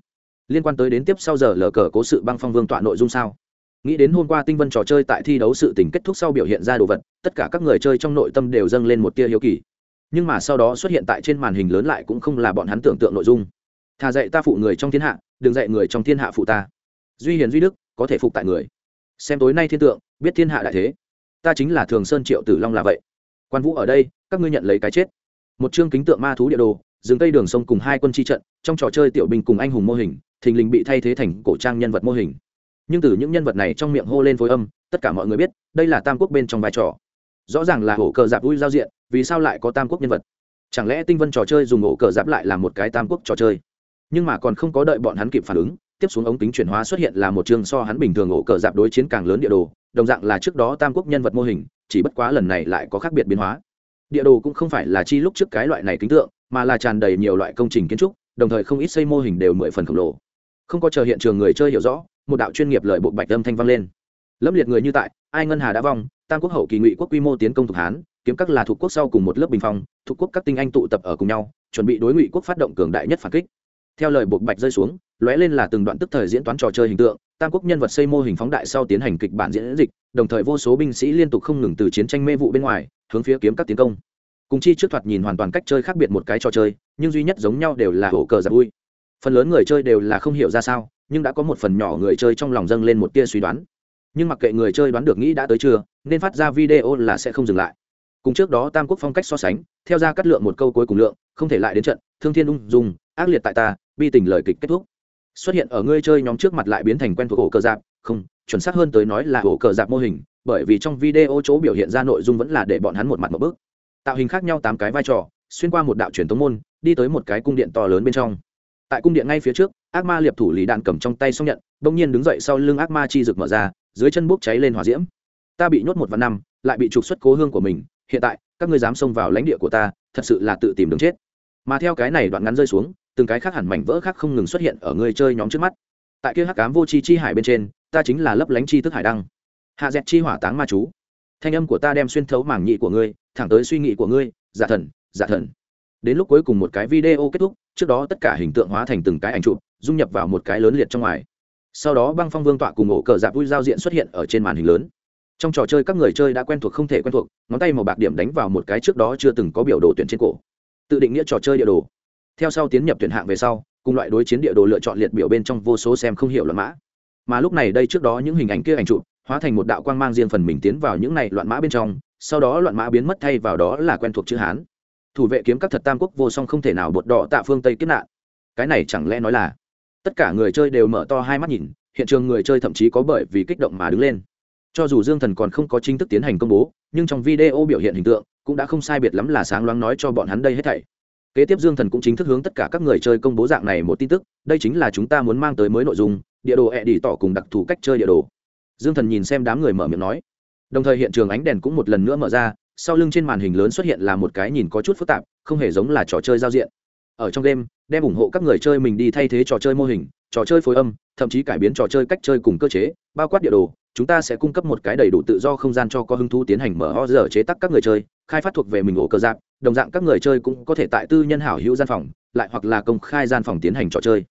liên quan tới đến tiếp sau giờ lờ cờ cố sự băng phong vương tọa nội dung sao? Nghĩ đến hôm qua tinh vân trò chơi tại thi đấu sự tình kết thúc sau biểu hiện ra đồ vật, tất cả các người chơi trong nội tâm đều dâng lên một tia hiếu kỳ. Nhưng mà sau đó xuất hiện tại trên màn hình lớn lại cũng không là bọn hắn tưởng tượng nội dung. Thà dạy ta phụ người trong thiên hạ, đừng dạy người trong thiên hạ phụ ta. Duy hiền duy đức, có thể phục tại người. Xem tối nay thiên tượng, biết thiên hạ đại thế. Ta chính là thường sơn triệu tử long là vậy. Quan vũ ở đây, các ngươi nhận lấy cái chết. Một chương kính tượng ma thú địa đồ dừng cây đường sông cùng hai quân chi trận, trong trò chơi tiểu binh cùng anh hùng mô hình thình lình bị thay thế thành cổ trang nhân vật mô hình. Nhưng từ những nhân vật này trong miệng hô lên phối âm, tất cả mọi người biết, đây là tam quốc bên trong vai trò. Rõ ràng là hổ cờ giáp vui giao diện, vì sao lại có tam quốc nhân vật? Chẳng lẽ tinh vân trò chơi dùng hổ cờ giáp lại là một cái tam quốc trò chơi? Nhưng mà còn không có đợi bọn hắn kịp phản ứng, tiếp xuống ống kính chuyển hóa xuất hiện là một chương so hắn bình thường hổ cờ giáp đối chiến càng lớn địa đồ, đồng dạng là trước đó tam quốc nhân vật mô hình, chỉ bất quá lần này lại có khác biệt biến hóa. Địa đồ cũng không phải là chi lúc trước cái loại này kính tượng, mà là tràn đầy nhiều loại công trình kiến trúc, đồng thời không ít xây mô hình đều mười phần khổng lồ không có chờ hiện trường người chơi hiểu rõ, một đạo chuyên nghiệp lợi bộ bạch âm thanh vang lên. Lâm liệt người như tại, ai ngân hà đã vong, tam quốc hậu kỳ ngụy quốc quy mô tiến công thuộc hán, kiếm các là thuộc quốc sau cùng một lớp bình phong, thuộc quốc các tinh anh tụ tập ở cùng nhau, chuẩn bị đối ngụy quốc phát động cường đại nhất phản kích. Theo lời buộc bạch rơi xuống, lóe lên là từng đoạn tức thời diễn toán trò chơi hình tượng, tam quốc nhân vật xây mô hình phóng đại sau tiến hành kịch bản diễn dịch, đồng thời vô số binh sĩ liên tục không ngừng từ chiến tranh mê vụ bên ngoài, hướng phía kiếm các tiến công. Cùng chi trước thoạt nhìn hoàn toàn cách chơi khác biệt một cái trò chơi, nhưng duy nhất giống nhau đều là hổ cờ giặc vui phần lớn người chơi đều là không hiểu ra sao, nhưng đã có một phần nhỏ người chơi trong lòng dâng lên một tia suy đoán. Nhưng mặc kệ người chơi đoán được nghĩ đã tới chưa, nên phát ra video là sẽ không dừng lại. Cùng trước đó tam quốc phong cách so sánh, theo ra cắt lượng một câu cuối cùng lượng, không thể lại đến trận, thương thiên ung dung ác liệt tại ta, bi tình lời kịch kết thúc. Xuất hiện ở người chơi nhóm trước mặt lại biến thành quen thuộc ổ cờ dạp không, chuẩn xác hơn tới nói là ổ cờ dạp mô hình, bởi vì trong video chỗ biểu hiện ra nội dung vẫn là để bọn hắn một mặt một bước. Tạo hình khác nhau tám cái vai trò, xuyên qua một đạo truyền tống môn, đi tới một cái cung điện to lớn bên trong tại cung điện ngay phía trước, ác ma liệp thủ lý đạn cầm trong tay xong nhận bỗng nhiên đứng dậy sau lưng ác ma chi rực mở ra, dưới chân bốc cháy lên hỏa diễm. Ta bị nhốt một vạn năm, lại bị trục xuất cố hương của mình, hiện tại, các ngươi dám xông vào lãnh địa của ta, thật sự là tự tìm đường chết. Mà theo cái này đoạn ngắn rơi xuống, từng cái khác hẳn mảnh vỡ khác không ngừng xuất hiện ở người chơi nhóm trước mắt. Tại kia hắc cám vô chi chi hải bên trên, ta chính là lấp lánh chi thức hải đăng. Hạ dẹt chi hỏa táng ma chú. Thanh âm của ta đem xuyên thấu mảng nhị của ngươi, thẳng tới suy nghĩ của ngươi, giả thần giả thần đến lúc cuối cùng một cái video kết thúc, trước đó tất cả hình tượng hóa thành từng cái ảnh chụp, dung nhập vào một cái lớn liệt trong ngoài. Sau đó băng phong vương tọa cùng ổ cờ dạp vui giao diện xuất hiện ở trên màn hình lớn. Trong trò chơi các người chơi đã quen thuộc không thể quen thuộc, ngón tay màu bạc điểm đánh vào một cái trước đó chưa từng có biểu đồ tuyển trên cổ. Tự định nghĩa trò chơi địa đồ. Theo sau tiến nhập tuyển hạng về sau, cùng loại đối chiến địa đồ lựa chọn liệt biểu bên trong vô số xem không hiểu loạn mã. Mà lúc này đây trước đó những hình ảnh kia ảnh chụp, hóa thành một đạo quang mang riêng phần mình tiến vào những này loạn mã bên trong, sau đó loạn mã biến mất thay vào đó là quen thuộc chữ hán thủ vệ kiếm các thật tam quốc vô song không thể nào bột đỏ tạ phương tây kiếp nạn. Cái này chẳng lẽ nói là tất cả người chơi đều mở to hai mắt nhìn, hiện trường người chơi thậm chí có bởi vì kích động mà đứng lên. Cho dù dương thần còn không có chính thức tiến hành công bố, nhưng trong video biểu hiện hình tượng cũng đã không sai biệt lắm là sáng loáng nói cho bọn hắn đây hết thảy. Kế tiếp dương thần cũng chính thức hướng tất cả các người chơi công bố dạng này một tin tức, đây chính là chúng ta muốn mang tới mới nội dung, địa đồ ẹ đi tỏ cùng đặc thù cách chơi địa đồ. Dương thần nhìn xem đám người mở miệng nói. Đồng thời hiện trường ánh đèn cũng một lần nữa mở ra sau lưng trên màn hình lớn xuất hiện là một cái nhìn có chút phức tạp, không hề giống là trò chơi giao diện. Ở trong game, đem ủng hộ các người chơi mình đi thay thế trò chơi mô hình, trò chơi phối âm, thậm chí cải biến trò chơi cách chơi cùng cơ chế, bao quát địa đồ, chúng ta sẽ cung cấp một cái đầy đủ tự do không gian cho có hứng thú tiến hành mở ho giờ chế tác các người chơi, khai phát thuộc về mình ổ cờ giáp đồng dạng các người chơi cũng có thể tại tư nhân hảo hữu gian phòng, lại hoặc là công khai gian phòng tiến hành trò chơi.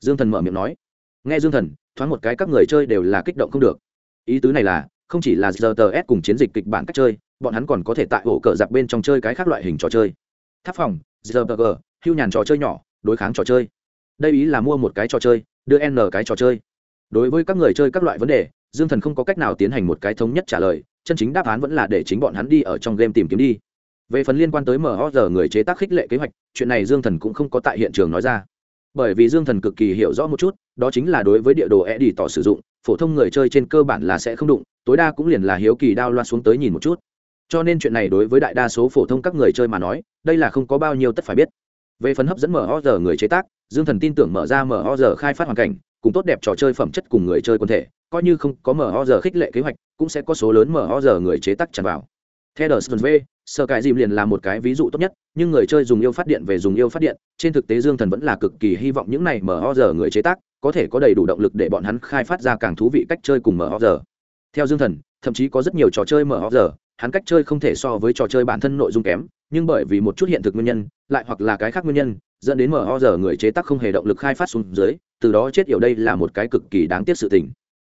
Dương thần mở miệng nói. Nghe dương thần, thoáng một cái các người chơi đều là kích động không được. Ý tứ này là, không chỉ là giờ tờ s cùng chiến dịch kịch bản cách chơi bọn hắn còn có thể tại ổ cờ giặc bên trong chơi cái khác loại hình trò chơi. Tháp phòng giờ hưu nhàn trò chơi nhỏ, đối kháng trò chơi. Đây ý là mua một cái trò chơi, đưa n cái trò chơi. Đối với các người chơi các loại vấn đề, dương thần không có cách nào tiến hành một cái thống nhất trả lời, chân chính đáp án vẫn là để chính bọn hắn đi ở trong game tìm kiếm đi. Về phần liên quan tới mho giờ người chế tác khích lệ kế hoạch, chuyện này dương thần cũng không có tại hiện trường nói ra. Bởi vì dương thần cực kỳ hiểu rõ một chút, đó chính là đối với địa đồ e đi tỏ sử dụng, phổ thông người chơi trên cơ bản là sẽ không đụng, tối đa cũng liền là hiếu kỳ đao loa xuống tới nhìn một chút cho nên chuyện này đối với đại đa số phổ thông các người chơi mà nói, đây là không có bao nhiêu tất phải biết. Về phần hấp dẫn mở giờ người chế tác, dương thần tin tưởng mở ra mở giờ khai phát hoàn cảnh, cùng tốt đẹp trò chơi phẩm chất cùng người chơi quần thể, coi như không có mở giờ khích lệ kế hoạch, cũng sẽ có số lớn mở giờ người chế tác tràn vào. Theo đờ v sơ cải dìm liền là một cái ví dụ tốt nhất, nhưng người chơi dùng yêu phát điện về dùng yêu phát điện, trên thực tế dương thần vẫn là cực kỳ hy vọng những này mở giờ người chế tác, có thể có đầy đủ động lực để bọn hắn khai phát ra càng thú vị cách chơi cùng mở giờ theo dương thần, thậm chí có rất nhiều trò chơi mở giờ hắn cách chơi không thể so với trò chơi bản thân nội dung kém, nhưng bởi vì một chút hiện thực nguyên nhân, lại hoặc là cái khác nguyên nhân, dẫn đến mở ho giờ người chế tác không hề động lực khai phát xuống dưới, từ đó chết yểu đây là một cái cực kỳ đáng tiếc sự tình.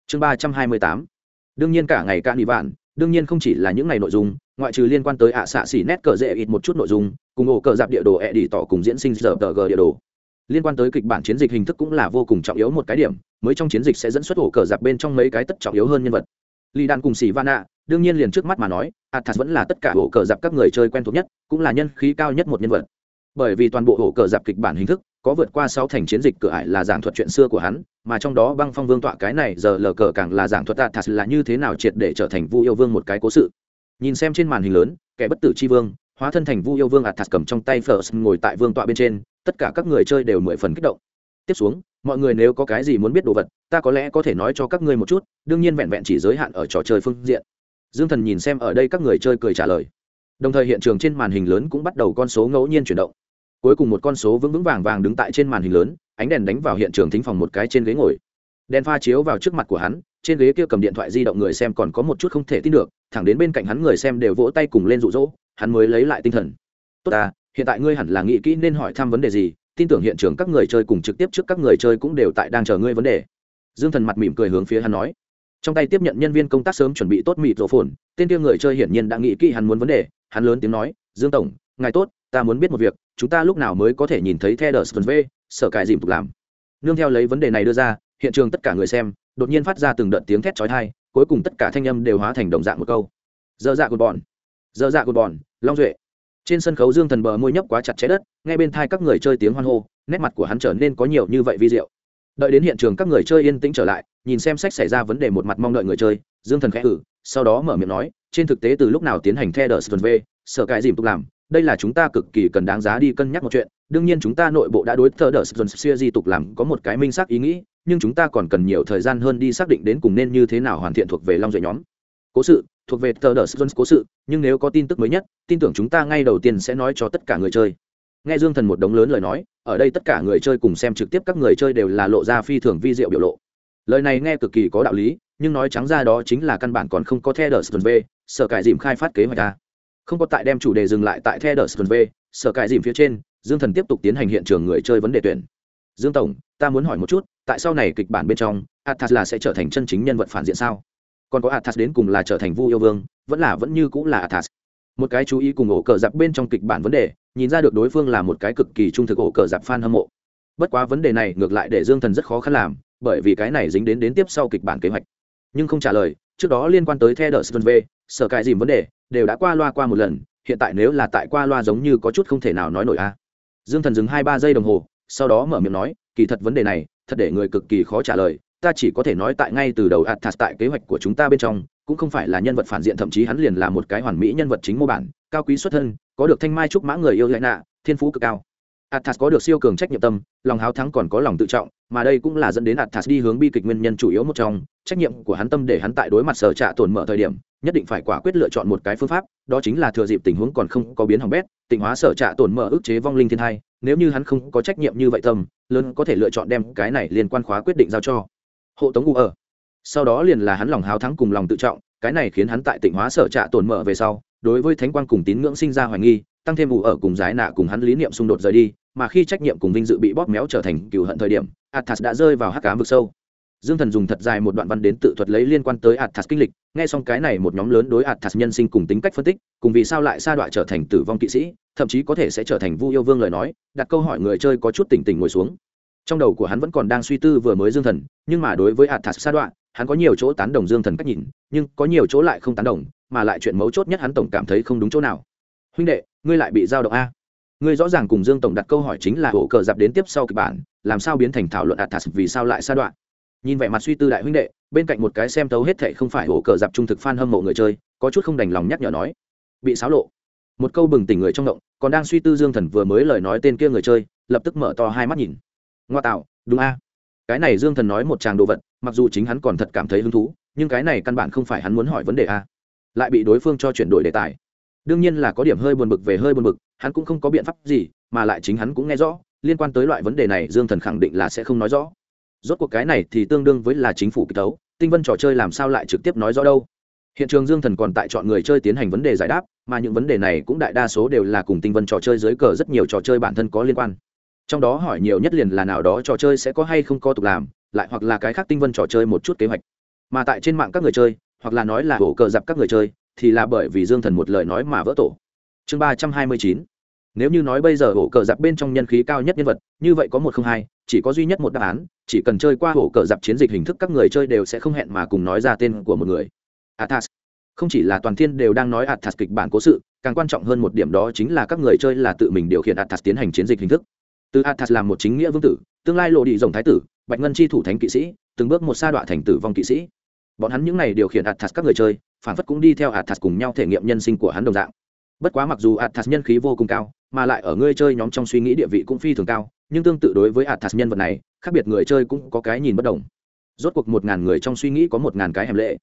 Chương ba trăm hai mươi tám. Đương nhiên cả ngày ca đi vạn, đương nhiên không chỉ là những ngày nội dung, ngoại trừ liên quan tới ạ xạ xỉ nét cờ dễ ít một chút nội dung, cùng ổ cờ dạp địa đồ ẹ đi tỏ cùng diễn sinh giờ tờ g địa đồ. Liên quan tới kịch bản chiến dịch hình thức cũng là vô cùng trọng yếu một cái điểm, mới trong chiến dịch sẽ dẫn xuất ổ cờ dạp bên trong mấy cái tất trọng yếu hơn nhân vật li đan cùng xỉ van ạ đương nhiên liền trước mắt mà nói, athas vẫn là tất cả ổ cờ dạp các người chơi quen thuộc nhất, cũng là nhân khí cao nhất một nhân vật. Bởi vì toàn bộ ổ cờ dạp kịch bản hình thức, có vượt qua sáu thành chiến dịch cửa ải là giảng thuật chuyện xưa của hắn, mà trong đó băng phong vương tọa cái này giờ lờ cờ càng là giảng thuật athas là như thế nào triệt để trở thành vu yêu vương một cái cố sự. Nhìn xem trên màn hình lớn, kẻ bất tử c h i vương, hóa thân thành vu yêu vương athas cầm trong tay first ngồi tại vương tọa bên trên, tất cả các người chơi đều mười phần kích động tiếp xuống, mọi người nếu có cái gì muốn biết đồ vật, ta có lẽ có thể nói cho các ngươi một chút, đương nhiên vẹn vẹn chỉ giới hạn ở trò chơi phương diện. Dương thần nhìn xem ở đây các người chơi cười trả lời. Đồng thời hiện trường trên màn hình lớn cũng bắt đầu con số ngẫu nhiên chuyển động. Cuối cùng một con số vững vững vàng vàng đứng tại trên màn hình lớn, ánh đèn đánh vào hiện trường thính phòng một cái trên ghế ngồi. Đèn pha chiếu vào trước mặt của hắn, trên ghế kia cầm điện thoại di động người xem còn có một chút không thể tin được, thẳng đến bên cạnh hắn người xem đều vỗ tay cùng lên rụ rỗ, hắn mới lấy lại tinh thần. Tốt ta, hiện tại ngươi hẳn là nghĩ kỹ nên hỏi thăm vấn đề gì tin tưởng hiện trường các người chơi cùng trực tiếp trước các người chơi cũng đều tại đang chờ ngươi vấn đề. Dương thần mặt mỉm cười hướng phía hắn nói. Trong tay tiếp nhận nhân viên công tác sớm chuẩn bị tốt mịt rổ phồn, tên kia người chơi hiển nhiên đã nghĩ kỹ hắn muốn vấn đề. Hắn lớn tiếng nói, dương tổng, ngài tốt, ta muốn biết một việc, chúng ta lúc nào mới có thể nhìn thấy the đờ v sở cải dìm tục làm? Nương theo lấy vấn đề này đưa ra, hiện trường tất cả người xem, đột nhiên phát ra từng đợt tiếng thét chói tai, cuối cùng tất cả thanh âm đều hóa thành đồng dạng một câu. Dơ dạ cột bọn, dơ dạ cột bọn, long duệ trên sân khấu dương thần bờ môi nhấp quá chặt chẽ đất, ngay bên thai các người chơi tiếng hoan hô, nét mặt của hắn trở nên có nhiều như vậy vi diệu. Đợi đến hiện trường các người chơi yên tĩnh trở lại, nhìn xem sách xảy ra vấn đề một mặt mong đợi người chơi, dương thần khẽ ử sau đó mở miệng nói, trên thực tế từ lúc nào tiến hành the đờ sờ v, sợ cái dìm tục làm, đây là chúng ta cực kỳ cần đáng giá đi cân nhắc một chuyện. Đương nhiên chúng ta nội bộ đã đối thờ đờ sờ xưa di tục làm có một cái minh xác ý nghĩ, nhưng chúng ta còn cần nhiều thời gian hơn đi xác định đến cùng nên như thế nào hoàn thiện thuộc về long duệ nhóm. Cố sự thuộc về tờ đờ sơn cố sự, nhưng nếu có tin tức mới nhất, tin tưởng chúng ta ngay đầu tiên sẽ nói cho tất cả người chơi. Nghe dương thần một đống lớn lời nói, ở đây tất cả người chơi cùng xem trực tiếp các người chơi đều là lộ ra phi thường vi diệu biểu lộ. Lời này nghe cực kỳ có đạo lý, nhưng nói trắng ra đó chính là căn bản còn không có theo đờ sơn v, sở cải dìm khai phát kế hoạch ta không có tại đem chủ đề dừng lại tại theo đờ sơn v, sở cải dìm phía trên, dương thần tiếp tục tiến hành hiện trường người chơi vấn đề tuyển. Dương tổng, ta muốn hỏi một chút, tại sau này kịch bản bên trong, athas là sẽ trở thành chân chính nhân vật phản diện sao? Còn có athas đến cùng là trở thành vu yêu vương, vẫn là vẫn như cũng là athas. Một cái chú ý cùng ổ cờ giặc bên trong kịch bản vấn đề, nhìn ra được đối phương là một cái cực kỳ trung thực ổ cờ giặc fan hâm mộ. Bất quá vấn đề này ngược lại để dương thần rất khó khăn làm, bởi vì cái này dính đến đến tiếp sau kịch bản kế hoạch. Nhưng không trả lời, trước đó liên quan tới the đờ sơn v, sở cài dìm vấn đề, đều đã qua loa qua một lần, hiện tại nếu là tại qua loa giống như có chút không thể nào nói nổi a. Dương thần dừng hai ba giây đồng hồ, sau đó mở miệng nói, kỳ thật vấn đề này, thật để người cực kỳ khó trả lời ta chỉ có thể nói tại ngay từ đầu athas tại kế hoạch của chúng ta bên trong, cũng không phải là nhân vật phản diện, thậm chí hắn liền là một cái hoàn mỹ nhân vật chính mô bản, cao quý xuất thân, có được thanh mai trúc mã người yêu lại nạ, thiên phú cực cao. Athas có được siêu cường trách nhiệm tâm, lòng háo thắng còn có lòng tự trọng, mà đây cũng là dẫn đến athas đi hướng bi kịch nguyên nhân chủ yếu một trong, trách nhiệm của hắn tâm để hắn tại đối mặt sở trạ tổn mở thời điểm, nhất định phải quả quyết lựa chọn một cái phương pháp, đó chính là thừa dịp tình huống còn không có biến hỏng bét, tịnh hóa sở trạ tổn mở ức chế vong linh thiên hai nếu như hắn không có trách nhiệm như vậy tâm, lớn có thể lựa chọn đem cái này liên quan khóa quyết định giao cho hộ tống u ở. Sau đó liền là hắn lòng háo thắng cùng lòng tự trọng, cái này khiến hắn tại tỉnh hóa sở trạ tổn mở về sau, đối với thánh quan cùng tín ngưỡng sinh ra hoài nghi, tăng thêm vụ ở cùng giải nạ cùng hắn lý niệm xung đột rời đi, mà khi trách nhiệm cùng vinh dự bị bóp méo trở thành cựu hận thời điểm athas đã rơi vào hắc cá vực sâu. Dương thần dùng thật dài một đoạn văn đến tự thuật lấy liên quan tới athas kinh lịch, nghe xong cái này một nhóm lớn đối athas nhân sinh cùng tính cách phân tích, cùng vì sao lại sa đọa trở thành tử vong kỵ sĩ, thậm chí có thể sẽ trở thành vu yêu vương lời nói, đặt câu hỏi người chơi có chút tỉnh tỉnh ngồi xuống trong đầu của hắn vẫn còn đang suy tư vừa mới dương thần, nhưng mà đối với athas sa đoạn, hắn có nhiều chỗ tán đồng dương thần cách nhìn, nhưng có nhiều chỗ lại không tán đồng, mà lại chuyện mấu chốt nhất hắn tổng cảm thấy không đúng chỗ nào. Huynh đệ, ngươi lại bị giao động a? Ngươi rõ ràng cùng dương tổng đặt câu hỏi chính là hổ cờ dạp đến tiếp sau kịch bản, làm sao biến thành thảo luận athas vì sao lại sa đoạn? Nhìn vẻ mặt suy tư đại huynh đệ, bên cạnh một cái xem tấu hết thệ không phải hổ cờ dạp trung thực fan hâm mộ người chơi, có chút không đành lòng nhắc nhở nói, bị xáo lộ. Một câu bừng tỉnh người trong động, còn đang suy tư dương thần vừa mới lời nói tên kia người chơi, lập tức mở to hai mắt nhìn ngoa tạo, đúng a. Cái này dương thần nói một tràng đồ vật, mặc dù chính hắn còn thật cảm thấy hứng thú, nhưng cái này căn bản không phải hắn muốn hỏi vấn đề a. Lại bị đối phương cho chuyển đổi đề tài. Đương nhiên là có điểm hơi buồn bực về hơi buồn bực, hắn cũng không có biện pháp gì, mà lại chính hắn cũng nghe rõ, liên quan tới loại vấn đề này dương thần khẳng định là sẽ không nói rõ. Rốt cuộc cái này thì tương đương với là chính phủ kịch tấu tinh vân trò chơi làm sao lại trực tiếp nói rõ đâu? Hiện trường dương thần còn tại chọn người chơi tiến hành vấn đề giải đáp, mà những vấn đề này cũng đại đa số đều là cùng tinh vân trò chơi dưới cờ rất nhiều trò chơi bản thân có liên quan trong đó hỏi nhiều nhất liền là nào đó trò chơi sẽ có hay không có tục làm, lại hoặc là cái khác tinh vân trò chơi một chút kế hoạch. Mà tại trên mạng các người chơi, hoặc là nói là hổ cờ dạp các người chơi, thì là bởi vì dương thần một lời nói mà vỡ tổ. Chương ba trăm hai mươi chín. Nếu như nói bây giờ hổ cờ dạp bên trong nhân khí cao nhất nhân vật, như vậy có một không hai, chỉ có duy nhất một đáp án, chỉ cần chơi qua hổ cờ dạp chiến dịch hình thức các người chơi đều sẽ không hẹn mà cùng nói ra tên của một người. Athas. Không chỉ là toàn thiên đều đang nói athas kịch bản cố sự, càng quan trọng hơn một điểm đó chính là các người chơi là tự mình điều khiển athas tiến hành chiến dịch hình thức từ athas làm một chính nghĩa vương tử, tương lai lộ đi rồng thái tử, bạch ngân chi thủ thánh kỵ sĩ, từng bước một sa đọa thành tử vong kỵ sĩ. Bọn hắn những n à y điều khiển athas các người chơi, phản phất cũng đi theo athas cùng nhau thể nghiệm nhân sinh của hắn đồng dạng. Bất quá mặc dù athas nhân khí vô cùng cao, mà lại ở ngươi chơi nhóm trong suy nghĩ địa vị cũng phi thường cao, nhưng tương tự đối với athas nhân vật này, khác biệt người chơi cũng có cái nhìn bất đồng. Rốt cuộc một ngàn người trong suy nghĩ có một ngàn cái hẻm lệ.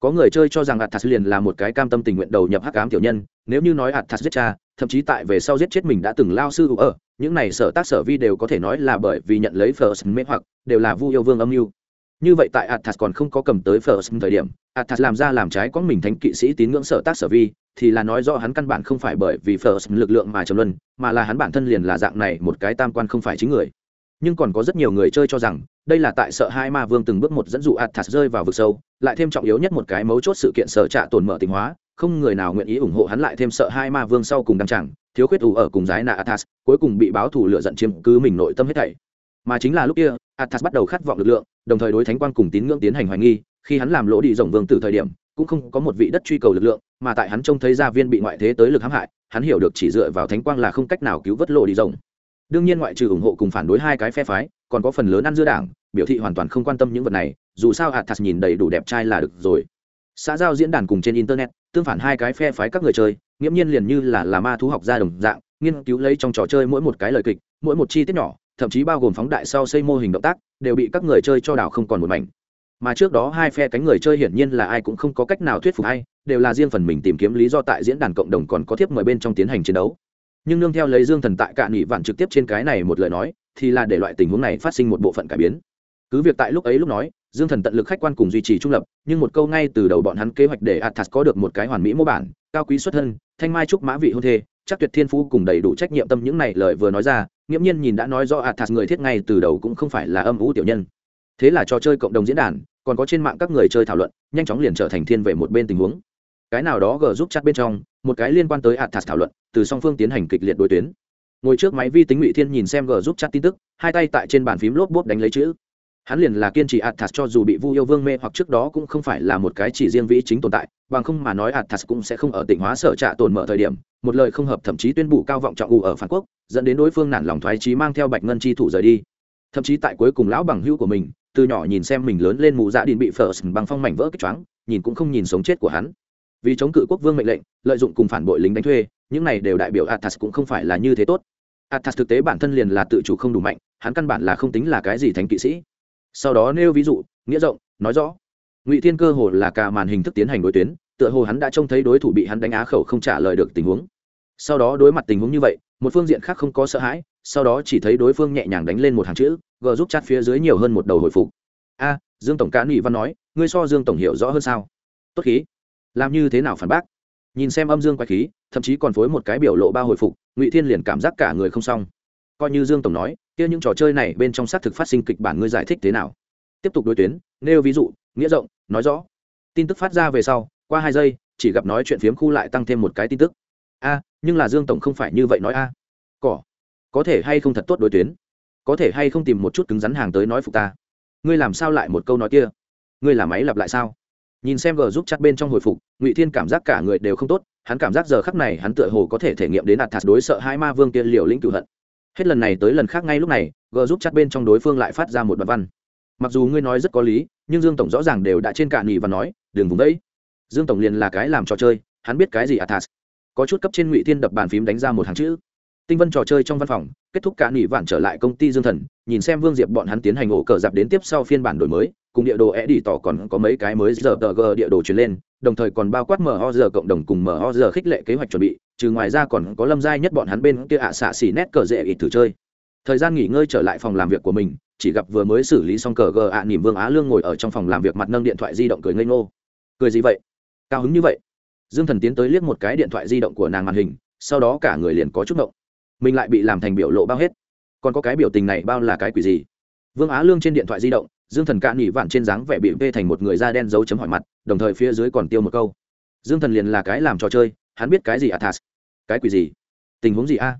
Có người chơi cho rằng athas liền là một cái cam tâm tình nguyện đầu nhập hắc ám tiểu nhân, nếu như nói athas giết cha thậm chí tại về sau giết chết mình đã từng lao sư ở, những này sở tác sở vi đều có thể nói là bởi vì nhận lấy first mê hoặc đều là vu yêu vương âm mưu. Như vậy tại athas còn không có cầm tới first thời điểm, athas làm ra làm trái có mình thánh kỵ sĩ tín ngưỡng sở tác sở vi, thì là nói rõ hắn căn bản không phải bởi vì first lực lượng mà trầm luân, mà là hắn bản thân liền là dạng này một cái tam quan không phải chính người. Nhưng còn có rất nhiều người chơi cho rằng, đây là tại sợ hai ma vương từng bước một dẫn dụ athas rơi vào vực sâu, lại thêm trọng yếu nhất một cái mấu chốt sự kiện sở trạ tổn mở tình hóa không người nào nguyện ý ủng hộ hắn lại thêm sợ hai ma vương sau cùng đăng chẳng thiếu khuyết ủ ở cùng giái nạ athas, cuối cùng bị báo thủ lựa giận chiếm cứ mình nội tâm hết thảy. Mà chính là lúc kia, athas bắt đầu khát vọng lực lượng, đồng thời đối thánh quang cùng tín ngưỡng tiến hành hoài nghi, khi hắn làm lỗ đi rồng vương từ thời điểm, cũng không có một vị đất truy cầu lực lượng, mà tại hắn trông thấy gia viên bị ngoại thế tới lực hãm hại, hắn hiểu được chỉ dựa vào thánh quang là không cách nào cứu vớt lộ đi rồng. Đương nhiên ngoại trừ ủng hộ cùng phản đối hai cái phe phái, còn có phần lớn ăn dưa đảng, biểu thị hoàn toàn không quan tâm những vật này, dù sao athas nhìn đầy đủ đẹp trai là được rồi xã giao diễn đàn cùng trên internet, tương phản hai cái phe phái các người chơi, nghiễm nhiên liền như là là ma thú học gia đồng dạng, nghiên cứu lấy trong trò chơi mỗi một cái lời kịch, mỗi một chi tiết nhỏ, thậm chí bao gồm phóng đại sau xây mô hình động tác, đều bị các người chơi cho đảo không còn một mảnh. Mà trước đó hai phe cánh người chơi hiển nhiên là ai cũng không có cách nào thuyết phục ai, đều là riêng phần mình tìm kiếm lý do tại diễn đàn cộng đồng còn có tiếp mời bên trong tiến hành chiến đấu. Nhưng nương theo lấy dương thần tại cạn nghị vạn trực tiếp trên cái này một lời nói, thì là để loại tình huống này phát sinh một bộ phận cải biến. Cứ việc tại lúc ấy lúc nói dương thần tận lực khách quan cùng duy trì trung lập, nhưng một câu ngay từ đầu bọn hắn kế hoạch để athas có được một cái hoàn mỹ mô bản, cao quý xuất thân, thanh mai trúc mã vị hôn thê, chắc tuyệt thiên phú cùng đầy đủ trách nhiệm tâm những này lời vừa nói ra, nghiễm nhiên nhìn đã nói do athas người thiết ngay từ đầu cũng không phải là âm vũ tiểu nhân. Thế là trò chơi cộng đồng diễn đàn, còn có trên mạng các người chơi thảo luận, nhanh chóng liền trở thành thiên về một bên tình huống. Cái nào đó gờ giúp chat bên trong, một cái liên quan tới athas thảo luận, từ song phương tiến hành kịch liệt đối tuyến. Ngồi trước máy vi tính ngụy thiên nhìn xem gờ giúp chat tin tức, hai tay tại trên bàn phím lốp bốp đánh lấy chữ hắn liền là kiên trì athas cho dù bị vu yêu vương mê hoặc trước đó cũng không phải là một cái chỉ riêng vĩ chính tồn tại, bằng không mà nói athas cũng sẽ không ở tỉnh hóa sở trạ tồn mở thời điểm, một lời không hợp thậm chí tuyên bố cao vọng trọng ù ở phản quốc, dẫn đến đối phương nản lòng thoái trí mang theo bạch ngân chi thủ rời đi. Thậm chí tại cuối cùng lão bằng hữu của mình, từ nhỏ nhìn xem mình lớn lên mù dạ điện bị phở bằng phong mảnh vỡ kích choáng, nhìn cũng không nhìn sống chết của hắn. Vì chống cự quốc vương mệnh lệnh, lợi dụng cùng phản bội lính đánh thuê, những này đều đại biểu athas cũng không phải là như thế tốt. Athas thực tế bản thân liền là tự chủ không đủ mạnh, hắn căn bản là không tính là cái gì thánh kỵ sĩ sau đó nêu ví dụ, nghĩa rộng, nói rõ. Ngụy thiên cơ hồ là cả màn hình thức tiến hành đối tuyến, tựa hồ hắn đã trông thấy đối thủ bị hắn đánh á khẩu không trả lời được tình huống. Sau đó đối mặt tình huống như vậy, một phương diện khác không có sợ hãi, sau đó chỉ thấy đối phương nhẹ nhàng đánh lên một hàng chữ, g giúp chặt phía dưới nhiều hơn một đầu hồi phục. A, dương tổng cá nghị văn nói, ngươi so dương tổng hiểu rõ hơn sao? Tốt khí. Làm như thế nào phản bác? Nhìn xem âm dương quay khí, thậm chí còn phối một cái biểu lộ ba hồi phục, ngụy thiên liền cảm giác cả người không xong. Coi như dương tổng nói kia những trò chơi này bên trong xác thực phát sinh kịch bản ngươi giải thích thế nào? Tiếp tục đối tuyến, nêu ví dụ, nghĩa rộng, nói rõ. Tin tức phát ra về sau, qua hai giây, chỉ gặp nói chuyện phiếm khu lại tăng thêm một cái tin tức. A, nhưng là dương tổng không phải như vậy nói a. Cỏ, có thể hay không thật tốt đối tuyến? Có thể hay không tìm một chút cứng rắn hàng tới nói phục ta? Ngươi làm sao lại một câu nói kia? Ngươi là máy lặp lại sao? Nhìn xem g giúp chắc bên trong hồi phục, ngụy thiên cảm giác cả người đều không tốt, hắn cảm giác giờ khắc này hắn tựa hồ có thể thể nghiệm đến ạt thạt đối sợ hai ma vương kia liều lĩnh cựu hận hết lần này tới lần khác ngay lúc này, g giúp chặt bên trong đối phương lại phát ra một đoạn văn. Mặc dù ngươi nói rất có lý, nhưng dương tổng rõ ràng đều đã trên cạn nghỉ và nói, đừng vùng đấy dương tổng liền là cái làm trò chơi, hắn biết cái gì à athas. Có chút cấp trên ngụy thiên đập bàn phím đánh ra một hàng chữ. Tinh vân trò chơi trong văn phòng, kết thúc cả nghỉ vạn trở lại công ty dương thần, nhìn xem vương diệp bọn hắn tiến hành ổ cờ dạp đến tiếp sau phiên bản đổi mới cùng địa đồ e đi tỏ còn có mấy cái mới giờ tờ g địa đồ chuyển lên, đồng thời còn bao quát mở giờ cộng đồng cùng mở giờ khích lệ kế hoạch chuẩn bị, trừ ngoài ra còn có lâm giai nhất bọn hắn bên kia ạ xạ xỉ nét cờ dễ ít thử chơi. Thời gian nghỉ ngơi trở lại phòng làm việc của mình, chỉ gặp vừa mới xử lý xong cờ g ạ nỉm vương á lương ngồi ở trong phòng làm việc mặt nâng điện thoại di động cười ngây ngô. Cười gì vậy? Cao hứng như vậy. Dương thần tiến tới liếc một cái điện thoại di động của nàng màn hình, sau đó cả người liền có chút động mình lại bị làm thành biểu lộ bao hết. Còn có cái biểu tình này bao là cái quỷ gì? Vương á lương trên điện thoại di động dương thần cạn nhị vạn trên dáng vẻ bị vê thành một người da đen dấu chấm hỏi mặt, đồng thời phía dưới còn tiêu một câu. Dương thần liền là cái làm trò chơi, hắn biết cái gì athas? Cái quỷ gì? Tình huống gì a?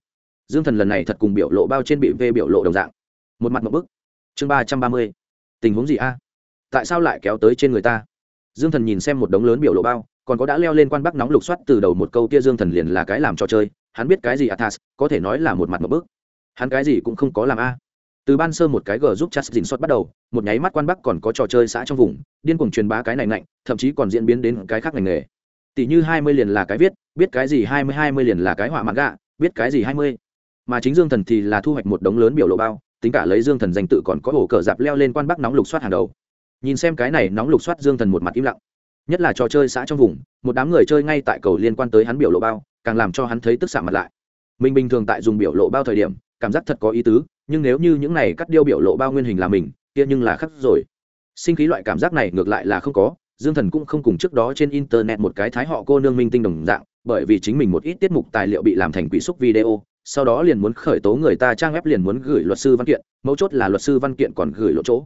Dương thần lần này thật cùng biểu lộ bao trên bị vê biểu lộ đồng dạng. Một mặt một bức. Chương ba trăm ba mươi. Tình huống gì a? Tại sao lại kéo tới trên người ta? Dương thần nhìn xem một đống lớn biểu lộ bao, còn có đã leo lên quan bắc nóng lục soát từ đầu một câu kia dương thần liền là cái làm trò chơi, hắn biết cái gì athas, có thể nói là một mặt một bước hắn cái gì cũng không có làm a từ ban sơ một cái g giúp chặt dình xuất bắt đầu, một nháy mắt quan bắc còn có trò chơi xã trong vùng, điên cuồng truyền bá cái này mạnh thậm chí còn diễn biến đến cái khác ngành nghề. Tỷ như hai mươi liền là cái viết, biết cái gì hai mươi hai mươi liền là cái họa mặt gạ, biết cái gì hai mươi. Mà chính dương thần thì là thu hoạch một đống lớn biểu lộ bao, tính cả lấy dương thần danh tự còn có ổ cờ dạp leo lên quan bắc nóng lục soát hàng đầu. Nhìn xem cái này nóng lục soát dương thần một mặt im lặng. Nhất là trò chơi xã trong vùng, một đám người chơi ngay tại cầu liên quan tới hắn biểu lộ bao, càng làm cho hắn thấy tức xạ mặt lại. Mình bình thường tại dùng biểu lộ bao thời điểm, cảm giác thật có ý tứ nhưng nếu như những này cắt điêu biểu lộ bao nguyên hình là mình, kia nhưng là khắc rồi. Sinh khí loại cảm giác này ngược lại là không có, dương thần cũng không cùng trước đó trên internet một cái thái họ cô nương minh tinh đồng dạng, bởi vì chính mình một ít tiết mục tài liệu bị làm thành quỷ xúc video, sau đó liền muốn khởi tố người ta trang web liền muốn gửi luật sư văn kiện, mấu chốt là luật sư văn kiện còn gửi lộ chỗ.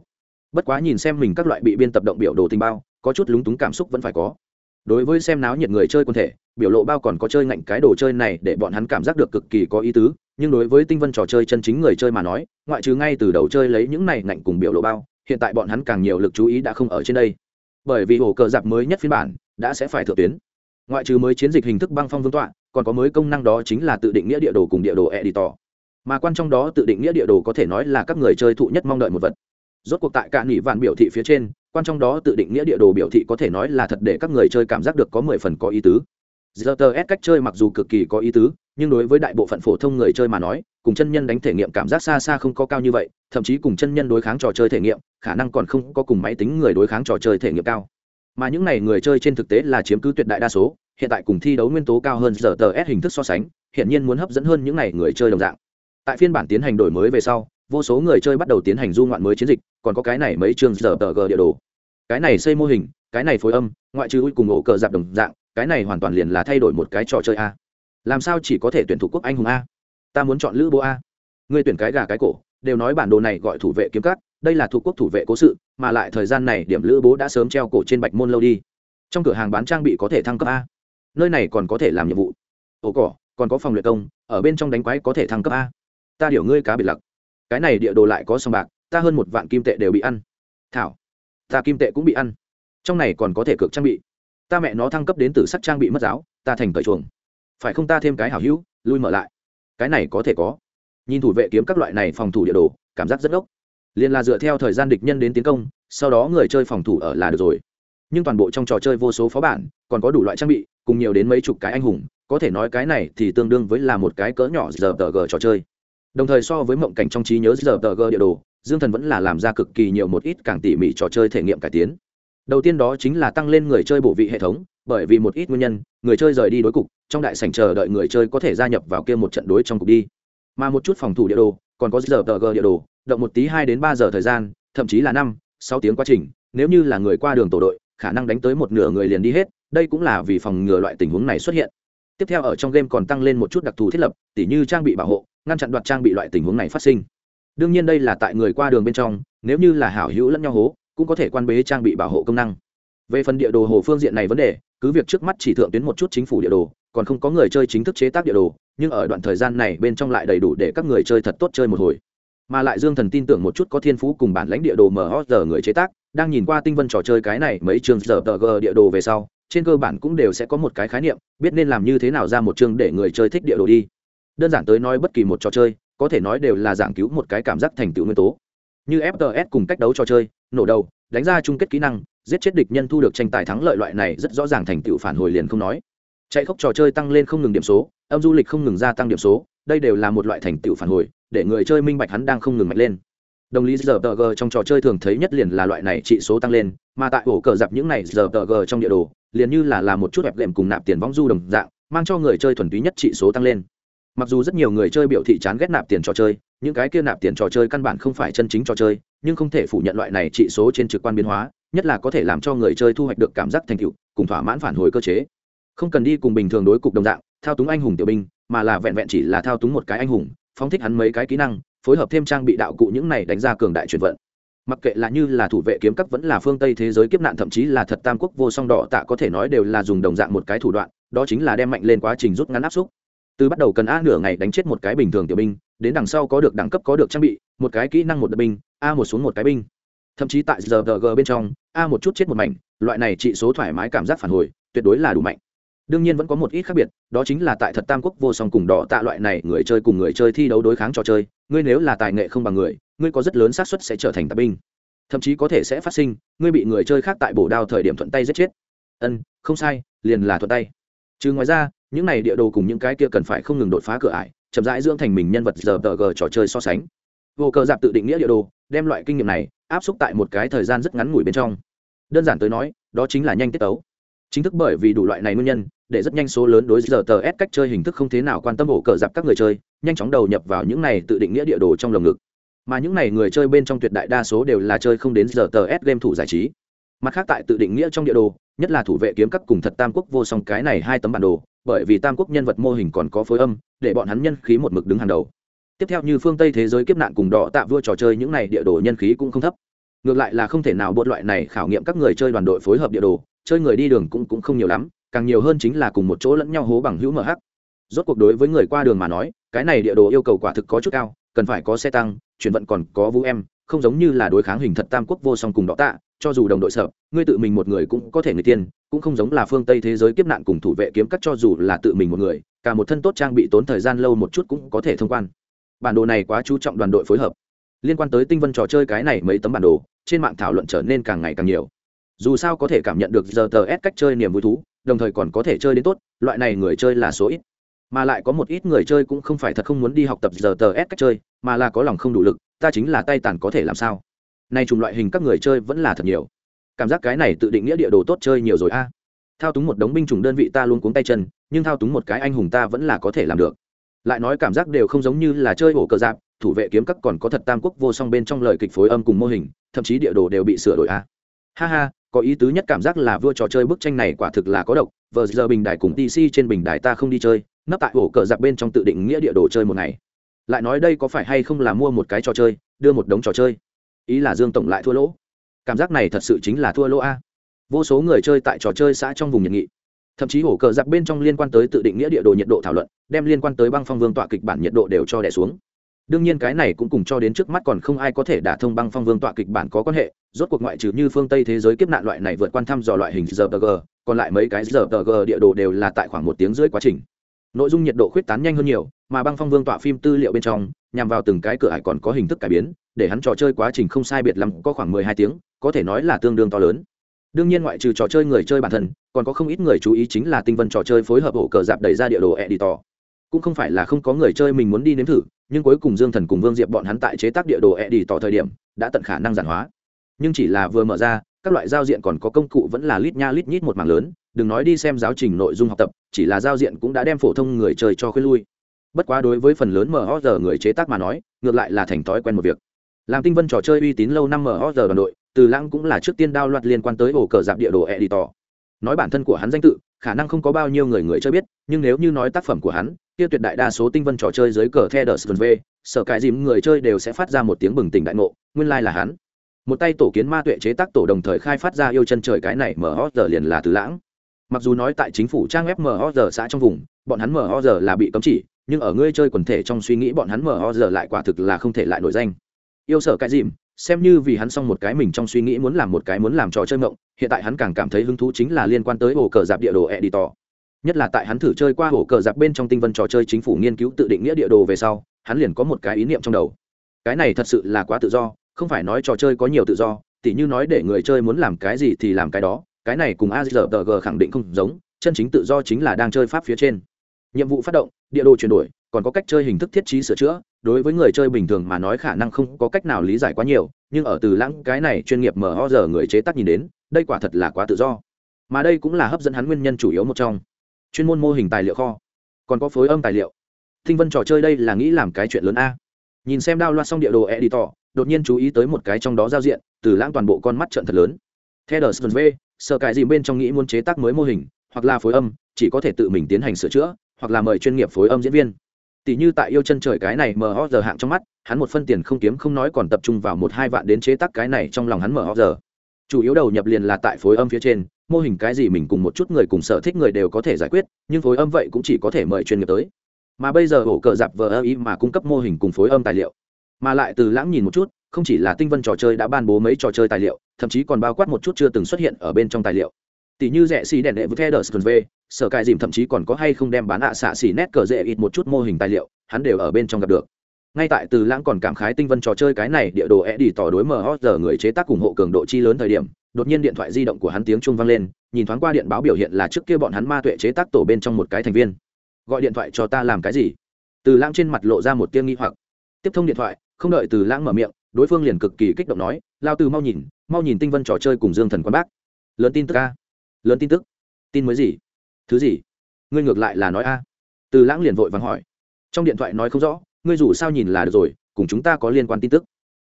Bất quá nhìn xem mình các loại bị biên tập động biểu đồ tình bao, có chút lúng túng cảm xúc vẫn phải có. Đối với xem náo nhiệt người chơi quân thể, biểu lộ bao còn có chơi ngạnh cái đồ chơi này để bọn hắn cảm giác được cực kỳ có ý tứ nhưng đối với tinh vân trò chơi chân chính người chơi mà nói ngoại trừ ngay từ đầu chơi lấy những này ngạnh cùng biểu lộ bao hiện tại bọn hắn càng nhiều lực chú ý đã không ở trên đây. Bởi vì ổ cờ giặc mới nhất phiên bản đã sẽ phải thượng tuyến. Ngoại trừ mới chiến dịch hình thức băng phong vương tọa còn có mới công năng đó chính là tự định nghĩa địa đồ cùng địa đồ editor. Mà quan trong đó tự định nghĩa địa đồ có thể nói là các người chơi thụ nhất mong đợi một vật. Rốt cuộc tại cạn nghị vạn biểu thị phía trên quan trong đó tự định nghĩa địa đồ biểu thị có thể nói là thật để các người chơi cảm giác được có mười phần có ý tứ. GTS cách chơi mặc dù cực kỳ có ý tứ, nhưng đối với đại bộ phận phổ thông người chơi mà nói, cùng chân nhân đánh thể nghiệm cảm giác xa xa không có cao như vậy, thậm chí cùng chân nhân đối kháng trò chơi thể nghiệm, khả năng còn không có cùng máy tính người đối kháng trò chơi thể nghiệm cao. Mà những này người chơi trên thực tế là chiếm cứ tuyệt đại đa số, hiện tại cùng thi đấu nguyên tố cao hơn giờ tờ s hình thức so sánh, hiện nhiên muốn hấp dẫn hơn những này người chơi đồng dạng. Tại phiên bản tiến hành đổi mới về sau, vô số người chơi bắt đầu tiến hành du ngoạn mới chiến dịch, còn có cái này mấy chương giờ tờ g địa đồ. Cái này xây mô hình, cái này phối âm, ngoại trừ cùng ổ cờ dạp đồng dạng, cái này hoàn toàn liền là thay đổi một cái trò chơi a làm sao chỉ có thể tuyển thủ quốc anh hùng a? Ta muốn chọn lữ bố a. Ngươi tuyển cái gà cái cổ, đều nói bản đồ này gọi thủ vệ kiếm cắt đây là thủ quốc thủ vệ cố sự, mà lại thời gian này điểm lữ bố đã sớm treo cổ trên bạch môn lâu đi. Trong cửa hàng bán trang bị có thể thăng cấp a. Nơi này còn có thể làm nhiệm vụ. Ổ cỏ, còn có phòng luyện công, ở bên trong đánh quái có thể thăng cấp a. Ta điều ngươi cá biệt lặc. Cái này địa đồ lại có sòng bạc, ta hơn một vạn kim tệ đều bị ăn. Thảo, ta kim tệ cũng bị ăn. Trong này còn có thể cược trang bị. Ta mẹ nó thăng cấp đến từ sắc trang bị mất giáo, ta thành cởi chuồng phải không ta thêm cái hảo hữu, lui mở lại. Cái này có thể có. Nhìn thủ vệ kiếm các loại này phòng thủ địa đồ, cảm giác rất ốc liền là dựa theo thời gian địch nhân đến tiến công, sau đó người chơi phòng thủ ở là được rồi. Nhưng toàn bộ trong trò chơi vô số phó bản, còn có đủ loại trang bị, cùng nhiều đến mấy chục cái anh hùng, có thể nói cái này thì tương đương với là một cái cỡ nhỏ giờ tờ g trò chơi. Đồng thời so với mộng cảnh trong trí nhớ giờ tờ g địa đồ, dương thần vẫn là làm ra cực kỳ nhiều một ít càng tỉ mỉ trò chơi thể nghiệm cải tiến. Đầu tiên đó chính là tăng lên người chơi bổ vị hệ thống bởi vì một ít nguyên nhân, người chơi rời đi đối cục, trong đại sảnh chờ đợi người chơi có thể gia nhập vào kia một trận đối trong cục đi. Mà một chút phòng thủ địa đồ, còn có giờ tờ gờ địa đồ, động một tí hai đến ba giờ thời gian, thậm chí là năm, sáu tiếng quá trình, nếu như là người qua đường tổ đội, khả năng đánh tới một nửa người liền đi hết, đây cũng là vì phòng ngừa loại tình huống này xuất hiện. Tiếp theo ở trong game còn tăng lên một chút đặc thù thiết lập, tỉ như trang bị bảo hộ, ngăn chặn đoạt trang bị loại tình huống này phát sinh. Đương nhiên đây là tại người qua đường bên trong, nếu như là hảo hữu lẫn nhau hố, cũng có thể quan bế trang bị bảo hộ công năng. Về phần địa đồ hồ phương diện này vấn đề cứ việc trước mắt chỉ thượng tuyến một chút chính phủ địa đồ, còn không có người chơi chính thức chế tác địa đồ, nhưng ở đoạn thời gian này bên trong lại đầy đủ để các người chơi thật tốt chơi một hồi. Mà lại dương thần tin tưởng một chút có thiên phú cùng bản lãnh địa đồ mở giờ người chế tác, đang nhìn qua tinh vân trò chơi cái này mấy trường giờ tờ g địa đồ về sau, trên cơ bản cũng đều sẽ có một cái khái niệm, biết nên làm như thế nào ra một chương để người chơi thích địa đồ đi. Đơn giản tới nói bất kỳ một trò chơi, có thể nói đều là giảng cứu một cái cảm giác thành tựu nguyên tố. Như fts cùng cách đấu trò chơi, nổ đầu, đánh ra chung kết kỹ năng giết chết địch nhân thu được tranh tài thắng lợi loại này rất rõ ràng thành tựu phản hồi liền không nói. Chạy khốc trò chơi tăng lên không ngừng điểm số, âm du lịch không ngừng gia tăng điểm số, đây đều là một loại thành tựu phản hồi, để người chơi minh bạch hắn đang không ngừng mạnh lên. Đồng lý giờ tờ g trong trò chơi thường thấy nhất liền là loại này trị số tăng lên, mà tại ổ cờ dạp những này giờ tờ g trong địa đồ, liền như là làm một chút hẹp lệm cùng nạp tiền vong du đồng dạng, mang cho người chơi thuần túy nhất trị số tăng lên. Mặc dù rất nhiều người chơi biểu thị chán ghét nạp tiền trò chơi, những cái kia nạp tiền trò chơi căn bản không phải chân chính trò chơi, nhưng không thể phủ nhận loại này trị số trên trực quan biến hóa nhất là có thể làm cho người chơi thu hoạch được cảm giác thành tựu, cùng thỏa mãn phản hồi cơ chế. Không cần đi cùng bình thường đối cục đồng dạng, thao túng anh hùng tiểu binh, mà là vẹn vẹn chỉ là thao túng một cái anh hùng, phóng thích hắn mấy cái kỹ năng, phối hợp thêm trang bị đạo cụ những này đánh ra cường đại chuyển vận. Mặc kệ là như là thủ vệ kiếm cấp vẫn là phương tây thế giới kiếp nạn, thậm chí là thật tam quốc vô song đỏ tạ có thể nói đều là dùng đồng dạng một cái thủ đoạn, đó chính là đem mạnh lên quá trình rút ngắn áp xúc. Từ bắt đầu cần a nửa ngày đánh chết một cái bình thường tiểu binh, đến đằng sau có được đẳng cấp có được trang bị, một cái kỹ năng một đợt binh, a một xuống một cái binh thậm chí tại giờ g bên trong, a một chút chết một mảnh, loại này trị số thoải mái cảm giác phản hồi, tuyệt đối là đủ mạnh. Đương nhiên vẫn có một ít khác biệt, đó chính là tại thật tam quốc vô song cùng đỏ tạ loại này, người chơi cùng người chơi thi đấu đối kháng trò chơi, ngươi nếu là tài nghệ không bằng người, ngươi có rất lớn xác suất sẽ trở thành tạp binh. Thậm chí có thể sẽ phát sinh, ngươi bị người chơi khác tại bổ đao thời điểm thuận tay giết chết. Ân, không sai, liền là thuận tay. Chứ ngoài ra, những này địa đồ cùng những cái kia cần phải không ngừng đột phá cửa ải, chậm rãi dưỡng thành mình nhân vật giờ tờ g trò chơi so sánh vô cờ dạp tự định nghĩa địa đồ, đem loại kinh nghiệm này áp xúc tại một cái thời gian rất ngắn ngủi bên trong. Đơn giản tới nói, đó chính là nhanh tiết tấu. Chính thức bởi vì đủ loại này nguyên nhân, để rất nhanh số lớn đối giờ tờ s cách chơi hình thức không thế nào quan tâm ổ cờ dạp các người chơi, nhanh chóng đầu nhập vào những này tự định nghĩa địa đồ trong lồng ngực. Mà những này người chơi bên trong tuyệt đại đa số đều là chơi không đến giờ tờ s game thủ giải trí. Mặt khác tại tự định nghĩa trong địa đồ, nhất là thủ vệ kiếm các cùng thật tam quốc vô song cái này hai tấm bản đồ, bởi vì tam quốc nhân vật mô hình còn có phối âm, để bọn hắn nhân khí một mực đứng hàng đầu tiếp theo như phương tây thế giới kiếp nạn cùng đỏ tạ vua trò chơi, những này địa đồ nhân khí cũng không thấp. Ngược lại là không thể nào bột loại này khảo nghiệm các người chơi đoàn đội phối hợp địa đồ, chơi người đi đường cũng cũng không nhiều lắm, càng nhiều hơn chính là cùng một chỗ lẫn nhau hố bằng hữu mh rốt cuộc đối với người qua đường mà nói, cái này địa đồ yêu cầu quả thực có chút cao, cần phải có xe tăng, chuyển vận còn có vũ em, không giống như là đối kháng hình thật tam quốc vô song cùng đỏ tạ, cho dù đồng đội sợ, ngươi tự mình một người cũng có thể người tiên, cũng không giống là phương tây thế giới kiếp nạn cùng thủ vệ kiếm cắt cho dù là tự mình một người, cả một thân tốt trang bị tốn thời gian lâu một chút cũng có thể thông quan bản đồ này quá chú trọng đoàn đội phối hợp. Liên quan tới tinh vân trò chơi cái này mấy tấm bản đồ, trên mạng thảo luận trở nên càng ngày càng nhiều. Dù sao có thể cảm nhận được giờ tờ s cách chơi niềm vui thú, đồng thời còn có thể chơi đến tốt, loại này người chơi là số ít. Mà lại có một ít người chơi cũng không phải thật không muốn đi học tập giờ tờ s cách chơi, mà là có lòng không đủ lực, ta chính là tay tàn có thể làm sao. Nay chủng loại hình các người chơi vẫn là thật nhiều. Cảm giác cái này tự định nghĩa địa đồ tốt chơi nhiều rồi a. Thao túng một đống binh chủng đơn vị ta luôn cuống tay chân, nhưng thao túng một cái anh hùng ta vẫn là có thể làm được lại nói cảm giác đều không giống như là chơi ổ cờ giáp, thủ vệ kiếm các còn có thật tam quốc vô song bên trong lời kịch phối âm cùng mô hình, thậm chí địa đồ đều bị sửa đổi a. Ha ha, có ý tứ nhất cảm giác là vua trò chơi bức tranh này quả thực là có độc, vờ giờ bình đài cùng tc trên bình đài ta không đi chơi, nấp tại ổ cờ giặc bên trong tự định nghĩa địa đồ chơi một ngày. Lại nói đây có phải hay không là mua một cái trò chơi, đưa một đống trò chơi? Ý là dương tổng lại thua lỗ. Cảm giác này thật sự chính là thua lỗ a. Vô số người chơi tại trò chơi xã trong vùng nhiệt nghị thậm chí ổ cờ giặc bên trong liên quan tới tự định nghĩa địa đồ nhiệt độ thảo luận, đem liên quan tới băng phong vương tọa kịch bản nhiệt độ đều cho đẻ xuống. Đương nhiên cái này cũng cùng cho đến trước mắt còn không ai có thể đả thông băng phong vương tọa kịch bản có quan hệ, rốt cuộc ngoại trừ như phương tây thế giới kiếp nạn loại này vượt quan thăm dò loại hình giờ g, còn lại mấy cái giờ g địa đồ đều là tại khoảng một tiếng rưỡi quá trình. Nội dung nhiệt độ khuyết tán nhanh hơn nhiều, mà băng phong vương tọa phim tư liệu bên trong, nhằm vào từng cái cửa ải còn có hình thức cải biến, để hắn trò chơi quá trình không sai biệt lắm, có khoảng mười hai tiếng, có thể nói là tương đương to lớn đương nhiên ngoại trừ trò chơi người chơi bản thân, còn có không ít người chú ý chính là tinh vân trò chơi phối hợp hộ cờ dạp đẩy ra địa đồ editor. Cũng không phải là không có người chơi mình muốn đi nếm thử, nhưng cuối cùng dương thần cùng vương diệp bọn hắn tại chế tác địa đồ editor thời điểm, đã tận khả năng giản hóa. Nhưng chỉ là vừa mở ra, các loại giao diện còn có công cụ vẫn là lít nha lít nhít một mảng lớn, đừng nói đi xem giáo trình nội dung học tập, chỉ là giao diện cũng đã đem phổ thông người chơi cho khuyên lui. Bất quá đối với phần lớn mở giờ người chế tác mà nói, ngược lại là thành thói quen một việc. Làm tinh vân trò chơi uy tín lâu năm mở giờ đoàn đội từ lãng cũng là trước tiên đao loạt liên quan tới ổ cờ dạp địa đồ editor. Nói bản thân của hắn danh tự, khả năng không có bao nhiêu người người chơi biết, nhưng nếu như nói tác phẩm của hắn, kia tuyệt đại đa số tinh vân trò chơi dưới cờ the đờ v, sở cải dìm người chơi đều sẽ phát ra một tiếng bừng tỉnh đại ngộ, nguyên lai là hắn. Một tay tổ kiến ma tuệ chế tác tổ đồng thời khai phát ra yêu chân trời cái này mở hót giờ liền là từ lãng. Mặc dù nói tại chính phủ trang web mở hót giờ xã trong vùng, bọn hắn mở hót giờ là bị cấm chỉ, nhưng ở ngươi chơi quần thể trong suy nghĩ bọn hắn mở hót giờ lại quả thực là không thể lại nổi danh. Yêu sở cái dìm xem như vì hắn xong một cái mình trong suy nghĩ muốn làm một cái muốn làm trò chơi mộng, hiện tại hắn càng cảm thấy hứng thú chính là liên quan tới ổ cờ dạp địa đồ editor. Nhất là tại hắn thử chơi qua ổ cờ dạp bên trong tinh vân trò chơi chính phủ nghiên cứu tự định nghĩa địa đồ về sau, hắn liền có một cái ý niệm trong đầu. Cái này thật sự là quá tự do, không phải nói trò chơi có nhiều tự do, tỉ như nói để người chơi muốn làm cái gì thì làm cái đó, cái này cùng azrg khẳng định không giống, chân chính tự do chính là đang chơi pháp phía trên. Nhiệm vụ phát động, địa đồ chuyển đổi, còn có cách chơi hình thức thiết trí sửa chữa đối với người chơi bình thường mà nói khả năng không có cách nào lý giải quá nhiều, nhưng ở từ lãng cái này chuyên nghiệp mở ho giờ người chế tác nhìn đến, đây quả thật là quá tự do. Mà đây cũng là hấp dẫn hắn nguyên nhân chủ yếu một trong. Chuyên môn mô hình tài liệu kho. Còn có phối âm tài liệu. Thinh vân trò chơi đây là nghĩ làm cái chuyện lớn a. Nhìn xem đao loa xong địa đồ editor, đột nhiên chú ý tới một cái trong đó giao diện, từ lãng toàn bộ con mắt trận thật lớn. Theo đờ v sợ cái gì bên trong nghĩ muốn chế tác mới mô hình, hoặc là phối âm, chỉ có thể tự mình tiến hành sửa chữa, hoặc là mời chuyên nghiệp phối âm diễn viên tỷ như tại yêu chân trời cái này mở ho giờ hạng trong mắt, hắn một phân tiền không kiếm không nói còn tập trung vào một hai vạn đến chế tác cái này trong lòng hắn mở ho giờ. Chủ yếu đầu nhập liền là tại phối âm phía trên, mô hình cái gì mình cùng một chút người cùng sở thích người đều có thể giải quyết, nhưng phối âm vậy cũng chỉ có thể mời chuyên nghiệp tới. Mà bây giờ ổ cờ dạp vờ ơ ý mà cung cấp mô hình cùng phối âm tài liệu. Mà lại từ lãng nhìn một chút, không chỉ là tinh vân trò chơi đã ban bố mấy trò chơi tài liệu, thậm chí còn bao quát một chút chưa từng xuất hiện ở bên trong tài liệu tỷ như rẻ xì đèn đệ với Feders V, sở cài dìm thậm chí còn có hay không đem bán ạ xạ xì nét cờ dễ ít một chút mô hình tài liệu, hắn đều ở bên trong gặp được. Ngay tại Từ Lãng còn cảm khái tinh vân trò chơi cái này địa đồ đi tỏ đối mở giờ người chế tác ủng hộ cường độ chi lớn thời điểm, đột nhiên điện thoại di động của hắn tiếng chuông vang lên, nhìn thoáng qua điện báo biểu hiện là trước kia bọn hắn ma tuệ chế tác tổ bên trong một cái thành viên. Gọi điện thoại cho ta làm cái gì? Từ Lãng trên mặt lộ ra một tia nghi hoặc. Tiếp thông điện thoại, không đợi Từ Lãng mở miệng, đối phương liền cực kỳ kích động nói, "Lao Từ mau nhìn, mau nhìn tinh vân trò chơi cùng Dương Thần quan bác." Lớn tin tức a lớn tin tức. Tin mới gì? Thứ gì? Ngươi ngược lại là nói a. Từ lãng liền vội vàng hỏi. Trong điện thoại nói không rõ, ngươi dù sao nhìn là được rồi, cùng chúng ta có liên quan tin tức.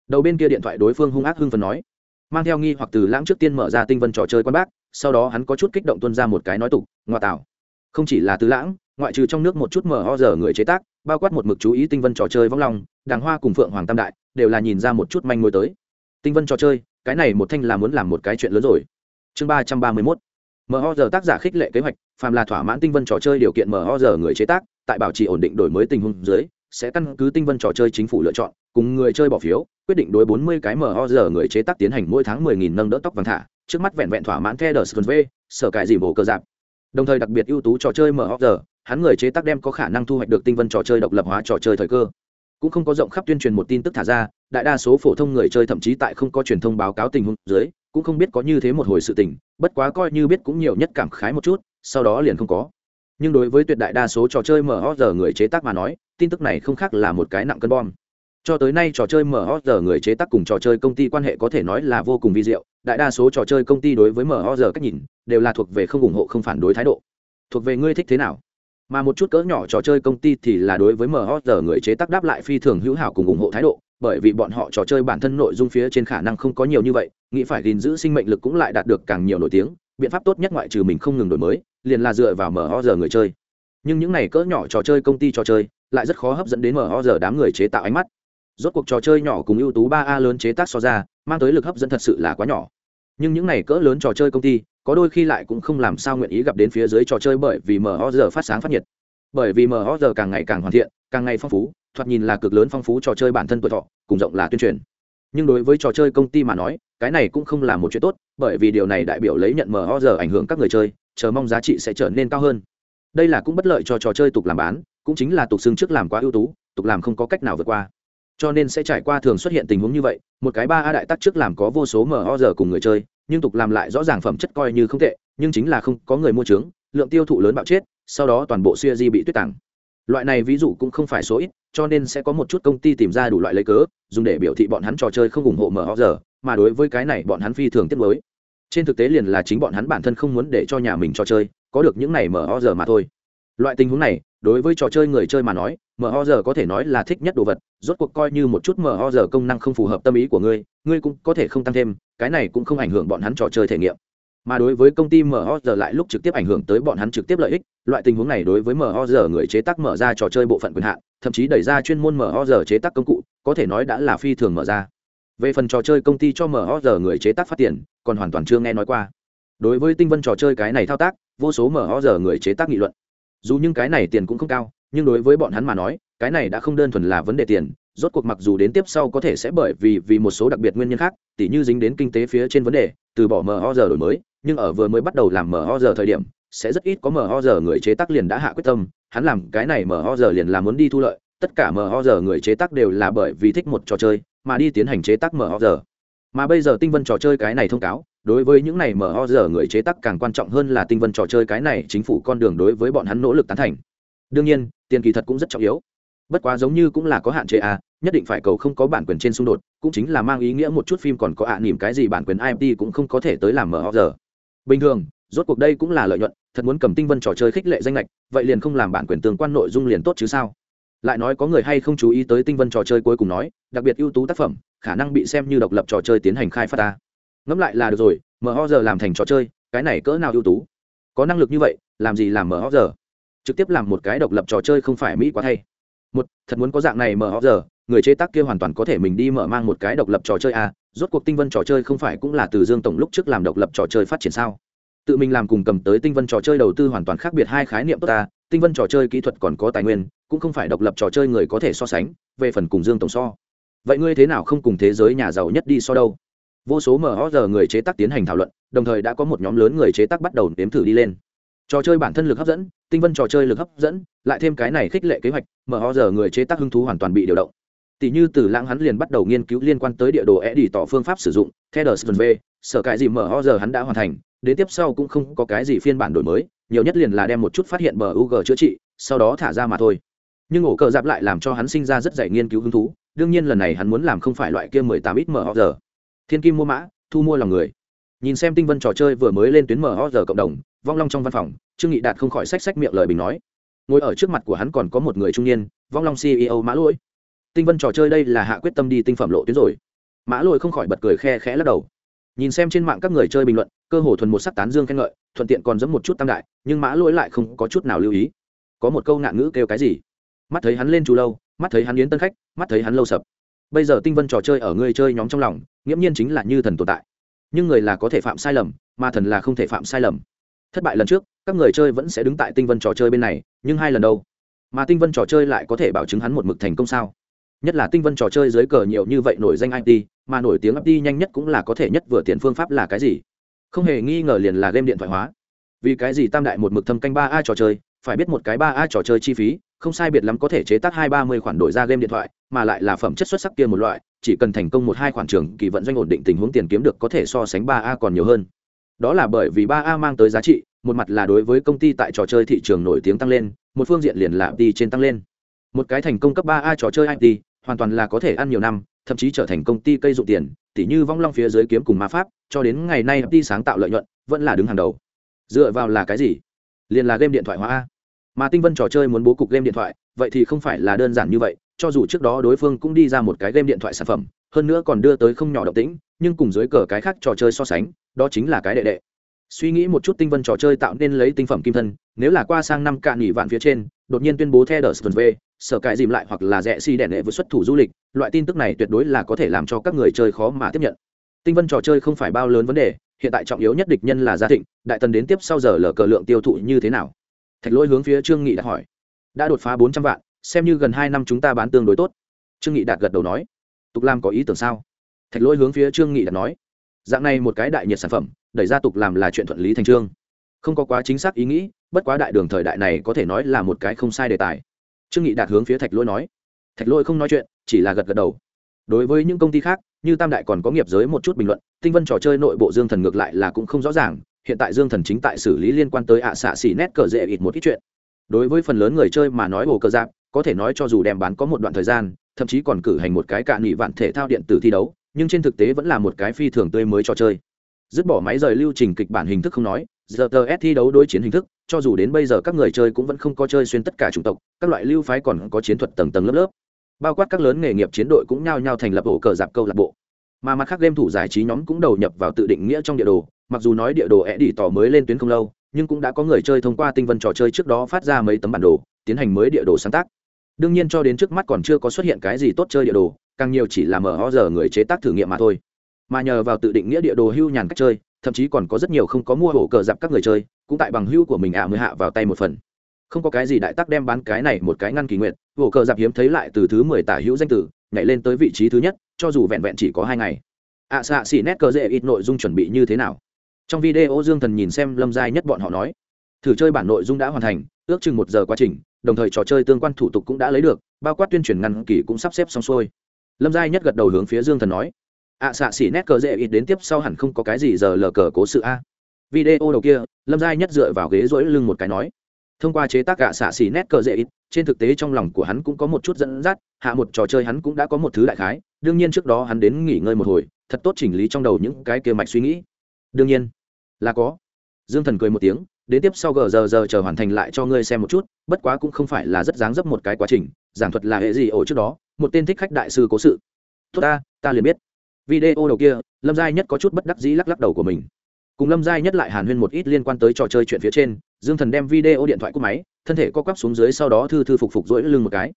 Đầu bên kia điện thoại đối phương hung ác hưng phần nói. Mang theo nghi hoặc từ lãng trước tiên mở ra tinh vân trò chơi quan bác, sau đó hắn có chút kích động tuân ra một cái nói tục, ngoại tảo. Không chỉ là từ lãng, ngoại trừ trong nước một chút mở ho giờ người chế tác, bao quát một mực chú ý tinh vân trò chơi vong lòng, đàng hoa cùng phượng hoàng tam đại, đều là nhìn ra một chút manh mối tới. Tinh vân trò chơi, cái này một thanh là muốn làm một cái chuyện lớn rồi. Chương ba trăm ba mươi mốt mho giờ tác giả khích lệ kế hoạch, phàm là thỏa mãn tinh vân trò chơi điều kiện mho giờ người chế tác, tại bảo trì ổn định đổi mới tình huống dưới, sẽ căn cứ tinh vân trò chơi chính phủ lựa chọn, cùng người chơi bỏ phiếu, quyết định đối bốn mươi cái mho giờ người chế tác tiến hành mỗi tháng mười nghìn nâng đỡ tóc vàng thả, trước mắt vẹn vẹn thỏa mãn theo đờ v, sở cải dìm bộ cơ giáp. đồng thời đặc biệt ưu tú trò chơi mho giờ hắn người chế tác đem có khả năng thu hoạch được tinh vân trò chơi độc lập hóa trò chơi thời cơ cũng không có rộng khắp tuyên truyền một tin tức thả ra, đại đa số phổ thông người chơi thậm chí tại không có truyền thông báo cáo tình huống dưới cũng không biết có như thế một hồi sự tình, bất quá coi như biết cũng nhiều nhất cảm khái một chút, sau đó liền không có. Nhưng đối với tuyệt đại đa số trò chơi mở giờ người chế tác mà nói, tin tức này không khác là một cái nặng cân bom. Cho tới nay trò chơi mở giờ người chế tác cùng trò chơi công ty quan hệ có thể nói là vô cùng vi diệu, đại đa số trò chơi công ty đối với mở giờ cách nhìn, đều là thuộc về không ủng hộ, không phản đối thái độ. Thuộc về ngươi thích thế nào? Mà một chút cỡ nhỏ trò chơi công ty thì là đối với mhz người chế tác đáp lại phi thường hữu hảo cùng ủng hộ thái độ, bởi vì bọn họ trò chơi bản thân nội dung phía trên khả năng không có nhiều như vậy, nghĩ phải gìn giữ sinh mệnh lực cũng lại đạt được càng nhiều nổi tiếng, biện pháp tốt nhất ngoại trừ mình không ngừng đổi mới, liền là dựa vào mhz người chơi. Nhưng những này cỡ nhỏ trò chơi công ty trò chơi lại rất khó hấp dẫn đến mhz đám người chế tạo ánh mắt. Rốt cuộc trò chơi nhỏ cùng ưu tú ba a lớn chế tác so ra, mang tới lực hấp dẫn thật sự là quá nhỏ. Nhưng những này cỡ lớn trò chơi công ty có đôi khi lại cũng không làm sao nguyện ý gặp đến phía dưới trò chơi bởi vì mờ giờ phát sáng phát nhiệt. Bởi vì mờ giờ càng ngày càng hoàn thiện, càng ngày phong phú, thoạt nhìn là cực lớn phong phú trò chơi bản thân tuổi thọ, cùng rộng là tuyên truyền. Nhưng đối với trò chơi công ty mà nói, cái này cũng không là một chuyện tốt, bởi vì điều này đại biểu lấy nhận mờ giờ ảnh hưởng các người chơi, chờ mong giá trị sẽ trở nên cao hơn. Đây là cũng bất lợi cho trò chơi tục làm bán, cũng chính là tục xưng trước làm quá ưu tú, tục làm không có cách nào vượt qua. Cho nên sẽ trải qua thường xuất hiện tình huống như vậy, một cái ba a đại tác trước làm có vô số mờ giờ cùng người chơi nhưng tục làm lại rõ ràng phẩm chất coi như không tệ, nhưng chính là không có người mua trướng, lượng tiêu thụ lớn bạo chết, sau đó toàn bộ siêu di bị tuyết tặng loại này ví dụ cũng không phải số ít, cho nên sẽ có một chút công ty tìm ra đủ loại lấy cớ, dùng để biểu thị bọn hắn trò chơi không ủng hộ mở giờ mà đối với cái này bọn hắn phi thường tiết mới trên thực tế liền là chính bọn hắn bản thân không muốn để cho nhà mình trò chơi, có được những này mở giờ mà thôi. Loại tình huống này, đối với trò chơi người chơi mà nói mho giờ có thể nói là thích nhất đồ vật, rốt cuộc coi như một chút mho giờ công năng không phù hợp tâm ý của ngươi ngươi cũng có thể không tăng thêm, cái này cũng không ảnh hưởng bọn hắn trò chơi thể nghiệm. Mà đối với công ty mho giờ lại lúc trực tiếp ảnh hưởng tới bọn hắn trực tiếp lợi ích, loại tình huống này đối với mho giờ người chế tác mở ra trò chơi bộ phận quyền hạn, thậm chí đẩy ra chuyên môn mho giờ chế tác công cụ, có thể nói đã là phi thường mở ra. Về phần trò chơi công ty cho mho giờ người chế tác phát tiền, còn hoàn toàn chưa nghe nói qua. Đối với tinh vân trò chơi cái này thao tác, vô số mho giờ người chế tác nghị luận. Dù những cái này tiền cũng không cao nhưng đối với bọn hắn mà nói, cái này đã không đơn thuần là vấn đề tiền, rốt cuộc mặc dù đến tiếp sau có thể sẽ bởi vì vì một số đặc biệt nguyên nhân khác, tỉ như dính đến kinh tế phía trên vấn đề, từ bỏ mho giờ đổi mới, nhưng ở vừa mới bắt đầu làm mho giờ thời điểm, sẽ rất ít có mho giờ người chế tác liền đã hạ quyết tâm, hắn làm cái này mho giờ liền là muốn đi thu lợi, tất cả mho giờ người chế tác đều là bởi vì thích một trò chơi, mà đi tiến hành chế tác mho giờ mà bây giờ tinh vân trò chơi cái này thông cáo, đối với những này mho giờ người chế tác càng quan trọng hơn là tinh vân trò chơi cái này chính phủ con đường đối với bọn hắn nỗ lực tán thành. Đương nhiên tiền kỳ thật cũng rất trọng yếu. Bất quá giống như cũng là có hạn chế à nhất định phải cầu không có bản quyền trên xung đột, cũng chính là mang ý nghĩa một chút phim còn có ạ à nỉm cái gì bản quyền imt cũng không có thể tới làm mở giờ. Bình thường, rốt cuộc đây cũng là lợi nhuận, thật muốn cầm tinh vân trò chơi khích lệ danh lệch vậy liền không làm bản quyền tương quan nội dung liền tốt chứ sao? Lại nói có người hay không chú ý tới tinh vân trò chơi cuối cùng nói, đặc biệt ưu tú tác phẩm, khả năng bị xem như độc lập trò chơi tiến hành khai phát ta. Ngẫm lại là được rồi, mở giờ làm thành trò chơi, cái này cỡ nào ưu tú? Có năng lực như vậy, làm gì làm mở giờ? Trực tiếp làm một cái độc lập trò chơi không phải mỹ quá thay. Một, thật muốn có dạng này mở giờ, người chế tác kia hoàn toàn có thể mình đi mở mang một cái độc lập trò chơi à rốt cuộc tinh vân trò chơi không phải cũng là từ dương tổng lúc trước làm độc lập trò chơi phát triển sao? Tự mình làm cùng cầm tới tinh vân trò chơi đầu tư hoàn toàn khác biệt hai khái niệm tốt ta tinh vân trò chơi kỹ thuật còn có tài nguyên, cũng không phải độc lập trò chơi người có thể so sánh, về phần cùng dương tổng so. Vậy ngươi thế nào không cùng thế giới nhà giàu nhất đi so đâu? Vô số mở giờ người chế tác tiến hành thảo luận, đồng thời đã có một nhóm lớn người chế tác bắt đầu nếm thử đi lên trò chơi bản thân lực hấp dẫn, tinh vân trò chơi lực hấp dẫn, lại thêm cái này khích lệ kế hoạch, mở ho giờ người chế tác hứng thú hoàn toàn bị điều động. Tỷ như từ lãng hắn liền bắt đầu nghiên cứu liên quan tới địa đồ e đi tỏ phương pháp sử dụng theo đờ v sở cái gì mở ho giờ hắn đã hoàn thành, đến tiếp sau cũng không có cái gì phiên bản đổi mới, nhiều nhất liền là đem một chút phát hiện bờ UG chữa trị, sau đó thả ra mà thôi. Nhưng ổ cờ giáp lại làm cho hắn sinh ra rất dạy nghiên cứu hứng thú, đương nhiên lần này hắn muốn làm không phải loại kia mười tám ít mở giờ. Thiên kim mua mã, thu mua lòng người nhìn xem tinh vân trò chơi vừa mới lên tuyến mở giờ cộng đồng, vong long trong văn phòng, trương nghị đạt không khỏi sách sách miệng lời bình nói. Ngồi ở trước mặt của hắn còn có một người trung niên, vong long ceo mã lỗi. Tinh vân trò chơi đây là hạ quyết tâm đi tinh phẩm lộ tuyến rồi. Mã lỗi không khỏi bật cười khe khẽ lắc đầu. Nhìn xem trên mạng các người chơi bình luận, cơ hồ thuần một sắc tán dương khen ngợi, thuận tiện còn dẫm một chút tam đại, nhưng mã lỗi lại không có chút nào lưu ý. Có một câu ngạn ngữ kêu cái gì? Mắt thấy hắn lên chú lâu, mắt thấy hắn yến tân khách, mắt thấy hắn lâu sập. Bây giờ tinh vân trò chơi ở người chơi nhóm trong lòng, nghiễm nhiên chính là như thần tồn tại nhưng người là có thể phạm sai lầm, mà thần là không thể phạm sai lầm. Thất bại lần trước, các người chơi vẫn sẽ đứng tại tinh vân trò chơi bên này, nhưng hai lần đâu? Mà tinh vân trò chơi lại có thể bảo chứng hắn một mực thành công sao? Nhất là tinh vân trò chơi dưới cờ nhiều như vậy nổi danh it mà nổi tiếng it nhanh nhất cũng là có thể nhất vừa tiền phương pháp là cái gì? Không hề nghi ngờ liền là game điện thoại hóa. Vì cái gì tam đại một mực thâm canh ba a trò chơi, phải biết một cái ba a trò chơi chi phí, không sai biệt lắm có thể chế tác hai ba mươi khoản đổi ra game điện thoại, mà lại là phẩm chất xuất sắc kia một loại chỉ cần thành công một hai khoản trường kỳ vận doanh ổn định tình huống tiền kiếm được có thể so sánh ba a còn nhiều hơn. Đó là bởi vì ba a mang tới giá trị, một mặt là đối với công ty tại trò chơi thị trường nổi tiếng tăng lên, một phương diện liền là đi trên tăng lên. Một cái thành công cấp ba a trò chơi it hoàn toàn là có thể ăn nhiều năm, thậm chí trở thành công ty cây dụng tiền, tỉ như vong long phía dưới kiếm cùng ma pháp, cho đến ngày nay it sáng tạo lợi nhuận, vẫn là đứng hàng đầu. Dựa vào là cái gì? Liền là game điện thoại hóa a. Mà tinh vân trò chơi muốn bố cục game điện thoại, vậy thì không phải là đơn giản như vậy cho dù trước đó đối phương cũng đi ra một cái game điện thoại sản phẩm, hơn nữa còn đưa tới không nhỏ động tĩnh, nhưng cùng dưới cờ cái khác trò chơi so sánh, đó chính là cái đệ đệ. Suy nghĩ một chút tinh vân trò chơi tạo nên lấy tinh phẩm kim thân, nếu là qua sang năm cạn nghỉ vạn phía trên, đột nhiên tuyên bố theo đờ v, sở cải dìm lại hoặc là rẽ si đẻ nệ với xuất thủ du lịch, loại tin tức này tuyệt đối là có thể làm cho các người chơi khó mà tiếp nhận. Tinh vân trò chơi không phải bao lớn vấn đề, hiện tại trọng yếu nhất địch nhân là gia thịnh, đại tần đến tiếp sau giờ lờ cờ lượng tiêu thụ như thế nào? Thạch lỗi hướng phía trương nghị đã hỏi. Đã đột phá bốn trăm vạn xem như gần hai năm chúng ta bán tương đối tốt. Trương nghị đạt gật đầu nói. Tục lam có ý tưởng sao? Thạch lỗi hướng phía trương nghị đạt nói. Dạng này một cái đại nhiệt sản phẩm, đẩy ra tục làm là chuyện thuận lý thành trương. Không có quá chính xác ý nghĩ, bất quá đại đường thời đại này có thể nói là một cái không sai đề tài. Trương nghị đạt hướng phía thạch lỗi nói. Thạch lỗi không nói chuyện, chỉ là gật gật đầu. Đối với những công ty khác, như tam đại còn có nghiệp giới một chút bình luận, tinh vân trò chơi nội bộ dương thần ngược lại là cũng không rõ ràng, hiện tại dương thần chính tại xử lý liên quan tới ạ xạ xỉ nét cờ dễ ít một ít chuyện. Đối với phần lớn người chơi mà nói ồ cờ giáp có thể nói cho dù đem bán có một đoạn thời gian, thậm chí còn cử hành một cái cạn nghị vạn thể thao điện tử thi đấu, nhưng trên thực tế vẫn là một cái phi thường tươi mới trò chơi. Dứt bỏ máy rời lưu trình kịch bản hình thức không nói giờ tờ s thi đấu đối chiến hình thức, cho dù đến bây giờ các người chơi cũng vẫn không có chơi xuyên tất cả chủng tộc, các loại lưu phái còn có chiến thuật tầng tầng lớp lớp. Bao quát các lớn nghề nghiệp chiến đội cũng nhao nhao thành lập ổ cờ dạp câu lạc bộ. Mà mặt khác game thủ giải trí nhóm cũng đầu nhập vào tự định nghĩa trong địa đồ, mặc dù nói địa đồ e é đi tỏ mới lên tuyến không lâu, nhưng cũng đã có người chơi thông qua tinh vân trò chơi trước đó phát ra mấy tấm bản đồ, tiến hành mới địa đồ sáng tác đương nhiên cho đến trước mắt còn chưa có xuất hiện cái gì tốt chơi địa đồ, càng nhiều chỉ là mở ho giờ người chế tác thử nghiệm mà thôi. Mà nhờ vào tự định nghĩa địa đồ hưu nhàn cách chơi, thậm chí còn có rất nhiều không có mua hổ cờ dạp các người chơi, cũng tại bằng hưu của mình ạ mới hạ vào tay một phần. Không có cái gì đại tác đem bán cái này một cái ngăn kỳ nguyện, hổ cờ dạp hiếm thấy lại từ thứ mười tả hữu danh tử, nhảy lên tới vị trí thứ nhất, cho dù vẹn vẹn chỉ có hai ngày. Ạ xạ xỉ nét cờ dễ ít nội dung chuẩn bị như thế nào? Trong video dương thần nhìn xem lâm giai nhất bọn họ nói. Thử chơi bản nội dung đã hoàn thành, ước chừng một giờ quá trình đồng thời trò chơi tương quan thủ tục cũng đã lấy được, bao quát tuyên truyền ngăn kỳ cũng sắp xếp xong xuôi. Lâm giai nhất gật đầu hướng phía dương thần nói, ạ, xạ xỉ nét cờ dễ ít đến tiếp sau hẳn không có cái gì giờ lờ cờ cố sự a. Video đầu kia, lâm giai nhất dựa vào ghế rỗi lưng một cái nói, thông qua chế tác gạ xạ xỉ nét cờ dễ ít, trên thực tế trong lòng của hắn cũng có một chút dẫn dắt, hạ một trò chơi hắn cũng đã có một thứ đại khái, đương nhiên trước đó hắn đến nghỉ ngơi một hồi, thật tốt chỉnh lý trong đầu những cái kia mạch suy nghĩ. Đương nhiên. Là có. Dương thần cười một tiếng đến tiếp sau gờ giờ giờ chờ hoàn thành lại cho ngươi xem một chút, bất quá cũng không phải là rất dáng dấp một cái quá trình, giảng thuật là hệ gì ổ trước đó, một tên thích khách đại sư cố sự. Tốt ta ta liền biết. Video đầu kia, lâm giai nhất có chút bất đắc dĩ lắc lắc đầu của mình. Cùng lâm giai nhất lại hàn huyên một ít liên quan tới trò chơi chuyện phía trên, dương thần đem video điện thoại của máy, thân thể co quắp xuống dưới sau đó thư thư phục phục rỗi lưng một cái.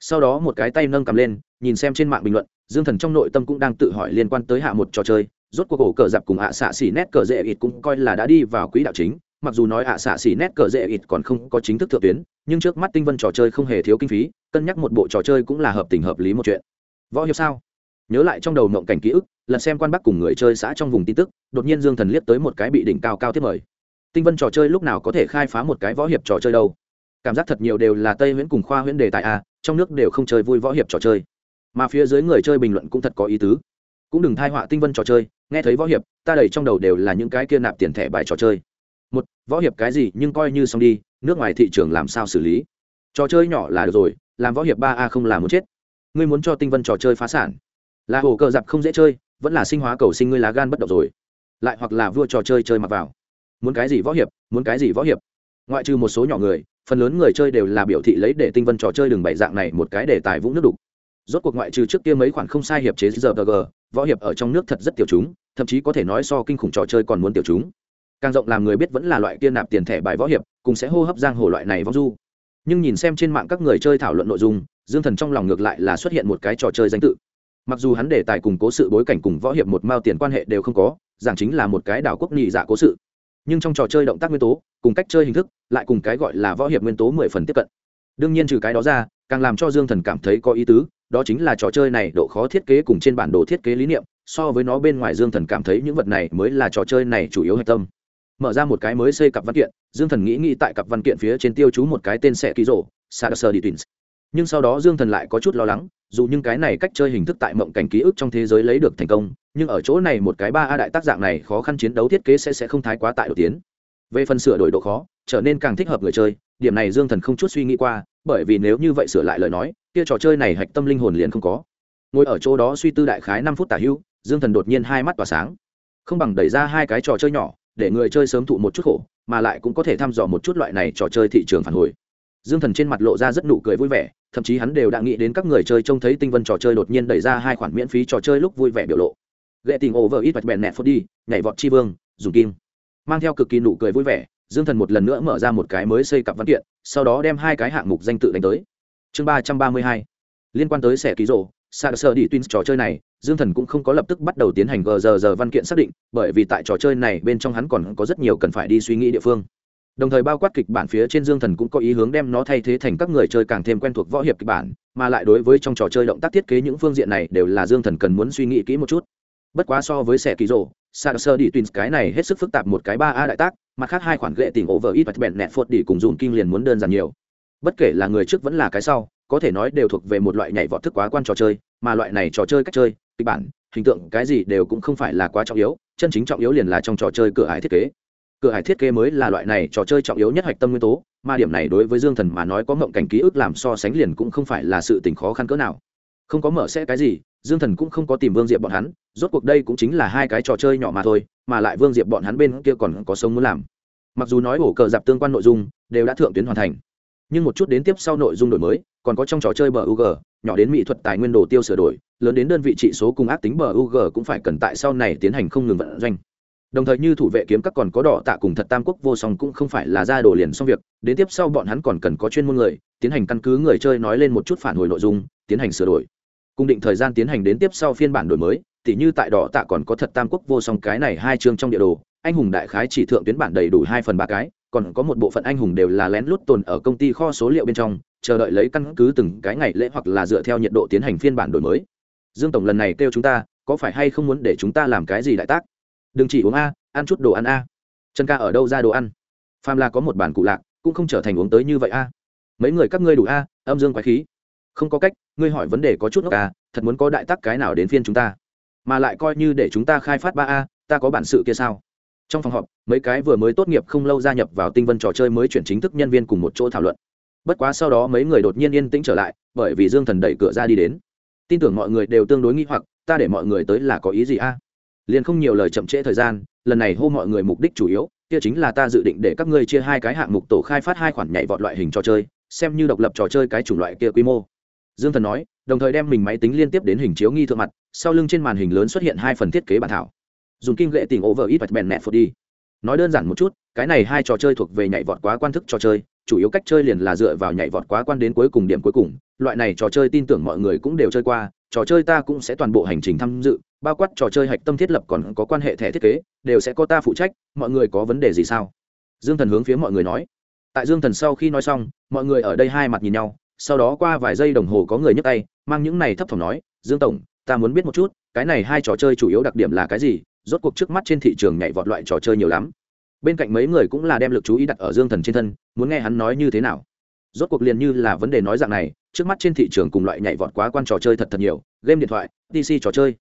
Sau đó một cái tay nâng cầm lên, nhìn xem trên mạng bình luận, dương thần trong nội tâm cũng đang tự hỏi liên quan tới hạ một trò chơi, rốt cuộc cổ cờ dạp cùng hạ xạ xỉ nét cờ dễ ít cũng coi là đã đi vào quỹ đạo chính mặc dù nói ạ xạ xỉ nét cờ dễ ít còn không có chính thức thượng tuyến, nhưng trước mắt tinh vân trò chơi không hề thiếu kinh phí, cân nhắc một bộ trò chơi cũng là hợp tình hợp lý một chuyện. Võ hiệp sao? Nhớ lại trong đầu mộng cảnh ký ức lần xem quan bắc cùng người chơi xã trong vùng tin tức, đột nhiên dương thần liếc tới một cái bị đỉnh cao cao tiếp mời. Tinh vân trò chơi lúc nào có thể khai phá một cái võ hiệp trò chơi đâu? Cảm giác thật nhiều đều là tây huyễn cùng khoa huyễn đề tài a trong nước đều không chơi vui võ hiệp trò chơi. Mà phía dưới người chơi bình luận cũng thật có ý tứ. Cũng đừng thai họa tinh vân trò chơi, nghe thấy võ hiệp, ta đầy trong đầu đều là những cái kia nạp tiền thẻ bài trò chơi một, võ hiệp cái gì nhưng coi như xong đi, nước ngoài thị trường làm sao xử lý? Trò chơi nhỏ là được rồi, làm võ hiệp ba a không làm muốn chết. Ngươi muốn cho tinh vân trò chơi phá sản. Là hồ cờ dạp không dễ chơi, vẫn là sinh hóa cầu sinh ngươi lá gan bất động rồi. Lại hoặc là vua trò chơi chơi mặc vào. Muốn cái gì võ hiệp, muốn cái gì võ hiệp. Ngoại trừ một số nhỏ người, phần lớn người chơi đều là biểu thị lấy để tinh vân trò chơi đường bảy dạng này một cái để tài vũng nước đục. Rốt cuộc ngoại trừ trước kia mấy khoản không sai hiệp chế giờ g, võ hiệp ở trong nước thật rất tiểu chúng, thậm chí có thể nói so kinh khủng trò chơi còn muốn tiểu chúng càng rộng làm người biết vẫn là loại kia nạp tiền thẻ bài võ hiệp, cùng sẽ hô hấp giang hồ loại này vong du. Nhưng nhìn xem trên mạng các người chơi thảo luận nội dung, dương thần trong lòng ngược lại là xuất hiện một cái trò chơi danh tự. Mặc dù hắn để tài cùng cố sự bối cảnh cùng võ hiệp một mao tiền quan hệ đều không có, giảng chính là một cái đảo quốc nhị giả cố sự. Nhưng trong trò chơi động tác nguyên tố, cùng cách chơi hình thức, lại cùng cái gọi là võ hiệp nguyên tố mười phần tiếp cận. Đương nhiên trừ cái đó ra, càng làm cho dương thần cảm thấy có ý tứ, đó chính là trò chơi này độ khó thiết kế cùng trên bản đồ thiết kế lý niệm, so với nó bên ngoài dương thần cảm thấy những vật này mới là trò chơi này chủ yếu hạch tâm mở ra một cái mới xây cặp văn kiện, dương thần nghĩ nghĩ tại cặp văn kiện phía trên tiêu chú một cái tên sẽ ký rổ sadasser đi tins nhưng sau đó dương thần lại có chút lo lắng, dù những cái này cách chơi hình thức tại mộng cảnh ký ức trong thế giới lấy được thành công, nhưng ở chỗ này một cái ba a đại tác dạng này khó khăn chiến đấu thiết kế sẽ sẽ không thái quá tại đột tiến. Về phần sửa đổi độ khó, trở nên càng thích hợp người chơi, điểm này dương thần không chút suy nghĩ qua, bởi vì nếu như vậy sửa lại lời nói, kia trò chơi này hạch tâm linh hồn liền không có. Ngồi ở chỗ đó suy tư đại khái năm phút tả hưu, dương thần đột nhiên hai mắt tỏa sáng. Không bằng đẩy ra hai cái trò chơi nhỏ để người chơi sớm thụ một chút khổ, mà lại cũng có thể thăm dò một chút loại này trò chơi thị trường phản hồi. Dương thần trên mặt lộ ra rất nụ cười vui vẻ, thậm chí hắn đều đã nghĩ đến các người chơi trông thấy tinh vân trò chơi đột nhiên đẩy ra hai khoản miễn phí trò chơi lúc vui vẻ biểu lộ. Ghệ tình over ít vạch bèn nẹt phốt đi, nhảy vọt chi vương, dùng kim. Mang theo cực kỳ nụ cười vui vẻ, dương thần một lần nữa mở ra một cái mới xây cặp văn kiện, sau đó đem hai cái hạng mục danh tự đánh tới. Chương ba trăm ba mươi hai, liên quan tới xẻ ký rộ sa sơ đi tuyên trò chơi này dương thần cũng không có lập tức bắt đầu tiến hành gờ giờ giờ văn kiện xác định, bởi vì tại trò chơi này bên trong hắn còn có rất nhiều cần phải đi suy nghĩ địa phương. Đồng thời bao quát kịch bản phía trên dương thần cũng có ý hướng đem nó thay thế thành các người chơi càng thêm quen thuộc võ hiệp kịch bản, mà lại đối với trong trò chơi động tác thiết kế những phương diện này đều là dương thần cần muốn suy nghĩ kỹ một chút. Bất quá so với xe ký rộ sa sơ đi tuyến cái này hết sức phức tạp một cái ba a đại tác, mặt khác hai khoản ghệ tình vờ ít và bẹn nẹt phốt đi cùng dùng kinh liền muốn đơn giản nhiều. Bất kể là người trước vẫn là cái sau, có thể nói đều thuộc về một loại nhảy vọt thức quá quan trò chơi, mà loại này trò chơi cách chơi kịch bản, hình tượng cái gì đều cũng không phải là quá trọng yếu, chân chính trọng yếu liền là trong trò chơi cửa hải thiết kế. Cửa hải thiết kế mới là loại này trò chơi trọng yếu nhất hạch tâm nguyên tố, mà điểm này đối với dương thần mà nói có mộng cảnh ký ức làm so sánh liền cũng không phải là sự tình khó khăn cỡ nào. Không có mở sẽ cái gì, dương thần cũng không có tìm vương diệp bọn hắn, rốt cuộc đây cũng chính là hai cái trò chơi nhỏ mà thôi, mà lại vương diệp bọn hắn bên kia còn có sống muốn làm. Mặc dù nói ổ cờ dạp tương quan nội dung đều đã thượng tuyến hoàn thành nhưng một chút đến tiếp sau nội dung đổi mới còn có trong trò chơi bờ UG, nhỏ đến mỹ thuật tài nguyên đồ tiêu sửa đổi lớn đến đơn vị trị số cùng ác tính bờ UG cũng phải cần tại sau này tiến hành không ngừng vận doanh. Đồng thời như thủ vệ kiếm các còn có đỏ tạ cùng thật tam quốc vô song cũng không phải là ra đồ liền xong việc đến tiếp sau bọn hắn còn cần có chuyên môn người tiến hành căn cứ người chơi nói lên một chút phản hồi nội dung tiến hành sửa đổi. Cung định thời gian tiến hành đến tiếp sau phiên bản đổi mới tỉ như tại đỏ tạ còn có thật tam quốc vô song cái này hai chương trong địa đồ anh hùng đại khái chỉ thượng tuyến bản đầy đủ hai phần ba cái còn có một bộ phận anh hùng đều là lén lút tồn ở công ty kho số liệu bên trong, chờ đợi lấy căn cứ từng cái ngày lễ hoặc là dựa theo nhiệt độ tiến hành phiên bản đổi mới. Dương tổng lần này kêu chúng ta, có phải hay không muốn để chúng ta làm cái gì đại tác? Đừng chỉ uống a, ăn chút đồ ăn a. Trần ca ở đâu ra đồ ăn? Phàm là có một bản cụ lạc, cũng không trở thành uống tới như vậy a. Mấy người các ngươi đủ a, âm dương quái khí. Không có cách, ngươi hỏi vấn đề có chút ngốc a, thật muốn có đại tác cái nào đến phiên chúng ta? Mà lại coi như để chúng ta khai phát ba a, ta có bản sự kia sao? Trong phòng họp, mấy cái vừa mới tốt nghiệp không lâu gia nhập vào tinh vân trò chơi mới chuyển chính thức nhân viên cùng một chỗ thảo luận. Bất quá sau đó mấy người đột nhiên yên tĩnh trở lại, bởi vì dương thần đẩy cửa ra đi đến. Tin tưởng mọi người đều tương đối nghi hoặc, ta để mọi người tới là có ý gì a? Liền không nhiều lời chậm trễ thời gian, lần này hô mọi người mục đích chủ yếu, kia chính là ta dự định để các ngươi chia hai cái hạng mục tổ khai phát hai khoản nhảy vọt loại hình trò chơi, xem như độc lập trò chơi cái chủng loại kia quy mô. Dương thần nói, đồng thời đem mình máy tính liên tiếp đến hình chiếu nghi thượng mặt, sau lưng trên màn hình lớn xuất hiện hai phần thiết kế bản thảo dùng kim nghệ tìm ổ over ít vạch bèn nẹt phột đi. Nói đơn giản một chút, cái này hai trò chơi thuộc về nhảy vọt quá quan thức trò chơi, chủ yếu cách chơi liền là dựa vào nhảy vọt quá quan đến cuối cùng điểm cuối cùng. Loại này trò chơi tin tưởng mọi người cũng đều chơi qua, trò chơi ta cũng sẽ toàn bộ hành trình tham dự, bao quát trò chơi hạch tâm thiết lập còn có quan hệ thẻ thiết kế, đều sẽ có ta phụ trách, mọi người có vấn đề gì sao? Dương thần hướng phía mọi người nói. Tại dương thần sau khi nói xong, mọi người ở đây hai mặt nhìn nhau, sau đó qua vài giây đồng hồ có người nhấc tay, mang những này thấp thỏm nói, dương tổng, ta muốn biết một chút, cái này hai trò chơi chủ yếu đặc điểm là cái gì rốt cuộc trước mắt trên thị trường nhảy vọt loại trò chơi nhiều lắm. Bên cạnh mấy người cũng là đem lực chú ý đặt ở dương thần trên thân, muốn nghe hắn nói như thế nào. Rốt cuộc liền như là vấn đề nói dạng này, trước mắt trên thị trường cùng loại nhảy vọt quá quan trò chơi thật thật nhiều, game điện thoại pc trò chơi.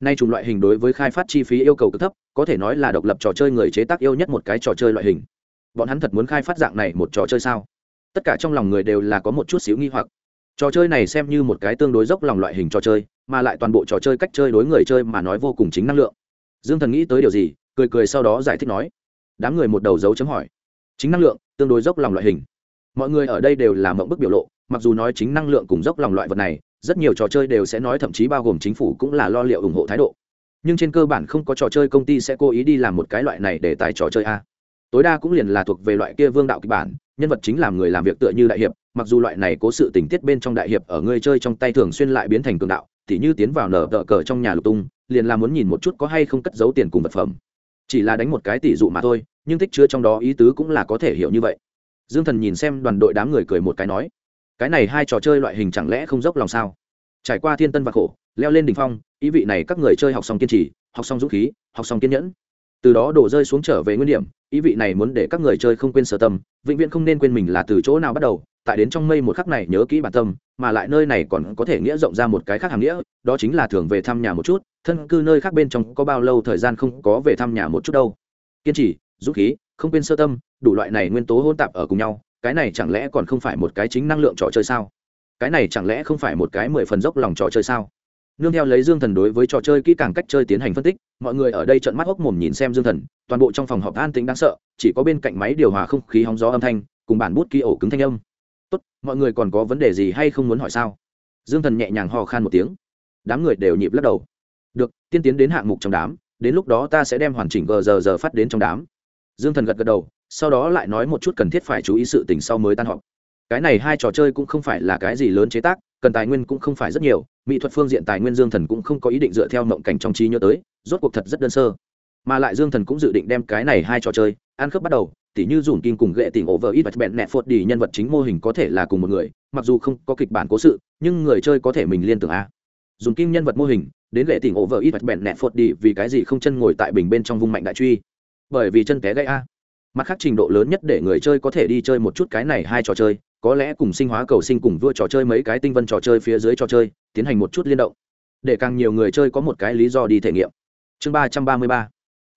Nay chủng loại hình đối với khai phát chi phí yêu cầu cực thấp, có thể nói là độc lập trò chơi người chế tác yêu nhất một cái trò chơi loại hình. Bọn hắn thật muốn khai phát dạng này một trò chơi sao? Tất cả trong lòng người đều là có một chút xíu nghi hoặc. Trò chơi này xem như một cái tương đối dốc lòng loại hình trò chơi, mà lại toàn bộ trò chơi cách chơi đối người chơi mà nói vô cùng chính năng lượng dương thần nghĩ tới điều gì, cười cười sau đó giải thích nói, đám người một đầu dấu chấm hỏi. Chính năng lượng, tương đối dốc lòng loại hình. Mọi người ở đây đều là mộng bức biểu lộ, mặc dù nói chính năng lượng cùng dốc lòng loại vật này, rất nhiều trò chơi đều sẽ nói thậm chí bao gồm chính phủ cũng là lo liệu ủng hộ thái độ. Nhưng trên cơ bản không có trò chơi công ty sẽ cố ý đi làm một cái loại này để tài trò chơi a. Tối đa cũng liền là thuộc về loại kia vương đạo kịch bản, nhân vật chính làm người làm việc tựa như đại hiệp, mặc dù loại này cố sự tình tiết bên trong đại hiệp ở người chơi trong tay thường xuyên lại biến thành cường đạo thì như tiến vào nở tờ cờ trong nhà lục tung, liền là muốn nhìn một chút có hay không cất giấu tiền cùng vật phẩm. Chỉ là đánh một cái tỷ dụ mà thôi, nhưng tích chứa trong đó ý tứ cũng là có thể hiểu như vậy. Dương thần nhìn xem đoàn đội đám người cười một cái nói, cái này hai trò chơi loại hình chẳng lẽ không dốc lòng sao? Trải qua thiên tân và khổ, leo lên đ ỉ n h phong, ý vị này các người chơi học xong kiên trì, học xong dũng khí, học xong kiên nhẫn. Từ đó đổ rơi xuống trở về nguyên điểm, ý vị này muốn để các người chơi không quên sở tâm, vĩnh viễn không nên quên mình là từ chỗ nào bắt đầu tại đến trong mây một khắc này nhớ kỹ bản tâm, mà lại nơi này còn có thể nghĩa rộng ra một cái khác hàm nghĩa, đó chính là thường về thăm nhà một chút, thân cư nơi khác bên trong có bao lâu thời gian không có về thăm nhà một chút đâu. Kiên trì, dũng khí, không quên sơ tâm, đủ loại này nguyên tố hôn tạp ở cùng nhau, cái này chẳng lẽ còn không phải một cái chính năng lượng trò chơi sao? Cái này chẳng lẽ không phải một cái mười phần dốc lòng trò chơi sao? Nương theo lấy dương thần đối với trò chơi kỹ càng cách chơi tiến hành phân tích, mọi người ở đây trận mắt hốc mồm nhìn xem dương thần, toàn bộ trong phòng họp an tính đáng sợ, chỉ có bên cạnh máy điều hòa không khí hóng gió âm thanh, cùng bản bút ký ổ cứng thanh âm tốt, mọi người còn có vấn đề gì hay không muốn hỏi sao? Dương thần nhẹ nhàng ho khan một tiếng. Đám người đều nhịp lắc đầu. Được, tiên tiến đến hạng mục trong đám, đến lúc đó ta sẽ đem hoàn chỉnh gờ giờ giờ phát đến trong đám. Dương thần gật gật đầu, sau đó lại nói một chút cần thiết phải chú ý sự tình sau mới tan họp. Cái này hai trò chơi cũng không phải là cái gì lớn chế tác, cần tài nguyên cũng không phải rất nhiều, mỹ thuật phương diện tài nguyên dương thần cũng không có ý định dựa theo mộng cảnh trong trí nhớ tới, rốt cuộc thật rất đơn sơ. Mà lại dương thần cũng dự định đem cái này hai trò chơi ăn khớp bắt đầu tỉ như dùn kim cùng ghệ tỉnh vợ ít vật bẹn nẹt phột đi nhân vật chính mô hình có thể là cùng một người, mặc dù không có kịch bản cố sự, nhưng người chơi có thể mình liên tưởng a. Dùng kim nhân vật mô hình, đến ghệ tỉnh vợ ít vật bẹn nẹt phột đi vì cái gì không chân ngồi tại bình bên trong vung mạnh đại truy? Bởi vì chân té gãy a. Mặt khác trình độ lớn nhất để người chơi có thể đi chơi một chút cái này hai trò chơi, có lẽ cùng sinh hóa cầu sinh cùng vua trò chơi mấy cái tinh vân trò chơi phía dưới trò chơi, tiến hành một chút liên động, để càng nhiều người chơi có một cái lý do đi thể nghiệm. Chương ba trăm ba mươi ba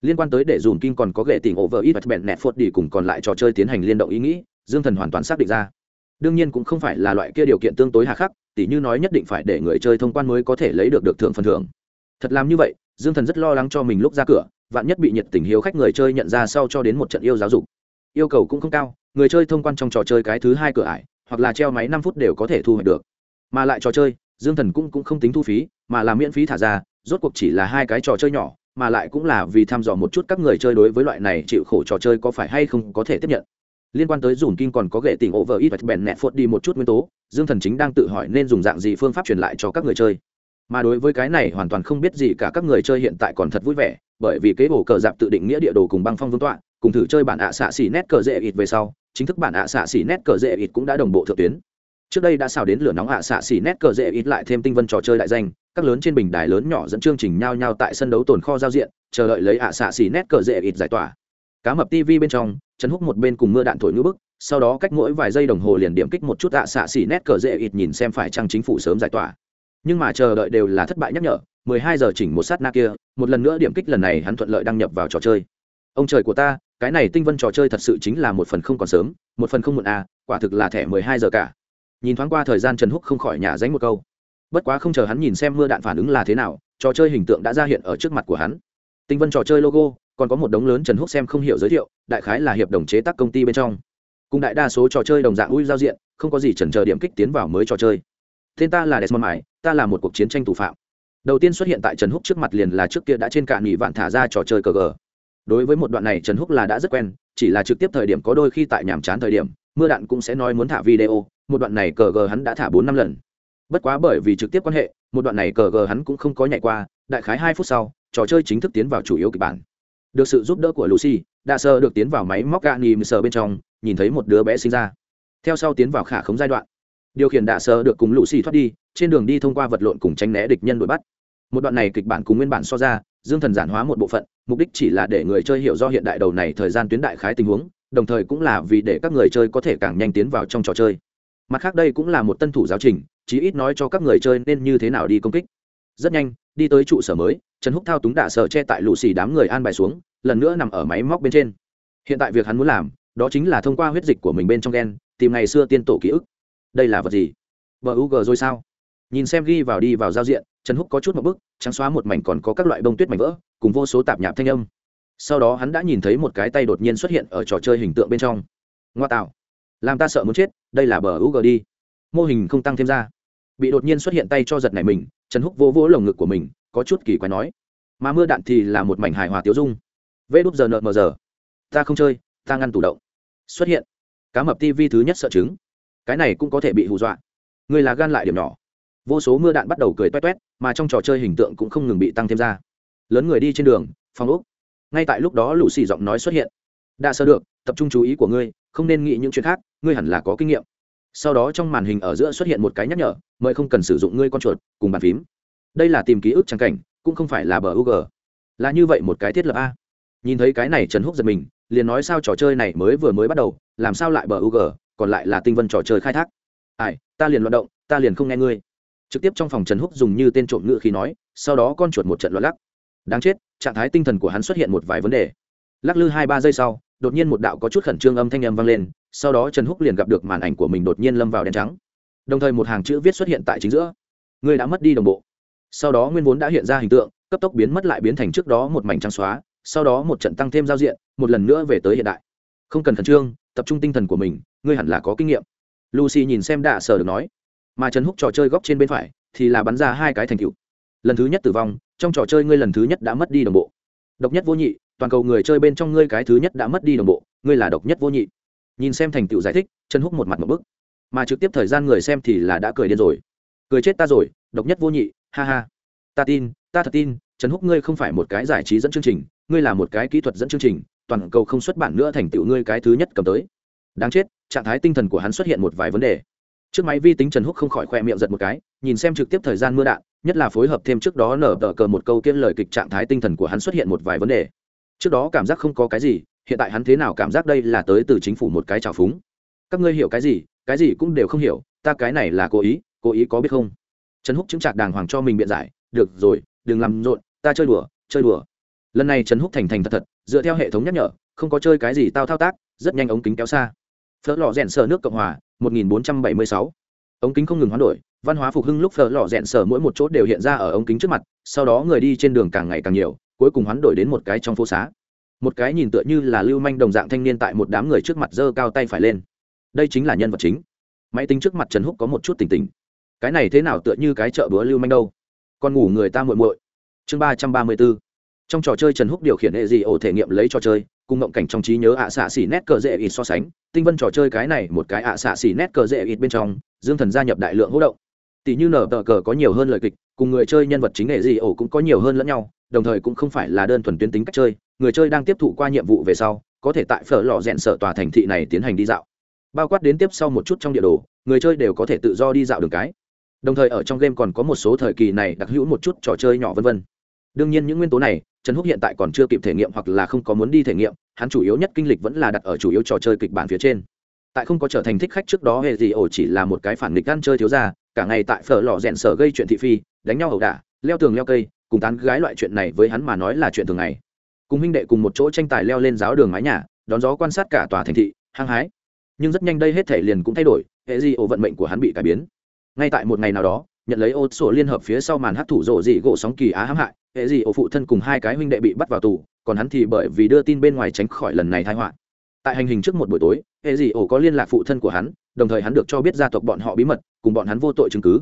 liên quan tới để dùm kinh còn có ghệ ổ vợ ít bẹn nẹt phốt đi cùng còn lại trò chơi tiến hành liên động ý nghĩ dương thần hoàn toàn xác định ra. Đương nhiên cũng không phải là loại kia điều kiện tương tối hà khắc tỉ như nói nhất định phải để người chơi thông quan mới có thể lấy được được thưởng phần thưởng. Thật làm như vậy dương thần rất lo lắng cho mình lúc ra cửa vạn nhất bị nhiệt tình hiếu khách người chơi nhận ra sau cho đến một trận yêu giáo dục. Yêu cầu cũng không cao người chơi thông quan trong trò chơi cái thứ hai cửa ải hoặc là treo máy năm phút đều có thể thu hoạch được. Mà lại trò chơi dương thần cũng, cũng không tính thu phí mà là miễn phí thả ra rốt cuộc chỉ là hai cái trò chơi nhỏ mà lại cũng là vì thăm dò một chút các người chơi đối với loại này chịu khổ trò chơi có phải hay không có thể tiếp nhận. Liên quan tới dùm kim còn có ghệ tình over ít bèn nẹt phốt đi một chút nguyên tố, dương thần chính đang tự hỏi nên dùng dạng gì phương pháp truyền lại cho các người chơi. Mà đối với cái này hoàn toàn không biết gì cả các người chơi hiện tại còn thật vui vẻ, bởi vì kế bổ cờ dạp tự định nghĩa địa đồ cùng băng phong vương tọa, cùng thử chơi bản ạ xạ xỉ nét cờ dễ ít về sau, chính thức bản ạ xạ xỉ nét cờ dễ ít cũng đã đồng bộ thượng tuyến trước đây đã xào đến lửa nóng ạ xạ xỉ nét cờ dễ ít lại thêm tinh vân trò chơi đại danh, các lớn trên bình đài lớn nhỏ dẫn chương trình nhau nhau tại sân đấu tồn kho giao diện, chờ đợi lấy ạ xạ xỉ nét cờ dễ ít giải tỏa. Cá mập tv bên trong chấn hút một bên cùng mưa đạn thổi ngữ bức, sau đó cách mỗi vài giây đồng hồ liền điểm kích một chút ạ xạ xỉ nét cờ dễ ít nhìn xem phải chăng chính phủ sớm giải tỏa. Nhưng mà chờ đợi đều là thất bại nhắc nhở 12 giờ chỉnh một sát na kia, một lần nữa điểm kích lần này hắn thuận lợi đăng nhập vào trò chơi. Ông trời của ta, cái này tinh vân trò chơi thật sự chính là một phần không còn sớm, một phần không muộn à quả thực là thẻ 12 giờ cả nhìn thoáng qua thời gian trần húc không khỏi nhả dánh một câu. Bất quá không chờ hắn nhìn xem mưa đạn phản ứng là thế nào, trò chơi hình tượng đã ra hiện ở trước mặt của hắn. Tinh vân trò chơi logo, còn có một đống lớn trần húc xem không hiểu giới thiệu, đại khái là hiệp đồng chế tác công ty bên trong. Cùng đại đa số trò chơi đồng dạng ui giao diện, không có gì trần chờ điểm kích tiến vào mới trò chơi. Tên ta là desmond mải ta là một cuộc chiến tranh thủ phạm. Đầu tiên xuất hiện tại trần húc trước mặt liền là trước kia đã trên cạn nghỉ vạn thả ra trò chơi cờ gờ. Đối với một đoạn này trần húc là đã rất quen, chỉ là trực tiếp thời điểm có đôi khi tại nhàm chán thời điểm, mưa đạn cũng sẽ nói muốn thả video một đoạn này cờ gờ hắn đã thả bốn năm lần. Bất quá bởi vì trực tiếp quan hệ, một đoạn này cờ gờ hắn cũng không có nhảy qua, đại khái hai phút sau, trò chơi chính thức tiến vào chủ yếu kịch bản. Được sự giúp đỡ của lucy đạ sơ được tiến vào máy móc gà nghỉ sờ bên trong, nhìn thấy một đứa bé sinh ra. Theo sau tiến vào khả khống giai đoạn. Điều khiển đạ sơ được cùng lucy thoát đi, trên đường đi thông qua vật lộn cùng tránh né địch nhân đuổi bắt. Một đoạn này kịch bản cùng nguyên bản so ra, dương thần giản hóa một bộ phận, mục đích chỉ là để người chơi hiểu do hiện đại đầu này thời gian tuyến đại khái tình huống, đồng thời cũng là vì để các người chơi có thể càng nhanh tiến vào trong trò chơi mặt khác đây cũng là một tân thủ giáo trình, chí ít nói cho các người chơi nên như thế nào đi công kích. Rất nhanh, đi tới trụ sở mới, trần húc thao túng đạ sở che tại lũ xì đám người an bài xuống, lần nữa nằm ở máy móc bên trên. Hiện tại việc hắn muốn làm, đó chính là thông qua huyết dịch của mình bên trong đen tìm ngày xưa tiên tổ ký ức. Đây là vật gì? Vợ u g rồi sao? Nhìn xem ghi vào đi vào giao diện, trần húc có chút một bức, trắng xóa một mảnh còn có các loại bông tuyết mảnh vỡ, cùng vô số tạp nhạp thanh âm. Sau đó hắn đã nhìn thấy một cái tay đột nhiên xuất hiện ở trò chơi hình tượng bên trong. Ngoa tạo làm ta sợ muốn chết, đây là bờ u g đi. Mô hình không tăng thêm ra. Bị đột nhiên xuất hiện tay cho giật này mình, trần húc vô vỗ lồng ngực của mình, có chút kỳ quái nói. Mà mưa đạn thì là một mảnh hài hòa tiêu dung. Vê đúp giờ nợ mờ giờ. Ta không chơi, ta ngăn tủ động. Xuất hiện. Cá mập tv thứ nhất sợ chứng cái này cũng có thể bị hù dọa. Người là gan lại điểm nhỏ. Vô số mưa đạn bắt đầu cười toét toét, mà trong trò chơi hình tượng cũng không ngừng bị tăng thêm ra. Lớn người đi trên đường, phòng úc ngay tại lúc đó lũ xì giọng nói xuất hiện. Đã sơ được, tập trung chú ý của ngươi không nên nghĩ những chuyện khác, ngươi hẳn là có kinh nghiệm. Sau đó trong màn hình ở giữa xuất hiện một cái nhắc nhở, mời không cần sử dụng ngươi con chuột, cùng bàn phím. Đây là tìm ký ức trang cảnh, cũng không phải là bờ u g là như vậy một cái thiết lập a. Nhìn thấy cái này trần húc giật mình, liền nói sao trò chơi này mới vừa mới bắt đầu, làm sao lại bờ u g còn lại là tinh vân trò chơi khai thác. Ai, ta liền loạt động, ta liền không nghe ngươi. Trực tiếp trong phòng trần húc dùng như tên trộm ngự khi nói, sau đó con chuột một trận loạt lắc. Đáng chết, trạng thái tinh thần của hắn xuất hiện một vài vấn đề. Lắc lư hai ba giây sau đột nhiên một đạo có chút khẩn trương âm thanh âm vang lên, sau đó trần húc liền gặp được màn ảnh của mình đột nhiên lâm vào đen trắng. Đồng thời một hàng chữ viết xuất hiện tại chính giữa. Người đã mất đi đồng bộ. Sau đó nguyên vốn đã hiện ra hình tượng, cấp tốc biến mất lại biến thành trước đó một mảnh trắng xóa, sau đó một trận tăng thêm giao diện, một lần nữa về tới hiện đại. Không cần khẩn trương, tập trung tinh thần của mình, ngươi hẳn là có kinh nghiệm. Lucy nhìn xem đạ sở được nói. Mà trần húc trò chơi góc trên bên phải, thì là bắn ra hai cái thành cựu lần thứ nhất tử vong, trong trò chơi ngươi lần thứ nhất đã mất đi đồng bộ. Độc nhất vô nhị toàn cầu người chơi bên trong ngươi cái thứ nhất đã mất đi đồng bộ, ngươi là độc nhất vô nhị. Nhìn xem thành tựu giải thích, trần húc một mặt một bức. Mà trực tiếp thời gian người xem thì là đã cười điên rồi. Cười chết ta rồi, độc nhất vô nhị, ha ha. Ta tin, ta thật tin, trần húc ngươi không phải một cái giải trí dẫn chương trình, ngươi là một cái kỹ thuật dẫn chương trình, toàn cầu không xuất bản nữa thành tựu ngươi cái thứ nhất cầm tới. Đáng chết, trạng thái tinh thần của hắn xuất hiện một vài vấn đề. Trước máy vi tính trần húc không khỏi khoe miệng giật một cái, nhìn xem trực tiếp thời gian mưa đạn, nhất là phối hợp thêm trước đó nở tờ cờ một câu kiên lời kịch trạng thái tinh thần của hắn xuất hiện một vài vấn đề trước đó cảm giác không có cái gì, hiện tại hắn thế nào cảm giác đây là tới từ chính phủ một cái trào phúng. Các ngươi hiểu cái gì cái gì cũng đều không hiểu, ta cái này là cố ý cố ý có biết không? Trần húc chứng trạc đàng hoàng cho mình biện giải, được rồi, đừng làm rộn, ta chơi đùa chơi đùa. Lần này trần húc thành thành thật thật, dựa theo hệ thống nhắc nhở, không có chơi cái gì tao thao tác, rất nhanh ống kính kéo xa. Phớt lò rèn sờ nước cộng hòa 1476. ống kính không ngừng hoán đổi, văn hóa phục hưng lúc phở lò rèn sờ mỗi một chỗ đều hiện ra ở ống kính trước mặt, sau đó người đi trên đường càng ngày càng nhiều cuối cùng hắn đổi đến một cái trong phố xá. Một cái nhìn tựa như là lưu manh đồng dạng thanh niên tại một đám người trước mặt giơ cao tay phải lên. Đây chính là nhân vật chính. Máy tính trước mặt trần húc có một chút tỉnh tỉnh. Cái này thế nào tựa như cái chợ búa lưu manh đâu? Con ngủ người ta muội muội. Chương ba trăm ba mươi b ố trong trò chơi trần húc điều khiển hệ gì ổ thể nghiệm lấy trò chơi, cùng ngộng cảnh trong trí nhớ ạ xạ xỉ nét cờ dễ ít so sánh, tinh vân trò chơi cái này một cái ạ xạ xỉ nét cờ dễ ít bên trong, dương thần gia nhập đại lượng hỗ động. Tỷ như nở tờ cờ có nhiều hơn lời kịch, cùng người chơi nhân vật chính hệ gì ổ cũng có nhiều hơn lẫn nhau đồng thời cũng không phải là đơn thuần tuyến tính cách chơi, người chơi đang tiếp thụ qua nhiệm vụ về sau, có thể tại phở lò rẽn sở tòa thành thị này tiến hành đi dạo. Bao quát đến tiếp sau một chút trong địa đồ, người chơi đều có thể tự do đi dạo đường cái. Đồng thời ở trong game còn có một số thời kỳ này đặc hữu một chút trò chơi nhỏ vân vân. Đương nhiên những nguyên tố này, trần húc hiện tại còn chưa kịp thể nghiệm hoặc là không có muốn đi thể nghiệm, hắn chủ yếu nhất kinh lịch vẫn là đặt ở chủ yếu trò chơi kịch bản phía trên. Tại không có trở thành thích khách trước đó hệ gì ổ chỉ là một cái phản nghịch ăn chơi thiếu ra cả ngày tại phở lò rèn sở gây chuyện thị phi, đánh nhau ẩu đả, leo tường leo cây cùng tán gái loại chuyện này với hắn mà nói là chuyện thường ngày. Cùng huynh đệ cùng một chỗ tranh tài leo lên giáo đường mái nhà, đón gió quan sát cả tòa thành thị, hăng hái. Nhưng rất nhanh đây hết thể liền cũng thay đổi, hệ gì ổ vận mệnh của hắn bị cải biến. Ngay tại một ngày nào đó, nhận lấy ô sổ liên hợp phía sau màn hấp thủ rộ dị gỗ sóng kỳ á hãm hại, hệ gì ổ phụ thân cùng hai cái huynh đệ bị bắt vào tù, còn hắn thì bởi vì đưa tin bên ngoài tránh khỏi lần này tai họa. Tại hành hình trước một buổi tối, hệ gì ổ có liên lạc phụ thân của hắn, đồng thời hắn được cho biết gia tộc bọn họ bí mật, cùng bọn hắn vô tội chứng cứ.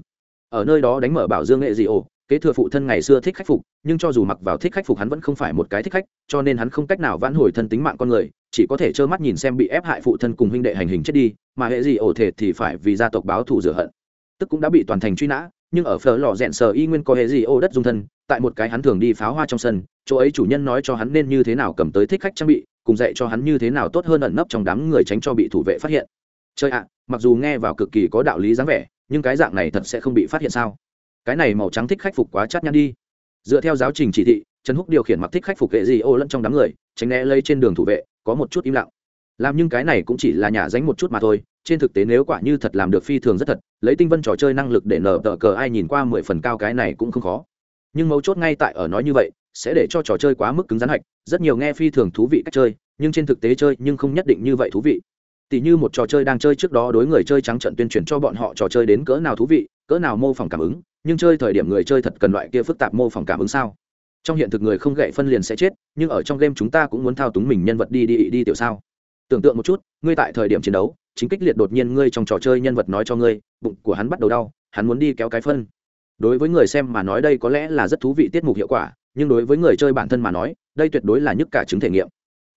Ở nơi đó đánh mở bảo dương hệ di ổ kế thừa phụ thân ngày xưa thích khách phục, nhưng cho dù mặc vào thích khách phục hắn vẫn không phải một cái thích khách, cho nên hắn không cách nào vãn hồi thân tính mạng con người, chỉ có thể trơ mắt nhìn xem bị ép hại phụ thân cùng huynh đệ hành hình chết đi, mà hệ gì ổ thể thì phải vì gia tộc báo thù rửa hận. Tức cũng đã bị toàn thành truy nã, nhưng ở phở lò rẽn sờ y nguyên có hệ gì ô đất dung thân, tại một cái hắn thường đi pháo hoa trong sân, chỗ ấy chủ nhân nói cho hắn nên như thế nào cầm tới thích khách trang bị, cùng dạy cho hắn như thế nào tốt hơn ẩn nấp trong đám người tránh cho bị thủ vệ phát hiện. Chơi ạ, mặc dù nghe vào cực kỳ có đạo lý dáng vẻ, nhưng cái dạng này thật sẽ không bị phát hiện sao? Cái này màu trắng thích khách phục quá chát nhăn đi. Dựa theo giáo trình chỉ thị, trần húc điều khiển mặc thích khách phục hệ gì ô lẫn trong đám người, tránh né lây trên đường thủ vệ, có một chút im lặng. Làm nhưng cái này cũng chỉ là nhà dánh một chút mà thôi, trên thực tế nếu quả như thật làm được phi thường rất thật, lấy tinh vân trò chơi năng lực để nở tờ cờ ai nhìn qua mười phần cao cái này cũng không khó. Nhưng mấu chốt ngay tại ở nói như vậy, sẽ để cho trò chơi quá mức cứng rắn hạch, rất nhiều nghe phi thường thú vị cách chơi, nhưng trên thực tế chơi nhưng không nhất định như vậy thú vị. Tỷ như một trò chơi đang chơi trước đó đối người chơi trắng trận tuyên truyền cho bọn họ trò chơi đến cỡ nào thú vị, cỡ nào mô phỏng cảm ứng nhưng chơi thời điểm người chơi thật cần loại kia phức tạp mô phỏng cảm ứng sao? Trong hiện thực người không gậy phân liền sẽ chết, nhưng ở trong game chúng ta cũng muốn thao túng mình nhân vật đi đi đi tiểu sao? Tưởng tượng một chút, ngươi tại thời điểm chiến đấu, chính kích liệt đột nhiên ngươi trong trò chơi nhân vật nói cho ngươi, bụng của hắn bắt đầu đau, hắn muốn đi kéo cái phân. Đối với người xem mà nói đây có lẽ là rất thú vị tiết mục hiệu quả, nhưng đối với người chơi bản thân mà nói, đây tuyệt đối là nhức cả chứng thể nghiệm.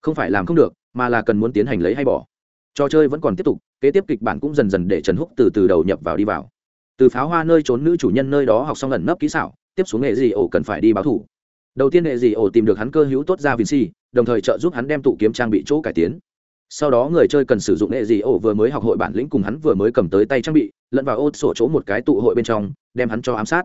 Không phải làm không được, mà là cần muốn tiến hành lấy hay bỏ. Trò chơi vẫn còn tiếp tục, kế tiếp kịch bản cũng dần dần để trần húc từ từ đầu nhập vào đi vào từ pháo hoa nơi trốn nữ chủ nhân nơi đó học xong lần nấp kỹ xảo, tiếp xuống nghệ gì ổ cần phải đi báo thủ. Đầu tiên nghệ gì ổ tìm được hắn cơ hữu tốt ra vinci, đồng thời trợ giúp hắn đem tụ kiếm trang bị chỗ cải tiến. Sau đó người chơi cần sử dụng nghệ gì ổ vừa mới học hội bản lĩnh cùng hắn vừa mới cầm tới tay trang bị, lẫn vào ô sổ chỗ một cái tụ hội bên trong, đem hắn cho ám sát.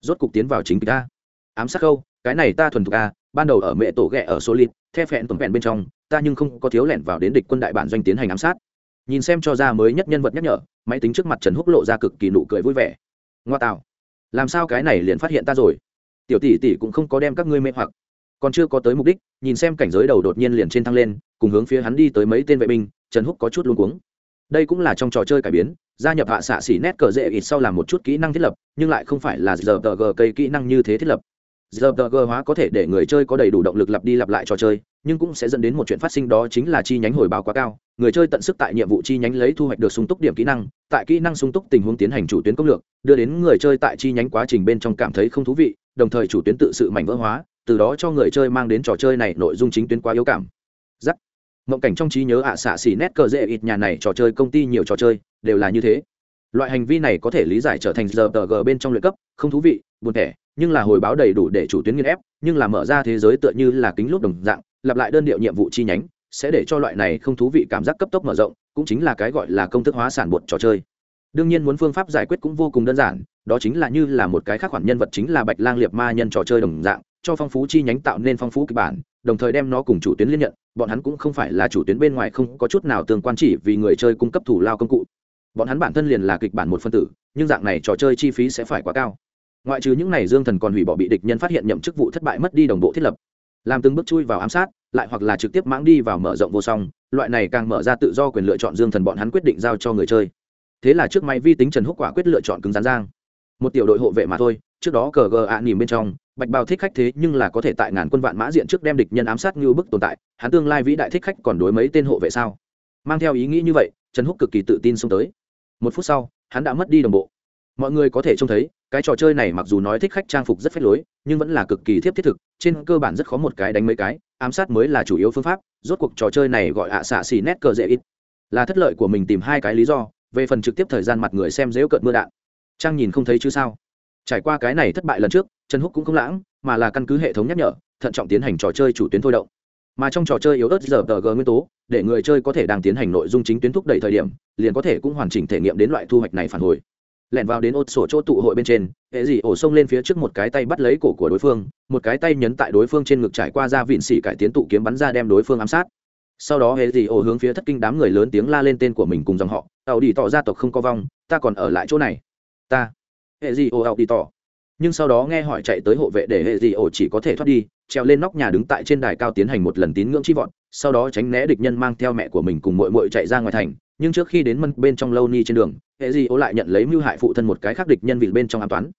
Rốt cục tiến vào chính ta ám sát khâu, cái này ta thuần thục a, ban đầu ở mẹ tổ ghẹ ở số lít the phẹn tuần phẹn bên trong, ta nhưng không có thiếu lẻn vào đến địch quân đại bản doanh tiến hành ám sát nhìn xem cho ra mới nhất nhân vật nhắc nhở, máy tính trước mặt trần húc lộ ra cực kỳ nụ cười vui vẻ. Ngoa tạo, làm sao cái này liền phát hiện ta rồi? Tiểu tỷ tỷ cũng không có đem các ngươi mê hoặc. Còn chưa có tới mục đích, nhìn xem cảnh giới đầu đột nhiên liền trên thăng lên, cùng hướng phía hắn đi tới mấy tên vệ binh, trần húc có chút luôn cuống. Đây cũng là trong trò chơi cải biến, gia nhập hạ xạ xỉ nét cờ dễ ít sau làm một chút kỹ năng thiết lập, nhưng lại không phải là giờ tờ gờ cây kỹ năng như thế thiết lập. RPG hóa có thể để người chơi có đầy đủ động lực lặp đi lặp lại trò chơi, nhưng cũng sẽ dẫn đến một chuyện phát sinh đó chính là chi nhánh hồi báo quá cao. Người chơi tận sức tại nhiệm vụ chi nhánh lấy thu hoạch được sung túc điểm kỹ năng, tại kỹ năng sung túc tình huống tiến hành chủ tuyến công lược, đưa đến người chơi tại chi nhánh quá trình bên trong cảm thấy không thú vị, đồng thời chủ tuyến tự sự mảnh vỡ hóa, từ đó cho người chơi mang đến trò chơi này nội dung chính tuyến quá yếu cảm. Giắc mộng cảnh trong trí nhớ ạ xạ xỉ nét cờ dễ ít nhà này trò chơi công ty nhiều trò chơi, đều là như thế. Loại hành vi này có thể lý giải trở thành RPG bên trong luyện cấp, không thú vị, buồn thẻ nhưng là hồi báo đầy đủ để chủ tuyến nghiên ép, nhưng là mở ra thế giới tựa như là kính lúc đồng dạng, lặp lại đơn điệu nhiệm vụ chi nhánh, sẽ để cho loại này không thú vị cảm giác cấp tốc mở rộng, cũng chính là cái gọi là công thức hóa sản bột trò chơi. Đương nhiên muốn phương pháp giải quyết cũng vô cùng đơn giản, đó chính là như là một cái khác khoản nhân vật chính là bạch lang liệt ma nhân trò chơi đồng dạng, cho phong phú chi nhánh tạo nên phong phú kịch bản, đồng thời đem nó cùng chủ tuyến liên nhận, bọn hắn cũng không phải là chủ tuyến bên ngoài không có chút nào tương quan chỉ vì người chơi cung cấp thủ lao công cụ. Bọn hắn bản thân liền là kịch bản một phân tử, nhưng dạng này trò chơi chi phí sẽ phải quá cao ngoại trừ những này dương thần còn hủy bỏ bị địch nhân phát hiện nhậm chức vụ thất bại mất đi đồng bộ thiết lập, làm từng bước chui vào ám sát, lại hoặc là trực tiếp mãng đi vào mở rộng vô song, loại này càng mở ra tự do quyền lựa chọn dương thần bọn hắn quyết định giao cho người chơi. Thế là trước máy vi tính trần húc quả quyết lựa chọn cứng rắn giang. Một tiểu đội hộ vệ mà thôi, trước đó cờ gờ ạ nỉm bên trong, bạch bào thích khách thế nhưng là có thể tại ngàn quân vạn mã diện trước đem địch nhân ám sát như bức tồn tại, hắn tương lai vĩ đại thích khách còn đối mấy tên hộ vệ sao? Mang theo ý nghĩ như vậy, trần húc cực kỳ tự tin xông tới. Một phút sau, hắn đã mất đi đồng bộ mọi người có thể trông thấy, cái trò chơi này mặc dù nói thích khách trang phục rất phép lối, nhưng vẫn là cực kỳ thiếp thiết thực, trên cơ bản rất khó một cái đánh mấy cái, ám sát mới là chủ yếu phương pháp, rốt cuộc trò chơi này gọi ạ xạ xì nét cờ dễ ít. Là thất lợi của mình tìm hai cái lý do, về phần trực tiếp thời gian mặt người xem dễu cợt mưa đạn. Trang nhìn không thấy chứ sao? Trải qua cái này thất bại lần trước, trần húc cũng không lãng, mà là căn cứ hệ thống nhắc nhở, thận trọng tiến hành trò chơi chủ tuyến thôi động. Mà trong trò chơi yếu ớt giờ tờ g nguyên tố, để người chơi có thể đang tiến hành nội dung chính tuyến thúc đẩy thời điểm, liền có thể cũng hoàn chỉnh thể nghiệm đến loại thu hoạch này phản hồi lẻn vào đến ô sổ chỗ tụ hội bên trên, hệ dị ổ xông lên phía trước một cái tay bắt lấy cổ của đối phương, một cái tay nhấn tại đối phương trên ngực trải qua ra vịn xỉ cải tiến tụ kiếm bắn ra đem đối phương ám sát. Sau đó hệ dị ổ hướng phía thất kinh đám người lớn tiếng la lên tên của mình cùng dòng họ, tàu đi tỏ gia tộc không có vong, ta còn ở lại chỗ này. Ta. Hệ dị ổ ảo đi tỏ. Nhưng sau đó nghe hỏi chạy tới hộ vệ để hệ dị ổ chỉ có thể thoát đi, trèo lên nóc nhà đứng tại trên đài cao tiến hành một lần tín ngưỡng chi vọt sau đó tránh né địch nhân mang theo mẹ của mình cùng mội mội chạy ra ngoài thành nhưng trước khi đến mân bên trong lâu ni trên đường, hệ di ô lại nhận lấy mưu hại phụ thân một cái khác địch nhân vị bên trong an toán.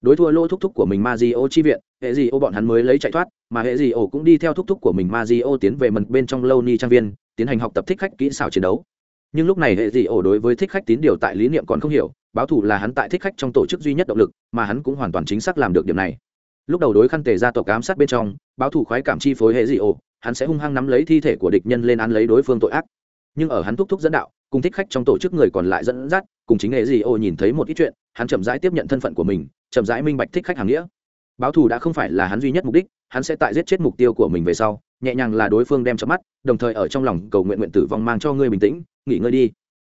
Đối thua lô thúc thúc của mình ma di ô chi viện, hệ Di ô bọn hắn mới lấy chạy thoát, mà hệ Di ô cũng đi theo thúc thúc của mình ma di ô tiến về mần bên trong lâu ni trang viên, tiến hành học tập thích khách kỹ xảo chiến đấu. Nhưng lúc này hệ di ô đối với thích khách tín điều tại lý niệm còn không hiểu, báo thủ là hắn tại thích khách trong tổ chức duy nhất động lực, mà hắn cũng hoàn toàn chính xác làm được điểm này. Lúc đầu đối khăn tề gia tộc ám sát bên trong, báo thủ khoái cảm chi phối hệ di ô, hắn sẽ hung hăng nắm lấy thi thể của địch nhân lên án lấy đối phương tội ác nhưng ở hắn thúc thúc dẫn đạo, cùng thích khách trong tổ chức người còn lại dẫn dắt, cùng chính nghệ gì ô nhìn thấy một ít chuyện, hắn chậm rãi tiếp nhận thân phận của mình, chậm rãi minh bạch thích khách hàng nghĩa. Báo thù đã không phải là hắn duy nhất mục đích, hắn sẽ tại giết chết mục tiêu của mình về sau, nhẹ nhàng là đối phương đem cho mắt, đồng thời ở trong lòng cầu nguyện nguyện tử vong mang cho ngươi bình tĩnh, nghỉ ngơi đi.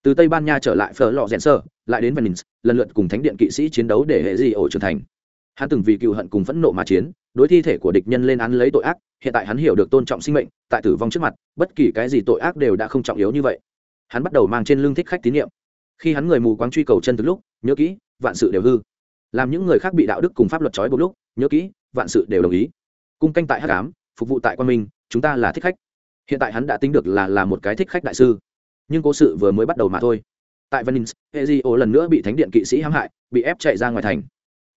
Từ tây ban nha trở lại phở lò rèn sơ lại đến venice, lần lượt cùng thánh điện kỵ sĩ chiến đấu để hệ gì ổ trưởng thành hắn từng vì cựu hận cùng phẫn nộ mà chiến, đối thi thể của địch nhân lên án lấy tội ác, hiện tại hắn hiểu được tôn trọng sinh mệnh, tại tử vong trước mặt, bất kỳ cái gì tội ác đều đã không trọng yếu như vậy. Hắn bắt đầu mang trên lưng thích khách tín nhiệm. Khi hắn người mù quáng truy cầu chân từ lúc, nhớ kỹ, vạn sự đều hư. Làm những người khác bị đạo đức cùng pháp luật trói buộc lúc, nhớ kỹ, vạn sự đều đồng ý. Cung canh tại hát cám phục vụ tại quan minh, chúng ta là thích khách. Hiện tại hắn đã tính được là là một cái thích khách đại sư. Nhưng cố sự vừa mới bắt đầu mà thôi. Tại venice hệ di ổ lần nữa bị thánh điện kỵ sĩ hãm hại, bị ép chạy ra ngoài thành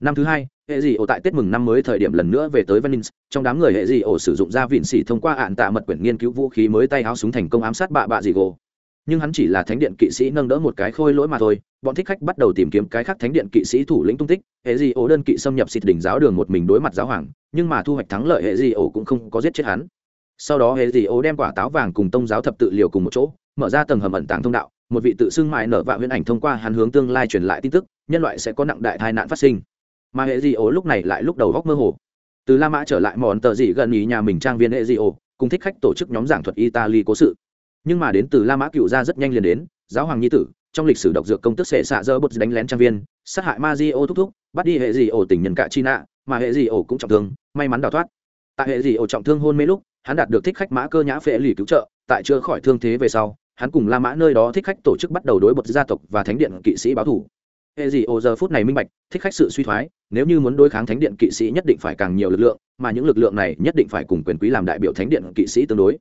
năm thứ hai, hệ dị ổ tại tết mừng năm mới thời điểm lần nữa về tới venice, trong đám người hệ dị ổ sử dụng ra vịn xỉ thông qua ạn tạ mật quyển nghiên cứu vũ khí mới tay áo súng thành công ám sát bạ bạ dị gỗ nhưng hắn chỉ là thánh điện kỵ sĩ nâng đỡ một cái khôi lỗi mà thôi, bọn thích khách bắt đầu tìm kiếm cái khác thánh điện kỵ sĩ thủ lĩnh tung tích, hệ dị ổ đơn kỵ xâm nhập xịt đỉnh giáo đường một mình đối mặt giáo hoàng, nhưng mà thu hoạch thắng lợi hệ dị ổ cũng không có giết chết hắn. Sau đó hệ dị ổ đem quả táo vàng cùng tông giáo thập tự liều cùng một chỗ, mở ra tầng hầm ẩn tàng thông đạo, một vị tự xưng mại nở vạ huyễn ảnh thông qua hắn hướng tương lai truyền lại tin tức, nhân loại sẽ có nặng đại tai nạn phát sinh mà hệ dị ổ lúc này lại lúc đầu góc mơ hồ. Từ la mã trở lại mòn tờ dị gần ý nhà mình trang viên hệ dị ổ, cùng thích khách tổ chức nhóm giảng thuật italy cố sự. Nhưng mà đến từ la mã cựu gia rất nhanh liền đến, giáo hoàng nhi tử, trong lịch sử độc dược công tức sẽ xạ dơ bột đánh lén trang viên, sát hại ma di ô thúc thúc, bắt đi hệ dị ổ tình nhân cạ chi nạ mà hệ dị ổ cũng trọng thương, may mắn đào thoát. Tại hệ dị ổ trọng thương hôn mê lúc, hắn đạt được thích khách mã cơ nhã phệ lì cứu trợ, tại chữa khỏi thương thế về sau, hắn cùng la mã nơi đó thích khách tổ chức bắt đầu đối bột gia tộc và thánh điện kỵ sĩ báo thủ. Hệ dị ổ giờ phút này minh bạch, thích khách sự suy thoái nếu như muốn đối kháng thánh điện kỵ sĩ nhất định phải càng nhiều lực lượng, mà những lực lượng này nhất định phải cùng quyền quý làm đại biểu thánh điện kỵ sĩ tương đối.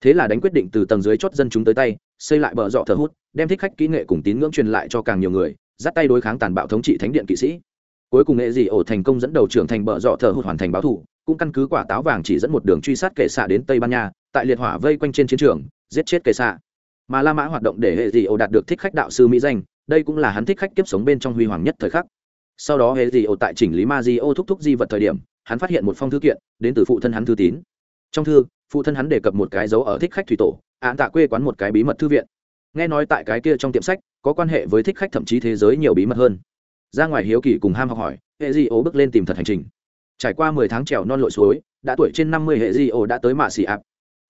Thế là đánh quyết định từ tầng dưới chót dân chúng tới tay, xây lại bờ dọ thờ hút, đem thích khách kỹ nghệ cùng tín ngưỡng truyền lại cho càng nhiều người, dắt tay đối kháng tàn bạo thống trị thánh điện kỵ sĩ. Cuối cùng nghệ dị ổ thành công dẫn đầu trưởng thành bờ dọ thờ hút hoàn thành báo thủ, cũng căn cứ quả táo vàng chỉ dẫn một đường truy sát kệ xạ đến tây ban nha, tại liệt hỏa vây quanh trên chiến trường, giết chết kệ xạ. Mà la mã hoạt động để hệ dị ổ đạt được thích khách đạo sư mỹ danh, đây cũng là hắn thích khách kiếp sống bên trong huy hoàng nhất thời khắc sau đó hệ dị ổ tại chỉnh lý ma di ô thúc thúc di vật thời điểm, hắn phát hiện một phong thư kiện, đến từ phụ thân hắn thư tín. Trong thư, phụ thân hắn đề cập một cái dấu ở thích khách thủy tổ, án tạ quê quán một cái bí mật thư viện. Nghe nói tại cái kia trong tiệm sách, có quan hệ với thích khách thậm chí thế giới nhiều bí mật hơn. Ra ngoài hiếu kỳ cùng ham học hỏi hệ di ố bước lên tìm thật hành trình. Trải qua mười tháng trèo non lội suối, đã tuổi trên năm mươi hệ di ố đã tới mạ xì ạp.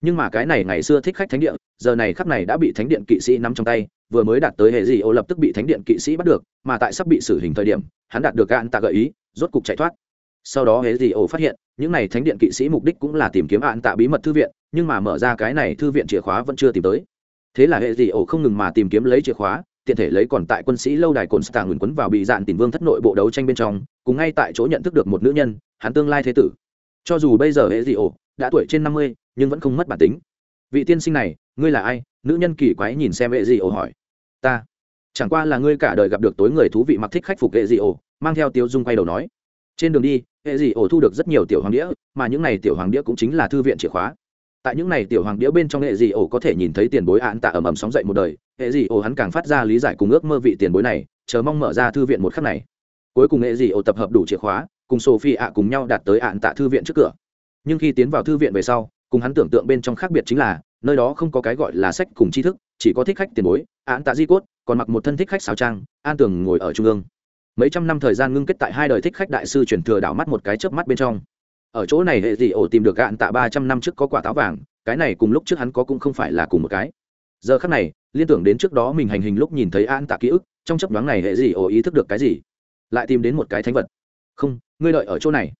Nhưng mà cái này ngày xưa thích khách thánh điện giờ này khắp này đã bị thánh điện kỵ sĩ nắm trong tay vừa mới đạt tới hệ gì ô lập tức bị thánh điện kỵ sĩ bắt được, mà tại sắp bị xử hình thời điểm, hắn đạt được gạn tạ gợi ý, rốt cục chạy thoát. Sau đó hệ gì ổ phát hiện, những n à y thánh điện kỵ sĩ mục đích cũng là tìm kiếm ạn tạ bí mật thư viện, nhưng mà mở ra cái này thư viện chìa khóa vẫn chưa tìm tới. Thế là hệ gì ổ không ngừng mà tìm kiếm lấy chìa khóa, tiện thể lấy còn tại quân sĩ lâu đài cồn stạng ngừng quấn vào bị dạn tìm vương thất nội bộ đấu tranh bên trong, cùng ngay tại chỗ nhận thức được một nữ nhân, hắn tương lai thế tử. Cho dù bây giờ hệ gì ổ đã tuổi trên năm mươi, nhưng vẫn không mất bản tính vị tiên sinh này, ngươi là ai? Nữ nhân kỳ quái nhìn xem hệ dị ổ hỏi. Ta. Chẳng qua là ngươi cả đời gặp được tối người thú vị mặc thích khách phục hệ dị ổ mang theo tiêu dung quay đầu nói. Trên đường đi hệ dị ổ thu được rất nhiều tiểu hoàng đĩa, mà những này tiểu hoàng đĩa cũng chính là thư viện chìa khóa. Tại những này tiểu hoàng đĩa bên trong hệ dị ổ có thể nhìn thấy tiền bối án tạ ầm ầm sóng dậy một đời. Hệ dị ổ hắn càng phát ra lý giải cùng ước mơ vị tiền bối này, chờ mong mở ra thư viện một khắc này. Cuối cùng hệ dị ổ tập hợp đủ chìa khóa, cùng sophie ạ cùng nhau đạt tới ạn tạ thư viện trước cửa. Nhưng khi tiến vào thư viện về sau cùng hắn tưởng tượng bên trong khác biệt chính là, nơi đó không có cái gọi là sách cùng tri thức, chỉ có thích khách tiền bối, án tạ di cốt, còn mặc một thân thích khách xào trang, an tường ngồi ở trung ương. Mấy trăm năm thời gian ngưng kết tại hai đời thích khách đại sư chuyển thừa đảo mắt một cái chớp mắt bên trong. Ở chỗ này hệ dị ổ tìm được gạn tạ ba trăm năm trước có quả táo vàng, cái này cùng lúc trước hắn có cũng không phải là cùng một cái. Giờ khắc này, liên tưởng đến trước đó mình hành hình lúc nhìn thấy an tạ ký ức, trong chấp đoán này hệ dị ổ ý thức được cái gì? Lại tìm đến một cái thánh vật. Không, ngươi đợi ở chỗ này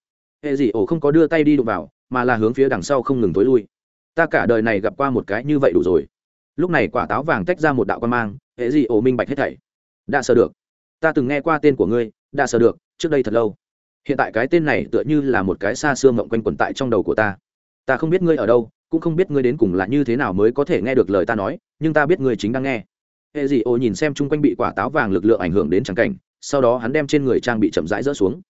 hệ dị ổ không có đưa tay đi đụng vào, mà là hướng phía đằng sau không ngừng tối lui. Ta cả đời này gặp qua một cái như vậy đủ rồi. Lúc này quả táo vàng tách ra một đạo quan mang, hệ dị ổ minh bạch hết thảy. Đã sợ được. Ta từng nghe qua tên của ngươi, đã sợ được, trước đây thật lâu. Hiện tại cái tên này tựa như là một cái xa xưa mộng quanh quẩn tại trong đầu của ta. Ta không biết ngươi ở đâu, cũng không biết ngươi đến cùng là như thế nào mới có thể nghe được lời ta nói, nhưng ta biết ngươi chính đang nghe. Hệ dị ổ nhìn xem chung quanh bị quả táo vàng lực lượng ảnh hưởng đến trắng cảnh, sau đó hắn đem trên người trang bị chậm rãi rỡ xuống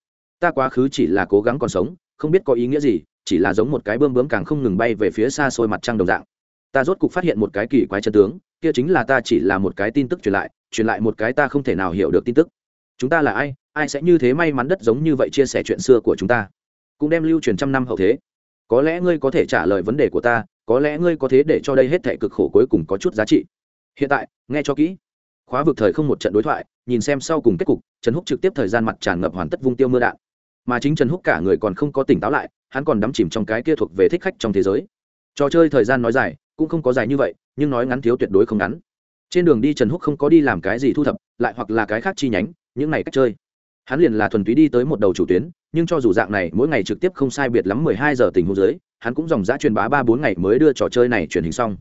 ta quá khứ chỉ là cố gắng còn sống, không biết có ý nghĩa gì, chỉ là giống một cái bơm bướm càng không ngừng bay về phía xa xôi mặt trăng đồng dạng. Ta rốt cục phát hiện một cái kỳ quái chân tướng, kia chính là ta chỉ là một cái tin tức truyền lại truyền lại một cái ta không thể nào hiểu được tin tức. Chúng ta là ai ai sẽ như thế may mắn đất giống như vậy chia sẻ chuyện xưa của chúng ta? Cũng đem lưu truyền trăm năm hậu thế. Có lẽ ngươi có thể trả lời vấn đề của ta, có lẽ ngươi có thế để cho đây hết thể cực khổ cuối cùng có chút giá trị. Hiện tại, nghe cho kỹ. Khóa vực thời không một trận đối thoại, nhìn xem sau cùng kết cục, trần húc trực tiếp thời gian mặt tràn ngập hoàn tất vung tiêu mưa đạn mà chính trần húc cả người còn không có tỉnh táo lại, hắn còn đắm chìm trong cái kia thuộc về thích khách trong thế giới. Trò chơi thời gian nói dài, cũng không có dài như vậy, nhưng nói ngắn thiếu tuyệt đối không ngắn. Trên đường đi trần húc không có đi làm cái gì thu thập, lại hoặc là cái khác chi nhánh, những này cách chơi. Hắn liền là thuần túy đi tới một đầu chủ tuyến, nhưng cho dù dạng này, mỗi ngày trực tiếp không sai biệt lắm mười hai giờ tình huống dưới, hắn cũng dòng dã truyền bá ba bốn ngày mới đưa trò chơi này truyền hình xong.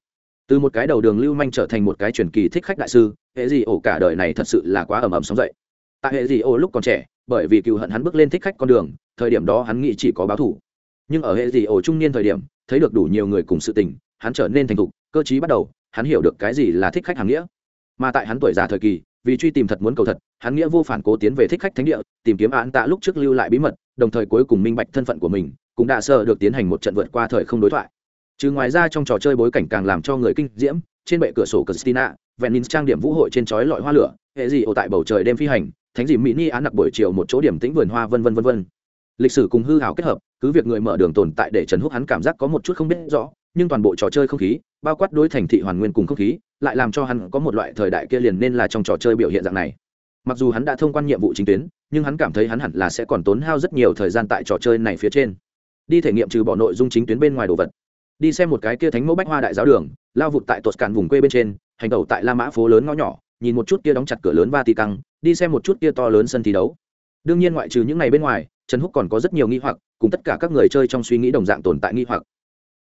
Từ một cái đầu đường lưu manh trở thành một cái truyền kỳ thích khách đại sư, hệ gì ổ cả đời này thật sự là quá ầm ầm sóng dậy. Tại hệ gì ổ lúc còn trẻ bởi vì cựu hận hắn bước lên thích khách con đường thời điểm đó hắn nghĩ chỉ có báo thủ. Nhưng ở hệ gì ổ trung niên thời điểm thấy được đủ nhiều người cùng sự tình hắn trở nên thành thục cơ chí bắt đầu hắn hiểu được cái gì là thích khách hàng nghĩa. Mà tại hắn tuổi già thời kỳ vì truy tìm thật muốn cầu thật hắn nghĩa vô phản cố tiến về thích khách thánh địa tìm kiếm án tạ lúc trước lưu lại bí mật đồng thời cuối cùng minh bạch thân phận của mình cũng đã sợ được tiến hành một trận vượt qua thời không đối thoại. Trừ ngoài ra trong trò chơi bối cảnh càng làm cho người kinh diễm trên bệ cửa sổ Christina, Venice trang điểm vũ hội trên chói lọi hoa lửa, hệ gì ổ tại bầu trời đêm phi hành, thánh dìm mỹ ni án nặc buổi chiều một chỗ điểm tĩnh vườn hoa vân vân vân vân. Lịch sử cùng hư hào kết hợp, cứ việc người mở đường tồn tại để Trần Húc hắn cảm giác có một chút không biết rõ, nhưng toàn bộ trò chơi không khí, bao quát đối thành thị hoàn nguyên cùng không khí, lại làm cho hắn có một loại thời đại kia liền nên là trong trò chơi biểu hiện dạng này. Mặc dù hắn đã thông quan nhiệm vụ chính tuyến, nhưng hắn cảm thấy hắn hẳn là sẽ còn tốn hao rất nhiều thời gian tại trò chơi này phía trên. Đi thể nghiệm trừ bỏ nội dung chính tuyến bên ngoài đồ vật đi xem một cái kia thánh mẫu bách hoa đại giáo đường lao vụt tại tuột cạn vùng quê bên trên hành tẩu tại la mã phố lớn ngõ nhỏ nhìn một chút kia đóng chặt cửa lớn vatican đi xem một chút kia to lớn sân thi đấu. Đương nhiên ngoại trừ những ngày bên ngoài, trần húc còn có rất nhiều nghi hoặc, cùng tất cả các người chơi trong suy nghĩ đồng dạng tồn tại nghi hoặc.